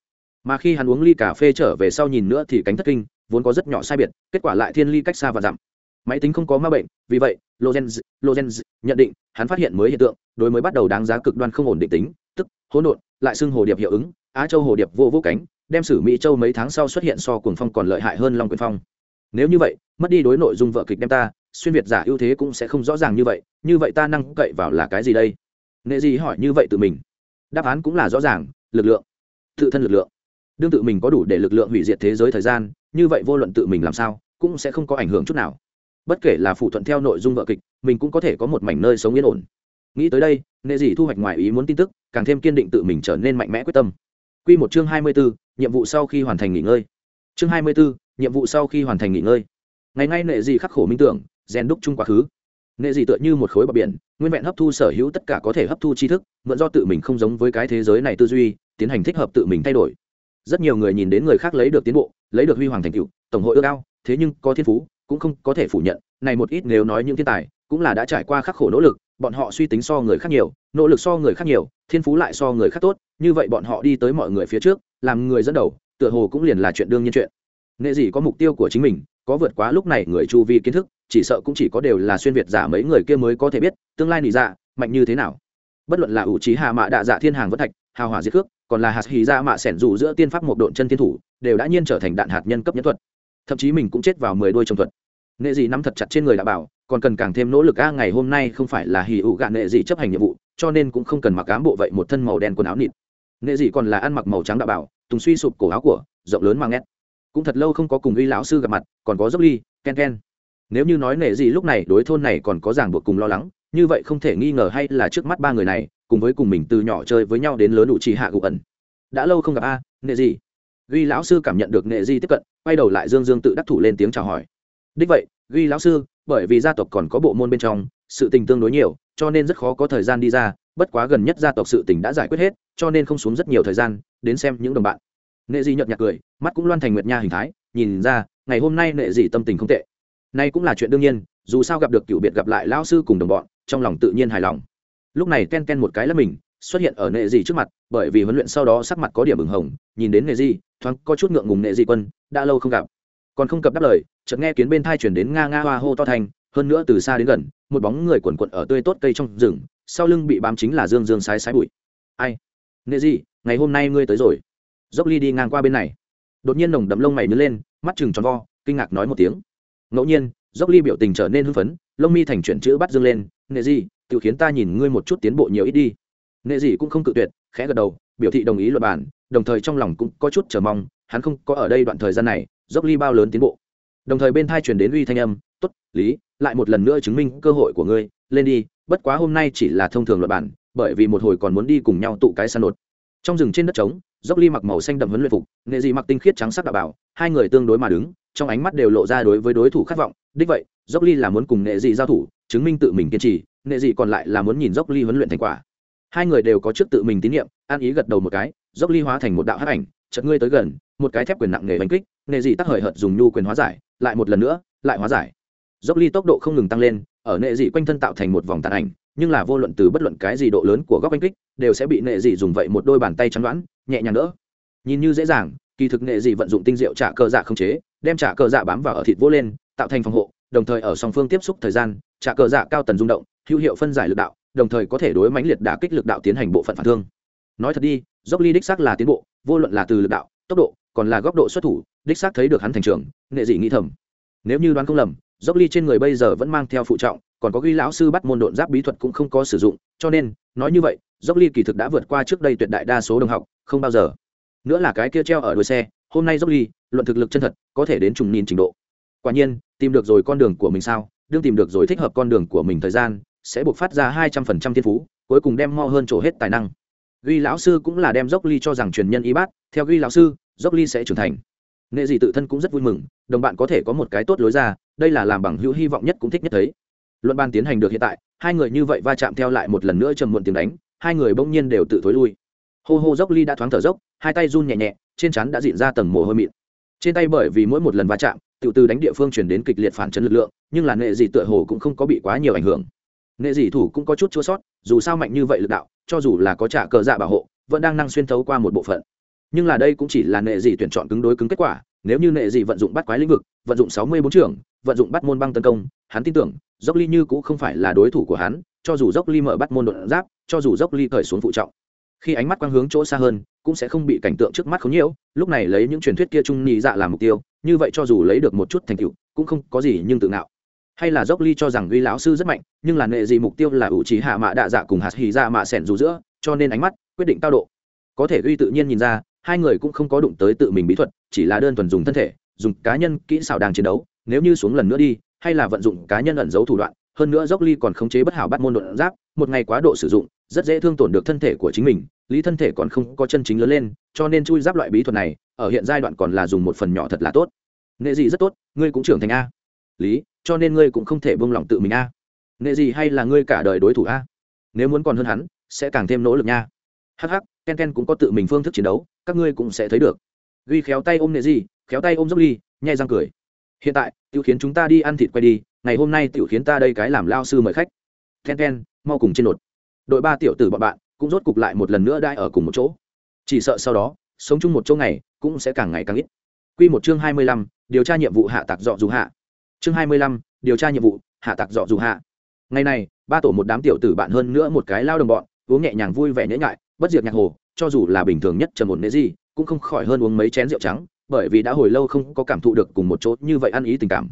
Mà khi hắn uống ly cà phê trở về sau nhìn nữa thì cánh thất kinh, vốn có rất nhỏ sai biệt, kết quả lại thiên ly cách xa và dặm. Máy tính không có ma bệnh, vì vậy lorenz lorenz, nhận định, hắn phát hiện mới hiện tượng, đối mới bắt đầu đáng giá cực đoan không ổn định tính, tức, hỗn độn, lại xưng hồ điệp hiệu ứng, á châu hồ điệp vô vô cánh, đem sử mỹ châu mấy tháng sau xuất hiện so cuồng phong còn lợi hại hơn long quyền phong. Nếu như vậy, mất đi đối nội dung vợ kịch đem ta, xuyên việt giả ưu thế cũng sẽ không rõ ràng như vậy như vậy ta năng cậy vào là cái gì đây? Nghệ gì hỏi như vậy tự mình. Đáp án cũng là rõ ràng, lực lượng. Tự thân lực lượng. Đương tự mình có đủ để lực lượng hủy diệt thế giới thời gian, như vậy vô luận tự mình làm sao, cũng sẽ không có ảnh hưởng chút nào bất kể là phụ thuận theo nội dung vợ kịch, mình cũng có thể có một mảnh nơi sống yên ổn. Nghĩ tới đây, nệ dị thu hoạch ngoài ý muốn tin tức, càng thêm kiên định tự mình trở nên mạnh mẽ quyết tâm. Q một chương hai mươi b ố nhiệm vụ sau khi hoàn thành nghỉ ngơi. Chương hai mươi b ố nhiệm vụ sau khi hoàn thành nghỉ ngơi. Ngày ngay nệ dị khắc khổ minh tưởng, rèn đúc chung quá khứ. Nệ dị tựa như một khối bờ biển, nguyên vẹn hấp thu sở hữu tất cả có thể hấp thu tri thức, mượn do tự mình không giống với cái thế giới này tư duy, tiến hành thích hợp tự mình thay đổi. Rất nhiều người nhìn đến người khác lấy được tiến bộ, lấy được huy hoàng thành tựu, tổng hội ước ao, thế nhưng có thiên phú cũng không có thể phủ nhận, này một ít nếu nói những thiên tài, cũng là đã trải qua khắc khổ nỗ lực, bọn họ suy tính so người khác nhiều, nỗ lực so người khác nhiều, thiên phú lại so người khác tốt, như vậy bọn họ đi tới mọi người phía trước, làm người dẫn đầu, tựa hồ cũng liền là chuyện đương nhiên chuyện. Nghệ gì có mục tiêu của chính mình, có vượt quá lúc này người chu vi kiến thức, chỉ sợ cũng chỉ có đều là xuyên việt giả mấy người kia mới có thể biết, tương lai nỉ dạ mạnh như thế nào. Bất luận là ủ trí hạ mạ đạ dạ thiên hàng vất thạch, hào hỏa diệt cước, còn là hạt hì dạ mạ sẻn dù giữa tiên pháp một độn chân thiên thủ, đều đã nhiên trở thành đạn hạt nhân cấp nhân thuật thậm chí mình cũng chết vào mười đôi trồng thuật. Nghệ Dị nắm thật chặt trên người đã bảo, còn cần càng thêm nỗ lực a ngày hôm nay không phải là hì ụ gạn nghệ Dị chấp hành nhiệm vụ, cho nên cũng không cần mặc cám bộ vậy một thân màu đen quần áo nịt. Nghệ Dị còn là ăn mặc màu trắng đạo bảo, tùng suy sụp cổ áo của, rộng lớn mang nét cũng thật lâu không có cùng uy lão sư gặp mặt, còn có dốc ly, ken ken. Nếu như nói nệ Dị lúc này đối thôn này còn có ràng buộc cùng lo lắng, như vậy không thể nghi ngờ hay là trước mắt ba người này, cùng với cùng mình từ nhỏ chơi với nhau đến lớn đủ trì hạ gụ ẩn. Đã lâu không gặp a, nệ Dị ghi lão sư cảm nhận được nệ di tiếp cận, quay đầu lại dương dương tự đắc thủ lên tiếng chào hỏi. Đích vậy, ghi lão sư, bởi vì gia tộc còn có bộ môn bên trong, sự tình tương đối nhiều, cho nên rất khó có thời gian đi ra, bất quá gần nhất gia tộc sự tình đã giải quyết hết, cho nên không xuống rất nhiều thời gian, đến xem những đồng bạn. Nệ di nhợt nhạt cười, mắt cũng loan thành nguyệt nha hình thái, nhìn ra, ngày hôm nay nệ di tâm tình không tệ. Nay cũng là chuyện đương nhiên, dù sao gặp được cựu biệt gặp lại lão sư cùng đồng bọn, trong lòng tự nhiên hài lòng. Lúc này ken ken một cái là mình, xuất hiện ở nệ di trước mặt, bởi vì huấn luyện sau đó sắc mặt có điểm ửng hồng, nhìn đến nệ di thoáng có chút ngượng ngùng nệ di quân, đã lâu không gặp. Còn không cập đáp lời, chợt nghe kiến bên thai chuyển đến nga nga hoa hô to thành hơn nữa từ xa đến gần, một bóng người quần quận ở tươi tốt cây trong rừng, sau lưng bị bám chính là dương dương sái sái bụi. Ai? Nệ di ngày hôm nay ngươi tới rồi. Dốc ly đi ngang qua bên này. Đột nhiên nồng đậm lông mày nứt lên, mắt chừng tròn vo, kinh ngạc nói một tiếng. Ngẫu nhiên, dốc ly biểu tình trở nên hưng phấn, lông mi thành chuyển chữ bắt dương lên, nệ di tự khiến ta nhìn ngươi một chút tiến bộ nhiều ít đi. Nệ di cũng không cự tuyệt, khẽ gật đầu, biểu thị đồng ý luật bản đồng thời trong lòng cũng có chút chờ mong, hắn không có ở đây đoạn thời gian này, dốc ly bao lớn tiến bộ. Đồng thời bên thai truyền đến uy thanh âm, tốt, lý, lại một lần nữa chứng minh cơ hội của ngươi, lên đi, bất quá hôm nay chỉ là thông thường luật bản, bởi vì một hồi còn muốn đi cùng nhau tụ cái săn nột trong rừng trên đất trống, dốc ly mặc màu xanh đậm huấn luyện phục, nghệ dị mặc tinh khiết trắng sắc đạo bảo, hai người tương đối mà đứng, trong ánh mắt đều lộ ra đối với đối thủ khát vọng. Đích vậy, dốc ly là muốn cùng nghệ dị giao thủ, chứng minh tự mình kiên trì, nghệ dị còn lại là muốn nhìn dốc ly huấn luyện thành quả. Hai người đều có trước tự mình tín nhiệm an ý gật đầu một cái dốc ly hóa thành một đạo hắc ảnh, chợt ngươi tới gần, một cái thép quyền nặng nề đánh kích nghệ dị tắc hời hợt dùng nhu quyền hóa giải, lại một lần nữa, lại hóa giải. Dốc ly tốc độ không ngừng tăng lên, ở nghệ dị quanh thân tạo thành một vòng tàn ảnh, nhưng là vô luận từ bất luận cái gì độ lớn của góc đánh kích, đều sẽ bị nghệ dị dùng vậy một đôi bàn tay chắn đoán, nhẹ nhàng đỡ. Nhìn như dễ dàng, kỳ thực nghệ dị vận dụng tinh diệu trả cờ dạ không chế, đem trả cờ dạ bám vào ở thịt vô lên, tạo thành phòng hộ, đồng thời ở song phương tiếp xúc thời gian, trả cờ dạ cao tần rung động, hữu hiệu phân giải lực đạo, đồng thời có thể đối mãnh liệt đả kích lực đạo tiến hành bộ phận phản thương nói thật đi, dốc ly đích xác là tiến bộ, vô luận là từ lực đạo, tốc độ, còn là góc độ xuất thủ, đích xác thấy được hắn thành trưởng, nghệ dị nghĩ thầm. Nếu như đoán không lầm, dốc ly trên người bây giờ vẫn mang theo phụ trọng, còn có ghi lão sư bắt môn độn giáp bí thuật cũng không có sử dụng, cho nên, nói như vậy, dốc ly kỳ thực đã vượt qua trước đây tuyệt đại đa số đồng học, không bao giờ. Nữa là cái kia treo ở đuôi xe, hôm nay dốc ly, luận thực lực chân thật, có thể đến trùng nhìn trình độ. Quả nhiên, tìm được rồi con đường của mình sao, đương tìm được rồi thích hợp con đường của mình thời gian, sẽ buộc phát ra hai trăm phần trăm thiên phú, cuối cùng đem mo hơn chỗ hết tài năng ghi lão sư cũng là đem dốc ly cho rằng truyền nhân y bát, theo ghi lão sư dốc ly sẽ trưởng thành. Nghệ dị tự thân cũng rất vui mừng, đồng bạn có thể có một cái tốt lối ra, đây là làm bằng hữu hy vọng nhất cũng thích nhất thấy. Luận ban tiến hành được hiện tại, hai người như vậy va chạm theo lại một lần nữa trầm muộn tiếng đánh, hai người bỗng nhiên đều tự thối lui. Hô hô dốc ly đã thoáng thở dốc, hai tay run nhẹ nhẹ, trên chắn đã dịn ra tầng mồ hôi mịn. Trên tay bởi vì mỗi một lần va chạm, tự từ đánh địa phương chuyển đến kịch liệt phản chấn lực lượng, nhưng là nệ dị tựa hồ cũng không có bị quá nhiều ảnh hưởng nệ dị thủ cũng có chút chua sót, dù sao mạnh như vậy lực đạo, cho dù là có trả cờ dạ bảo hộ, vẫn đang năng xuyên thấu qua một bộ phận. Nhưng là đây cũng chỉ là nệ dị tuyển chọn cứng đối cứng kết quả, nếu như nệ dị vận dụng bắt quái lĩnh vực, vận dụng sáu mươi bốn trưởng, vận dụng bắt môn băng tấn công, hắn tin tưởng dốc ly như cũng không phải là đối thủ của hắn, cho dù dốc ly mở bắt môn đột giáp, cho dù dốc ly cởi xuống phụ trọng, khi ánh mắt quang hướng chỗ xa hơn, cũng sẽ không bị cảnh tượng trước mắt không nhiễu, lúc này lấy những truyền thuyết kia trung nhị dạ làm mục tiêu, như vậy cho dù lấy được một chút thành tựu, cũng không có gì nhưng tự ngạo hay là dốc ly cho rằng uy lão sư rất mạnh, nhưng là nệ gì mục tiêu là ủ trí hạ mạ đạ dạ cùng hạt hì ra mạ sẻn dù giữa, cho nên ánh mắt, quyết định cao độ. Có thể uy tự nhiên nhìn ra, hai người cũng không có đụng tới tự mình bí thuật, chỉ là đơn thuần dùng thân thể, dùng cá nhân kỹ xảo đang chiến đấu. Nếu như xuống lần nữa đi, hay là vận dụng cá nhân ẩn giấu thủ đoạn, hơn nữa dốc ly còn khống chế bất hảo bắt môn đột giáp, một ngày quá độ sử dụng, rất dễ thương tổn được thân thể của chính mình, lý thân thể còn không có chân chính lớn lên, cho nên chui giáp loại bí thuật này, ở hiện giai đoạn còn là dùng một phần nhỏ thật là tốt. Nghệ gì rất tốt, ngươi cũng trưởng thành a. Lý cho nên ngươi cũng không thể buông lỏng tự mình a. Nghệ gì hay là ngươi cả đời đối thủ a? Nếu muốn còn hơn hắn sẽ càng thêm nỗ lực nha. Hắc hắc ken ken cũng có tự mình phương thức chiến đấu các ngươi cũng sẽ thấy được. Ghi khéo tay ôm nghệ gì khéo tay ôm dốc ly nhai răng cười. Hiện tại Tiểu khiến chúng ta đi ăn thịt quay đi ngày hôm nay Tiểu khiến ta đây cái làm lao sư mời khách. Ken ken mau cùng trên nột đội ba tiểu tử bọn bạn cũng rốt cục lại một lần nữa đai ở cùng một chỗ. Chỉ sợ sau đó sống chung một chỗ ngày cũng sẽ càng ngày càng ít. Quy một chương hai mươi lăm, điều tra nhiệm vụ hạ tạc dọ dù hạ chương hai mươi lăm, điều tra nhiệm vụ hạ tạc dọ dù hạ. Ngày này ba tổ một đám tiểu tử bạn hơn nữa một cái lao đồng bọn uống nhẹ nhàng vui vẻ nhễ nhại bất diệt nhạc hồ cho dù là bình thường nhất trầm ổn nế gì cũng không khỏi hơn uống mấy chén rượu trắng bởi vì đã hồi lâu không có cảm thụ được cùng một chỗ như vậy ăn ý tình cảm.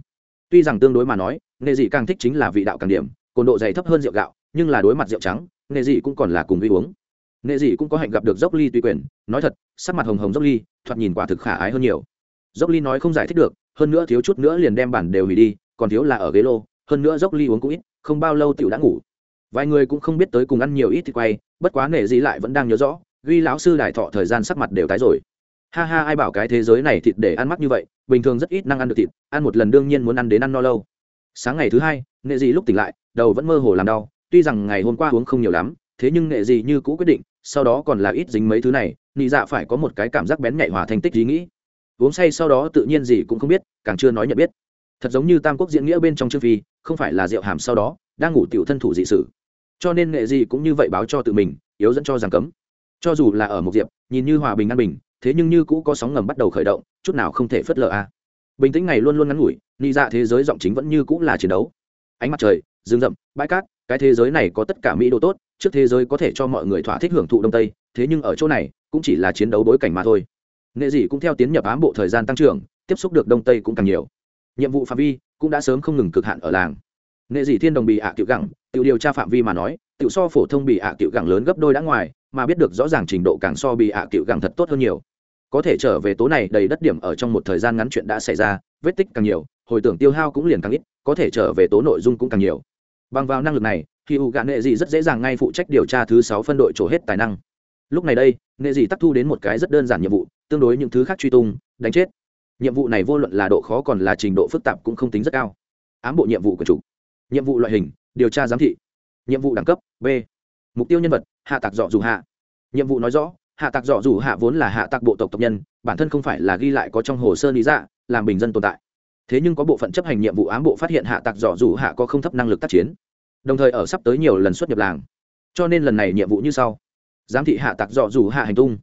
Tuy rằng tương đối mà nói nề gì càng thích chính là vị đạo càng điểm cồn độ dày thấp hơn rượu gạo nhưng là đối mặt rượu trắng nề gì cũng còn là cùng vi uống. Nề gì cũng có hạnh gặp được dốc ly tùy quyền nói thật sắc mặt hồng hồng dốc ly thoạt nhìn quả thực khả ái hơn nhiều. Dốc ly nói không giải thích được hơn nữa thiếu chút nữa liền đem bản đều hủy đi, còn thiếu là ở ghế lô, hơn nữa dốc ly uống cũng ít, không bao lâu tiểu đã ngủ. Vài người cũng không biết tới cùng ăn nhiều ít thì quay, bất quá nể gì lại vẫn đang nhớ rõ, ghi lão sư đại thọ thời gian sắc mặt đều tái rồi. Ha ha, ai bảo cái thế giới này thịt để ăn mắc như vậy, bình thường rất ít năng ăn được thịt, ăn một lần đương nhiên muốn ăn đến ăn no lâu. Sáng ngày thứ hai nghệ dị lúc tỉnh lại, đầu vẫn mơ hồ làm đau, tuy rằng ngày hôm qua uống không nhiều lắm, thế nhưng nghệ dị như cũ quyết định, sau đó còn là ít dính mấy thứ này, nị dạ phải có một cái cảm giác bén nhạy hòa thành tích ý nghĩ uống say sau đó tự nhiên gì cũng không biết, càng chưa nói nhận biết. Thật giống như tam quốc diễn nghĩa bên trong chương phi, không phải là rượu hàm sau đó, đang ngủ tiểu thân thủ dị sử cho nên nghệ gì cũng như vậy báo cho tự mình, yếu dẫn cho rằng cấm. Cho dù là ở một diệp, nhìn như hòa bình an bình, thế nhưng như cũ có sóng ngầm bắt đầu khởi động, chút nào không thể phớt lờ a. Bình tĩnh ngày luôn luôn ngắn ngủi ni dạ thế giới giọng chính vẫn như cũ là chiến đấu. Ánh mặt trời, rừng rậm, bãi cát, cái thế giới này có tất cả mỹ độ tốt, trước thế giới có thể cho mọi người thỏa thích hưởng thụ đông tây, thế nhưng ở chỗ này, cũng chỉ là chiến đấu bối cảnh mà thôi nghệ dị cũng theo tiến nhập ám bộ thời gian tăng trưởng, tiếp xúc được đông tây cũng càng nhiều. Nhiệm vụ phạm vi cũng đã sớm không ngừng cực hạn ở làng. Nghệ dị thiên đồng bị ạ à tiểu gẳng tự điều tra phạm vi mà nói tự so phổ thông bị ạ à tiểu gẳng lớn gấp đôi đã ngoài, mà biết được rõ ràng trình độ càng so bị ạ à tiểu gẳng thật tốt hơn nhiều. Có thể trở về tố này đầy đất điểm ở trong một thời gian ngắn chuyện đã xảy ra, vết tích càng nhiều, hồi tưởng tiêu hao cũng liền càng ít, có thể trở về tố nội dung cũng càng nhiều. Bằng vào năng lực này khi u gạn nghệ dị rất dễ dàng ngay phụ trách điều tra thứ sáu phân đội trổ hết tài năng. Lúc này đây, Nghệ dị tắc thu đến một cái rất đơn giản nhiệm vụ tương đối những thứ khác truy tung, đánh chết. Nhiệm vụ này vô luận là độ khó còn là trình độ phức tạp cũng không tính rất cao. Ám bộ nhiệm vụ của chủ. Nhiệm vụ loại hình, điều tra giám thị. Nhiệm vụ đẳng cấp, b. Mục tiêu nhân vật, hạ tạc dọ dù hạ. Nhiệm vụ nói rõ, hạ tạc dọ dù hạ vốn là hạ tạc bộ tộc tộc nhân, bản thân không phải là ghi lại có trong hồ sơ lý dạ làm bình dân tồn tại. Thế nhưng có bộ phận chấp hành nhiệm vụ ám bộ phát hiện hạ tạc dọ dù hạ có không thấp năng lực tác chiến. Đồng thời ở sắp tới nhiều lần xuất nhập làng. Cho nên lần này nhiệm vụ như sau. Giám thị hạ tạc dọ dù hạ hành tung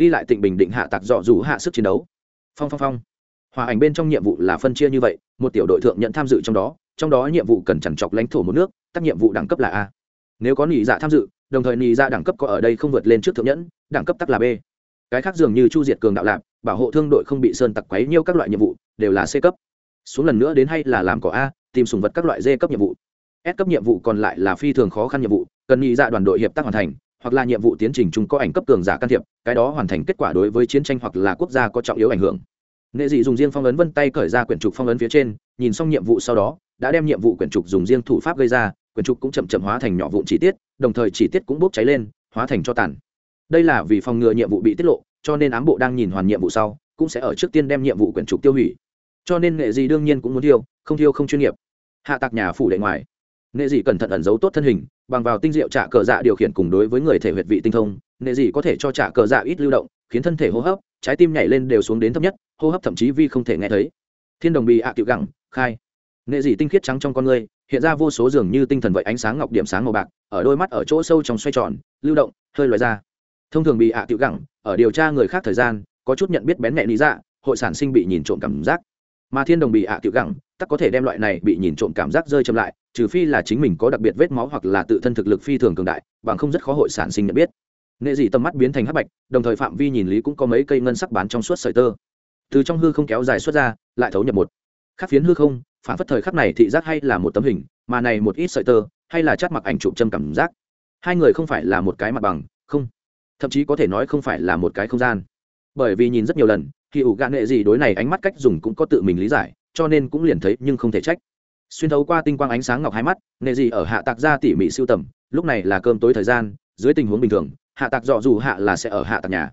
ghi lại tịnh bình định hạ tạc dọ dù hạ sức chiến đấu. Phong phong phong. Hòa ảnh bên trong nhiệm vụ là phân chia như vậy, một tiểu đội thượng nhận tham dự trong đó trong đó nhiệm vụ cần chằn chọc lãnh thổ một nước, tác nhiệm vụ đẳng cấp là a. Nếu có nị dạ tham dự, đồng thời nị dạ đẳng cấp có ở đây không vượt lên trước thượng nhẫn, đẳng cấp tắc là b. Cái khác dường như chu diệt cường đạo lạp, bảo hộ thương đội không bị sơn tặc quấy nhiêu các loại nhiệm vụ, đều là c cấp. Xuống lần nữa đến hay là làm cỏ a, tìm sùng vật các loại d cấp nhiệm vụ. S cấp nhiệm vụ còn lại là phi thường khó khăn nhiệm vụ, cần nghĩ dạ đoàn đội hiệp tác hoàn thành hoặc là nhiệm vụ tiến trình chung có ảnh cấp cường giả can thiệp, cái đó hoàn thành kết quả đối với chiến tranh hoặc là quốc gia có trọng yếu ảnh hưởng. Nghệ dị dùng riêng phong ấn vân tay cởi ra quyển trục phong ấn phía trên, nhìn xong nhiệm vụ sau đó, đã đem nhiệm vụ quyển trục dùng riêng thủ pháp gây ra, quyển trục cũng chậm chậm hóa thành nhỏ vụn chi tiết, đồng thời chi tiết cũng bốc cháy lên, hóa thành cho tàn. Đây là vì phòng ngừa nhiệm vụ bị tiết lộ, cho nên ám bộ đang nhìn hoàn nhiệm vụ sau, cũng sẽ ở trước tiên đem nhiệm vụ quyển trục tiêu hủy. Cho nên nghệ dị đương nhiên cũng muốn thiêu, không thiêu không chuyên nghiệp. Hạ tạc nhà phủ đệ ngoài nghệ dị cẩn thận ẩn giấu tốt thân hình, bằng vào tinh diệu trả cờ dạ điều khiển cùng đối với người thể huyệt vị tinh thông nghệ dị có thể cho trả cờ dạ ít lưu động, khiến thân thể hô hấp, trái tim nhảy lên đều xuống đến thấp nhất, hô hấp thậm chí vi không thể nghe thấy. Thiên đồng bị ạ à tiểu gẳng, khai. Nghệ dị tinh khiết trắng trong con người, hiện ra vô số dường như tinh thần vậy ánh sáng ngọc điểm sáng màu bạc, ở đôi mắt ở chỗ sâu trong xoay tròn, lưu động, hơi loài ra. Thông thường bị ạ à tiểu gẳng, ở điều tra người khác thời gian, có chút nhận biết bén mẹ lý dạ hội sản sinh bị nhìn trộm cảm giác. Mà thiên đồng bị ạ à tiểu gẳng, tắc có thể đem loại này bị nhìn trộm cảm giác rơi chậm lại trừ phi là chính mình có đặc biệt vết máu hoặc là tự thân thực lực phi thường cường đại, bằng không rất khó hội sản sinh nhận biết. Nghệ dị tầm mắt biến thành hắc bạch, đồng thời phạm vi nhìn lý cũng có mấy cây ngân sắc bán trong suốt sợi tơ. Từ trong hư không kéo dài xuất ra, lại thấu nhập một. Khắc phiến hư không, phản phất thời khắc này thị giác hay là một tấm hình, mà này một ít sợi tơ, hay là chắt mặc ảnh chụp châm cảm giác. Hai người không phải là một cái mặt bằng, không. Thậm chí có thể nói không phải là một cái không gian. Bởi vì nhìn rất nhiều lần khi ủ gạn nghệ gì đối này ánh mắt cách dùng cũng có tự mình lý giải, cho nên cũng liền thấy nhưng không thể trách xuyên thấu qua tinh quang ánh sáng ngọc hai mắt, nghệ dị ở hạ tạc ra tỉ mỉ siêu tầm, lúc này là cơm tối thời gian, dưới tình huống bình thường, hạ tạc dọ dù hạ là sẽ ở hạ tạc nhà.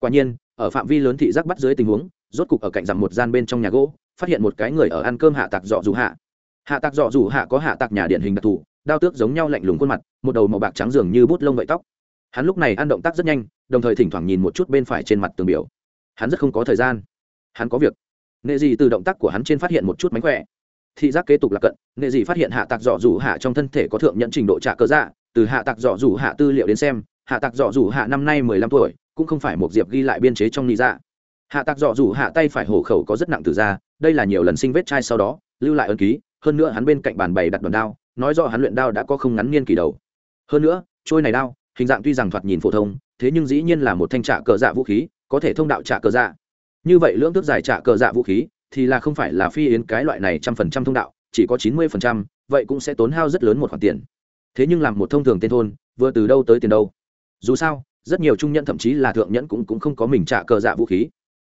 Quả nhiên, ở phạm vi lớn thị giác bắt dưới tình huống, rốt cục ở cạnh rằng một gian bên trong nhà gỗ, phát hiện một cái người ở ăn cơm hạ tạc dọ dù hạ. Hạ tạc dọ dù hạ có hạ tạc nhà điển hình đặc thù, đao tước giống nhau lạnh lùng khuôn mặt, một đầu màu bạc trắng dường như bút lông vậy tóc. Hắn lúc này ăn động tác rất nhanh, đồng thời thỉnh thoảng nhìn một chút bên phải trên mặt tường biểu. Hắn rất không có thời gian. Hắn có việc. Nệ dị từ động tác của hắn trên phát hiện một chút mánh khỏe thị giác kế tục là cận, nghệ dị phát hiện hạ tạc dọ rủ hạ trong thân thể có thượng nhận trình độ trả cơ dạ từ hạ tạc dọ rủ hạ tư liệu đến xem, hạ tạc dọ rủ hạ năm nay mười lăm tuổi, cũng không phải một diệp ghi lại biên chế trong lý dạ. Hạ tạc dọ rủ hạ tay phải hổ khẩu có rất nặng từ da, đây là nhiều lần sinh vết chai sau đó, lưu lại ân ký, hơn nữa hắn bên cạnh bàn bày đặt đòn đao, nói rõ hắn luyện đao đã có không ngắn niên kỳ đầu. Hơn nữa, trôi này đao, hình dạng tuy rằng thoạt nhìn phổ thông, thế nhưng dĩ nhiên là một thanh trạ cờ dạ vũ khí, có thể thông đạo trạ cờ dạ. Như vậy lưỡng tước giải trạ cờ dạ vũ khí thì là không phải là phi yến cái loại này trăm phần trăm thông đạo chỉ có chín mươi phần trăm vậy cũng sẽ tốn hao rất lớn một khoản tiền. Thế nhưng làm một thông thường tên thôn vừa từ đâu tới tiền đâu? Dù sao rất nhiều trung nhẫn thậm chí là thượng nhẫn cũng, cũng không có mình trả cờ dạ vũ khí.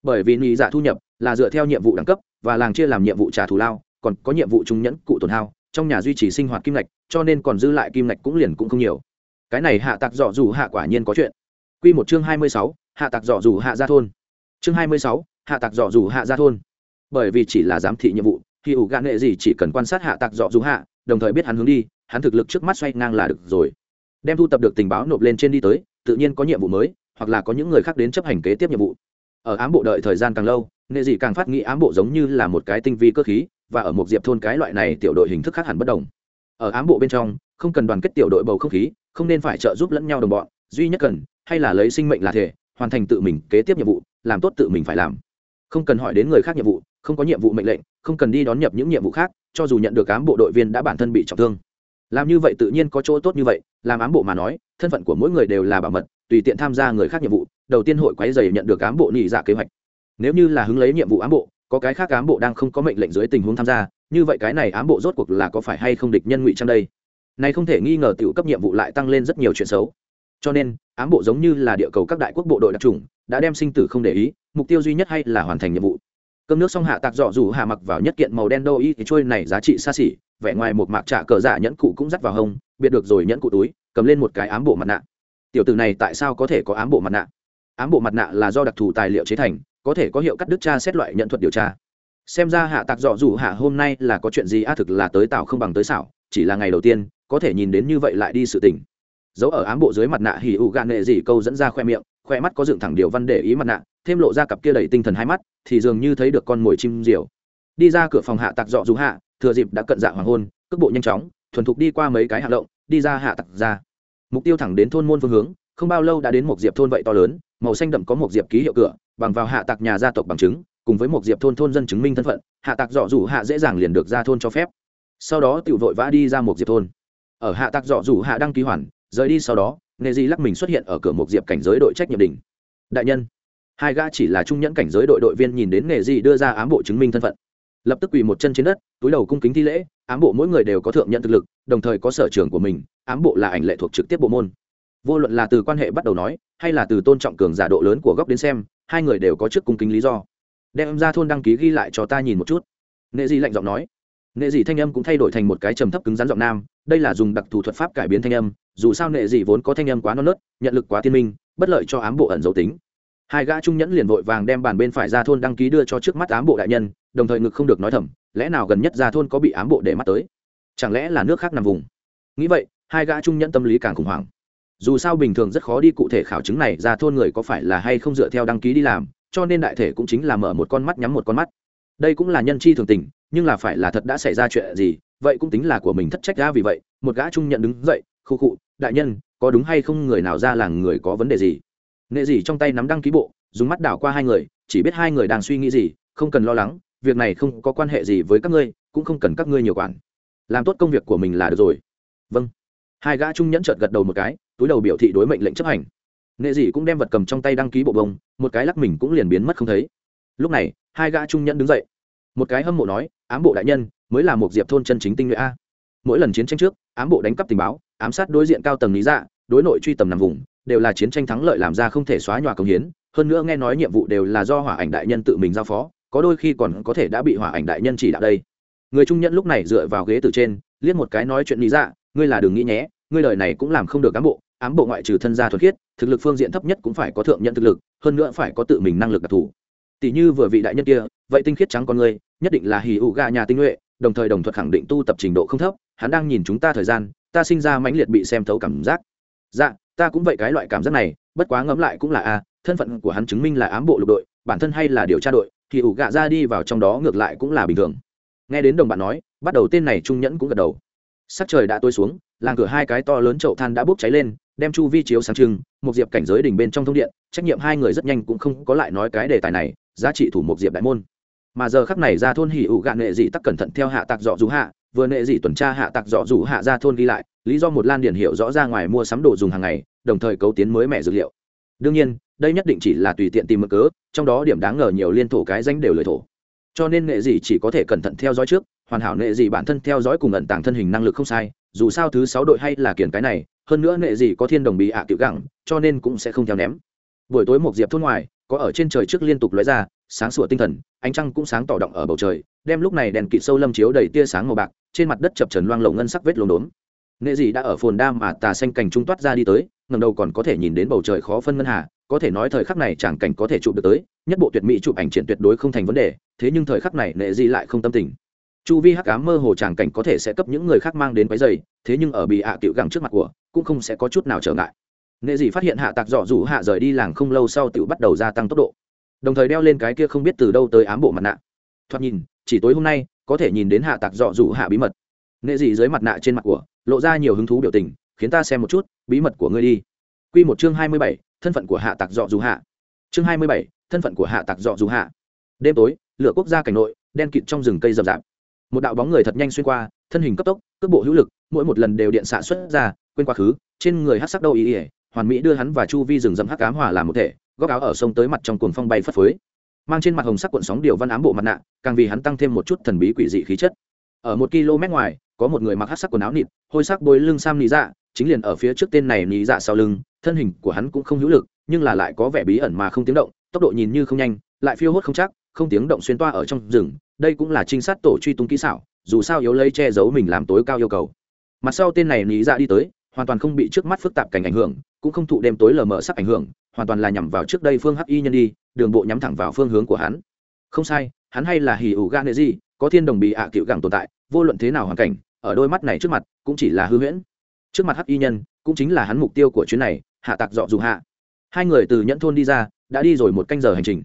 Bởi vì nghĩ dạ thu nhập là dựa theo nhiệm vụ đẳng cấp và làng chia làm nhiệm vụ trả thù lao còn có nhiệm vụ trung nhẫn cụ tổn hao trong nhà duy trì sinh hoạt kim ngạch cho nên còn dư lại kim ngạch cũng liền cũng không nhiều. Cái này hạ tạc dọ dù hạ quả nhiên có chuyện. Q một chương hai mươi sáu hạ tạc dọ dù hạ ra thôn. Chương hai mươi sáu hạ tạc dọ dù hạ ra thôn bởi vì chỉ là giám thị nhiệm vụ, thì ủ gạn nghệ gì chỉ cần quan sát hạ tạc dọ dù hạ, đồng thời biết hắn hướng đi, hắn thực lực trước mắt xoay ngang là được rồi. Đem thu tập được tình báo nộp lên trên đi tới, tự nhiên có nhiệm vụ mới, hoặc là có những người khác đến chấp hành kế tiếp nhiệm vụ. Ở ám bộ đợi thời gian càng lâu nghệ gì càng phát nghĩ ám bộ giống như là một cái tinh vi cơ khí, và ở một diệp thôn cái loại này tiểu đội hình thức khác hẳn bất đồng. Ở ám bộ bên trong, không cần đoàn kết tiểu đội bầu không khí, không nên phải trợ giúp lẫn nhau đồng bọn, duy nhất cần, hay là lấy sinh mệnh là thể, hoàn thành tự mình kế tiếp nhiệm vụ, làm tốt tự mình phải làm. Không cần hỏi đến người khác nhiệm vụ không có nhiệm vụ mệnh lệnh, không cần đi đón nhập những nhiệm vụ khác, cho dù nhận được ám bộ đội viên đã bản thân bị trọng thương. Làm như vậy tự nhiên có chỗ tốt như vậy, làm ám bộ mà nói, thân phận của mỗi người đều là bảo mật, tùy tiện tham gia người khác nhiệm vụ, đầu tiên hội quấy dày nhận được ám bộ nhị dạ kế hoạch. Nếu như là hứng lấy nhiệm vụ ám bộ, có cái khác ám bộ đang không có mệnh lệnh dưới tình huống tham gia, như vậy cái này ám bộ rốt cuộc là có phải hay không địch nhân ngụy trang đây? Này không thể nghi ngờ tiểu cấp nhiệm vụ lại tăng lên rất nhiều chuyện xấu. Cho nên, ám bộ giống như là địa cầu các đại quốc bộ đội đặc trùng đã đem sinh tử không để ý, mục tiêu duy nhất hay là hoàn thành nhiệm vụ cơm nước xong hạ tạc dọ dù hạ mặc vào nhất kiện màu đen đô y thì trôi này giá trị xa xỉ, vẻ ngoài một mạc trả cờ giả nhẫn cụ cũng dắt vào hông, biệt được rồi nhẫn cụ túi, cầm lên một cái ám bộ mặt nạ. Tiểu tử này tại sao có thể có ám bộ mặt nạ? Ám bộ mặt nạ là do đặc thù tài liệu chế thành, có thể có hiệu cắt đứt tra xét loại nhận thuật điều tra. Xem ra hạ tạc dọ dù hạ hôm nay là có chuyện gì a thực là tới tạo không bằng tới xảo, chỉ là ngày đầu tiên, có thể nhìn đến như vậy lại đi sự tình. Giấu ở ám bộ dưới mặt nạ hỉ ụ gạn nghệ gì câu dẫn ra khoe miệng khoe mắt có dựng thẳng điều văn để ý mặt nạ thêm lộ ra cặp kia đầy tinh thần hai mắt thì dường như thấy được con mồi chim diều. Đi ra cửa phòng hạ tặc dọ dù hạ thừa dịp đã cận dạ hoàng hôn cước bộ nhanh chóng thuần thục đi qua mấy cái hạ lộng, đi ra hạ tặc ra. Mục tiêu thẳng đến thôn môn phương hướng không bao lâu đã đến một diệp thôn vậy to lớn màu xanh đậm có một diệp ký hiệu cửa bằng vào hạ tặc nhà gia tộc bằng chứng cùng với một diệp thôn thôn dân chứng minh thân phận hạ tặc dọ dù hạ dễ dàng liền được ra thôn cho phép. Sau đó tự vội vã đi ra một diệp thôn. Ở hạ tặc dọ dù hạ đăng ký hoàn rời đi sau đó Nghệ di lắc mình xuất hiện ở cửa một diệp cảnh giới đội trách nhiệm đình đại nhân, hai gã chỉ là trung nhẫn cảnh giới đội đội viên nhìn đến Nghệ di đưa ra ám bộ chứng minh thân phận. Lập tức quỳ một chân trên đất, túi đầu cung kính thi lễ, ám bộ mỗi người đều có thượng nhận thực lực, đồng thời có sở trường của mình, ám bộ là ảnh lệ thuộc trực tiếp bộ môn. Vô luận là từ quan hệ bắt đầu nói, hay là từ tôn trọng cường giả độ lớn của góc đến xem, hai người đều có trước cung kính lý do. Đem ra thôn đăng ký ghi lại cho ta nhìn một chút. Nghệ dị lạnh giọng nói. Nghệ dị thanh âm cũng thay đổi thành một cái trầm thấp cứng rắn giọng nam đây là dùng đặc thù thuật pháp cải biến thanh âm, dù sao nệ dị vốn có thanh âm quá non nớt, nhận lực quá tiên minh, bất lợi cho ám bộ ẩn dấu tính. Hai gã trung nhẫn liền vội vàng đem bàn bên phải ra thôn đăng ký đưa cho trước mắt ám bộ đại nhân, đồng thời ngực không được nói thầm, lẽ nào gần nhất ra thôn có bị ám bộ để mắt tới? Chẳng lẽ là nước khác nằm vùng? Nghĩ vậy, hai gã trung nhẫn tâm lý càng khủng hoảng. Dù sao bình thường rất khó đi cụ thể khảo chứng này ra thôn người có phải là hay không dựa theo đăng ký đi làm, cho nên đại thể cũng chính là mở một con mắt nhắm một con mắt. Đây cũng là nhân chi thường tình, nhưng là phải là thật đã xảy ra chuyện gì vậy cũng tính là của mình thất trách ra vì vậy, một gã trung nhận đứng dậy khu cụ đại nhân, có đúng hay không người nào ra làng người có vấn đề gì? Nệ gì trong tay nắm đăng ký bộ, dùng mắt đảo qua hai người, chỉ biết hai người đang suy nghĩ gì, không cần lo lắng, việc này không có quan hệ gì với các ngươi, cũng không cần các ngươi nhiều quản. Làm tốt công việc của mình là được rồi. Vâng. Hai gã trung nhẫn chợt gật đầu một cái, túi đầu biểu thị đối mệnh lệnh chấp hành. Nệ dị cũng đem vật cầm trong tay đăng ký bộ bông, một cái lắc mình cũng liền biến mất không thấy. Lúc này, hai gã trung nhẫn đứng dậy. Một cái hâm mộ nói, ám bộ đại nhân mới là một diệp thôn chân chính tinh nhuệ a. Mỗi lần chiến tranh trước, ám bộ đánh cắp tình báo, ám sát đối diện cao tầng lý dạ đối nội truy tầm nằm vùng, đều là chiến tranh thắng lợi làm ra không thể xóa nhòa công hiến. Hơn nữa nghe nói nhiệm vụ đều là do hỏa ảnh đại nhân tự mình giao phó, có đôi khi còn có thể đã bị hỏa ảnh đại nhân chỉ đạo đây. Người trung nhân lúc này dựa vào ghế từ trên, liếc một cái nói chuyện lý dạ ngươi là đừng nghĩ nhé, ngươi lời này cũng làm không được ám bộ ám bộ ngoại trừ thân gia thuật khiết, thực lực phương diện thấp nhất cũng phải có thượng nhận thực lực, hơn nữa phải có tự mình năng lực đặc thù. Tỷ như vừa vị đại nhân kia, vậy tinh khiết trắng con ngươi, nhất định là hì ụ gà nhà tinh nhuệ đồng thời đồng thuật khẳng định tu tập trình độ không thấp, hắn đang nhìn chúng ta thời gian, ta sinh ra mãnh liệt bị xem thấu cảm giác. Dạ ta cũng vậy cái loại cảm giác này, bất quá ngẫm lại cũng là a, thân phận của hắn chứng minh là ám bộ lục đội, bản thân hay là điều tra đội, thì ủ gạ ra đi vào trong đó ngược lại cũng là bình thường. Nghe đến đồng bạn nói, bắt đầu tên này trung nhẫn cũng gật đầu. Sắc trời đã tối xuống, làng cửa hai cái to lớn chậu than đã bốc cháy lên, đem chu vi chiếu sáng trưng, một diệp cảnh giới đỉnh bên trong thông điện, trách nhiệm hai người rất nhanh cũng không có lại nói cái đề tài này, giá trị thủ một diệp đại môn mà giờ khắc này ra thôn hỉ ủ gạn nệ dị tắc cẩn thận theo hạ tạc dọ dù hạ, vừa nệ dị tuần tra hạ tạc dọ dù hạ ra thôn ghi lại, lý do một lan điển hiệu rõ ra ngoài mua sắm đồ dùng hàng ngày, đồng thời cấu tiến mới mẻ dược liệu. Đương nhiên, đây nhất định chỉ là tùy tiện tìm mực cớ, trong đó điểm đáng ngờ nhiều liên thổ cái danh đều lời thổ. Cho nên nghệ dị chỉ có thể cẩn thận theo dõi trước, hoàn hảo nghệ dị bản thân theo dõi cùng ẩn tàng thân hình năng lực không sai, dù sao thứ sáu đội hay là kiển cái này, hơn nữa nghệ dị có thiên đồng bị ạ à tiểu gẳng, cho nên cũng sẽ không theo ném. Buổi tối một diệp thôn ngoài có ở trên trời trước liên tục lóe ra, sáng sủa tinh thần, ánh trăng cũng sáng tỏ động ở bầu trời, đem lúc này đèn kịt sâu lâm chiếu đầy tia sáng màu bạc, trên mặt đất chập trần loang lồng ngân sắc vết lốm đốm. Nghệ dị đã ở phồn đam mà tà xanh cành trung toát ra đi tới ngầm đầu còn có thể nhìn đến bầu trời khó phân ngân hà, có thể nói thời khắc này chẳng cảnh có thể chụp được tới, nhất bộ tuyệt mỹ chụp ảnh triển tuyệt đối không thành vấn đề, thế nhưng thời khắc này nghệ dị lại không tâm tình. Chu vi hắc ám mơ hồ tràng cảnh có thể sẽ cấp những người khác mang đến váy dày, thế nhưng ở bị hạ à tiểu gẳng trước mặt của, cũng không sẽ có chút nào trở ngại nghệ dị phát hiện hạ tạc dọ rủ hạ rời đi làng không lâu sau tiểu bắt đầu gia tăng tốc độ. Đồng thời đeo lên cái kia không biết từ đâu tới ám bộ mặt nạ. Thoạt nhìn, chỉ tối hôm nay, có thể nhìn đến hạ tạc dọ rủ hạ bí mật. Nghệ dị dưới mặt nạ trên mặt của, lộ ra nhiều hứng thú biểu tình, khiến ta xem một chút, bí mật của ngươi đi. Q một chương hai mươi bảy, thân phận của hạ tạc dọ dù hạ. Chương hai mươi bảy, thân phận của hạ tạc dọ dù hạ. Đêm tối, lửa quốc gia cảnh nội, đen kịt trong rừng cây rậm rạp. Một đạo bóng người thật nhanh xuyên qua, thân hình cấp tốc, cước bộ hữu lực, mỗi một lần đều điện xạ xuất ra, quên quá khứ, trên người hát sắc đâu ý ỉa hoàn mỹ đưa hắn và chu vi rừng rậm hắc ám hòa làm một thể, góc áo ở sông tới mặt trong cuồng phong bay phất phới. Mang trên mặt hồng sắc cuộn sóng điều văn ám bộ mặt nạ, càng vì hắn tăng thêm một chút thần bí quỷ dị khí chất. Ở một km ngoài, có một người mặc hắc sắc quần áo nịt, hôi sắc bôi lưng sam nị dạ chính liền ở phía trước tên này nị dạ sau lưng, thân hình của hắn cũng không hữu lực, nhưng là lại có vẻ bí ẩn mà không tiếng động, tốc độ nhìn như không nhanh, lại phiêu hốt không chắc, không tiếng động xuyên toa ở trong rừng, đây cũng là trinh sát tổ truy tung kỹ xảo, dù sao yếu lấy che giấu mình làm tối cao yêu cầu. Mặt sau tên này nị dạ đi tới hoàn toàn không bị trước mắt phức tạp cảnh ảnh hưởng, cũng không thụ đêm tối lờ mờ sắc ảnh hưởng, hoàn toàn là nhằm vào trước đây phương hắc y nhân đi, đường bộ nhắm thẳng vào phương hướng của hắn. Không sai, hắn hay là hì ủ gan nệ gì có thiên đồng bị ạ à cựu gẳng tồn tại, vô luận thế nào hoàn cảnh, ở đôi mắt này trước mặt, cũng chỉ là hư huyễn. Trước mặt hắc y nhân, cũng chính là hắn mục tiêu của chuyến này, hạ tạc dọ dù hạ. Hai người từ nhẫn thôn đi ra, đã đi rồi một canh giờ hành trình.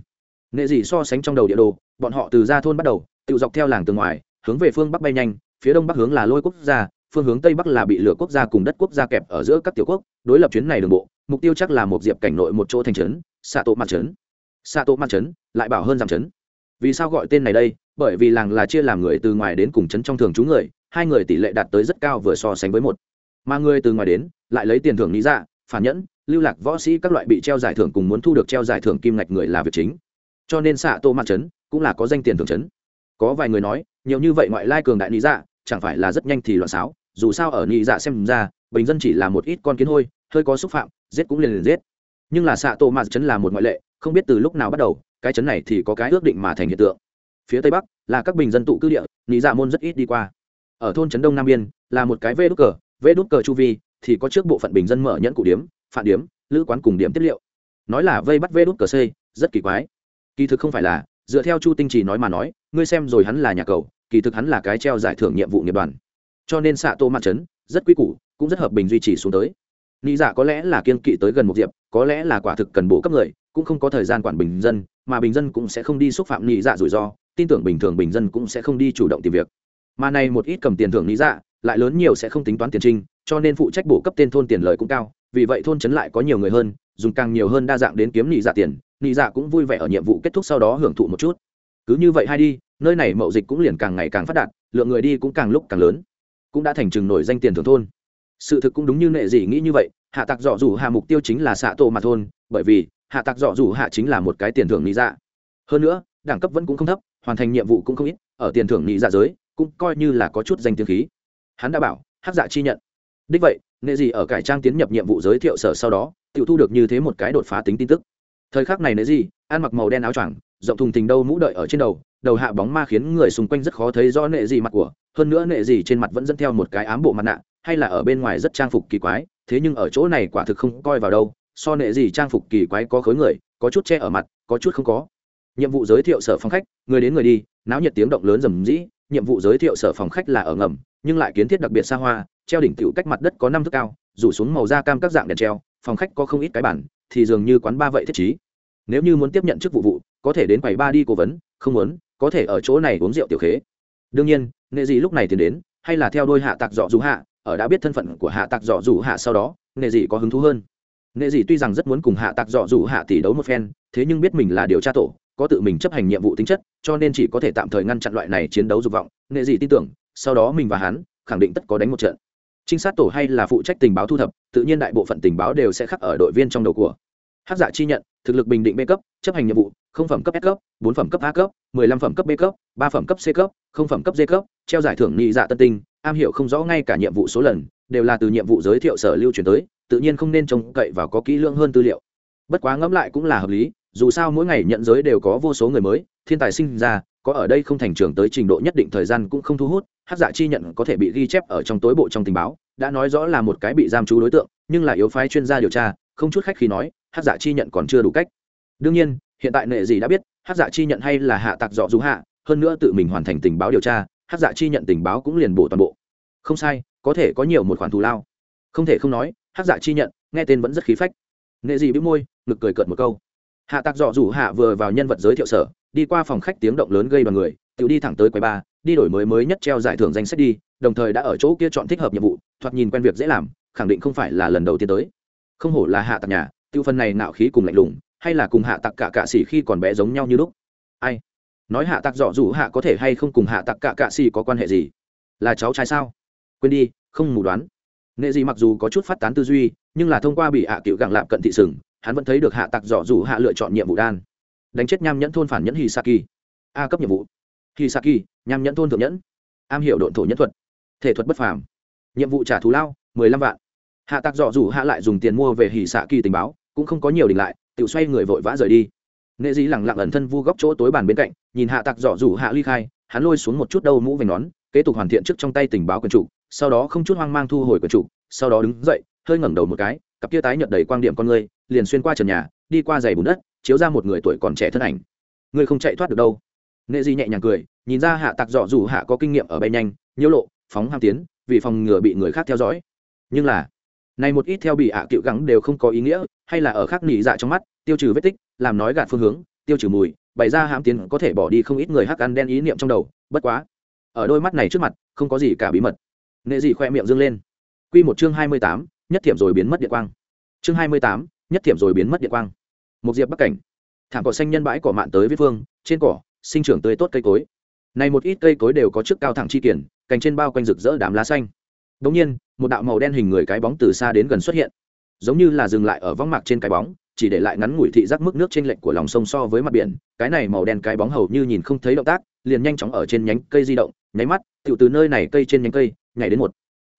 Nệ dị so sánh trong đầu địa đồ, bọn họ từ ra thôn bắt đầu, tự dọc theo làng từ ngoài, hướng về phương bắc bay nhanh, phía đông bắc hướng là lôi quốc gia phương hướng tây bắc là bị lửa quốc gia cùng đất quốc gia kẹp ở giữa các tiểu quốc, đối lập chuyến này đường bộ, mục tiêu chắc là một diệp cảnh nội một chỗ thành trấn xạ tổ mặt trấn. Xạ tổ mặt trấn, lại bảo hơn giảm trấn. Vì sao gọi tên này đây? Bởi vì làng là chia làm người từ ngoài đến cùng trấn trong thường trú người, hai người tỷ lệ đạt tới rất cao vừa so sánh với một. Mà người từ ngoài đến, lại lấy tiền thưởng lý ra phản nhẫn, lưu lạc võ sĩ các loại bị treo giải thưởng cùng muốn thu được treo giải thưởng kim ngạch người là việc chính. Cho nên xạ tô mặt trấn cũng là có danh tiền thưởng trấn. Có vài người nói, nhiều như vậy ngoại lai cường đại lý dạ chẳng phải là rất nhanh thì loạn xáo dù sao ở nhị dạ xem ra, bình dân chỉ là một ít con kiến hôi, hơi có xúc phạm, giết cũng liền liền giết. Nhưng là xạ tổ mạt chấn là một ngoại lệ, không biết từ lúc nào bắt đầu, cái chấn này thì có cái ước định mà thành hiện tượng. Phía tây bắc, là các bình dân tụ cư địa nhị dạ môn rất ít đi qua. Ở thôn trấn đông nam biên, là một cái vê đốt cờ, vê đốt cờ chu vi, thì có trước bộ phận bình dân mở nhẫn cụ điếm, phản điếm, lữ quán cùng điểm tiết liệu. Nói là vây bắt vê đốt cờ c rất kỳ quái. Kỳ thực không phải là, dựa theo chu tinh trì nói mà nói, ngươi xem rồi hắn là nhà cầu, kỳ thực hắn là cái treo giải thưởng nhiệm vụ nghiệp đoàn cho nên xạ tô mặt trấn rất quy củ, cũng rất hợp bình duy trì xuống tới. Nghĩ dạ có lẽ là kiên kỵ tới gần một diệp, có lẽ là quả thực cần bổ cấp người, cũng không có thời gian quản bình dân, mà bình dân cũng sẽ không đi xúc phạm nghĩ dạ rủi ro, tin tưởng bình thường bình dân cũng sẽ không đi chủ động tìm việc. Mà này một ít cầm tiền thưởng nghĩ dạ lại lớn nhiều sẽ không tính toán tiền trinh, cho nên phụ trách bổ cấp tên thôn tiền lợi cũng cao, vì vậy thôn trấn lại có nhiều người hơn, dùng càng nhiều hơn đa dạng đến kiếm nghĩ dạ tiền nghĩ dạ cũng vui vẻ ở nhiệm vụ kết thúc sau đó hưởng thụ một chút. Cứ như vậy hay đi, nơi này mậu dịch cũng liền càng ngày càng phát đạt, lượng người đi cũng càng lúc càng lớn cũng đã thành chừng nổi danh tiền thưởng thôn. Sự thực cũng đúng như nệ dị nghĩ như vậy, hạ tạc dọ dù hạ mục tiêu chính là xạ tổ mà thôn, bởi vì hạ tạc dọ dù hạ chính là một cái tiền thưởng nghĩ dạ. Hơn nữa, đẳng cấp vẫn cũng không thấp, hoàn thành nhiệm vụ cũng không ít, ở tiền thưởng nghĩ dạ giới cũng coi như là có chút danh tiếng khí. Hắn đã bảo hát dạ chi nhận. Đích vậy, nệ dị ở cải trang tiến nhập nhiệm vụ giới thiệu sở sau đó tự thu được như thế một cái đột phá tính tin tức. Thời khắc này nệ dị ăn mặc màu đen áo choàng, rộng thùng thình đâu mũ đợi ở trên đầu đầu hạ bóng ma khiến người xung quanh rất khó thấy rõ nệ gì mặt của, hơn nữa nệ gì trên mặt vẫn dẫn theo một cái ám bộ mặt nạ, hay là ở bên ngoài rất trang phục kỳ quái, thế nhưng ở chỗ này quả thực không coi vào đâu, so nệ gì trang phục kỳ quái có khối người, có chút che ở mặt, có chút không có. Nhiệm vụ giới thiệu sở phòng khách, người đến người đi, náo nhiệt tiếng động lớn rầm rĩ, nhiệm vụ giới thiệu sở phòng khách là ở ngầm, nhưng lại kiến thiết đặc biệt xa hoa, treo đỉnh cựu cách mặt đất có năm thước cao, rủ xuống màu da cam các dạng đèn treo, phòng khách có không ít cái bản thì dường như quán ba vậy thiết trí. Nếu như muốn tiếp nhận chức vụ vụ, có thể đến quầy ba đi cố vấn, không muốn có thể ở chỗ này uống rượu tiểu khế. Đương nhiên nghệ dị lúc này tiến đến, hay là theo đôi hạ tạc dọ dù hạ, ở đã biết thân phận của hạ tạc dọ dù hạ sau đó nghệ dị có hứng thú hơn. Nghệ dị tuy rằng rất muốn cùng hạ tạc dọ dù hạ tỷ đấu một phen, thế nhưng biết mình là điều tra tổ, có tự mình chấp hành nhiệm vụ tính chất, cho nên chỉ có thể tạm thời ngăn chặn loại này chiến đấu dục vọng. Nghệ dị tin tưởng, sau đó mình và hắn khẳng định tất có đánh một trận. Trinh sát tổ hay là phụ trách tình báo thu thập, tự nhiên đại bộ phận tình báo đều sẽ khắc ở đội viên trong đầu của. Hát giả dạ chi nhận, thực lực bình định b cấp, chấp hành nhiệm vụ, không phẩm cấp s cấp, bốn phẩm cấp a cấp mười lăm phẩm cấp b cấp, ba phẩm cấp c cấp, không phẩm cấp d cấp, treo giải thưởng nhị dạ tân tinh, am hiểu không rõ ngay cả nhiệm vụ số lần, đều là từ nhiệm vụ giới thiệu sở lưu truyền tới, tự nhiên không nên trông cậy và có kỹ lưỡng hơn tư liệu. Bất quá ngẫm lại cũng là hợp lý, dù sao mỗi ngày nhận giới đều có vô số người mới, thiên tài sinh ra, có ở đây không thành trưởng tới trình độ nhất định thời gian cũng không thu hút, hát dạ chi nhận có thể bị ghi chép ở trong tối bộ trong tình báo, đã nói rõ là một cái bị giam trú đối tượng, nhưng là yếu phái chuyên gia điều tra, không chút khách khi nói, hát dạ chi nhận còn chưa đủ cách. Đương nhiên hiện tại nệ gì đã biết, hát dạ chi nhận hay là hạ tặc dọ dù hạ, hơn nữa tự mình hoàn thành tình báo điều tra, hát dạ chi nhận tình báo cũng liền bổ toàn bộ. Không sai, có thể có nhiều một khoản thù lao. Không thể không nói, hát dạ chi nhận, nghe tên vẫn rất khí phách. Nệ gì biết môi, ngực cười cợt một câu. Hạ tặc dọ dù hạ vừa vào nhân vật giới thiệu sở, đi qua phòng khách tiếng động lớn gây đoàn người tự đi thẳng tới quầy ba, đi đổi mới mới nhất treo giải thưởng danh sách đi, đồng thời đã ở chỗ kia chọn thích hợp nhiệm vụ, thoạt nhìn quen việc dễ làm, khẳng định không phải là lần đầu tiên tới. Không hổ là hạ tặc nhà, tiêu phần này nạo khí cùng lạnh lùng hay là cùng hạ tặc cả cạ xỉ khi còn bé giống nhau như lúc? Ai? Nói hạ tặc dọ dù hạ có thể hay không cùng hạ tặc cả cạ xỉ có quan hệ gì? Là cháu trai sao? Quên đi, không mù đoán. Nghệ gì mặc dù có chút phát tán tư duy, nhưng là thông qua bị hạ cựu gặng lạp cận thị sừng, hắn vẫn thấy được hạ tặc dọ dù hạ lựa chọn nhiệm vụ đan. Đánh chết nham nhẫn thôn phản nhẫn hisaki. A cấp nhiệm vụ. Hisaki, nham nhẫn thôn thượng nhẫn. Am hiểu độn thổ nhẫn thuật. Thể thuật bất phàm. Nhiệm vụ trả thù lao, mười lăm vạn. Hạ tặc dọ dù hạ lại dùng tiền mua về hỉ xạ kỳ tình báo, cũng không có nhiều đình lại tự xoay người vội vã rời đi. Nệ dĩ lẳng lặng ẩn thân vu góc chỗ tối bàn bên cạnh, nhìn hạ tặc dọ rủ hạ ly khai, hắn lôi xuống một chút đầu mũ vành nón, kế tục hoàn thiện trước trong tay tình báo quần chủ, sau đó không chút hoang mang thu hồi quần chủ, sau đó đứng dậy, hơi ngẩng đầu một cái, cặp kia tái nhợt đầy quang điểm con người, liền xuyên qua trần nhà, đi qua giày bùn đất, chiếu ra một người tuổi còn trẻ thân ảnh. Ngươi không chạy thoát được đâu. Nệ di nhẹ nhàng cười, nhìn ra hạ tặc dọ dù hạ có kinh nghiệm ở bay nhanh, nhiễu lộ, phóng ham tiến, vì phòng ngừa bị người khác theo dõi. Nhưng là này một ít theo bị ạ à cựu gắng đều không có ý nghĩa, hay là ở khác nỉ dạ trong mắt, tiêu trừ vết tích, làm nói gạt phương hướng, tiêu trừ mùi, bày ra hãm tiến có thể bỏ đi không ít người hắc ăn đen ý niệm trong đầu, bất quá. Ở đôi mắt này trước mặt, không có gì cả bí mật. Nệ dị khoe miệng dâng lên. Q một chương hai mươi tám, nhất thiểm rồi biến mất điện quang. Chương hai mươi tám, nhất thiểm rồi biến mất điện quang. Một diệp bắc cảnh. Thảm cỏ xanh nhân bãi cỏ mạn tới viết phương, trên cỏ, sinh trưởng tươi tốt cây cối. Này một ít cây cối đều có chức cao thẳng chi kiển, cành trên bao quanh rực rỡ đám lá xanh. Đống nhiên, một đạo màu đen hình người cái bóng từ xa đến gần xuất hiện, giống như là dừng lại ở vong mạc trên cái bóng, chỉ để lại ngắn ngủi thị giác mức nước trên lệch của lòng sông so với mặt biển, cái này màu đen cái bóng hầu như nhìn không thấy động tác, liền nhanh chóng ở trên nhánh cây di động, nháy mắt, tiểu từ nơi này cây trên nhánh cây, nhảy đến một.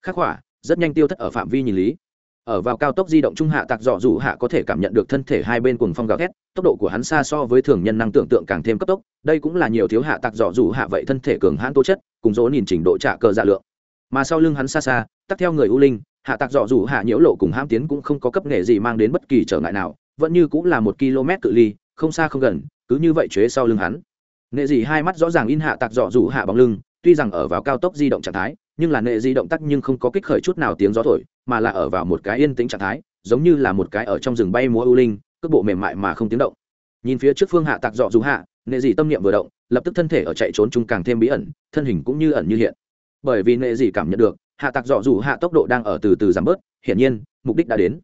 Khắc hỏa, rất nhanh tiêu thất ở phạm vi nhìn lý. Ở vào cao tốc di động trung hạ tạc dọ dù hạ có thể cảm nhận được thân thể hai bên cuồng phong gào thét, tốc độ của hắn xa so với thường nhân năng tưởng tượng càng thêm cấp tốc, đây cũng là nhiều thiếu hạ tạc dọ dù hạ vậy thân thể cường hãn tố chất, cùng dỗ nhìn trình độ trả cờ dạ lượng mà sau lưng hắn xa xa, tắt theo người u linh, hạ tạc dọ dù hạ nhiễu lộ cùng hãm tiến cũng không có cấp nghề gì mang đến bất kỳ trở ngại nào, vẫn như cũng là một km cự ly, không xa không gần, cứ như vậy chế sau lưng hắn. Nghệ gì hai mắt rõ ràng in hạ tạc dọ dù hạ bóng lưng, tuy rằng ở vào cao tốc di động trạng thái, nhưng là nghệ di động tắt nhưng không có kích khởi chút nào tiếng gió thổi, mà là ở vào một cái yên tĩnh trạng thái, giống như là một cái ở trong rừng bay múa ưu linh, cước bộ mềm mại mà không tiếng động. Nhìn phía trước phương hạ tạc dọ dù hạ nghệ dị tâm niệm vừa động, lập tức thân thể ở chạy trốn chung càng thêm bí ẩn, thân hình cũng như ẩn như hiện bởi vì nệ dị cảm nhận được, hạ tặc dọ dù hạ tốc độ đang ở từ từ giảm bớt, hiển nhiên, mục đích đã đến.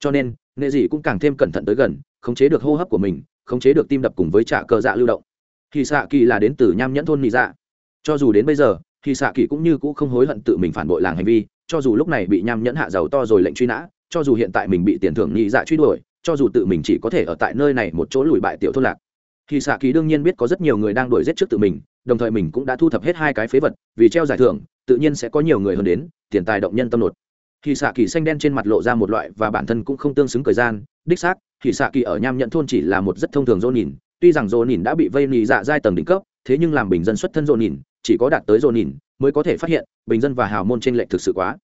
Cho nên, nệ dị cũng càng thêm cẩn thận tới gần, khống chế được hô hấp của mình, khống chế được tim đập cùng với trả cờ dạ lưu động. Thì xạ kỳ là đến từ nham nhẫn thôn nị dạ. Cho dù đến bây giờ thì xạ kỳ cũng như cũ không hối hận tự mình phản bội làng hành vi, cho dù lúc này bị nham nhẫn hạ giàu to rồi lệnh truy nã, cho dù hiện tại mình bị tiền thưởng nị dạ truy đuổi, cho dù tự mình chỉ có thể ở tại nơi này một chỗ lùi bại tiểu thôn lạc thì Sạ kỳ đương nhiên biết có rất nhiều người đang đuổi giết trước tự mình, đồng thời mình cũng đã thu thập hết hai cái phế vật, vì treo giải thưởng, tự nhiên sẽ có nhiều người hơn đến, tiền tài động nhân tâm nột. Thì Sạ kỳ xanh đen trên mặt lộ ra một loại và bản thân cũng không tương xứng thời gian, đích xác thì Sạ kỳ ở nham nhận thôn chỉ là một rất thông thường dô nhìn tuy rằng dô nhìn đã bị vây nì dạ giai tầng đỉnh cấp, thế nhưng làm bình dân xuất thân dô nhìn chỉ có đạt tới dô nhìn mới có thể phát hiện, bình dân và hào môn trên lệch thực sự quá.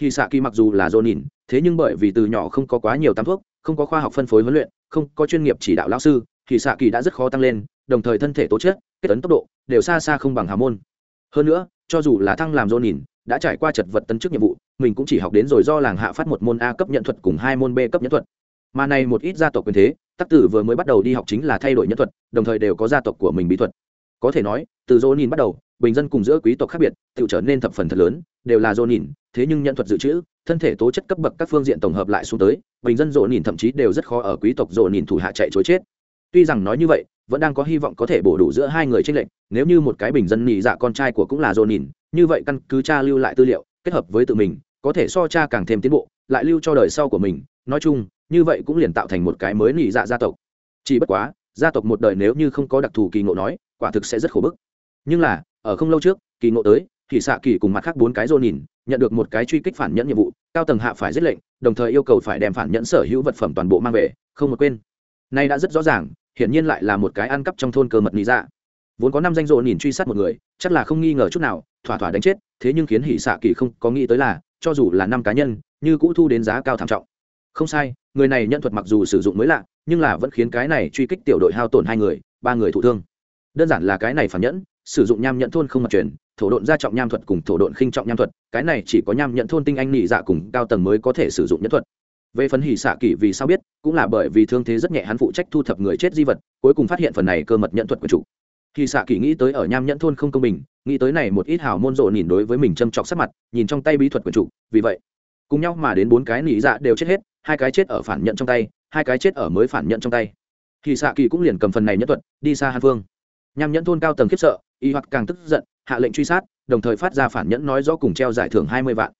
Thì Sạ kỳ mặc dù là dô nhìn thế nhưng bởi vì từ nhỏ không có quá nhiều tam thuốc, không có khoa học phân phối huấn luyện, không có chuyên nghiệp chỉ đạo lão sư thì xạ kỳ đã rất khó tăng lên, đồng thời thân thể tố chất, kết tấn tốc độ đều xa xa không bằng hà môn. Hơn nữa, cho dù là thăng làm dô nhìn đã trải qua chật vật tấn chức nhiệm vụ, mình cũng chỉ học đến rồi do làng hạ phát một môn a cấp nhận thuật cùng hai môn b cấp nhận thuật. Mà này một ít gia tộc quyền thế, tắc tử vừa mới bắt đầu đi học chính là thay đổi nhân thuật, đồng thời đều có gia tộc của mình bí thuật. Có thể nói, từ dô nhìn bắt đầu, bình dân cùng giữa quý tộc khác biệt, tự trở nên thập phần thật lớn, đều là dô nhìn thế nhưng nhận thuật dự trữ, thân thể tố chất cấp bậc các phương diện tổng hợp lại xuống tới, bình dân dô nhìn thậm chí đều rất khó ở quý tộc dô nhìn thủ hạ chạy chối chết tuy rằng nói như vậy, vẫn đang có hy vọng có thể bổ đủ giữa hai người tranh lệch, nếu như một cái bình dân nhị dạ con trai của cũng là dồn nhìn như vậy căn cứ cha lưu lại tư liệu, kết hợp với tự mình, có thể so cha càng thêm tiến bộ, lại lưu cho đời sau của mình. Nói chung, như vậy cũng liền tạo thành một cái mới nhị dạ gia tộc. Chỉ bất quá, gia tộc một đời nếu như không có đặc thù kỳ ngộ nói, quả thực sẽ rất khổ bức. Nhưng là, ở không lâu trước, kỳ ngộ tới, thì xạ kỳ cùng mặt khác bốn cái dồn nhìn nhận được một cái truy kích phản nhẫn nhiệm vụ, cao tầng hạ phải giết lệnh, đồng thời yêu cầu phải đem phản nhẫn sở hữu vật phẩm toàn bộ mang về, không một quên. Nay đã rất rõ ràng hiển nhiên lại là một cái ăn cắp trong thôn cơ mật lý dạ. Vốn có năm danh rộ nhìn truy sát một người, chắc là không nghi ngờ chút nào, thỏa thỏa đánh chết, thế nhưng khiến hỉ xạ kỳ không có nghĩ tới là, cho dù là năm cá nhân, như cũ thu đến giá cao thảm trọng. Không sai, người này nhận thuật mặc dù sử dụng mới lạ, nhưng là vẫn khiến cái này truy kích tiểu đội hao tổn hai người, ba người thụ thương. Đơn giản là cái này phản nhẫn, sử dụng nham nhận thôn không mặt truyền, thổ độn gia trọng nham thuật cùng thổ độn khinh trọng nham thuật, cái này chỉ có nham nhận thôn tinh anh nhị dạ cùng cao tầng mới có thể sử dụng nhẫn thuật về phần hỉ xạ kỳ vì sao biết, cũng là bởi vì thương thế rất nhẹ hắn phụ trách thu thập người chết di vật, cuối cùng phát hiện phần này cơ mật nhận thuật của chủ. Hỉ xạ kỳ nghĩ tới ở nham nhẫn thôn không công bình, nghĩ tới này một ít hào môn rộ nhìn đối với mình châm chọc sắc mặt, nhìn trong tay bí thuật của chủ, vì vậy, cùng nhau mà đến bốn cái nỉ dạ đều chết hết, hai cái chết ở phản nhận trong tay, hai cái chết ở mới phản nhận trong tay. Hỉ xạ kỳ cũng liền cầm phần này nhẫn thuật, đi xa hàn phương nham nhẫn thôn cao tầng khiếp sợ, y hoặc càng tức giận, hạ lệnh truy sát, đồng thời phát ra phản nhẫn nói rõ cùng treo giải thưởng hai mươi vạn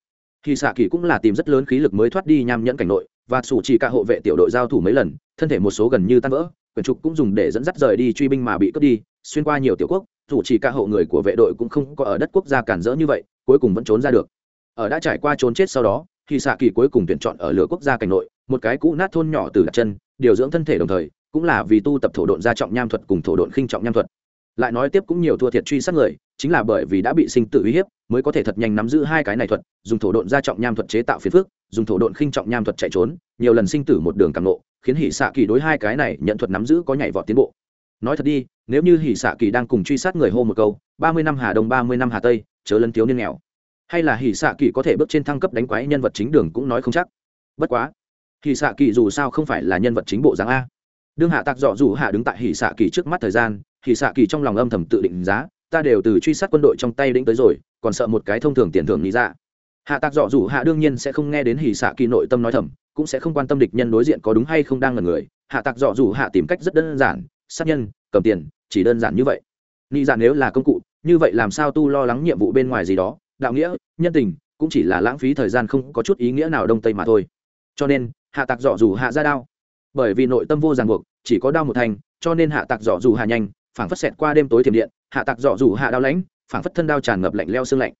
khi Sạ kỳ cũng là tìm rất lớn khí lực mới thoát đi nham nhẫn cảnh nội, và sủ chỉ cả hộ vệ tiểu đội giao thủ mấy lần, thân thể một số gần như tan vỡ, Quyền trục cũng dùng để dẫn dắt rời đi truy binh mà bị cướp đi, xuyên qua nhiều tiểu quốc dù chỉ cả hộ người của vệ đội cũng không có ở đất quốc gia cản rỡ như vậy, cuối cùng vẫn trốn ra được. Ở đã trải qua trốn chết sau đó khi Sạ kỳ cuối cùng tuyển chọn ở lửa quốc gia cảnh nội, một cái cũ nát thôn nhỏ từ đặt chân, điều dưỡng thân thể đồng thời, cũng là vì tu tập thổ độn gia trọng nham thuật cùng thổ độn khinh trọng nham thuật lại nói tiếp cũng nhiều thua thiệt truy sát người, chính là bởi vì đã bị sinh tử uy hiếp, mới có thể thật nhanh nắm giữ hai cái này thuật, dùng thổ độn gia trọng nham thuật chế tạo phiền phước dùng thổ độn khinh trọng nham thuật chạy trốn, nhiều lần sinh tử một đường càng lộ, khiến hỷ xạ kỳ đối hai cái này nhận thuật nắm giữ có nhảy vọt tiến bộ. Nói thật đi, nếu như hỷ xạ kỳ đang cùng truy sát người hô một câu, ba mươi năm hà đông, ba mươi năm hà tây, chớ lấn thiếu niên nghèo. Hay là hỷ xạ kỳ có thể bước trên thăng cấp đánh quái nhân vật chính đường cũng nói không chắc. Bất quá hỷ xạ kỳ dù sao không phải là nhân vật chính bộ dáng a. Đương hạ tạc dọ dù hạ đứng tại hỷ xạ kỳ trước mắt thời gian thì xạ kỳ trong lòng âm thầm tự định giá, ta đều từ truy sát quân đội trong tay đĩnh tới rồi, còn sợ một cái thông thường tiền thưởng lý ra. Hạ tạc dọ dù hạ đương nhiên sẽ không nghe đến hì xạ kỳ nội tâm nói thầm, cũng sẽ không quan tâm địch nhân đối diện có đúng hay không đang ngần người. Hạ tạc dọ dù hạ tìm cách rất đơn giản, sát nhân, cầm tiền, chỉ đơn giản như vậy. Nghĩ dạ nếu là công cụ, như vậy làm sao tu lo lắng nhiệm vụ bên ngoài gì đó? Đạo nghĩa, nhân tình, cũng chỉ là lãng phí thời gian không có chút ý nghĩa nào đông tây mà thôi. Cho nên, hạ tạc dọ dù hạ ra đao. Bởi vì nội tâm vô ràng buộc, chỉ có đao một thành, cho nên hạ tạc dọ dù hạ nhanh phảng phất xẹt qua đêm tối thiểm điện hạ tạc dọ dù hạ đao lãnh phảng phất thân đao tràn ngập lạnh leo xương lạnh.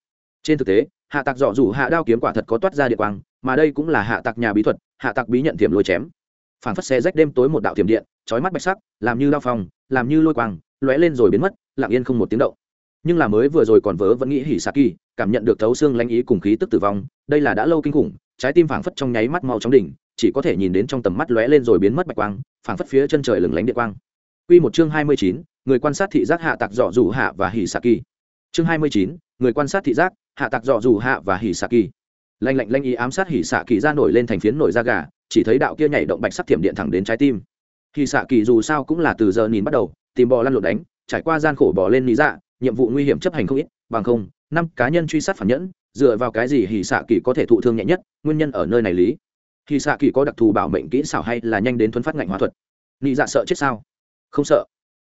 Trên thực tế hạ tạc dọ dù hạ đao kiếm quả thật có toát ra địa quang mà đây cũng là hạ tạc nhà bí thuật hạ tạc bí nhận thiểm lôi chém. Phảng phất xe rách đêm tối một đạo thiểm điện chói mắt bạch sắc làm như lao phong làm như lôi quang lóe lên rồi biến mất lặng yên không một tiếng động. Nhưng là mới vừa rồi còn vớ vẫn nghĩ hỉ saki cảm nhận được thấu xương lãnh ý cùng khí tức tử vong đây là đã lâu kinh khủng trái tim phảng phất trong nháy mắt mau chóng đỉnh chỉ có thể nhìn đến trong tầm mắt lóe lên rồi biến mất bạch quang phảng phất phía chân trời lừng lánh điện quang. Quy một chương 29, người quan sát thị giác hạ tạc dọ dù hạ và hỉ saki. Chương 29, người quan sát thị giác, hạ tạc dọ dù hạ và hỉ sả kỳ. Lanh lạnh lanh ý ám sát hỉ saki ra nổi lên thành phiến nổi da gà, chỉ thấy đạo kia nhảy động bạch sắc thiểm điện thẳng đến trái tim. Hỉ saki dù sao cũng là từ giờ nhìn bắt đầu, tìm bò lăn lộn đánh, trải qua gian khổ bò lên lý dạ, nhiệm vụ nguy hiểm chấp hành không ít, bằng không, năm cá nhân truy sát phản nhẫn, dựa vào cái gì hỉ saki có thể thụ thương nhẹ nhất, nguyên nhân ở nơi này lý. Hỉ saki có đặc thù bảo mệnh kỹ xảo hay là nhanh đến thuấn phát ngạnh hóa thuật? Lý dạ sợ chết sao? không sợ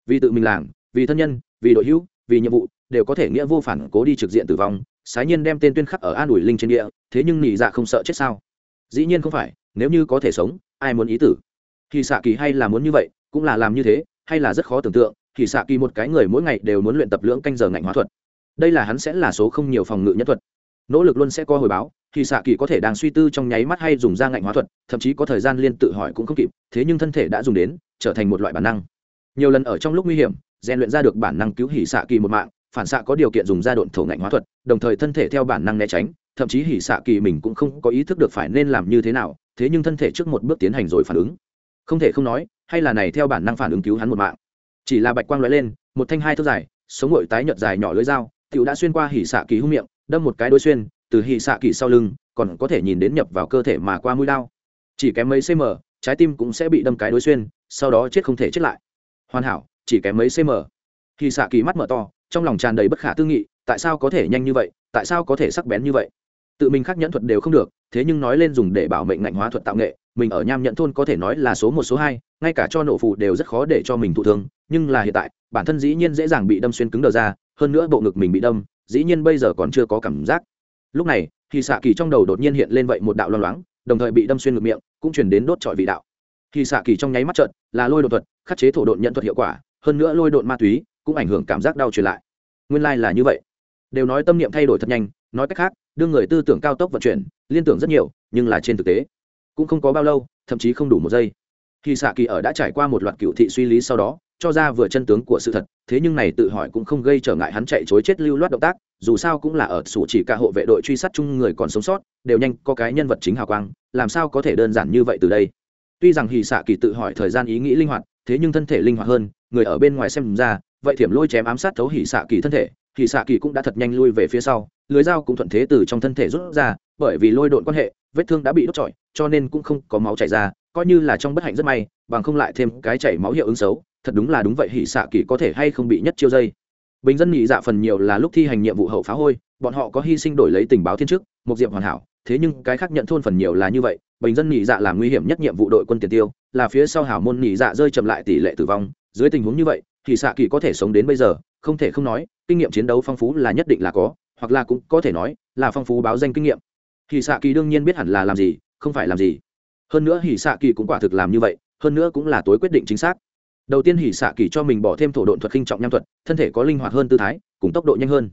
vì tự mình làng, vì thân nhân, vì đội hữu, vì nhiệm vụ, đều có thể nghĩa vô phản cố đi trực diện tử vong, sái nhiên đem tên tuyên khắc ở an ủi linh trên địa, thế nhưng nỉ dạ không sợ chết sao? Dĩ nhiên không phải, nếu như có thể sống, ai muốn ý tử? Thì xạ kỳ hay là muốn như vậy, cũng là làm như thế, hay là rất khó tưởng tượng thì xạ kỳ một cái người mỗi ngày đều muốn luyện tập lưỡng canh giờ ngạnh hóa thuật. Đây là hắn sẽ là số không nhiều phòng ngự nhất thuật. Nỗ lực luôn sẽ có hồi báo thì xạ kỳ có thể đang suy tư trong nháy mắt hay dùng ra ngạnh hóa thuật, thậm chí có thời gian liên tự hỏi cũng không kịp, thế nhưng thân thể đã dùng đến, trở thành một loại bản năng nhiều lần ở trong lúc nguy hiểm, rèn luyện ra được bản năng cứu hỉ xạ kỳ một mạng, phản xạ có điều kiện dùng ra độn thổ ngạnh hóa thuật, đồng thời thân thể theo bản năng né tránh, thậm chí hỉ xạ kỳ mình cũng không có ý thức được phải nên làm như thế nào, thế nhưng thân thể trước một bước tiến hành rồi phản ứng. Không thể không nói, hay là này theo bản năng phản ứng cứu hắn một mạng. Chỉ là bạch quang lóe lên, một thanh hai thước dài, sống ngội tái nhợt dài nhỏ lưới dao, tiểu đã xuyên qua hỉ xạ kỳ hung miệng, đâm một cái đôi xuyên, từ hỉ xạ kỳ sau lưng, còn có thể nhìn đến nhập vào cơ thể mà qua mũi đao chỉ kém mấy cm trái tim cũng sẽ bị đâm cái đối xuyên, sau đó chết không thể chết lại hoàn hảo, chỉ kém mấy cm khi xạ kỳ mắt mở to, trong lòng tràn đầy bất khả tư nghị, tại sao có thể nhanh như vậy, tại sao có thể sắc bén như vậy? Tự mình khắc nhẫn thuật đều không được, thế nhưng nói lên dùng để bảo mệnh ngạnh hóa thuật tạo nghệ, mình ở nham nhận thôn có thể nói là số một, số hai, ngay cả cho nổ phụ đều rất khó để cho mình thụ thương, nhưng là hiện tại, bản thân dĩ nhiên dễ dàng bị đâm xuyên cứng đờ ra, hơn nữa bộ ngực mình bị đâm, dĩ nhiên bây giờ còn chưa có cảm giác. Lúc này thì xạ kỳ trong đầu đột nhiên hiện lên vậy một đạo loang loáng, đồng thời bị đâm xuyên ngực miệng, cũng chuyển đến đốt trọi vị đạo thì xạ kỳ trong nháy mắt trợn, là lôi độn thuật, khắc chế thổ độn nhận thuật hiệu quả, hơn nữa lôi độn ma túy cũng ảnh hưởng cảm giác đau truyền lại. Nguyên lai là như vậy. Đều nói tâm niệm thay đổi thật nhanh, nói cách khác đưa người tư tưởng cao tốc vận chuyển, liên tưởng rất nhiều, nhưng là trên thực tế, cũng không có bao lâu, thậm chí không đủ một giây. Khi xạ kỳ ở đã trải qua một loạt cựu thị suy lý sau đó, cho ra vừa chân tướng của sự thật, thế nhưng này tự hỏi cũng không gây trở ngại hắn chạy chối chết lưu loát động tác, dù sao cũng là ở sủ chỉ cả hộ vệ đội truy sát chung người còn sống sót, đều nhanh có cái nhân vật chính hào quang, làm sao có thể đơn giản như vậy từ đây? Tuy rằng hì xạ kỳ tự hỏi thời gian ý nghĩ linh hoạt, thế nhưng thân thể linh hoạt hơn, người ở bên ngoài xem ra, vậy thiểm lôi chém ám sát thấu hì xạ kỳ thân thể hì xạ kỳ cũng đã thật nhanh lui về phía sau, lưới dao cũng thuận thế từ trong thân thể rút ra, bởi vì lôi độn quan hệ, vết thương đã bị đốt trọi, cho nên cũng không có máu chảy ra, coi như là trong bất hạnh rất may, bằng không lại thêm cái chảy máu hiệu ứng xấu, thật đúng là đúng vậy hỉ xạ kỳ có thể hay không bị nhất chiêu dây. Bình dân nhị dạ phần nhiều là lúc thi hành nhiệm vụ hậu phá hôi bọn họ có hy sinh đổi lấy tình báo thiên chức một diệp hoàn hảo, thế nhưng cái khác nhận thôn phần nhiều là như vậy, bình dân nhị dạ làm nguy hiểm nhất nhiệm vụ đội quân tiền tiêu, là phía sau hảo môn nhị dạ rơi chậm lại tỷ lệ tử vong. Dưới tình huống như vậy, thì xạ kỳ có thể sống đến bây giờ, không thể không nói, kinh nghiệm chiến đấu phong phú là nhất định là có, hoặc là cũng có thể nói, là phong phú báo danh kinh nghiệm. Thì xạ kỳ đương nhiên biết hẳn là làm gì, không phải làm gì. Hơn nữa hỉ xạ kỳ cũng quả thực làm như vậy, hơn nữa cũng là tối quyết định chính xác. Đầu tiên hỉ xạ kỳ cho mình bỏ thêm thổ độn thuật khinh trọng nham thuật, thân thể có linh hoạt hơn tư thái, cùng tốc độ nhanh hơn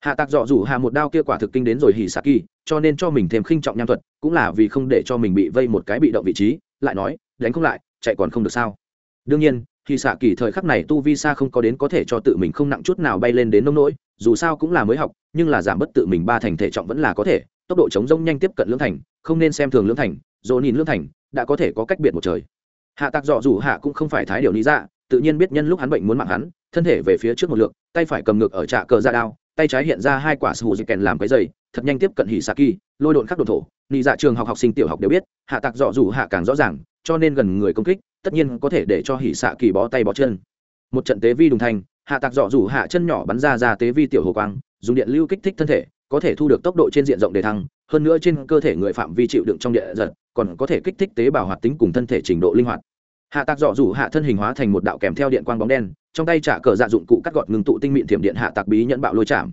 hạ tạc dọ dù hạ một đao kia quả thực kinh đến rồi hỉ xạ kỳ, cho nên cho mình thêm khinh trọng nham thuật, cũng là vì không để cho mình bị vây một cái bị động vị trí, lại nói, đánh không lại, chạy còn không được sao? Đương nhiên hì xạ kỳ thời khắc này tu vi xa không có đến có thể cho tự mình không nặng chút nào bay lên đến nông nỗi, dù sao cũng là mới học, nhưng là giảm bất tự mình ba thành thể trọng vẫn là có thể, tốc độ chống rông nhanh tiếp cận lưỡng thành, không nên xem thường lưỡng thành, dỗ nhìn lưỡng thành, đã có thể có cách biệt một trời. Hạ tạc dọ dù hạ cũng không phải thái điều lý dạ tự nhiên biết nhân lúc hắn bệnh muốn mạng hắn, thân thể về phía trước một lượng tay phải cầm ngược ở trạ cờ ra đao tay trái hiện ra hai quả sù dị kèn làm cái dây, thật nhanh tiếp cận hỉ saki lôi độn khắc đồn thổ. Nị dạ trường học học sinh tiểu học đều biết, hạ tạc dọ dù hạ càng rõ ràng, cho nên gần người công kích, tất nhiên có thể để cho hỉ xạ kỳ bó tay bó chân. Một trận tế vi đùng thành, hạ tạc dọ dù hạ chân nhỏ bắn ra ra tế vi tiểu hồ quang, dùng điện lưu kích thích thân thể, có thể thu được tốc độ trên diện rộng để thăng, hơn nữa trên cơ thể người phạm vi chịu đựng trong địa giật, còn có thể kích thích tế bào hoạt tính cùng thân thể trình độ linh hoạt hạ tạc dọ rủ hạ thân hình hóa thành một đạo kèm theo điện quang bóng đen, trong tay trả cờ dạ dụng cụ cắt gọt ngừng tụ tinh mịn thiểm điện hạ tạc bí nhận bạo lôi chạm.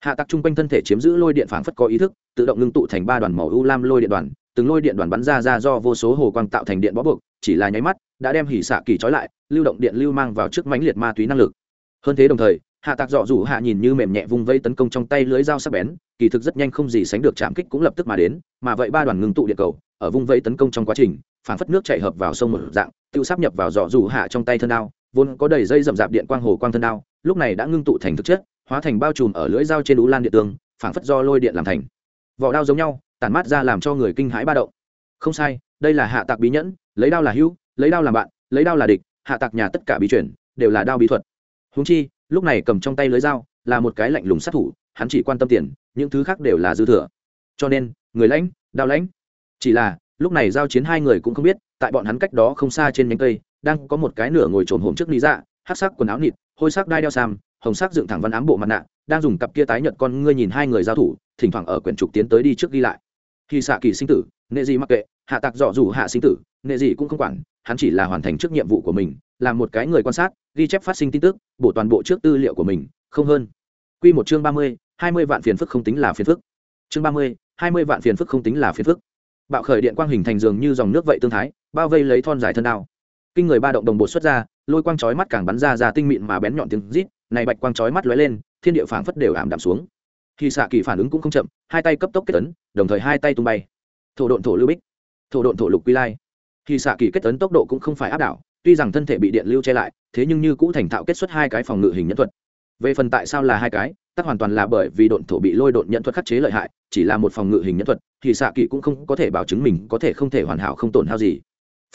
Hạ tạc chung quanh thân thể chiếm giữ lôi điện phảng phất có ý thức, tự động ngưng tụ thành ba đoàn màu u lam lôi điện đoàn, từng lôi điện đoàn bắn ra ra do vô số hồ quang tạo thành điện bó buộc, chỉ là nháy mắt, đã đem hỉ xạ kỳ trói lại, lưu động điện lưu mang vào trước mãnh liệt ma túy năng lực. Hơn thế đồng thời, hạ tạc dọ rủ hạ nhìn như mềm nhẹ vung vây tấn công trong tay lưới dao sắc bén, kỳ thực rất nhanh không gì sánh được chạm kích cũng lập tức mà đến, mà vậy ba đoàn ngưng tụ điện cầu ở vung vây tấn công trong quá trình phản phất nước chạy hợp vào sông một dạng tự sắp nhập vào dọ dù hạ trong tay thân đao, vốn có đầy dây rậm rạp điện quang hồ quang thân đao, lúc này đã ngưng tụ thành thực chất, hóa thành bao trùm ở lưỡi dao trên đũ lan điện tường phản phất do lôi điện làm thành. Vỏ đao giống nhau, tản mát ra làm cho người kinh hãi ba động. Không sai, đây là hạ tạc bí nhẫn, lấy đao là hữu, lấy đao làm bạn, lấy đao là địch, hạ tạc nhà tất cả bí chuyển đều là đao bí thuật. Húng chi, lúc này cầm trong tay lưới dao, là một cái lạnh lùng sát thủ, hắn chỉ quan tâm tiền, những thứ khác đều là dư thừa. Cho nên, người lãnh, đao lãnh chỉ là, lúc này giao chiến hai người cũng không biết, tại bọn hắn cách đó không xa trên nhánh cây, đang có một cái nửa ngồi trồn hổm trước lý dạ hát sắc quần áo nịt, hôi sắc đai đeo sam, hồng sắc dựng thẳng văn ám bộ mặt nạ, đang dùng cặp kia tái nhợt con ngươi nhìn hai người giao thủ, thỉnh thoảng ở quyển trục tiến tới đi trước ghi lại. Khi xạ kỳ sinh tử, nệ gì mặc kệ, hạ tạc dọ dù hạ sinh tử, nệ gì cũng không quản, hắn chỉ là hoàn thành trước nhiệm vụ của mình, là một cái người quan sát, ghi chép phát sinh tin tức, bổ toàn bộ trước tư liệu của mình, không hơn. Quy một chương ba mươi, hai mươi vạn phiền phức không tính là phiền phức. Chương ba mươi, hai mươi vạn phiền phức không tính là phiền phức bạo khởi điện quang hình thành dường như dòng nước vậy tương thái bao vây lấy thon dài thân đao kinh người ba động đồng bộ xuất ra lôi quang chói mắt càng bắn ra ra tinh mịn mà bén nhọn tiếng rít này bạch quang chói mắt lóe lên thiên địa phảng phất đều ảm đạm xuống. Khi xạ kỳ phản ứng cũng không chậm hai tay cấp tốc kết tấn, đồng thời hai tay tung bay. Thổ độn thổ lưu bích thổ độn thổ lục quy lai. Khi xạ kỳ kết tấn tốc độ cũng không phải áp đảo tuy rằng thân thể bị điện lưu che lại thế nhưng như cũ thành thạo kết xuất hai cái phòng ngự hình nhân thuật. Về phần tại sao là hai cái tắc hoàn toàn là bởi vì độn thổ bị lôi độn nhận thuật khắc chế lợi hại, chỉ là một phòng ngự hình nhân thuật, thì xạ kỵ cũng không có thể bảo chứng mình có thể không thể hoàn hảo không tổn hao gì.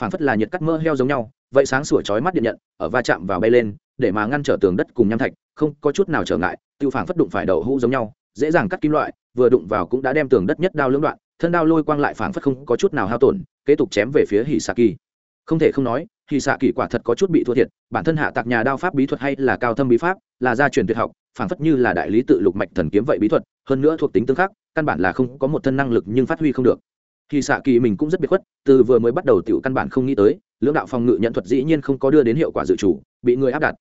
Phản phất là nhiệt cắt mơ heo giống nhau, vậy sáng sủa chói mắt điện nhận, ở va chạm vào bay lên, để mà ngăn trở tường đất cùng nham thạch, không có chút nào trở ngại, tiêu phản phất đụng phải đầu hũ giống nhau, dễ dàng cắt kim loại, vừa đụng vào cũng đã đem tường đất nhất đao lưỡng đoạn, thân đao lôi quang lại phảng phất không có chút nào hao tổn, kế tục chém về phía hỉ xạ kỳ không thể không nói, hỉ xạ kỳ quả thật có chút bị thua thiệt, bản thân hạ tạc nhà đao pháp bí thuật hay là cao thâm bí pháp là gia truyền tuyệt học, phảng phất như là đại lý tự lục mạch thần kiếm vậy bí thuật, hơn nữa thuộc tính tương khắc, căn bản là không có một thân năng lực nhưng phát huy không được. Hỉ xạ kỳ mình cũng rất biệt khuất, từ vừa mới bắt đầu tiểu căn bản không nghĩ tới, lưỡng đạo phòng ngự nhận thuật dĩ nhiên không có đưa đến hiệu quả dự chủ bị người áp đặt.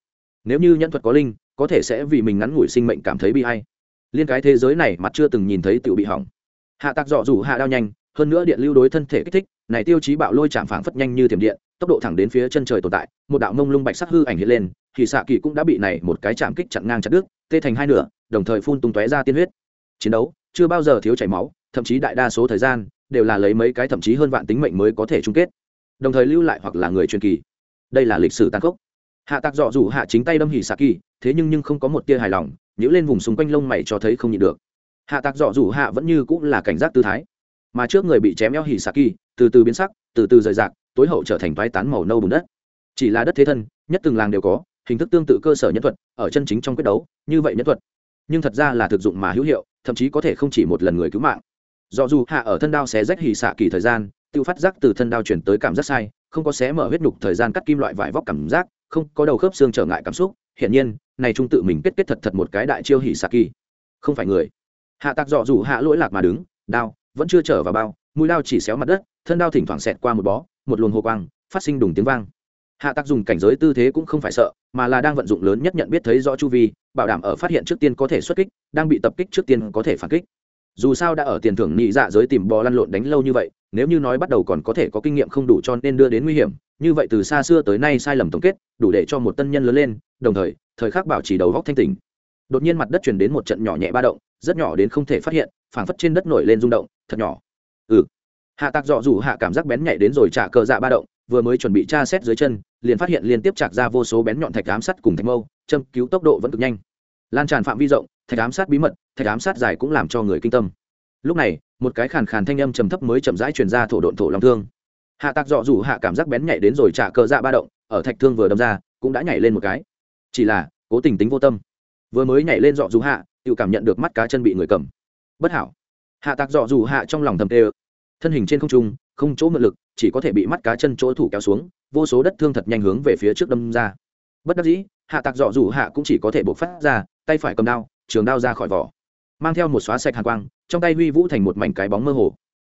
Nếu như nhận thuật có linh, có thể sẽ vì mình ngắn ngủi sinh mệnh cảm thấy bi hay liên cái thế giới này mặt chưa từng nhìn thấy tự bị hỏng. Hạ tạc dọ rủ hạ đao nhanh, hơn nữa điện lưu đối thân thể kích thích, này tiêu chí bạo lôi chạm phảng phất nhanh như thiểm điện, tốc độ thẳng đến phía chân trời tồn tại, một đạo mông lung bạch sắc hư ảnh hiện lên thì xạ kỳ cũng đã bị này một cái chạm kích chặn ngang chặt đứt, tê thành hai nửa, đồng thời phun tung tóe ra tiên huyết. Chiến đấu chưa bao giờ thiếu chảy máu, thậm chí đại đa số thời gian đều là lấy mấy cái thậm chí hơn vạn tính mệnh mới có thể chung kết. Đồng thời lưu lại hoặc là người truyền kỳ. Đây là lịch sử tàn khốc. Hạ tạc dọ dù hạ chính tay đâm hỉ xạ kỳ, thế nhưng nhưng không có một tia hài lòng nhữ lên vùng xung quanh lông mày cho thấy không nhịn được. Hạ tạc dọ dù hạ vẫn như cũng là cảnh giác tư thái. Mà trước người bị chém eo hỉ xạ kỳ, từ từ biến sắc, từ từ rời rạc, tối hậu trở thành toái tán màu nâu bùn đất. Chỉ là đất thế thân, nhất từng làng đều có hình thức tương tự cơ sở nhân thuật, ở chân chính trong quyết đấu, như vậy nhân thuật. Nhưng thật ra là thực dụng mà hữu hiệu, thậm chí có thể không chỉ một lần người cứu mạng. Do dù hạ ở thân đao xé rách hỉ xạ kỳ thời gian tự phát giác từ thân đao chuyển tới cảm giác sai, không có xé mở huyết nhục thời gian cắt kim loại vải vóc cảm giác, không có đầu khớp xương trở ngại cảm xúc, hiển nhiên, này trung tự mình kết kết thật thật một cái đại chiêu hỉ xạ kỳ. Không phải người. Hạ tạc dọ dù hạ lỗi lạc mà đứng, đao vẫn chưa trở vào bao, mũi đao chỉ xéo mặt đất, thân đao thỉnh thoảng xẹt qua một bó, một luồng hồ quang, phát sinh đùng tiếng vang hạ tạc dùng cảnh giới tư thế cũng không phải sợ, mà là đang vận dụng lớn nhất nhận biết thấy rõ chu vi, bảo đảm ở phát hiện trước tiên có thể xuất kích, đang bị tập kích trước tiên có thể phản kích. Dù sao đã ở tiền thưởng nhị dạ giới tìm bò lăn lộn đánh lâu như vậy, nếu như nói bắt đầu còn có thể có kinh nghiệm không đủ cho nên đưa đến nguy hiểm, như vậy từ xa xưa tới nay sai lầm tổng kết, đủ để cho một tân nhân lớn lên, đồng thời thời khắc bảo trì đầu góc thanh tình đột nhiên mặt đất truyền đến một trận nhỏ nhẹ ba động, rất nhỏ đến không thể phát hiện, phảng phất trên đất nổi lên rung động, thật nhỏ. Ừ. Hạ tạc dọ dù hạ cảm giác bén nhạy đến rồi trả cờ dạ ba động vừa mới chuẩn bị tra xét dưới chân, liền phát hiện liên tiếp chạc ra vô số bén nhọn thạch ám sắt cùng thạch mâu, châm cứu tốc độ vẫn cực nhanh. Lan tràn phạm vi rộng, thạch ám sát bí mật, thạch ám sát dài cũng làm cho người kinh tâm. Lúc này, một cái khàn khàn thanh âm trầm thấp mới chậm rãi truyền ra thổ độn thổ long thương. Hạ tạc dọ dù hạ cảm giác bén nhạy đến rồi trả cờ dạ ba động, ở thạch thương vừa đâm ra, cũng đã nhảy lên một cái. Chỉ là, cố tình tính vô tâm. Vừa mới nhảy lên dọ dù hạ, tự cảm nhận được mắt cá chân bị người cầm. Bất hảo. Hạ tạc dọ dù hạ trong lòng thầm tê thân hình trên không trung không chỗ mượn lực, chỉ có thể bị mắt cá chân chỗ thủ kéo xuống, vô số đất thương thật nhanh hướng về phía trước đâm ra. Bất đắc dĩ, hạ tạc dọ dù hạ cũng chỉ có thể bộc phát ra, tay phải cầm đao, trường đao ra khỏi vỏ. Mang theo một xóa sạch hàn quang, trong tay huy vũ thành một mảnh cái bóng mơ hồ.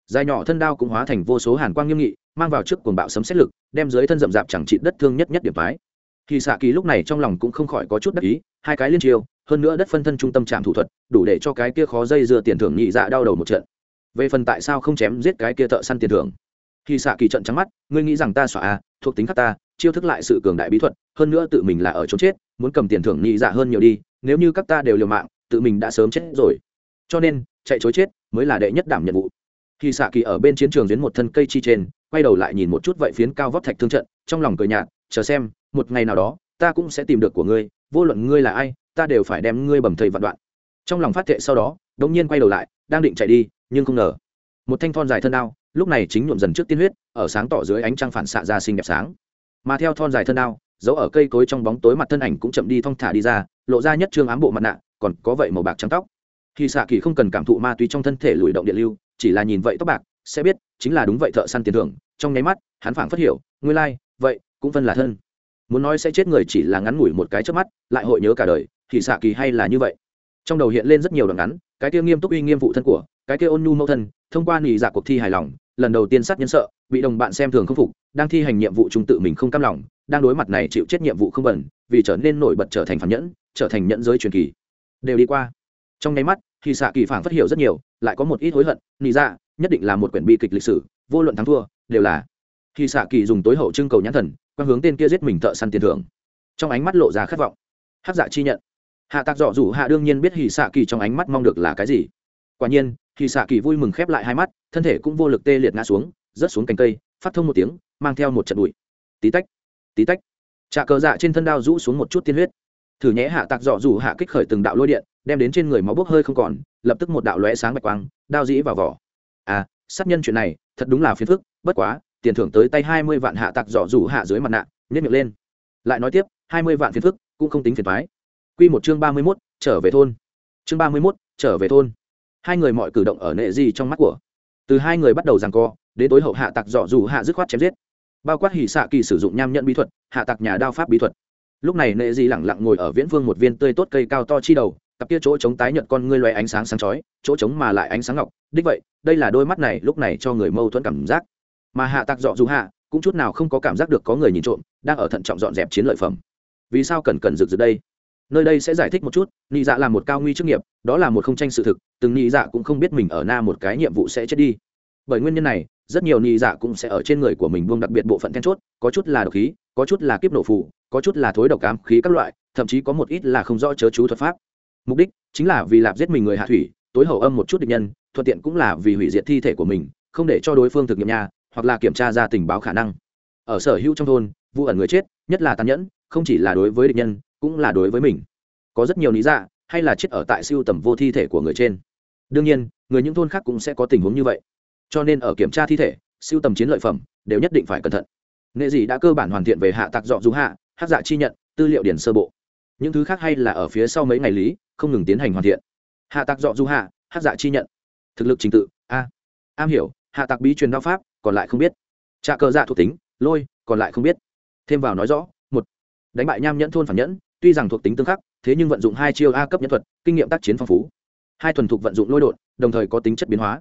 Dài nhỏ thân đao cũng hóa thành vô số hàn quang nghiêm nghị, mang vào trước cuồng bạo sấm xét lực, đem dưới thân rậm rạp chẳng trị đất thương nhất nhất điểm phái. Khi xạ kỳ lúc này trong lòng cũng không khỏi có chút đắc ý, hai cái liên chiêu hơn nữa đất phân thân trung tâm trạm thủ thuật, đủ để cho cái kia khó dây dưa tiền thưởng nhị dạ đau đầu một trận về phần tại sao không chém giết cái kia thợ săn tiền thưởng? Khi xạ kỳ trận trắng mắt, ngươi nghĩ rằng ta xỏa a à, thuộc tính khắc ta, chiêu thức lại sự cường đại bí thuật, hơn nữa tự mình là ở chỗ chết, muốn cầm tiền thưởng nhị dạ hơn nhiều đi, nếu như các ta đều liều mạng, tự mình đã sớm chết rồi. Cho nên, chạy chối chết mới là đệ nhất đảm nhiệm vụ. Khi xạ kỳ ở bên chiến trường duyến một thân cây chi trên, quay đầu lại nhìn một chút vậy phiến cao vóc thạch thương trận, trong lòng cười nhạt, chờ xem, một ngày nào đó, ta cũng sẽ tìm được của ngươi, vô luận ngươi là ai, ta đều phải đem ngươi bầm thầy vạn đoạn. Trong lòng phát thệ sau đó đống nhiên quay đầu lại đang định chạy đi nhưng không ngờ. Một thanh thon dài thân đao lúc này chính nhuộm dần trước tiên huyết ở sáng tỏ dưới ánh trăng phản xạ ra xinh đẹp sáng. Mà theo thon dài thân đao giấu ở cây cối trong bóng tối mặt thân ảnh cũng chậm đi thong thả đi ra lộ ra nhất trương ám bộ mặt nạ còn có vậy màu bạc trắng tóc. Khi xạ kỳ không cần cảm thụ ma túy trong thân thể lùi động điện lưu chỉ là nhìn vậy tóc bạc sẽ biết chính là đúng vậy thợ săn tiền thưởng trong nháy mắt hắn phảng phất hiểu nguyên lai、like, vậy cũng phân là thân. Muốn nói sẽ chết người chỉ là ngắn ngủi một cái trước mắt lại hội nhớ cả đời thì xạ kỳ hay là như vậy. Trong đầu hiện lên rất nhiều đoạn ngắn cái kia nghiêm túc uy nghiêm vụ thân của, cái kia ôn nhu mẫu thân, thông qua nghỉ dạ cuộc thi hài lòng, lần đầu tiên sát nhân sợ, bị đồng bạn xem thường không phục, đang thi hành nhiệm vụ trung tự mình không cam lòng, đang đối mặt này chịu chết nhiệm vụ không bẩn, vì trở nên nổi bật trở thành phản nhẫn, trở thành nhẫn giới truyền kỳ. Đều đi qua. Trong nháy mắt, thì xạ kỳ phản phát hiểu rất nhiều, lại có một ít hối hận nghĩ ra dạ, nhất định là một quyển bi kịch lịch sử, vô luận thắng thua, đều là. Khi xạ kỳ dùng tối hậu trưng cầu nhãn thần, quang hướng tên kia giết mình thợ săn tiền thưởng. Trong ánh mắt lộ ra khát vọng. Hát dạ chi nhận hạ tạc dọ dù hạ đương nhiên biết hì xạ kỳ trong ánh mắt mong được là cái gì. Quả nhiên hì xạ kỳ vui mừng khép lại hai mắt, thân thể cũng vô lực tê liệt ngã xuống, rớt xuống cành cây, phát thông một tiếng, mang theo một trận bụi. Tí tách tí tách. Trà cờ dạ trên thân đao rũ xuống một chút tiên huyết. Thử nhé hạ tạc dọ dù hạ kích khởi từng đạo lôi điện, đem đến trên người máu bốc hơi không còn, lập tức một đạo lóe sáng bạch quang, đao dĩ vào vỏ. À sát nhân chuyện này, thật đúng là phiền phức, bất quá, tiền thưởng tới tay hai mươi vạn hạ tạc dọ dù hạ dưới mặt nạ nhét miệng lên. Lại nói tiếp, hai mươi vạn phiền phức, cũng không tính phiền thoái quy một chương ba mươi mốt, trở về thôn. Chương ba mươi mốt, trở về thôn. Hai người mọi cử động ở nệ gì trong mắt của. Từ hai người bắt đầu giằng co, đến tối hậu hạ tặc dọ dù hạ dứt khoát chém giết. Bao quát hỉ xạ kỳ sử dụng nham nhận bí thuật, hạ tặc nhà đao pháp bí thuật. Lúc này nệ gì lẳng lặng ngồi ở viễn vương một viên tươi tốt cây cao to chi đầu, cặp kia chỗ chống tái nhợt con ngươi loé ánh sáng sáng chói, chỗ chống mà lại ánh sáng ngọc. Đích vậy, đây là đôi mắt này lúc này cho người mâu thuẫn cảm giác. Mà hạ tặc dọ dù hạ, cũng chút nào không có cảm giác được có người nhìn trộm, đang ở thận trọng dọn dẹp chiến lợi phẩm. Vì sao cần cần rực rực đây? Nơi đây sẽ giải thích một chút nhị dạ là một cao nguy chức nghiệp, đó là một không tranh sự thực, từng nhị dạ cũng không biết mình ở na một cái nhiệm vụ sẽ chết đi. Bởi nguyên nhân này, rất nhiều nhị dạ cũng sẽ ở trên người của mình buông đặc biệt bộ phận then chốt, có chút là độc khí, có chút là kiếp nổ phủ có chút là thối độc cám khí các loại, thậm chí có một ít là không rõ chớ chú thuật pháp. Mục đích chính là vì lạp giết mình người hạ thủy, tối hậu âm một chút địch nhân, thuận tiện cũng là vì hủy diệt thi thể của mình, không để cho đối phương thực nghiệm nhà hoặc là kiểm tra ra tình báo khả năng. Ở sở hữu trong thôn vụ ẩn người chết, nhất là tàn nhẫn, không chỉ là đối với địch nhân cũng là đối với mình. Có rất nhiều lý dạ hay là chết ở tại siêu tầm vô thi thể của người trên. Đương nhiên, người những thôn khác cũng sẽ có tình huống như vậy. Cho nên ở kiểm tra thi thể, siêu tầm chiến lợi phẩm đều nhất định phải cẩn thận. Nghệ dị đã cơ bản hoàn thiện về hạ tạc dọ dù hạ, hát dạ chi nhận, tư liệu điển sơ bộ. Những thứ khác hay là ở phía sau mấy ngày lý, không ngừng tiến hành hoàn thiện. Hạ tạc dọ dù hạ, hát dạ chi nhận. Thực lực trình tự, a. Am hiểu, hạ tạc bí truyền đao pháp, còn lại không biết. Trạ cờ dạ thuộc tính, lôi, còn lại không biết. Thêm vào nói rõ, một. Đánh bại nham nhẫn thôn phản nhẫn tuy rằng thuộc tính tương khắc, thế nhưng vận dụng hai chiêu a cấp nhân thuật, kinh nghiệm tác chiến phong phú. Hai thuần thục vận dụng lôi đột, đồng thời có tính chất biến hóa.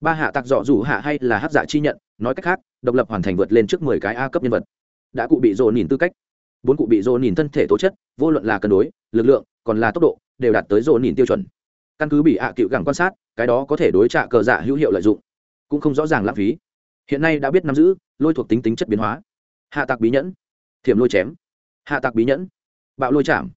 Ba hạ tạc dọ dù hạ hay là hát dạ chi nhận, nói cách khác, độc lập hoàn thành vượt lên trước mười cái a cấp nhân vật. Đã cụ bị dồn nhìn tư cách. Bốn cụ bị dồn nhìn thân thể tố chất, vô luận là cân đối, lực lượng, còn là tốc độ, đều đạt tới dồn nhìn tiêu chuẩn. Căn cứ bị hạ cựu gẳng quan sát, cái đó có thể đối trả cờ dạ hữu hiệu lợi dụng. Cũng không rõ ràng lãng phí. Hiện nay đã biết nắm giữ, lôi thuộc tính tính chất biến hóa. Hạ tạc bí nhẫn. Thiểm lôi chém. Hạ tạc bí nhẫn bạo lôi chạm.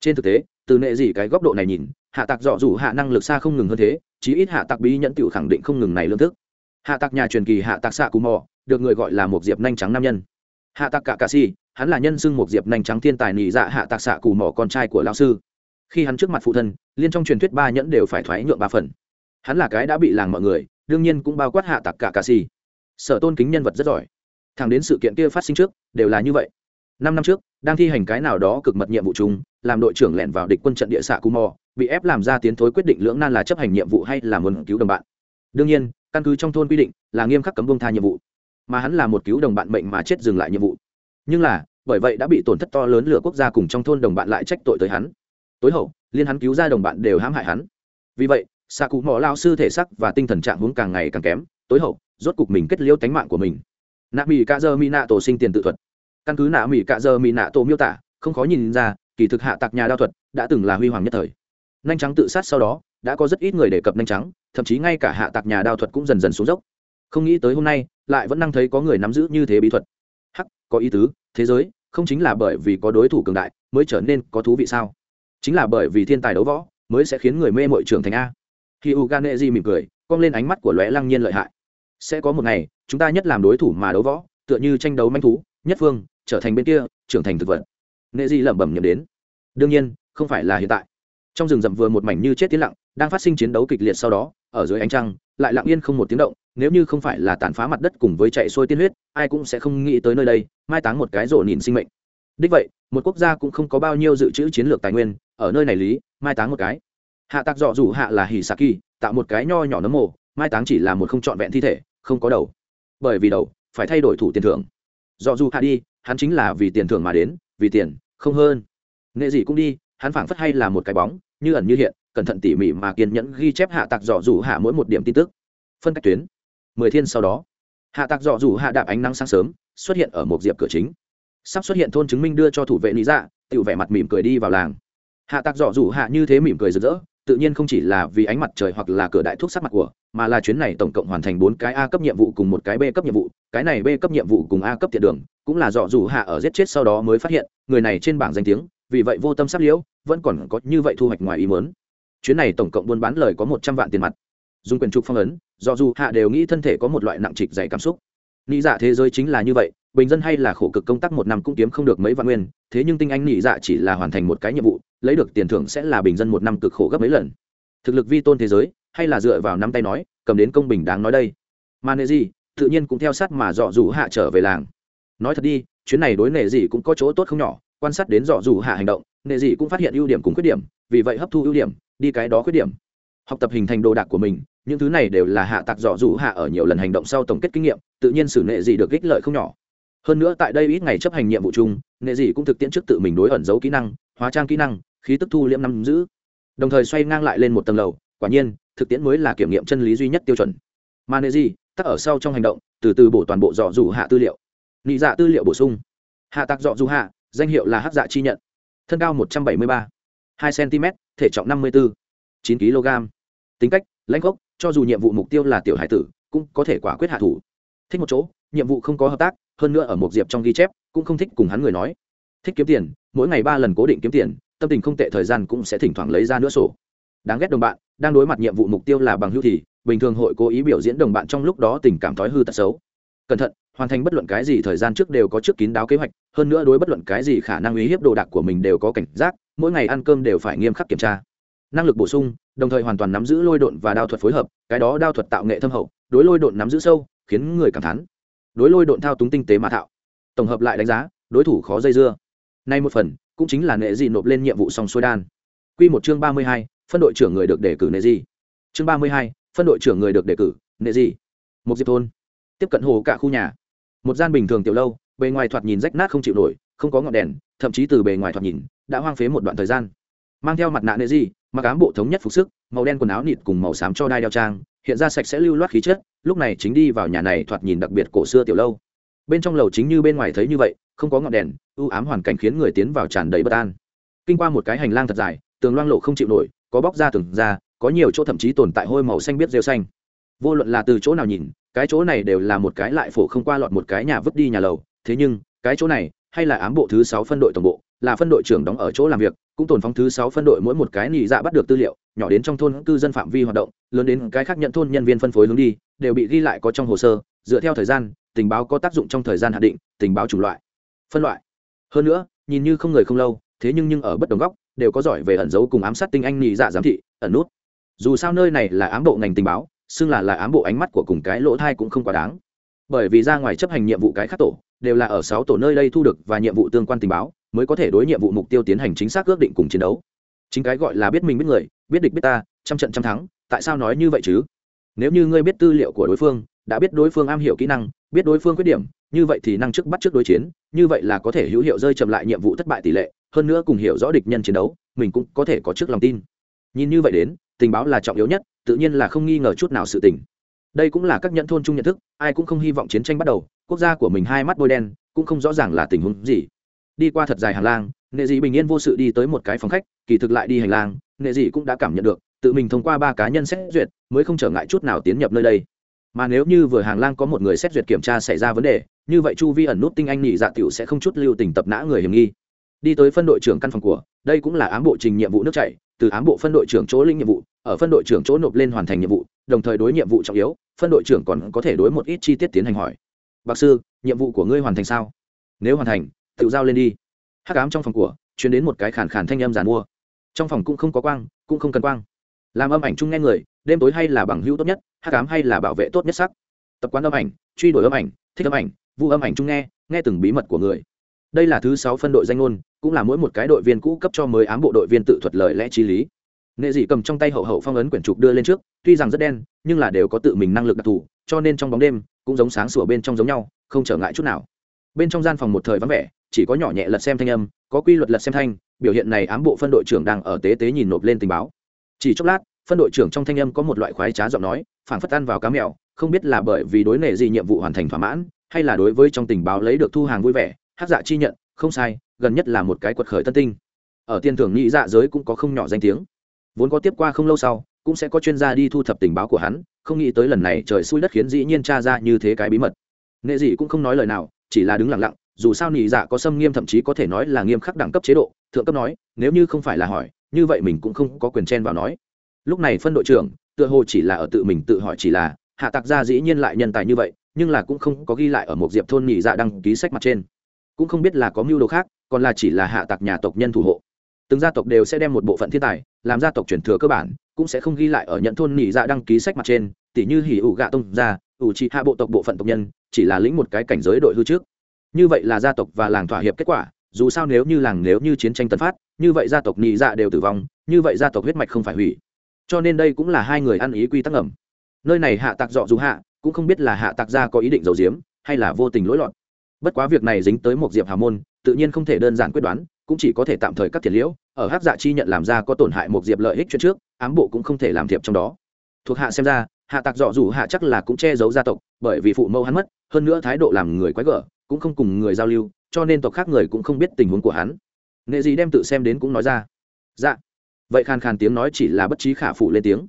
Trên thực tế, từ nệ gì cái góc độ này nhìn, hạ tạc dọ dù hạ năng lực xa không ngừng hơn thế, chí ít hạ tạc bí nhẫn tiểu khẳng định không ngừng này lương thức. Hạ tạc nhà truyền kỳ hạ tạc xạ cù mò, được người gọi là một diệp nhanh trắng nam nhân. Hạ tạc cả cà si, hắn là nhân xưng một diệp nhanh trắng thiên tài nị dạ hạ tạc xạ cù mò con trai của lao sư. Khi hắn trước mặt phụ thân, liên trong truyền thuyết ba nhẫn đều phải thoái nhượng ba phần. Hắn là cái đã bị làng mọi người, đương nhiên cũng bao quát hạ tạc cả cà si. Sở tôn kính nhân vật rất giỏi. Thẳng đến sự kiện kia phát sinh trước, đều là như vậy. Năm năm trước đang thi hành cái nào đó cực mật nhiệm vụ chung, làm đội trưởng lẻn vào địch quân trận địa xạ cù mò bị ép làm ra tiến thối quyết định lưỡng nan là chấp hành nhiệm vụ hay là muốn cứu đồng bạn. Đương nhiên, căn cứ trong thôn quy định, là nghiêm khắc cấm bông tha nhiệm vụ. Mà hắn là một cứu đồng bạn mệnh mà chết dừng lại nhiệm vụ. Nhưng là, bởi vậy đã bị tổn thất to lớn lửa quốc gia cùng trong thôn đồng bạn lại trách tội tới hắn. Tối hậu, liên hắn cứu ra đồng bạn đều hãm hại hắn. Vì vậy, xạ cụ mò lao sư thể sắc và tinh thần trạng hướng càng ngày càng kém, tối hậu, rốt cục mình kết liễu tánh mạng của mình. Nạ mỹ ca dơ mỹ nạ tổ sinh tiền tự thuật căn cứ nạ mỹ cạ giờ mỹ nạ tổ miêu tả, không khó nhìn ra, kỳ thực hạ tạc nhà đao thuật đã từng là huy hoàng nhất thời. Nhanh trắng tự sát sau đó, đã có rất ít người đề cập nhanh trắng, thậm chí ngay cả hạ tạc nhà đao thuật cũng dần dần xuống dốc. Không nghĩ tới hôm nay, lại vẫn năng thấy có người nắm giữ như thế bí thuật. Hắc, có ý tứ, thế giới, không chính là bởi vì có đối thủ cường đại mới trở nên có thú vị sao? Chính là bởi vì thiên tài đấu võ mới sẽ khiến người mê mội trưởng thành a. Khi u gan di mỉm cười, cong lên ánh mắt của lóe lăng nhiên lợi hại. Sẽ có một ngày, chúng ta nhất làm đối thủ mà đấu võ, tựa như tranh đấu manh thú, nhất phương trở thành bên kia, trưởng thành thực vật. Nệ di lẩm bẩm nhầm đến. Đương nhiên, không phải là hiện tại. Trong rừng rậm vừa một mảnh như chết tiến lặng, đang phát sinh chiến đấu kịch liệt sau đó, ở dưới ánh trăng, lại lặng yên không một tiếng động, nếu như không phải là tàn phá mặt đất cùng với chạy xuôi tiên huyết, ai cũng sẽ không nghĩ tới nơi đây, mai táng một cái rổ nhìn sinh mệnh. Đích vậy, một quốc gia cũng không có bao nhiêu dự trữ chiến lược tài nguyên, ở nơi này lý, mai táng một cái. Hạ tạc dọ rủ hạ là hỉ kỳ, tạo một cái nho nhỏ nấm mồ, mai táng chỉ là một không trọn vẹn thi thể, không có đầu. Bởi vì đầu, phải thay đổi thủ tiền thưởng. Dọ dù hạ đi hắn chính là vì tiền thưởng mà đến, vì tiền, không hơn. Nghệ gì cũng đi, hắn phảng phất hay là một cái bóng, như ẩn như hiện, cẩn thận tỉ mỉ mà kiên nhẫn ghi chép hạ tạc dọ dù hạ mỗi một điểm tin tức. Phân cách tuyến. Mười thiên sau đó, hạ tạc dọ dù hạ đạp ánh nắng sáng sớm, xuất hiện ở một diệp cửa chính. Sắp xuất hiện thôn chứng minh đưa cho thủ vệ lý dạ tự vẻ mặt mỉm cười đi vào làng. Hạ tạc dọ dù hạ như thế mỉm cười rực rỡ tự nhiên không chỉ là vì ánh mặt trời hoặc là cửa đại thuốc sắc mặt của, mà là chuyến này tổng cộng hoàn thành bốn cái a cấp nhiệm vụ cùng một cái b cấp nhiệm vụ. Cái này b cấp nhiệm vụ cùng a cấp thiện đường, cũng là dọ dù hạ ở giết chết sau đó mới phát hiện, người này trên bảng danh tiếng, vì vậy vô tâm sắp liễu, vẫn còn có như vậy thu hoạch ngoài ý mớn chuyến này tổng cộng buôn bán lời có một trăm vạn tiền mặt. Dùng quyền trục phong ấn, dọ dù hạ đều nghĩ thân thể có một loại nặng trịch dày cảm xúc. Nghĩ dạ thế giới chính là như vậy bình dân hay là khổ cực công tác một năm cũng kiếm không được mấy vạn nguyên, thế nhưng tinh anh nhị dạ chỉ là hoàn thành một cái nhiệm vụ, lấy được tiền thưởng sẽ là bình dân một năm cực khổ gấp mấy lần. Thực lực vi tôn thế giới, hay là dựa vào nắm tay nói, cầm đến công bình đáng nói đây. Mà nệ gì, tự nhiên cũng theo sát mà dọ dù hạ trở về làng. Nói thật đi, chuyến này đối nệ gì cũng có chỗ tốt không nhỏ, quan sát đến dọ dù hạ hành động nệ gì cũng phát hiện ưu điểm cùng khuyết điểm, vì vậy hấp thu ưu điểm, đi cái đó khuyết điểm. Học tập hình thành đồ đạc của mình, những thứ này đều là hạ tạc dọ dù hạ ở nhiều lần hành động sau tổng kết kinh nghiệm, tự nhiên xử nệ gì được ích lợi không nhỏ hơn nữa tại đây ít ngày chấp hành nhiệm vụ chung, nghệ gì cũng thực tiễn trước tự mình đối ẩn giấu kỹ năng, hóa trang kỹ năng, khí tức thu liễm năm giữ. Đồng thời xoay ngang lại lên một tầng lầu, quả nhiên, thực tiễn mới là kiểm nghiệm chân lý duy nhất tiêu chuẩn. Mà nghệ gì tắc ở sau trong hành động, từ từ bổ toàn bộ dọ dù hạ tư liệu. Nị dạ tư liệu bổ sung. Hạ tạc dọ dù hạ, danh hiệu là hát dạ chi nhận. Thân cao một trăm bảy mươi ba, hai cm thể trọng năm mươi bốn chín kg tính cách, lãnh gốc, cho dù nhiệm vụ mục tiêu là tiểu hải tử, cũng có thể quả quyết hạ thủ. Thích một chỗ, nhiệm vụ không có hợp tác hơn nữa ở một diệp trong ghi chép, cũng không thích cùng hắn người nói. Thích kiếm tiền, mỗi ngày ba lần cố định kiếm tiền, tâm tình không tệ thời gian cũng sẽ thỉnh thoảng lấy ra nữa sổ. Đáng ghét đồng bạn, đang đối mặt nhiệm vụ mục tiêu là bằng hữu thì, bình thường hội cố ý biểu diễn đồng bạn trong lúc đó tình cảm thói hư tật xấu. Cẩn thận, hoàn thành bất luận cái gì thời gian trước đều có trước kín đáo kế hoạch, hơn nữa đối bất luận cái gì khả năng uy hiếp đồ đạc của mình đều có cảnh giác, mỗi ngày ăn cơm đều phải nghiêm khắc kiểm tra. Năng lực bổ sung, đồng thời hoàn toàn nắm giữ lôi độn và đao thuật phối hợp, cái đó đao thuật tạo nghệ thâm hậu, đối lôi độn nắm giữ sâu, khiến người cảm thán đối lôi độn thao túng tinh tế mà thạo. Tổng hợp lại đánh giá, đối thủ khó dây dưa. Nay một phần, cũng chính là nệ dị nộp lên nhiệm vụ song xuôi đan. Q một chương ba mươi hai, phân đội trưởng người được đề cử nệ dị. Chương ba mươi hai, phân đội trưởng người được đề cử nệ dị. Một diệp thôn, tiếp cận hồ cả khu nhà. Một gian bình thường tiểu lâu, bề ngoài thoạt nhìn rách nát không chịu nổi, không có ngọn đèn, thậm chí từ bề ngoài thoạt nhìn, đã hoang phế một đoạn thời gian. Mang theo mặt nạ nệ dị, mặc ám bộ thống nhất phục sức, màu đen quần áo nịt cùng màu xám cho đai đeo trang hiện ra sạch sẽ lưu loát khí chất, lúc này chính đi vào nhà này thoạt nhìn đặc biệt cổ xưa tiểu lâu. Bên trong lầu chính như bên ngoài thấy như vậy, không có ngọn đèn ưu ám hoàn cảnh khiến người tiến vào tràn đầy bất an. Kinh qua một cái hành lang thật dài, tường loang lộ không chịu nổi, có bóc ra từng ra, có nhiều chỗ thậm chí tồn tại hôi màu xanh biết rêu xanh. Vô luận là từ chỗ nào nhìn, cái chỗ này đều là một cái lại phổ không qua lọt một cái nhà vứt đi nhà lầu. Thế nhưng, cái chỗ này, hay là ám bộ thứ sáu phân đội tổng bộ, là phân đội trưởng đóng ở chỗ làm việc cũng tồn phóng thứ sáu phân đội mỗi một cái nỉ dạ bắt được tư liệu, nhỏ đến trong thôn cư dân phạm vi hoạt động, lớn đến cái khác nhận thôn nhân viên phân phối hướng đi, đều bị ghi lại có trong hồ sơ, dựa theo thời gian, tình báo có tác dụng trong thời gian hạn định, tình báo chủng loại, phân loại. Hơn nữa, nhìn như không người không lâu, thế nhưng nhưng ở bất đồng góc, đều có giỏi về ẩn dấu cùng ám sát tinh anh nhị dạ giám thị, ẩn nút. Dù sao nơi này là ám bộ ngành tình báo, xưng là là ám bộ ánh mắt của cùng cái lỗ thai cũng không quá đáng. Bởi vì ra ngoài chấp hành nhiệm vụ cái khác tổ, đều là ở sáu tổ nơi đây thu được và nhiệm vụ tương quan tình báo mới có thể đối nhiệm vụ mục tiêu tiến hành chính xác ước định cùng chiến đấu. Chính cái gọi là biết mình biết người, biết địch biết ta, trăm trận trăm thắng, tại sao nói như vậy chứ? Nếu như ngươi biết tư liệu của đối phương, đã biết đối phương am hiểu kỹ năng, biết đối phương khuyết điểm, như vậy thì năng chức bắt trước đối chiến, như vậy là có thể hữu hiệu rơi chậm lại nhiệm vụ thất bại tỷ lệ, hơn nữa cùng hiểu rõ địch nhân chiến đấu, mình cũng có thể có trước lòng tin. Nhìn như vậy đến, tình báo là trọng yếu nhất, tự nhiên là không nghi ngờ chút nào sự tình. Đây cũng là các nhận thôn chung nhận thức, ai cũng không hy vọng chiến tranh bắt đầu, quốc gia của mình hai mắt bôi đen, cũng không rõ ràng là tình huống gì đi qua thật dài hành lang nghệ dị bình yên vô sự đi tới một cái phòng khách, kỳ thực lại đi hành lang nghệ dị cũng đã cảm nhận được, tự mình thông qua ba cá nhân xét duyệt mới không trở ngại chút nào tiến nhập nơi đây. Mà nếu như vừa hàng lang có một người xét duyệt kiểm tra xảy ra vấn đề, như vậy chu vi ẩn nút tinh anh nhị dạ tiểu sẽ không chút lưu tình tập nã người hiểm nghi. Đi tới phân đội trưởng căn phòng của, đây cũng là ám bộ trình nhiệm vụ nước chảy, từ ám bộ phân đội trưởng chỗ linh nhiệm vụ, ở phân đội trưởng chỗ nộp lên hoàn thành nhiệm vụ, đồng thời đối nhiệm vụ trọng yếu, phân đội trưởng còn có thể đối một ít chi tiết tiến hành hỏi. Bác sư, nhiệm vụ của ngươi hoàn thành sao? Nếu hoàn thành tự giao lên đi. Hắc ám trong phòng của chuyển đến một cái khàn khàn thanh âm giàn mua. Trong phòng cũng không có quang, cũng không cần quang. Làm âm ảnh chung nghe người, đêm tối hay là bằng hữu tốt nhất, hắc ám hay là bảo vệ tốt nhất sắc. Tập quán âm ảnh, truy đuổi âm ảnh, thích âm ảnh, vu âm ảnh chung nghe nghe từng bí mật của người. Đây là thứ sáu phân đội danh ngôn, cũng là mỗi một cái đội viên cũ cấp cho mới ám bộ đội viên tự thuật lời lẽ t lý. Nghệ dị cầm trong tay hậu hậu phong ấn quyển trục đưa lên trước, tuy rằng rất đen, nhưng là đều có tự mình năng lực đặc thù, cho nên trong bóng đêm, cũng giống sáng sủa bên trong giống nhau, không trở ngại chút nào. Bên trong gian phòng một thời vắng vẻ chỉ có nhỏ nhẹ lật xem thanh âm, có quy luật lật xem thanh, biểu hiện này ám bộ phân đội trưởng đang ở tế tế nhìn nộp lên tình báo. Chỉ chốc lát, phân đội trưởng trong thanh âm có một loại khoái trá giọng nói, phảng phất ăn vào cá mèo, không biết là bởi vì đối nệ gì nhiệm vụ hoàn thành thỏa mãn, hay là đối với trong tình báo lấy được thu hàng vui vẻ, hát dạ chi nhận, không sai, gần nhất là một cái quật khởi tân tinh. Ở tiên thưởng nghĩ dạ giới cũng có không nhỏ danh tiếng. Vốn có tiếp qua không lâu sau, cũng sẽ có chuyên gia đi thu thập tình báo của hắn, không nghĩ tới lần này trời xui đất khiến dĩ nhiên tra ra như thế cái bí mật. Nghệ dị cũng không nói lời nào, chỉ là đứng lặng lặng dù sao nhị dạ có xâm nghiêm thậm chí có thể nói là nghiêm khắc đẳng cấp chế độ, thượng cấp nói, nếu như không phải là hỏi, như vậy mình cũng không có quyền chen vào nói. Lúc này phân đội trưởng, tựa hồ chỉ là ở tự mình tự hỏi chỉ là, hạ tạc gia dĩ nhiên lại nhân tài như vậy, nhưng là cũng không có ghi lại ở một diệp thôn nhị dạ đăng ký sách mặt trên. Cũng không biết là có mưu đồ khác, còn là chỉ là hạ tạc nhà tộc nhân thủ hộ. Từng gia tộc đều sẽ đem một bộ phận thiên tài, làm gia tộc truyền thừa cơ bản, cũng sẽ không ghi lại ở nhận thôn nỉ dạ đăng ký sách mặt trên, tỉ như hỉ ủ gạ tông gia, ủ trị hạ bộ tộc bộ phận tộc nhân, chỉ là lĩnh một cái cảnh giới đội hư trước như vậy là gia tộc và làng thỏa hiệp kết quả, dù sao nếu như làng nếu như chiến tranh tân phát, như vậy gia tộc nhị dạ đều tử vong, như vậy gia tộc huyết mạch không phải hủy. Cho nên đây cũng là hai người ăn ý quy tắc ẩm nơi này hạ tạc dọ dù hạ, cũng không biết là hạ tạc gia có ý định giấu giếm, hay là vô tình lỗi lọt. bất quá việc này dính tới một diệp hà môn, tự nhiên không thể đơn giản quyết đoán, cũng chỉ có thể tạm thời cắt thiệt liễu, ở hát dạ chi nhận làm ra có tổn hại một diệp lợi ích chuyện trước, ám bộ cũng không thể làm thiệp trong đó. Thuộc hạ xem ra, hạ tạc dọ dù hạ chắc là cũng che giấu gia tộc, bởi vì phụ mẫu hắn mất, hơn nữa thái độ làm người quái gở cũng không cùng người giao lưu, cho nên tộc khác người cũng không biết tình huống của hắn. Nghệ gì đem tự xem đến cũng nói ra. Dạ. Vậy khàn khàn tiếng nói chỉ là bất trí khả phụ lên tiếng.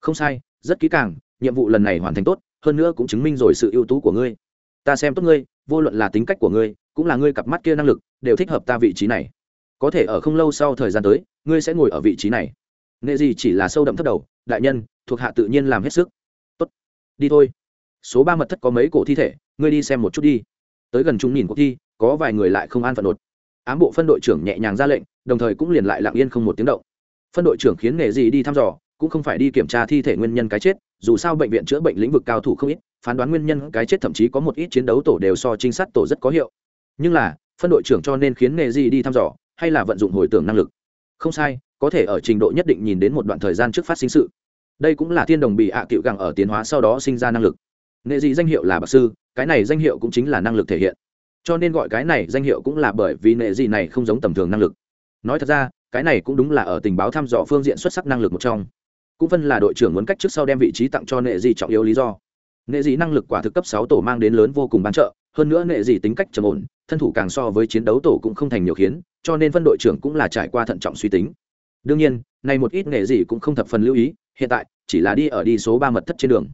Không sai, rất kỹ càng, nhiệm vụ lần này hoàn thành tốt, hơn nữa cũng chứng minh rồi sự ưu tú của ngươi. Ta xem tốt ngươi, vô luận là tính cách của ngươi, cũng là ngươi cặp mắt kia năng lực, đều thích hợp ta vị trí này. Có thể ở không lâu sau thời gian tới, ngươi sẽ ngồi ở vị trí này. Nghệ gì chỉ là sâu đậm thất đầu, đại nhân, thuộc hạ tự nhiên làm hết sức. Tốt. Đi thôi. Số ba mật thất có mấy cổ thi thể, ngươi đi xem một chút đi tới gần chúng nhìn cuộc thi, có vài người lại không an phận đột ám bộ phân đội trưởng nhẹ nhàng ra lệnh, đồng thời cũng liền lại lặng yên không một tiếng động. Phân đội trưởng khiến nghề gì đi thăm dò, cũng không phải đi kiểm tra thi thể nguyên nhân cái chết, dù sao bệnh viện chữa bệnh lĩnh vực cao thủ không ít, phán đoán nguyên nhân cái chết thậm chí có một ít chiến đấu tổ đều so trinh sát tổ rất có hiệu. Nhưng là, phân đội trưởng cho nên khiến nghề gì đi thăm dò, hay là vận dụng hồi tưởng năng lực? Không sai, có thể ở trình độ nhất định nhìn đến một đoạn thời gian trước phát sinh sự. Đây cũng là thiên đồng bị ạ à cựu gẳng ở tiến hóa sau đó sinh ra năng lực nghệ dị danh hiệu là bậc sư, cái này danh hiệu cũng chính là năng lực thể hiện. Cho nên gọi cái này danh hiệu cũng là bởi vì nghệ dị này không giống tầm thường năng lực. Nói thật ra, cái này cũng đúng là ở tình báo thăm dò phương diện xuất sắc năng lực một trong. Cũng phân là đội trưởng muốn cách trước sau đem vị trí tặng cho nghệ dị trọng yếu lý do. Nghệ dị năng lực quả thực cấp sáu tổ mang đến lớn vô cùng bán trợ, hơn nữa nghệ dị tính cách trầm ổn, thân thủ càng so với chiến đấu tổ cũng không thành nhiều khiến, cho nên phân đội trưởng cũng là trải qua thận trọng suy tính. Đương nhiên, này một ít nghệ dị cũng không thập phần lưu ý, hiện tại chỉ là đi ở đi số ba mật thất trên đường.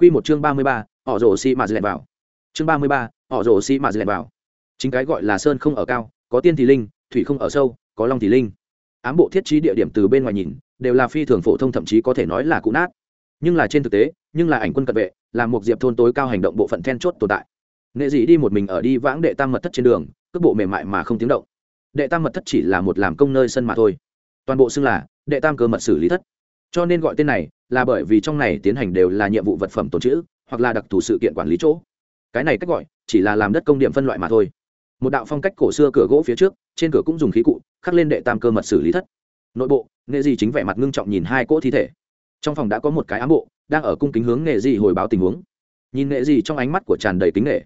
Quy một chương ba mươi ba, họ rồ xi mà lẹn vào. Chương ba mươi ba, họ rồ xi mà lẹn vào. Chính cái gọi là sơn không ở cao, có tiên thì linh, thủy không ở sâu, có long thì linh. Ám bộ thiết trí địa điểm từ bên ngoài nhìn, đều là phi thường phổ thông thậm chí có thể nói là cũ nát. Nhưng là trên thực tế, nhưng là ảnh quân cận vệ, là một diệp thôn tối cao hành động bộ phận then chốt tồn tại. Nghệ dị đi một mình ở đi vãng đệ tam mật thất trên đường, cước bộ mềm mại mà không tiếng động. Đệ tam mật thất chỉ là một làm công nơi sân mà thôi. Toàn bộ xưng là đệ tam cơ mật xử lý thất cho nên gọi tên này là bởi vì trong này tiến hành đều là nhiệm vụ vật phẩm tồn trữ, hoặc là đặc thù sự kiện quản lý chỗ. Cái này cách gọi chỉ là làm đất công điểm phân loại mà thôi. Một đạo phong cách cổ xưa cửa gỗ phía trước trên cửa cũng dùng khí cụ khắc lên đệ tam cơ mật xử lý thất. Nội bộ nghệ di chính vẻ mặt ngưng trọng nhìn hai cỗ thi thể. Trong phòng đã có một cái ám bộ đang ở cung kính hướng nghệ di hồi báo tình huống. Nhìn nghệ di trong ánh mắt của tràn đầy kính nghệ.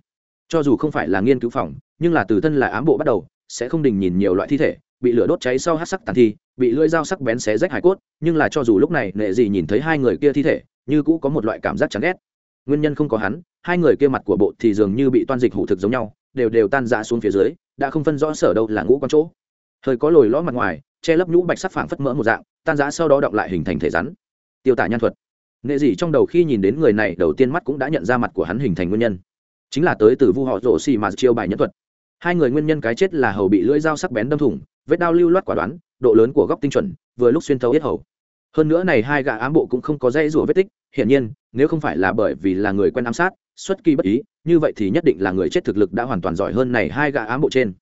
Cho dù không phải là nghiên cứu phòng nhưng là từ thân là ám bộ bắt đầu sẽ không đình nhìn nhiều loại thi thể bị lửa đốt cháy sau hát sắc tàn thi, bị lưỡi dao sắc bén xé rách hải cốt, nhưng là cho dù lúc này nệ dị nhìn thấy hai người kia thi thể, như cũ có một loại cảm giác chán ghét. Nguyên nhân không có hắn, hai người kia mặt của bộ thì dường như bị toan dịch hủ thực giống nhau, đều đều tan rã xuống phía dưới, đã không phân rõ sở đâu là ngũ con chỗ. Hơi có lồi ló mặt ngoài, che lấp nhũ bạch sắc phảng phất mỡ một dạng, tan rã sau đó động lại hình thành thể rắn. Tiêu tả nhan thuật. Nghệ dị trong đầu khi nhìn đến người này, đầu tiên mắt cũng đã nhận ra mặt của hắn hình thành nguyên nhân. Chính là tới từ vu họ rổ xì mà chiêu bài nhân thuật hai người nguyên nhân cái chết là hầu bị lưỡi dao sắc bén đâm thủng, vết đao lưu loát quả đoán, độ lớn của góc tinh chuẩn, vừa lúc xuyên thấu yết hầu. Hơn nữa này hai gã ám bộ cũng không có dây rủa vết tích, hiển nhiên, nếu không phải là bởi vì là người quen ám sát, xuất kỳ bất ý, như vậy thì nhất định là người chết thực lực đã hoàn toàn giỏi hơn này hai gã ám bộ trên.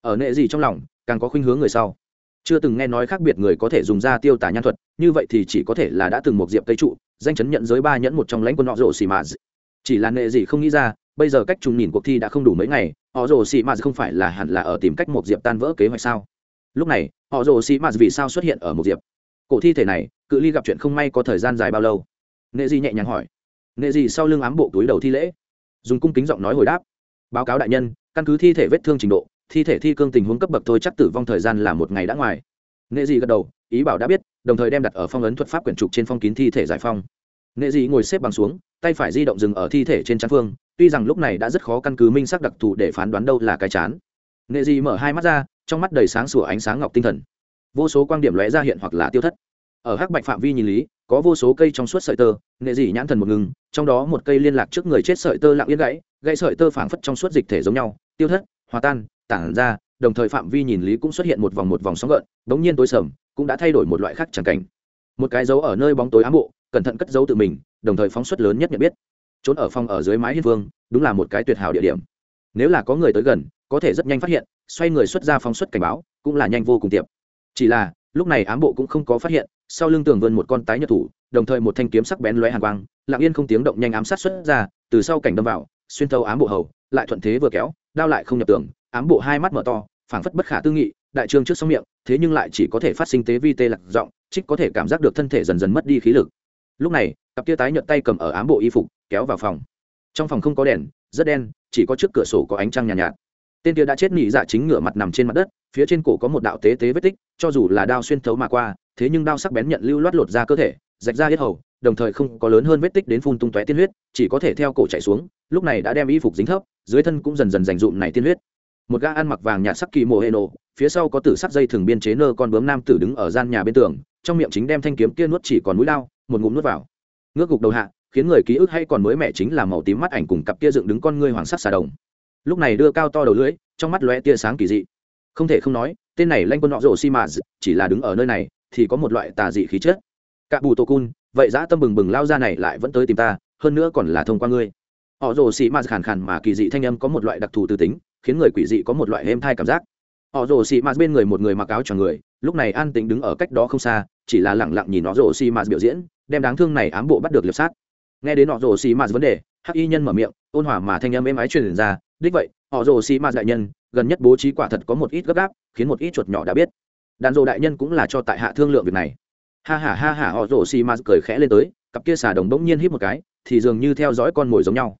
Ở nệ gì trong lòng, càng có khuynh hướng người sau. Chưa từng nghe nói khác biệt người có thể dùng ra tiêu tả nhan thuật, như vậy thì chỉ có thể là đã từng một diệp tây trụ, danh chấn nhận giới ba nhẫn một trong lãnh quân họ rộ xì mà chỉ là nệ gì không nghĩ ra bây giờ cách trùng nhìn cuộc thi đã không đủ mấy ngày, họ rồ xì mà không phải là hẳn là ở tìm cách một diệp tan vỡ kế hoạch sao? Lúc này, họ rồ xì mạt vì sao xuất hiện ở một diệp? Cổ thi thể này, cự ly gặp chuyện không may có thời gian dài bao lâu? Nệ di nhẹ nhàng hỏi. Nệ di sau lưng ám bộ túi đầu thi lễ, dùng cung kính giọng nói hồi đáp. Báo cáo đại nhân, căn cứ thi thể vết thương trình độ, thi thể thi cương tình huống cấp bậc thôi chắc tử vong thời gian là một ngày đã ngoài. Nệ di gật đầu, ý bảo đã biết, đồng thời đem đặt ở phong ấn thuật pháp quyển trục trên phong kín thi thể giải phong. Nệ di ngồi xếp bằng xuống, tay phải di động dừng ở thi thể trên chán phương tuy rằng lúc này đã rất khó căn cứ minh xác đặc thù để phán đoán đâu là cái chán. Nghệ Dị mở hai mắt ra, trong mắt đầy sáng sủa ánh sáng ngọc tinh thần. Vô số quan điểm lóe ra hiện hoặc là tiêu thất. Ở hắc bạch phạm vi nhìn lý, có vô số cây trong suốt sợi tơ, nghệ dị nhãn thần một ngừng, trong đó một cây liên lạc trước người chết sợi tơ lặng yên gãy gãy sợi tơ phảng phất trong suốt dịch thể giống nhau, tiêu thất, hòa tan, tản ra, đồng thời phạm vi nhìn lý cũng xuất hiện một vòng một vòng sóng gợn, bỗng nhiên tối sầm, cũng đã thay đổi một loại khác chẳng cảnh. Một cái dấu ở nơi bóng tối ám bộ, cẩn thận cất dấu tự mình, đồng thời phóng xuất lớn nhất nhận biết trốn ở phòng ở dưới mái hiên vương, đúng là một cái tuyệt hảo địa điểm. Nếu là có người tới gần, có thể rất nhanh phát hiện, xoay người xuất ra phóng xuất cảnh báo, cũng là nhanh vô cùng tiệp. Chỉ là, lúc này ám bộ cũng không có phát hiện, sau lưng tường vươn một con tái nhật thủ, đồng thời một thanh kiếm sắc bén lóe hàn quang, lặng yên không tiếng động nhanh ám sát xuất ra, từ sau cảnh đâm vào, xuyên thấu ám bộ hầu, lại thuận thế vừa kéo, đao lại không nhập tường, ám bộ hai mắt mở to, phảng phất bất khả tư nghị, đại trương trước xong miệng, thế nhưng lại chỉ có thể phát sinh tế vi tê lạc giọng, trích có thể cảm giác được thân thể dần dần mất đi khí lực. Lúc này, cặp tia tái nhợt tay cầm ở ám bộ y phục kéo vào phòng. Trong phòng không có đèn rất đen chỉ có trước cửa sổ có ánh trăng nhàn nhạt, nhạt. Tên kia đã chết nỉ dạ chính ngửa mặt nằm trên mặt đất phía trên cổ có một đạo tế tế vết tích cho dù là đao xuyên thấu mà qua thế nhưng đao sắc bén nhận lưu loát lột ra cơ thể rạch ra hết hầu đồng thời không có lớn hơn vết tích đến phun tung tóe tiên huyết chỉ có thể theo cổ chạy xuống lúc này đã đem y phục dính thấp dưới thân cũng dần dần dành dụm này tiên huyết. Một gã ăn mặc vàng nhạt sắc kỳ mồ hệ nổ phía sau có tử sắc dây thường biên chế nơ con bướm nam tử đứng ở gian nhà bên tường trong miệng chính đem thanh kiếm kia nuốt chỉ còn mũi lao một ngụm nuốt vào. Ngước gục đầu hạ khiến người ký ức hay còn mới mẻ chính là màu tím mắt ảnh cùng cặp kia dựng đứng con ngươi hoàng sắc xà đồng. Lúc này đưa cao to đầu lưỡi, trong mắt lóe tia sáng kỳ dị. Không thể không nói, tên này lanh quân nọ rổ xi mà chỉ là đứng ở nơi này, thì có một loại tà dị khí chất. Cạ bù tô cun, vậy dã tâm bừng bừng lao ra này lại vẫn tới tìm ta, hơn nữa còn là thông qua ngươi. Họ rồ xì mạt khàn khàn mà kỳ dị thanh âm có một loại đặc thù tư tính, khiến người quỷ dị có một loại êm thai cảm giác. Họ rồ xì mạt bên người một người mặc áo cho người, lúc này an tĩnh đứng ở cách đó không xa, chỉ là lẳng lặng nhìn họ rồ xì mạt biểu diễn, đem đáng thương này ám bộ bắt được liệp sát nghe đến họ rồ xì mạt vấn đề, hắc y nhân mở miệng, ôn hòa mà thanh âm êm ái truyền ra, đích vậy, họ rồ xì mạt đại nhân, gần nhất bố trí quả thật có một ít gấp gáp, khiến một ít chuột nhỏ đã biết. Đàn rồ đại nhân cũng là cho tại hạ thương lượng việc này. Ha ha ha ha, họ rồ xì mạt cười khẽ lên tới, cặp kia xà đồng bỗng nhiên hít một cái, thì dường như theo dõi con mồi giống nhau.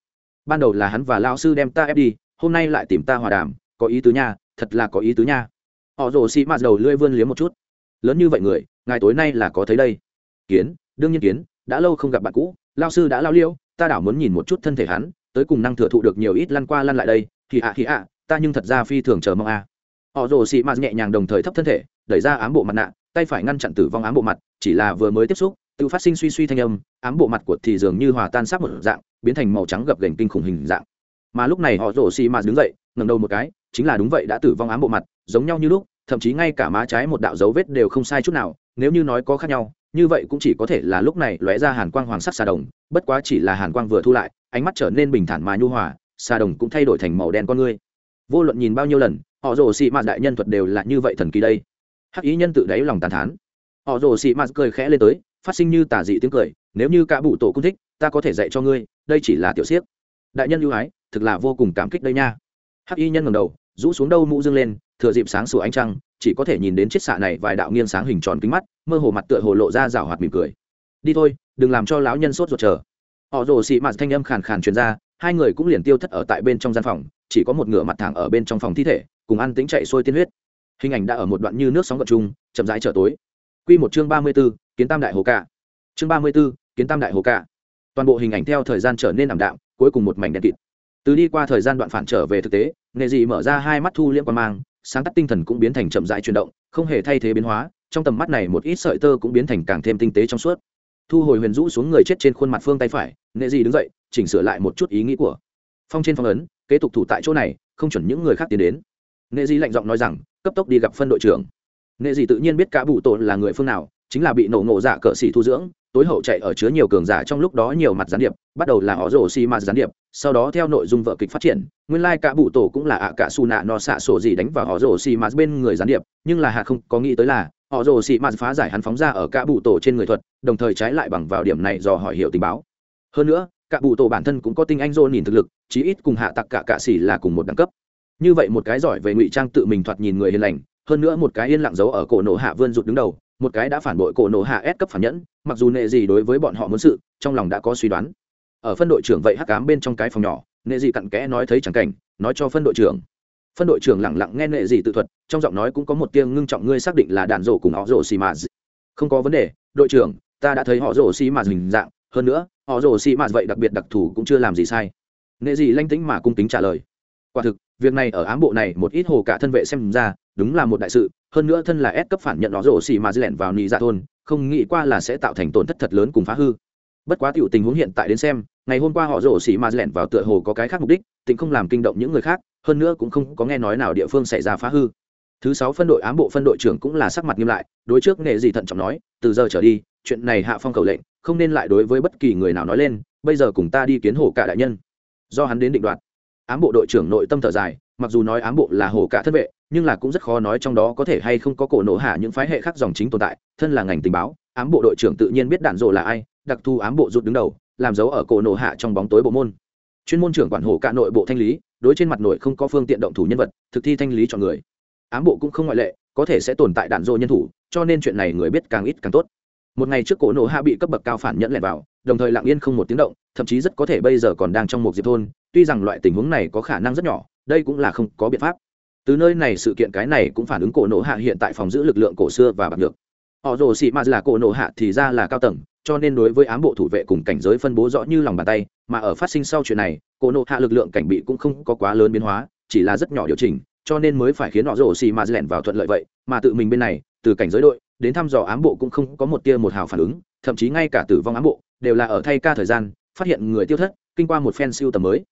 Ban đầu là hắn và lao sư đem ta ép đi, hôm nay lại tìm ta hòa đàm, có ý tứ nha, thật là có ý tứ nha. Họ rồ xì mạt đầu lưỡi vươn liếm một chút. Lớn như vậy người, ngài tối nay là có thấy đây? Kiến, đương nhiên kiến, đã lâu không gặp bạn cũ lao sư đã lao liêu, ta đảo muốn nhìn một chút thân thể hắn, tới cùng năng thừa thụ được nhiều ít lăn qua lăn lại đây, thì ạ thì ạ, ta nhưng thật ra phi thường chờ mong a. Họ rồ xì mạt nhẹ nhàng đồng thời thấp thân thể, đẩy ra ám bộ mặt nạ, tay phải ngăn chặn tử vong ám bộ mặt, chỉ là vừa mới tiếp xúc, tự phát sinh suy suy thanh âm, ám bộ mặt của thì dường như hòa tan sát một dạng, biến thành màu trắng gập gành kinh khủng hình dạng. Mà lúc này họ rồ xì mạt đứng dậy, ngẩng đầu một cái, chính là đúng vậy đã tử vong ám bộ mặt, giống nhau như lúc, thậm chí ngay cả má trái một đạo dấu vết đều không sai chút nào, nếu như nói có khác nhau như vậy cũng chỉ có thể là lúc này lóe ra hàn quang hoàng sắc xà đồng, bất quá chỉ là hàn quang vừa thu lại, ánh mắt trở nên bình thản mà nhu hòa, xà đồng cũng thay đổi thành màu đen con ngươi. Vô luận nhìn bao nhiêu lần, họ rồ xị mạt đại nhân thuật đều là như vậy thần kỳ đây. Hắc ý nhân tự đáy lòng tàn thán. Họ rồ xị mạt cười khẽ lên tới, phát sinh như tà dị tiếng cười, nếu như cả bụ tổ cũng thích, ta có thể dạy cho ngươi, đây chỉ là tiểu siếc. Đại nhân ưu ái, thực là vô cùng cảm kích đây nha. Hắc y nhân ngầm đầu, rũ xuống đâu mũ dương lên, thừa dịp sáng sủa ánh trăng chỉ có thể nhìn đến chiếc xạ này vài đạo nghiêng sáng hình tròn kính mắt mơ hồ mặt tựa hồ lộ ra rào hoạt mỉm cười. Đi thôi đừng làm cho lão nhân sốt ruột chờ. Họ rồ xị mạt thanh âm khàn khàn truyền ra hai người cũng liền tiêu thất ở tại bên trong gian phòng chỉ có một ngựa mặt thẳng ở bên trong phòng thi thể cùng ăn tính chạy xuôi tiên huyết. Hình ảnh đã ở một đoạn như nước sóng gợn chung chậm rãi trở tối. Quy một chương ba mươi 34, kiến tam đại hồ cả chương ba mươi 34, kiến tam đại hồ cả toàn bộ hình ảnh theo thời gian trở nên ảm đạm cuối cùng một mảnh đen kịt. Từ đi qua thời gian đoạn phản trở về thực tế nghề gì mở ra hai mắt thu liễm quan mang sáng tắt tinh thần cũng biến thành chậm rãi chuyển động, không hề thay thế biến hóa, trong tầm mắt này một ít sợi tơ cũng biến thành càng thêm tinh tế trong suốt. Thu hồi huyền rũ xuống người chết trên khuôn mặt phương tay phải nghệ gì đứng dậy, chỉnh sửa lại một chút ý nghĩ của phong trên phong ấn, kế tục thủ tại chỗ này, không chuẩn những người khác tiến đến. Nghệ gì lạnh giọng nói rằng, cấp tốc đi gặp phân đội trưởng. Nghệ gì tự nhiên biết cả bụ tội là người phương nào, chính là bị nổ ngộ dạ cỡ xỉ thu dưỡng tối hậu chạy ở chứa nhiều cường giả trong lúc đó nhiều mặt gián điệp, bắt đầu là họ rổ xi mạt gián điệp, sau đó theo nội dung vợ kịch phát triển, nguyên lai cả bụ tổ cũng là ạ cả su nạ no xạ sổ gì đánh vào họ rổ xi mạt bên người gián điệp, nhưng là hạ không có nghĩ tới là, họ rồ xị mạt phá giải hắn phóng ra ở cả bụ tổ trên người thuật, đồng thời trái lại bằng vào điểm này do hỏi hiểu tình báo. Hơn nữa, cả bụ tổ bản thân cũng có tinh anh dô nhìn thực lực, chí ít cùng hạ tặc cả cạ xỉ là cùng một đẳng cấp. Như vậy một cái giỏi về ngụy trang tự mình thoạt nhìn người hiền lành, hơn nữa một cái yên lặng giấu ở cổ nổ hạ vươn rụt đứng đầu một cái đã phản bội cổ nổ hạ s cấp phản nhẫn, mặc dù nệ gì đối với bọn họ muốn sự, trong lòng đã có suy đoán. Ở phân đội trưởng vậy hắc ám bên trong cái phòng nhỏ, nệ gì cặn kẽ nói thấy chẳng cảnh, nói cho phân đội trưởng. Phân đội trưởng lẳng lặng nghe nệ gì tự thuật, trong giọng nói cũng có một tiếng ngưng trọng ngươi xác định là đàn rổ cùng họ rổ xì mà không có vấn đề, đội trưởng, ta đã thấy họ rổ xì mà hình dạng, hơn nữa, họ rổ xì mà vậy đặc biệt đặc thù cũng chưa làm gì sai. Nệ gì lanh tính mà cung kính trả lời. Quả thực, việc này ở ám bộ này một ít hồ cả thân vệ xem ra đúng là một đại sự, hơn nữa thân là ép cấp phản nhận nó rổ xì mà lẻn vào nị dạ thôn, không nghĩ qua là sẽ tạo thành tổn thất thật lớn cùng phá hư. Bất quá tiểu tình huống hiện tại đến xem, ngày hôm qua họ rổ xì mà lẻn vào tựa hồ có cái khác mục đích, tình không làm kinh động những người khác, hơn nữa cũng không có nghe nói nào địa phương xảy ra phá hư. Thứ sáu phân đội ám bộ phân đội trưởng cũng là sắc mặt nghiêm lại, đối trước nghệ gì thận trọng nói, từ giờ trở đi, chuyện này hạ phong cầu lệnh, không nên lại đối với bất kỳ người nào nói lên, bây giờ cùng ta đi kiến hồ cả đại nhân. Do hắn đến định đoạt, ám bộ đội trưởng nội tâm thở dài mặc dù nói ám bộ là hồ cả thân vệ, nhưng là cũng rất khó nói trong đó có thể hay không có cổ nổ hạ những phái hệ khác dòng chính tồn tại, thân là ngành tình báo, ám bộ đội trưởng tự nhiên biết đạn rộ là ai, đặc thù ám bộ rụt đứng đầu, làm dấu ở cổ nổ hạ trong bóng tối bộ môn. Chuyên môn trưởng quản hồ cả nội bộ thanh lý, đối trên mặt nội không có phương tiện động thủ nhân vật, thực thi thanh lý cho người. Ám bộ cũng không ngoại lệ, có thể sẽ tồn tại đạn rộ nhân thủ, cho nên chuyện này người biết càng ít càng tốt. Một ngày trước cổ nổ hạ bị cấp bậc cao phản nhẫn lẻn vào đồng thời lặng yên không một tiếng động, thậm chí rất có thể bây giờ còn đang trong một diệp thôn, tuy rằng loại tình huống này có khả năng rất nhỏ, đây cũng là không có biện pháp. Từ nơi này sự kiện cái này cũng phản ứng cổ nổ hạ hiện tại phòng giữ lực lượng cổ xưa và bạc được họ rồ xị mà là cổ nổ hạ thì ra là cao tầng, cho nên đối với ám bộ thủ vệ cùng cảnh giới phân bố rõ như lòng bàn tay, mà ở phát sinh sau chuyện này, cổ nổ hạ lực lượng cảnh bị cũng không có quá lớn biến hóa, chỉ là rất nhỏ điều chỉnh, cho nên mới phải khiến họ rồ xị mà lẻn vào thuận lợi vậy, mà tự mình bên này, từ cảnh giới đội, đến thăm dò ám bộ cũng không có một tia một hào phản ứng thậm chí ngay cả tử vong ám bộ đều là ở thay ca thời gian, phát hiện người tiêu thất, kinh qua một phen siêu tầm mới.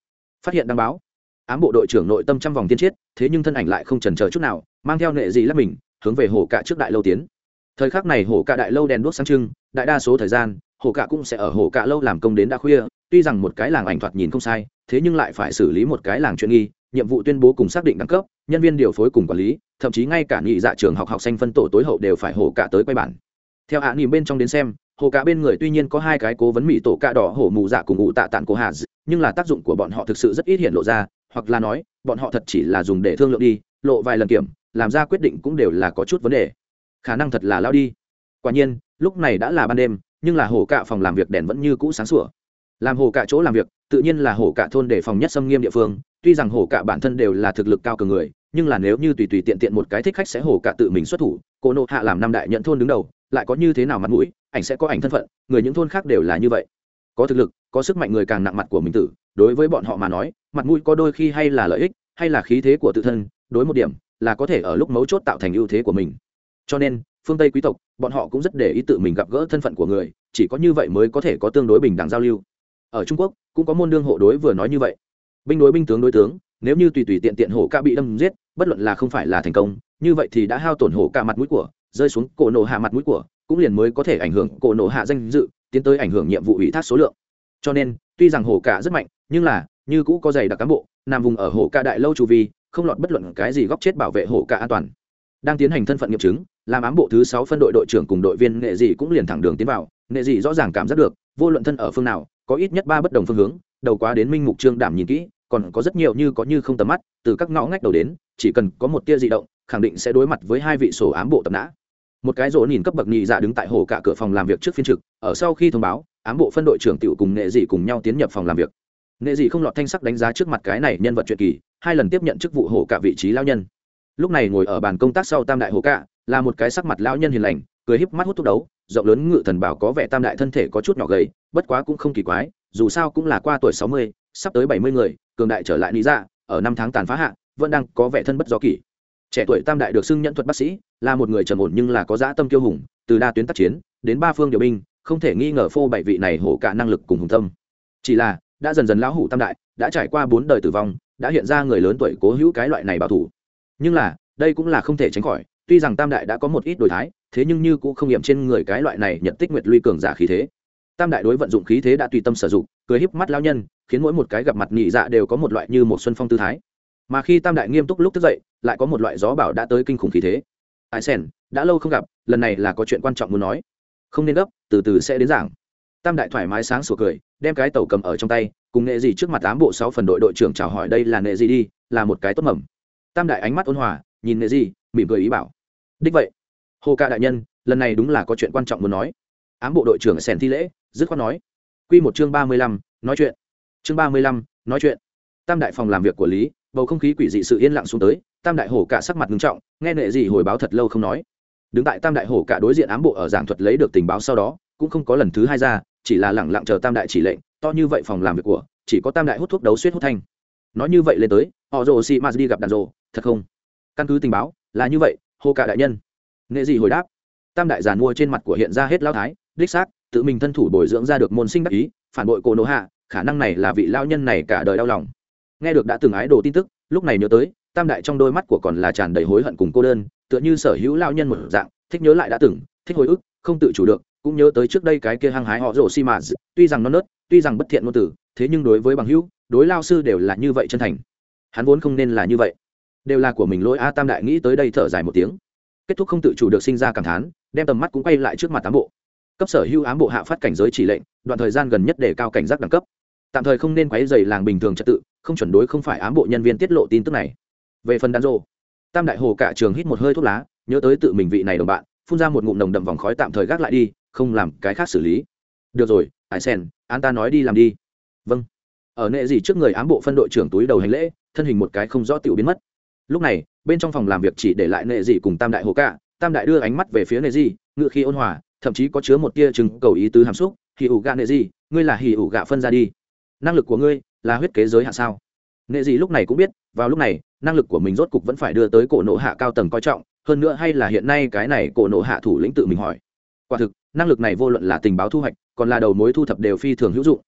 Phát hiện đăng báo. Ám bộ đội trưởng nội tâm trăm vòng tiên chiết thế nhưng thân ảnh lại không trần chờ chút nào, mang theo nệ gì lắp mình, hướng về hồ cạ trước đại lâu tiến. Thời khắc này hồ cạ đại lâu đèn đuốc sáng trưng, đại đa số thời gian, hồ cạ cũng sẽ ở hồ cạ lâu làm công đến đã khuya, tuy rằng một cái làng ảnh thoạt nhìn không sai, thế nhưng lại phải xử lý một cái làng chuyện nghi, nhiệm vụ tuyên bố cùng xác định đẳng cấp, nhân viên điều phối cùng quản lý, thậm chí ngay cả nghị dạ trường học học sinh phân tổ tối hậu đều phải hồ cạ tới quay bản. Theo hạ nhìn bên trong đến xem hồ cả bên người tuy nhiên có hai cái cố vấn mỹ tổ cạ đỏ hổ mù dạ cùng ngụ tạ tản cổ hà nhưng là tác dụng của bọn họ thực sự rất ít hiện lộ ra, hoặc là nói, bọn họ thật chỉ là dùng để thương lượng đi, lộ vài lần kiểm, làm ra quyết định cũng đều là có chút vấn đề. Khả năng thật là lao đi. Quả nhiên, lúc này đã là ban đêm, nhưng là hồ cạ phòng làm việc đèn vẫn như cũ sáng sủa. Làm hồ cạ chỗ làm việc, tự nhiên là hồ cạ thôn để phòng nhất xâm nghiêm địa phương, tuy rằng hồ cạ bản thân đều là thực lực cao cường người, nhưng là nếu như tùy tùy tiện tiện một cái thích khách sẽ hồ cạ tự mình xuất thủ, cô nộ hạ làm năm đại nhận thôn đứng đầu lại có như thế nào mặt mũi, ảnh sẽ có ảnh thân phận, người những thôn khác đều là như vậy. Có thực lực, có sức mạnh người càng nặng mặt của mình tử, đối với bọn họ mà nói, mặt mũi có đôi khi hay là lợi ích, hay là khí thế của tự thân, đối một điểm, là có thể ở lúc mấu chốt tạo thành ưu thế của mình. Cho nên, phương tây quý tộc, bọn họ cũng rất để ý tự mình gặp gỡ thân phận của người, chỉ có như vậy mới có thể có tương đối bình đẳng giao lưu. Ở trung quốc, cũng có môn đương hộ đối vừa nói như vậy. Binh đối binh tướng đối tướng, nếu như tùy tùy tiện tiện hổ ca bị đâm giết, bất luận là không phải là thành công, như vậy thì đã hao tổn hổ ca mặt mũi của rơi xuống cổ nổ hạ mặt mũi của, cũng liền mới có thể ảnh hưởng cổ nổ hạ danh dự, tiến tới ảnh hưởng nhiệm vụ ủy thác số lượng. Cho nên, tuy rằng hổ cả rất mạnh, nhưng là, như cũ có dày đặc cán bộ, nằm vùng ở hổ cả đại lâu chu vi, không lọt bất luận cái gì góc chết bảo vệ hổ cả an toàn. Đang tiến hành thân phận nghiệm chứng, làm ám bộ thứ sáu phân đội đội trưởng cùng đội viên nghệ dị cũng liền thẳng đường tiến vào, nghệ dị rõ ràng cảm giác được, vô luận thân ở phương nào, có ít nhất ba bất đồng phương hướng, đầu quá đến minh mục trương đảm nhìn kỹ còn có rất nhiều như có như không tầm mắt, từ các ngõ ngách đầu đến, chỉ cần có một tia di động, khẳng định sẽ đối mặt với hai vị sổ ám bộ tập nã. Một cái rỗ nhìn cấp bậc nhị dạ đứng tại hồ cả cửa phòng làm việc trước phiên trực, ở sau khi thông báo, ám bộ phân đội trưởng tiểu cùng nghệ dị cùng nhau tiến nhập phòng làm việc. Nghệ dị không lọt thanh sắc đánh giá trước mặt cái này nhân vật truyện kỳ, hai lần tiếp nhận chức vụ hồ cả vị trí lao nhân. Lúc này ngồi ở bàn công tác sau tam đại hồ cả, là một cái sắc mặt lao nhân hiền lành, cười híp mắt hút thuốc đấu, rộng lớn ngự thần bảo có vẻ tam đại thân thể có chút nhỏ gầy, bất quá cũng không kỳ quái, dù sao cũng là qua tuổi sáu mươi sắp tới bảy mươi người, cường đại trở lại lý dạ ở năm tháng tàn phá hạ, vẫn đang có vẻ thân bất do kỳ trẻ tuổi tam đại được xưng nhận thuật bác sĩ, là một người trầm ổn nhưng là có dã tâm kiêu hùng, từ đa tuyến tác chiến, đến ba phương điều binh, không thể nghi ngờ phô bảy vị này hổ cả năng lực cùng hùng tâm. Chỉ là, đã dần dần lão hủ tam đại, đã trải qua bốn đời tử vong, đã hiện ra người lớn tuổi cố hữu cái loại này bảo thủ. Nhưng là, đây cũng là không thể tránh khỏi, tuy rằng tam đại đã có một ít đổi thái, thế nhưng như cũng không nghiệm trên người cái loại này nhận tích nguyệt luy cường giả khí thế tam đại đối vận dụng khí thế đã tùy tâm sử dụng, cười híp mắt lao nhân, khiến mỗi một cái gặp mặt nhị dạ đều có một loại như một xuân phong tư thái. Mà khi tam đại nghiêm túc lúc thức dậy, lại có một loại gió bảo đã tới kinh khủng khí thế. Ai sen đã lâu không gặp, lần này là có chuyện quan trọng muốn nói. Không nên gấp, từ từ sẽ đến giảng. Tam đại thoải mái sáng sủa cười, đem cái tàu cầm ở trong tay, cùng nghệ gì trước mặt tám bộ sáu phần đội đội trưởng chào hỏi đây là nghệ gì đi, là một cái tốt mầm. Tam đại ánh mắt ôn hòa, nhìn nghệ gì mỉm cười ý bảo. Đích vậy. Hồ ca đại nhân, lần này đúng là có chuyện quan trọng muốn nói. Ám bộ đội trưởng sèn thi lễ dứt khoát nói. Q một chương ba mươi lăm, nói chuyện. Chương ba mươi lăm, nói chuyện. Tam đại phòng làm việc của lý, bầu không khí quỷ dị sự yên lặng xuống tới, tam đại hổ cả sắc mặt nghiêm trọng, nghe nệ gì hồi báo thật lâu không nói. Đứng tại tam đại hổ cả đối diện ám bộ ở giảng thuật lấy được tình báo sau đó, cũng không có lần thứ hai ra, chỉ là lẳng lặng chờ tam đại chỉ lệnh, to như vậy phòng làm việc của, chỉ có tam đại hút thuốc đấu suýt hút thanh. Nói như vậy lên tới, họ rồ si ma đi gặp đàn rồ, thật không? Căn cứ tình báo, là như vậy, hô cả đại nhân. Nghệ gì hồi đáp. Tam đại giàn mua trên mặt của hiện ra hết lao thái đích xác, tự mình thân thủ bồi dưỡng ra được môn sinh đắc ý, phản bội cổ nổ hạ, khả năng này là vị lao nhân này cả đời đau lòng. Nghe được đã từng ái đồ tin tức, lúc này nhớ tới, tam đại trong đôi mắt của còn là tràn đầy hối hận cùng cô đơn, tựa như sở hữu lao nhân một dạng, thích nhớ lại đã từng, thích hồi ức, không tự chủ được, cũng nhớ tới trước đây cái kia hăng hái họ rổ xi mà tuy rằng non nớt, tuy rằng bất thiện ngôn tử thế nhưng đối với bằng hữu, đối lao sư đều là như vậy chân thành. Hắn vốn không nên là như vậy. Đều là của mình lỗi a, tam đại nghĩ tới đây thở dài một tiếng. Kết thúc không tự chủ được sinh ra cảm thán, đem tầm mắt cũng quay lại trước mặt tám bộ cấp sở hữu ám bộ hạ phát cảnh giới chỉ lệnh, đoạn thời gian gần nhất để cao cảnh giác đẳng cấp. Tạm thời không nên quấy dày làng bình thường trật tự, không chuẩn đối không phải ám bộ nhân viên tiết lộ tin tức này. Về phần đàn rô tam đại hồ cả trường hít một hơi thuốc lá, nhớ tới tự mình vị này đồng bạn, phun ra một ngụm nồng đậm vòng khói tạm thời gác lại đi, không làm cái khác xử lý. Được rồi, hải sen an ta nói đi làm đi. Vâng. Ở nệ gì trước người ám bộ phân đội trưởng túi đầu hành lễ, thân hình một cái không rõ tiểu biến mất. Lúc này, bên trong phòng làm việc chỉ để lại nệ gì cùng tam đại hồ cả, tam đại đưa ánh mắt về phía nệ gì ngự khi ôn hòa thậm chí có chứa một tia chừng cầu ý tứ hàm xúc. Hì ủ gạ nệ gì? Ngươi là hì ủ gạ phân ra đi. Năng lực của ngươi là huyết kế giới hạ sao? Nệ gì lúc này cũng biết, vào lúc này, năng lực của mình rốt cục vẫn phải đưa tới cổ nộ hạ cao tầng coi trọng. Hơn nữa hay là hiện nay cái này cổ nộ hạ thủ lĩnh tự mình hỏi. Quả thực, năng lực này vô luận là tình báo thu hoạch, còn là đầu mối thu thập đều phi thường hữu dụng.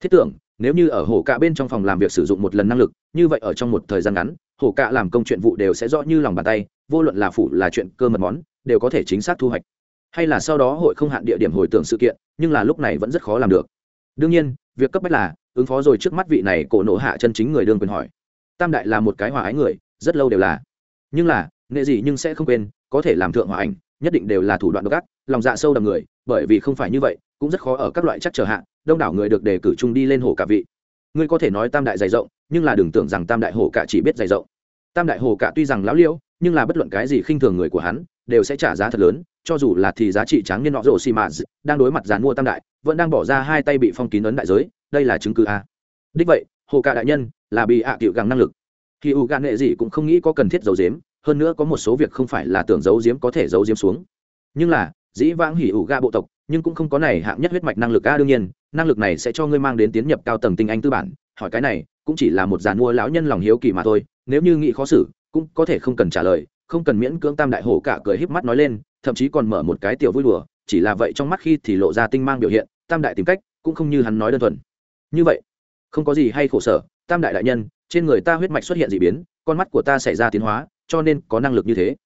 Thiết tưởng, nếu như ở hổ cạ bên trong phòng làm việc sử dụng một lần năng lực, như vậy ở trong một thời gian ngắn, hổ cạ làm công chuyện vụ đều sẽ rõ như lòng bàn tay, vô luận là phụ là chuyện cơ mật món, đều có thể chính xác thu hoạch hay là sau đó hội không hạn địa điểm hồi tưởng sự kiện, nhưng là lúc này vẫn rất khó làm được. Đương nhiên, việc cấp bách là, ứng phó rồi trước mắt vị này cổ nộ hạ chân chính người đương quyền hỏi. Tam đại là một cái hòa ái người, rất lâu đều là. Nhưng là, nghệ gì nhưng sẽ không quên, có thể làm thượng hòa ảnh, nhất định đều là thủ đoạn độc ác, lòng dạ sâu đầm người, bởi vì không phải như vậy, cũng rất khó ở các loại chắc trở hạ, đông đảo người được đề cử chung đi lên hồ cả vị. Ngươi có thể nói tam đại dày rộng, nhưng là đừng tưởng rằng tam đại hồ cả chỉ biết dày rộng. Tam đại hồ cả tuy rằng lão liễu, nhưng là bất luận cái gì khinh thường người của hắn, đều sẽ trả giá thật lớn cho dù là thì giá trị tráng niên nọ rổ xì mạt đang đối mặt dàn mua tam đại, vẫn đang bỏ ra hai tay bị phong kín ấn đại giới, đây là chứng cứ a. Đích vậy, hồ cả đại nhân, là bị ạ à cựu gắng năng lực. Khi u gạn nghệ gì cũng không nghĩ có cần thiết giấu giếm, hơn nữa có một số việc không phải là tưởng giấu giếm có thể giấu giếm xuống. Nhưng là, dĩ vãng hỉ ủ ga bộ tộc, nhưng cũng không có này hạng nhất huyết mạch năng lực a, đương nhiên, năng lực này sẽ cho ngươi mang đến tiến nhập cao tầng tinh anh tư bản. Hỏi cái này, cũng chỉ là một giàn mua lão nhân lòng hiếu kỳ mà thôi, nếu như nghĩ khó xử, cũng có thể không cần trả lời, không cần miễn cưỡng tam đại hổ cả cười híp mắt nói lên thậm chí còn mở một cái tiểu vui đùa, chỉ là vậy trong mắt khi thì lộ ra tinh mang biểu hiện, tam đại tìm cách cũng không như hắn nói đơn thuần. Như vậy, không có gì hay khổ sở, tam đại đại nhân, trên người ta huyết mạch xuất hiện d ị biến, con mắt của ta xảy ra tiến hóa, cho nên có năng lực như thế.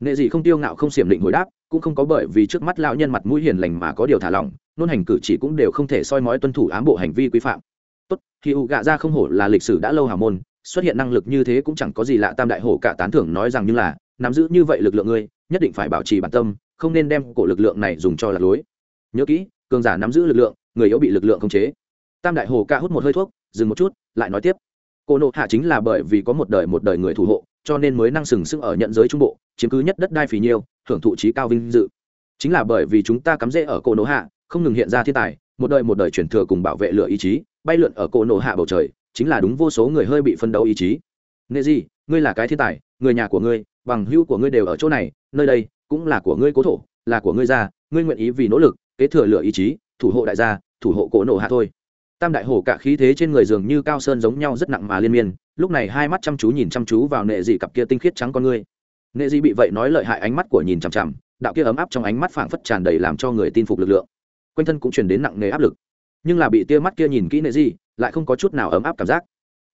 Nghệ gì không tiêu ngạo không xiểm định hồi đáp, cũng không có bởi vì trước mắt lão nhân mặt mũi hiền lành mà có điều thả lỏng, nôn hành cử chỉ cũng đều không thể soi mói tuân thủ ám bộ hành vi quy phạm. Tốt khi u gạ ra không hổ là lịch sử đã lâu hào môn, xuất hiện năng lực như thế cũng chẳng có gì lạ, tam đại hổ cả tán thưởng nói rằng như là, nắm giữ như vậy lực lượng ngươi nhất định phải bảo trì bản tâm, không nên đem cổ lực lượng này dùng cho lạc lối. Nhớ kỹ, cường giả nắm giữ lực lượng, người yếu bị lực lượng khống chế. Tam đại hồ ca hút một hơi thuốc, dừng một chút, lại nói tiếp. Cô nộ hạ chính là bởi vì có một đời một đời người thủ hộ, cho nên mới năng sừng sững ở nhận giới trung bộ, chiếm cứ nhất đất đai phì nhiêu, hưởng thụ trí cao vinh dự. Chính là bởi vì chúng ta cắm rễ ở cổ nộ hạ, không ngừng hiện ra thiên tài, một đời một đời chuyển thừa cùng bảo vệ lửa ý chí, bay lượn ở cổ nộ hạ bầu trời, chính là đúng vô số người hơi bị phân đấu ý chí. Nghệ gì ngươi là cái thiên tài, người nhà của ngươi bằng hữu của ngươi đều ở chỗ này, nơi đây cũng là của ngươi cố thổ, là của ngươi gia, ngươi nguyện ý vì nỗ lực, kế thừa lửa ý chí, thủ hộ đại gia, thủ hộ cổ nổ hạ thôi. Tam đại hổ cả khí thế trên người dường như cao sơn giống nhau rất nặng mà liên miên, lúc này hai mắt chăm chú nhìn chăm chú vào nệ dị cặp kia tinh khiết trắng con ngươi. Nệ dị bị vậy nói lợi hại ánh mắt của nhìn chằm chằm, đạo kia ấm áp trong ánh mắt phảng phất tràn đầy làm cho người tin phục lực lượng. Quanh thân cũng truyền đến nặng nề áp lực. Nhưng là bị tia mắt kia nhìn kỹ nệ dị, lại không có chút nào ấm áp cảm giác.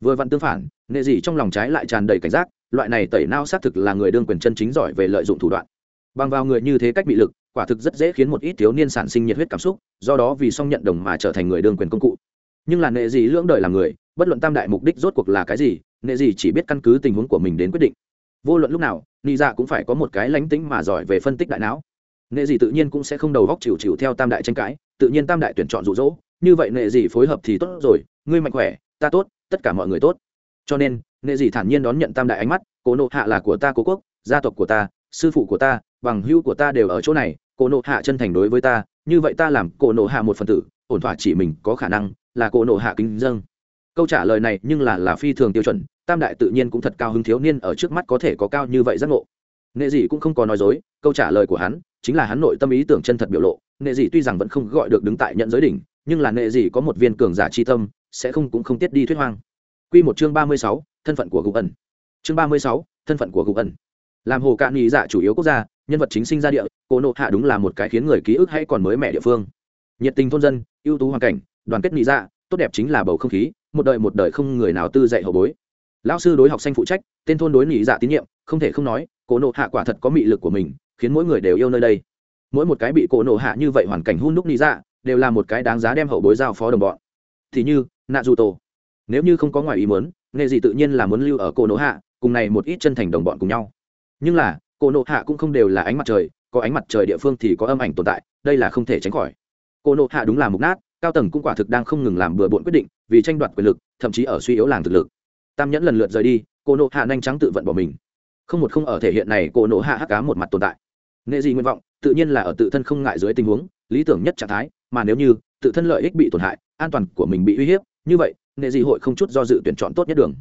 Vừa vặn tương phản, nệ dị trong lòng trái lại tràn đầy cảnh giác loại này tẩy nao xác thực là người đương quyền chân chính giỏi về lợi dụng thủ đoạn. Bằng vào người như thế cách bị lực, quả thực rất dễ khiến một ít thiếu niên sản sinh nhiệt huyết cảm xúc, do đó vì song nhận đồng mà trở thành người đương quyền công cụ. Nhưng là nệ gì lưỡng đời làm người, bất luận tam đại mục đích rốt cuộc là cái gì, nệ gì chỉ biết căn cứ tình huống của mình đến quyết định. Vô luận lúc nào, nị dạ cũng phải có một cái lánh tính mà giỏi về phân tích đại não. Nệ gì tự nhiên cũng sẽ không đầu góc chịu chịu theo tam đại tranh cãi, tự nhiên tam đại tuyển chọn rụ rỗ như vậy nệ gì phối hợp thì tốt rồi, ngươi mạnh khỏe, ta tốt, tất cả mọi người tốt. Cho nên nệ gì thản nhiên đón nhận tam đại ánh mắt cố nộ hạ là của ta cố quốc gia tộc của ta sư phụ của ta bằng hữu của ta đều ở chỗ này cô nộ hạ chân thành đối với ta như vậy ta làm cô nộ hạ một phần tử ổn thỏa chỉ mình có khả năng là cổ nộ hạ kính dâng câu trả lời này nhưng là là phi thường tiêu chuẩn tam đại tự nhiên cũng thật cao hứng thiếu niên ở trước mắt có thể có cao như vậy giác ngộ. Nghệ dị cũng không có nói dối câu trả lời của hắn chính là hắn nội tâm ý tưởng chân thật biểu lộ nghệ dị tuy rằng vẫn không gọi được đứng tại nhận giới đỉnh nhưng là nghệ dị có một viên cường giả chi tâm sẽ không cũng không tiết đi thuyết hoang. Quy một chương ba mươi sáu, thân phận của gục ẩn. Chương ba mươi sáu, thân phận của gục ẩn. Làm hồ cạn nhị dạ chủ yếu quốc gia, nhân vật chính sinh ra địa, Cổ Nộ Hạ đúng là một cái khiến người ký ức hay còn mới mẻ địa phương. Nhiệt tình thôn dân, ưu tú hoàn cảnh, đoàn kết nhị dạ tốt đẹp chính là bầu không khí một đời một đời không người nào tư dạy hậu bối lão sư đối học sinh phụ trách tên thôn đối nhị dạ tín nhiệm không thể không nói cổ nộ hạ quả thật có mị lực của mình khiến mỗi người đều yêu nơi đây mỗi một cái bị cổ nộ hạ như vậy hoàn cảnh hun đúc nhị dạ đều là một cái đáng giá đem hậu bối giao phó đồng bọn thì như nạ dù tổ nếu như không có ngoài ý muốn nghề gì tự nhiên là muốn lưu ở cô nỗ hạ, cùng này một ít chân thành đồng bọn cùng nhau. Nhưng là cô nỗ hạ cũng không đều là ánh mặt trời, có ánh mặt trời địa phương thì có âm ảnh tồn tại, đây là không thể tránh khỏi. Cô nỗ hạ đúng là mục nát, cao tầng cũng quả thực đang không ngừng làm bừa bộn quyết định, vì tranh đoạt quyền lực, thậm chí ở suy yếu làng thực lực. Tam nhẫn lần lượt rời đi cô nỗ hạ nhanh trắng tự vận bỏ mình. Không một không ở thể hiện này cô nỗ hạ hắc cá một mặt tồn tại. Nghệ gì nguyện vọng, tự nhiên là ở tự thân không ngại dưới tình huống, lý tưởng nhất trạng thái, mà nếu như, tự thân lợi ích bị tổn hại, an toàn của mình bị uy hiếp, như vậy nghệ gì hội không chút do dự tuyển chọn tốt nhất đường.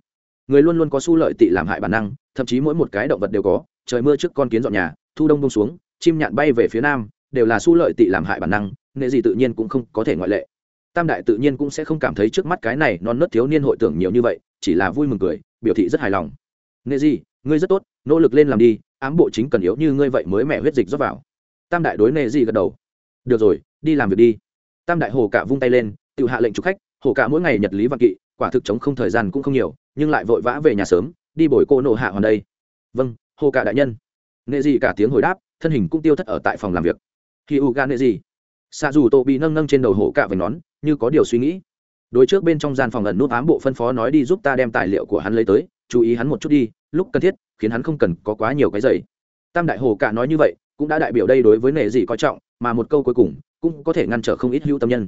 Người luôn luôn có su lợi tị làm hại bản năng, thậm chí mỗi một cái động vật đều có, trời mưa trước con kiến dọn nhà, thu đông bông xuống, chim nhạn bay về phía nam, đều là su lợi tị làm hại bản năng, nghệ gì tự nhiên cũng không có thể ngoại lệ. Tam đại tự nhiên cũng sẽ không cảm thấy trước mắt cái này non nớt thiếu niên hội tưởng nhiều như vậy, chỉ là vui mừng cười, biểu thị rất hài lòng. Nghệ gì ngươi rất tốt, nỗ lực lên làm đi, ám bộ chính cần yếu như ngươi vậy mới mẹ huyết dịch rót vào. Tam đại đối nghệ gì gật đầu. Được rồi, đi làm việc đi. Tam đại hồ cả vung tay lên, tự hạ lệnh chụp khách hồ cả mỗi ngày nhật lý văn kỵ, quả thực chống không thời gian cũng không nhiều, nhưng lại vội vã về nhà sớm, đi bồi cô nộ hạ hoàn đây. Vâng hồ cả đại nhân. Nghệ gì cả tiếng hồi đáp, thân hình cũng tiêu thất ở tại phòng làm việc. Khi u ga nghệ gì xạ dù tô bị nâng nâng trên đầu hồ cả vành nón, như có điều suy nghĩ. Đối trước bên trong gian phòng ẩn nút ám bộ phân phó nói đi giúp ta đem tài liệu của hắn lấy tới, chú ý hắn một chút đi, lúc cần thiết, khiến hắn không cần có quá nhiều cái giày. Tam đại hồ cả nói như vậy, cũng đã đại biểu đây đối với nệ gì coi trọng, mà một câu cuối cùng, cũng có thể ngăn trở không ít hữu tâm nhân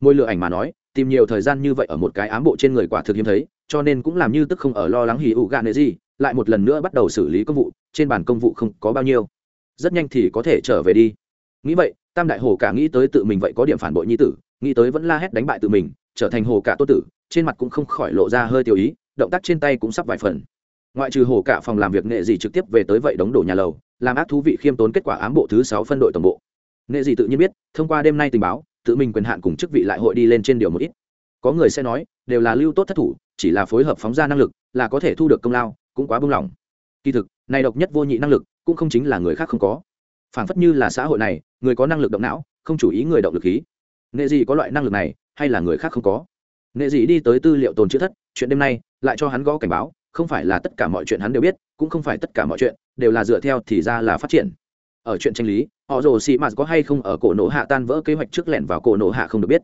môi lựa ảnh mà nói, tìm nhiều thời gian như vậy ở một cái ám bộ trên người quả thực hiếm thấy, cho nên cũng làm như tức không ở lo lắng hì ụ gạ nệ gì, lại một lần nữa bắt đầu xử lý công vụ, trên bàn công vụ không có bao nhiêu. Rất nhanh thì có thể trở về đi. Nghĩ vậy, tam đại hồ cả nghĩ tới tự mình vậy có điểm phản bội nhi tử, nghĩ tới vẫn la hét đánh bại tự mình, trở thành hồ cả tô tử, trên mặt cũng không khỏi lộ ra hơi tiểu ý, động tác trên tay cũng sắp vài phần. Ngoại trừ hồ cả phòng làm việc nghệ gì trực tiếp về tới vậy đống đổ nhà lầu, làm ác thú vị khiêm tốn kết quả ám bộ thứ sáu phân đội tổng bộ. Nghệ gì tự nhiên biết, thông qua đêm nay tình báo tự mình quyền hạn cùng chức vị lại hội đi lên trên điều một ít. Có người sẽ nói, đều là lưu tốt thất thủ, chỉ là phối hợp phóng ra năng lực, là có thể thu được công lao, cũng quá bung lỏng kỳ thực, này độc nhất vô nhị năng lực, cũng không chính là người khác không có. Phản phất như là xã hội này, người có năng lực động não, không chủ ý người động lực khí. Nghệ gì có loại năng lực này, hay là người khác không có. Nghệ gì đi tới tư liệu tồn chữ thất, chuyện đêm nay, lại cho hắn gõ cảnh báo, không phải là tất cả mọi chuyện hắn đều biết, cũng không phải tất cả mọi chuyện, đều là dựa theo thì ra là phát triển ở chuyện tranh lý, họ rồ xì mạt có hay không ở cổ nổ hạ tan vỡ kế hoạch trước lẻn vào cổ nổ hạ không được biết.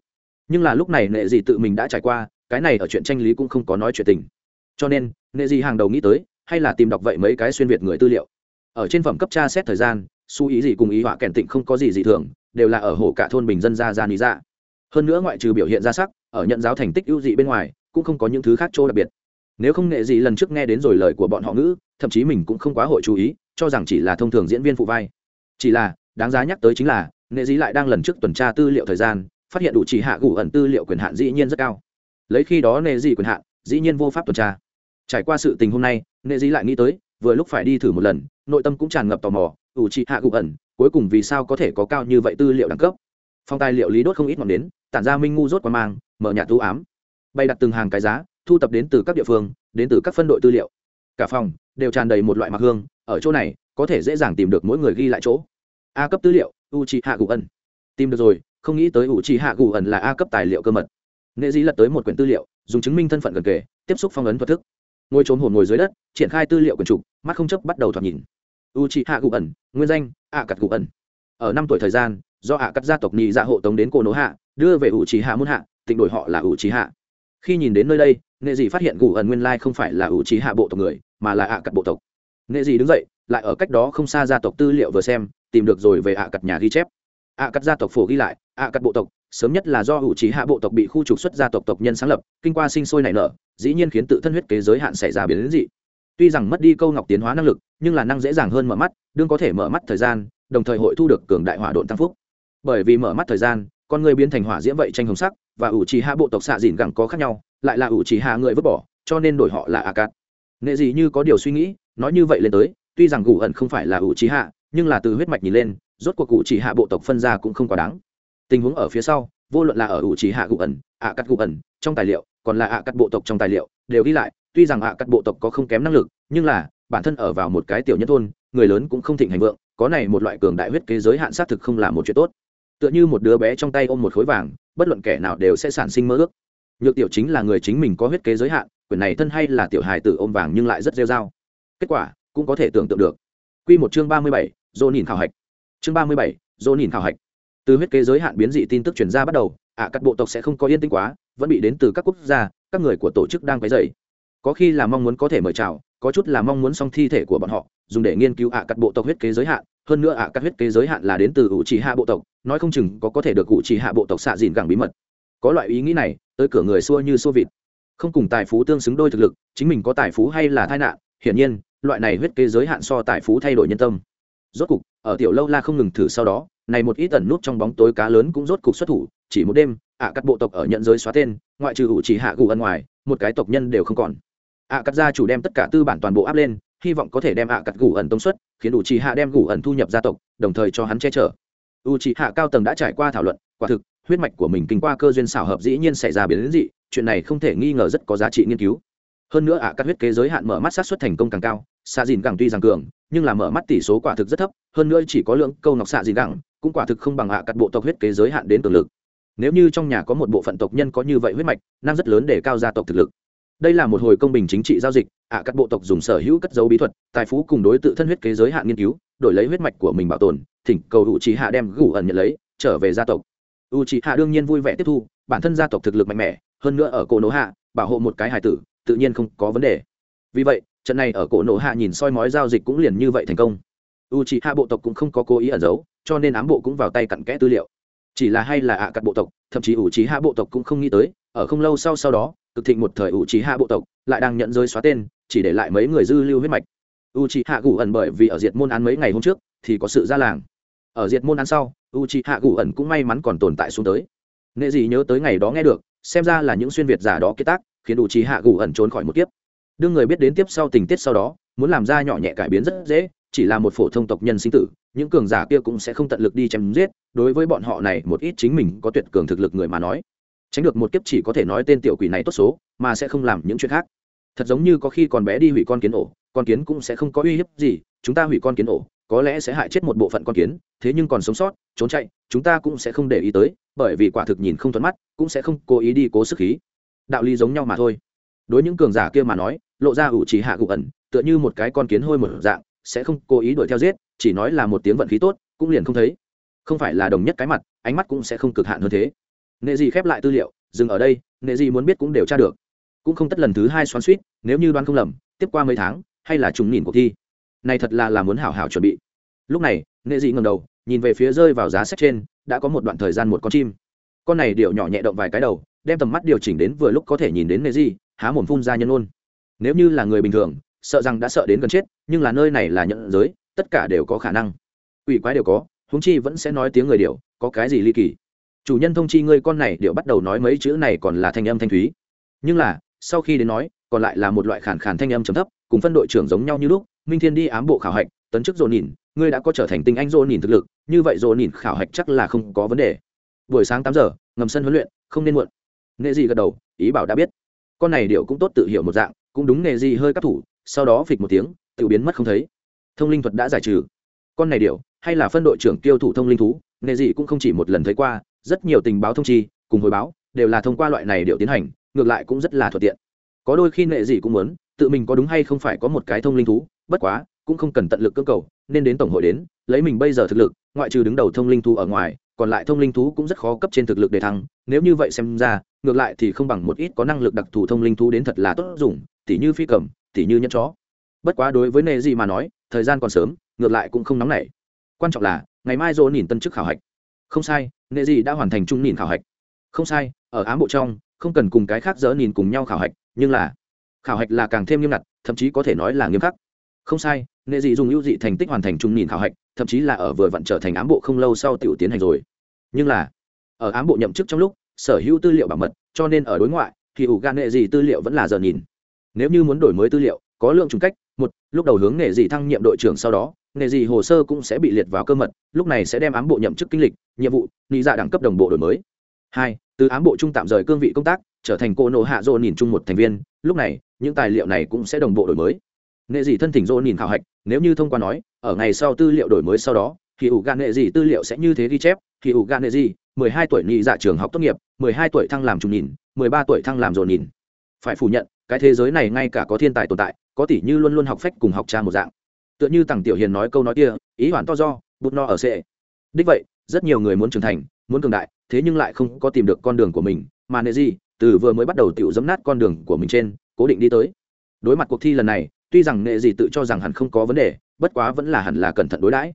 Nhưng là lúc này nệ gì tự mình đã trải qua, cái này ở chuyện tranh lý cũng không có nói chuyện tình. Cho nên, nệ gì hàng đầu nghĩ tới, hay là tìm đọc vậy mấy cái xuyên việt người tư liệu. Ở trên phẩm cấp tra xét thời gian, su ý gì cùng ý họa kèn tịnh không có gì dị thường, đều là ở hồ cả thôn bình dân ra ra lý ra dạ. hơn nữa ngoại trừ biểu hiện ra sắc, ở nhận giáo thành tích ưu dị bên ngoài, cũng không có những thứ khác chỗ đặc biệt. Nếu không nghệ gì lần trước nghe đến rồi lời của bọn họ ngữ, thậm chí mình cũng không quá hội chú ý, cho rằng chỉ là thông thường diễn viên phụ vai chỉ là, đáng giá nhắc tới chính là, nghệ dĩ lại đang lần trước tuần tra tư liệu thời gian, phát hiện đủ chỉ hạ gủ ẩn tư liệu quyền hạn dĩ nhiên rất cao. Lấy khi đó nghệ dĩ quyền hạn, dĩ nhiên vô pháp tuần tra. Trải qua sự tình hôm nay, nghệ dĩ lại nghĩ tới, vừa lúc phải đi thử một lần, nội tâm cũng tràn ngập tò mò đủ chỉ hạ gủ ẩn, cuối cùng vì sao có thể có cao như vậy tư liệu đẳng cấp? Phong tài liệu lý đốt không ít ngọn đến, tản ra minh ngu rốt qua mang, mở nhà tú ám. Bay đặt từng hàng cái giá, thu tập đến từ các địa phương, đến từ các phân đội tư liệu. Cả phòng đều tràn đầy một loại mặc hương, ở chỗ này, có thể dễ dàng tìm được mỗi người ghi lại chỗ a cấp tư liệu u c hạ gù ẩn. Tìm được rồi, không nghĩ tới u c hạ gù ẩn là a cấp tài liệu cơ mật. Nghệ dĩ lật tới một quyển tư liệu, dùng chứng minh thân phận gần kề, tiếp xúc phong ấn thuật thức. Ngồi trốn hồn ngồi dưới đất, triển khai tư liệu quần trục, mắt không chấp bắt đầu thoạt nhìn. U c hạ gù ẩn, nguyên danh, a cặt gù ẩn. Ở năm tuổi thời gian, do a cắt gia tộc nhị dạ hộ tống đến cổ nỗ hạ, đưa về u trí hạ muôn hạ tịnh đổi họ là u trí hạ khi nhìn đến nơi đây, nghệ dị phát hiện gù ẩn nguyên lai không phải là u trí hạ bộ tộc người, mà là a cặt bộ tộc. Nghệ dị đứng dậy, lại ở cách đó không xa gia tộc tư liệu vừa xem tìm được rồi về ạ cặt nhà ghi chép. ạ cặt gia tộc phổ ghi lại, ạ cặt bộ tộc, sớm nhất là do hữu trí hạ bộ tộc bị khu trục xuất gia tộc tộc nhân sáng lập, kinh qua sinh sôi nảy nở, dĩ nhiên khiến tự thân huyết kế giới hạn xảy ra biến đến dị. Tuy rằng mất đi câu ngọc tiến hóa năng lực, nhưng là năng dễ dàng hơn mở mắt, đương có thể mở mắt thời gian, đồng thời hội thu được cường đại hỏa độn tăng phúc. Bởi vì mở mắt thời gian, con người biến thành hỏa diễm vậy tranh hồng sắc, và ủ trì hạ bộ tộc xạ dìn gẳng có khác nhau, lại là ủ trì hạ người vứt bỏ, cho nên đổi họ là a cát nghệ gì như có điều suy nghĩ, nói như vậy lên tới, tuy rằng gù ẩn không phải là ủ trí hạ nhưng là từ huyết mạch nhìn lên rốt cuộc cụ chỉ hạ bộ tộc phân ra cũng không quá đáng. Tình huống ở phía sau vô luận là ở ủ chỉ hạ gù ẩn ạ cắt gù ẩn trong tài liệu còn là ạ cắt bộ tộc trong tài liệu đều ghi lại tuy rằng ạ cắt bộ tộc có không kém năng lực nhưng là bản thân ở vào một cái tiểu nhân thôn người lớn cũng không thịnh hành vượng có này một loại cường đại huyết kế giới hạn xác thực không là một chuyện tốt. Tựa như một đứa bé trong tay ôm một khối vàng bất luận kẻ nào đều sẽ sản sinh mơ ước. Nhược tiểu chính là người chính mình có huyết kế giới hạn quyền này thân hay là tiểu hài tử ôm vàng nhưng lại rất rêu dao kết quả cũng có thể tưởng tượng được. Quy một chương ba mươi bảy, Dỗ nhìn khảo hạch. Chương ba mươi bảy, Dỗ nhìn khảo hạch. Từ huyết kế giới hạn biến dị tin tức truyền ra bắt đầu, ạ à, các bộ tộc sẽ không có yên tĩnh quá, vẫn bị đến từ các quốc gia, các người của tổ chức đang quấy dày Có khi là mong muốn có thể mời chào, có chút là mong muốn xong thi thể của bọn họ, dùng để nghiên cứu ạ à, các bộ tộc huyết kế giới hạn, hơn nữa ạ à, các huyết kế giới hạn là đến từ ủ chỉ hạ bộ tộc, nói không chừng có có thể được ủ chỉ hạ bộ tộc xạ dìn gẳng bí mật. Có loại ý nghĩ này, tới cửa người xua như xua vịt. Không cùng tài phú tương xứng đôi thực lực, chính mình có tài phú hay là tai nạn, hiển nhiên loại này huyết kế giới hạn so tài phú thay đổi nhân tâm rốt cục ở tiểu lâu la không ngừng thử sau đó này một ít tần nút trong bóng tối cá lớn cũng rốt cục xuất thủ chỉ một đêm ạ à, các bộ tộc ở nhận giới xóa tên ngoại trừ ủ chỉ hạ gù ân ngoài một cái tộc nhân đều không còn. Ạ à, cắt gia chủ đem tất cả tư bản toàn bộ áp lên hy vọng có thể đem ạ à cắt gù ẩn tông suất, khiến ủ chỉ hạ đem gù ẩn thu nhập gia tộc đồng thời cho hắn che chở. U chỉ hạ cao tầng đã trải qua thảo luận quả thực huyết mạch của mình kinh qua cơ duyên xảo hợp dĩ nhiên xảy ra biến dị chuyện này không thể nghi ngờ rất có giá trị nghiên cứu. Hơn nữa ạ cắt huyết kế giới hạn mở mắt sát xuất thành công càng cao xa dìn càng tuy rằng cường nhưng là mở mắt tỷ số quả thực rất thấp, hơn nữa chỉ có lượng câu nọc xạ gì đẳng cũng quả thực không bằng hạ cắt bộ tộc huyết kế giới hạn đến cường lực. Nếu như trong nhà có một bộ phận tộc nhân có như vậy huyết mạch, năng rất lớn để cao gia tộc thực lực. Đây là một hồi công bình chính trị giao dịch ạ các bộ tộc dùng sở hữu cất dấu bí thuật, tài phú cùng đối tự thân huyết kế giới hạn nghiên cứu, đổi lấy huyết mạch của mình bảo tồn, thỉnh cầu u trí hạ đem gủ ẩn nhận lấy, trở về gia tộc. U trí hạ đương nhiên vui vẻ tiếp thu, bản thân gia tộc thực lực mạnh mẽ, hơn nữa ở cổ nỗ hạ bảo hộ một cái hài tử, tự nhiên không có vấn đề. Vì vậy trận này ở cổ nộ hạ nhìn soi mói giao dịch cũng liền như vậy thành công. U trí hạ bộ tộc cũng không có cố ý ẩn giấu, cho nên ám bộ cũng vào tay cặn kẽ tư liệu. Chỉ là hay là ạ à cặn bộ tộc, thậm chí ủ trí hạ bộ tộc cũng không nghĩ tới, ở không lâu sau sau đó, cực thịnh một thời ủ trí hạ bộ tộc lại đang nhận rơi xóa tên, chỉ để lại mấy người dư lưu huyết mạch. U trí hạ gù ẩn bởi vì ở diệt môn án mấy ngày hôm trước thì có sự ra làng. Ở diệt môn án sau u trí hạ gù ẩn cũng may mắn còn tồn tại xuống tới. Nghệ gì nhớ tới ngày đó nghe được, xem ra là những xuyên việt giả đó kết tác, khiến u trí hạ gù ẩn trốn khỏi một kiếp đương người biết đến tiếp sau tình tiết sau đó, muốn làm ra nhỏ nhẹ cải biến rất dễ, chỉ là một phổ thông tộc nhân sinh tử, những cường giả kia cũng sẽ không tận lực đi chém giết, đối với bọn họ này, một ít chính mình có tuyệt cường thực lực người mà nói, tránh được một kiếp chỉ có thể nói tên tiểu quỷ này tốt số, mà sẽ không làm những chuyện khác. Thật giống như có khi còn bé đi hủy con kiến ổ, con kiến cũng sẽ không có uy hiếp gì, chúng ta hủy con kiến ổ, có lẽ sẽ hại chết một bộ phận con kiến, thế nhưng còn sống sót, trốn chạy, chúng ta cũng sẽ không để ý tới, bởi vì quả thực nhìn không thuận mắt, cũng sẽ không cố ý đi cố sức khí. Đạo lý giống nhau mà thôi. Đối những cường giả kia mà nói lộ ra ủ chỉ hạ gục ẩn, tựa như một cái con kiến hôi một dạng, sẽ không cố ý đuổi theo giết, chỉ nói là một tiếng vận khí tốt, cũng liền không thấy. Không phải là đồng nhất cái mặt, ánh mắt cũng sẽ không cực hạn hơn thế. Nệ gì khép lại tư liệu, dừng ở đây, nệ gì muốn biết cũng đều tra được. Cũng không tất lần thứ hai xoắn suýt nếu như đoán không lầm, tiếp qua mấy tháng, hay là trùng nhìn cuộc thi. Này thật là là muốn hảo hảo chuẩn bị. Lúc này, nệ dị ngầm đầu, nhìn về phía rơi vào giá sách trên, đã có một đoạn thời gian một con chim. Con này điệu nhỏ nhẹ động vài cái đầu, đem tầm mắt điều chỉnh đến vừa lúc có thể nhìn đến nệ dị há mồm phun ra nhân ôn nếu như là người bình thường, sợ rằng đã sợ đến gần chết, nhưng là nơi này là nhận giới, tất cả đều có khả năng. Ủy quái đều có húng chi vẫn sẽ nói tiếng người điệu có cái gì ly kỳ. Chủ nhân thông chi ngươi con này điệu bắt đầu nói mấy chữ này còn là thanh âm thanh thúy. Nhưng là, sau khi đến nói, còn lại là một loại khản khản thanh âm chấm thấp, cùng phân đội trưởng giống nhau như lúc, minh thiên đi ám bộ khảo hạch, tấn chức dồn nhìn ngươi đã có trở thành tinh anh dồn nhìn thực lực, như vậy dồn nhìn khảo hạch chắc là không có vấn đề. Buổi sáng tám giờ, ngầm sân huấn luyện, không nên muộn. Nghệ gì gật đầu, ý bảo đã biết. Con này điệu cũng tốt tự hiểu một dạng cũng đúng nghề gì hơi cắt thủ, sau đó phịch một tiếng, tự biến mất không thấy. Thông linh thuật đã giải trừ. Con này điệu hay là phân đội trưởng tiêu thủ thông linh thú, nghề gì cũng không chỉ một lần thấy qua, rất nhiều tình báo thông chi, cùng hồi báo, đều là thông qua loại này điệu tiến hành, ngược lại cũng rất là thuận tiện. Có đôi khi nghệ gì cũng muốn, tự mình có đúng hay không phải có một cái thông linh thú, bất quá, cũng không cần tận lực cơ cầu, nên đến tổng hội đến, lấy mình bây giờ thực lực, ngoại trừ đứng đầu thông linh thú ở ngoài, còn lại thông linh thú cũng rất khó cấp trên thực lực để thăng, nếu như vậy xem ra, ngược lại thì không bằng một ít có năng lực đặc thù thông linh thú đến thật là tốt dùng tỉ như phi cầm, tỉ như nhân chó. Bất quá đối với nệ gì mà nói, thời gian còn sớm, ngược lại cũng không nóng nảy. Quan trọng là, ngày mai dỗ nhìn tân chức khảo hạch. Không sai, nệ gì đã hoàn thành trung nhìn khảo hạch. Không sai, ở ám bộ trong, không cần cùng cái khác dỡ nhìn cùng nhau khảo hạch, nhưng là, khảo hạch là càng thêm nghiêm ngặt, thậm chí có thể nói là nghiêm khắc. Không sai, nệ dị dùng ưu dị thành tích hoàn thành trung nhìn khảo hạch, thậm chí là ở vừa vặn trở thành ám bộ không lâu sau tiểu tiến hành rồi. Nhưng là, ở ám bộ nhậm chức trong lúc, sở hữu tư liệu bảo mật, cho nên ở đối ngoại, thì ủ gan nệ dị tư liệu vẫn là giờ nhìn nếu như muốn đổi mới tư liệu, có lượng trùng cách, một, lúc đầu hướng nghề gì thăng nhiệm đội trưởng sau đó, nghề gì hồ sơ cũng sẽ bị liệt vào cơ mật, lúc này sẽ đem ám bộ nhậm chức kinh lịch, nhiệm vụ nghĩ dạ đẳng cấp đồng bộ đổi mới. Hai, từ ám bộ trung tạm rời cương vị công tác, trở thành cô nộ hạ dô nhìn chung một thành viên, lúc này, những tài liệu này cũng sẽ đồng bộ đổi mới. Nghệ dị thân thỉnh dô nhìn khảo hạch, nếu như thông qua nói, ở ngày sau tư liệu đổi mới sau đó, thì ủ gan nghệ dị tư liệu sẽ như thế ghi chép, thì ủ gan nghệ dị mười hai tuổi nhị dạ trường học tốt nghiệp, mười hai tuổi thăng làm trùng nhìn mười ba tuổi thăng làm dồn nhìn phải phủ nhận cái thế giới này ngay cả có thiên tài tồn tại, có tỷ như luôn luôn học phách cùng học cha một dạng. Tựa như tằng tiểu hiền nói câu nói kia, ý hoàn to do, bút no ở sệ. Đích vậy, rất nhiều người muốn trưởng thành, muốn cường đại, thế nhưng lại không có tìm được con đường của mình, mà nệ gì, từ vừa mới bắt đầu tiểu dẫm nát con đường của mình trên, cố định đi tới. Đối mặt cuộc thi lần này, tuy rằng nệ gì tự cho rằng hẳn không có vấn đề, bất quá vẫn là hẳn là cẩn thận đối đãi.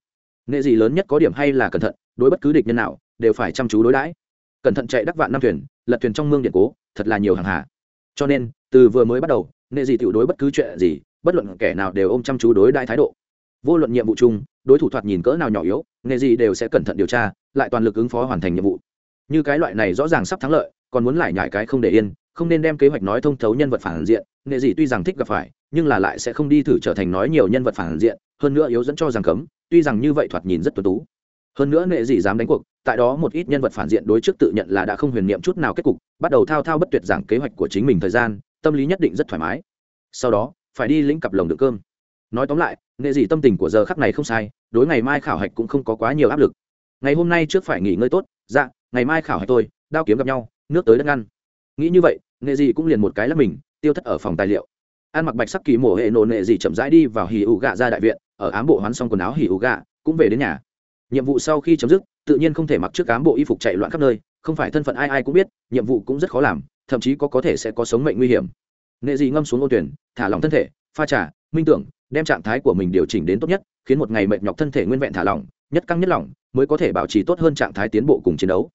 Nệ gì lớn nhất có điểm hay là cẩn thận, đối bất cứ địch nhân nào, đều phải chăm chú đối đãi. Cẩn thận chạy đắc vạn năm thuyền, lật thuyền trong mương điện cố, thật là nhiều hàng hà. Cho nên từ vừa mới bắt đầu, nệ gì tiểu đối bất cứ chuyện gì, bất luận kẻ nào đều ôm chăm chú đối đại thái độ. Vô luận nhiệm vụ chung, đối thủ thoạt nhìn cỡ nào nhỏ yếu, nệ gì đều sẽ cẩn thận điều tra, lại toàn lực ứng phó hoàn thành nhiệm vụ. Như cái loại này rõ ràng sắp thắng lợi, còn muốn lại nhải cái không để yên, không nên đem kế hoạch nói thông thấu nhân vật phản diện, nệ gì tuy rằng thích gặp phải, nhưng là lại sẽ không đi thử trở thành nói nhiều nhân vật phản diện, hơn nữa yếu dẫn cho rằng cấm, tuy rằng như vậy thoạt nhìn rất tuấn tú hơn nữa nghệ gì dám đánh cuộc, tại đó một ít nhân vật phản diện đối trước tự nhận là đã không huyền niệm chút nào kết cục, bắt đầu thao thao bất tuyệt giảng kế hoạch của chính mình thời gian, tâm lý nhất định rất thoải mái. Sau đó, phải đi lĩnh cặp lồng đựng cơm. Nói tóm lại nghệ gì tâm tình của giờ khắc này không sai, đối ngày mai khảo hạch cũng không có quá nhiều áp lực. Ngày hôm nay trước phải nghỉ ngơi tốt dạ ngày mai khảo hạch tôi, đao kiếm gặp nhau, nước tới đất ngăn. Nghĩ như vậy nghệ gì cũng liền một cái lắp mình, tiêu thất ở phòng tài liệu. Ăn mặc bạch sắc kỳ mổ hệ nổ nệ gì chậm rãi đi vào hì ủ gạ ra đại viện, ở ám bộ hoán xong quần áo hì ủ gạ, cũng về đến nhà nhiệm vụ sau khi chấm dứt, tự nhiên không thể mặc trước ám bộ y phục chạy loạn khắp nơi, không phải thân phận ai ai cũng biết, nhiệm vụ cũng rất khó làm, thậm chí có có thể sẽ có sống mệnh nguy hiểm. Nệ Dị ngâm xuống ô tuyển, thả lỏng thân thể, pha trà, minh tưởng, đem trạng thái của mình điều chỉnh đến tốt nhất, khiến một ngày mệt nhọc thân thể nguyên vẹn thả lỏng, nhất căng nhất lỏng, mới có thể bảo trì tốt hơn trạng thái tiến bộ cùng chiến đấu.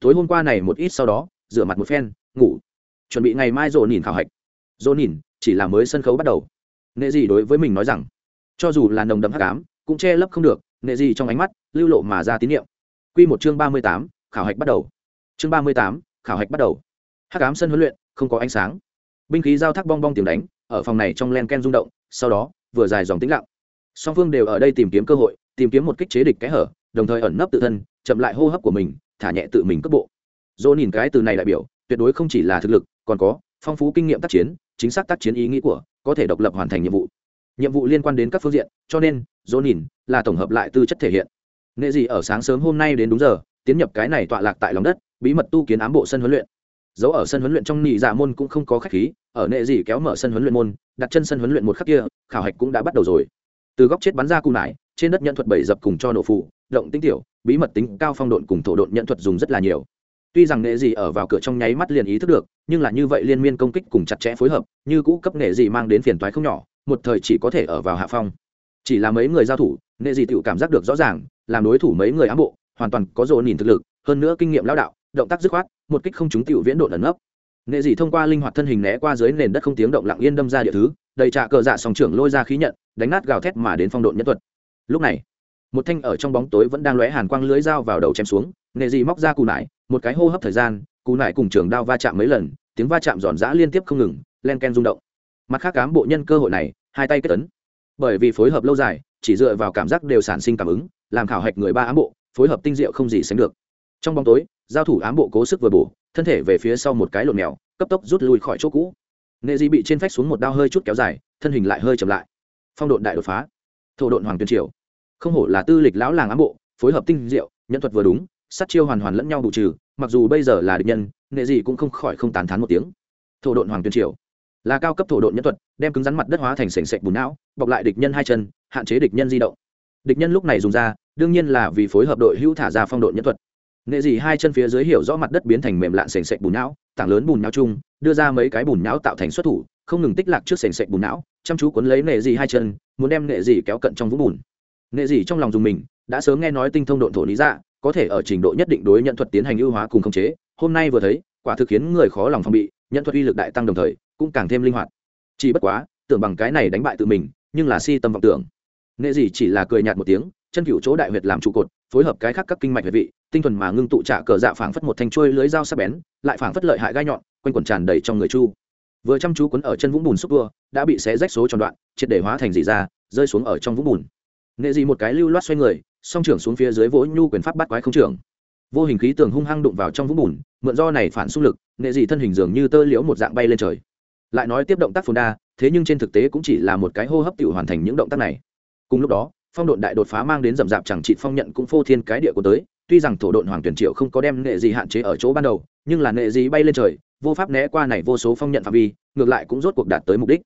Tối hôm qua này một ít sau đó, rửa mặt một phen, ngủ. Chuẩn bị ngày mai rộ nhìn khảo hạch. Rộ nhìn chỉ là mới sân khấu bắt đầu. Nệ gì đối với mình nói rằng, cho dù là nồng đậm hắc ám, cũng che lấp không được, nệ gì trong ánh mắt lưu lộ mà ra tín nhiệm. Quy một chương ba mươi tám, khảo hạch bắt đầu. Chương ba mươi tám, khảo hạch bắt đầu. Hắc ám sân huấn luyện, không có ánh sáng. Binh khí giao thác bong bong tiếng đánh, ở phòng này trong len ken rung động, sau đó, vừa dài dòng tĩnh lặng. Song phương đều ở đây tìm kiếm cơ hội, tìm kiếm một kích chế địch cái hở, đồng thời ẩn nấp tự thân, chậm lại hô hấp của mình, thả nhẹ tự mình cấp bộ. Dỗ nhìn cái từ này đại biểu, tuyệt đối không chỉ là thực lực, còn có phong phú kinh nghiệm tác chiến, chính xác tác chiến ý nghĩ của, có thể độc lập hoàn thành nhiệm vụ. Nhiệm vụ liên quan đến các phương diện, cho nên, dỗ nhìn là tổng hợp lại tư chất thể hiện. Nệ Dị ở sáng sớm hôm nay đến đúng giờ, tiến nhập cái này tọa lạc tại lòng đất, bí mật tu kiến ám bộ sân huấn luyện. Dấu ở sân huấn luyện trong nị dạ môn cũng không có khách khí, ở nệ Dị kéo mở sân huấn luyện môn, đặt chân sân huấn luyện một khắc kia, khảo hạch cũng đã bắt đầu rồi. Từ góc chết bắn ra cung nải, trên đất nhận thuật bảy dập cùng cho nổ phụ, động tinh tiểu, bí mật tính cao phong độn cùng thổ độn nhận thuật dùng rất là nhiều. Tuy rằng nệ Dị ở vào cửa trong nháy mắt liền ý thức được, nhưng là như vậy liên miên công kích cùng chặt chẽ phối hợp, như cũ cấp nệ Dị mang đến phiền toái không nhỏ, một thời chỉ có thể ở vào hạ phong. Chỉ là mấy người giao thủ, nệ Dị tự cảm giác được rõ ràng làm đối thủ mấy người ám bộ, hoàn toàn có dồn nhìn thực lực, hơn nữa kinh nghiệm lão đạo, động tác dứt khoát, một kích không trúng tiểu viễn độ ẩn nấp. Nệ dị thông qua linh hoạt thân hình né qua dưới nền đất không tiếng động lặng yên đâm ra địa thứ, đầy trạ cờ dạ sòng trưởng lôi ra khí nhận, đánh nát gào thét mà đến phong độn nhất thuật. Lúc này, một thanh ở trong bóng tối vẫn đang lóe hàn quang lưới dao vào đầu chém xuống, nệ dị móc ra cù nải, một cái hô hấp thời gian, cù nải cùng trường đao va chạm mấy lần, tiếng va chạm giòn giã liên tiếp không ngừng, len ken rung động. Mặt khác cám bộ nhân cơ hội này, hai tay kết tấn bởi vì phối hợp lâu dài, chỉ dựa vào cảm giác đều sản sinh cảm ứng làm khảo hạch người ba ám bộ, phối hợp tinh diệu không gì sánh được. Trong bóng tối, giao thủ ám bộ cố sức vừa bổ, thân thể về phía sau một cái lộn mèo, cấp tốc rút lui khỏi chỗ cũ. Nghệ di bị trên phách xuống một đao hơi chút kéo dài, thân hình lại hơi chậm lại. Phong độn đại đột phá. Thổ độn hoàng tuyên triều. Không hổ là tư lịch lão làng ám bộ, phối hợp tinh diệu, nhân thuật vừa đúng, sát chiêu hoàn hoàn lẫn nhau bù trừ, mặc dù bây giờ là địch nhân nghệ dị cũng không khỏi không tán thán một tiếng. Thổ độn hoàng tuyên triều. Là cao cấp thổ độn nhân thuật, đem cứng rắn mặt đất hóa thành sành sạch bùn não, bọc lại địch nhân hai chân, hạn chế địch nhân di động địch nhân lúc này dùng ra, đương nhiên là vì phối hợp đội hữu thả ra phong độ nhân thuật. Nghệ dị hai chân phía dưới hiểu rõ mặt đất biến thành mềm lạn sềnh sệch bùn não, tảng lớn bùn não chung, đưa ra mấy cái bùn não tạo thành xuất thủ, không ngừng tích lạc trước sềnh sệch bùn não, chăm chú cuốn lấy nghệ dị hai chân, muốn đem nghệ dị kéo cận trong vũng bùn. Nghệ dị trong lòng dùng mình, đã sớm nghe nói tinh thông độn thổ lý ra có thể ở trình độ nhất định đối nhận thuật tiến hành ưu hóa cùng khống chế, hôm nay vừa thấy, quả thực khiến người khó lòng phòng bị nhận thuật uy lực đại tăng đồng thời, cũng càng thêm linh hoạt. Chỉ bất quá, tưởng bằng cái này đánh bại tự mình, nhưng là si tâm vọng tưởng nghệ dị chỉ là cười nhạt một tiếng, chân cựu chỗ đại huyệt làm trụ cột, phối hợp cái khác các kinh mạch huyệt vị, tinh thuần mà ngưng tụ trả cờ dạ phảng phất một thanh chuôi lưới dao sắc bén, lại phảng phất lợi hại gai nhọn, quanh quần tràn đầy trong người chu. Vừa chăm chú quấn ở chân vũng bùn xúc tua, đã bị xé rách số tròn đoạn, triệt để hóa thành dị ra, rơi xuống ở trong vũng bùn. Nghệ dị một cái lưu loát xoay người, song trưởng xuống phía dưới vỗ nhu quyền pháp bắt quái không trưởng. Vô hình khí tường hung hăng đụng vào trong vũng bùn, mượn do này phản xung lực nghệ dị thân hình dường như tơ liễu một dạng bay lên trời. Lại nói tiếp động tác phồn đa, thế nhưng trên thực tế cũng chỉ là một cái hô hấp tự hoàn thành những động tác này cùng lúc đó, phong độn đại đột phá mang đến rầm rạp chẳng trị phong nhận cũng phô thiên cái địa của tới. Tuy rằng thổ độn hoàng tuyển triệu không có đem nệ gì hạn chế ở chỗ ban đầu, nhưng là nệ gì bay lên trời, vô pháp né qua này vô số phong nhận phạm vi, ngược lại cũng rốt cuộc đạt tới mục đích.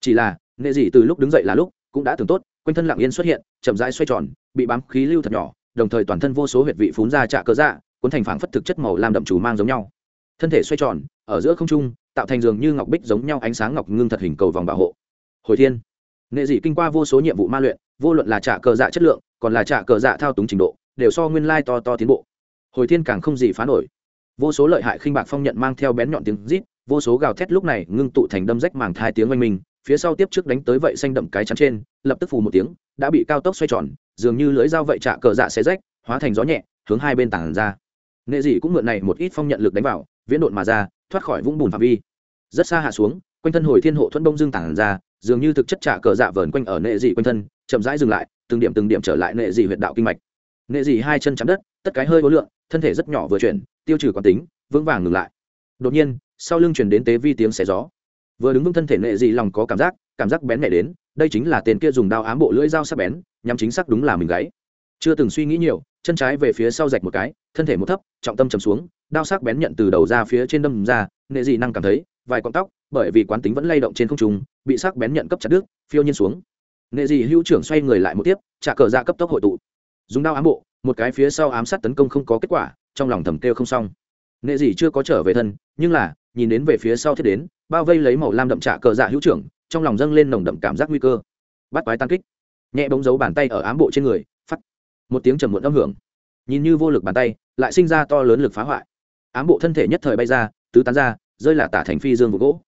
Chỉ là nệ gì từ lúc đứng dậy là lúc, cũng đã tưởng tốt, quanh thân lặng yên xuất hiện, chậm rãi xoay tròn, bị bám khí lưu thật nhỏ, đồng thời toàn thân vô số huyệt vị phún ra trạ cớ dạ cuốn thành phảng phất thực chất màu làm đậm chủ mang giống nhau. Thân thể xoay tròn, ở giữa không trung, tạo thành giường như ngọc bích giống nhau ánh sáng ngọc ngưng thật hình cầu vòng bảo hộ. Hồi thiên, nghệ dị kinh qua vô số nhiệm vụ ma luyện vô luận là trả cờ dạ chất lượng, còn là trả cờ dạ thao túng trình độ, đều so nguyên lai to to tiến bộ. Hồi thiên càng không gì phá nổi. Vô số lợi hại khinh bạc phong nhận mang theo bén nhọn tiếng rít, vô số gào thét lúc này ngưng tụ thành đâm rách màng thai tiếng oanh minh, phía sau tiếp trước đánh tới vậy xanh đậm cái chắn trên, lập tức phù một tiếng, đã bị cao tốc xoay tròn, dường như lưới dao vậy trả cờ dạ xe rách, hóa thành gió nhẹ, hướng hai bên tảng ra. Nệ dị cũng mượn này một ít phong nhận lực đánh vào, viễn độn mà ra, thoát khỏi vũng bùn phạm vi. Rất xa hạ xuống, quanh thân hồi thiên hộ thuẫn bông dương tảng ra dường như thực chất trả cờ dạ vờn quanh ở nệ dị quanh thân, chậm rãi dừng lại, từng điểm từng điểm trở lại nệ dị huyệt đạo kinh mạch. Nệ dị hai chân chạm đất, tất cái hơi vô lượng, thân thể rất nhỏ vừa chuyển, tiêu trừ quán tính, vững vàng ngừng lại. Đột nhiên, sau lưng chuyển đến tế vi tiếng xé gió. Vừa đứng vững thân thể nệ dị lòng có cảm giác cảm giác bén mẹ đến, đây chính là tên kia dùng đao ám bộ lưỡi dao sắc bén nhằm chính xác đúng là mình gáy. Chưa từng suy nghĩ nhiều, chân trái về phía sau rạch một cái, thân thể một thấp, trọng tâm chầm xuống, đao sắc bén nhận từ đầu ra phía trên đâm ra, nệ dị năng cảm thấy vài con tóc, bởi vì quán tính vẫn lay động trên không trung, bị sắc bén nhận cấp chặt đứt, phiêu nhiên xuống. Nệ dị hữu trưởng xoay người lại một tiếp, trả cờ ra cấp tốc hội tụ. Dùng đao ám bộ, một cái phía sau ám sát tấn công không có kết quả, trong lòng thầm kêu không xong. Nệ dị chưa có trở về thân, nhưng là, nhìn đến về phía sau thiết đến, bao vây lấy màu lam đậm trả cờ dạ hữu trưởng, trong lòng dâng lên nồng đậm cảm giác nguy cơ. Bắt quái tan kích. Nhẹ bóng dấu bàn tay ở ám bộ trên người phát một tiếng trầm muộn âm hưởng. Nhìn như vô lực bàn tay, lại sinh ra to lớn lực phá hoại. Ám bộ thân thể nhất thời bay ra, tứ tán ra rơi là tả thành phi dương vụ gỗ.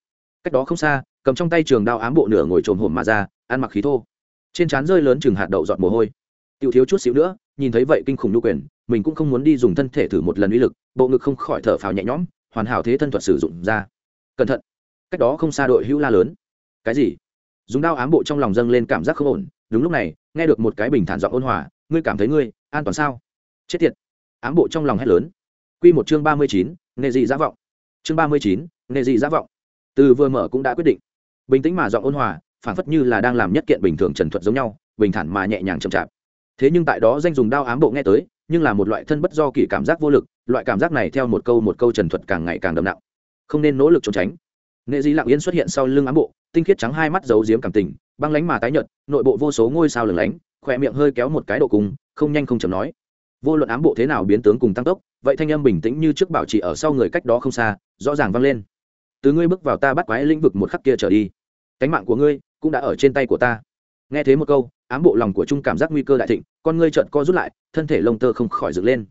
Cách đó không xa, cầm trong tay trường đao ám bộ nửa ngồi trồm hổm mà ra, ăn mặc khí thô. Trên trán rơi lớn chừng hạt đậu giọt mồ hôi. Tiêu thiếu chút xíu nữa, nhìn thấy vậy kinh khủng nhu quyền, mình cũng không muốn đi dùng thân thể thử một lần uy lực, bộ ngực không khỏi thở phào nhẹ nhõm, hoàn hảo thế thân thuật sử dụng ra. Cẩn thận. Cách đó không xa đội hữu la lớn. Cái gì? Dùng đao ám bộ trong lòng dâng lên cảm giác không ổn, đúng lúc này, nghe được một cái bình thản giọng ôn hòa, ngươi cảm thấy ngươi an toàn sao? Chết tiệt. Ám bộ trong lòng hét lớn. Q một chương ba mươi chín, nghệ dị giả vọng chương ba mươi chín nghề dị giả vọng. Từ vừa mở cũng đã quyết định. Bình tĩnh mà giọng ôn hòa phản phất như là đang làm nhất kiện bình thường trần thuật giống nhau, bình thản mà nhẹ nhàng chậm chạp. Thế nhưng tại đó danh dùng đao ám bộ nghe tới, nhưng là một loại thân bất do kỳ cảm giác vô lực, loại cảm giác này theo một câu một câu trần thuật càng ngày càng đậm nặng. Không nên nỗ lực trốn tránh. Nghệ dị lặng yên xuất hiện sau lưng ám bộ, tinh khiết trắng hai mắt giấu giếm cảm tình, băng lánh mà tái nhợt, nội bộ vô số ngôi sao lửng lánh, khỏe miệng hơi kéo một cái độ cùng không nhanh không chậm nói vô luận ám bộ thế nào biến tướng cùng tăng tốc, vậy thanh âm bình tĩnh như trước bảo trì ở sau người cách đó không xa, rõ ràng vang lên. Từ ngươi bước vào ta bắt quái lĩnh vực một khắc kia trở đi, cánh mạng của ngươi cũng đã ở trên tay của ta. Nghe thế một câu, ám bộ lòng của trung cảm giác nguy cơ đại thịnh, con ngươi trợn co rút lại, thân thể lông tơ không khỏi dựng lên.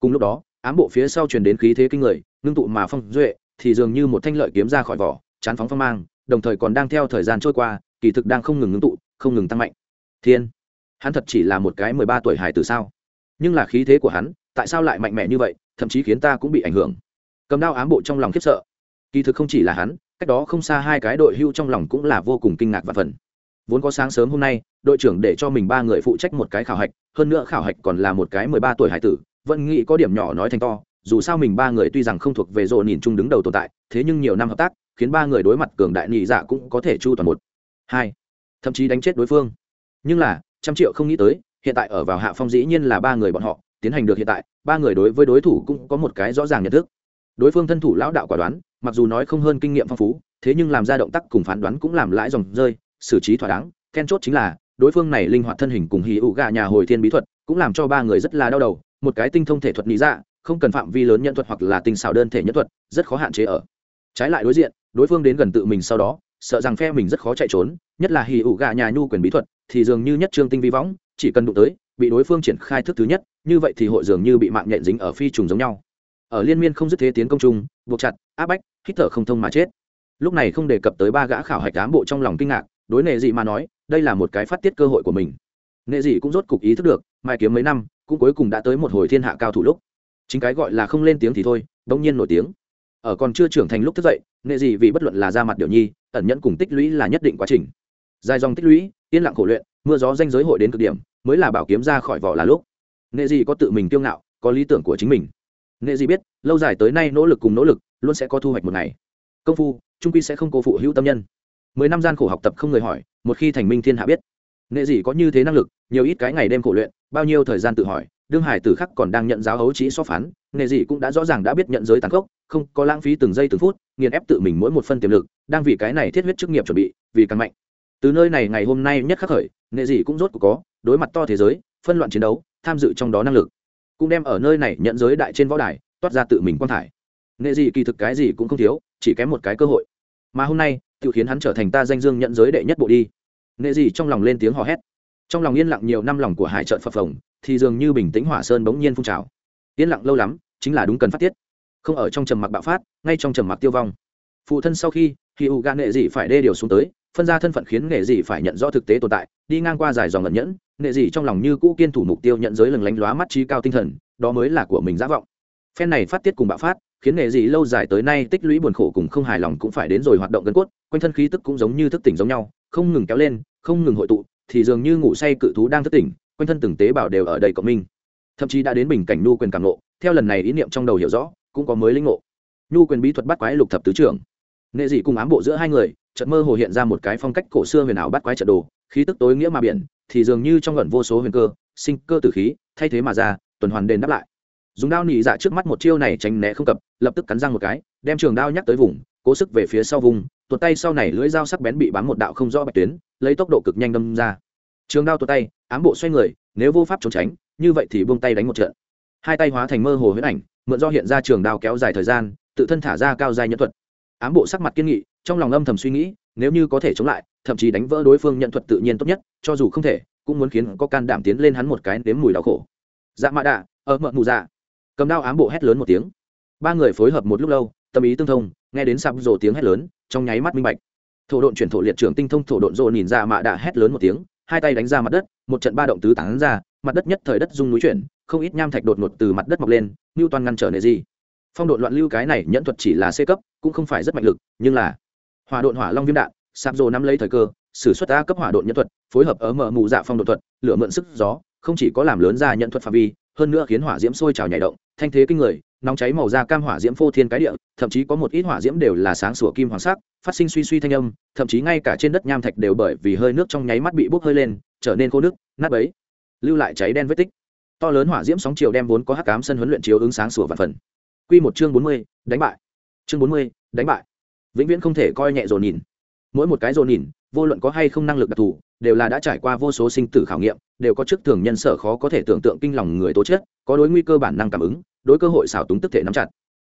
Cùng lúc đó, ám bộ phía sau truyền đến khí thế kinh người, ngưng tụ mà phong duệ, thì dường như một thanh lợi kiếm ra khỏi vỏ, chán phóng phong mang, đồng thời còn đang theo thời gian trôi qua, kỳ thực đang không ngừng ngưng tụ, không ngừng tăng mạnh. Thiên, hắn thật chỉ là một cái mười ba tuổi hải từ sao? Nhưng là khí thế của hắn, tại sao lại mạnh mẽ như vậy, thậm chí khiến ta cũng bị ảnh hưởng. Cầm đao ám bộ trong lòng khiếp sợ. Kỳ thực không chỉ là hắn, cách đó không xa hai cái đội hưu trong lòng cũng là vô cùng kinh ngạc và phần vốn có sáng sớm hôm nay, đội trưởng để cho mình ba người phụ trách một cái khảo hạch, hơn nữa khảo hạch còn là một cái mười ba tuổi hải tử, vẫn nghĩ có điểm nhỏ nói thành to, dù sao mình ba người tuy rằng không thuộc về rộ nhìn chung đứng đầu tồn tại, thế nhưng nhiều năm hợp tác, khiến ba người đối mặt cường đại nhị dạ cũng có thể chu toàn một, hai, thậm chí đánh chết đối phương. Nhưng là, trăm triệu không nghĩ tới hiện tại ở vào hạ phong dĩ nhiên là ba người bọn họ, tiến hành được hiện tại, ba người đối với đối thủ cũng có một cái rõ ràng nhận thức. Đối phương thân thủ lão đạo quả đoán, mặc dù nói không hơn kinh nghiệm phong phú, thế nhưng làm ra động tác cùng phán đoán cũng làm lãi dòng rơi, xử trí thỏa đáng. Then chốt chính là, đối phương này linh hoạt thân hình cùng hì ụ gà nhà hồi thiên bí thuật, cũng làm cho ba người rất là đau đầu, một cái tinh thông thể thuật lý dạ không cần phạm vi lớn nhân thuật hoặc là tinh xảo đơn thể nhân thuật, rất khó hạn chế ở. Trái lại đối diện, đối phương đến gần tự mình sau đó, sợ rằng phe mình rất khó chạy trốn, nhất là hì ụ gà nhà nhu quyền bí thuật, thì dường như nhất trương tinh vi võng chỉ cần đụng tới, bị đối phương triển khai thức thứ nhất, như vậy thì hội dường như bị mạng nhện dính ở phi trùng giống nhau. Ở liên miên không dứt thế tiến công chung, buộc chặt, áp bách, hít thở không thông mà chết. Lúc này không đề cập tới ba gã khảo hạch cán bộ trong lòng kinh ngạc, đối nệ dị mà nói, đây là một cái phát tiết cơ hội của mình. Nệ dị cũng rốt cục ý thức được, mai kiếm mấy năm, cũng cuối cùng đã tới một hồi thiên hạ cao thủ lúc. Chính cái gọi là không lên tiếng thì thôi đông nhiên nổi tiếng. Ở còn chưa trưởng thành lúc thức dậy, nệ dị vì bất luận là ra mặt điều nhi, ẩn nhẫn cùng tích lũy là nhất định quá trình. Dài dòng tích lũy, yên lặng khổ luyện mưa gió danh giới hội đến cực điểm, mới là bảo kiếm ra khỏi vỏ là lúc. Nệ dị có tự mình kiêu ngạo, có lý tưởng của chính mình. Nệ dị biết, lâu dài tới nay nỗ lực cùng nỗ lực, luôn sẽ có thu hoạch một ngày. Công phu, trung quy sẽ không cố phụ hữu tâm nhân. Mười năm gian khổ học tập không người hỏi, một khi thành minh thiên hạ biết. Nghệ dị có như thế năng lực, nhiều ít cái ngày đêm khổ luyện, bao nhiêu thời gian tự hỏi, đương hải tử khắc còn đang nhận giáo hấu trí so phán, nghệ dị cũng đã rõ ràng đã biết nhận giới tàn khốc, không có lãng phí từng giây từng phút, nghiền ép tự mình mỗi một phân tiềm lực, đang vì cái này thiết huyết chức nghiệp chuẩn bị, vì càng mạnh từ nơi này ngày hôm nay nhất khắc khởi, nghệ dị cũng rốt cuộc có, đối mặt to thế giới, phân loạn chiến đấu, tham dự trong đó năng lực. Cũng đem ở nơi này nhận giới đại trên võ đài, toát ra tự mình quan thải. Nghệ dị kỳ thực cái gì cũng không thiếu, chỉ kém một cái cơ hội. Mà hôm nay tự khiến hắn trở thành ta danh dương nhận giới đệ nhất bộ đi. Nghệ gì trong lòng lên tiếng hò hét. Trong lòng yên lặng nhiều năm lòng của hải trợn phập phồng, thì dường như bình tĩnh hỏa sơn bỗng nhiên phun trào. Yên lặng lâu lắm, chính là đúng cần phát tiết. Không ở trong trầm mặc bạo phát, ngay trong trầm mặc tiêu vong. Phụ thân sau khi khi u gan nghệ dị phải đê điều xuống tới phân ra thân phận khiến nghệ dị phải nhận rõ thực tế tồn tại, đi ngang qua dài dòng ngẩn nhẫn, nghệ dị trong lòng như cũ kiên thủ mục tiêu nhận giới lừng lánh lóa mắt trí cao tinh thần, đó mới là của mình giả vọng. Phen này phát tiết cùng bạo phát, khiến nghệ dị lâu dài tới nay tích lũy buồn khổ cùng không hài lòng cũng phải đến rồi hoạt động gân cốt, quanh thân khí tức cũng giống như thức tỉnh giống nhau, không ngừng kéo lên, không ngừng hội tụ, thì dường như ngủ say cự thú đang thức tỉnh, quanh thân từng tế bào đều ở đầy cộng minh. Thậm chí đã đến bình cảnh nhu quyền cảm nộ theo lần này ý niệm trong đầu hiểu rõ, cũng có mới linh ngộ. Nhu quyền bí thuật bắt quái lục thập tứ trưởng nghệ dị cùng ám bộ giữa hai người trận mơ hồ hiện ra một cái phong cách cổ xưa huyền ảo bắt quái trận đồ, khí tức tối nghĩa mà biển, thì dường như trong gần vô số huyền cơ, sinh cơ tử khí, thay thế mà ra, tuần hoàn đền đáp lại. Dùng đao nỉ dạ trước mắt một chiêu này tránh né không cập, lập tức cắn răng một cái, đem trường đao nhắc tới vùng, cố sức về phía sau vùng, tuột tay sau này lưỡi dao sắc bén bị bám một đạo không rõ bạch tuyến, lấy tốc độ cực nhanh đâm ra. Trường đao tuột tay, ám bộ xoay người, nếu vô pháp trốn tránh, như vậy thì buông tay đánh một trận. Hai tay hóa thành mơ hồ huyết ảnh, mượn do hiện ra trường đao kéo dài thời gian, tự thân thả ra cao dài nhân thuật ám bộ sắc mặt kiên nghị, trong lòng âm thầm suy nghĩ, nếu như có thể chống lại, thậm chí đánh vỡ đối phương nhận thuật tự nhiên tốt nhất, cho dù không thể, cũng muốn khiến có can đảm tiến lên hắn một cái nếm mùi đau khổ. Dạ mạ đạ ở mợ mù dạ. Cầm đao ám bộ hét lớn một tiếng. Ba người phối hợp một lúc lâu, tâm ý tương thông, nghe đến sạp rồ tiếng hét lớn, trong nháy mắt minh bạch. Thổ độn chuyển thổ liệt trưởng tinh thông thổ độn rồ nhìn ra mạ đạ hét lớn một tiếng, hai tay đánh ra mặt đất, một trận ba động tứ tán ra, mặt đất nhất thời đất rung núi chuyển, không ít nham thạch đột ngột từ mặt đất mọc lên ngưu toàn ngăn trở nệ gì. Phong độn loạn lưu cái này nhẫn thuật chỉ là c cấp cũng không phải rất mạnh lực, nhưng là hỏa độn hỏa long viêm đạn, sạp rồ nắm lấy thời cơ, sử xuất a cấp hỏa độn nhân thuật, phối hợp ở mở mù dạ phong độn thuật, lửa mượn sức, gió, không chỉ có làm lớn ra nhận thuật phạm vi, hơn nữa khiến hỏa diễm sôi trào nhảy động, thanh thế kinh người, nóng cháy màu da cam hỏa diễm phô thiên cái địa, thậm chí có một ít hỏa diễm đều là sáng sủa kim hoàng sắc, phát sinh suy suy thanh âm, thậm chí ngay cả trên đất nham thạch đều bởi vì hơi nước trong nháy mắt bị bốc hơi lên, trở nên khô nước, nát bấy, lưu lại cháy đen vết tích. To lớn hỏa diễm sóng chiều đem vốn có hắc cám sân huấn luyện chiếu ứng sáng sủa vạn phần. Quy một chương bốn mươi, đánh bại chương bốn mươi, đánh bại. Vĩnh viễn không thể coi nhẹ dồn nhìn. Mỗi một cái dồn nhìn, vô luận có hay không năng lực đặc thù, đều là đã trải qua vô số sinh tử khảo nghiệm, đều có chức thường nhân sở khó có thể tưởng tượng kinh lòng người tố chất, có đối nguy cơ bản năng cảm ứng, đối cơ hội xảo túng tức thể nắm chặt.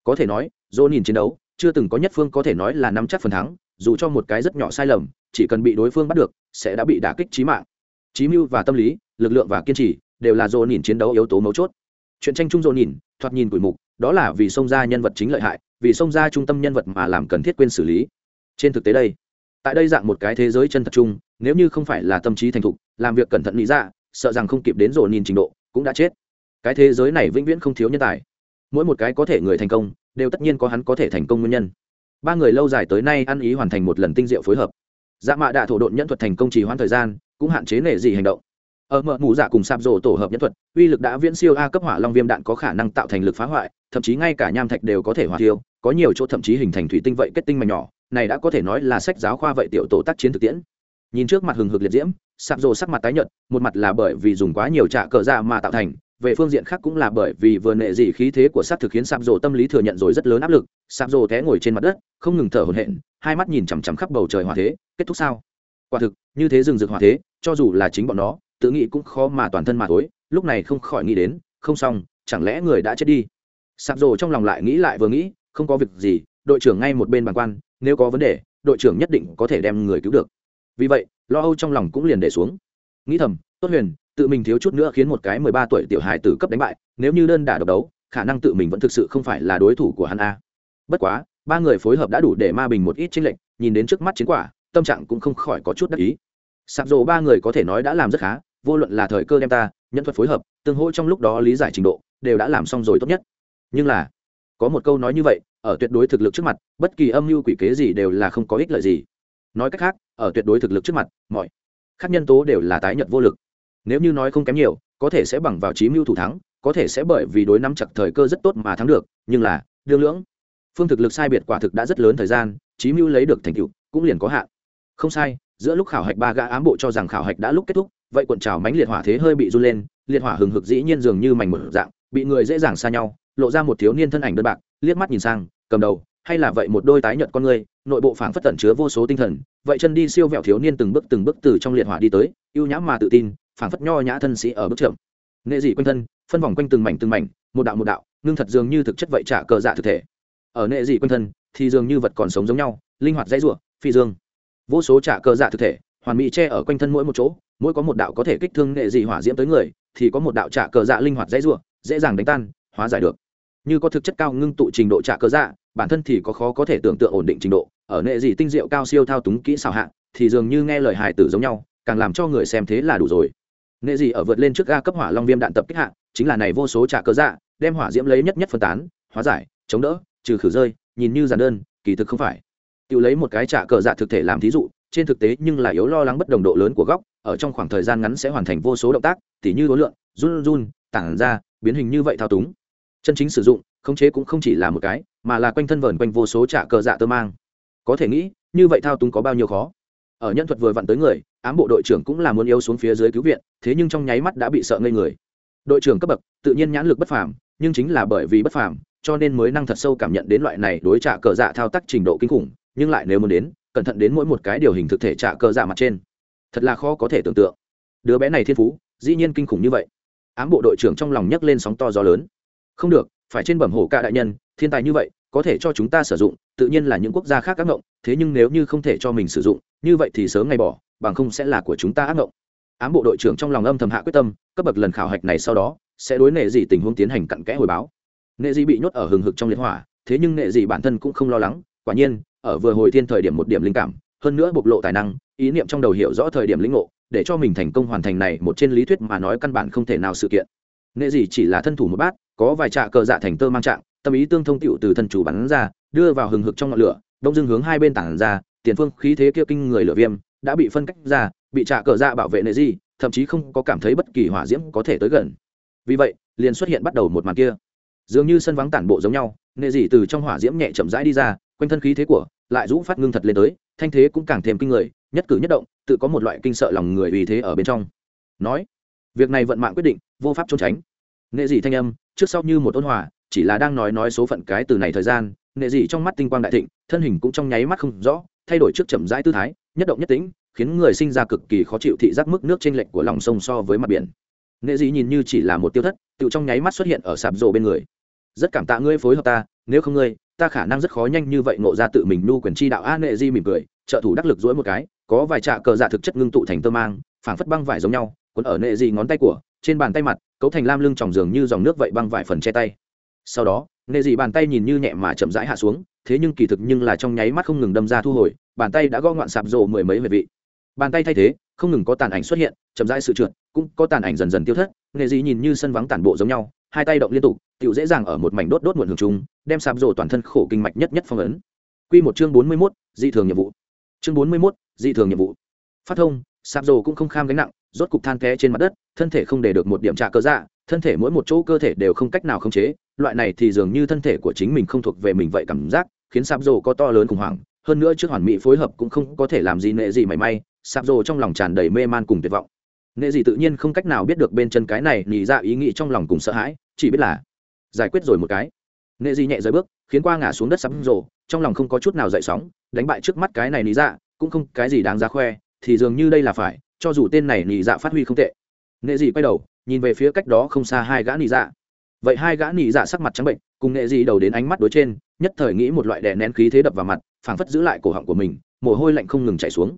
Có thể nói, dồn nhìn chiến đấu, chưa từng có nhất phương có thể nói là nắm chắc phần thắng, dù cho một cái rất nhỏ sai lầm, chỉ cần bị đối phương bắt được, sẽ đã bị đả kích trí mạng. Trí mưu và tâm lý, lực lượng và kiên trì, đều là dồn nhìn chiến đấu yếu tố mấu chốt. Chuyện tranh chung dồn nhìn, thoạt nhìn quỷ mục, đó là vì xông ra nhân vật chính lợi hại vì xông ra trung tâm nhân vật mà làm cần thiết quên xử lý. Trên thực tế đây, tại đây dạng một cái thế giới chân thật chung, nếu như không phải là tâm trí thành thục, làm việc cẩn thận nghĩ ra, sợ rằng không kịp đến rồi nhìn trình độ, cũng đã chết. Cái thế giới này vĩnh viễn không thiếu nhân tài. Mỗi một cái có thể người thành công, đều tất nhiên có hắn có thể thành công nguyên nhân. Ba người lâu dài tới nay ăn ý hoàn thành một lần tinh diệu phối hợp. Dạ mạ đạ thổ độn nhẫn thuật thành công trì hoãn thời gian, cũng hạn chế nể gì hành động ở mợ mù dạ cùng sạp rổ tổ hợp nhân thuật, uy lực đã viễn siêu a cấp hỏa long viêm đạn có khả năng tạo thành lực phá hoại, thậm chí ngay cả nham thạch đều có thể hỏa tiêu có nhiều chỗ thậm chí hình thành thủy tinh vậy kết tinh mảnh nhỏ, này đã có thể nói là sách giáo khoa vậy tiểu tổ tác chiến thực tiễn. Nhìn trước mặt hừng hực liệt diễm, sạp rồ sắc mặt tái nhợt, một mặt là bởi vì dùng quá nhiều trạ cờ ra mà tạo thành, về phương diện khác cũng là bởi vì vừa nệ dị khí thế của sát thực khiến sạp rồ tâm lý thừa nhận rồi rất lớn áp lực, sạp rồ té ngồi trên mặt đất, không ngừng thở hổn hển, hai mắt nhìn chằm chằm khắp bầu trời hỏa thế, kết thúc sao? Quả thực, như thế rừng rực hỏa thế, cho dù là chính bọn nó tự nghĩ cũng khó mà toàn thân mà thối, lúc này không khỏi nghĩ đến, không xong, chẳng lẽ người đã chết đi? Sạp rồ trong lòng lại nghĩ lại vừa nghĩ, không có việc gì, đội trưởng ngay một bên bàn quan, nếu có vấn đề, đội trưởng nhất định có thể đem người cứu được. Vì vậy, lo âu trong lòng cũng liền để xuống. Nghĩ thầm, tốt huyền, tự mình thiếu chút nữa khiến một cái mười ba tuổi tiểu hài tử cấp đánh bại, nếu như đơn đả độc đấu, khả năng tự mình vẫn thực sự không phải là đối thủ của hắn a. Bất quá, ba người phối hợp đã đủ để ma bình một ít tranh lệch, nhìn đến trước mắt chiến quả, tâm trạng cũng không khỏi có chút đắc ý. Sạp rồ ba người có thể nói đã làm rất khá vô luận là thời cơ đem ta, nhân thuật phối hợp, tương hỗ trong lúc đó lý giải trình độ, đều đã làm xong rồi tốt nhất. Nhưng là, có một câu nói như vậy, ở tuyệt đối thực lực trước mặt, bất kỳ âm mưu quỷ kế gì đều là không có ích lợi gì. Nói cách khác, ở tuyệt đối thực lực trước mặt, mọi các nhân tố đều là tái nhận vô lực. Nếu như nói không kém nhiều, có thể sẽ bằng vào trí mưu thủ thắng, có thể sẽ bởi vì đối nắm chặt thời cơ rất tốt mà thắng được, nhưng là, đương lưỡng, phương thực lực sai biệt quả thực đã rất lớn thời gian trí mưu lấy được thành tựu cũng liền có hạn. Không sai, giữa lúc khảo hạch ba gã ám bộ cho rằng khảo hạch đã lúc kết thúc vậy cuộn trào mánh liệt hỏa thế hơi bị run lên liệt hỏa hừng hực dĩ nhiên dường như mảnh mở dạng bị người dễ dàng xa nhau lộ ra một thiếu niên thân ảnh đơn bạc liếc mắt nhìn sang cầm đầu hay là vậy một đôi tái nhợt con người nội bộ phảng phất tẩn chứa vô số tinh thần vậy chân đi siêu vẹo thiếu niên từng bước từng bước từ trong liệt hỏa đi tới ưu nhã mà tự tin phảng phất nho nhã thân sĩ ở bước trưởng, nghệ dị quanh thân phân vòng quanh từng mảnh từng mảnh một đạo một đạo ngưng thật dường như thực chất vậy trả cờ dạ thực thể. Ở nghệ dị quanh thân thì dường như vật còn sống giống nhau linh hoạt dãy rủa phi dương. Vô số trả cờ dạ thực thể hoàn mỹ che ở quanh thân mỗi một chỗ mỗi có một đạo có thể kích thương nghệ dị hỏa diễm tới người, thì có một đạo trả cờ dạ linh hoạt dễ dụa dễ dàng đánh tan, hóa giải được. Như có thực chất cao ngưng tụ trình độ trả cờ dạ bản thân thì có khó có thể tưởng tượng ổn định trình độ, ở nệ dị tinh diệu cao siêu thao túng kỹ xảo hạ, thì dường như nghe lời hài tử giống nhau, càng làm cho người xem thế là đủ rồi. Nghệ dị ở vượt lên trước ga cấp hỏa long viêm đạn tập kích hạ, chính là này vô số trả cờ dạ đem hỏa diễm lấy nhất nhất phân tán, hóa giải, chống đỡ, trừ khử rơi, nhìn như giản đơn, kỳ thực không phải. Tự lấy một cái trả cờ dạ thực thể làm thí dụ, trên thực tế nhưng là yếu lo lắng bất đồng độ lớn của góc ở trong khoảng thời gian ngắn sẽ hoàn thành vô số động tác, tỉ như đối lượng, run run tản ra, biến hình như vậy thao túng. Chân chính sử dụng, khống chế cũng không chỉ là một cái, mà là quanh thân vờn quanh vô số trả cờ dạ tơ mang. Có thể nghĩ, như vậy thao túng có bao nhiêu khó? Ở nhân thuật vừa vặn tới người, ám bộ đội trưởng cũng là muốn yếu xuống phía dưới cứu viện, thế nhưng trong nháy mắt đã bị sợ ngây người. Đội trưởng cấp bậc, tự nhiên nhãn lực bất phàm, nhưng chính là bởi vì bất phàm, cho nên mới năng thật sâu cảm nhận đến loại này đối trả cờ dạ thao tác trình độ kinh khủng, nhưng lại nếu muốn đến, cẩn thận đến mỗi một cái điều hình thực thể trả cờ dạ mặt trên thật là khó có thể tưởng tượng. Đứa bé này thiên phú, dĩ nhiên kinh khủng như vậy. Ám bộ đội trưởng trong lòng nhấc lên sóng to gió lớn. Không được, phải trên bẩm hổ cả đại nhân, thiên tài như vậy, có thể cho chúng ta sử dụng, tự nhiên là những quốc gia khác ác ngộng, thế nhưng nếu như không thể cho mình sử dụng, như vậy thì sớm ngày bỏ, bằng không sẽ là của chúng ta ác ngộng. Ám bộ đội trưởng trong lòng âm thầm hạ quyết tâm, cấp bậc lần khảo hạch này sau đó, sẽ đối nệ dị tình huống tiến hành cặn kẽ hồi báo. Nệ dị bị nhốt ở hừng hực trong liệt hỏa, thế nhưng nệ dị bản thân cũng không lo lắng, quả nhiên, ở vừa hồi thiên thời điểm một điểm linh cảm hơn nữa bộc lộ tài năng, ý niệm trong đầu hiểu rõ thời điểm lĩnh ngộ, để cho mình thành công hoàn thành này một trên lý thuyết mà nói căn bản không thể nào sự kiện. Nệ dị chỉ là thân thủ một bát, có vài trạ cờ dạ thành tơ mang trạng, tâm ý tương thông tựu từ thân chủ bắn ra, đưa vào hừng hực trong ngọn lửa, đông dương hướng hai bên tảng ra, tiền phương khí thế kia kinh người lửa viêm, đã bị phân cách ra, bị trạ cờ dạ bảo vệ nệ dị thậm chí không có cảm thấy bất kỳ hỏa diễm có thể tới gần. Vì vậy, liền xuất hiện bắt đầu một màn kia. Dường như sân vắng tản bộ giống nhau, nệ dị từ trong hỏa diễm nhẹ chậm rãi đi ra, quanh thân khí thế của lại rũ phát ngưng thật lên tới, thanh thế cũng càng thêm kinh người, nhất cử nhất động, tự có một loại kinh sợ lòng người vì thế ở bên trong. Nói, việc này vận mạng quyết định, vô pháp trốn tránh. Nghệ dị thanh âm, trước sau như một ôn hòa, chỉ là đang nói nói số phận cái từ này thời gian nghệ dị trong mắt tinh quang đại thịnh, thân hình cũng trong nháy mắt không rõ, thay đổi trước chậm rãi tư thái, nhất động nhất tĩnh, khiến người sinh ra cực kỳ khó chịu thị giác mức nước trên lệch của lòng sông so với mặt biển. Nghệ dị nhìn như chỉ là một tiêu thất, tự trong nháy mắt xuất hiện ở sạp rộ bên người. Rất cảm tạ ngươi phối hợp ta, nếu không ngươi ta khả năng rất khó nhanh như vậy ngộ ra tự mình nu quyền chi đạo a nệ di mỉm cười, trợ thủ đắc lực dỗi một cái, có vài trạ cờ dạ thực chất ngưng tụ thành tơ mang, phảng phất băng vải giống nhau, cuốn ở nệ di ngón tay của, trên bàn tay mặt, cấu thành lam lưng tròng giường như dòng nước vậy băng vải phần che tay. Sau đó, nệ dị bàn tay nhìn như nhẹ mà chậm rãi hạ xuống, thế nhưng kỳ thực nhưng là trong nháy mắt không ngừng đâm ra thu hồi, bàn tay đã gõ ngoạn sạp rộ mười mấy về vị. Bàn tay thay thế, không ngừng có tàn ảnh xuất hiện, chậm rãi sự trượt, cũng có tàn ảnh dần dần tiêu thất, nệ dị nhìn như sân vắng tản bộ giống nhau hai tay động liên tục tựu dễ dàng ở một mảnh đốt đốt muộn hưởng chung đem sạp rổ toàn thân khổ kinh mạch nhất nhất phong ấn Quy một chương bốn mươi 41, dị thường nhiệm vụ. Chương bốn mươi 41, dị thường nhiệm vụ. Phát thông, sạp rồ cũng không kham gánh nặng, rốt cục than té trên mặt đất, thân thể không để được một điểm trả cơ dạ, thân thể mỗi một chỗ cơ thể đều không cách nào khống chế, loại này thì dường như thân thể của chính mình không thuộc về mình vậy cảm giác, khiến sạp rồ có to lớn khủng hoảng, hơn nữa trước hoàn mỹ phối hợp cũng không có thể làm gì nệ gì mảy may, sạp rồ trong lòng tràn đầy mê man cùng tuyệt vọng. Nệ gì tự nhiên không cách nào biết được bên chân cái này, nhị ra ý nghĩ trong lòng cùng sợ hãi, chỉ biết là giải quyết rồi một cái. Nghệ dị nhẹ rời bước khiến qua ngã xuống đất sắm rồ trong lòng không có chút nào dậy sóng đánh bại trước mắt cái này lý dạ cũng không cái gì đáng ra khoe thì dường như đây là phải cho dù tên này nị dạ phát huy không tệ. Nghệ dị quay đầu nhìn về phía cách đó không xa hai gã nị dạ vậy hai gã nị dạ sắc mặt trắng bệnh cùng nghệ dị đầu đến ánh mắt đối trên nhất thời nghĩ một loại đè nén khí thế đập vào mặt phảng phất giữ lại cổ họng của mình mồ hôi lạnh không ngừng chảy xuống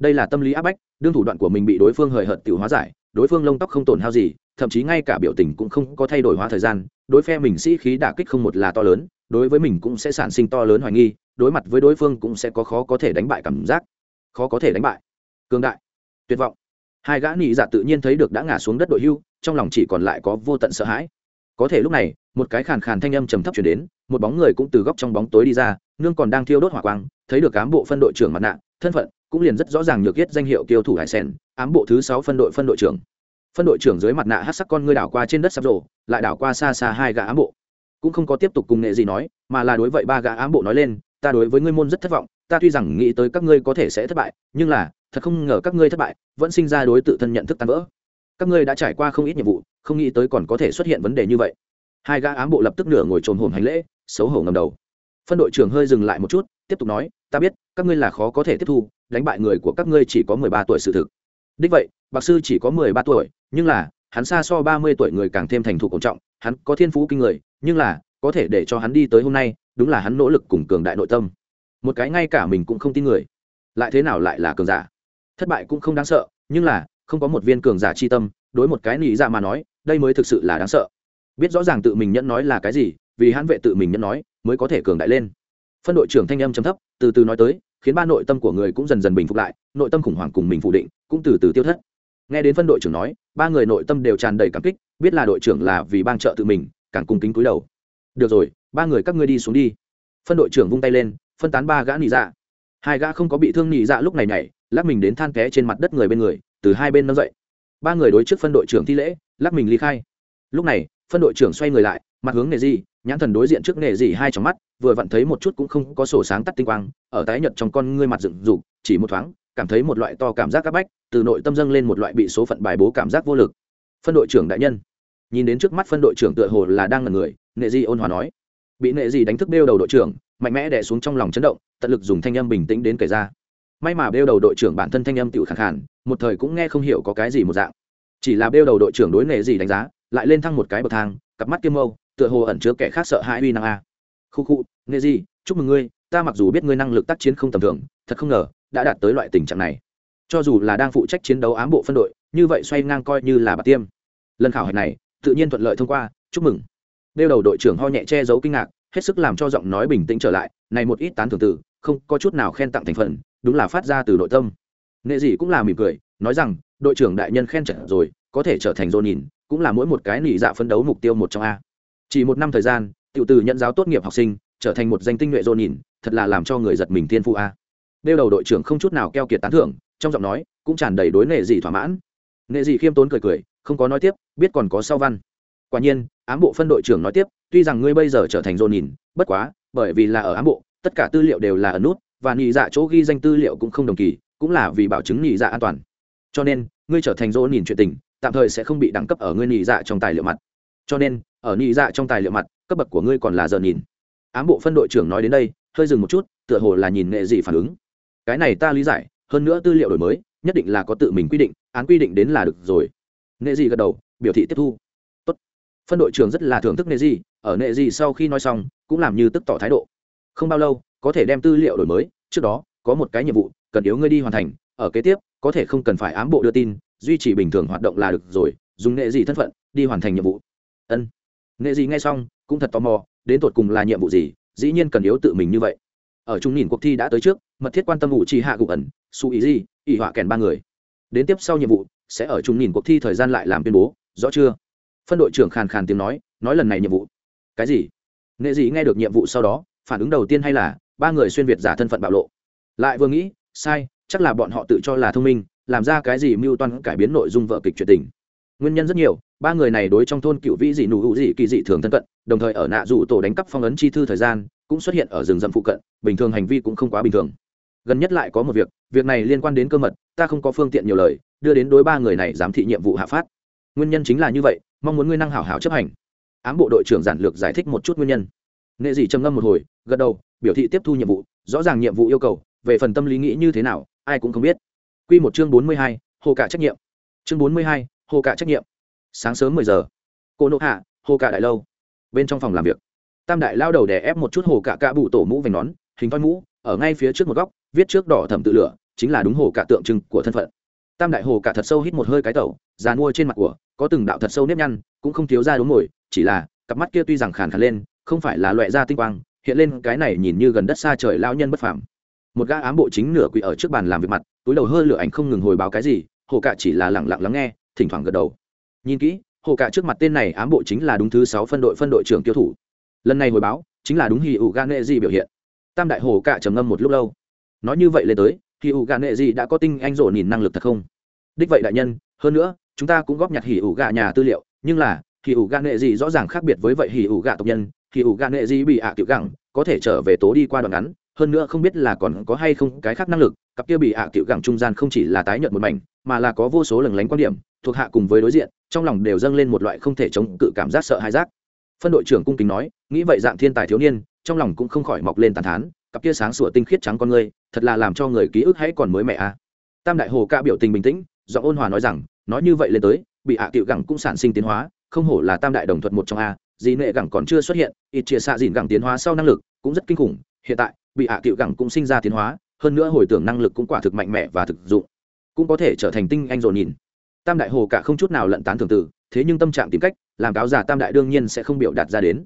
đây là tâm lý áp bách, đương thủ đoạn của mình bị đối phương hời hợt tự hóa giải, đối phương lông tóc không tổn hao gì, thậm chí ngay cả biểu tình cũng không có thay đổi hóa thời gian, đối phe mình sĩ khí đả kích không một là to lớn, đối với mình cũng sẽ sản sinh to lớn hoài nghi, đối mặt với đối phương cũng sẽ có khó có thể đánh bại cảm giác, khó có thể đánh bại. Cương đại, tuyệt vọng. Hai gã nị dạ tự nhiên thấy được đã ngã xuống đất đội hưu, trong lòng chỉ còn lại có vô tận sợ hãi. Có thể lúc này, một cái khàn khàn thanh âm trầm thấp chuyển đến, một bóng người cũng từ góc trong bóng tối đi ra, nương còn đang thiêu đốt hỏa quang, thấy được cán bộ phân đội trưởng mặt nạ, thân phận cũng liền rất rõ ràng nhược yết danh hiệu kiêu thủ hải sen ám bộ thứ sáu phân đội phân đội trưởng. Phân đội trưởng dưới mặt nạ hát sắc con ngươi đảo qua trên đất sắp rổ lại đảo qua xa xa hai gã ám bộ. Cũng không có tiếp tục cùng nghệ gì nói, mà là đối vậy ba gã ám bộ nói lên, ta đối với ngươi môn rất thất vọng, ta tuy rằng nghĩ tới các ngươi có thể sẽ thất bại, nhưng là, thật không ngờ các ngươi thất bại, vẫn sinh ra đối tự thân nhận thức tan vỡ. Các ngươi đã trải qua không ít nhiệm vụ, không nghĩ tới còn có thể xuất hiện vấn đề như vậy. Hai gã ám bộ lập tức nửa ngồi trồn hồn hành lễ, xấu hổ ngầm đầu. Phân đội trưởng hơi dừng lại một chút tiếp tục nói, ta biết, các ngươi là khó có thể tiếp thu, đánh bại người của các ngươi chỉ có mười ba tuổi sự thực. Đích vậy, bạc sư chỉ có mười ba tuổi, nhưng là, hắn xa so ba mươi tuổi người càng thêm thành thục cổ trọng, hắn có thiên phú kinh người, nhưng là, có thể để cho hắn đi tới hôm nay, đúng là hắn nỗ lực cùng cường đại nội tâm. Một cái ngay cả mình cũng không tin người. Lại thế nào lại là cường giả? Thất bại cũng không đáng sợ, nhưng là, không có một viên cường giả chi tâm, đối một cái nị dạ mà nói, đây mới thực sự là đáng sợ. Biết rõ ràng tự mình nhẫn nói là cái gì, vì hắn vệ tự mình nhẫn nói, mới có thể cường đại lên phân đội trưởng thanh âm chấm thấp, từ từ nói tới, khiến ba nội tâm của người cũng dần dần bình phục lại, nội tâm khủng hoảng cùng mình phủ định, cũng từ từ tiêu thất. Nghe đến phân đội trưởng nói, ba người nội tâm đều tràn đầy cảm kích, biết là đội trưởng là vì bang trợ tự mình, càng cung kính cúi đầu. Được rồi, ba người các ngươi đi xuống đi. Phân đội trưởng vung tay lên, phân tán ba gã nị dạ. Hai gã không có bị thương nị dạ lúc này nhảy, lắc mình đến than té trên mặt đất người bên người, từ hai bên nâng dậy. Ba người đối trước phân đội trưởng thi lễ, lắc mình ly khai. Lúc này, phân đội trưởng xoay người lại, mặt hướng nghề gì, nhãn thần đối diện trước nghề gì hai trong mắt vừa vặn thấy một chút cũng không có sổ sáng tắt tinh quang ở tái nhật trong con ngươi mặt dựng dục chỉ một thoáng cảm thấy một loại to cảm giác áp bách từ nội tâm dâng lên một loại bị số phận bài bố cảm giác vô lực. Phân đội trưởng đại nhân. Nhìn đến trước mắt phân đội trưởng tựa hồ là đang là người nệ di ôn hòa nói. Bị nệ di đánh thức đeo đầu đội trưởng mạnh mẽ đè xuống trong lòng chấn động tận lực dùng thanh âm bình tĩnh đến kể ra. May mà đeo đầu đội trưởng bản thân thanh âm tiểu khẳng hẳn, một thời cũng nghe không hiểu có cái gì một dạng. Chỉ là đeo đầu đội trưởng đối nệ di đánh giá lại lên thăng một cái bậc thang cặp mắt kiêm mâu tựa hồ ẩn chứa kẻ khác sợ hãi uy năng a khu khu, nghệ gì, chúc mừng ngươi, ta mặc dù biết ngươi năng lực tác chiến không tầm thường, thật không ngờ, đã đạt tới loại tình trạng này. Cho dù là đang phụ trách chiến đấu ám bộ phân đội, như vậy xoay ngang coi như là bà tiêm. Lần khảo hạch này, tự nhiên thuận lợi thông qua, chúc mừng. Đeo đầu đội trưởng ho nhẹ che giấu kinh ngạc, hết sức làm cho giọng nói bình tĩnh trở lại, này một ít tán thưởng từ, không có chút nào khen tặng thành phần, đúng là phát ra từ nội tâm. Nghệ dị cũng là mỉm cười, nói rằng, đội trưởng đại nhân khen trận rồi, có thể trở thành dồn nhìn cũng là mỗi một cái nỉ dạ phấn đấu mục tiêu một trong a. Chỉ một năm thời gian tiểu từ nhận giáo tốt nghiệp học sinh, trở thành một danh tinh nhuệ dồn nhìn, thật là làm cho người giật mình thiên phụ a. Đeo đầu đội trưởng không chút nào keo kiệt tán thưởng, trong giọng nói cũng tràn đầy đối nệ dị thỏa mãn. Nệ dị khiêm tốn cười cười, không có nói tiếp, biết còn có sau văn. Quả nhiên, ám bộ phân đội trưởng nói tiếp, tuy rằng ngươi bây giờ trở thành dồn nhìn, bất quá, bởi vì là ở ám bộ, tất cả tư liệu đều là ở nút, và nhị dạ chỗ ghi danh tư liệu cũng không đồng kỳ, cũng là vì bảo chứng nhị dạ an toàn. Cho nên, ngươi trở thành dồn nhìn chuyện tình, tạm thời sẽ không bị đẳng cấp ở ngươi nhị dạ trong tài liệu mặt. Cho nên, ở nhị dạ trong tài liệu mặt cấp bậc của ngươi còn là giờ nhìn. Ám bộ phân đội trưởng nói đến đây, hơi dừng một chút, tựa hồ là nhìn nghệ gì phản ứng. Cái này ta lý giải, hơn nữa tư liệu đổi mới, nhất định là có tự mình quy định, án quy định đến là được rồi. Nghệ gì gật đầu, biểu thị tiếp thu. Tốt. phân đội trưởng rất là thưởng thức nghệ gì, ở nghệ gì sau khi nói xong, cũng làm như tức tỏ thái độ. Không bao lâu, có thể đem tư liệu đổi mới, trước đó, có một cái nhiệm vụ, cần yếu ngươi đi hoàn thành, ở kế tiếp, có thể không cần phải ám bộ đưa tin, duy trì bình thường hoạt động là được rồi, dùng nghệ gì thân phận, đi hoàn thành nhiệm vụ. Ân nghệ gì nghe xong, cũng thật tò mò, đến tột cùng là nhiệm vụ gì, dĩ nhiên cần yếu tự mình như vậy. Ở trung nhìn cuộc thi đã tới trước, mật thiết quan tâm ủ trì hạ gục ẩn, su ý gì ỷ họa kèn ba người. Đến tiếp sau nhiệm vụ, sẽ ở trung nhìn cuộc thi thời gian lại làm tuyên bố, rõ chưa? Phân đội trưởng khàn khàn tiếng nói nói lần này nhiệm vụ. Cái gì? Nghệ gì nghe được nhiệm vụ sau đó, phản ứng đầu tiên hay là, ba người xuyên việt giả thân phận bạo lộ. Lại vừa nghĩ, sai, chắc là bọn họ tự cho là thông minh, làm ra cái gì mưu toan cải biến nội dung vợ kịch truyện tình nguyên nhân rất nhiều, ba người này đối trong thôn cựu vĩ dị nụ hữu dị kỳ dị thường thân cận, đồng thời ở nạ rủ tổ đánh cắp phong ấn chi thư thời gian, cũng xuất hiện ở rừng rậm phụ cận, bình thường hành vi cũng không quá bình thường. Gần nhất lại có một việc việc này liên quan đến cơ mật, ta không có phương tiện nhiều lời, đưa đến đối ba người này giám thị nhiệm vụ hạ phát. Nguyên nhân chính là như vậy, mong muốn ngươi năng hảo hảo chấp hành. Ám bộ đội trưởng giản lược giải thích một chút nguyên nhân. Nghệ dị trầm ngâm một hồi, gật đầu, biểu thị tiếp thu nhiệm vụ, rõ ràng nhiệm vụ yêu cầu, về phần tâm lý nghĩ như thế nào, ai cũng không biết. Q một chương bốn mươi hai, hồ cả trách nhiệm. Chương bốn mươi hai hồ cả trách nhiệm. Sáng sớm mười giờ, cô nộp hạ hồ cả đại lâu. Bên trong phòng làm việc, tam đại lao đầu đè ép một chút hồ cả cạ bụ tổ mũ vành nón, hình thoi mũ, ở ngay phía trước một góc, viết trước đỏ thẩm tự lửa, chính là đúng hồ cả tượng trưng của thân phận. Tam đại hồ cả thật sâu hít một hơi cái tẩu, già mua trên mặt của, có từng đạo thật sâu nếp nhăn, cũng không thiếu ra đốm ngồi, chỉ là, cặp mắt kia tuy rằng khàn khàn lên, không phải là loại da tinh quang, hiện lên cái này nhìn như gần đất xa trời lao nhân bất phàm. Một gã ám bộ chính nửa quỷ ở trước bàn làm việc mặt, túi đầu hơi lửa ảnh không ngừng hồi báo cái gì hồ cả chỉ là lẳng lặng lắng nghe thỉnh thoảng gật đầu. Nhìn kỹ, hồ cả trước mặt tên này ám bộ chính là đúng thứ sáu phân đội phân đội trưởng tiêu thủ. Lần này hồi báo, chính là đúng hì ủ gan nghệ di biểu hiện. Tam đại hồ cả trầm ngâm một lúc lâu. Nói như vậy lên tới hì ủ gan nghệ di đã có tinh anh rộ nhìn năng lực thật không? Đích vậy đại nhân, hơn nữa, chúng ta cũng góp nhặt hì ủ gà nhà tư liệu, nhưng là hì ủ gan nghệ di rõ ràng khác biệt với vậy hì ủ gà tộc nhân hì ủ gan nghệ di bị ạ à cựu gẳng, có thể trở về tố đi qua đoạn ngắn hơn nữa không biết là còn có hay không cái khác năng lực, cặp kia bị ạ à cựu gẳng trung gian không chỉ là tái nhận một mảnh, mà là có vô số lừng lánh quan điểm, thuộc hạ cùng với đối diện, trong lòng đều dâng lên một loại không thể chống cự cảm giác sợ hãi giác phân đội trưởng cung kính nói, nghĩ vậy dạng thiên tài thiếu niên, trong lòng cũng không khỏi mọc lên tàn thán, cặp kia sáng sủa tinh khiết trắng con ngươi, thật là làm cho người ký ức hãy còn mới mẹ a à. tam đại hồ ca biểu tình bình tĩnh do ôn hòa nói rằng, nói như vậy lên tới, bị ạ à cựu gẳng cũng sản sinh tiến hóa, không hổ là tam đại đồng thuật một trong a dì nệ gẳng còn chưa xuất hiện, ít chia xạ dìn gẳng tiến hóa sau năng lực, cũng rất kinh khủng hiện tại, bị hạ à cựu gẳng cũng sinh ra tiến hóa, hơn nữa hồi tưởng năng lực cũng quả thực mạnh mẽ và thực dụng, cũng có thể trở thành tinh anh dồn nhìn. Tam đại hồ cả không chút nào lận tán thường tử, thế nhưng tâm trạng tìm cách, làm cáo giả tam đại đương nhiên sẽ không biểu đạt ra đến.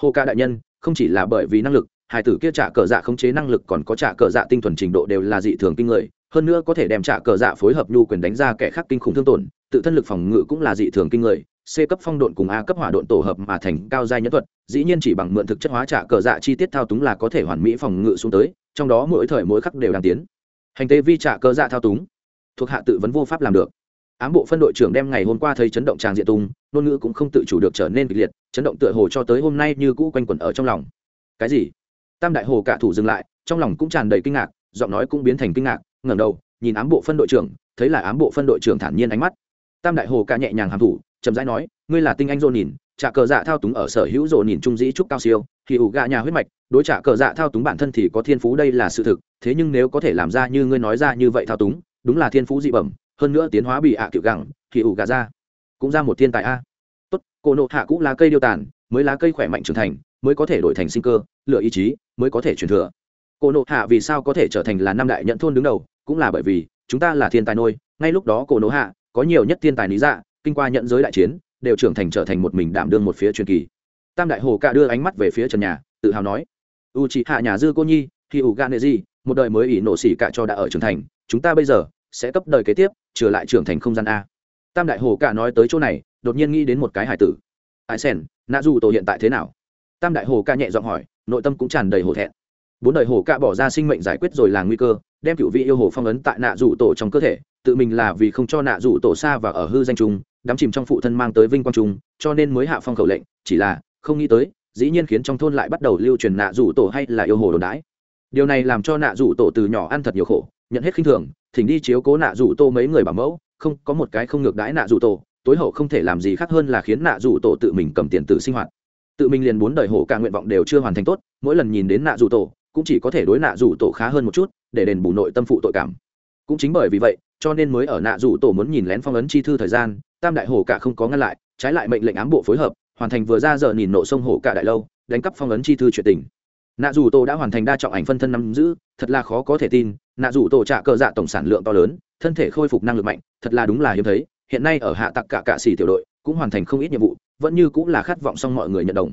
Hồ ca đại nhân, không chỉ là bởi vì năng lực hải tử kia trả cờ dạ khống chế năng lực còn có trả cờ dạ tinh thuần trình độ đều là dị thường kinh người, hơn nữa có thể đem trả cờ dạ phối hợp nhu quyền đánh ra kẻ khác kinh khủng thương tổn, tự thân lực phòng ngự cũng là dị thường kinh người c cấp phong độn cùng a cấp hỏa độn tổ hợp mà thành cao giai nhẫn thuật, dĩ nhiên chỉ bằng mượn thực chất hóa trả cờ dạ chi tiết thao túng là có thể hoàn mỹ phòng ngự xuống tới, trong đó mỗi thời mỗi khắc đều đang tiến. Hành tế vi trả cờ dạ thao túng, thuộc hạ tự vấn vô pháp làm được. Ám bộ phân đội trưởng đem ngày hôm qua thấy chấn động tràng diện tung, ngôn ngữ cũng không tự chủ được trở nên kịch liệt, chấn động tựa hồ cho tới hôm nay như cũ quanh quẩn ở trong lòng. Cái gì? Tam đại hồ cả thủ dừng lại, trong lòng cũng tràn đầy kinh ngạc, giọng nói cũng biến thành kinh ngạc, ngẩng đầu, nhìn ám bộ phân đội trưởng, thấy là ám bộ phân đội trưởng thản nhiên ánh mắt. Tam đại hồ cả nhẹ nhàng hàm thủ chậm rãi nói, ngươi là tinh anh dồn nhìn trả cờ dạ thao túng ở sở hữu dồn nhìn trung dĩ trúc cao siêu, thì ủ gạ nhà huyết mạch, đối trả cờ dạ thao túng bản thân thì có thiên phú đây là sự thực, thế nhưng nếu có thể làm ra như ngươi nói ra như vậy thao túng, đúng là thiên phú dị bẩm, hơn nữa tiến hóa bị ạ à kiểu gẳng, thì ủ gà ra cũng ra một thiên tài a. Tốt, cô nộ hạ cũng là cây điêu tàn, mới lá cây khỏe mạnh trưởng thành, mới có thể đổi thành sinh cơ, lựa ý chí, mới có thể truyền thừa. Cô nộ hạ vì sao có thể trở thành là năm đại nhận thôn đứng đầu, cũng là bởi vì, chúng ta là thiên tài nôi, ngay lúc đó cổ nộ hạ có nhiều nhất thiên tài lý dạ kinh qua nhận giới đại chiến, đều trưởng thành trở thành một mình đảm đương một phía truyền kỳ. Tam đại hồ cả đưa ánh mắt về phía trần nhà, tự hào nói u chị hạ nhà dư cô nhi khi ủ gan gì một đời mới ỷ nổ xỉ cả cho đã ở trưởng thành, chúng ta bây giờ sẽ cấp đời kế tiếp, trở lại trưởng thành không gian a. Tam đại hồ cả nói tới chỗ này, đột nhiên nghĩ đến một cái hải tử. Ai sen nạ dù tổ hiện tại thế nào? Tam đại hồ ca nhẹ giọng hỏi, nội tâm cũng tràn đầy hổ thẹn. Bốn đời hồ ca bỏ ra sinh mệnh giải quyết rồi là nguy cơ, đem cựu vị yêu hồ phong ấn tại nạ dù tổ trong cơ thể, tự mình là vì không cho nạ dù tổ xa và ở hư danh trung đắm chìm trong phụ thân mang tới vinh quang trung cho nên mới hạ phong khẩu lệnh, chỉ là, không nghĩ tới, dĩ nhiên khiến trong thôn lại bắt đầu lưu truyền nạ rủ tổ hay là yêu hồ đồn đái điều này làm cho nạ rủ tổ từ nhỏ ăn thật nhiều khổ, nhận hết khinh thường, thỉnh đi chiếu cố nạ rủ tô mấy người bảo mẫu, không, có một cái không ngược đãi nạ rủ tổ, tối hậu không thể làm gì khác hơn là khiến nạ rủ tổ tự mình cầm tiền tự sinh hoạt. Tự mình liền bốn đời hổ cả nguyện vọng đều chưa hoàn thành tốt, mỗi lần nhìn đến nạ rủ tổ, cũng chỉ có thể đối nạ rủ tổ khá hơn một chút, để đền bù nội tâm phụ tội cảm. Cũng chính bởi vì vậy cho nên mới ở nạ rủ tổ muốn nhìn lén phong ấn chi thư thời gian, tam đại hổ cả không có ngăn lại, trái lại mệnh lệnh ám bộ phối hợp, hoàn thành vừa ra giờ nhìn nộ sông hổ cả đại lâu, đánh cắp phong ấn chi thư chuyện tình. Nạ dù tổ đã hoàn thành đa trọng ảnh phân thân nắm giữ, thật là khó có thể tin, nạ dù tổ trả cờ dạ tổng sản lượng to lớn, thân thể khôi phục năng lực mạnh, thật là đúng là hiếm thấy, hiện nay ở hạ tặc cả cạ xỉ tiểu đội, cũng hoàn thành không ít nhiệm vụ, vẫn như cũng là khát vọng xong mọi người nhận đồng.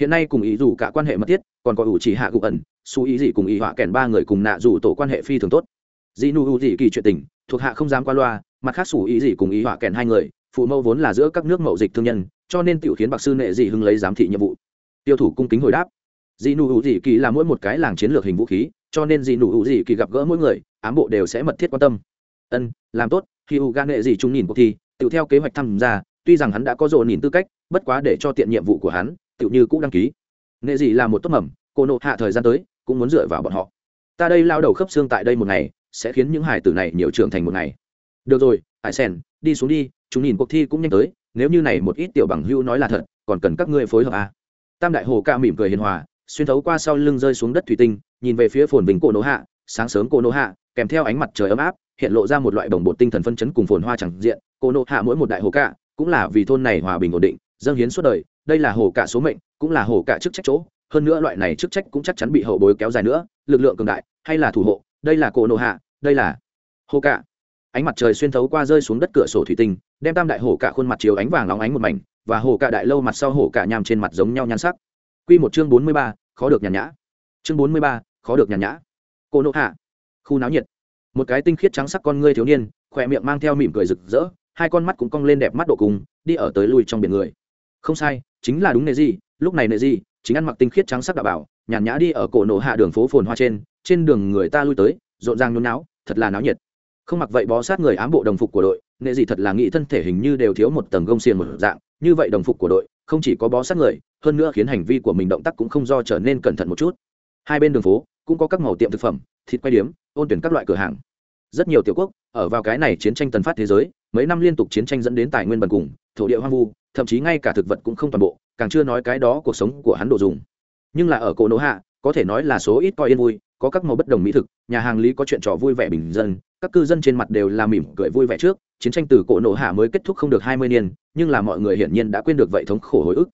Hiện nay cùng ý dù cả quan hệ mật thiết, còn có ủ chỉ hạ cụ ẩn su ý gì cùng ý họa kèn ba người cùng nạ dù tổ quan hệ phi thường tốt. Dị nu gì kỳ chuyện tình thuộc hạ không dám qua loa, mặt khác su ý gì cùng ý họa kèn hai người, phụ mẫu vốn là giữa các nước mậu dịch thương nhân, cho nên tiểu khiến bạc sư nệ dị hưng lấy giám thị nhiệm vụ. Tiêu thủ cung kính hồi đáp dị nu dị kỳ là mỗi một cái làng chiến lược hình vũ khí, cho nên dị nu dị kỳ gặp gỡ mỗi người, ám bộ đều sẽ mật thiết quan tâm. Ân, làm tốt, khi u gan nệ dị chúng nhìn cuộc thi tự theo kế hoạch tham gia tuy rằng hắn đã có dồn nhìn tư cách, bất quá để cho tiện nhiệm vụ của hắn tự như cũng đăng ký. Nệ dị là một tốt mầm, cô nộ hạ thời gian tới, cũng muốn dựa vào bọn họ. Ta đây lao đầu khớp xương tại đây một ngày sẽ khiến những hải tử này nhiều trưởng thành một ngày được rồi, hải sen, đi xuống đi, chúng nhìn cuộc thi cũng nhanh tới, nếu như này một ít tiểu bằng hưu nói là thật, còn cần các ngươi phối hợp à. tam đại hồ ca mỉm cười hiền hòa, xuyên thấu qua sau lưng rơi xuống đất thủy tinh, nhìn về phía phồn bình cổ nỗ hạ, sáng sớm cổ nỗ hạ, kèm theo ánh mặt trời ấm áp, hiện lộ ra một loại bồng bột tinh thần phân chấn cùng phồn hoa chẳng diện, cổ nỗ hạ mỗi một đại hồ ca, cũng là vì thôn này hòa bình ổn định, dâng hiến suốt đời, đây là hồ cả số mệnh, cũng là hồ cả chức trách chỗ, hơn nữa loại này chức trách cũng chắc chắn bị hậu bối kéo dài nữa, lực lượng cường đại, hay là thủ hộ đây là cổ nộ hạ đây là hồ cạ, ánh mặt trời xuyên thấu qua rơi xuống đất cửa sổ thủy tinh đem tam đại hồ cả khuôn mặt chiếu ánh vàng lóng ánh một mảnh và hồ cả đại lâu mặt sau hồ cả nham trên mặt giống nhau nhan sắc. Quy một chương bốn mươi ba, khó được nhàn nhã. Chương bốn mươi ba, khó được nhàn nhã. Cổ nộ hạ. Khu náo nhiệt. Một cái tinh khiết trắng sắc con ngươi thiếu niên khỏe miệng mang theo mỉm cười rực rỡ hai con mắt cũng cong lên đẹp mắt độ cùng đi ở tới lui trong biển người. Không sai chính là đúng nệ gì lúc này nệ gì chính ăn mặc tinh khiết trắng sắc đạo bảo nhàn nhã đi ở cổ nổ hạ đường phố phồn hoa trên trên đường người ta lui tới, rộn ràng nhốn náo, thật là náo nhiệt. Không mặc vậy bó sát người ám bộ đồng phục của đội, nghệ gì thật là nghĩ thân thể hình như đều thiếu một tầng gông xiềng một dạng, như vậy đồng phục của đội, không chỉ có bó sát người, hơn nữa khiến hành vi của mình động tác cũng không do trở nên cẩn thận một chút. Hai bên đường phố, cũng có các màu tiệm thực phẩm, thịt quay điếm, ôn tuyển các loại cửa hàng. Rất nhiều tiểu quốc, ở vào cái này chiến tranh tần phát thế giới, mấy năm liên tục chiến tranh dẫn đến tài nguyên bần cùng, thổ địa hoang vu, thậm chí ngay cả thực vật cũng không toàn bộ, càng chưa nói cái đó cuộc sống của hắn đồ dùng nhưng là ở cổ nỗ hạ, có thể nói là số ít coi yên vui, có các màu bất đồng mỹ thực, nhà hàng lý có chuyện trò vui vẻ bình dân, các cư dân trên mặt đều là mỉm cười vui vẻ trước, chiến tranh từ cổ nổ hạ mới kết thúc không được hai mươi niên, nhưng là mọi người hiển nhiên đã quên được vậy thống khổ hồi ức.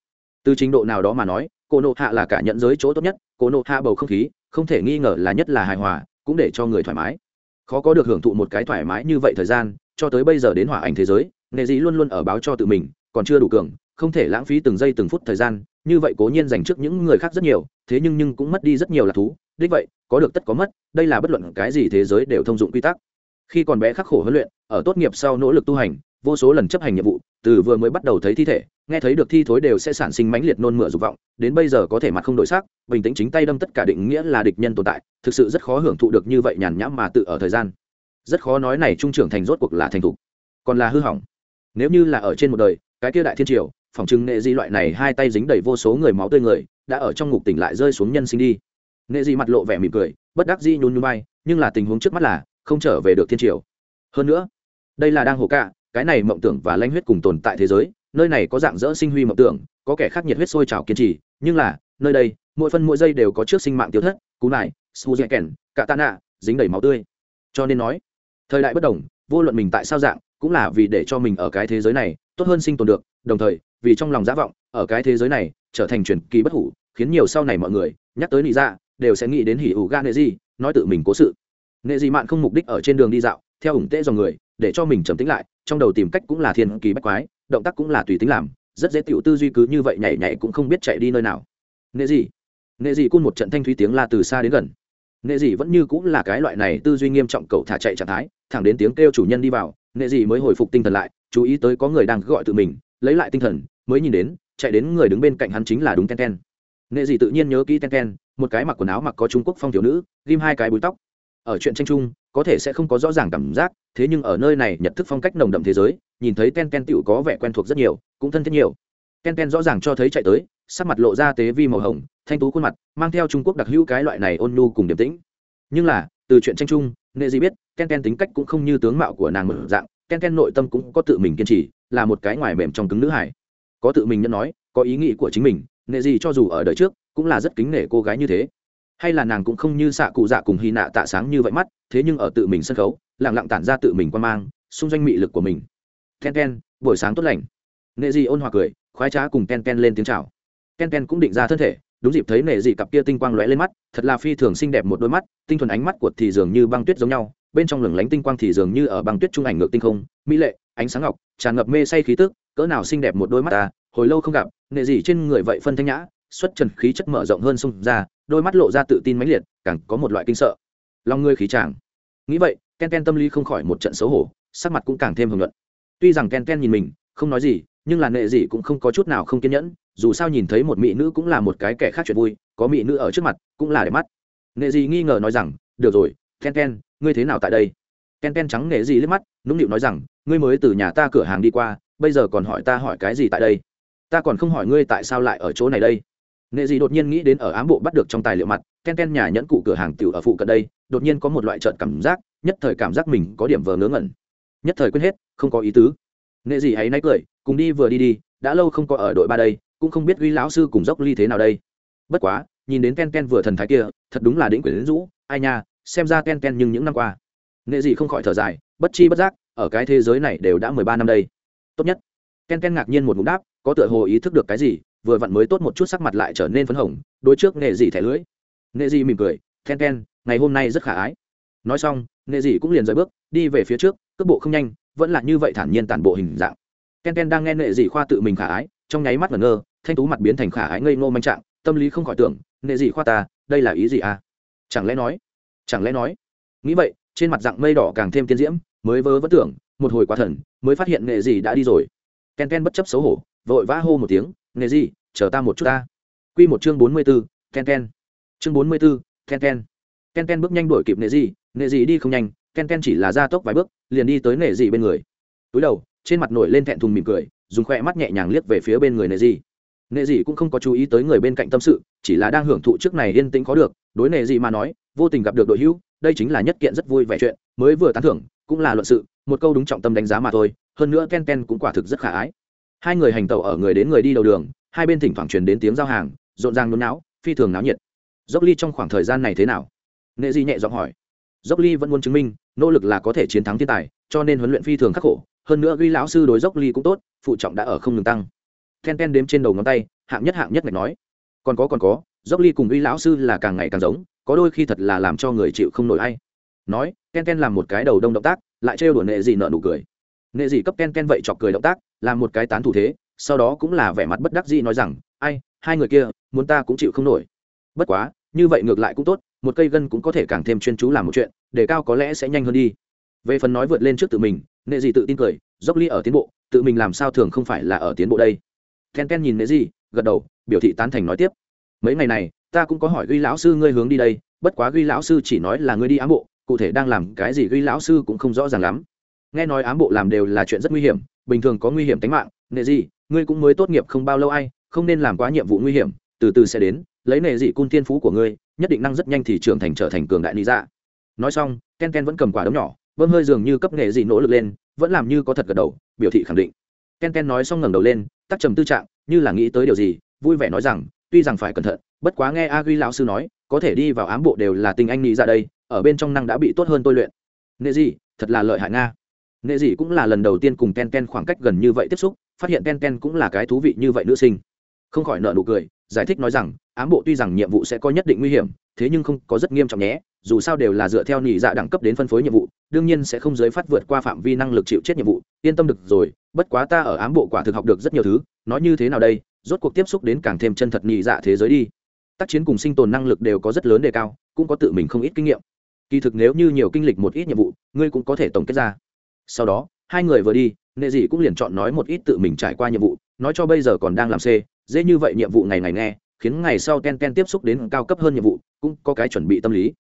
Từ trình độ nào đó mà nói, cổ nổ hạ là cả nhận giới chỗ tốt nhất, cổ nổ hạ bầu không khí, không thể nghi ngờ là nhất là hài hòa, cũng để cho người thoải mái. Khó có được hưởng thụ một cái thoải mái như vậy thời gian, cho tới bây giờ đến hỏa ảnh thế giới, nghệ dĩ luôn luôn ở báo cho tự mình, còn chưa đủ cường, không thể lãng phí từng giây từng phút thời gian như vậy cố nhiên dành trước những người khác rất nhiều, thế nhưng nhưng cũng mất đi rất nhiều là thú. Đích vậy, có được tất có mất, đây là bất luận cái gì thế giới đều thông dụng quy tắc. Khi còn bé khắc khổ huấn luyện, ở tốt nghiệp sau nỗ lực tu hành, vô số lần chấp hành nhiệm vụ, từ vừa mới bắt đầu thấy thi thể, nghe thấy được thi thối đều sẽ sản sinh mãnh liệt nôn mửa dục vọng, đến bây giờ có thể mặt không đổi sắc, bình tĩnh chính tay đâm tất cả định nghĩa là địch nhân tồn tại, thực sự rất khó hưởng thụ được như vậy nhàn nhãm mà tự ở thời gian. Rất khó nói này trung trưởng thành rốt cuộc là thành thục, còn là hư hỏng. Nếu như là ở trên một đời, cái kia đại thiên triều phòng trưng nghệ di loại này hai tay dính đầy vô số người máu tươi người, đã ở trong ngục tỉnh lại rơi xuống nhân sinh đi. Nghệ di mặt lộ vẻ mỉm cười, bất đắc di nhún nhún bay nhưng là tình huống trước mắt là, không trở về được thiên triều. Hơn nữa, đây là đang hồ cạ, cái này mộng tưởng và lanh huyết cùng tồn tại thế giới, nơi này có dạng dỡ sinh huy mộng tưởng, có kẻ khác nhiệt huyết sôi trào kiên trì, nhưng là, nơi đây, mỗi phân mỗi giây đều có trước sinh mạng tiêu thất, cú này su dẹ kèn, cả tạ nạ, dính đầy máu tươi. Cho nên nói, thời đại bất đồng, vô luận mình tại sao dạng, cũng là vì để cho mình ở cái thế giới này, tốt hơn sinh tồn được, đồng thời vì trong lòng giả vọng, ở cái thế giới này, trở thành truyền kỳ bất hủ, khiến nhiều sau này mọi người nhắc tới nị dạ đều sẽ nghĩ đến hỉ ủ ga nệ gì nói tự mình cố sự. Nệ gì mạn không mục đích ở trên đường đi dạo, theo ủng tễ dòng người, để cho mình trầm tính lại, trong đầu tìm cách cũng là thiên kỳ bách quái, động tác cũng là tùy tính làm, rất dễ tiểu tư duy cứ như vậy nhảy nhảy cũng không biết chạy đi nơi nào. Nệ gì nệ gì cun một trận thanh thúy tiếng la từ xa đến gần. Nệ gì vẫn như cũng là cái loại này tư duy nghiêm trọng cậu thả chạy trạng thái, thẳng đến tiếng kêu chủ nhân đi vào, nệ gì mới hồi phục tinh thần lại, chú ý tới có người đang gọi tự mình, lấy lại tinh thần mới nhìn đến, chạy đến người đứng bên cạnh hắn chính là đúng ten ten. Nệ Dị tự nhiên nhớ kỹ ten ten, một cái mặc quần áo mặc có trung quốc phong thiếu nữ, ghim hai cái búi tóc. Ở chuyện tranh chung, có thể sẽ không có rõ ràng cảm giác, thế nhưng ở nơi này nhận thức phong cách nồng đậm thế giới, nhìn thấy ten ten tựu có vẻ quen thuộc rất nhiều, cũng thân thiết nhiều. Ten ten rõ ràng cho thấy chạy tới, sắc mặt lộ ra tế vi màu hồng, thanh tú khuôn mặt, mang theo trung quốc đặc hữu cái loại này ôn nhu cùng điềm tĩnh. Nhưng là, từ chuyện tranh chung, nệ Dị biết ken ken tính cách cũng không như tướng mạo của nàng mở dạng ken ken nội tâm cũng có tự mình kiên trì, là một cái ngoài mềm trong cứng nữ hải có tự mình nhận nói, có ý nghĩ của chính mình, nệ gì cho dù ở đời trước, cũng là rất kính nể cô gái như thế. Hay là nàng cũng không như xạ cụ dạ cùng hy nạ tạ sáng như vậy mắt, thế nhưng ở tự mình sân khấu lẳng lặng tản ra tự mình quan mang, xung doanh mị lực của mình. Ken ken, buổi sáng tốt lành. Nệ gì ôn hòa cười, khoái trá cùng ken ken lên tiếng chào. Ken ken cũng định ra thân thể, đúng dịp thấy nệ dị cặp kia tinh quang lóe lên mắt, thật là phi thường xinh đẹp một đôi mắt, tinh thuần ánh mắt của thì dường như băng tuyết giống nhau, bên trong lửng lánh tinh quang thì dường như ở băng tuyết trung ảnh ngược tinh không, mỹ lệ, ánh sáng ngọc, tràn ngập mê say khí tức cỡ nào xinh đẹp một đôi mắt ta, hồi lâu không gặp, nệ dị trên người vậy phân thanh nhã, xuất trần khí chất mở rộng hơn xung ra, đôi mắt lộ ra tự tin mãnh liệt, càng có một loại kinh sợ. Lòng ngươi khí chàng. Nghĩ vậy, ken ken tâm lý không khỏi một trận xấu hổ, sắc mặt cũng càng thêm hưởng luận tuy rằng ken ken nhìn mình, không nói gì, nhưng là nệ dị cũng không có chút nào không kiên nhẫn, dù sao nhìn thấy một mỹ nữ cũng là một cái kẻ khác chuyện vui, có mỹ nữ ở trước mặt cũng là để mắt. Nệ dị nghi ngờ nói rằng, được rồi, ken ken, ngươi thế nào tại đây? Ken ken trắng nệ gì liếc mắt, nũng nịu nói rằng, ngươi mới từ nhà ta cửa hàng đi qua, bây giờ còn hỏi ta hỏi cái gì tại đây? Ta còn không hỏi ngươi tại sao lại ở chỗ này đây. Nệ dị đột nhiên nghĩ đến ở ám bộ bắt được trong tài liệu mặt, ken ken nhà nhẫn cụ cửa hàng tiểu ở phụ cận đây, đột nhiên có một loại trợn cảm giác, nhất thời cảm giác mình có điểm vờ ngớ ngẩn. Nhất thời quên hết, không có ý tứ. Nệ dị hãy náy cười, cùng đi vừa đi đi, đã lâu không có ở đội ba đây, cũng không biết uy lão sư cùng dốc ly thế nào đây. Bất quá, nhìn đến ken ken vừa thần thái kia, thật đúng là đĩnh quyển đến rũ, ai nha, xem ra ken ken nhưng những năm qua nghệ dị không khỏi thở dài, bất chi bất giác, ở cái thế giới này đều đã mười ba năm đây. Tốt nhất. Ken ken ngạc nhiên một ngụm đáp, có tựa hồ ý thức được cái gì, vừa vặn mới tốt một chút sắc mặt lại trở nên phấn hồng đôi trước nghệ dị thẻ lưỡi. Nghệ dị mỉm cười, ken ken, ngày hôm nay rất khả ái. Nói xong nghệ dị cũng liền rời bước, đi về phía trước, cước bộ không nhanh, vẫn là như vậy thản nhiên tản bộ hình dạng. Ken ken đang nghe nghệ dị khoa tự mình khả ái, trong nháy mắt ngẩn ngơ, thanh tú mặt biến thành khả ái ngây ngô manh trạng, tâm lý không khỏi tưởng nghệ dị khoa ta, đây là ý gì à? Chẳng lẽ nói? Chẳng lẽ nói? Nghĩ vậy trên mặt dạng mây đỏ càng thêm tiên diễm, mới vớ vẫn tưởng, một hồi quá thần, mới phát hiện nghệ gì đã đi rồi. Ken ken bất chấp xấu hổ, vội vã hô một tiếng, nghệ gì, chờ ta một chút ta. Q một chương bốn mươi b ố ken ken. Chương bốn mươi b ố ken ken. Ken ken bước nhanh đuổi kịp nghệ gì nghệ gì đi không nhanh, ken ken chỉ là ra tốc vài bước, liền đi tới nghệ gì bên người. Túi đầu, trên mặt nổi lên thẹn thùng mỉm cười, dùng khoe mắt nhẹ nhàng liếc về phía bên người nệ dị nệ dị cũng không có chú ý tới người bên cạnh tâm sự, chỉ là đang hưởng thụ trước này yên tĩnh có được, đối nệ dị mà nói, vô tình gặp được đội hữu đây chính là nhất kiện rất vui vẻ chuyện, mới vừa tán thưởng, cũng là luận sự, một câu đúng trọng tâm đánh giá mà thôi, hơn nữa ken ken cũng quả thực rất khả ái. Hai người hành tẩu ở người đến người đi đầu đường, hai bên thỉnh thoảng truyền đến tiếng giao hàng, rộn ràng nôn não phi thường náo nhiệt. Dốc ly trong khoảng thời gian này thế nào? Nghệ di nhẹ giọng hỏi. Dốc ly vẫn muốn chứng minh, nỗ lực là có thể chiến thắng thiên tài, cho nên huấn luyện phi thường khắc khổ, hơn nữa ghi lão sư đối dốc ly cũng tốt, phụ trọng đã ở không ngừng tăng. Ken ken đếm trên đầu ngón tay, hạng nhất hạng nhất ngạch nói. Còn có còn có, dốc ly cùng ghi lão sư là càng ngày càng giống có đôi khi thật là làm cho người chịu không nổi hay nói, ken ken làm một cái đầu đông động tác, lại trêu đùa nệ gì nợ nụ cười. Nệ gì cấp ken ken vậy chọc cười động tác, làm một cái tán thủ thế, sau đó cũng là vẻ mặt bất đắc dĩ nói rằng, ai, hai người kia, muốn ta cũng chịu không nổi. Bất quá, như vậy ngược lại cũng tốt, một cây gân cũng có thể càng thêm chuyên chú làm một chuyện, để cao có lẽ sẽ nhanh hơn đi. Về phần nói vượt lên trước tự mình, nệ gì tự tin cười, dốc ly ở tiến bộ, tự mình làm sao thường không phải là ở tiến bộ đây. Ken ken nhìn nệ gì, gật đầu, biểu thị tán thành nói tiếp. Mấy ngày này ta cũng có hỏi ghi lão sư ngươi hướng đi đây, bất quá ghi lão sư chỉ nói là ngươi đi ám bộ, cụ thể đang làm cái gì ghi lão sư cũng không rõ ràng lắm. Nghe nói ám bộ làm đều là chuyện rất nguy hiểm, bình thường có nguy hiểm tính mạng, nệ gì, ngươi cũng mới tốt nghiệp không bao lâu ai, không nên làm quá nhiệm vụ nguy hiểm, từ từ sẽ đến, lấy nệ dị cung tiên phú của ngươi, nhất định năng rất nhanh thì trưởng thành trở thành cường đại lý dạ. Nói xong, ken ken vẫn cầm quả đấm nhỏ bơm hơi dường như cấp nghệ dị nỗ lực lên, vẫn làm như có thật gật đầu, biểu thị khẳng định. Ken ken nói xong ngẩng đầu lên tắc trầm tư trạng, như là nghĩ tới điều gì, vui vẻ nói rằng, tuy rằng phải cẩn thận bất quá nghe a ghi lão sư nói, có thể đi vào ám bộ đều là tình anh nghĩ ra đây, ở bên trong năng đã bị tốt hơn tôi luyện. Nệ dị thật là lợi hại nga. Nệ dị cũng là lần đầu tiên cùng Ten Ten khoảng cách gần như vậy tiếp xúc, phát hiện Ten Ten cũng là cái thú vị như vậy nữ sinh. Không khỏi nợ nụ cười, giải thích nói rằng, ám bộ tuy rằng nhiệm vụ sẽ có nhất định nguy hiểm, thế nhưng không có rất nghiêm trọng nhé, dù sao đều là dựa theo nhị dạ đẳng cấp đến phân phối nhiệm vụ, đương nhiên sẽ không giới phát vượt qua phạm vi năng lực chịu chết nhiệm vụ, yên tâm được rồi, bất quá ta ở ám bộ quả thực học được rất nhiều thứ, nói như thế nào đây, rốt cuộc tiếp xúc đến càng thêm chân thật nhị dạ thế giới đi tác chiến cùng sinh tồn năng lực đều có rất lớn đề cao, cũng có tự mình không ít kinh nghiệm. Kỳ thực nếu như nhiều kinh lịch một ít nhiệm vụ, ngươi cũng có thể tổng kết ra. Sau đó, hai người vừa đi, nệ dị cũng liền chọn nói một ít tự mình trải qua nhiệm vụ, nói cho bây giờ còn đang làm c, dễ như vậy nhiệm vụ ngày ngày nghe, khiến ngày sau ken ken tiếp xúc đến cao cấp hơn nhiệm vụ, cũng có cái chuẩn bị tâm lý.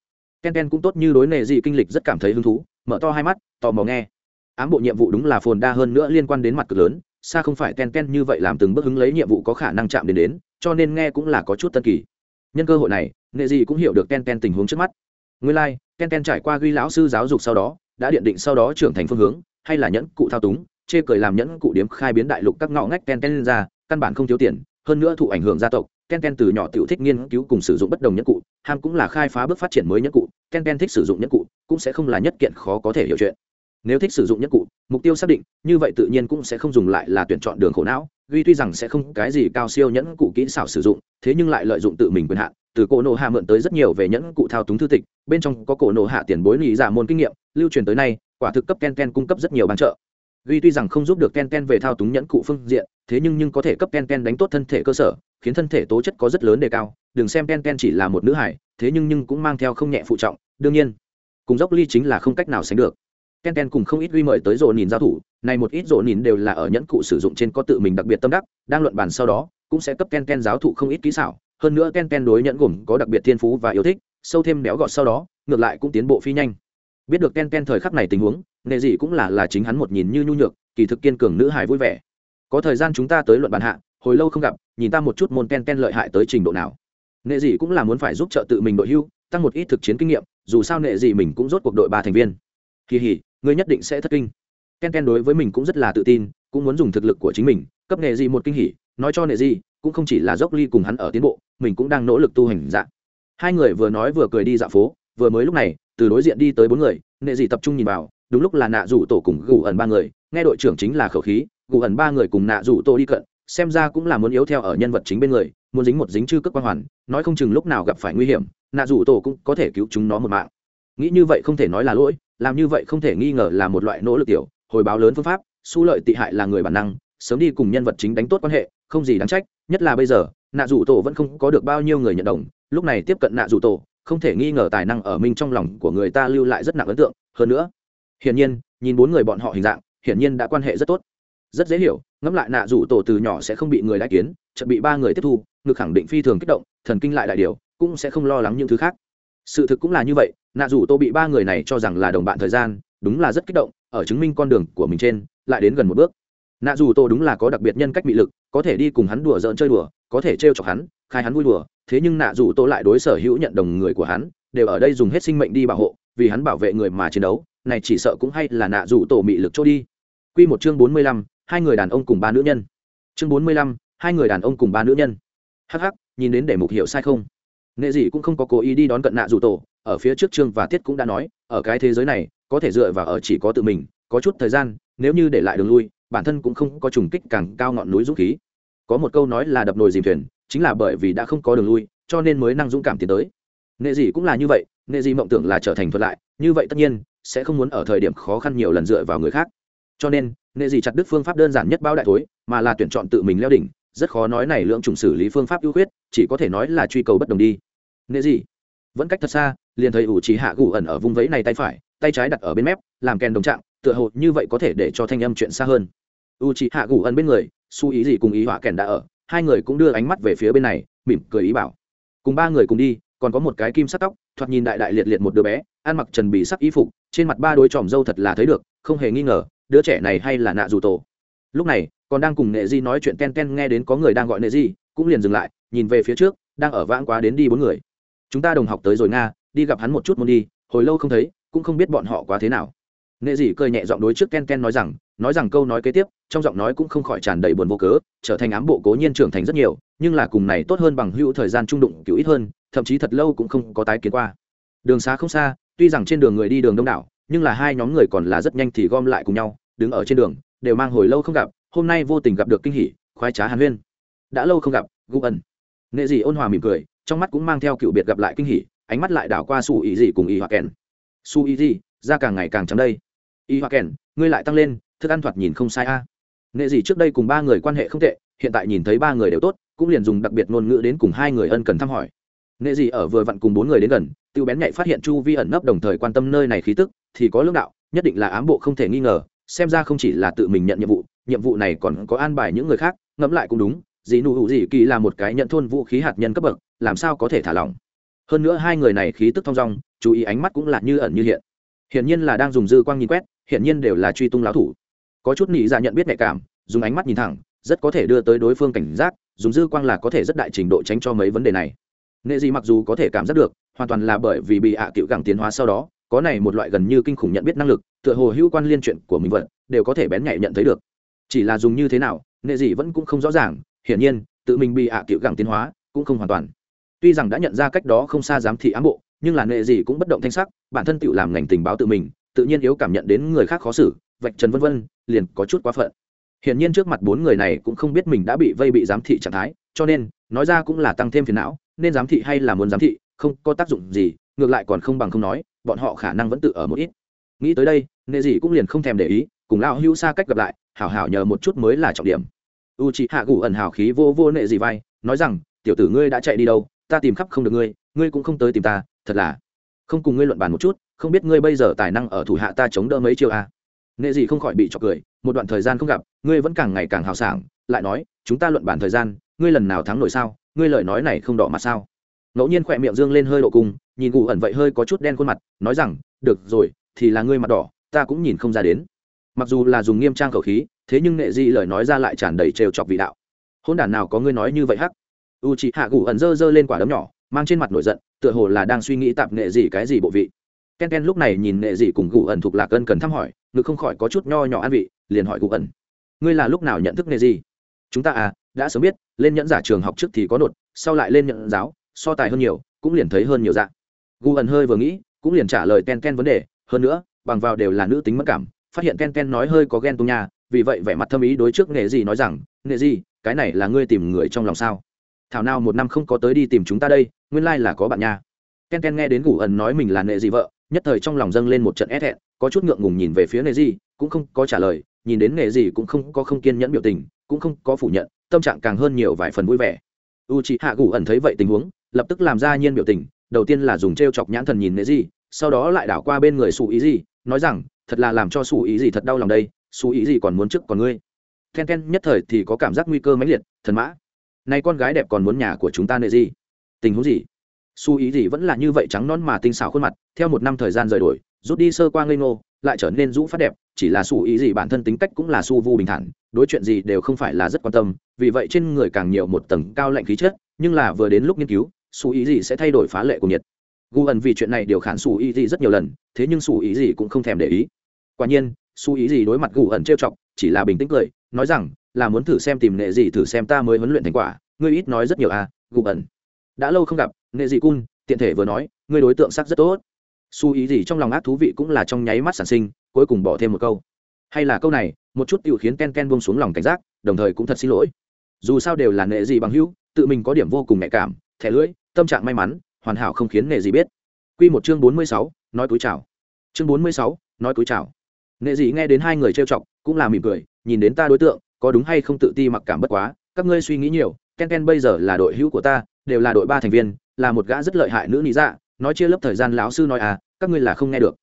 Ken ken cũng tốt như đối nệ dị kinh lịch rất cảm thấy hứng thú, mở to hai mắt, tò mò nghe. Ám bộ nhiệm vụ đúng là phồn đa hơn nữa liên quan đến mặt cực lớn, xa không phải ken ken như vậy làm từng bước hứng lấy nhiệm vụ có khả năng chạm đến đến, cho nên nghe cũng là có chút tân kỳ nhân cơ hội này nghệ dị cũng hiểu được ken ken tình huống trước mắt. Nguyên lai、like, ken ken trải qua ghi lão sư giáo dục sau đó đã điện định sau đó trưởng thành phương hướng hay là nhẫn cụ thao túng chê cười làm nhẫn cụ điếm khai biến đại lục các ngõ ngách ken ken lên ra căn bản không thiếu tiền hơn nữa thụ ảnh hưởng gia tộc ken ken từ nhỏ tiểu thích nghiên cứu cùng sử dụng bất đồng nhẫn cụ ham cũng là khai phá bước phát triển mới nhẫn cụ ken ken thích sử dụng nhẫn cụ cũng sẽ không là nhất kiện khó có thể hiểu chuyện. Nếu thích sử dụng nhẫn cụ mục tiêu xác định như vậy tự nhiên cũng sẽ không dùng lại là tuyển chọn đường khổ não ghi tuy rằng sẽ không cái gì cao siêu nhẫn cụ kỹ xảo sử dụng thế nhưng lại lợi dụng tự mình quyền hạn, từ cổ nộ hạ mượn tới rất nhiều về nhẫn cụ thao túng thư tịch, bên trong có cổ nộ hạ tiền bối lý giả dạ môn kinh nghiệm, lưu truyền tới nay, quả thực cấp ken ken cung cấp rất nhiều bán trợ. Ghi tuy rằng không giúp được ken ken về thao túng nhẫn cụ phương diện, thế nhưng nhưng có thể cấp ken ken đánh tốt thân thể cơ sở, khiến thân thể tố chất có rất lớn đề cao, đừng xem ken ken chỉ là một nữ hải, thế nhưng nhưng cũng mang theo không nhẹ phụ trọng, đương nhiên, cùng dốc ly chính là không cách nào sánh được. Ken ken cùng không ít ghi mời tới rộ nhìn giao thủ này một ít rộ nhìn đều là ở nhẫn cụ sử dụng trên có tự mình đặc biệt tâm đắc, đang luận bàn sau đó cũng sẽ cấp ken ken giáo thụ không ít kỹ xảo, hơn nữa ken ken đối nhẫn gồm có đặc biệt thiên phú và yêu thích, sâu thêm béo gọt sau đó, ngược lại cũng tiến bộ phi nhanh. Biết được ken ken thời khắc này tình huống nghề gì cũng là là chính hắn một nhìn như nhu nhược, kỳ thực kiên cường nữ hải vui vẻ. Có thời gian chúng ta tới luận bàn hạ, hồi lâu không gặp, nhìn ta một chút môn ken ken lợi hại tới trình độ nào. Nghệ dị cũng là muốn phải giúp trợ tự mình đội hưu, tăng một ít thực chiến kinh nghiệm, dù sao nghệ dị mình cũng rốt cuộc đội ba thành viên. Kỳ hỉ ngươi nhất định sẽ thất kinh. Ken ken đối với mình cũng rất là tự tin, cũng muốn dùng thực lực của chính mình, cấp nghệ dị một kinh hỉ nói cho nệ gì cũng không chỉ là dốc ly cùng hắn ở tiến bộ, mình cũng đang nỗ lực tu hành dạng hai người vừa nói vừa cười đi dạo phố, vừa mới lúc này, từ đối diện đi tới bốn người, nệ dị tập trung nhìn vào, đúng lúc là nạ rủ tổ cùng gù ẩn ba người, nghe đội trưởng chính là khẩu khí, gù ẩn ba người cùng nạ rủ tổ đi cận, xem ra cũng là muốn yếu theo ở nhân vật chính bên người, muốn dính một dính chư cước quan hoàn, nói không chừng lúc nào gặp phải nguy hiểm, nạ rủ tổ cũng có thể cứu chúng nó một mạng. Nghĩ như vậy không thể nói là lỗi, làm như vậy không thể nghi ngờ là một loại nỗ lực tiểu, hồi báo lớn phương pháp su lợi tị hại là người bản năng sớm đi cùng nhân vật chính đánh tốt quan hệ, không gì đáng trách, nhất là bây giờ, nạ rủ tổ vẫn không có được bao nhiêu người nhận đồng, lúc này tiếp cận nạ rủ tổ, không thể nghi ngờ tài năng ở minh trong lòng của người ta lưu lại rất nặng ấn tượng. Hơn nữa, hiển nhiên, nhìn bốn người bọn họ hình dạng, hiển nhiên đã quan hệ rất tốt. Rất dễ hiểu, ngẫm lại nạ rủ tổ từ nhỏ sẽ không bị người đại kiến, chợt bị ba người tiếp thu, ngực khẳng định phi thường kích động, thần kinh lại đại điều, cũng sẽ không lo lắng những thứ khác. Sự thực cũng là như vậy, nạ rủ tổ bị ba người này cho rằng là đồng bạn thời gian, đúng là rất kích động, ở chứng minh con đường của mình trên, lại đến gần một bước nạ Dù Tô đúng là có đặc biệt nhân cách bị lực, có thể đi cùng hắn đùa giỡn chơi đùa, có thể trêu chọc hắn, khai hắn vui đùa, thế nhưng nạ Dù Tô lại đối sở hữu nhận đồng người của hắn, đều ở đây dùng hết sinh mệnh đi bảo hộ, vì hắn bảo vệ người mà chiến đấu, này chỉ sợ cũng hay là nạ Dù tổ mị lực chỗ đi. Quy một chương bốn mươi lăm, hai người đàn ông cùng ba nữ nhân. Chương bốn mươi lăm, hai người đàn ông cùng ba nữ nhân. Hắc hắc, nhìn đến để mục hiểu sai không? Nghệ dị cũng không có cố ý đi đón cận nạ dù tổ ở phía trước chương và tiết cũng đã nói, ở cái thế giới này, có thể dựa vào ở chỉ có tự mình, có chút thời gian, nếu như để lại đường lui bản thân cũng không có trùng kích càng cao ngọn núi dũng khí. Có một câu nói là đập nồi dìm thuyền, chính là bởi vì đã không có đường lui, cho nên mới năng dũng cảm tiến tới. Nghệ dị cũng là như vậy nghệ dị mộng tưởng là trở thành thuật lại, như vậy tất nhiên, sẽ không muốn ở thời điểm khó khăn nhiều lần dựa vào người khác. Cho nên nghệ dị chặt đứt phương pháp đơn giản nhất bao đại thối, mà là tuyển chọn tự mình leo đỉnh, rất khó nói này lượng trùng xử lý phương pháp ưu khuyết, chỉ có thể nói là truy cầu bất đồng đi. Nghệ dị vẫn cách thật xa, liền thấy ủ trí hạ gù ẩn ở vùng vẫy này tay phải, tay trái đặt ở bên mép, làm kèn đồng trạng tựa hồ như vậy có thể để cho thanh âm chuyện xa hơn. U chị hạ gù ẩn bên người, su ý gì cùng ý họa kèn đã ở, hai người cũng đưa ánh mắt về phía bên này, mỉm cười ý bảo. Cùng ba người cùng đi, còn có một cái kim sắc tóc, thoạt nhìn đại đại liệt liệt một đứa bé, ăn mặc trần bị sắc y phục, trên mặt ba đôi tròm dâu thật là thấy được, không hề nghi ngờ, đứa trẻ này hay là nạ dù tổ. Lúc này, còn đang cùng nệ di nói chuyện ten ten, nghe đến có người đang gọi nệ di, cũng liền dừng lại, nhìn về phía trước, đang ở vãng quá đến đi bốn người. Chúng ta đồng học tới rồi nga, đi gặp hắn một chút muốn đi, hồi lâu không thấy, cũng không biết bọn họ quá thế nào nệ dị cười nhẹ giọng đối trước ken ken nói rằng nói rằng câu nói kế tiếp, trong giọng nói cũng không khỏi tràn đầy buồn vô cớ, trở thành ám bộ cố nhiên trưởng thành rất nhiều, nhưng là cùng này tốt hơn bằng hữu thời gian trung đụng cứu ít hơn, thậm chí thật lâu cũng không có tái kiến qua. Đường xá không xa, tuy rằng trên đường người đi đường đông đảo, nhưng là hai nhóm người còn là rất nhanh thì gom lại cùng nhau, đứng ở trên đường, đều mang hồi lâu không gặp, hôm nay vô tình gặp được kinh hỉ, khoái trá hàn huyên. Đã lâu không gặp, gu ẩn. Nệ dị ôn hòa mỉm cười, trong mắt cũng mang theo cựu biệt gặp lại kinh hỉ, ánh mắt lại đảo qua su ý dị cùng ý hoặc kèn. Su ý dị ra càng ngày càng trắng đây. Y Hoa kèn, ngươi lại tăng lên, thức ăn thoạt nhìn không sai a. À. nệ dị trước đây cùng ba người quan hệ không tệ, hiện tại nhìn thấy ba người đều tốt, cũng liền dùng đặc biệt ngôn ngữ đến cùng hai người ân cần thăm hỏi. Nệ dị ở vừa vặn cùng bốn người đến gần, tiêu bén nhạy phát hiện chu vi ẩn nấp đồng thời quan tâm nơi này khí tức, thì có lương đạo, nhất định là ám bộ không thể nghi ngờ, xem ra không chỉ là tự mình nhận nhiệm vụ nhiệm vụ này còn có an bài những người khác, ngẫm lại cũng đúng dì nụ hữu dị kỳ là một cái nhận thôn vũ khí hạt nhân cấp bậc, làm sao có thể thả lỏng. Hơn nữa hai người này khí tức thong dong, chú ý ánh mắt cũng là như ẩn như hiện. Hiển nhiên là đang dùng dư quang nhìn quét hiển nhiên đều là truy tung lão thủ. Có chút nị dạ nhận biết nhạy cảm, dùng ánh mắt nhìn thẳng, rất có thể đưa tới đối phương cảnh giác, dùng dư quang là có thể rất đại trình độ tránh cho mấy vấn đề này. Nệ gì mặc dù có thể cảm giác được, hoàn toàn là bởi vì bị ạ à cựu gẳng tiến hóa sau đó, có này một loại gần như kinh khủng nhận biết năng lực, tựa hồ hữu quan liên chuyện của mình vật đều có thể bén nhạy nhận thấy được. Chỉ là dùng như thế nào, nệ gì vẫn cũng không rõ ràng, hiển nhiên, tự mình bị ạ à cựu gẳng tiến hóa, cũng không hoàn toàn. Tuy rằng đã nhận ra cách đó không xa giám thị ám bộ, nhưng là nệ gì cũng bất động thanh sắc, bản thân tự làm ngành tình báo tự mình tự nhiên yếu cảm nhận đến người khác khó xử, vạch trần vân vân, liền có chút quá phận. Hiển nhiên trước mặt bốn người này cũng không biết mình đã bị vây bị giám thị trạng thái, cho nên, nói ra cũng là tăng thêm phiền não, nên giám thị hay là muốn giám thị, không có tác dụng gì, ngược lại còn không bằng không nói, bọn họ khả năng vẫn tự ở một ít. Nghĩ tới đây, nệ gì cũng liền không thèm để ý, cùng lão hữu xa cách gặp lại, hảo hảo nhờ một chút mới là trọng điểm. U chị hạ gù ẩn hào khí vô vô nệ gì vai, nói rằng, tiểu tử ngươi đã chạy đi đâu, ta tìm khắp không được ngươi ngươi cũng không tới tìm ta, thật là, không cùng ngươi luận bàn một chút không biết ngươi bây giờ tài năng ở thủ hạ ta chống đỡ mấy chiêu a à. nệ gì không khỏi bị trọc cười, một đoạn thời gian không gặp, ngươi vẫn càng ngày càng hào sảng, lại nói, chúng ta luận bàn thời gian, ngươi lần nào thắng nổi sao? Ngươi lời nói này không đỏ mặt sao? Ngẫu nhiên khỏe miệng dương lên hơi độ cung, nhìn gù ẩn vậy hơi có chút đen khuôn mặt, nói rằng, được rồi, thì là ngươi mặt đỏ, ta cũng nhìn không ra đến. Mặc dù là dùng nghiêm trang khẩu khí, thế nhưng nghệ di lời nói ra lại tràn đầy trêu chọc vị đạo. Hôn đản nào có ngươi nói như vậy hắc? U chị hạ gù ẩn dơ dơ lên quả đấm nhỏ, mang trên mặt nổi giận, tựa hồ là đang suy nghĩ tạp nghệ gì cái gì bộ vị ken ken lúc này nhìn Nệ Dị cùng gù ẩn thuộc lạc ân cần thăm hỏi ngực không khỏi có chút nho nhỏ an vị liền hỏi gù ẩn. Ngươi là lúc nào nhận thức Nệ Dị? chúng ta à đã sớm biết lên nhẫn giả trường học trước thì có nột sau lại lên nhận giáo so tài hơn nhiều cũng liền thấy hơn nhiều dạng. Gù ẩn hơi vừa nghĩ cũng liền trả lời ken ken vấn đề hơn nữa bằng vào đều là nữ tính mất cảm phát hiện ken ken nói hơi có ghen tung nhà, vì vậy vẻ mặt thâm ý đối trước nghệ gì nói rằng nghệ gì cái này là ngươi tìm người trong lòng sao? Thảo nào một năm không có tới đi tìm chúng ta đây nguyên lai là có bạn nha. Ken ken nghe đến gù ẩn nói mình là nghệ gì vợ nhất thời trong lòng dâng lên một trận é hẹn, có chút ngượng ngùng nhìn về phía nghệ gì cũng không có trả lời, nhìn đến nghệ gì cũng không có không kiên nhẫn biểu tình, cũng không có phủ nhận, tâm trạng càng hơn nhiều vài phần vui vẻ. U chị hạ gù ẩn thấy vậy tình huống, lập tức làm ra nhiên biểu tình, đầu tiên là dùng t r e o chọc nhãn thần nhìn nghệ gì sau đó lại đảo qua bên người sủ ý gì nói rằng, thật là làm cho sủ ý gì thật đau lòng đây, sủ ý gì còn muốn trước còn ngươi. Ken ken nhất thời thì có cảm giác nguy cơ mãnh liệt, thần mã. Nay con gái đẹp còn muốn nhà của chúng ta nệ gì tình huống gì? Su ý gì vẫn là như vậy trắng non mà tinh xảo khuôn mặt, theo một năm thời gian rời đổi, rút đi sơ qua ngây ngô, lại trở nên rũ phát đẹp, chỉ là su ý gì bản thân tính cách cũng là su vu bình thản, đối chuyện gì đều không phải là rất quan tâm, vì vậy trên người càng nhiều một tầng cao lạnh khí chất, nhưng là vừa đến lúc nghiên cứu, su ý gì sẽ thay đổi phá lệ của nhiệt. Gu ẩn vì chuyện này điều khản su ý gì rất nhiều lần, thế nhưng su ý gì cũng không thèm để ý. Quả nhiên, su ý gì đối mặt gu ẩn trêu chọc, chỉ là bình tĩnh cười, nói rằng, là muốn thử xem tìm nệ gì thử xem ta mới huấn luyện thành quả, ngươi ít nói rất nhiều à gu ẩn đã lâu không gặp nệ dị cun tiện thể vừa nói ngươi đối tượng sắc rất tốt su ý gì trong lòng ác thú vị cũng là trong nháy mắt sản sinh cuối cùng bỏ thêm một câu hay là câu này một chút tự khiến ken ken buông xuống lòng cảnh giác đồng thời cũng thật xin lỗi dù sao đều là nệ gì bằng hữu tự mình có điểm vô cùng nhạy cảm thẻ lưỡi tâm trạng may mắn hoàn hảo không khiến nệ gì biết Quy một chương bốn mươi sáu, nói túi chào. Chương bốn mươi sáu, nói túi chào. Nệ dị nghe đến hai người trêu chọc, cũng là mỉm cười, nhìn đến ta đối tượng, có đúng hay không tự ti mặc cảm bất quá, các ngươi suy nghĩ nhiều, Ken Ken bây giờ là đội hữu của ta, đều là đội ba thành viên, là một gã rất lợi hại nữ lý dạ, nói chia lớp thời gian lão sư nói à, các ngươi là không nghe được.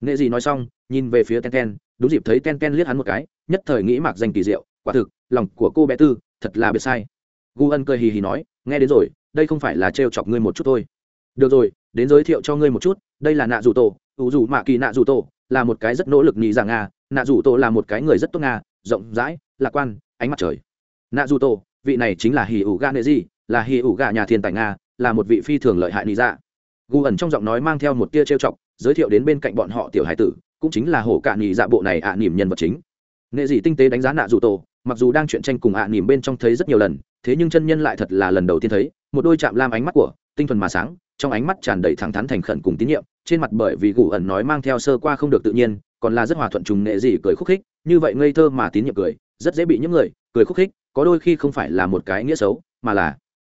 Nghệ gì nói xong nhìn về phía ten ten đúng dịp thấy ten ten liếc hắn một cái nhất thời nghĩ mạc danh kỳ diệu quả thực lòng của cô bé tư thật là biệt sai. Gu ân cười hì hì nói nghe đến rồi đây không phải là trêu chọc ngươi một chút thôi. Được rồi đến giới thiệu cho ngươi một chút đây là nạ dù tổ ủ dù mạ kỳ nạ dù tổ là một cái rất nỗ lực nhị dạng nga nạ dù tổ là một cái người rất tốt nga rộng rãi lạc quan ánh mặt trời. Nạ dù tổ vị này chính là hì ủ ga nệ gì là hì ủ gà nhà thiên tài nga là một vị phi thường lợi hại lý dạ. Gu ẩn trong giọng nói mang theo một tia trêu chọc giới thiệu đến bên cạnh bọn họ tiểu hải tử cũng chính là hổ cạn nhị dạ bộ này ạ à, nỉm nhân vật chính. Nghệ dị tinh tế đánh giá nạ dù tổ mặc dù đang chuyện tranh cùng ạ à, nỉm bên trong thấy rất nhiều lần thế nhưng chân nhân lại thật là lần đầu tiên thấy một đôi chạm lam ánh mắt của tinh thuần mà sáng trong ánh mắt tràn đầy thẳng thắn thành khẩn cùng tín nhiệm trên mặt bởi vì gù ẩn nói mang theo sơ qua không được tự nhiên còn là rất hòa thuận trùng nghệ dị cười khúc khích như vậy ngây thơ mà tín nhiệm cười rất dễ bị những người cười khúc khích có đôi khi không phải là một cái nghĩa xấu mà là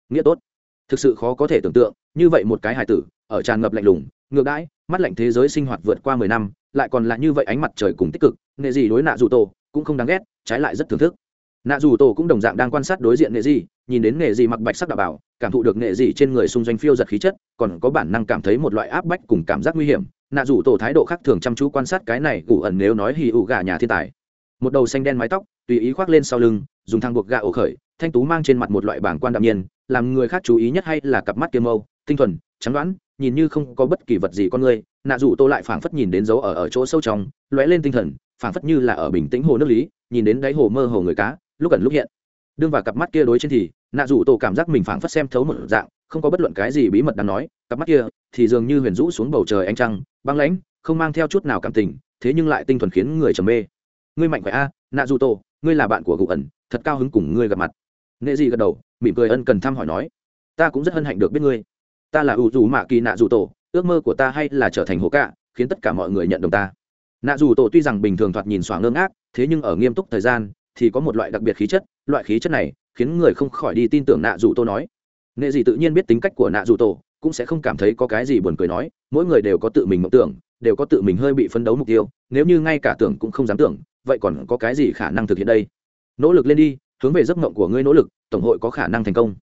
nghĩa tốt. Thực sự khó có thể tưởng tượng, như vậy một cái hài tử, ở tràn ngập lạnh lùng, ngược đãi, mắt lạnh thế giới sinh hoạt vượt qua mười năm, lại còn là như vậy ánh mặt trời cùng tích cực nghệ gì đối nạ dù tổ cũng không đáng ghét, trái lại rất thưởng thức. Nạ dù tổ cũng đồng dạng đang quan sát đối diện nghệ gì, nhìn đến nghệ gì mặc bạch sắc đạo bảo, cảm thụ được nghệ gì trên người xung doanh phiêu giật khí chất, còn có bản năng cảm thấy một loại áp bách cùng cảm giác nguy hiểm. Nạ dù tổ thái độ khác thường chăm chú quan sát cái này, ủ ẩn nếu nói hì ủ gà nhà thiên tài. Một đầu xanh đen mái tóc, tùy ý khoác lên sau lưng, dùng thang buộc gà ổ khởi, thanh tú mang trên mặt một loại bảng quan đạm nhiên làm người khác chú ý nhất hay là cặp mắt kia mâu, tinh thuần, trắng đoán, nhìn như không có bất kỳ vật gì con người, nạ dù tô lại phảng phất nhìn đến dấu ở ở chỗ sâu trong, lóe lên tinh thần, phảng phất như là ở bình tĩnh hồ nước lý, nhìn đến đáy hồ mơ hồ người cá, lúc ẩn lúc hiện. Đương vào cặp mắt kia đối trên thì, nạ dù tô cảm giác mình phảng phất xem thấu một dạng, không có bất luận cái gì bí mật đáng nói, cặp mắt kia thì dường như huyền rũ xuống bầu trời ánh trăng, băng lãnh, không mang theo chút nào cảm tình, thế nhưng lại tinh thuần khiến người trầm mê. Ngươi mạnh khỏe a, nạ dù tô, ngươi là bạn của cụ ẩn, thật cao hứng cùng ngươi gặp mặt nghệ gì gật đầu, mỉm cười ân cần thăm hỏi nói, ta cũng rất hân hạnh được biết ngươi. Ta là ủ dù mạ kỳ nạ dù tổ, ước mơ của ta hay là trở thành hố cạ, khiến tất cả mọi người nhận đồng ta. Nạ dù tổ tuy rằng bình thường thoạt nhìn xoảng ngơ ngác, thế nhưng ở nghiêm túc thời gian, thì có một loại đặc biệt khí chất, loại khí chất này khiến người không khỏi đi tin tưởng nạ dù tô nói. Nghệ gì tự nhiên biết tính cách của nạ dù tổ, cũng sẽ không cảm thấy có cái gì buồn cười nói, mỗi người đều có tự mình mộng tưởng, đều có tự mình hơi bị phấn đấu mục tiêu, nếu như ngay cả tưởng cũng không dám tưởng, vậy còn có cái gì khả năng thực hiện đây? Nỗ lực lên đi hướng về giấc mộng của ngươi nỗ lực, tổng hội có khả năng thành công.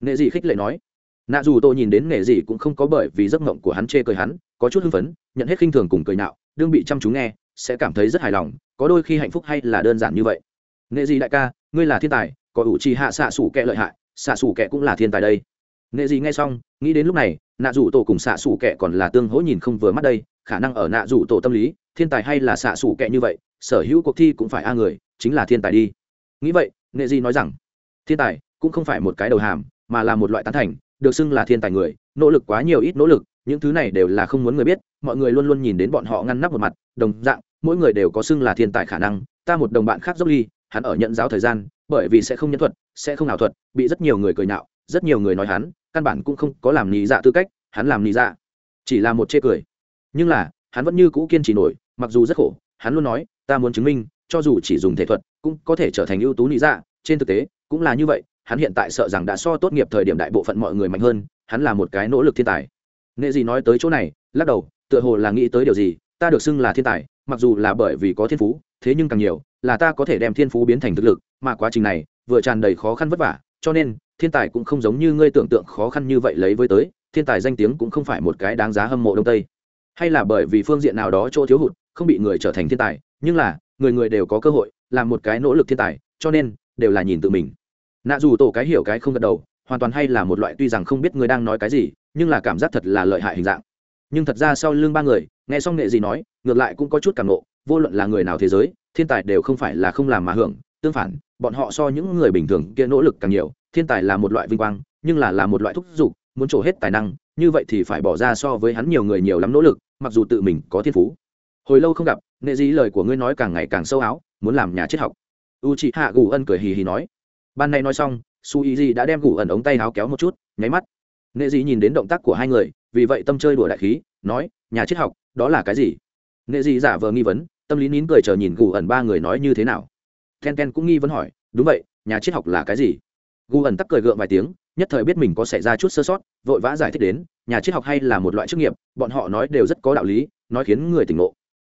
Nghệ dị khích lệ nói. Nạ dù tôi nhìn đến nghệ dị cũng không có bởi vì giấc mộng của hắn chê cười hắn, có chút hưng phấn, nhận hết khinh thường cùng cười nạo đương bị chăm chú nghe, sẽ cảm thấy rất hài lòng, có đôi khi hạnh phúc hay là đơn giản như vậy. Nghệ dị đại ca, ngươi là thiên tài, có ủ trì hạ xạ xủ kẹ lợi hại, xạ xủ kẹ cũng là thiên tài đây. Nghệ dị nghe xong, nghĩ đến lúc này, nạ dù tổ cùng xạ xủ kẹ còn là tương hỗ nhìn không vừa mắt đây, khả năng ở nạ dù tổ tâm lý, thiên tài hay là xạ xủ kẹ như vậy, sở hữu cuộc thi cũng phải a người, chính là thiên tài đi. Nghĩ vậy nghệ di nói rằng, thiên tài cũng không phải một cái đầu hàm, mà là một loại tán thành, được xưng là thiên tài người, nỗ lực quá nhiều ít nỗ lực, những thứ này đều là không muốn người biết, mọi người luôn luôn nhìn đến bọn họ ngăn nắp một mặt, đồng dạng, mỗi người đều có xưng là thiên tài khả năng, ta một đồng bạn khác dốc ly, hắn ở nhận giáo thời gian, bởi vì sẽ không nhân thuật, sẽ không ảo thuật, bị rất nhiều người cười nhạo, rất nhiều người nói hắn, căn bản cũng không có làm lý dạ tư cách, hắn làm lý dạ chỉ là một chê cười. Nhưng là, hắn vẫn như cũ kiên trì nổi, mặc dù rất khổ, hắn luôn nói, ta muốn chứng minh cho dù chỉ dùng thể thuật, cũng có thể trở thành ưu tú lý dạ. Trên thực tế, cũng là như vậy, hắn hiện tại sợ rằng đã so tốt nghiệp thời điểm đại bộ phận mọi người mạnh hơn, hắn là một cái nỗ lực thiên tài. Nghệ gì nói tới chỗ này, lắc đầu, tựa hồ là nghĩ tới điều gì, ta được xưng là thiên tài, mặc dù là bởi vì có thiên phú, thế nhưng càng nhiều, là ta có thể đem thiên phú biến thành thực lực, mà quá trình này, vừa tràn đầy khó khăn vất vả, cho nên, thiên tài cũng không giống như ngươi tưởng tượng khó khăn như vậy lấy với tới, thiên tài danh tiếng cũng không phải một cái đáng giá hâm mộ đông tây. Hay là bởi vì phương diện nào đó chỗ thiếu hụt, không bị người trở thành thiên tài, nhưng là người người đều có cơ hội, làm một cái nỗ lực thiên tài, cho nên, đều là nhìn tự mình. Nạ dù tổ cái hiểu cái không gật đầu, hoàn toàn hay là một loại tuy rằng không biết người đang nói cái gì, nhưng là cảm giác thật là lợi hại hình dạng. Nhưng thật ra sau lưng ba người, nghe xong nghệ gì nói, ngược lại cũng có chút cảm nộ, vô luận là người nào thế giới, thiên tài đều không phải là không làm mà hưởng, tương phản, bọn họ so những người bình thường kia nỗ lực càng nhiều, thiên tài là một loại vinh quang, nhưng là là một loại thúc giục, muốn trổ hết tài năng, như vậy thì phải bỏ ra so với hắn nhiều người nhiều lắm nỗ lực, mặc dù tự mình có thiên phú. Hồi lâu không gặp nghệ dĩ lời của ngươi nói càng ngày càng sâu áo, muốn làm nhà triết học. U chị hạ gù ân cười hì hì nói. Ban nay nói xong su y di đã đem gù ẩn ống tay áo kéo một chút, nháy mắt. Nghệ dĩ nhìn đến động tác của hai người, vì vậy tâm chơi đùa đại khí, nói, nhà triết học, đó là cái gì? Nghệ dĩ giả vờ nghi vấn, tâm lý nín cười chờ nhìn gù ẩn ba người nói như thế nào. Ken ken cũng nghi vấn hỏi, đúng vậy, nhà triết học là cái gì? Gù ẩn tắc cười gượng vài tiếng, nhất thời biết mình có xảy ra chút sơ sót, vội vã giải thích đến, nhà triết học hay là một loại chức nghiệp, bọn họ nói đều rất có đạo lý, nói khiến người tỉnh ngộ.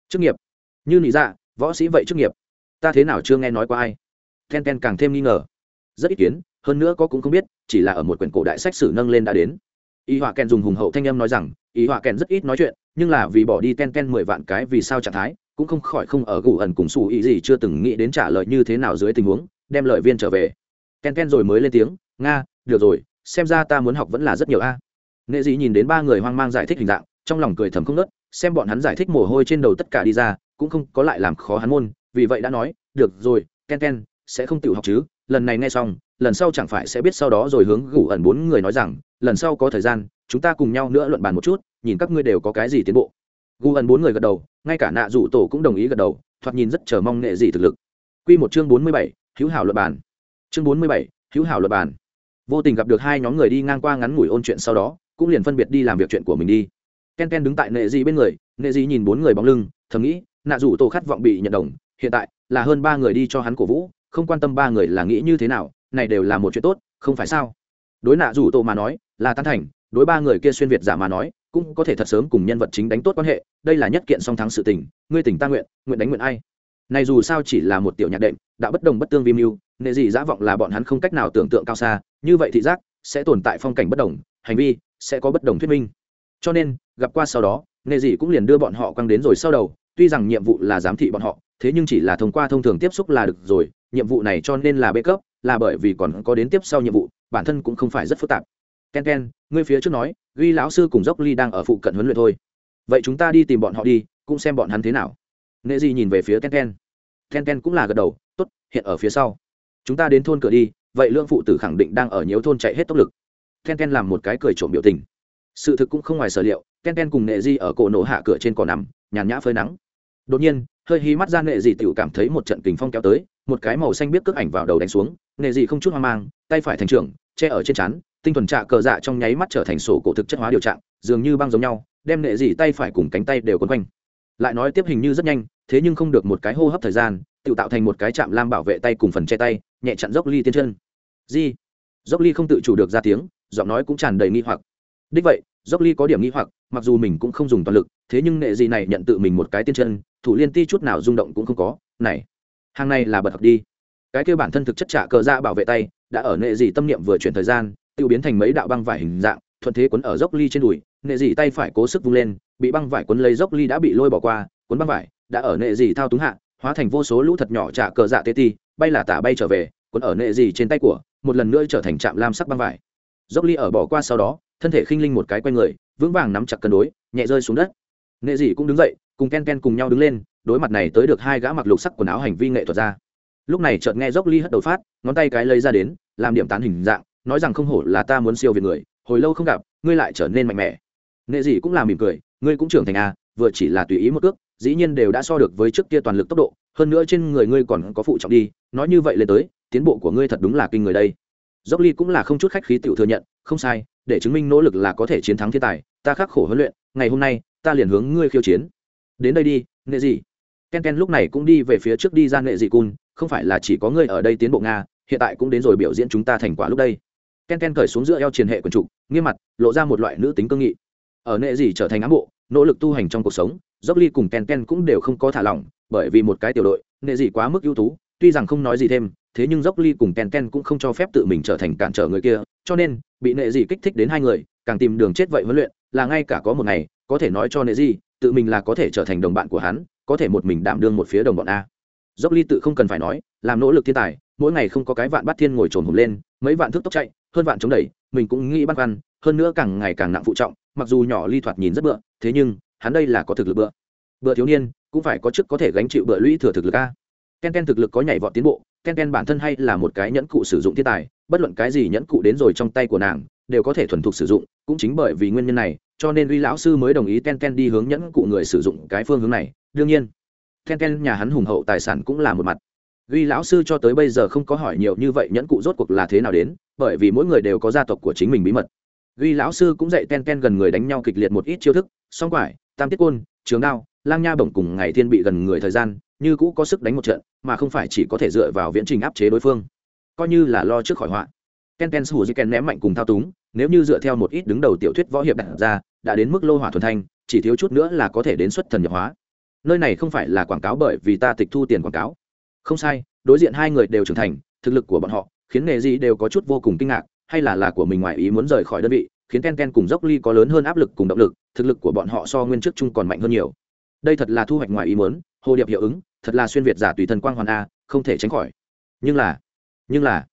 Chức nghiệp như nị dạ võ sĩ vậy chức nghiệp. Ta thế nào chưa nghe nói qua ai? Ken ken càng thêm nghi ngờ. Rất ít kiến, hơn nữa có cũng không biết, chỉ là ở một quyển cổ đại sách sử nâng lên đã đến. Ý họa kèn dùng hùng hậu thanh âm nói rằng ý họa kèn rất ít nói chuyện, nhưng là vì bỏ đi ten ten mười vạn cái vì sao trạng thái, cũng không khỏi không ở gù ẩn cùng xù ý gì chưa từng nghĩ đến trả lời như thế nào dưới tình huống, đem lời viên trở về. Ken ken rồi mới lên tiếng, nga, được rồi, xem ra ta muốn học vẫn là rất nhiều a. Nghệ dị nhìn đến ba người hoang mang giải thích hình dạng, trong lòng cười thầm không nớt xem bọn hắn giải thích mồ hôi trên đầu tất cả đi ra cũng không có lại làm khó hắn môn, vì vậy đã nói, được rồi, ken ken, sẽ không tự học chứ, lần này nghe xong, lần sau chẳng phải sẽ biết sau đó rồi hướng gủ ẩn bốn người nói rằng, lần sau có thời gian, chúng ta cùng nhau nữa luận bàn một chút, nhìn các ngươi đều có cái gì tiến bộ. Gu ẩn bốn người gật đầu, ngay cả nạ rủ tổ cũng đồng ý gật đầu, thoạt nhìn rất chờ mong nghệ gì thực lực. Q một chương bốn mươi bảy, hữu hảo luật bàn. Chương bốn mươi bảy, hữu hảo luật bàn. Vô tình gặp được hai nhóm người đi ngang qua ngắn ngủi ôn chuyện sau đó, cũng liền phân biệt đi làm việc chuyện của mình đi. Ken ken đứng tại nệ dị bên người nệ dị nhìn bốn người bóng lưng, thầm nghĩ nạ rủ tổ khát vọng bị nhận đồng, hiện tại là hơn ba người đi cho hắn cổ vũ, không quan tâm ba người là nghĩ như thế nào, này đều là một chuyện tốt, không phải sao? Đối nạ rủ tổ mà nói, là tán thành, đối ba người kia xuyên việt giả mà nói, cũng có thể thật sớm cùng nhân vật chính đánh tốt quan hệ, đây là nhất kiện song thắng sự tình, ngươi tỉnh ta nguyện nguyện đánh nguyện ai? Này dù sao chỉ là một tiểu nhạc đệm, đã bất đồng bất tương vi mưu, nệ gì giả vọng là bọn hắn không cách nào tưởng tượng cao xa, như vậy thị giác sẽ tồn tại phong cảnh bất đồng, hành vi sẽ có bất đồng thuyết minh. Cho nên, gặp qua sau đó, nệ gì cũng liền đưa bọn họ quăng đến rồi sau đầu tuy rằng nhiệm vụ là giám thị bọn họ, thế nhưng chỉ là thông qua thông thường tiếp xúc là được rồi, nhiệm vụ này cho nên là bê cấp, là bởi vì còn có đến tiếp sau nhiệm vụ, bản thân cũng không phải rất phức tạp. Ken ken, ngươi phía trước nói, ghi lão sư cùng dốc ly đang ở phụ cận huấn luyện thôi. Vậy chúng ta đi tìm bọn họ đi, cũng xem bọn hắn thế nào. Nệ di nhìn về phía ken ken. Ken ken cũng là gật đầu, tốt, hiện ở phía sau. Chúng ta đến thôn cửa đi, vậy lương phụ tử khẳng định đang ở nhiều thôn chạy hết tốc lực. Ken ken làm một cái cười trộm biểu tình. Sự thực cũng không ngoài sở liệu, ken ken cùng nệ di ở cổ nổ hạ cửa trên cỏ nằm, nhàn nhã phơi nắng đột nhiên, hơi hí mắt ra nệ di tiểu cảm thấy một trận kình phong kéo tới, một cái màu xanh biết cước ảnh vào đầu đánh xuống, nệ dị không chút hoang mang, tay phải thành trưởng, che ở trên chắn tinh thuần trạ cờ dạ trong nháy mắt trở thành sổ cổ thực chất hóa điều trạng, dường như băng giống nhau, đem nệ dị tay phải cùng cánh tay đều quấn quanh. Lại nói tiếp hình như rất nhanh, thế nhưng không được một cái hô hấp thời gian, tự tạo thành một cái chạm lam bảo vệ tay cùng phần che tay, nhẹ chặn dốc ly tiên chân. Di. Dốc ly không tự chủ được ra tiếng, giọng nói cũng tràn đầy nghi hoặc. Đích vậy, dốc ly có điểm nghi hoặc, mặc dù mình cũng không dùng toàn lực, thế nhưng nệ dị này nhận tự mình một cái tiên chân thủ liên ti chút nào rung động cũng không có, này, hàng này là bật học đi. Cái kêu bản thân thực chất trả cờ ra bảo vệ tay, đã ở nệ dị tâm niệm vừa chuyển thời gian tự biến thành mấy đạo băng vải hình dạng, thuận thế quấn ở dốc ly trên đùi, nệ dị tay phải cố sức vung lên, bị băng vải quấn lấy dốc ly đã bị lôi bỏ qua, quấn băng vải, đã ở nệ dị thao túng hạ, hóa thành vô số lũ thật nhỏ trả cờ dạ tê ti, bay là tả bay trở về, quấn ở nệ dị trên tay của, một lần nữa trở thành trạm lam sắc băng vải. Dốc ly ở bỏ qua sau đó, thân thể khinh linh một cái q u a y người, vững vàng nắm chặt cân đối, nhẹ rơi xuống đất. Nệ dị cũng đứng dậy cùng ken ken cùng nhau đứng lên, đối mặt này tới được hai gã mặc lục sắc quần áo hành vi nghệ thuật ra lúc này chợt nghe dốc ly hất đầu phát, ngón tay cái lấy ra đến, làm điểm tán hình dạng, nói rằng không hổ là ta muốn siêu việt người, hồi lâu không gặp, ngươi lại trở nên mạnh mẽ. Nghệ gì cũng là mỉm cười, ngươi cũng trưởng thành a vừa chỉ là tùy ý một cước, dĩ nhiên đều đã so được với trước kia toàn lực tốc độ, hơn nữa trên người ngươi còn có phụ trọng đi, nói như vậy lên tới, tiến bộ của ngươi thật đúng là kinh người đây. Dốc ly cũng là không chút khách khí tự thừa nhận, không sai, để chứng minh nỗ lực là có thể chiến thắng thiên tài, ta khắc khổ huấn luyện, ngày hôm nay, ta liền hướng ngươi khiêu chiến đến đây đi, nghệ dị. ken ken lúc này cũng đi về phía trước đi ra nghệ dị cun không phải là chỉ có ngươi ở đây tiến bộ nga, hiện tại cũng đến rồi biểu diễn chúng ta thành quả lúc đây ken ken cởi xuống giữa eo truyền hệ quần trục, nghiêm mặt, lộ ra một loại nữ tính cương nghị ở nghệ dị trở thành ám bộ, nỗ lực tu hành trong cuộc sống dốc ly cùng ken ken cũng đều không có thả lỏng, bởi vì một cái tiểu đội, nghệ dị quá mức ưu tú, tuy rằng không nói gì thêm, thế nhưng dốc ly cùng ken ken cũng không cho phép tự mình trở thành cản trở người kia, cho nên, bị nệ dị kích thích đến hai người, càng tìm đường chết vậy huấn luyện, là ngay cả có một ngày, có thể nói cho nệ dị tự mình là có thể trở thành đồng bạn của hắn, có thể một mình đảm đương một phía đồng bọn a. Dốc ly tự không cần phải nói, làm nỗ lực thiên tài, mỗi ngày không có cái vạn bát thiên ngồi trồn hùng lên, mấy vạn thước tốc chạy, hơn vạn chống đẩy, mình cũng nghĩ băn khoăn, hơn nữa càng ngày càng nặng phụ trọng, mặc dù nhỏ ly thoạt nhìn rất bựa, thế nhưng, hắn đây là có thực lực bựa. Bựa thiếu niên, cũng phải có chức có thể gánh chịu bựa lũy thừa thực lực a. Ken ken thực lực có nhảy vọt tiến bộ, ken ken bản thân hay là một cái nhẫn cụ sử dụng thiên tài, bất luận cái gì nhẫn cụ đến rồi trong tay của nàng, đều có thể thuần thục sử dụng, cũng chính bởi vì nguyên nhân này cho nên uy lão sư mới đồng ý ken ken đi hướng nhẫn cụ người sử dụng cái phương hướng này. Đương nhiên ken ken nhà hắn hùng hậu tài sản cũng là một mặt. Uy lão sư cho tới bây giờ không có hỏi nhiều như vậy nhẫn cụ rốt cuộc là thế nào đến, bởi vì mỗi người đều có gia tộc của chính mình bí mật. Uy lão sư cũng dạy ken ken gần người đánh nhau kịch liệt một ít chiêu thức, song quải, tam tiết côn, trường đao, lang nha bổng cùng ngày thiên bị gần người thời gian, như cũ có sức đánh một trận, mà không phải chỉ có thể dựa vào viễn trình áp chế đối phương. Coi như là lo trước khỏi họa ken ken sù ken ném mạnh cùng thao túng, nếu như dựa theo một ít đứng đầu tiểu thuyết võ hiệp đặt ra, đã đến mức lô hỏa thuần thanh, chỉ thiếu chút nữa là có thể đến xuất thần nhập hóa. Nơi này không phải là quảng cáo bởi vì ta tịch thu tiền quảng cáo. Không sai, đối diện hai người đều trưởng thành, thực lực của bọn họ khiến nghề gì đều có chút vô cùng kinh ngạc, hay là là của mình ngoài ý muốn rời khỏi đơn vị, khiến ken ken cùng dốc ly có lớn hơn áp lực cùng động lực, thực lực của bọn họ so nguyên trước chung còn mạnh hơn nhiều. Đây thật là thu hoạch ngoài ý muốn, hồ điệp hiệu ứng, thật là xuyên việt giả tùy thần quang hoàn a, không thể tránh khỏi. Nhưng là nhưng là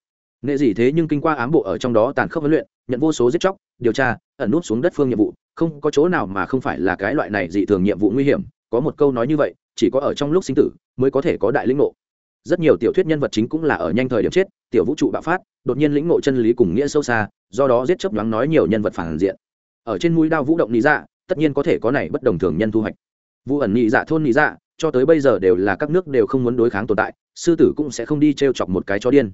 nghệ gì thế nhưng kinh qua ám bộ ở trong đó tàn khốc huấn luyện, nhận vô số giết chóc, điều tra, ẩn nút xuống đất phương nhiệm vụ, không có chỗ nào mà không phải là cái loại này dị thường nhiệm vụ nguy hiểm, có một câu nói như vậy, chỉ có ở trong lúc sinh tử mới có thể có đại lĩnh ngộ. Rất nhiều tiểu thuyết nhân vật chính cũng là ở nhanh thời điểm chết, tiểu vũ trụ bạo phát, đột nhiên lĩnh ngộ chân lý cùng nghĩa sâu xa, do đó giết chấp đoán nói nhiều nhân vật phản diện. Ở trên mũi đao vũ động lý dạ tất nhiên có thể có này bất đồng thường nhân thu hoạch. Vụ ẩn nhị dạ thôn nhị dạ cho tới bây giờ đều là các nước đều không muốn đối kháng tồn tại, sư tử cũng sẽ không đi t r e o chọc một cái chó điên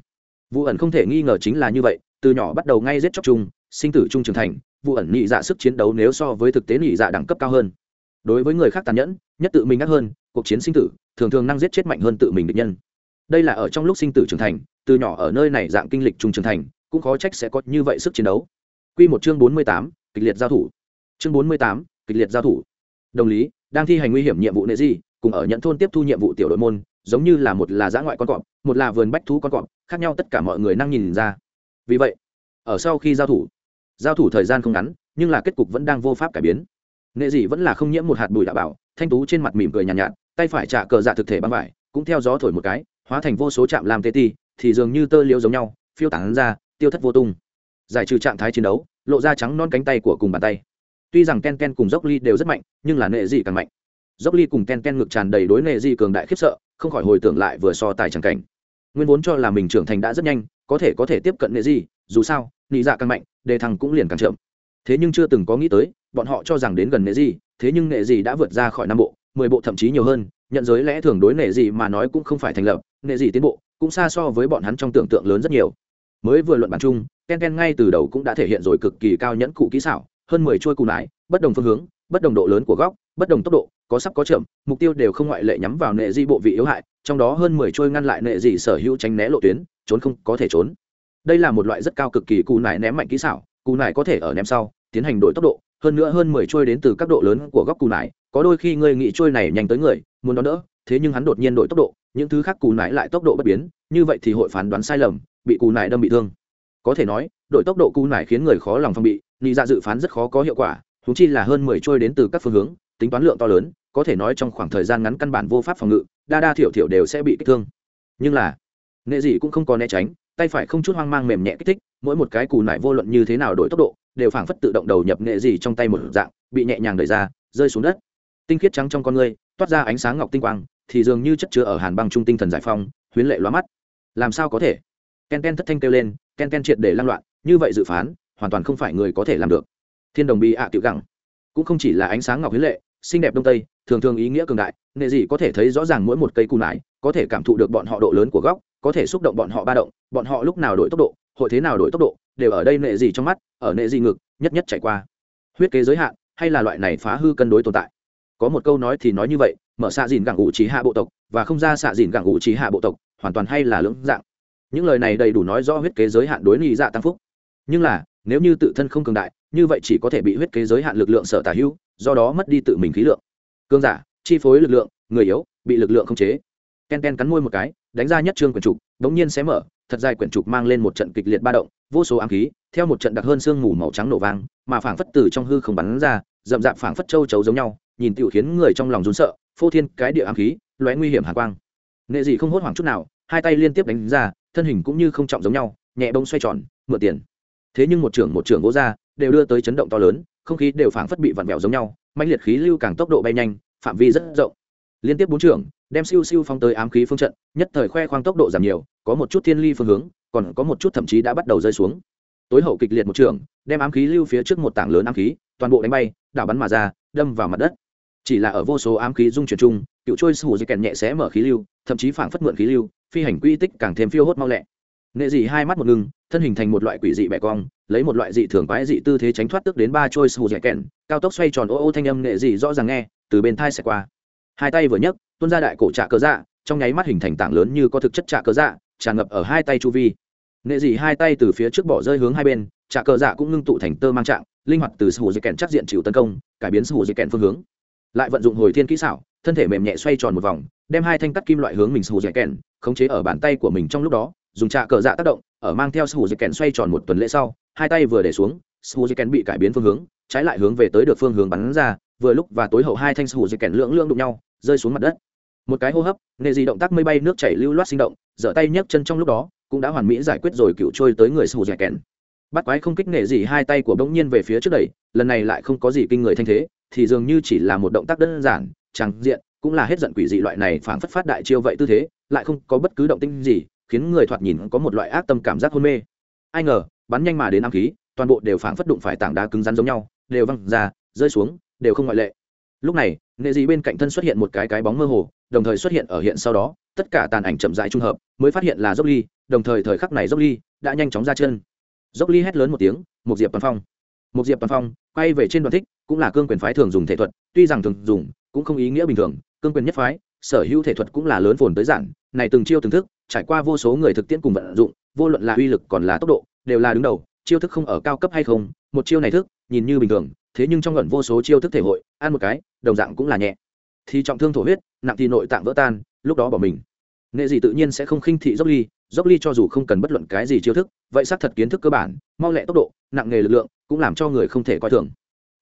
vụ ẩn không thể nghi ngờ chính là như vậy từ nhỏ bắt đầu ngay giết chóc chung sinh tử chung trưởng thành vụ ẩn nhị dạ sức chiến đấu nếu so với thực tế nhị dạ đẳng cấp cao hơn đối với người khác tàn nhẫn nhất tự mình ác hơn cuộc chiến sinh tử thường thường năng giết chết mạnh hơn tự mình địch nhân đây là ở trong lúc sinh tử trưởng thành từ nhỏ ở nơi này dạng kinh lịch chung trưởng thành cũng khó trách sẽ có như vậy sức chiến đấu Quy một chương bốn mươi tám, kịch liệt giao thủ. Chương bốn mươi tám, kịch liệt giao thủ. Đồng lý, đang thi hành nguy hiểm nhiệm vụ nệ gì, cùng ở nhận thôn tiếp thu nhiệm vụ tiểu đội môn, giống như là một là giã ngoại con cọp, một là vườn bách thú con cọp, khác nhau tất cả mọi người năng nhìn ra. Vì vậy, ở sau khi giao thủ, giao thủ thời gian không ngắn, nhưng là kết cục vẫn đang vô pháp cải biến. Nệ dị vẫn là không nhiễm một hạt bụi đã bảo, thanh tú trên mặt mỉm cười nhàn nhạt, nhạt, tay phải trả cờ dạ thực thể băng vải, cũng theo gió thổi một cái, hóa thành vô số chạm làm tê ti, thì dường như tơ liễu giống nhau, phiêu tán ra, tiêu thất vô tung giải trừ trạng thái chiến đấu lộ ra trắng non cánh tay của cùng bàn tay tuy rằng ken ken cùng dốc ly đều rất mạnh nhưng là nệ dị càng mạnh dốc ly cùng ken ken ngực tràn đầy đối nệ dị cường đại khiếp sợ không khỏi hồi tưởng lại vừa so tài chẳng cảnh. Nguyên vốn cho là mình trưởng thành đã rất nhanh, có thể có thể tiếp cận nệ gì, dù sao, nị dạ càng mạnh, đề thằng cũng liền càng chậm. Thế nhưng chưa từng có nghĩ tới, bọn họ cho rằng đến gần nệ gì, thế nhưng nệ gì đã vượt ra khỏi năm bộ, mười bộ thậm chí nhiều hơn, nhận giới lẽ thường đối nệ gì mà nói cũng không phải thành lập nệ gì tiến bộ, cũng xa so với bọn hắn trong tưởng tượng lớn rất nhiều. Mới vừa luận bản chung, ken ken ngay từ đầu cũng đã thể hiện rồi cực kỳ cao nhẫn cụ kỹ xảo, hơn mười trôi cù nải, bất đồng phương hướng bất đồng độ lớn của góc, bất đồng tốc độ, có sắp có chậm, mục tiêu đều không ngoại lệ nhắm vào nệ di bộ vị yếu hại, trong đó hơn mười trôi ngăn lại nệ di sở hữu tránh né lộ tuyến, trốn không có thể trốn. Đây là một loại rất cao cực kỳ, cù nải ném mạnh kỹ xảo, cù nải có thể ở ném sau, tiến hành đổi tốc độ, hơn nữa hơn mười trôi đến từ các độ lớn của góc cù nải, có đôi khi ngươi nghĩ trôi này nhanh tới người, muốn đón đỡ, thế nhưng hắn đột nhiên đổi tốc độ, những thứ khác cù nải lại tốc độ bất biến, như vậy thì hội phán đoán sai lầm, bị cù nải đâm bị thương. Có thể nói đội tốc độ cù nải khiến người khó lòng phong bị nghĩ ra dạ dự phán rất khó có hiệu quả húng chi là hơn mười trôi đến từ các phương hướng, tính toán lượng to lớn, có thể nói trong khoảng thời gian ngắn căn bản vô pháp phòng ngự, đa đa thiểu thiểu đều sẽ bị kích thương. Nhưng là nghệ dị cũng không có né tránh, tay phải không chút hoang mang mềm nhẹ kích thích, mỗi một cái cù nải vô luận như thế nào đổi tốc độ, đều phảng phất tự động đầu nhập nghệ dị trong tay một dạng, bị nhẹ nhàng đẩy ra, rơi xuống đất. Tinh khiết trắng trong con người toát ra ánh sáng ngọc tinh quang, thì dường như chất chứa ở hàn băng trung tinh thần giải phong huyến lệ loa mắt. Làm sao có thể? Ken ken thất thanh kêu lên, ken ken triệt để lan loạn, như vậy dự phán, hoàn toàn không phải người có thể làm được thiên đồng bi ạ à tiểu gẳng. Cũng không chỉ là ánh sáng ngọc huyết lệ, xinh đẹp đông tây, thường thường ý nghĩa cường đại nệ gì có thể thấy rõ ràng mỗi một cây cù nải, có thể cảm thụ được bọn họ độ lớn của góc, có thể xúc động bọn họ ba động, bọn họ lúc nào đổi tốc độ, hội thế nào đổi tốc độ, đều ở đây nệ gì trong mắt, ở nệ gì ngực, nhất nhất chạy qua. Huyết kế giới hạn, hay là loại này phá hư cân đối tồn tại? Có một câu nói thì nói như vậy, mở xạ dìn gẳng ủ trí hạ bộ tộc, và không ra xạ dìn gẳng ủ trí hạ bộ tộc, hoàn toàn hay là lưỡng dạng. Những lời này đầy đủ nói rõ huyết kế giới hạn đối nghị dạ tăng phúc. Nhưng là, nếu như tự thân không cường đại như vậy chỉ có thể bị huyết kế giới hạn lực lượng sở tả hữu, do đó mất đi tự mình khí lượng. Cương giả, chi phối lực lượng, người yếu, bị lực lượng không chế. Ken ken cắn môi một cái, đánh ra nhất trương quyển trục bỗng nhiên xé mở, thật dài quyển trục mang lên một trận kịch liệt ba động, vô số ám khí, theo một trận đặc hơn sương mù màu trắng nổ vang, mà phảng phất từ trong hư không bắn ra, rậm rạp phảng phất châu chấu giống nhau, nhìn tiểu khiến người trong lòng run sợ, phô thiên cái địa ám khí, lóe nguy hiểm hạ quang. Nghệ gì không hốt hoảng chút nào, hai tay liên tiếp đánh ra, thân hình cũng như không trọng giống nhau, nhẹ bông xoay tròn, mượn tiền. Thế nhưng một trưởng một trưởng gỗ ra đều đưa tới chấn động to lớn, không khí đều phảng phất bị vặn vẹo giống nhau mạnh liệt khí lưu càng tốc độ bay nhanh, phạm vi rất rộng. Liên tiếp bốn trưởng, đem siêu siêu phong tới ám khí phương trận, nhất thời khoe khoang tốc độ giảm nhiều, có một chút thiên ly phương hướng, còn có một chút thậm chí đã bắt đầu rơi xuống. Tối hậu kịch liệt một trường đem ám khí lưu phía trước một tảng lớn ám khí, toàn bộ đánh bay, đảo bắn mà ra, đâm vào mặt đất. Chỉ là ở vô số ám khí dung chuyển chung, cựu trôi sù dây kèn nhẹ sẽ mở khí lưu, thậm chí phảng phất mượn khí lưu, phi hành quy tích càng thêm phiêu hốt mau lẹ nệ dị hai mắt một ngưng, thân hình thành một loại quỷ dị bẻ cong, lấy một loại dị thường quái dị tư thế tránh thoát tức đến ba trôi sù dẻ kèn cao tốc xoay tròn ô ô thanh âm nệ dị rõ ràng nghe, từ bên thai xẻ qua. Hai tay vừa nhấc, tuôn ra đại cổ trạ cớ dạ trong nháy mắt hình thành tảng lớn như có thực chất trạ cớ dạ tràn ngập ở hai tay chu vi. Nệ dị hai tay từ phía trước bỏ rơi hướng hai bên, trạ cớ dạ cũng ngưng tụ thành tơ mang trạng, linh hoạt từ sù dẻ kèn chắc diện chịu tấn công, cải biến sù dẻ kèn phương hướng. Lại vận dụng hồi thiên kỹ xảo, thân thể mềm nhẹ xoay tròn một vòng, đem hai thanh cắt kim loại hướng mình sù dẻ kèn khống chế ở bàn tay của mình trong lúc đó dùng trạ cờ dạ tác động, ở mang theo sù dẻ kèn xoay tròn một tuần lễ sau, hai tay vừa để xuống suzuken bị cải biến phương hướng, trái lại hướng về tới được phương hướng bắn ra, vừa lúc và tối hậu hai thanh suzuken lưỡng lưỡng đụng nhau, rơi xuống mặt đất. Một cái hô hấp, nệ dị động tác mây bay nước chảy lưu loát sinh động, giở tay nhấc chân trong lúc đó, cũng đã hoàn mỹ giải quyết rồi cựu trôi tới người suzuken bắt quái không kích nệ dị hai tay của bỗng nhiên về phía trước đẩy, lần này lại không có gì kinh người thanh thế, thì dường như chỉ là một động tác đơn giản, chẳng diện, cũng là hết giận quỷ dị loại này phảng phất phát đại chiêu vậy tư thế, lại không có bất cứ động tinh gì khiến người thoạt nhìn có một loại ác tâm cảm giác hôn mê. Ai ngờ, bắn nhanh mà đến ám khí, toàn bộ đều phảng phất đụng phải tảng đá cứng rắn giống nhau, đều văng ra, rơi xuống, đều không ngoại lệ. Lúc này, nghệ dị bên cạnh thân xuất hiện một cái cái bóng mơ hồ, đồng thời xuất hiện ở hiện sau đó, tất cả tàn ảnh chậm rãi trung hợp, mới phát hiện là dốc ly đồng thời thời khắc này dốc ly đã nhanh chóng ra chân. Dốc ly hét lớn một tiếng, một diệp toàn phong. Một diệp toàn phong, quay về trên đoàn thích, cũng là cương quyền phái thường dùng thể thuật, tuy rằng thường dùng, cũng không ý nghĩa bình thường, cương quyền nhất phái, sở hữu thể thuật cũng là lớn phồn tới giản, này từng chiêu từng thức trải qua vô số người thực tiễn cùng vận dụng vô luận là uy lực còn là tốc độ đều là đứng đầu chiêu thức không ở cao cấp hay không một chiêu này thức nhìn như bình thường thế nhưng trong ngẩn vô số chiêu thức thể hội ăn một cái đồng dạng cũng là nhẹ. Thì trọng thương thổ huyết nặng thì nội tạng vỡ tan lúc đó bỏ mình. Nghệ gì tự nhiên sẽ không khinh thị dốc ly dốc ly cho dù không cần bất luận cái gì chiêu thức vậy xác thật kiến thức cơ bản mau lẹ tốc độ nặng nghề lực lượng cũng làm cho người không thể coi thường.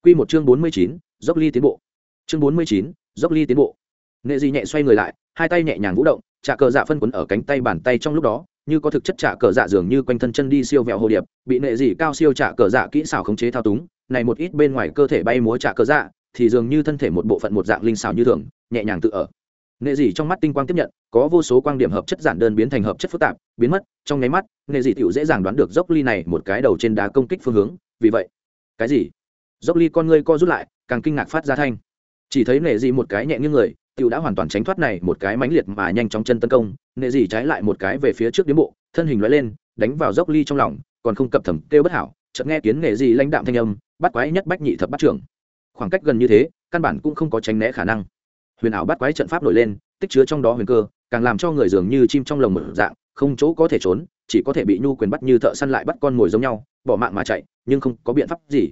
Quy một chương bốn mươi chín, dốc ly tiến bộ. Chương bốn mươi chín, dốc ly tiến bộ. Nghệ gì nhẹ xoay người lại hai tay nhẹ nhàng vũ động trả cờ dạ phân quấn ở cánh tay bàn tay trong lúc đó, như có thực chất trả cờ dạ dường như quanh thân chân đi siêu vẹo hồ điệp, bị nệ dị cao siêu trả cờ dạ kỹ xảo khống chế thao túng, này một ít bên ngoài cơ thể bay múa trả cờ dạ thì dường như thân thể một bộ phận một dạng linh xảo như thường, nhẹ nhàng tự ở. Nệ dị trong mắt tinh quang tiếp nhận, có vô số quang điểm hợp chất giản đơn biến thành hợp chất phức tạp, biến mất, trong nháy mắt, nệ dị tiểu dễ dàng đoán được dốc ly này một cái đầu trên đá công kích phương hướng, vì vậy. Cái gì? Dốc ly con ngươi co rút lại, càng kinh ngạc phát ra thanh. Chỉ thấy nệ dị một cái nhẹ như người tiểu đã hoàn toàn tránh thoát này một cái mãnh liệt mà nhanh chóng chân tấn công, nệ dị trái lại một cái về phía trước điếm bộ, thân hình lóe lên, đánh vào dốc ly trong lòng, còn không cập thầm kêu bất hảo, chợt nghe kiến nệ dị lãnh đạm thanh âm, bắt quái nhất bách nhị thập bắt trưởng. Khoảng cách gần như thế, căn bản cũng không có tránh né khả năng. Huyền ảo bắt quái trận pháp nổi lên, tích chứa trong đó huyền cơ, càng làm cho người dường như chim trong lồng mở dạng, không chỗ có thể trốn, chỉ có thể bị nhu quyền bắt như thợ săn lại bắt con mồi giống nhau, bỏ mạng mà chạy, nhưng không có biện pháp gì.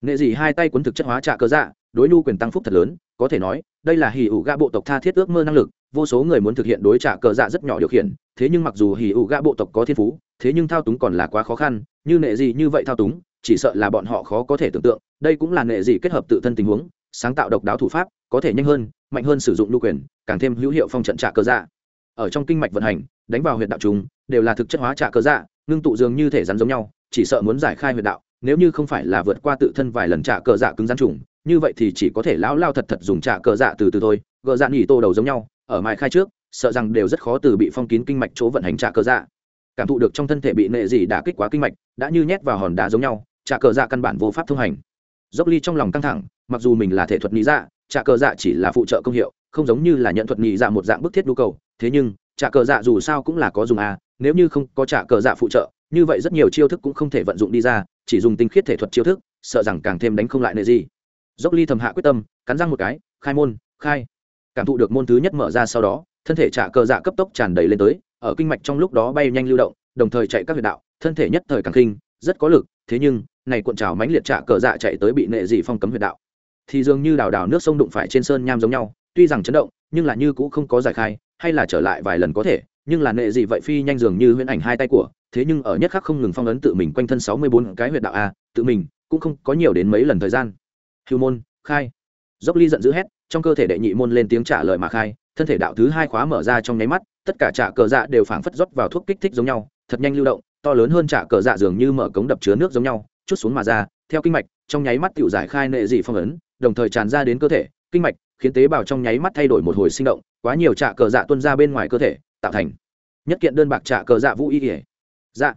Nệ dị hai tay cuốn thực chất hóa trạ cơ dạ đối nhu quyền tăng phúc thật lớn, có thể nói, đây là hì ủ gạ bộ tộc tha thiết ước mơ năng lực, vô số người muốn thực hiện đối trả cờ dạ rất nhỏ điều khiển, thế nhưng mặc dù hì ủ gạ bộ tộc có thiên phú, thế nhưng thao túng còn là quá khó khăn, như nệ gì như vậy thao túng, chỉ sợ là bọn họ khó có thể tưởng tượng, đây cũng là nệ gì kết hợp tự thân tình huống, sáng tạo độc đáo thủ pháp, có thể nhanh hơn, mạnh hơn sử dụng lưu quyền, càng thêm hữu hiệu phong trận trả cờ dạ. Ở trong kinh mạch vận hành, đánh vào huyện đạo chúng, đều là thực chất hóa trả cờ dạ ngưng tụ dường như thể rắn giống nhau, chỉ sợ muốn giải khai huyện đạo, nếu như không phải là vượt qua tự thân vài lần trả cờ dạ cứng rắn trùng như vậy thì chỉ có thể lão lao thật thật dùng trả cờ dạ từ từ thôi, gờ dạ nghỉ tô đầu giống nhau, ở mài khai trước, sợ rằng đều rất khó từ bị phong kín kinh mạch chỗ vận hành trả cờ dạ. Cảm thụ được trong thân thể bị nệ gì đã kích quá kinh mạch, đã như nhét vào hòn đá giống nhau, trả cờ dạ căn bản vô pháp thông hành. Dốc ly trong lòng căng thẳng, mặc dù mình là thể thuật nghĩ dạ trả cờ dạ chỉ là phụ trợ công hiệu, không giống như là nhận thuật nghĩ dạ một dạng bức thiết nhu cầu, thế nhưng, trả cờ dạ dù sao cũng là có dùng à nếu như không có trả cờ dạ phụ trợ, như vậy rất nhiều chiêu thức cũng không thể vận dụng đi ra, chỉ dùng tinh khiết thể thuật chiêu thức, sợ rằng càng thêm đánh không lại nệ gì dốc ly thầm hạ quyết tâm, cắn răng một cái, khai môn, khai. Cảm thụ được môn thứ nhất mở ra sau đó, thân thể trả cờ dạ cấp tốc tràn đầy lên tới, ở kinh mạch trong lúc đó bay nhanh lưu động, đồng thời chạy các huyệt đạo, thân thể nhất thời càng kinh, rất có lực, thế nhưng, này cuộn trào mãnh liệt trả cờ dạ chạy tới bị nệ dị phong cấm huyệt đạo. Thì dường như đào đào nước sông đụng phải trên sơn nham giống nhau, tuy rằng chấn động, nhưng là như cũng không có giải khai, hay là trở lại vài lần có thể, nhưng là nệ dị vậy phi nhanh dường như huyễn ảnh hai tay của, thế nhưng ở nhất khắc không ngừng phong ấn tự mình quanh thân sáu mươi bốn cái huyệt đạo a, tự mình cũng không có nhiều đến mấy lần thời gian hưu môn, khai. Dốc ly giận dữ hét, trong cơ thể đệ nhị môn lên tiếng trả lời mà khai, thân thể đạo thứ hai khóa mở ra trong nháy mắt, tất cả trả cờ dạ đều phảng phất rót vào thuốc kích thích giống nhau, thật nhanh lưu động, to lớn hơn trả cờ dạ dường như mở cống đập chứa nước giống nhau, chút xuống mà ra, theo kinh mạch, trong nháy mắt tự giải khai nệ dị phong ấn, đồng thời tràn ra đến cơ thể, kinh mạch, khiến tế bào trong nháy mắt thay đổi một hồi sinh động, quá nhiều trả cờ dạ tuôn ra bên ngoài cơ thể, tạo thành nhất kiện đơn bạc trả cờ dạ vũ y kể dạ.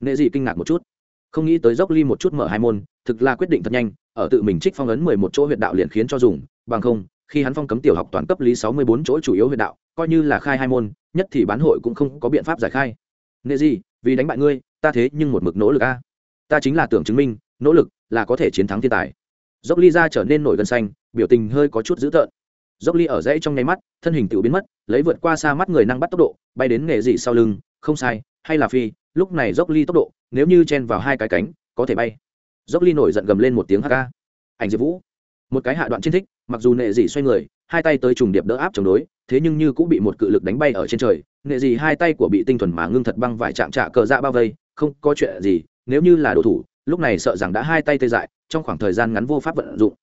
Nệ dị kinh ngạc một chút. Không nghĩ tới dốc ly một chút mở hai môn thực là quyết định thật nhanh, ở tự mình trích phong ấn mười một chỗ huyện đạo liền khiến cho dùng, bằng không, khi hắn phong cấm tiểu học toàn cấp lý sáu mươi bốn chỗ chủ yếu huyện đạo, coi như là khai hai môn, nhất thì bán hội cũng không có biện pháp giải khai. Nệ gì vì đánh bại ngươi, ta thế nhưng một mực nỗ lực a. Ta chính là tưởng chứng minh, nỗ lực là có thể chiến thắng thiên tài. Dốc ly ra trở nên nổi gân xanh, biểu tình hơi có chút dữ tợn. Dốc ly ở dãy trong nháy mắt, thân hình tự biến mất, lấy vượt qua xa mắt người năng bắt tốc độ, bay đến nghề dị sau lưng, không sai, hay là phi, lúc này dốc ly tốc độ, nếu như chen vào hai cái cánh, có thể bay dốc ly nổi giận gầm lên một tiếng hk ảnh diệp vũ. Một cái hạ đoạn trên thích mặc dù nệ dị xoay người hai tay tới trùng điệp đỡ áp chống đối thế nhưng như cũng bị một cự lực đánh bay ở trên trời nệ dị hai tay của bị tinh thuần mà ngưng thật băng vải chạm trả cờ dạ bao vây không có chuyện gì nếu như là đồ thủ lúc này sợ rằng đã hai tay tê dại trong khoảng thời gian ngắn vô pháp vận dụng.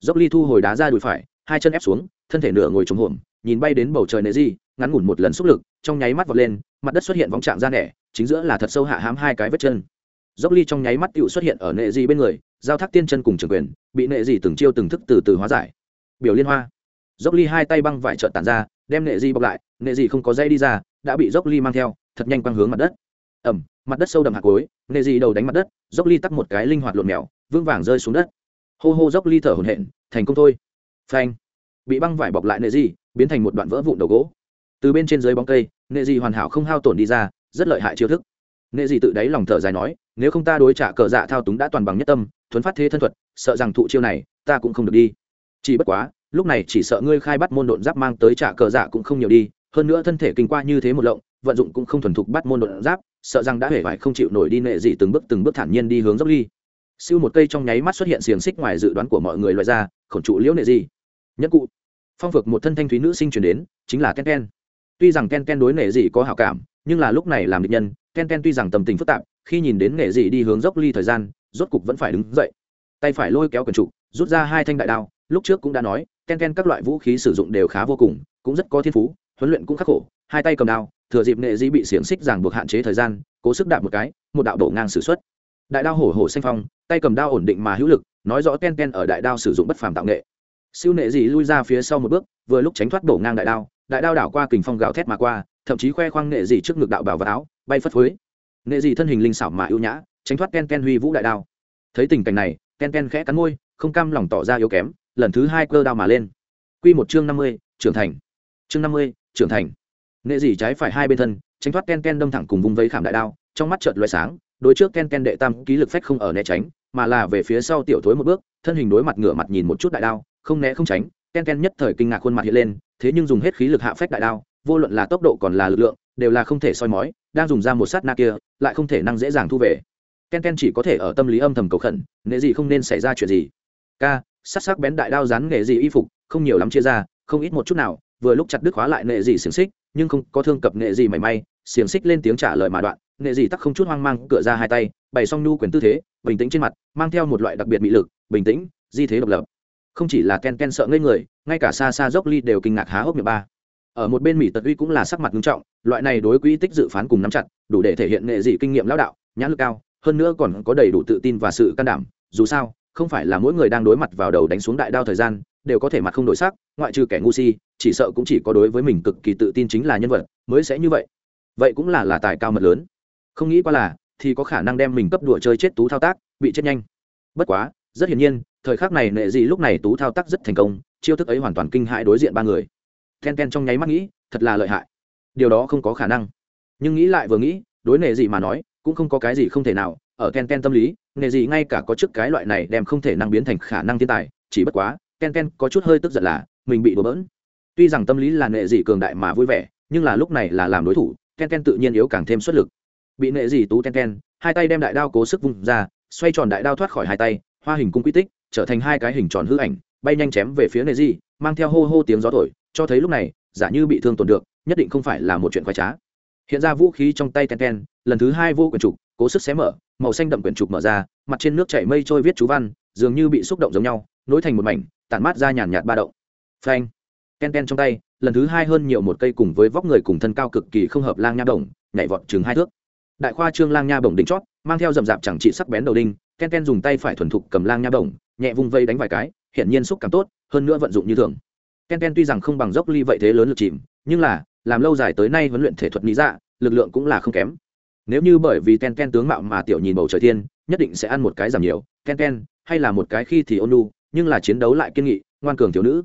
Dốc ly thu hồi đá ra đùi phải hai chân ép xuống thân thể nửa ngồi trống hổm nhìn bay đến bầu trời nệ Dị, ngắn ngủn một lần xúc lực trong nháy mắt vọt lên mặt đất xuất hiện vóng trạng ra nẻ chính giữa là thật sâu hạ hám hai cái vết chân dốc ly trong nháy mắt tựu xuất hiện ở nệ di bên người, giao thác tiên chân cùng trường quyền, bị nệ di từng chiêu từng thức từ từ hóa giải. Biểu liên hoa. Dốc ly hai tay băng vải trợn tàn ra, đem nệ di bọc lại, nệ di không có dây đi ra, đã bị dốc ly mang theo, thật nhanh quăng hướng mặt đất. Ẩm, mặt đất sâu đậm hạt cối, nệ di đầu đánh mặt đất, dốc ly tắt một cái linh hoạt lộn mèo, vững vàng rơi xuống đất. Hô hô dốc ly thở hổn hển, thành công thôi. Phanh. Bị băng vải bọc lại nệ di biến thành một đoạn vỡ vụn đầu gỗ. Từ bên trên dưới bóng cây, nệ di hoàn hảo không hao tổn đi ra, rất lợi hại chiêu thức. Nệ di tự đáy lòng thở dài nói nếu không ta đối trả cờ dạ thao túng đã toàn bằng nhất tâm, thuấn phát thế thân thuật, sợ rằng thụ chiêu này, ta cũng không được đi. Chỉ bất quá, lúc này chỉ sợ ngươi khai bắt môn độn giáp mang tới trả cờ dạ cũng không nhiều đi, hơn nữa thân thể kinh qua như thế một lộng, vận dụng cũng không thuần thục bắt môn độn giáp, sợ rằng đã hể vải không chịu nổi đi nệ dị từng bước từng bước thản nhiên đi hướng dốc ly. Siêu một cây trong nháy mắt xuất hiện xiềng xích ngoài dự đoán của mọi người loại ra khổng trụ liễu nệ dị. Nhất cụ. Phong vực một thân thanh thúy nữ sinh chuyển đến, chính là ken ken. Tuy rằng ken ken đối nệ dị có hảo cảm, nhưng là lúc này làm địch nhân, ken ken tuy rằng tâm tình phức tạp khi nhìn đến nghệ dị đi hướng dốc ly thời gian, rốt cục vẫn phải đứng dậy. Tay phải lôi kéo quần trụ rút ra hai thanh đại đao, lúc trước cũng đã nói, ken ken các loại vũ khí sử dụng đều khá vô cùng, cũng rất có thiên phú, huấn luyện cũng khắc khổ. Hai tay cầm đao, thừa dịp nghệ dị bị xiềng xích ràng buộc hạn chế thời gian, cố sức đạp một cái, một đạo đổ ngang s ử x u ấ t đại đao hổ hổ xanh phong, tay cầm đao ổn định mà hữu lực, nói rõ ken ken ở đại đao sử dụng bất phàm tạo nghệ. Siêu nệ dị lui ra phía sau một bước, vừa lúc tránh thoát đổ ngang đại đao đại đao đảo qua kình phong gào thét mà qua, thậm chí khoe khoang nệ dị trước ngực đạo bảo và áo, bay phất phới nghệ dị thân hình linh xảo mà ưu nhã, tránh thoát ken ken huy vũ đại đao. Thấy tình cảnh này, ken ken khẽ cắn môi, không cam lòng tỏ ra yếu kém, lần thứ hai cơ đao mà lên. Q một chương năm mươi, trưởng thành. Chương năm mươi, trưởng thành. Nghệ dị trái phải hai bên thân, tránh thoát ken ken đâm thẳng cùng vùng vây khảm đại đao, trong mắt trợt loại sáng, đối trước ken ken đệ tam ký lực phách không ở né tránh, mà là về phía sau tiểu thối một bước, thân hình đối mặt ngửa mặt nhìn một chút đại đao, không né không tránh, ken ken nhất thời kinh ngạc khuôn mặt hiện lên, thế nhưng dùng hết khí lực hạ phách đại đao, vô luận là tốc độ còn là lực lượng, đều là không thể soi mói đang dùng ra một sát na kia, lại không thể năng dễ dàng thu về. Ken ken chỉ có thể ở tâm lý âm thầm cầu khẩn, nghệ gì không nên xảy ra chuyện gì? Ca sắc sắc bén đại đao rán nghệ gì y phục, không nhiều lắm chia ra, không ít một chút nào, vừa lúc chặt đứt khóa lại nghệ gì xiềng xích, nhưng không có thương cập nghệ gì mảy may, xiềng xích lên tiếng trả lời mà đoạn, nghệ gì tắc không chút hoang mang cửa ra hai tay, bày xong nhu quyền tư thế, bình tĩnh trên mặt, mang theo một loại đặc biệt mị lực, bình tĩnh, di thế độc lập. Không chỉ là ken ken sợ ngây người, ngay cả xa xa dốc ly đều kinh ngạc há hốc miệng ba ở một bên mỹ tật uy cũng là sắc mặt nghiêm trọng, loại này đối quỹ tích dự phán cùng nắm chặt, đủ để thể hiện nghệ dị kinh nghiệm lão đạo, nhãn lực cao, hơn nữa còn có đầy đủ tự tin và sự can đảm, dù sao, không phải là mỗi người đang đối mặt vào đầu đánh xuống đại đao thời gian, đều có thể mặt không đổi sắc, ngoại trừ kẻ ngu si, chỉ sợ cũng chỉ có đối với mình cực kỳ tự tin chính là nhân vật, mới sẽ như vậy. Vậy cũng là là tài cao mật lớn. Không nghĩ qua là, thì có khả năng đem mình cấp đùa chơi chết tú thao tác, bị chết nhanh. Bất quá, rất hiển nhiên, thời khắc này nệ dị lúc này tú thao tác rất thành công, chiêu thức ấy hoàn toàn kinh hại đối diện ba người ken ken trong nháy mắt nghĩ, thật là lợi hại. Điều đó không có khả năng. Nhưng nghĩ lại vừa nghĩ, đối nệ gì mà nói, cũng không có cái gì không thể nào. Ở ken ken tâm lý nệ gì ngay cả có chức cái loại này đem không thể năng biến thành khả năng thiên tài, chỉ bất quá ken ken có chút hơi tức giận là, mình bị đổ bỡn. Tuy rằng tâm lý là nệ dị cường đại mà vui vẻ, nhưng là lúc này là làm đối thủ ken ken tự nhiên yếu càng thêm xuất lực. Bị nệ dị tú ken ken hai tay đem đại đao cố sức vung ra, xoay tròn đại đao thoát khỏi hai tay, hoa hình cung quy tích, trở thành hai cái hình tròn hư ảnh, bay nhanh chém về phía nệ dị, mang theo hô hô tiếng gió thổi cho thấy lúc này, giả như bị thương tổn được, nhất định không phải là một chuyện khoái trá. Hiện ra vũ khí trong tay ken ken lần thứ hai vô quyển trục, cố sức xé mở, màu xanh đậm quyển trục mở ra, mặt trên nước chảy mây trôi viết chú văn, dường như bị xúc động giống nhau, nối thành một mảnh, tản mát ra nhàn nhạt ba động. Phanh. Ken ken trong tay, lần thứ hai hơn nhiều một cây cùng với vóc người cùng thân cao cực kỳ không hợp lang nha bổng, nhảy vọt chừng hai thước. Đại khoa trương lang nha bổng đỉnh chót, mang theo rậm rạp chẳng trị sắc bén đầu đinh ken ken dùng tay phải thuần thục cầm lang nha bổng, nhẹ vung vây đánh vài cái hiện nhiên xúc cảm tốt, hơn nữa vận dụng như thường ken ken tuy rằng không bằng dốc ly vậy thế lớn lực chìm, nhưng là, làm lâu dài tới nay huấn luyện thể thuật lý dạ lực lượng cũng là không kém. Nếu như bởi vì ken ken tướng mạo mà tiểu nhìn bầu trời thiên, nhất định sẽ ăn một cái giảm nhiều. Ken ken, hay là một cái khi thì ôn nu nhưng là chiến đấu lại kiên nghị, ngoan cường thiếu nữ.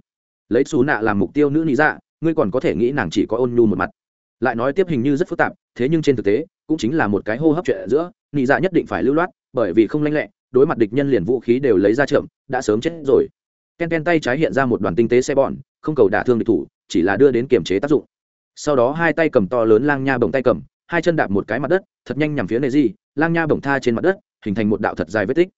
Lấy xù nạ làm mục tiêu nữ lý dạ ngươi còn có thể nghĩ nàng chỉ có ôn nhu một mặt. Lại nói tiếp hình như rất phức tạp, thế nhưng trên thực tế, cũng chính là một cái hô hấp chuyện giữa nị dạ nhất định phải lưu loát, bởi vì không lanh lẹ, đối mặt địch nhân liền vũ khí đều lấy ra trượm, đã sớm chết rồi. Ken ken tay trái hiện ra một đoàn tinh tế xe bọn không cầu đả thương địch thủ, chỉ là đưa đến kiềm chế tác dụng. Sau đó hai tay cầm to lớn lang nha bồng tay cầm, hai chân đạp một cái mặt đất, thật nhanh nhằm phía nệ di, lang nha bồng tha trên mặt đất, hình thành một đạo thật dài vết tích.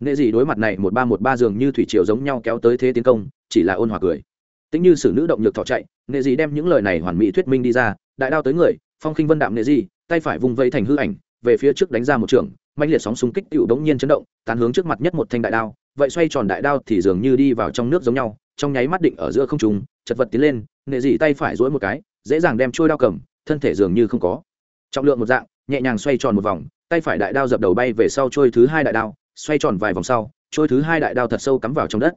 Nệ di đối mặt này một ba một ba dường như thủy triều giống nhau kéo tới thế tiến công, chỉ là ôn hòa cười. Tính như sử nữ động nhược thọ chạy, nệ di đem những lời này hoàn mỹ thuyết minh đi ra, đại đao tới người, phong khinh vân đạm nệ di, tay phải vùng vây thành hư ảnh, về phía trước đánh ra một trường mạnh liệt sóng xung kích tựu đống nhiên chấn động, tán hướng trước mặt nhất một thanh đại đao vậy xoay tròn đại đao thì dường như đi vào trong nước giống nhau, trong nháy mắt định ở giữa không trùng chật vật tiến lên, nệ dị tay phải dỗi một cái, dễ dàng đem trôi đao cầm, thân thể dường như không có. Trọng lượng một dạng, nhẹ nhàng xoay tròn một vòng, tay phải đại đao dập đầu bay về sau trôi thứ hai đại đao, xoay tròn vài vòng sau trôi thứ hai đại đao thật sâu cắm vào trong đất.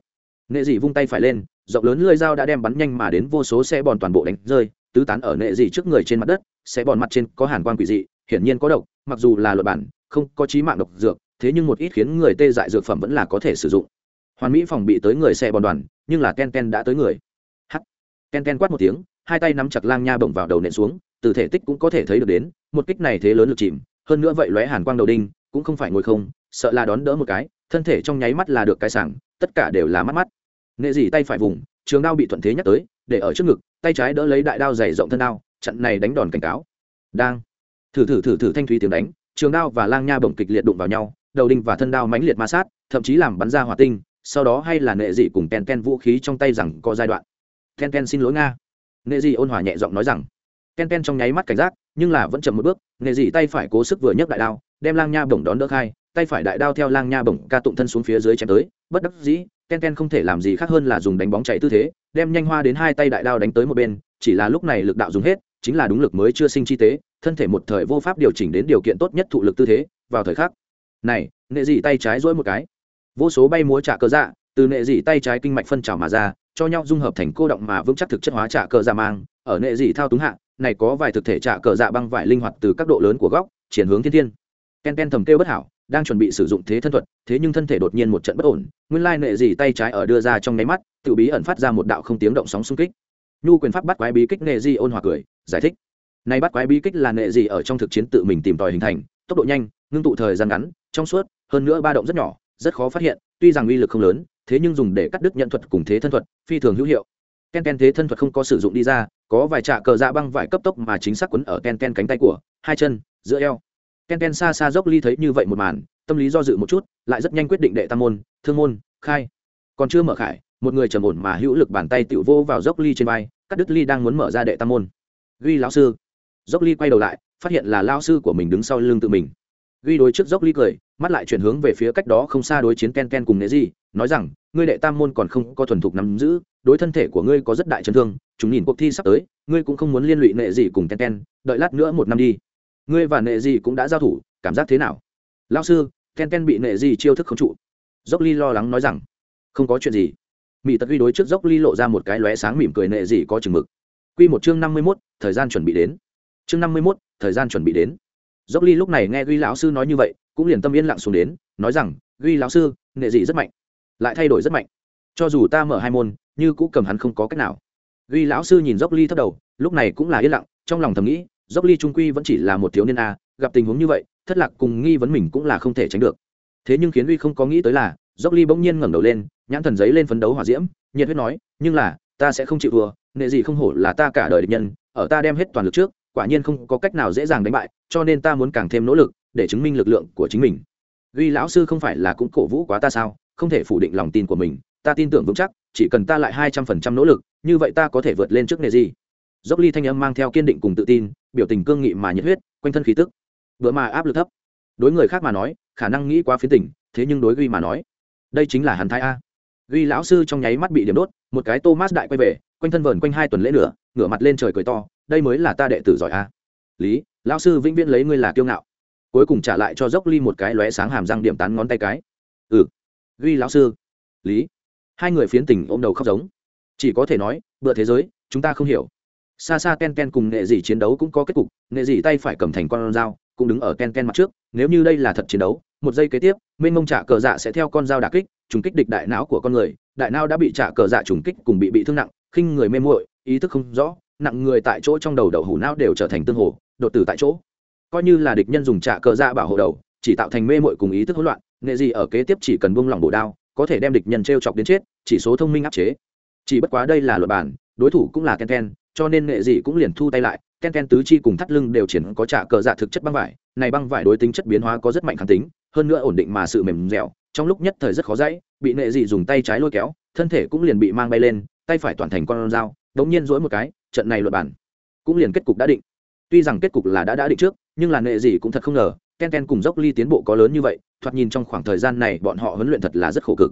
Nệ dị vung tay phải lên, rộng lớn lưỡi dao đã đem bắn nhanh mà đến vô số xe bòn toàn bộ đánh rơi, tứ tán ở nệ dị trước người trên mặt đất, xe bòn mặt trên có hàn quan quỷ dị, hiển nhiên có độc, mặc dù là luật bản, không có trí mạng độc dược thế nhưng một ít khiến người tê dại dược phẩm vẫn là có thể sử dụng. Hoàn mỹ phòng bị tới người xe bòn đoàn, nhưng là ken ken đã tới người. H ken ken quát một tiếng, hai tay nắm chặt lang nha bổng vào đầu nện xuống, từ thể tích cũng có thể thấy được đến, một kích này thế lớn lực chìm, hơn nữa vậy lóe hàn quang đầu đinh, cũng không phải ngồi không, sợ là đón đỡ một cái, thân thể trong nháy mắt là được cái sảng, tất cả đều là mắt mắt. Nệ dỉ tay phải vùng, trường đao bị thuận thế nhắc tới, để ở trước ngực, tay trái đỡ lấy đại đao dày rộng thân đao, chặn này đánh đòn cảnh cáo. Đang. Thử thử thử thử thanh thúy tiếng đánh, trường đao và lang nha bổng kịch liệt đụng vào nhau đầu đinh và thân đao mãnh liệt ma sát, thậm chí làm bắn ra hỏa tinh, sau đó hay là nệ dị cùng ken ken vũ khí trong tay rằng có giai đoạn. Ken ken xin lỗi nga. Nệ dị ôn hòa nhẹ giọng nói rằng, ken ken trong nháy mắt cảnh giác, nhưng là vẫn chậm một bước, nệ dị tay phải cố sức vừa nhấc đại đao, đem lang nha bổng đón đỡ khai, tay phải đại đao theo lang nha bổng ca tụng thân xuống phía dưới chém tới, bất đắc dĩ, ken ken không thể làm gì khác hơn là dùng đánh bóng chạy tư thế, đem nhanh hoa đến hai tay đại đao đánh tới một bên, chỉ là lúc này lực đạo dùng hết, chính là đúng lực mới chưa sinh chi tế, thân thể một thời vô pháp điều chỉnh đến điều kiện tốt nhất thụ lực tư thế, vào thời khắc này, nệ dị tay trái dỗi một cái. Vô số bay múa trả cờ dạ từ nệ dị tay trái kinh mạch phân trào mà ra, cho nhau dung hợp thành cô động mà vững chắc thực chất hóa trả cờ dạ mang. Ở nệ dị thao túng hạ, này có vài thực thể trả cờ dạ băng vải linh hoạt từ các độ lớn của góc triển hướng thiên thiên. Ken ken thầm kêu bất hảo, đang chuẩn bị sử dụng thế thân thuật, thế nhưng thân thể đột nhiên một trận bất ổn, nguyên lai nệ dị tay trái ở đưa ra trong nháy mắt, tự bí ẩn phát ra một đạo không tiếng động sóng xung kích. Nhu quyền pháp bắt quái bí kích nệ dị ôn hòa cười, giải thích. Này bắt quái bí kích là nệ dị ở trong thực chiến tự mình tìm tòi hình thành tốc độ nhanh, ngưng tụ thời gian ngắn, trong suốt, hơn nữa ba động rất nhỏ, rất khó phát hiện, tuy rằng uy lực không lớn, thế nhưng dùng để cắt đứt nhận thuật cùng thế thân thuật, phi thường hữu hiệu. Ken ken thế thân thuật không có sử dụng đi ra, có vài trạ cờ dạ băng vải cấp tốc mà chính xác quấn ở ken ken cánh tay của, hai chân, giữa eo. Ken ken xa xa dốc ly thấy như vậy một màn, tâm lý do dự một chút, lại rất nhanh quyết định đệ tam môn, thương môn, khai. Còn chưa mở khải, một người trầm ổn mà hữu lực bàn tay tựu vô vào dốc ly trên vai, cắt đứt ly đang muốn mở ra đệ tam môn. Ghi lão sư. Dốc ly quay đầu lại phát hiện là lao sư của mình đứng sau lưng tự mình. Ghi đối trước dốc ly cười, mắt lại chuyển hướng về phía cách đó không xa đối chiến ken ken cùng nệ di, nói rằng, ngươi đệ tam môn còn không có thuần thục nắm giữ, đối thân thể của ngươi có rất đại chấn thương, chúng nhìn cuộc thi sắp tới, ngươi cũng không muốn liên lụy nệ gì cùng ken ken, đợi lát nữa một năm đi. Ngươi và nệ gì cũng đã giao thủ, cảm giác thế nào? Lao sư, ken ken bị nệ gì chiêu thức không trụ. Dốc ly lo lắng nói rằng, không có chuyện gì. Mỹ tật ghi đối trước dốc ly lộ ra một cái lóe sáng mỉm cười nệ gì có chừng mực. Q một chương năm mươi mốt, thời gian chuẩn bị đến. Chương năm mươi mốt thời gian chuẩn bị đến. Dốc ly lúc này nghe ghi lão sư nói như vậy, cũng liền tâm yên lặng xuống đến, nói rằng, ghi lão sư, nghệ dị rất mạnh, lại thay đổi rất mạnh. Cho dù ta mở hai môn, như cũ cầm hắn không có cách nào. Ghi lão sư nhìn dốc ly thấp đầu, lúc này cũng là yên lặng, trong lòng thầm nghĩ, dốc ly trung quy vẫn chỉ là một thiếu niên a, gặp tình huống như vậy, thất lạc cùng nghi vấn mình cũng là không thể tránh được. Thế nhưng khiến uy không có nghĩ tới là, dốc ly bỗng nhiên ngẩng đầu lên, nhãn thần giấy lên phấn đấu hỏa diễm, nhiệt huyết nói, nhưng là, ta sẽ không chịu thua nệ gì không hổ là ta cả đời địch nhân, ở ta đem hết toàn lực trước quả nhiên không có cách nào dễ dàng đánh bại, cho nên ta muốn càng thêm nỗ lực để chứng minh lực lượng của chính mình. Ghi lão sư không phải là cũng cổ vũ quá ta sao? Không thể phủ định lòng tin của mình. Ta tin tưởng vững chắc, chỉ cần ta lại hai trăm phần trăm nỗ lực, như vậy ta có thể vượt lên trước nghề gì dốc ly thanh âm mang theo kiên định cùng tự tin, biểu tình cương nghị mà nhiệt huyết, quanh thân khí tức. Bữa mà áp lực thấp. Đối người khác mà nói, khả năng nghĩ quá phiến tỉnh thế nhưng đối ghi mà nói, đây chính là hắn thái a. Ghi lão sư trong nháy mắt bị điểm đốt, một cái thomas đại quay về, quanh thân vờn quanh hai tuần lễ nữa ngửa mặt lên trời cười to đây mới là ta đệ tử giỏi a. Lý, lão sư vĩnh viễn lấy ngươi là kiêu ngạo. Cuối cùng trả lại cho dốc ly một cái lóe sáng hàm răng điểm tán ngón tay cái. Ừ. Ghi lão sư. Lý. Hai người phiến tình ôm đầu khóc giống. Chỉ có thể nói, bữa thế giới, chúng ta không hiểu. Xa xa ken ken cùng nghệ dị chiến đấu cũng có kết cục, nghệ dị tay phải cầm thành con dao, cũng đứng ở ken ken mặt trước, nếu như đây là thật chiến đấu, một giây kế tiếp minh mông trả cờ dạ sẽ theo con dao đà kích, trùng kích địch đại não của con người, đại não đã bị trả cờ dạ trùng kích cùng bị bị thương nặng, khinh người mê muội, ý thức không rõ nặng người tại chỗ trong đầu đậu hủ não đều trở thành tương hồ, đột tử tại chỗ. Coi như là địch nhân dùng trả cờ ra dạ bảo hộ đầu, chỉ tạo thành mê muội cùng ý thức hỗn loạn, nghệ gì ở kế tiếp chỉ cần buông lỏng bổ đao, có thể đem địch nhân t chọc đến chết, chỉ số thông minh áp chế. Chỉ bất quá đây là luật bản, đối thủ cũng là ken ken, cho nên nghệ gì cũng liền thu tay lại, ken ken tứ chi cùng thắt lưng đều triển có trả cờ dạ thực chất băng vải, này băng vải đối tính chất biến hóa có rất mạnh kháng tính, hơn nữa ổn định mà sự mềm dẻo, trong lúc nhất thời rất khó dãy, bị nghệ Dị dùng tay trái lôi kéo, thân thể cũng liền bị mang bay lên, tay phải toàn thành con dao, đống nhiên dỗi một cái trận này luật bản cũng liền kết cục đã định. Tuy rằng kết cục là đã đã định trước, nhưng là nệ gì cũng thật không ngờ, ken ken cùng dốc ly tiến bộ có lớn như vậy, thoạt nhìn trong khoảng thời gian này bọn họ huấn luyện thật là rất khổ cực.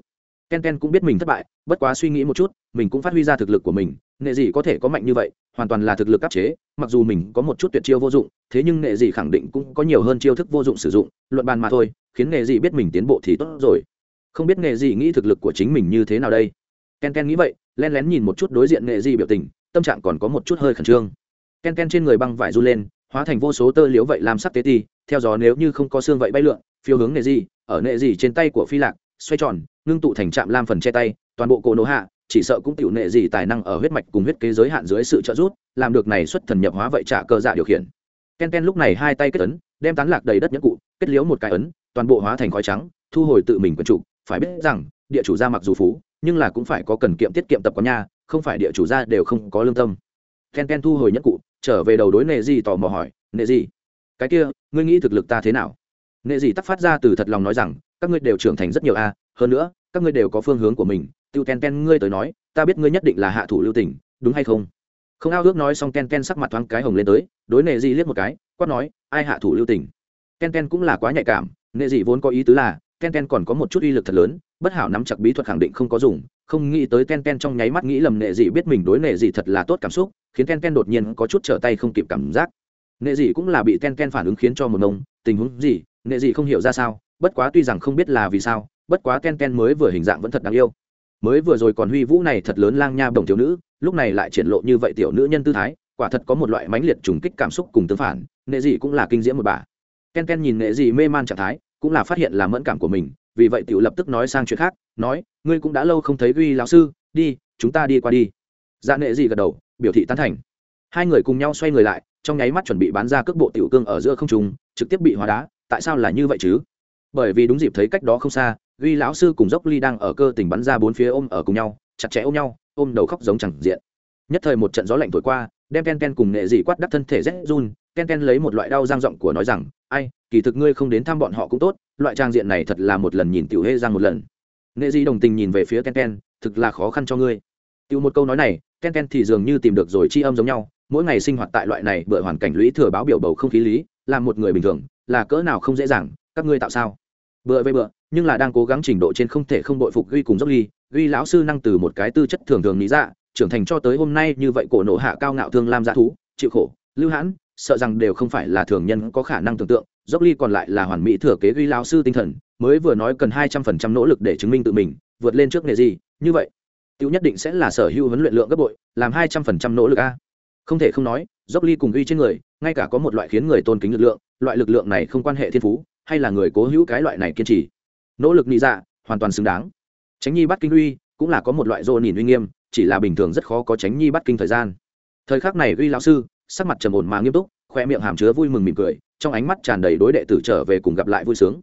Ken ken cũng biết mình thất bại, bất quá suy nghĩ một chút, mình cũng phát huy ra thực lực của mình, nghệ gì có thể có mạnh như vậy, hoàn toàn là thực lực áp chế, mặc dù mình có một chút tuyệt chiêu vô dụng, thế nhưng nghệ gì khẳng định cũng có nhiều hơn chiêu thức vô dụng sử dụng, luận bàn mà thôi, khiến nghệ gì biết mình tiến bộ thì tốt rồi. Không biết nghệ gì nghĩ thực lực của chính mình như thế nào đây? Ken ken nghĩ vậy len lén nhìn một chút đối diện nghệ gì biểu tình tâm trạng còn có một chút hơi khẩn trương. Ken ken trên người băng vải run lên, hóa thành vô số tơ liếu vậy làm sắc tế ti, theo gió nếu như không có xương vậy bay lượn, phiêu hướng nghệ gì ở nệ gì trên tay của phi lạc, xoay tròn, ngưng tụ thành trạm lam phần che tay, toàn bộ cổ nổ hạ, chỉ sợ cũng tiểu nệ gì tài năng ở huyết mạch cùng huyết kế giới hạn dưới sự trợ giúp, làm được này xuất thần nhập hóa vậy trả cơ dạ điều khiển. Ken ken lúc này hai tay kết ấn, đem tán lạc đầy đất nhẫn cụ, kết liếu một cái ấn, toàn bộ hóa thành khói trắng, thu hồi tự mình quần trụ. Phải biết rằng, địa chủ gia mặc dù phú nhưng là cũng phải có cần kiệm tiết kiệm tập quán nha không phải địa chủ gia đều không có lương tâm. Ken ken thu hồi nhẫn cụ, trở về đầu đối nệ gì tò mò hỏi, nệ gì cái kia, ngươi nghĩ thực lực ta thế nào? Nệ gì tắt phát ra từ thật lòng nói rằng, các ngươi đều trưởng thành rất nhiều a, hơn nữa, các ngươi đều có phương hướng của mình. Tiêu ken ken, ngươi tới nói, ta biết ngươi nhất định là hạ thủ lưu tình, đúng hay không? Không ao ước nói xong ken ken sắc mặt thoáng cái hồng lên tới, đối nệ gì liếc một cái, quát nói, ai hạ thủ lưu tình? Ken ken cũng là quá nhạy cảm, nệ gì vốn có ý tứ là, ken ken còn có một chút uy lực thật lớn bất hảo nắm chặt bí thuật khẳng định không có dùng, không nghĩ tới ken ken trong nháy mắt nghĩ lầm nệ dị biết mình đối nệ dị thật là tốt cảm xúc, khiến ken ken đột nhiên có chút trở tay không kịp cảm giác. Nệ dị cũng là bị ken ken phản ứng khiến cho một nông tình huống gì, nệ dị không hiểu ra sao, bất quá tuy rằng không biết là vì sao, bất quá ken ken mới vừa hình dạng vẫn thật đáng yêu. Mới vừa rồi còn huy vũ này thật lớn lang nha bồng thiếu nữ, lúc này lại triển lộ như vậy tiểu nữ nhân tư thái, quả thật có một loại mãnh liệt trùng kích cảm xúc cùng tương phản, nệ dị cũng là kinh diễm một bà. Ken ken nhìn nệ dị mê man trạng thái, cũng là phát hiện là mẫn cảm của mình vì vậy tiểu lập tức nói sang chuyện khác nói ngươi cũng đã lâu không thấy uy lão sư đi chúng ta đi qua đi. Dạ nệ gì gật đầu biểu thị tán thành. Hai người cùng nhau xoay người lại trong nháy mắt chuẩn bị bán ra cước bộ tiểu cương ở giữa không trùng, trực tiếp bị hóa đá tại sao là như vậy chứ? Bởi vì đúng dịp thấy cách đó không xa uy lão sư cùng dốc ly đang ở cơ tình bắn ra bốn phía ôm ở cùng nhau chặt chẽ ôm nhau ôm đầu khóc giống chẳng diện. Nhất thời một trận gió lạnh thổi qua đem ken ken cùng nệ dị quát đắc thân thể rét run ken ken lấy một loại đau giang giọng của nói rằng ai kỳ thực ngươi không đến thăm bọn họ cũng tốt loại trang diện này thật là một lần nhìn tiểu hê giang một lần. Nệ dị đồng tình nhìn về phía ken ken, thực là khó khăn cho ngươi. Tiểu một câu nói này, ken ken thì dường như tìm được rồi chi âm giống nhau, mỗi ngày sinh hoạt tại loại này bởi hoàn cảnh lũy thừa báo biểu bầu không khí lý làm một người bình thường, là cỡ nào không dễ dàng, các ngươi tạo sao? Bựa với bựa nhưng là đang cố gắng trình độ trên không thể không đội phục ghi cùng dốc ly ghi lão sư năng từ một cái tư chất thường thường lý dạ trưởng thành cho tới hôm nay như vậy cổ nộ hạ cao ngạo thương lam dạ thú, chịu khổ, lưu hãn sợ rằng đều không phải là thường nhân có khả năng tưởng tượng dốc ly còn lại là hoàn mỹ thừa kế ghi lão sư tinh thần, mới vừa nói cần hai trăm phần trăm nỗ lực để chứng minh tự mình, vượt lên trước nghề gì, như vậy tiêu nhất định sẽ là sở hữu huấn luyện lượng gấp bội, làm hai trăm phần trăm nỗ lực a. Không thể không nói dốc ly cùng ghi trên người, ngay cả có một loại khiến người tôn kính lực lượng, loại lực lượng này không quan hệ thiên phú, hay là người cố hữu cái loại này kiên trì. Nỗ lực nị dạ hoàn toàn xứng đáng. Tránh nhi bắt kinh uy cũng là có một loại dô nhìn uy nghiêm, chỉ là bình thường rất khó có tránh nhi bắt kinh thời gian. Thời khắc này uy lão sư sắc mặt trầm ổn mà nghiêm túc, khoe miệng hàm chứa vui mừng mỉm cười, trong ánh mắt tràn đầy đối đệ tử trở về cùng gặp lại vui sướng.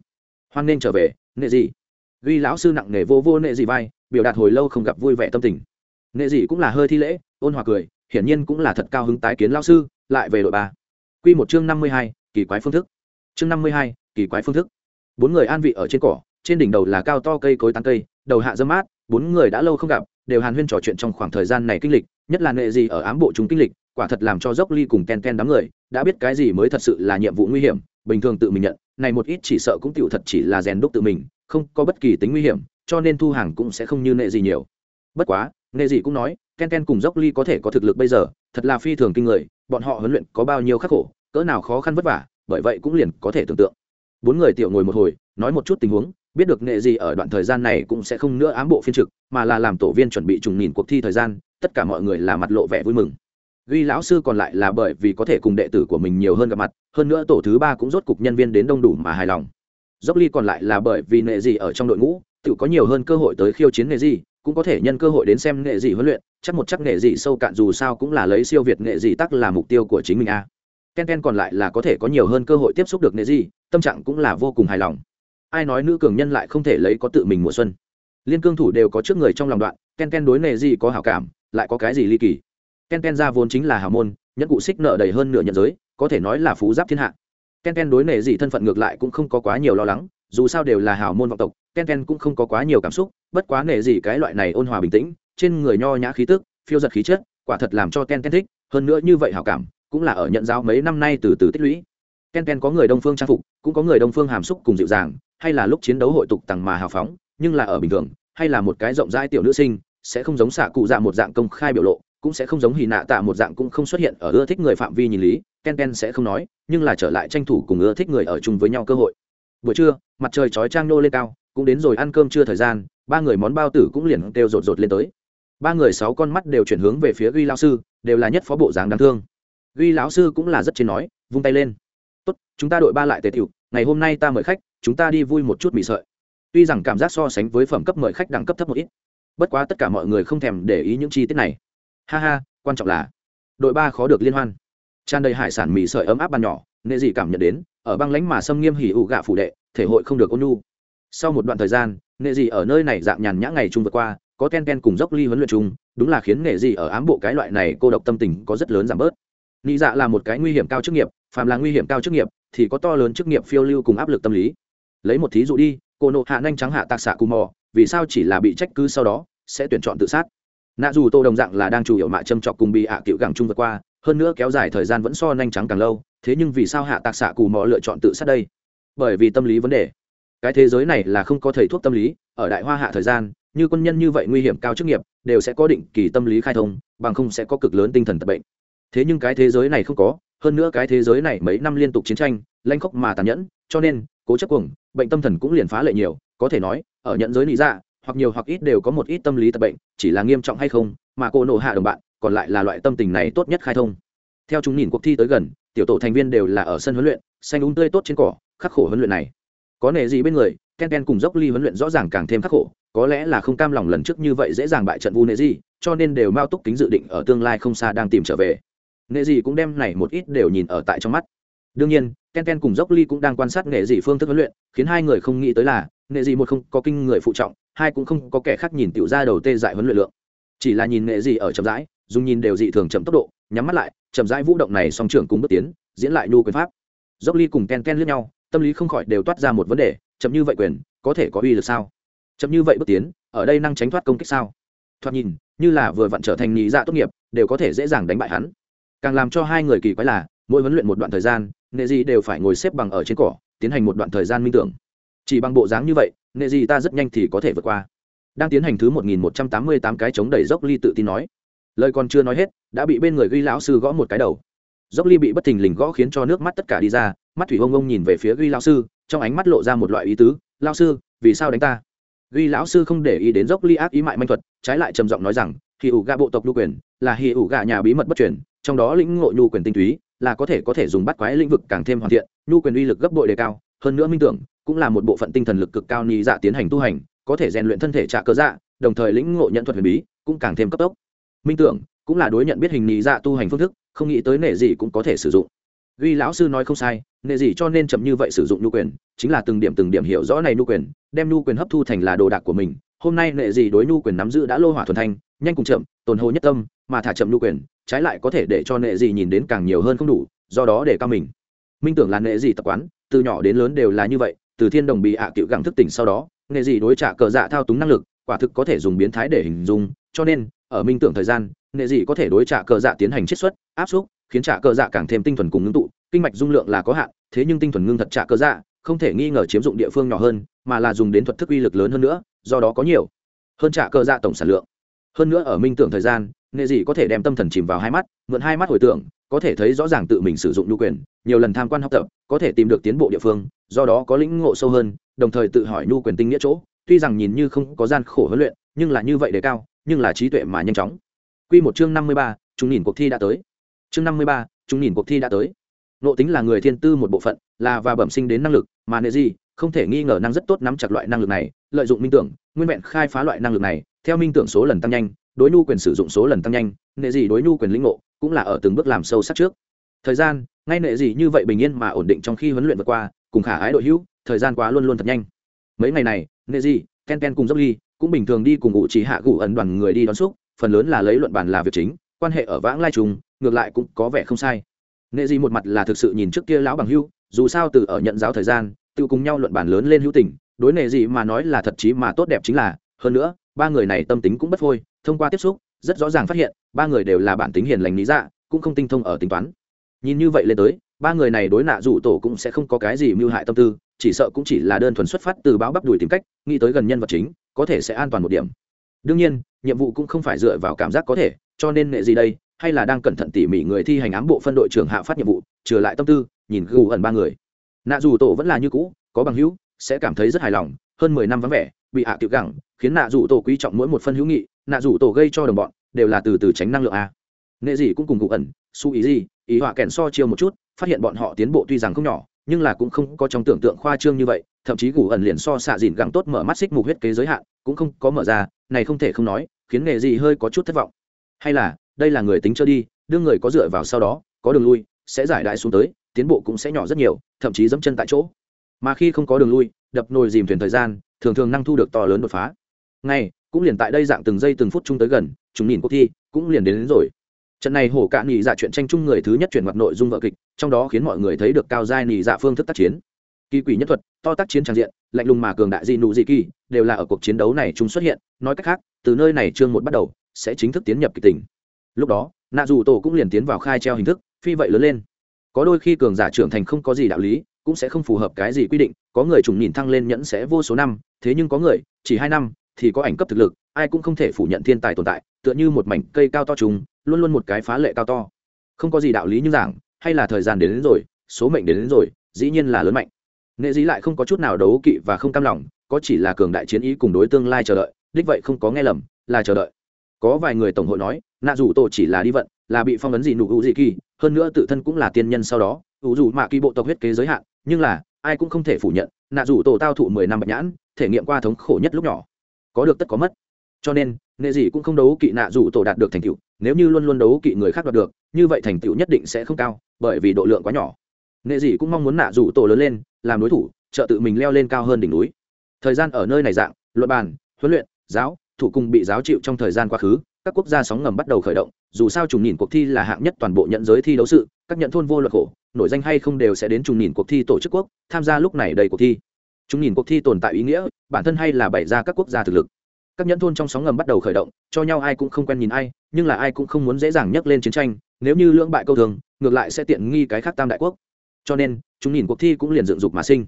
Hoan nên trở về, nệ gì? Uy lão sư nặng nề vô vô nệ gì vai, biểu đạt hồi lâu không gặp vui vẻ tâm tình. Nệ gì cũng là hơi thi lễ, ôn hòa cười, hiển nhiên cũng là thật cao hứng tái kiến lão sư, lại về đội ba. Quy một chương năm mươi hai, kỳ quái phương thức. Chương năm mươi hai, kỳ quái phương thức. Bốn người an vị ở trên cỏ, trên đỉnh đầu là cao to cây cối tán cây, đầu hạ dâm mát, bốn người đã lâu không gặp, đều hàn huyên trò chuyện trong khoảng thời gian này kinh lịch, nhất là nệ gì ở ám bộ chúng kinh lịch quả thật làm cho dốc ly cùng ken ken đám người đã biết cái gì mới thật sự là nhiệm vụ nguy hiểm, bình thường tự mình nhận, này một ít chỉ sợ cũng tựu thật chỉ là rèn đúc tự mình, không có bất kỳ tính nguy hiểm, cho nên thu hàng cũng sẽ không như nệ gì nhiều. Bất quá, nệ gì cũng nói, ken ken cùng dốc ly có thể có thực lực bây giờ, thật là phi thường kinh người, bọn họ huấn luyện có bao nhiêu khắc khổ, cỡ nào khó khăn vất vả, bởi vậy cũng liền có thể tưởng tượng. Bốn người tiểu ngồi một hồi, nói một chút tình huống, biết được nghệ gì ở đoạn thời gian này cũng sẽ không nữa ám bộ phiên trực, mà là làm tổ viên chuẩn bị trùng nghìn cuộc thi thời gian, tất cả mọi người là mặt lộ vẻ vui mừng ghi lão sư còn lại là bởi vì có thể cùng đệ tử của mình nhiều hơn gặp mặt, hơn nữa tổ thứ ba cũng rốt cục nhân viên đến đông đủ mà hài lòng. Dốc ly còn lại là bởi vì nghệ gì ở trong đội ngũ, tự có nhiều hơn cơ hội tới khiêu chiến nghệ gì, cũng có thể nhân cơ hội đến xem nghệ gì huấn luyện, chắc một chắc nghệ gì sâu cạn dù sao cũng là lấy siêu việt nghệ gì tắc là mục tiêu của chính mình a. Ken ken còn lại là có thể có nhiều hơn cơ hội tiếp xúc được nghệ gì, tâm trạng cũng là vô cùng hài lòng. Ai nói nữ cường nhân lại không thể lấy có tự mình mùa xuân. Liên cương thủ đều có trước người trong lòng đoạn, ken ken đối nghệ gì có hảo cảm, lại có cái gì ly kỳ? Ken ken ra vốn chính là hào môn, nhẫn cụ xích nợ đầy hơn nửa nhận giới, có thể nói là phú giáp thiên hạ. Ken ken đối nể gì thân phận ngược lại cũng không có quá nhiều lo lắng, dù sao đều là hào môn vọng tộc, ken ken cũng không có quá nhiều cảm xúc, bất quá nể gì cái loại này ôn hòa bình tĩnh, trên người nho nhã khí tức, phiêu giật khí chất, quả thật làm cho ken ken thích, hơn nữa như vậy hảo cảm, cũng là ở nhận giáo mấy năm nay từ từ tích lũy. Ken ken có người đông phương trang phục, cũng có người đông phương hàm xúc cùng dịu dàng, hay là lúc chiến đấu hội tục tằng mà hào phóng, nhưng là ở bình thường, hay là một cái rộng rãi tiểu nữ sinh, sẽ không giống xạ cụ dạ một dạng công khai biểu lộ cũng sẽ không giống hì nạ tạ một dạng cũng không xuất hiện ở ưa thích người phạm vi nhìn lý, ken ken sẽ không nói, nhưng là trở lại tranh thủ cùng ưa thích người ở chung với nhau cơ hội. Buổi trưa, mặt trời chói trang nô lên cao, cũng đến rồi ăn cơm trưa thời gian, ba người món bao tử cũng liền kêu rột rột lên tới. Ba người sáu con mắt đều chuyển hướng về phía ghi lao sư, đều là nhất phó bộ dáng đáng thương. Ghi lão sư cũng là rất trên nói, vung tay lên. Tốt, chúng ta đội ba lại tề tiểu, ngày hôm nay ta mời khách, chúng ta đi vui một chút mì sợi. Tuy rằng cảm giác so sánh với phẩm cấp mời khách đẳng cấp thấp một ít, bất quá tất cả mọi người không thèm để ý những chi tiết này ha ha, quan trọng là, đội ba khó được liên hoan. Tràn đầy hải sản mì sợi ấm áp ban nhỏ nệ dị cảm nhận đến, ở băng lánh mà xâm nghiêm hỉ ụ gạ phủ đệ, thể hội không được ôn nhu. Sau một đoạn thời gian nệ dị ở nơi này dạng nhàn nhã ngày chung vượt qua, có ken ken cùng dốc ly huấn luyện chung, đúng là khiến nghệ dị ở ám bộ cái loại này cô độc tâm tình có rất lớn giảm bớt. Nghĩ dạ là một cái nguy hiểm cao chức nghiệp, phàm là nguy hiểm cao chức nghiệp, thì có to lớn chức nghiệp phiêu lưu cùng áp lực tâm lý. Lấy một thí dụ đi, cô nộ hạ nhanh trắng hạ tạc xạ cù mò, vì sao chỉ là bị trách cứ sau đó, sẽ tuyển chọn tự sát? Nạ dù tô đồng dạng là đang chủ yếu mạ châm trọc cùng bị ạ cựu gẳng chung vượt qua, hơn nữa kéo dài thời gian vẫn so nhanh trắng càng lâu, thế nhưng vì sao hạ tạc xạ cù mò lựa chọn tự sát đây? Bởi vì tâm lý vấn đề. Cái thế giới này là không có thầy thuốc tâm lý, ở đại hoa hạ thời gian, như quân nhân như vậy nguy hiểm cao chức nghiệp, đều sẽ có định kỳ tâm lý khai thông, bằng không sẽ có cực lớn tinh thần tập bệnh. Thế nhưng cái thế giới này không có, hơn nữa cái thế giới này mấy năm liên tục chiến tranh, lanh khóc mà tàn nhẫn, cho nên, cố chấp cuồng, bệnh tâm thần cũng liền phá lệ nhiều, có thể nói, ở nhận giới lý dạ hoặc nhiều hoặc ít đều có một ít tâm lý tật bệnh, chỉ là nghiêm trọng hay không, mà cô nộ hạ đồng bạn, còn lại là loại tâm tình này tốt nhất khai thông. Theo chúng nhìn cuộc thi tới gần, tiểu tổ thành viên đều là ở sân huấn luyện, xanh úng tươi tốt trên cỏ, khắc khổ huấn luyện này. Có nề gì bên người, ken ken cùng dốc ly huấn luyện rõ ràng càng thêm khắc khổ, có lẽ là không cam lòng lần trước như vậy dễ dàng bại trận vu nệ gì cho nên đều mao túc kính dự định ở tương lai không xa đang tìm trở về. Nghệ gì cũng đem này một ít đều nhìn ở tại trong mắt. Đương nhiên, ken ken cùng dốc ly cũng đang quan sát nghệ gì phương thức huấn luyện, khiến hai người không nghĩ tới là nghệ gì một không có kinh người phụ trọng hai cũng không có kẻ khác nhìn tiểu ra đầu tê dại huấn luyện lượng. Chỉ là nhìn nghệ gì ở chậm rãi, dùng nhìn đều dị thường chậm tốc độ, nhắm mắt lại, chậm rãi vũ động này song trưởng cùng bước tiến, diễn lại nhu quyền pháp. Dốc ly cùng ken ken lướt nhau, tâm lý không khỏi đều toát ra một vấn đề, chậm như vậy quyền, có thể có uy lực sao? Chậm như vậy bước tiến, ở đây năng tránh thoát công kích sao? Thoạt nhìn, như là vừa vặn trở thành nhị dạ tốt nghiệp, đều có thể dễ dàng đánh bại hắn. Càng làm cho hai người kỳ quái là, mỗi huấn luyện một đoạn thời gian, nghệ gì đều phải ngồi xếp bằng ở trên cỏ, tiến hành một đoạn thời gian minh tưởng. Chỉ bằng bộ dáng như vậy nghệ gì ta rất nhanh thì có thể vượt qua. Đang tiến hành thứ một nghìn một trăm tám mươi tám cái chống đẩy dốc ly tự tin nói. Lời còn chưa nói hết, đã bị bên người ghi lão sư gõ một cái đầu. Dốc ly bị bất thình lình gõ khiến cho nước mắt tất cả đi ra, mắt thủy ông ông nhìn về phía ghi lão sư, trong ánh mắt lộ ra một loại ý tứ, lão sư, vì sao đánh ta? Ghi lão sư không để ý đến dốc ly ác ý mại manh thuật, trái lại trầm giọng nói rằng, hì ủ gà bộ tộc nhu quyền, là hì ủ gà nhà bí mật bất truyền, trong đó lĩnh ngộ nhu quyền tinh túy, là có thể có thể dùng bắt quái lĩnh vực càng thêm hoàn thiện nhu quyền uy lực gấp bội đề cao, hơn nữa minh tưởng cũng là một bộ phận tinh thần lực cực cao nhị dạ tiến hành tu hành, có thể rèn luyện thân thể trả cơ dạ đồng thời lĩnh ngộ nhận thuật huyền bí, cũng càng thêm cấp tốc. Minh tưởng, cũng là đối nhận biết hình nhị dạ tu hành phương thức, không nghĩ tới nệ gì cũng có thể sử dụng. Ghi lão sư nói không sai, nệ gì cho nên chậm như vậy sử dụng nhu quyền, chính là từng điểm từng điểm hiểu rõ này nhu quyền, đem nhu quyền hấp thu thành là đồ đạc của mình. Hôm nay nệ gì đối nhu quyền nắm giữ đã lô hỏa thuần thanh, nhanh cùng chậm, tồn hồ nhất tâm, mà thả chậm nhu quyền, trái lại có thể để cho nệ gì nhìn đến càng nhiều hơn không đủ, do đó để cao mình. Minh tưởng là nệ gì tập quán, từ nhỏ đến lớn đều là như vậy từ thiên đồng bị ạ à cựu gặng thức tỉnh sau đó nghề gì đối trả cờ dạ thao túng năng lực, quả thực có thể dùng biến thái để hình dung, cho nên, ở minh tưởng thời gian, nghệ dị có thể đối trả cờ dạ tiến hành chiết xuất, áp xúc, khiến trả cờ dạ càng thêm tinh thuần cùng ngưng tụ, kinh mạch dung lượng là có hạn, thế nhưng tinh thuần ngưng thật trả cờ dạ không thể nghi ngờ chiếm dụng địa phương nhỏ hơn, mà là dùng đến thuật thức uy lực lớn hơn nữa, do đó có nhiều hơn trả cờ dạ tổng sản lượng. Hơn nữa ở minh tưởng thời gian, nghệ dị có thể đem tâm thần chìm vào hai mắt, mượn hai mắt hồi tưởng, có thể thấy rõ ràng tự mình sử dụng nhu quyền, nhiều lần tham quan học tập, có thể tìm được tiến bộ địa phương do đó có lĩnh ngộ sâu hơn đồng thời tự hỏi nhu quyền tinh nghĩa chỗ tuy rằng nhìn như không có gian khổ huấn luyện nhưng là như vậy đề cao nhưng là trí tuệ mà nhanh chóng Quy một chương năm mươi ba, chúng nhìn cuộc thi đã tới. Chương năm mươi ba, chúng nhìn cuộc thi đã tới. Nộ tính là người thiên tư một bộ phận, là và bẩm sinh đến năng lực, mà nệ gì, không thể nghi ngờ năng rất tốt nắm chặt loại năng lực này, lợi dụng minh tưởng, nguyên vẹn khai phá loại năng lực này, theo minh tưởng số lần tăng nhanh, đối nhu quyền sử dụng số lần tăng nhanh nệ gì đối nhu quyền lĩnh ngộ cũng là ở từng bước làm sâu sắc trước thời gian ngay nệ gì như vậy bình yên mà ổn định trong khi huấn luyện vượt qua cùng khả ái đội hữu, thời gian quá luôn luôn thật nhanh. Mấy ngày này nệ gì ken ken cùng dốc ly cũng bình thường đi cùng ngụ chỉ hạ gụ ẩn đoàn người đi đón xúc, phần lớn là lấy luận bản là việc chính, quan hệ ở vãng lai trùng, ngược lại cũng có vẻ không sai. Nệ gì một mặt là thực sự nhìn trước kia lão bằng hưu dù sao từ ở nhận giáo thời gian, tự cùng nhau luận bản lớn lên hữu tình, đối nệ gì mà nói là thật chí mà tốt đẹp chính là, hơn nữa, ba người này tâm tính cũng bất phôi, thông qua tiếp xúc, rất rõ ràng phát hiện, ba người đều là bản tính hiền lành lý dạ cũng không tinh thông ở tính toán. Nhìn như vậy lên tới ba người này đối nạ rủ tổ cũng sẽ không có cái gì mưu hại tâm tư, chỉ sợ cũng chỉ là đơn thuần xuất phát từ báo bắp đùi tìm cách, nghĩ tới gần nhân vật chính, có thể sẽ an toàn một điểm. Đương nhiên, nhiệm vụ cũng không phải dựa vào cảm giác có thể, cho nên nghệ gì đây, hay là đang cẩn thận tỉ mỉ người thi hành ám bộ phân đội trưởng hạ phát nhiệm vụ trừ lại tâm tư, nhìn gù ẩn ba người. Nạ dù tổ vẫn là như cũ, có bằng hữu, sẽ cảm thấy rất hài lòng, hơn mười năm vắng vẻ, bị hạ tiệu gẳng, khiến nạ dù tổ quý trọng mỗi một phân hữu nghị, nạ dù tổ gây cho đồng bọn, đều là từ từ tránh năng lượng a. Nghệ gì cũng cùng gù ẩn, su ý gì, ý họa kèn so chiêu một chút phát hiện bọn họ tiến bộ tuy rằng không nhỏ nhưng là cũng không có trong tưởng tượng khoa trương như vậy thậm chí gù ẩn liền so xạ dìn gắng tốt mở mắt xích mục huyết kế giới hạn cũng không có mở ra này không thể không nói khiến nghề gì hơi có chút thất vọng. Hay là đây là người tính chơi đi đương người có dựa vào sau đó có đường lui sẽ giải đại xuống tới tiến bộ cũng sẽ nhỏ rất nhiều thậm chí dẫm chân tại chỗ. Mà khi không có đường lui đập nồi dìm thuyền thời gian thường thường năng thu được to lớn đột phá. Ngay cũng liền tại đây dạng từng giây từng phút chung tới gần chúng nhìn cuộc thi cũng liền đến, đến rồi trận này hổ cạn nhị dạ chuyện tranh chung người thứ nhất chuyển mặt nội dung vợ kịch, trong đó khiến mọi người thấy được cao giai nhị dạ phương thức tác chiến. Kỳ quỷ nhất thuật, to tác chiến trang diện, lạnh lùng mà cường đại di nụ dị kỳ, đều là ở cuộc chiến đấu này chúng xuất hiện. Nói cách khác, từ nơi này chương một bắt đầu, sẽ chính thức tiến nhập kịch tình. Lúc đó, nạ dù tổ cũng liền tiến vào khai treo hình thức, phi vậy lớn lên. Có đôi khi cường giả trưởng thành không có gì đạo lý, cũng sẽ không phù hợp cái gì quy định, có người trùng nhìn thăng lên nhẫn sẽ vô số năm, thế nhưng có người, chỉ hai năm, thì có ảnh cấp thực lực, ai cũng không thể phủ nhận thiên tài tồn tại, tựa như một mảnh cây cao to trùng luôn luôn một cái phá lệ cao to. Không có gì đạo lý như giảng hay là thời gian đến, đến rồi số mệnh đến, đến rồi dĩ nhiên là lớn mạnh. Nghệ dĩ lại không có chút nào đấu kỵ và không cam lòng có chỉ là cường đại chiến ý cùng đối tương lai chờ đợi đích vậy không có nghe lầm là chờ đợi. Có vài người tổng hội nói nạ dù tổ chỉ là đi vận là bị phong ấn gì nụ hữu gì kỳ hơn nữa tự thân cũng là tiên nhân sau đó ủ dù mạ kỳ bộ tộc huyết kế giới hạn nhưng là ai cũng không thể phủ nhận nạ dù tổ tao thụ mười năm bạch nhãn thể nghiệm qua thống khổ nhất lúc nhỏ. Có được tất có mất. Cho nên nghệ gì cũng không đấu kỵ nạ dù tổ đạt được thành tựu, nếu như luôn luôn đấu kỵ người khác đoạt được, như vậy thành tựu nhất định sẽ không cao, bởi vì độ lượng quá nhỏ. Nghệ gì cũng mong muốn nạ dù tổ lớn lên, làm đối thủ, trợ tự mình leo lên cao hơn đỉnh núi. Thời gian ở nơi này dạng, luận bàn, huấn luyện, giáo, thủ cùng bị giáo chịu trong thời gian quá khứ, các quốc gia sóng ngầm bắt đầu khởi động, dù sao trùng nhìn cuộc thi là hạng nhất toàn bộ nhận giới thi đấu sự, các nhận thôn vô luật khổ, nổi danh hay không đều sẽ đến trùng nhìn cuộc thi tổ chức quốc, tham gia lúc này đầy cuộc thi. Chúng nhìn cuộc thi tồn tại ý nghĩa, bản thân hay là bày ra các quốc gia thực lực các nhẫn thôn trong sóng ngầm bắt đầu khởi động, cho nhau ai cũng không quen nhìn ai, nhưng là ai cũng không muốn dễ dàng nhắc lên chiến tranh, nếu như lưỡng bại câu thường, ngược lại sẽ tiện nghi cái khác tam đại quốc. Cho nên, chúng nhìn cuộc thi cũng liền dựng dục mà sinh.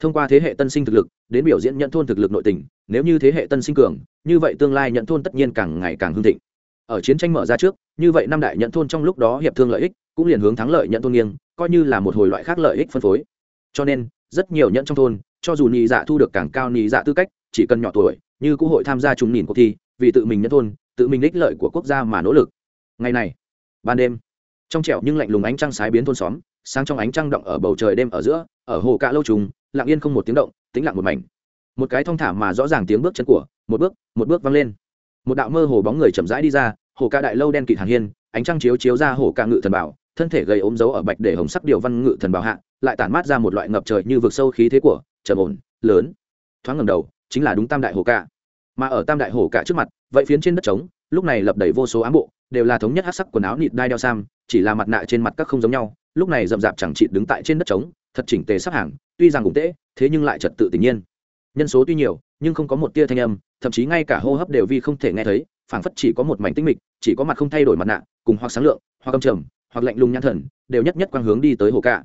Thông qua thế hệ tân sinh thực lực, đến biểu diễn nhận thôn thực lực nội tình, nếu như thế hệ tân sinh cường, như vậy tương lai nhận thôn tất nhiên càng ngày càng hưng thịnh. Ở chiến tranh mở ra trước, như vậy năm đại nhận thôn trong lúc đó hiệp thương lợi ích, cũng liền hướng thắng lợi nhận thôn nghiêng, coi như là một hồi loại khác lợi ích phân phối. Cho nên, rất nhiều nhận trong thôn, cho dù nhị dạ thu được càng cao nhị dạ tư cách, chỉ cần nhỏ tuổi như cũng hội tham gia chúng nhìn cuộc thi, vì tự mình nhân thôn, tự mình ích lợi của quốc gia mà nỗ lực. Ngày này, ban đêm, trong trẻo nhưng lạnh lùng ánh trăng sái biến thôn xóm, sáng trong ánh trăng động ở bầu trời đêm ở giữa, ở hồ cạ lâu trùng, lặng yên không một tiếng động, tĩnh lặng một mảnh. Một cái thong thả mà rõ ràng tiếng bước chân của, một bước một bước vang lên. Một đạo mơ hồ bóng người chậm rãi đi ra, hồ ca đại lâu đen kịt hàng hiên, ánh trăng chiếu chiếu ra hồ ca ngự thần bảo, thân thể gây ốm dấu ở bạch để hồng sắc điều văn ngự thần bảo hạ, lại tản mát ra một loại ngập trời như vực sâu khí thế của, trầm ổn, lớn, thoáng ngầm đầu chính là đúng tam đại hồ cả, mà ở tam đại hồ cả trước mặt vậy phiến trên đất trống lúc này lập đầy vô số ám bộ đều là thống nhất hát sắc quần áo nịt đai đeo sam chỉ là mặt nạ trên mặt các không giống nhau lúc này rậm rạp chẳng chị đứng tại trên đất trống thật chỉnh tề sắp hàng tuy rằng cũng tễ thế nhưng lại trật tự tự nhiên. Nhân số tuy nhiều nhưng không có một tia thanh âm thậm chí ngay cả hô hấp đều vi không thể nghe thấy phảng phất chỉ có một mảnh tinh mịch chỉ có mặt không thay đổi mặt nạ cùng hoặc sáng lượng hoặc âm trầm hoặc lạnh lùng nhãn thần đều nhất nhất quang hướng đi tới hồ ca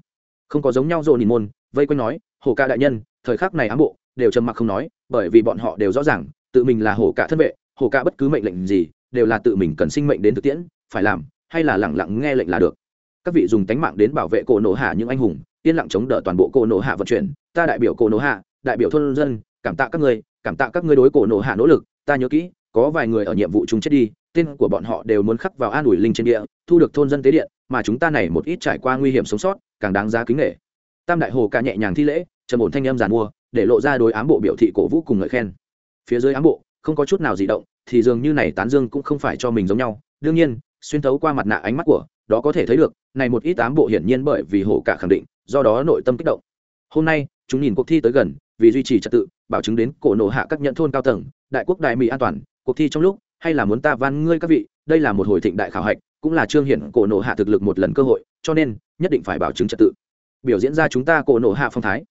không có giống nhau rộn nhìn môn vây quanh nói hồ ca đại nhân thời khắc này ám bộ đều trầm mặc không nói, bởi vì bọn họ đều rõ ràng, tự mình là hồ cả thân vệ hồ cả bất cứ mệnh lệnh gì, đều là tự mình cần sinh mệnh đến thực tiễn, phải làm, hay là lẳng lặng nghe lệnh là được. Các vị dùng tánh mạng đến bảo vệ cổ nổ hạ những anh hùng, yên lặng chống đỡ toàn bộ cổ nổ hạ vận chuyển. Ta đại biểu cổ nổ hạ, đại biểu thôn dân, cảm tạ các người cảm tạ các ngươi đối cổ nổ hạ nỗ lực. Ta nhớ kỹ, có vài người ở nhiệm vụ chúng chết đi, tên của bọn họ đều muốn khắc vào an ủi linh trên địa, thu được thôn dân tế điện, mà chúng ta này một ít trải qua nguy hiểm sống sót, càng đáng giá kính nghệ tam đại hồ ca nhẹ nhàng thi lễ, trầm ổn thanh âm giàn mua để lộ ra đối ám bộ biểu thị cổ vũ cùng ngợi khen. Phía dưới ám bộ, không có chút nào dị động, thì dường như này tán dương cũng không phải cho mình giống nhau. Đương nhiên, xuyên thấu qua mặt nạ ánh mắt của, đó có thể thấy được, này một ít ám bộ hiển nhiên bởi vì hồ cả khẳng định, do đó nội tâm kích động. Hôm nay, chúng nhìn cuộc thi tới gần, vì duy trì trật tự, bảo chứng đến cổ nổ hạ các nhận thôn cao tầng, đại quốc đại mỹ an toàn, cuộc thi trong lúc, hay là muốn ta van ngươi các vị, đây là một hồi thịnh đại khảo hạch, cũng là trương hiển cổ nổ hạ thực lực một lần cơ hội, cho nên, nhất định phải bảo chứng trật tự. Biểu diễn ra chúng ta cổ nổ hạ phong thái.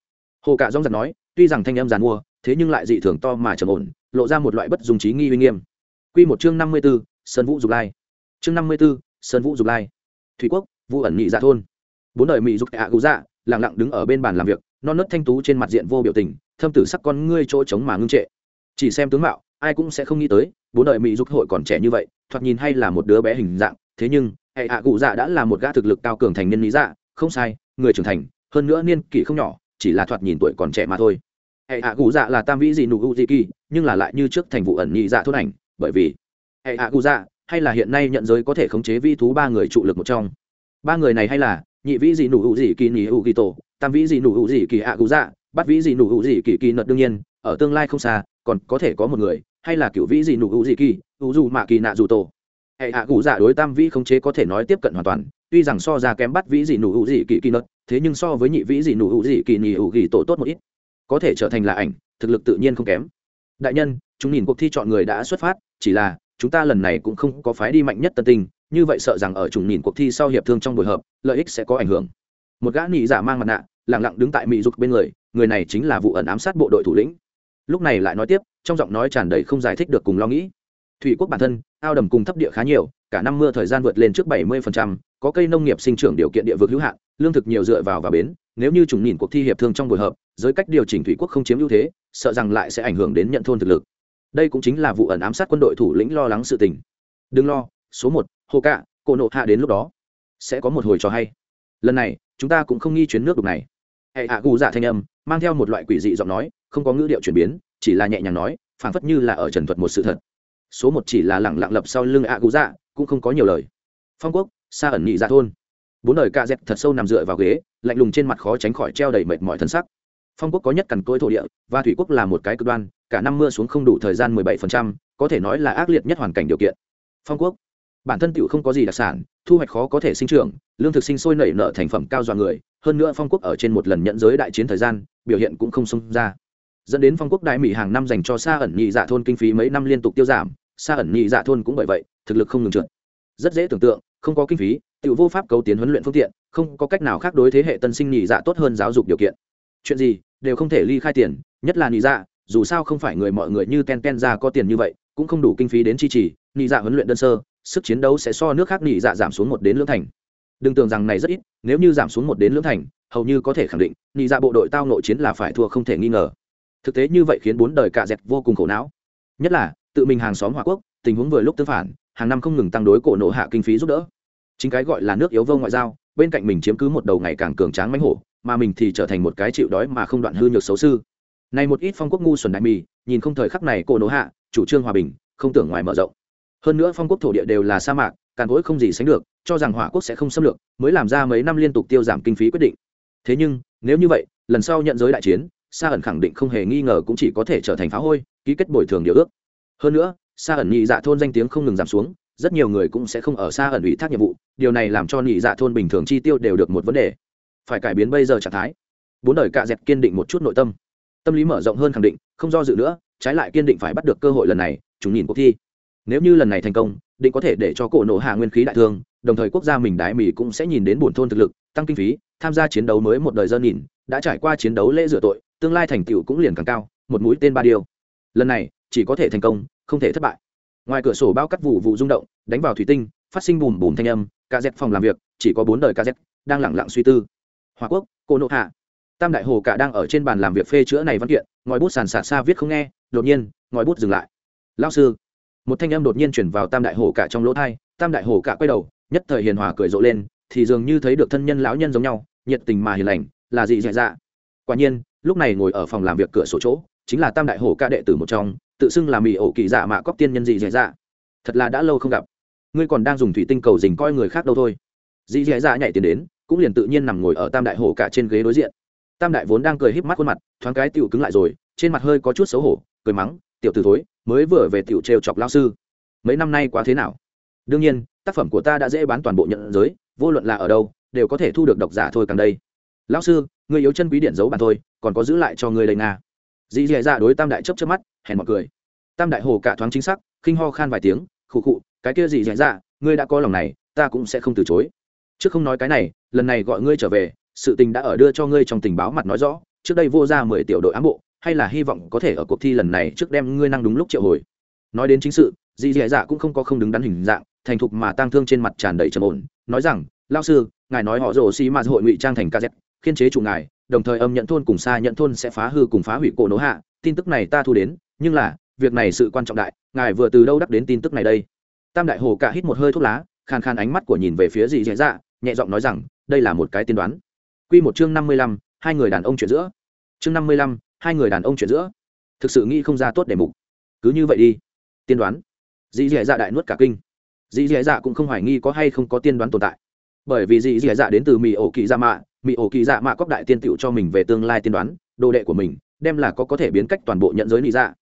Hồ cạ dong giật nói tuy rằng thanh âm giàn mua thế nhưng lại dị thường to mà trầm ổn lộ ra một loại bất dùng trí nghi uy nghiêm. Quy một chương năm mươi 54, sơn vũ dục lai. Chương năm mươi 54, sơn vũ dục lai. Thủy quốc vũ ẩn nhị dạ thôn. Bốn đời mỹ dục ạ cụ dạ lẳng lặng đứng ở bên bàn làm việc non nớt thanh tú trên mặt diện vô biểu tình thâm tử sắc con ngươi chỗ trống mà ngưng trệ. Chỉ xem tướng mạo ai cũng sẽ không nghĩ tới bốn đời mỹ dục hội còn trẻ như vậy thoạt nhìn hay là một đứa bé hình dạng thế nhưng hệ ạ cụ dạ đã là một gã thực lực cao cường thành niên lý dạ không sai người trưởng thành hơn nữa niên kỷ không nhỏ chỉ là thoạt nhìn tuổi còn trẻ mà thôi. Hệ hạ cụ dạ là tam vĩ gì nụ u gì kỳ, nhưng là lại như trước thành vụ ẩn nhị dạ thốt ảnh, bởi vì hệ hạ cụ dạ hay là hiện nay nhận giới có thể khống chế vi thú ba người trụ lực một trong. Ba người này hay là nhị vĩ gì nụ u gì kỳ nhị u kỳ tổ, tam vĩ gì nụ u gì kỳ ạ cụ dạ bắt vĩ gì nụ u gì kỳ kỳ nợt đương nhiên, ở tương lai không xa, còn có thể có một người, hay là cựu vĩ gì nụ u gì kỳ, u dù mạ kỳ nạ dù tổ. Hệ hạ cụ dạ đối tam vĩ khống chế có thể nói tiếp cận hoàn toàn, tuy rằng so ra kém bắt vĩ gì nụ u gì kỳ kỳ nợt thế nhưng so với nhị vĩ gì nụ hữu gì kỳ nhị hữu kỳ tổ tốt một ít. Có thể trở thành là ảnh thực lực tự nhiên không kém. Đại nhân chúng nhìn cuộc thi chọn người đã xuất phát chỉ là chúng ta lần này cũng không có phái đi mạnh nhất tân tinh như vậy sợ rằng ở trùng nhìn cuộc thi sau hiệp thương trong buổi hợp lợi ích sẽ có ảnh hưởng. Một gã nhị giả mang mặt nạ lẳng lặng đứng tại mỹ dục bên người người này chính là vụ ẩn ám sát bộ đội thủ lĩnh. Lúc này lại nói tiếp trong giọng nói tràn đầy không giải thích được cùng lo nghĩ. Thủy quốc bản thân ao đầm cùng thấp địa khá nhiều cả năm mưa thời gian vượt lên trước 70%, có cây nông nghiệp sinh trưởng điều kiện địa vực hữu hạn lương thực nhiều dựa vào và bến nếu như trùng nhìn cuộc thi hiệp thương trong buổi họp, giới cách điều chỉnh thủy quốc không chiếm ưu thế sợ rằng lại sẽ ảnh hưởng đến nhận thôn thực lực. Đây cũng chính là vụ ẩn ám sát quân đội thủ lĩnh lo lắng sự tình. Đừng lo số một hồ cạ cổ nộ hạ đến lúc đó sẽ có một hồi trò hay. Lần này chúng ta cũng không nghi chuyến nước đục này. Hệ hạ gù dạ thanh âm mang theo một loại quỷ dị giọng nói không có ngữ điệu chuyển biến chỉ là nhẹ nhàng nói phảng phất như là ở trần thuật một sự thật. Số một chỉ là lẳng lặng lập sau lưng ạ gù dạ cũng không có nhiều lời. Phong quốc xa ẩn nhị dạ thôn bốn đời cạ dẹt thật sâu nằm dựa vào ghế lạnh lùng trên mặt khó tránh khỏi treo đầy mệt mỏi thân sắc. Phong quốc có nhất cằn cỗi thổ địa và thủy quốc là một cái cực đoan cả năm mưa xuống không đủ thời gian 17%, có thể nói là ác liệt nhất hoàn cảnh điều kiện. Phong quốc bản thân tiểu không có gì đặc sản thu hoạch khó có thể sinh trưởng lương thực sinh sôi nảy nở thành phẩm cao dọa người hơn nữa phong quốc ở trên một lần nhận giới đại chiến thời gian biểu hiện cũng không xông ra. Dẫn đến phong quốc đại mỹ hàng năm dành cho xa ẩn nhị dạ thôn kinh phí mấy năm liên tục tiêu giảm xa ẩn nhị dạ thôn cũng bởi vậy thực lực không ngừng trượt. Rất dễ tưởng tượng không có kinh phí tự vô pháp cấu tiến huấn luyện phương tiện, không có cách nào khác đối thế hệ tân sinh nhị dạ tốt hơn giáo dục điều kiện. Chuyện gì, đều không thể ly khai tiền, nhất là nhị dạ dù sao không phải người mọi người như ten ten ra có tiền như vậy, cũng không đủ kinh phí đến chi trì, nhị dạ huấn luyện đơn sơ, sức chiến đấu sẽ so nước khác nhị dạ giảm xuống một đến lưỡng thành. Đừng tưởng rằng này rất ít, nếu như giảm xuống một đến lưỡng thành, hầu như có thể khẳng định, nhị dạ bộ đội tao nội chiến là phải thua không thể nghi ngờ. Thực tế như vậy khiến bốn đời cạ dẹt vô cùng khổ não. Nhất là, tự mình hàng xóm hòa quốc, tình huống vừa lúc tương phản, hàng năm không ngừng tăng đối cổ nộ hạ kinh phí giúp đỡ chính cái gọi là nước yếu vô ngoại giao, bên cạnh mình chiếm cứ một đầu ngày càng cường tráng mánh hổ, mà mình thì trở thành một cái chịu đói mà không đoạn hư nhược xấu sư. Này một ít phong quốc ngu xuẩn đại mì, nhìn không thời khắc này cổ nỗ hạ, chủ trương hòa bình, không tưởng ngoài mở rộng. Hơn nữa phong quốc thổ địa đều là sa mạc, càn cối không gì sánh được, cho rằng hỏa quốc sẽ không xâm lược, mới làm ra mấy năm liên tục tiêu giảm kinh phí quyết định. Thế nhưng, nếu như vậy, lần sau nhận giới đại chiến, sa ẩn khẳng định không hề nghi ngờ cũng chỉ có thể trở thành phá hôi, ký kết bồi thường điều ước. Hơn nữa, sa ẩn nhị dạ thôn danh tiếng không ngừng giảm xuống rất nhiều người cũng sẽ không ở xa ẩn ủy thác nhiệm vụ, điều này làm cho nhị dạ thôn bình thường chi tiêu đều được một vấn đề. Phải cải biến bây giờ trạng thái. Bốn đời cạ dẹt kiên định một chút nội tâm. Tâm lý mở rộng hơn khẳng định, không do dự nữa, trái lại kiên định phải bắt được cơ hội lần này, chúng nhìn cuộc thi. Nếu như lần này thành công, định có thể để cho cổ nổ hạ nguyên khí đại thương, đồng thời quốc gia mình đái mì cũng sẽ nhìn đến bổn thôn thực lực, tăng kinh phí, tham gia chiến đấu mới một đời dân nhìn, đã trải qua chiến đấu lễ rửa tội, tương lai thành tựu cũng liền càng cao, một mũi tên ba điều. Lần này, chỉ có thể thành công, không thể thất bại ngoài cửa sổ bao cắt vụ vụ rung động, đánh vào thủy tinh, phát sinh bùm bùm thanh âm ca z phòng làm việc, chỉ có bốn đời ca z, đang lẳng lặng suy tư. Hòa quốc, cô nộ hạ. Tam đại hồ cả đang ở trên bàn làm việc phê chữa này văn kiện, ngòi bút sàn sạt xa viết không nghe, đột nhiên, ngòi bút dừng lại. Lao sư. Một thanh âm đột nhiên chuyển vào tam đại hồ cả trong lỗ thai, tam đại hồ cả quay đầu, nhất thời hiền hòa cười rộ lên, thì dường như thấy được thân nhân lão nhân giống nhau, nhiệt tình mà hiền lành, là gì dạy dạ. Quả nhiên, lúc này ngồi ở phòng làm việc cửa sổ chỗ chính là tam đại hồ ca đệ tử một trong, tự xưng là mỹ ổ kỳ dạ mạ cóc tiên nhân dị dạy dạ. Thật là đã lâu không gặp. Ngươi còn đang dùng thủy tinh cầu dình coi người khác đâu thôi. Dị dạy dạ nhảy tiền đến, cũng liền tự nhiên nằm ngồi ở tam đại hồ cả trên ghế đối diện. Tam đại vốn đang cười híp mắt khuôn mặt, thoáng cái tiểu cứng lại rồi, trên mặt hơi có chút xấu hổ, cười mắng, tiểu từ thối, mới vừa về tiểu trêu chọc lao sư. Mấy năm nay quá thế nào? Đương nhiên, tác phẩm của ta đã dễ bán toàn bộ nhận giới, vô luận là ở đâu, đều có thể thu được độc giả thôi càng đây. Lão sư người yếu chân quý điện giấu bản thôi, còn có giữ lại cho người đây nga dì dì dạ đối tam đại chấp chấp mắt, hèn mọi cười. Tam đại hồ cả thoáng chính xác, khinh ho khan vài tiếng, khụ khụ, cái kia dì dì dạ ngươi đã có lòng này, ta cũng sẽ không từ chối. Trước không nói cái này, lần này gọi ngươi trở về, sự tình đã ở đưa cho ngươi trong tình báo mặt nói rõ, trước đây vô ra mười tiểu đội ám bộ, hay là hy vọng có thể ở cuộc thi lần này trước đem ngươi năng đúng lúc triệu hồi. Nói đến chính sự dì dì dạ cũng không có không đứng đắn hình dạng, thành thục mà tang thương trên mặt tràn đầy trầm ổn, nói rằng lao sư, ngài nói họ rồ xi mạt hội ngụy trang thành kz khiên chế chủ ngài đồng thời âm nhận thôn cùng xa nhận thôn sẽ phá hư cùng phá hủy cổ nỗ hạ, tin tức này ta thu đến, nhưng là, việc này sự quan trọng đại, ngài vừa từ đâu đắc đến tin tức này đây? Tam đại hồ cả hít một hơi thuốc lá, khàn khàn ánh mắt của nhìn về phía dì dì dạ nhẹ giọng nói rằng, đây là một cái tiên đoán. Q một chương năm mươi lăm, hai người đàn ông chuyển giữa. Chương năm mươi lăm, hai người đàn ông chuyển giữa. Thực sự nghĩ không ra tốt để mục. Cứ như vậy đi. Tiên đoán. Dì dì dạ đại nuốt cả kinh. Dì dì dạ cũng không hoài nghi có hay không có tiên đoán tồn tại bởi vì dị dị dạ đến từ mỹ ổ kỳ dạ mạ mỹ ổ kỳ dạ mạ cóc đại tiên tựu cho mình về tương lai tiên đoán, đồ đệ của mình, đem là có có thể biến cách toàn bộ nhận giới lý dạ.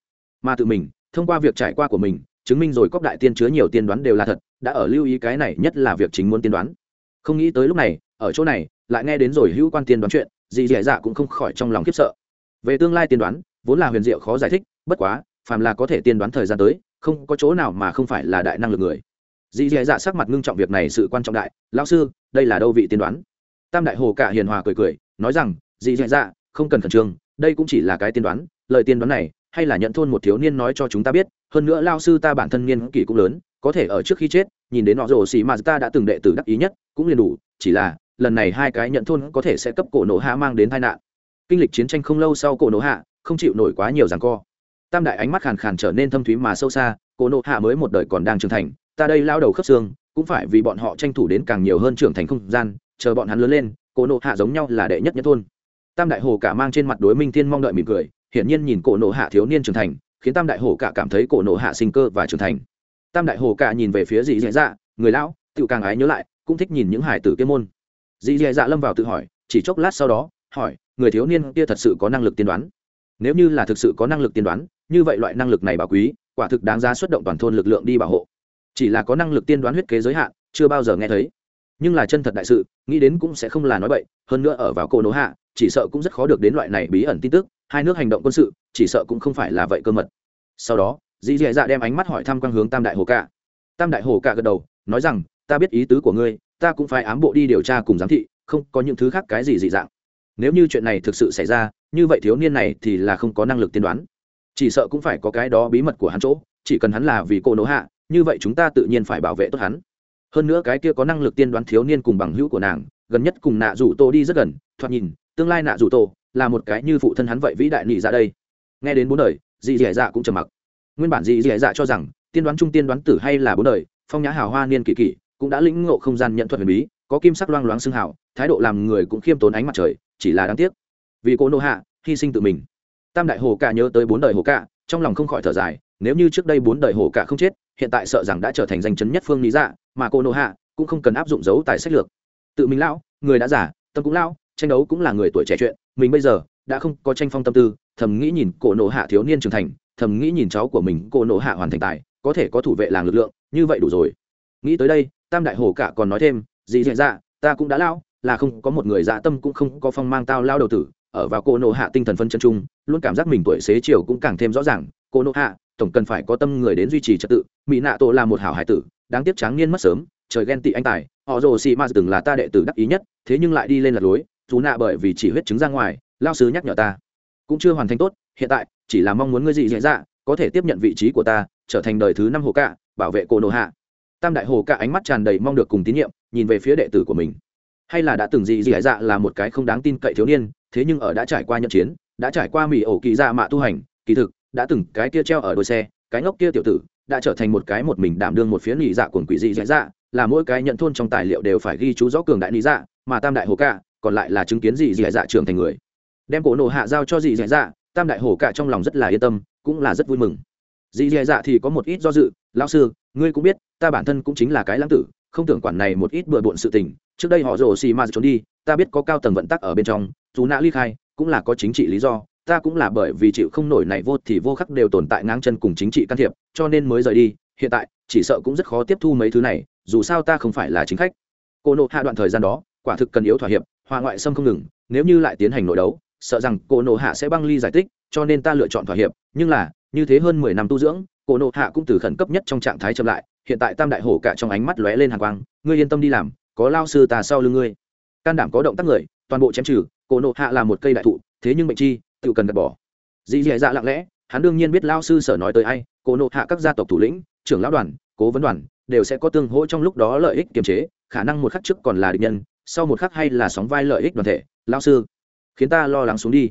Mà tự mình, thông qua việc trải qua của mình, chứng minh rồi cóc đại tiên chứa nhiều tiên đoán đều là thật, đã ở lưu ý cái này nhất là việc chính muốn tiên đoán. Không nghĩ tới lúc này, ở chỗ này, lại nghe đến rồi hữu quan tiên đoán chuyện, dị dị dạ cũng không khỏi trong lòng khiếp sợ. Về tương lai tiên đoán, vốn là huyền diệu khó giải thích, bất quá, phàm là có thể tiên đoán thời gian tới, không có chỗ nào mà không phải là đại năng lực người dì dì dạ sắc mặt ngưng trọng việc này sự quan trọng đại, lão sư, đây là đâu vị tiên đoán? Tam đại hồ cả hiền hòa cười cười, nói rằng dì dì dạ không cần khẩn trương, đây cũng chỉ là cái tiên đoán, lời tiên đoán này, hay là nhận thôn một thiếu niên nói cho chúng ta biết, hơn nữa lao sư ta bản thân niên kỷ cũng lớn, có thể ở trước khi chết, nhìn đến họ rồ xì mà ta đã từng đệ tử đắc ý nhất, cũng liền đủ, chỉ là, lần này hai cái nhận thôn có thể sẽ cấp cổ nổ hạ mang đến tai nạn. Kinh lịch chiến tranh không lâu sau cổ nổ hạ không chịu nổi quá nhiều ràng co. Tam đại ánh mắt khàn khàn trở nên thâm thúy mà sâu xa, cổ nổ hạ mới một đời còn đang trưởng thành ta đây lao đầu khớp xương, cũng phải vì bọn họ tranh thủ đến càng nhiều hơn trưởng thành không gian, chờ bọn hắn lớn lên, cổ nổ hạ giống nhau là đệ nhất nhất thôn. Tam đại hồ cả mang trên mặt đối minh thiên mong đợi mỉm cười, hiển nhiên nhìn cổ nổ hạ thiếu niên trưởng thành, khiến tam đại hồ cả cảm thấy cổ nổ hạ sinh cơ và trưởng thành. Tam đại hồ cả nhìn về phía dì dì dạ người lão tự càng ái nhớ lại, cũng thích nhìn những hải tử kế môn. Dì dì dạ lâm vào tự hỏi, chỉ chốc lát sau đó, hỏi, người thiếu niên kia thật sự có năng lực tiên đoán? Nếu như là thực sự có năng lực tiên đoán, như vậy loại năng lực này bảo quý, quả thực đáng giá xuất động toàn thôn lực lượng đi bảo hộ chỉ là có năng lực tiên đoán huyết kế giới hạn, chưa bao giờ nghe thấy. Nhưng là chân thật đại sự, nghĩ đến cũng sẽ không là nói bậy, hơn nữa ở vào cô nỗ hạ, chỉ sợ cũng rất khó được đến loại này bí ẩn tin tức, hai nước hành động quân sự, chỉ sợ cũng không phải là vậy cơ mật. Sau đó, dì dì dạ đem ánh mắt hỏi thăm quang hướng tam đại hồ cạ. Tam đại hồ cạ gật đầu, nói rằng, ta biết ý tứ của ngươi, ta cũng phải ám bộ đi điều tra cùng giám thị, không có những thứ khác cái gì dị dạng. Nếu như chuyện này thực sự xảy ra, như vậy thiếu niên này thì là không có năng lực tiên đoán. Chỉ sợ cũng phải có cái đó bí mật của hắn chỗ, chỉ cần hắn là vì cô nỗ hạ như vậy chúng ta tự nhiên phải bảo vệ tốt hắn. Hơn nữa cái kia có năng lực tiên đoán thiếu niên cùng bằng hữu của nàng, gần nhất cùng nạ rủ tô đi rất gần, thoạt nhìn, tương lai nạ rủ tô là một cái như phụ thân hắn vậy vĩ đại nị ra đây. Nghe đến bốn đời, dì dì dạ cũng trầm mặc. Nguyên bản dì dì dạ cho rằng, tiên đoán trung tiên đoán tử hay là bốn đời, phong nhã hào hoa niên kỳ kỳ cũng đã lĩnh ngộ không gian nhận thuật huyền bí, có kim sắc loang loáng xương hào, thái độ làm người cũng khiêm tốn ánh mặt trời, chỉ là đáng tiếc. Vì cô nô hạ, hy sinh tự mình. Tam đại hồ cả nhớ tới bốn đời hồ cả trong lòng không khỏi thở dài nếu như trước đây bốn đời hồ cả không chết hiện tại sợ rằng đã trở thành danh chấn nhất phương lý dạ mà cô nô hạ cũng không cần áp dụng dấu tài sách lược. Tự mình lão người đã giả tâm cũng lão tranh đấu cũng là người tuổi trẻ chuyện mình bây giờ đã không có tranh phong tâm tư thầm nghĩ nhìn cổ nộ hạ thiếu niên trưởng thành thầm nghĩ nhìn cháu của mình cổ nộ hạ hoàn thành tài có thể có thủ vệ làng lực lượng như vậy đủ rồi. Nghĩ tới đây tam đại hồ cả còn nói thêm gì dạy ra ta cũng đã lao là không có một người dạ tâm cũng không có phong mang tao lao đầu tử. Ở vào cổ nộ hạ tinh thần phân chân chung, luôn cảm giác mình tuổi xế chiều cũng càng thêm rõ ràng cổ nộ hạ tổng cần phải có tâm người đến duy trì trật tự, mỹ nạ tổ là một hảo hải tử, đáng tiếc tráng niên mất sớm, trời ghen tị anh tài, họ rồ xì ma từng là ta đệ tử đắc ý nhất, thế nhưng lại đi lên lật lối, dù nạ bởi vì chỉ huyết chứng ra ngoài lao sứ nhắc nhở ta, cũng chưa hoàn thành tốt, hiện tại, chỉ là mong muốn ngươi gì dễ dạ có thể tiếp nhận vị trí của ta, trở thành đời thứ năm hồ cạ, bảo vệ cổ nổ hạ. Tam đại hồ cạ ánh mắt tràn đầy mong được cùng tín nhiệm, nhìn về phía đệ tử của mình. Hay là đã từng gì dễ dạ là một cái không đáng tin cậy thiếu niên, thế nhưng ở đã trải qua nhận chiến, đã trải qua mỹ ổ kỳ dạ mạ tu hành, kỳ thực đã từng cái kia treo ở đôi xe, cái ngốc kia tiểu tử, đã trở thành một cái một mình đảm đương một phía nỉ dạ cuồng quỷ dị dạ dạ là mỗi cái nhận thôn trong tài liệu đều phải ghi chú rõ cường đại nỉ dạ mà tam đại hồ ca, còn lại là chứng kiến gì dị dạ, dạ trưởng thành người. Đem cổ nổ hạ giao cho dị dạ dạ tam đại hồ ca trong lòng rất là yên tâm, cũng là rất vui mừng. Dị dạ dạ thì có một ít do dự, lão sư, ngươi cũng biết, ta bản thân cũng chính là cái lãng tử, không tưởng quản này một ít bừa bộn sự tình, trước đây họ rồ xì ma trốn đi, ta biết có cao tầng vận tắc ở bên trong, dù nã ly khai, cũng là có chính trị lý do ta cũng là bởi vì chịu không nổi này vô thì vô khắc đều tồn tại ngang chân cùng chính trị can thiệp, cho nên mới rời đi, hiện tại, chỉ sợ cũng rất khó tiếp thu mấy thứ này, dù sao ta không phải là chính khách. Cô nộ hạ đoạn thời gian đó, quả thực cần yếu thỏa hiệp, hòa ngoại xâm không ngừng, nếu như lại tiến hành nội đấu, sợ rằng cô nộ hạ sẽ băng ly giải tích, cho nên ta lựa chọn thỏa hiệp, nhưng là, như thế hơn mười năm tu dưỡng, cô nộ hạ cũng từ khẩn cấp nhất trong trạng thái chậm lại, hiện tại tam đại hổ cả trong ánh mắt lóe lên hàng quang, ngươi yên tâm đi làm, có lao sư ta sau lưng ngươi. Can đảm có động tác người, toàn bộ chém trừ, cô nộ hạ là một cây đại thụ, thế nhưng bệnh chi tự cần gạt bỏ. Dì dì dạ lặng lẽ hắn đương nhiên biết lao sư sở nói tới ai cô nộ hạ các gia tộc thủ lĩnh trưởng lão đoàn cố vấn đoàn đều sẽ có tương hỗ trong lúc đó lợi ích kiềm chế khả năng một khắc trước còn là địch nhân sau một khắc hay là sóng vai lợi ích đoàn thể lao sư. Khiến ta lo lắng xuống đi.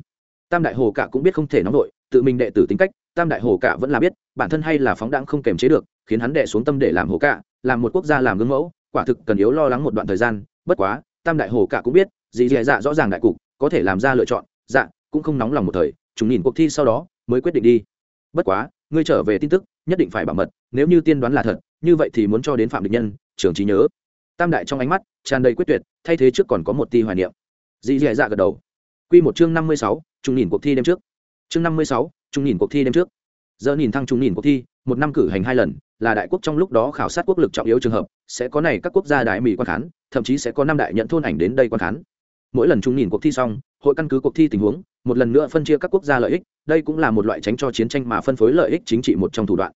Tam đại hồ cả cũng biết không thể nóng nổi, tự mình đệ tử tính cách tam đại hồ cả vẫn là biết bản thân hay là phóng đãng không kềm chế được khiến hắn đệ xuống tâm để làm hồ cả làm một quốc gia làm gương mẫu quả thực cần yếu lo lắng một đoạn thời gian bất quá tam đại hồ cả cũng biết dì dì dạ rõ ràng đại cục có thể làm ra lựa chọn dạ cũng không nóng lòng một thời, chúng nhìn cuộc thi sau đó, mới quyết định đi. Bất quá, ngươi trở về tin tức, nhất định phải bảo mật, nếu như tiên đoán là thật, như vậy thì muốn cho đến phạm địch nhân, trường trí nhớ. Tam đại trong ánh mắt, tràn đầy quyết tuyệt, thay thế trước còn có một ti hoài niệm. Dì dì dạ gật đầu. Q một chương năm mươi sáu, chúng nhìn cuộc thi đêm trước. Chương năm mươi sáu, chúng nhìn cuộc thi đêm trước. Giờ nhìn thăng chúng nhìn cuộc thi, một năm cử hành hai lần, là đại quốc trong lúc đó khảo sát quốc lực trọng yếu trường hợp, sẽ có này các quốc gia đại mỹ quan khán, thậm chí sẽ có năm đại nhận thôn ảnh đến đây quan khán. Mỗi lần chúng nhìn cuộc thi xong, hội căn cứ cuộc thi tình huống một lần nữa phân chia các quốc gia lợi ích, đây cũng là một loại tránh cho chiến tranh mà phân phối lợi ích chính trị một trong thủ đoạn.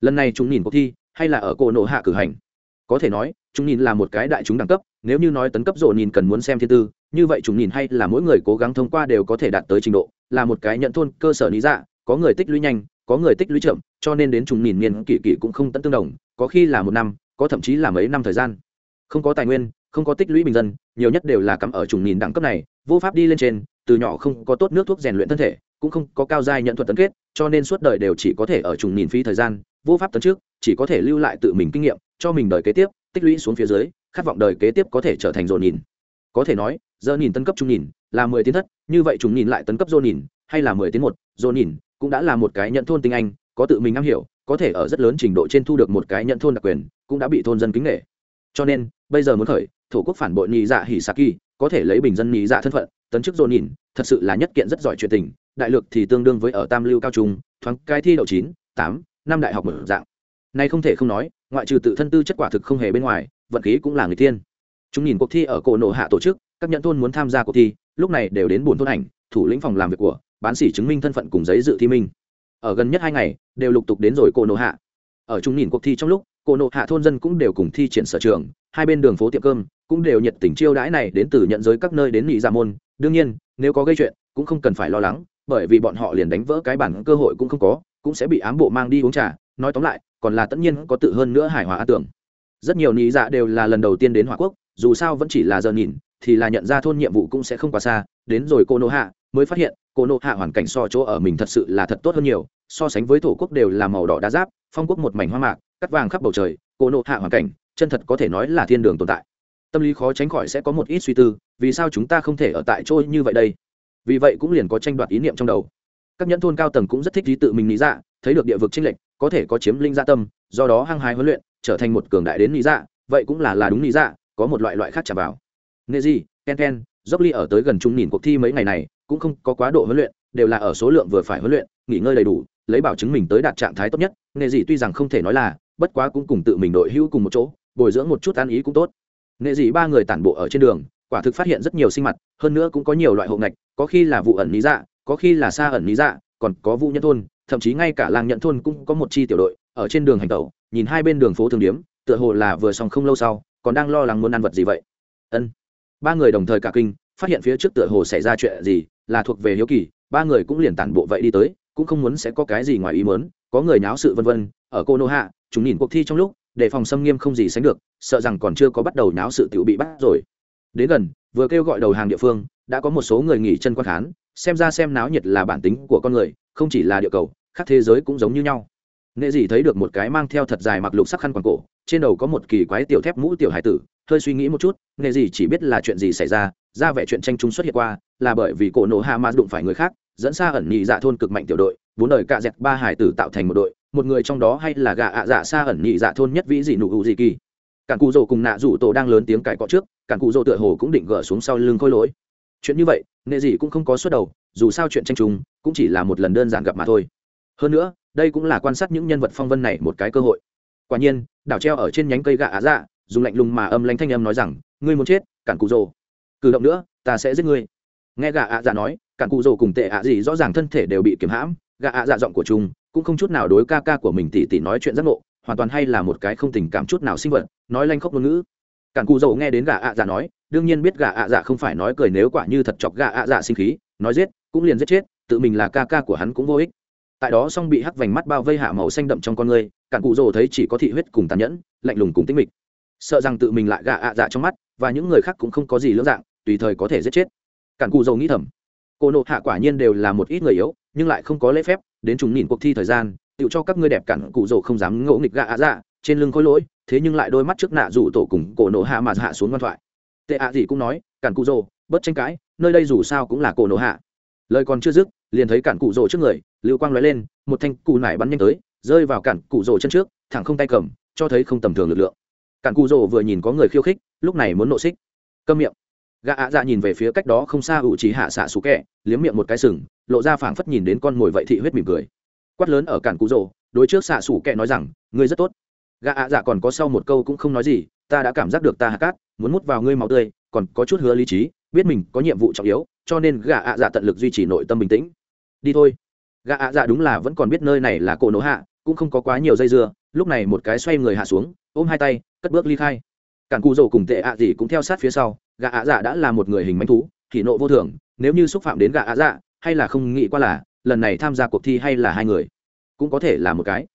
Lần này chúng nhìn cuộc thi, hay là ở cổ nộ hạ cử hành? Có thể nói, chúng nhìn là một cái đại chúng đẳng cấp, nếu như nói tấn cấp rộ nhìn cần muốn xem thiên tư, như vậy chúng nhìn hay là mỗi người cố gắng thông qua đều có thể đạt tới trình độ, là một cái nhận thôn cơ sở lý dạ có người tích lũy nhanh, có người tích lũy chậm, cho nên đến chúng nhìn niên kỷ kỷ cũng không tận tương đồng, có khi là một năm, có thậm chí là mấy năm thời gian. Không có tài nguyên, không có tích lũy bình dân, nhiều nhất đều là cắm ở chúng nhìn đẳng cấp này, vô pháp đi lên trên từ nhỏ không có tốt nước thuốc rèn luyện thân thể, cũng không có cao giai nhận thuật tấn kết, cho nên suốt đời đều chỉ có thể ở trùng nhìn phí thời gian, vô pháp tấn trước, chỉ có thể lưu lại tự mình kinh nghiệm, cho mình đời kế tiếp, tích lũy xuống phía dưới, khát vọng đời kế tiếp có thể trở thành dồn nhìn. Có thể nói, giờ nhìn tân cấp trung nhìn là mười tiến thất, như vậy chúng nhìn lại tấn cấp dồn nhìn, hay là mười tiến một, dồn nhìn cũng đã là một cái nhận thôn tinh anh, có tự mình am hiểu, có thể ở rất lớn trình độ trên thu được một cái nhận thôn đặc quyền, cũng đã bị thôn dân kính nghệ cho nên, bây giờ muốn khởi, thổ quốc phản bội nhị dạ hỉ saki có thể lấy bình dân nhị dạ thân phận, tấn chức dồn nhìn, thật sự là nhất kiện rất giỏi chuyện tình, đại lược thì tương đương với ở tam lưu cao trung, thoáng cái thi đậu chín, tám, năm đại học mở dạng. Nay không thể không nói, ngoại trừ tự thân tư chất quả thực không hề bên ngoài, vận khí cũng là người tiên chúng nhìn cuộc thi ở cổ nổ hạ tổ chức, các nhận thôn muốn tham gia cuộc thi, lúc này đều đến buồn thôn ảnh, thủ lĩnh phòng làm việc của, bán sĩ chứng minh thân phận cùng giấy dự thi minh. Ở gần nhất hai ngày, đều lục tục đến rồi cổ nổ hạ. Ở chúng nhìn cuộc thi trong lúc, cổ nộ hạ thôn dân cũng đều cùng thi triển sở trường, hai bên đường phố tiệm cơm cũng đều nhiệt tình chiêu đãi này đến từ nhận giới các nơi đến nhị gia dạ môn. Đương nhiên, nếu có gây chuyện, cũng không cần phải lo lắng, bởi vì bọn họ liền đánh vỡ cái bản cơ hội cũng không có, cũng sẽ bị ám bộ mang đi uống trà. Nói tóm lại, còn là tất nhiên có tự hơn nữa hài hòa an tưởng. Rất nhiều nhị dạ đều là lần đầu tiên đến hòa quốc, dù sao vẫn chỉ là giờ nhìn, thì là nhận ra thôn nhiệm vụ cũng sẽ không quá xa. Đến rồi cô nô hạ, mới phát hiện, cô nô hạ hoàn cảnh so chỗ ở mình thật sự là thật tốt hơn nhiều, so sánh với thổ quốc đều là màu đỏ đá giáp, phong quốc một mảnh hoa mạc, cắt vàng khắp bầu trời. Cô nô hạ hoàn cảnh, chân thật có thể nói là thiên đường tồn tại tâm lý khó tránh khỏi sẽ có một ít suy tư, vì sao chúng ta không thể ở tại chỗ như vậy đây? Vì vậy cũng liền có tranh đoạt ý niệm trong đầu. Các nhẫn thôn cao tầng cũng rất thích trí tự mình nghĩ dạ thấy được địa vực tranh lệch, có thể có chiếm linh gia tâm, do đó hăng hái huấn luyện, trở thành một cường đại đến nghĩ dạ vậy cũng là là đúng nghĩ dạ có một loại loại khác trả vào. Nghệ gì ken ken dốc ly ở tới gần trung nhìn cuộc thi mấy ngày này, cũng không có quá độ huấn luyện, đều là ở số lượng vừa phải huấn luyện, nghỉ ngơi đầy đủ, lấy bảo chứng mình tới đạt trạng thái tốt nhất. Nghệ gì tuy rằng không thể nói là, bất quá cũng cùng tự mình đội hữu cùng một chỗ, bồi dưỡng một chút an ý cũng tốt nghệ dị ba người tản bộ ở trên đường, quả thực phát hiện rất nhiều sinh mặt, hơn nữa cũng có nhiều loại hộ ngạch, có khi là vụ ẩn lý dạ có khi là xa ẩn lý dạ còn có vụ nhân thôn, thậm chí ngay cả làng nhận thôn cũng có một chi tiểu đội ở trên đường hành tẩu, nhìn hai bên đường phố thường điếm, tựa hồ là vừa xong không lâu sau, còn đang lo lắng muốn ăn vật gì vậy. Ân. Ba người đồng thời cả kinh, phát hiện phía trước tựa hồ xảy ra chuyện gì, là thuộc về hiếu kỳ, ba người cũng liền tản bộ vậy đi tới, cũng không muốn sẽ có cái gì ngoài ý mớn có người náo sự vân vân, ở cô nô hạ chúng nhìn cuộc thi trong lúc để phòng xâm nghiêm không gì sánh được, sợ rằng còn chưa có bắt đầu náo sự tiểu bị bắt rồi. Đến gần, vừa kêu gọi đầu hàng địa phương, đã có một số người nghỉ chân quan khán, xem ra xem náo nhiệt là bản tính của con người, không chỉ là địa cầu, khác thế giới cũng giống như nhau. Nghệ dị thấy được một cái mang theo thật dài mặc lục sắc khăn quàng cổ, trên đầu có một kỳ quái tiểu thép mũ tiểu hải tử, hơi suy nghĩ một chút, nghệ dị chỉ biết là chuyện gì xảy ra ra vẻ chuyện tranh chung xuất hiện qua, là bởi vì cổ nổ hạ ma đụng phải người khác, dẫn xa ẩn nhị dạ thôn cực mạnh tiểu đội, bốn đời cạ dẹt ba hải tử tạo thành một đội một người trong đó hay là gà ạ dạ xa ẩn nhị dạ thôn nhất vĩ dị nụ hữu dị kỳ. Cản cụ rồ cùng nạ rủ tổ đang lớn tiếng cãi cọ trước, cản cụ rồ tựa hồ cũng định gỡ xuống sau lưng khôi lỗi. Chuyện như vậy, nệ dị cũng không có suất đầu, dù sao chuyện tranh trùng cũng chỉ là một lần đơn giản gặp mà thôi. Hơn nữa, đây cũng là quan sát những nhân vật phong vân này một cái cơ hội. Quả nhiên, đảo treo ở trên nhánh cây gạ ạ dạ dùng lạnh lùng mà âm lanh thanh âm nói rằng, ngươi muốn chết, cản cụ rồ. Cử động nữa, ta sẽ giết ngươi. Nghe gạ ạ dạ nói, cản cụ rồ cùng tệ ạ gì rõ ràng thân thể đều bị kiếm hãm gạ ạ dạ giọng của chúng cũng không chút nào đối ca ca của mình tỉ tỉ nói chuyện giác ngộ, hoàn toàn hay là một cái không tình cảm chút nào sinh vật, nói lanh khóc ngôn ngữ. Cản cụ dầu nghe đến gà ạ dạ nói, đương nhiên biết gà ạ dạ không phải nói cười nếu quả như thật chọc gà ạ dạ sinh khí, nói giết, cũng liền giết chết, tự mình là ca ca của hắn cũng vô ích. Tại đó xong bị hắc vành mắt bao vây hạ màu xanh đậm trong con người, cản cụ dầu thấy chỉ có thị huyết cùng tàn nhẫn, lạnh lùng cùng tinh mịch. Sợ rằng tự mình lại gà ạ dạ trong mắt, và những người khác cũng không có gì lưỡng dạng, tùy thời có thể giết chết. Cản cụ dầu nghĩ thầm, cô nộ hạ quả nhiên đều là một ít người yếu, nhưng lại không có lễ phép đến chúng nhìn cuộc thi thời gian tự cho các ngươi đẹp cản cụ rồ không dám ngỗ nghịch gạ ạ dạ trên lưng khối lỗi, thế nhưng lại đôi mắt trước nạ rủ tổ cùng cổ nổ hạ mà hạ xuống ngoan thoại. Tệ ạ gì cũng nói, cản cụ rồ, bớt tranh cãi, nơi đây dù sao cũng là cổ nổ hạ. Lời còn chưa dứt, liền thấy cản cụ rồ trước người, lưu quang lóe lên, một thanh cụ nải bắn nhanh tới, rơi vào cản cụ rồ chân trước, thẳng không tay cầm, cho thấy không tầm thường lực lượng. Cản cụ rồ vừa nhìn có người khiêu khích, lúc này muốn nộ xích. Câm miệng gã ạ dạ nhìn về phía cách đó không xa ủ trí hạ xạ xú kẹ, liếm miệng một cái sừng, lộ ra phảng phất nhìn đến con mồi vậy thị huyết mỉm cười. Quát lớn ở cản cụ rồ, đối trước xạ xủ kẹ nói rằng, ngươi rất tốt. Gã ạ dạ còn có sau một câu cũng không nói gì, ta đã cảm giác được ta hạ cát, muốn mút vào ngươi máu tươi, còn có chút hứa lý trí, biết mình có nhiệm vụ trọng yếu, cho nên gã ạ dạ tận lực duy trì nội tâm bình tĩnh. Đi thôi. Gã ạ dạ đúng là vẫn còn biết nơi này là cổ nổ hạ, cũng không có quá nhiều dây dưa, lúc này một cái xoay người hạ xuống, ôm hai tay, cất bước ly khai. Cản cụ rồ cùng tệ ạ gì cũng theo sát phía sau Gà ạ dạ đã là một người hình manh thú thì nộ vô thường, nếu như xúc phạm đến gà ạ dạ hay là không nghĩ qua là, lần này tham gia cuộc thi hay là hai người, cũng có thể là một cái.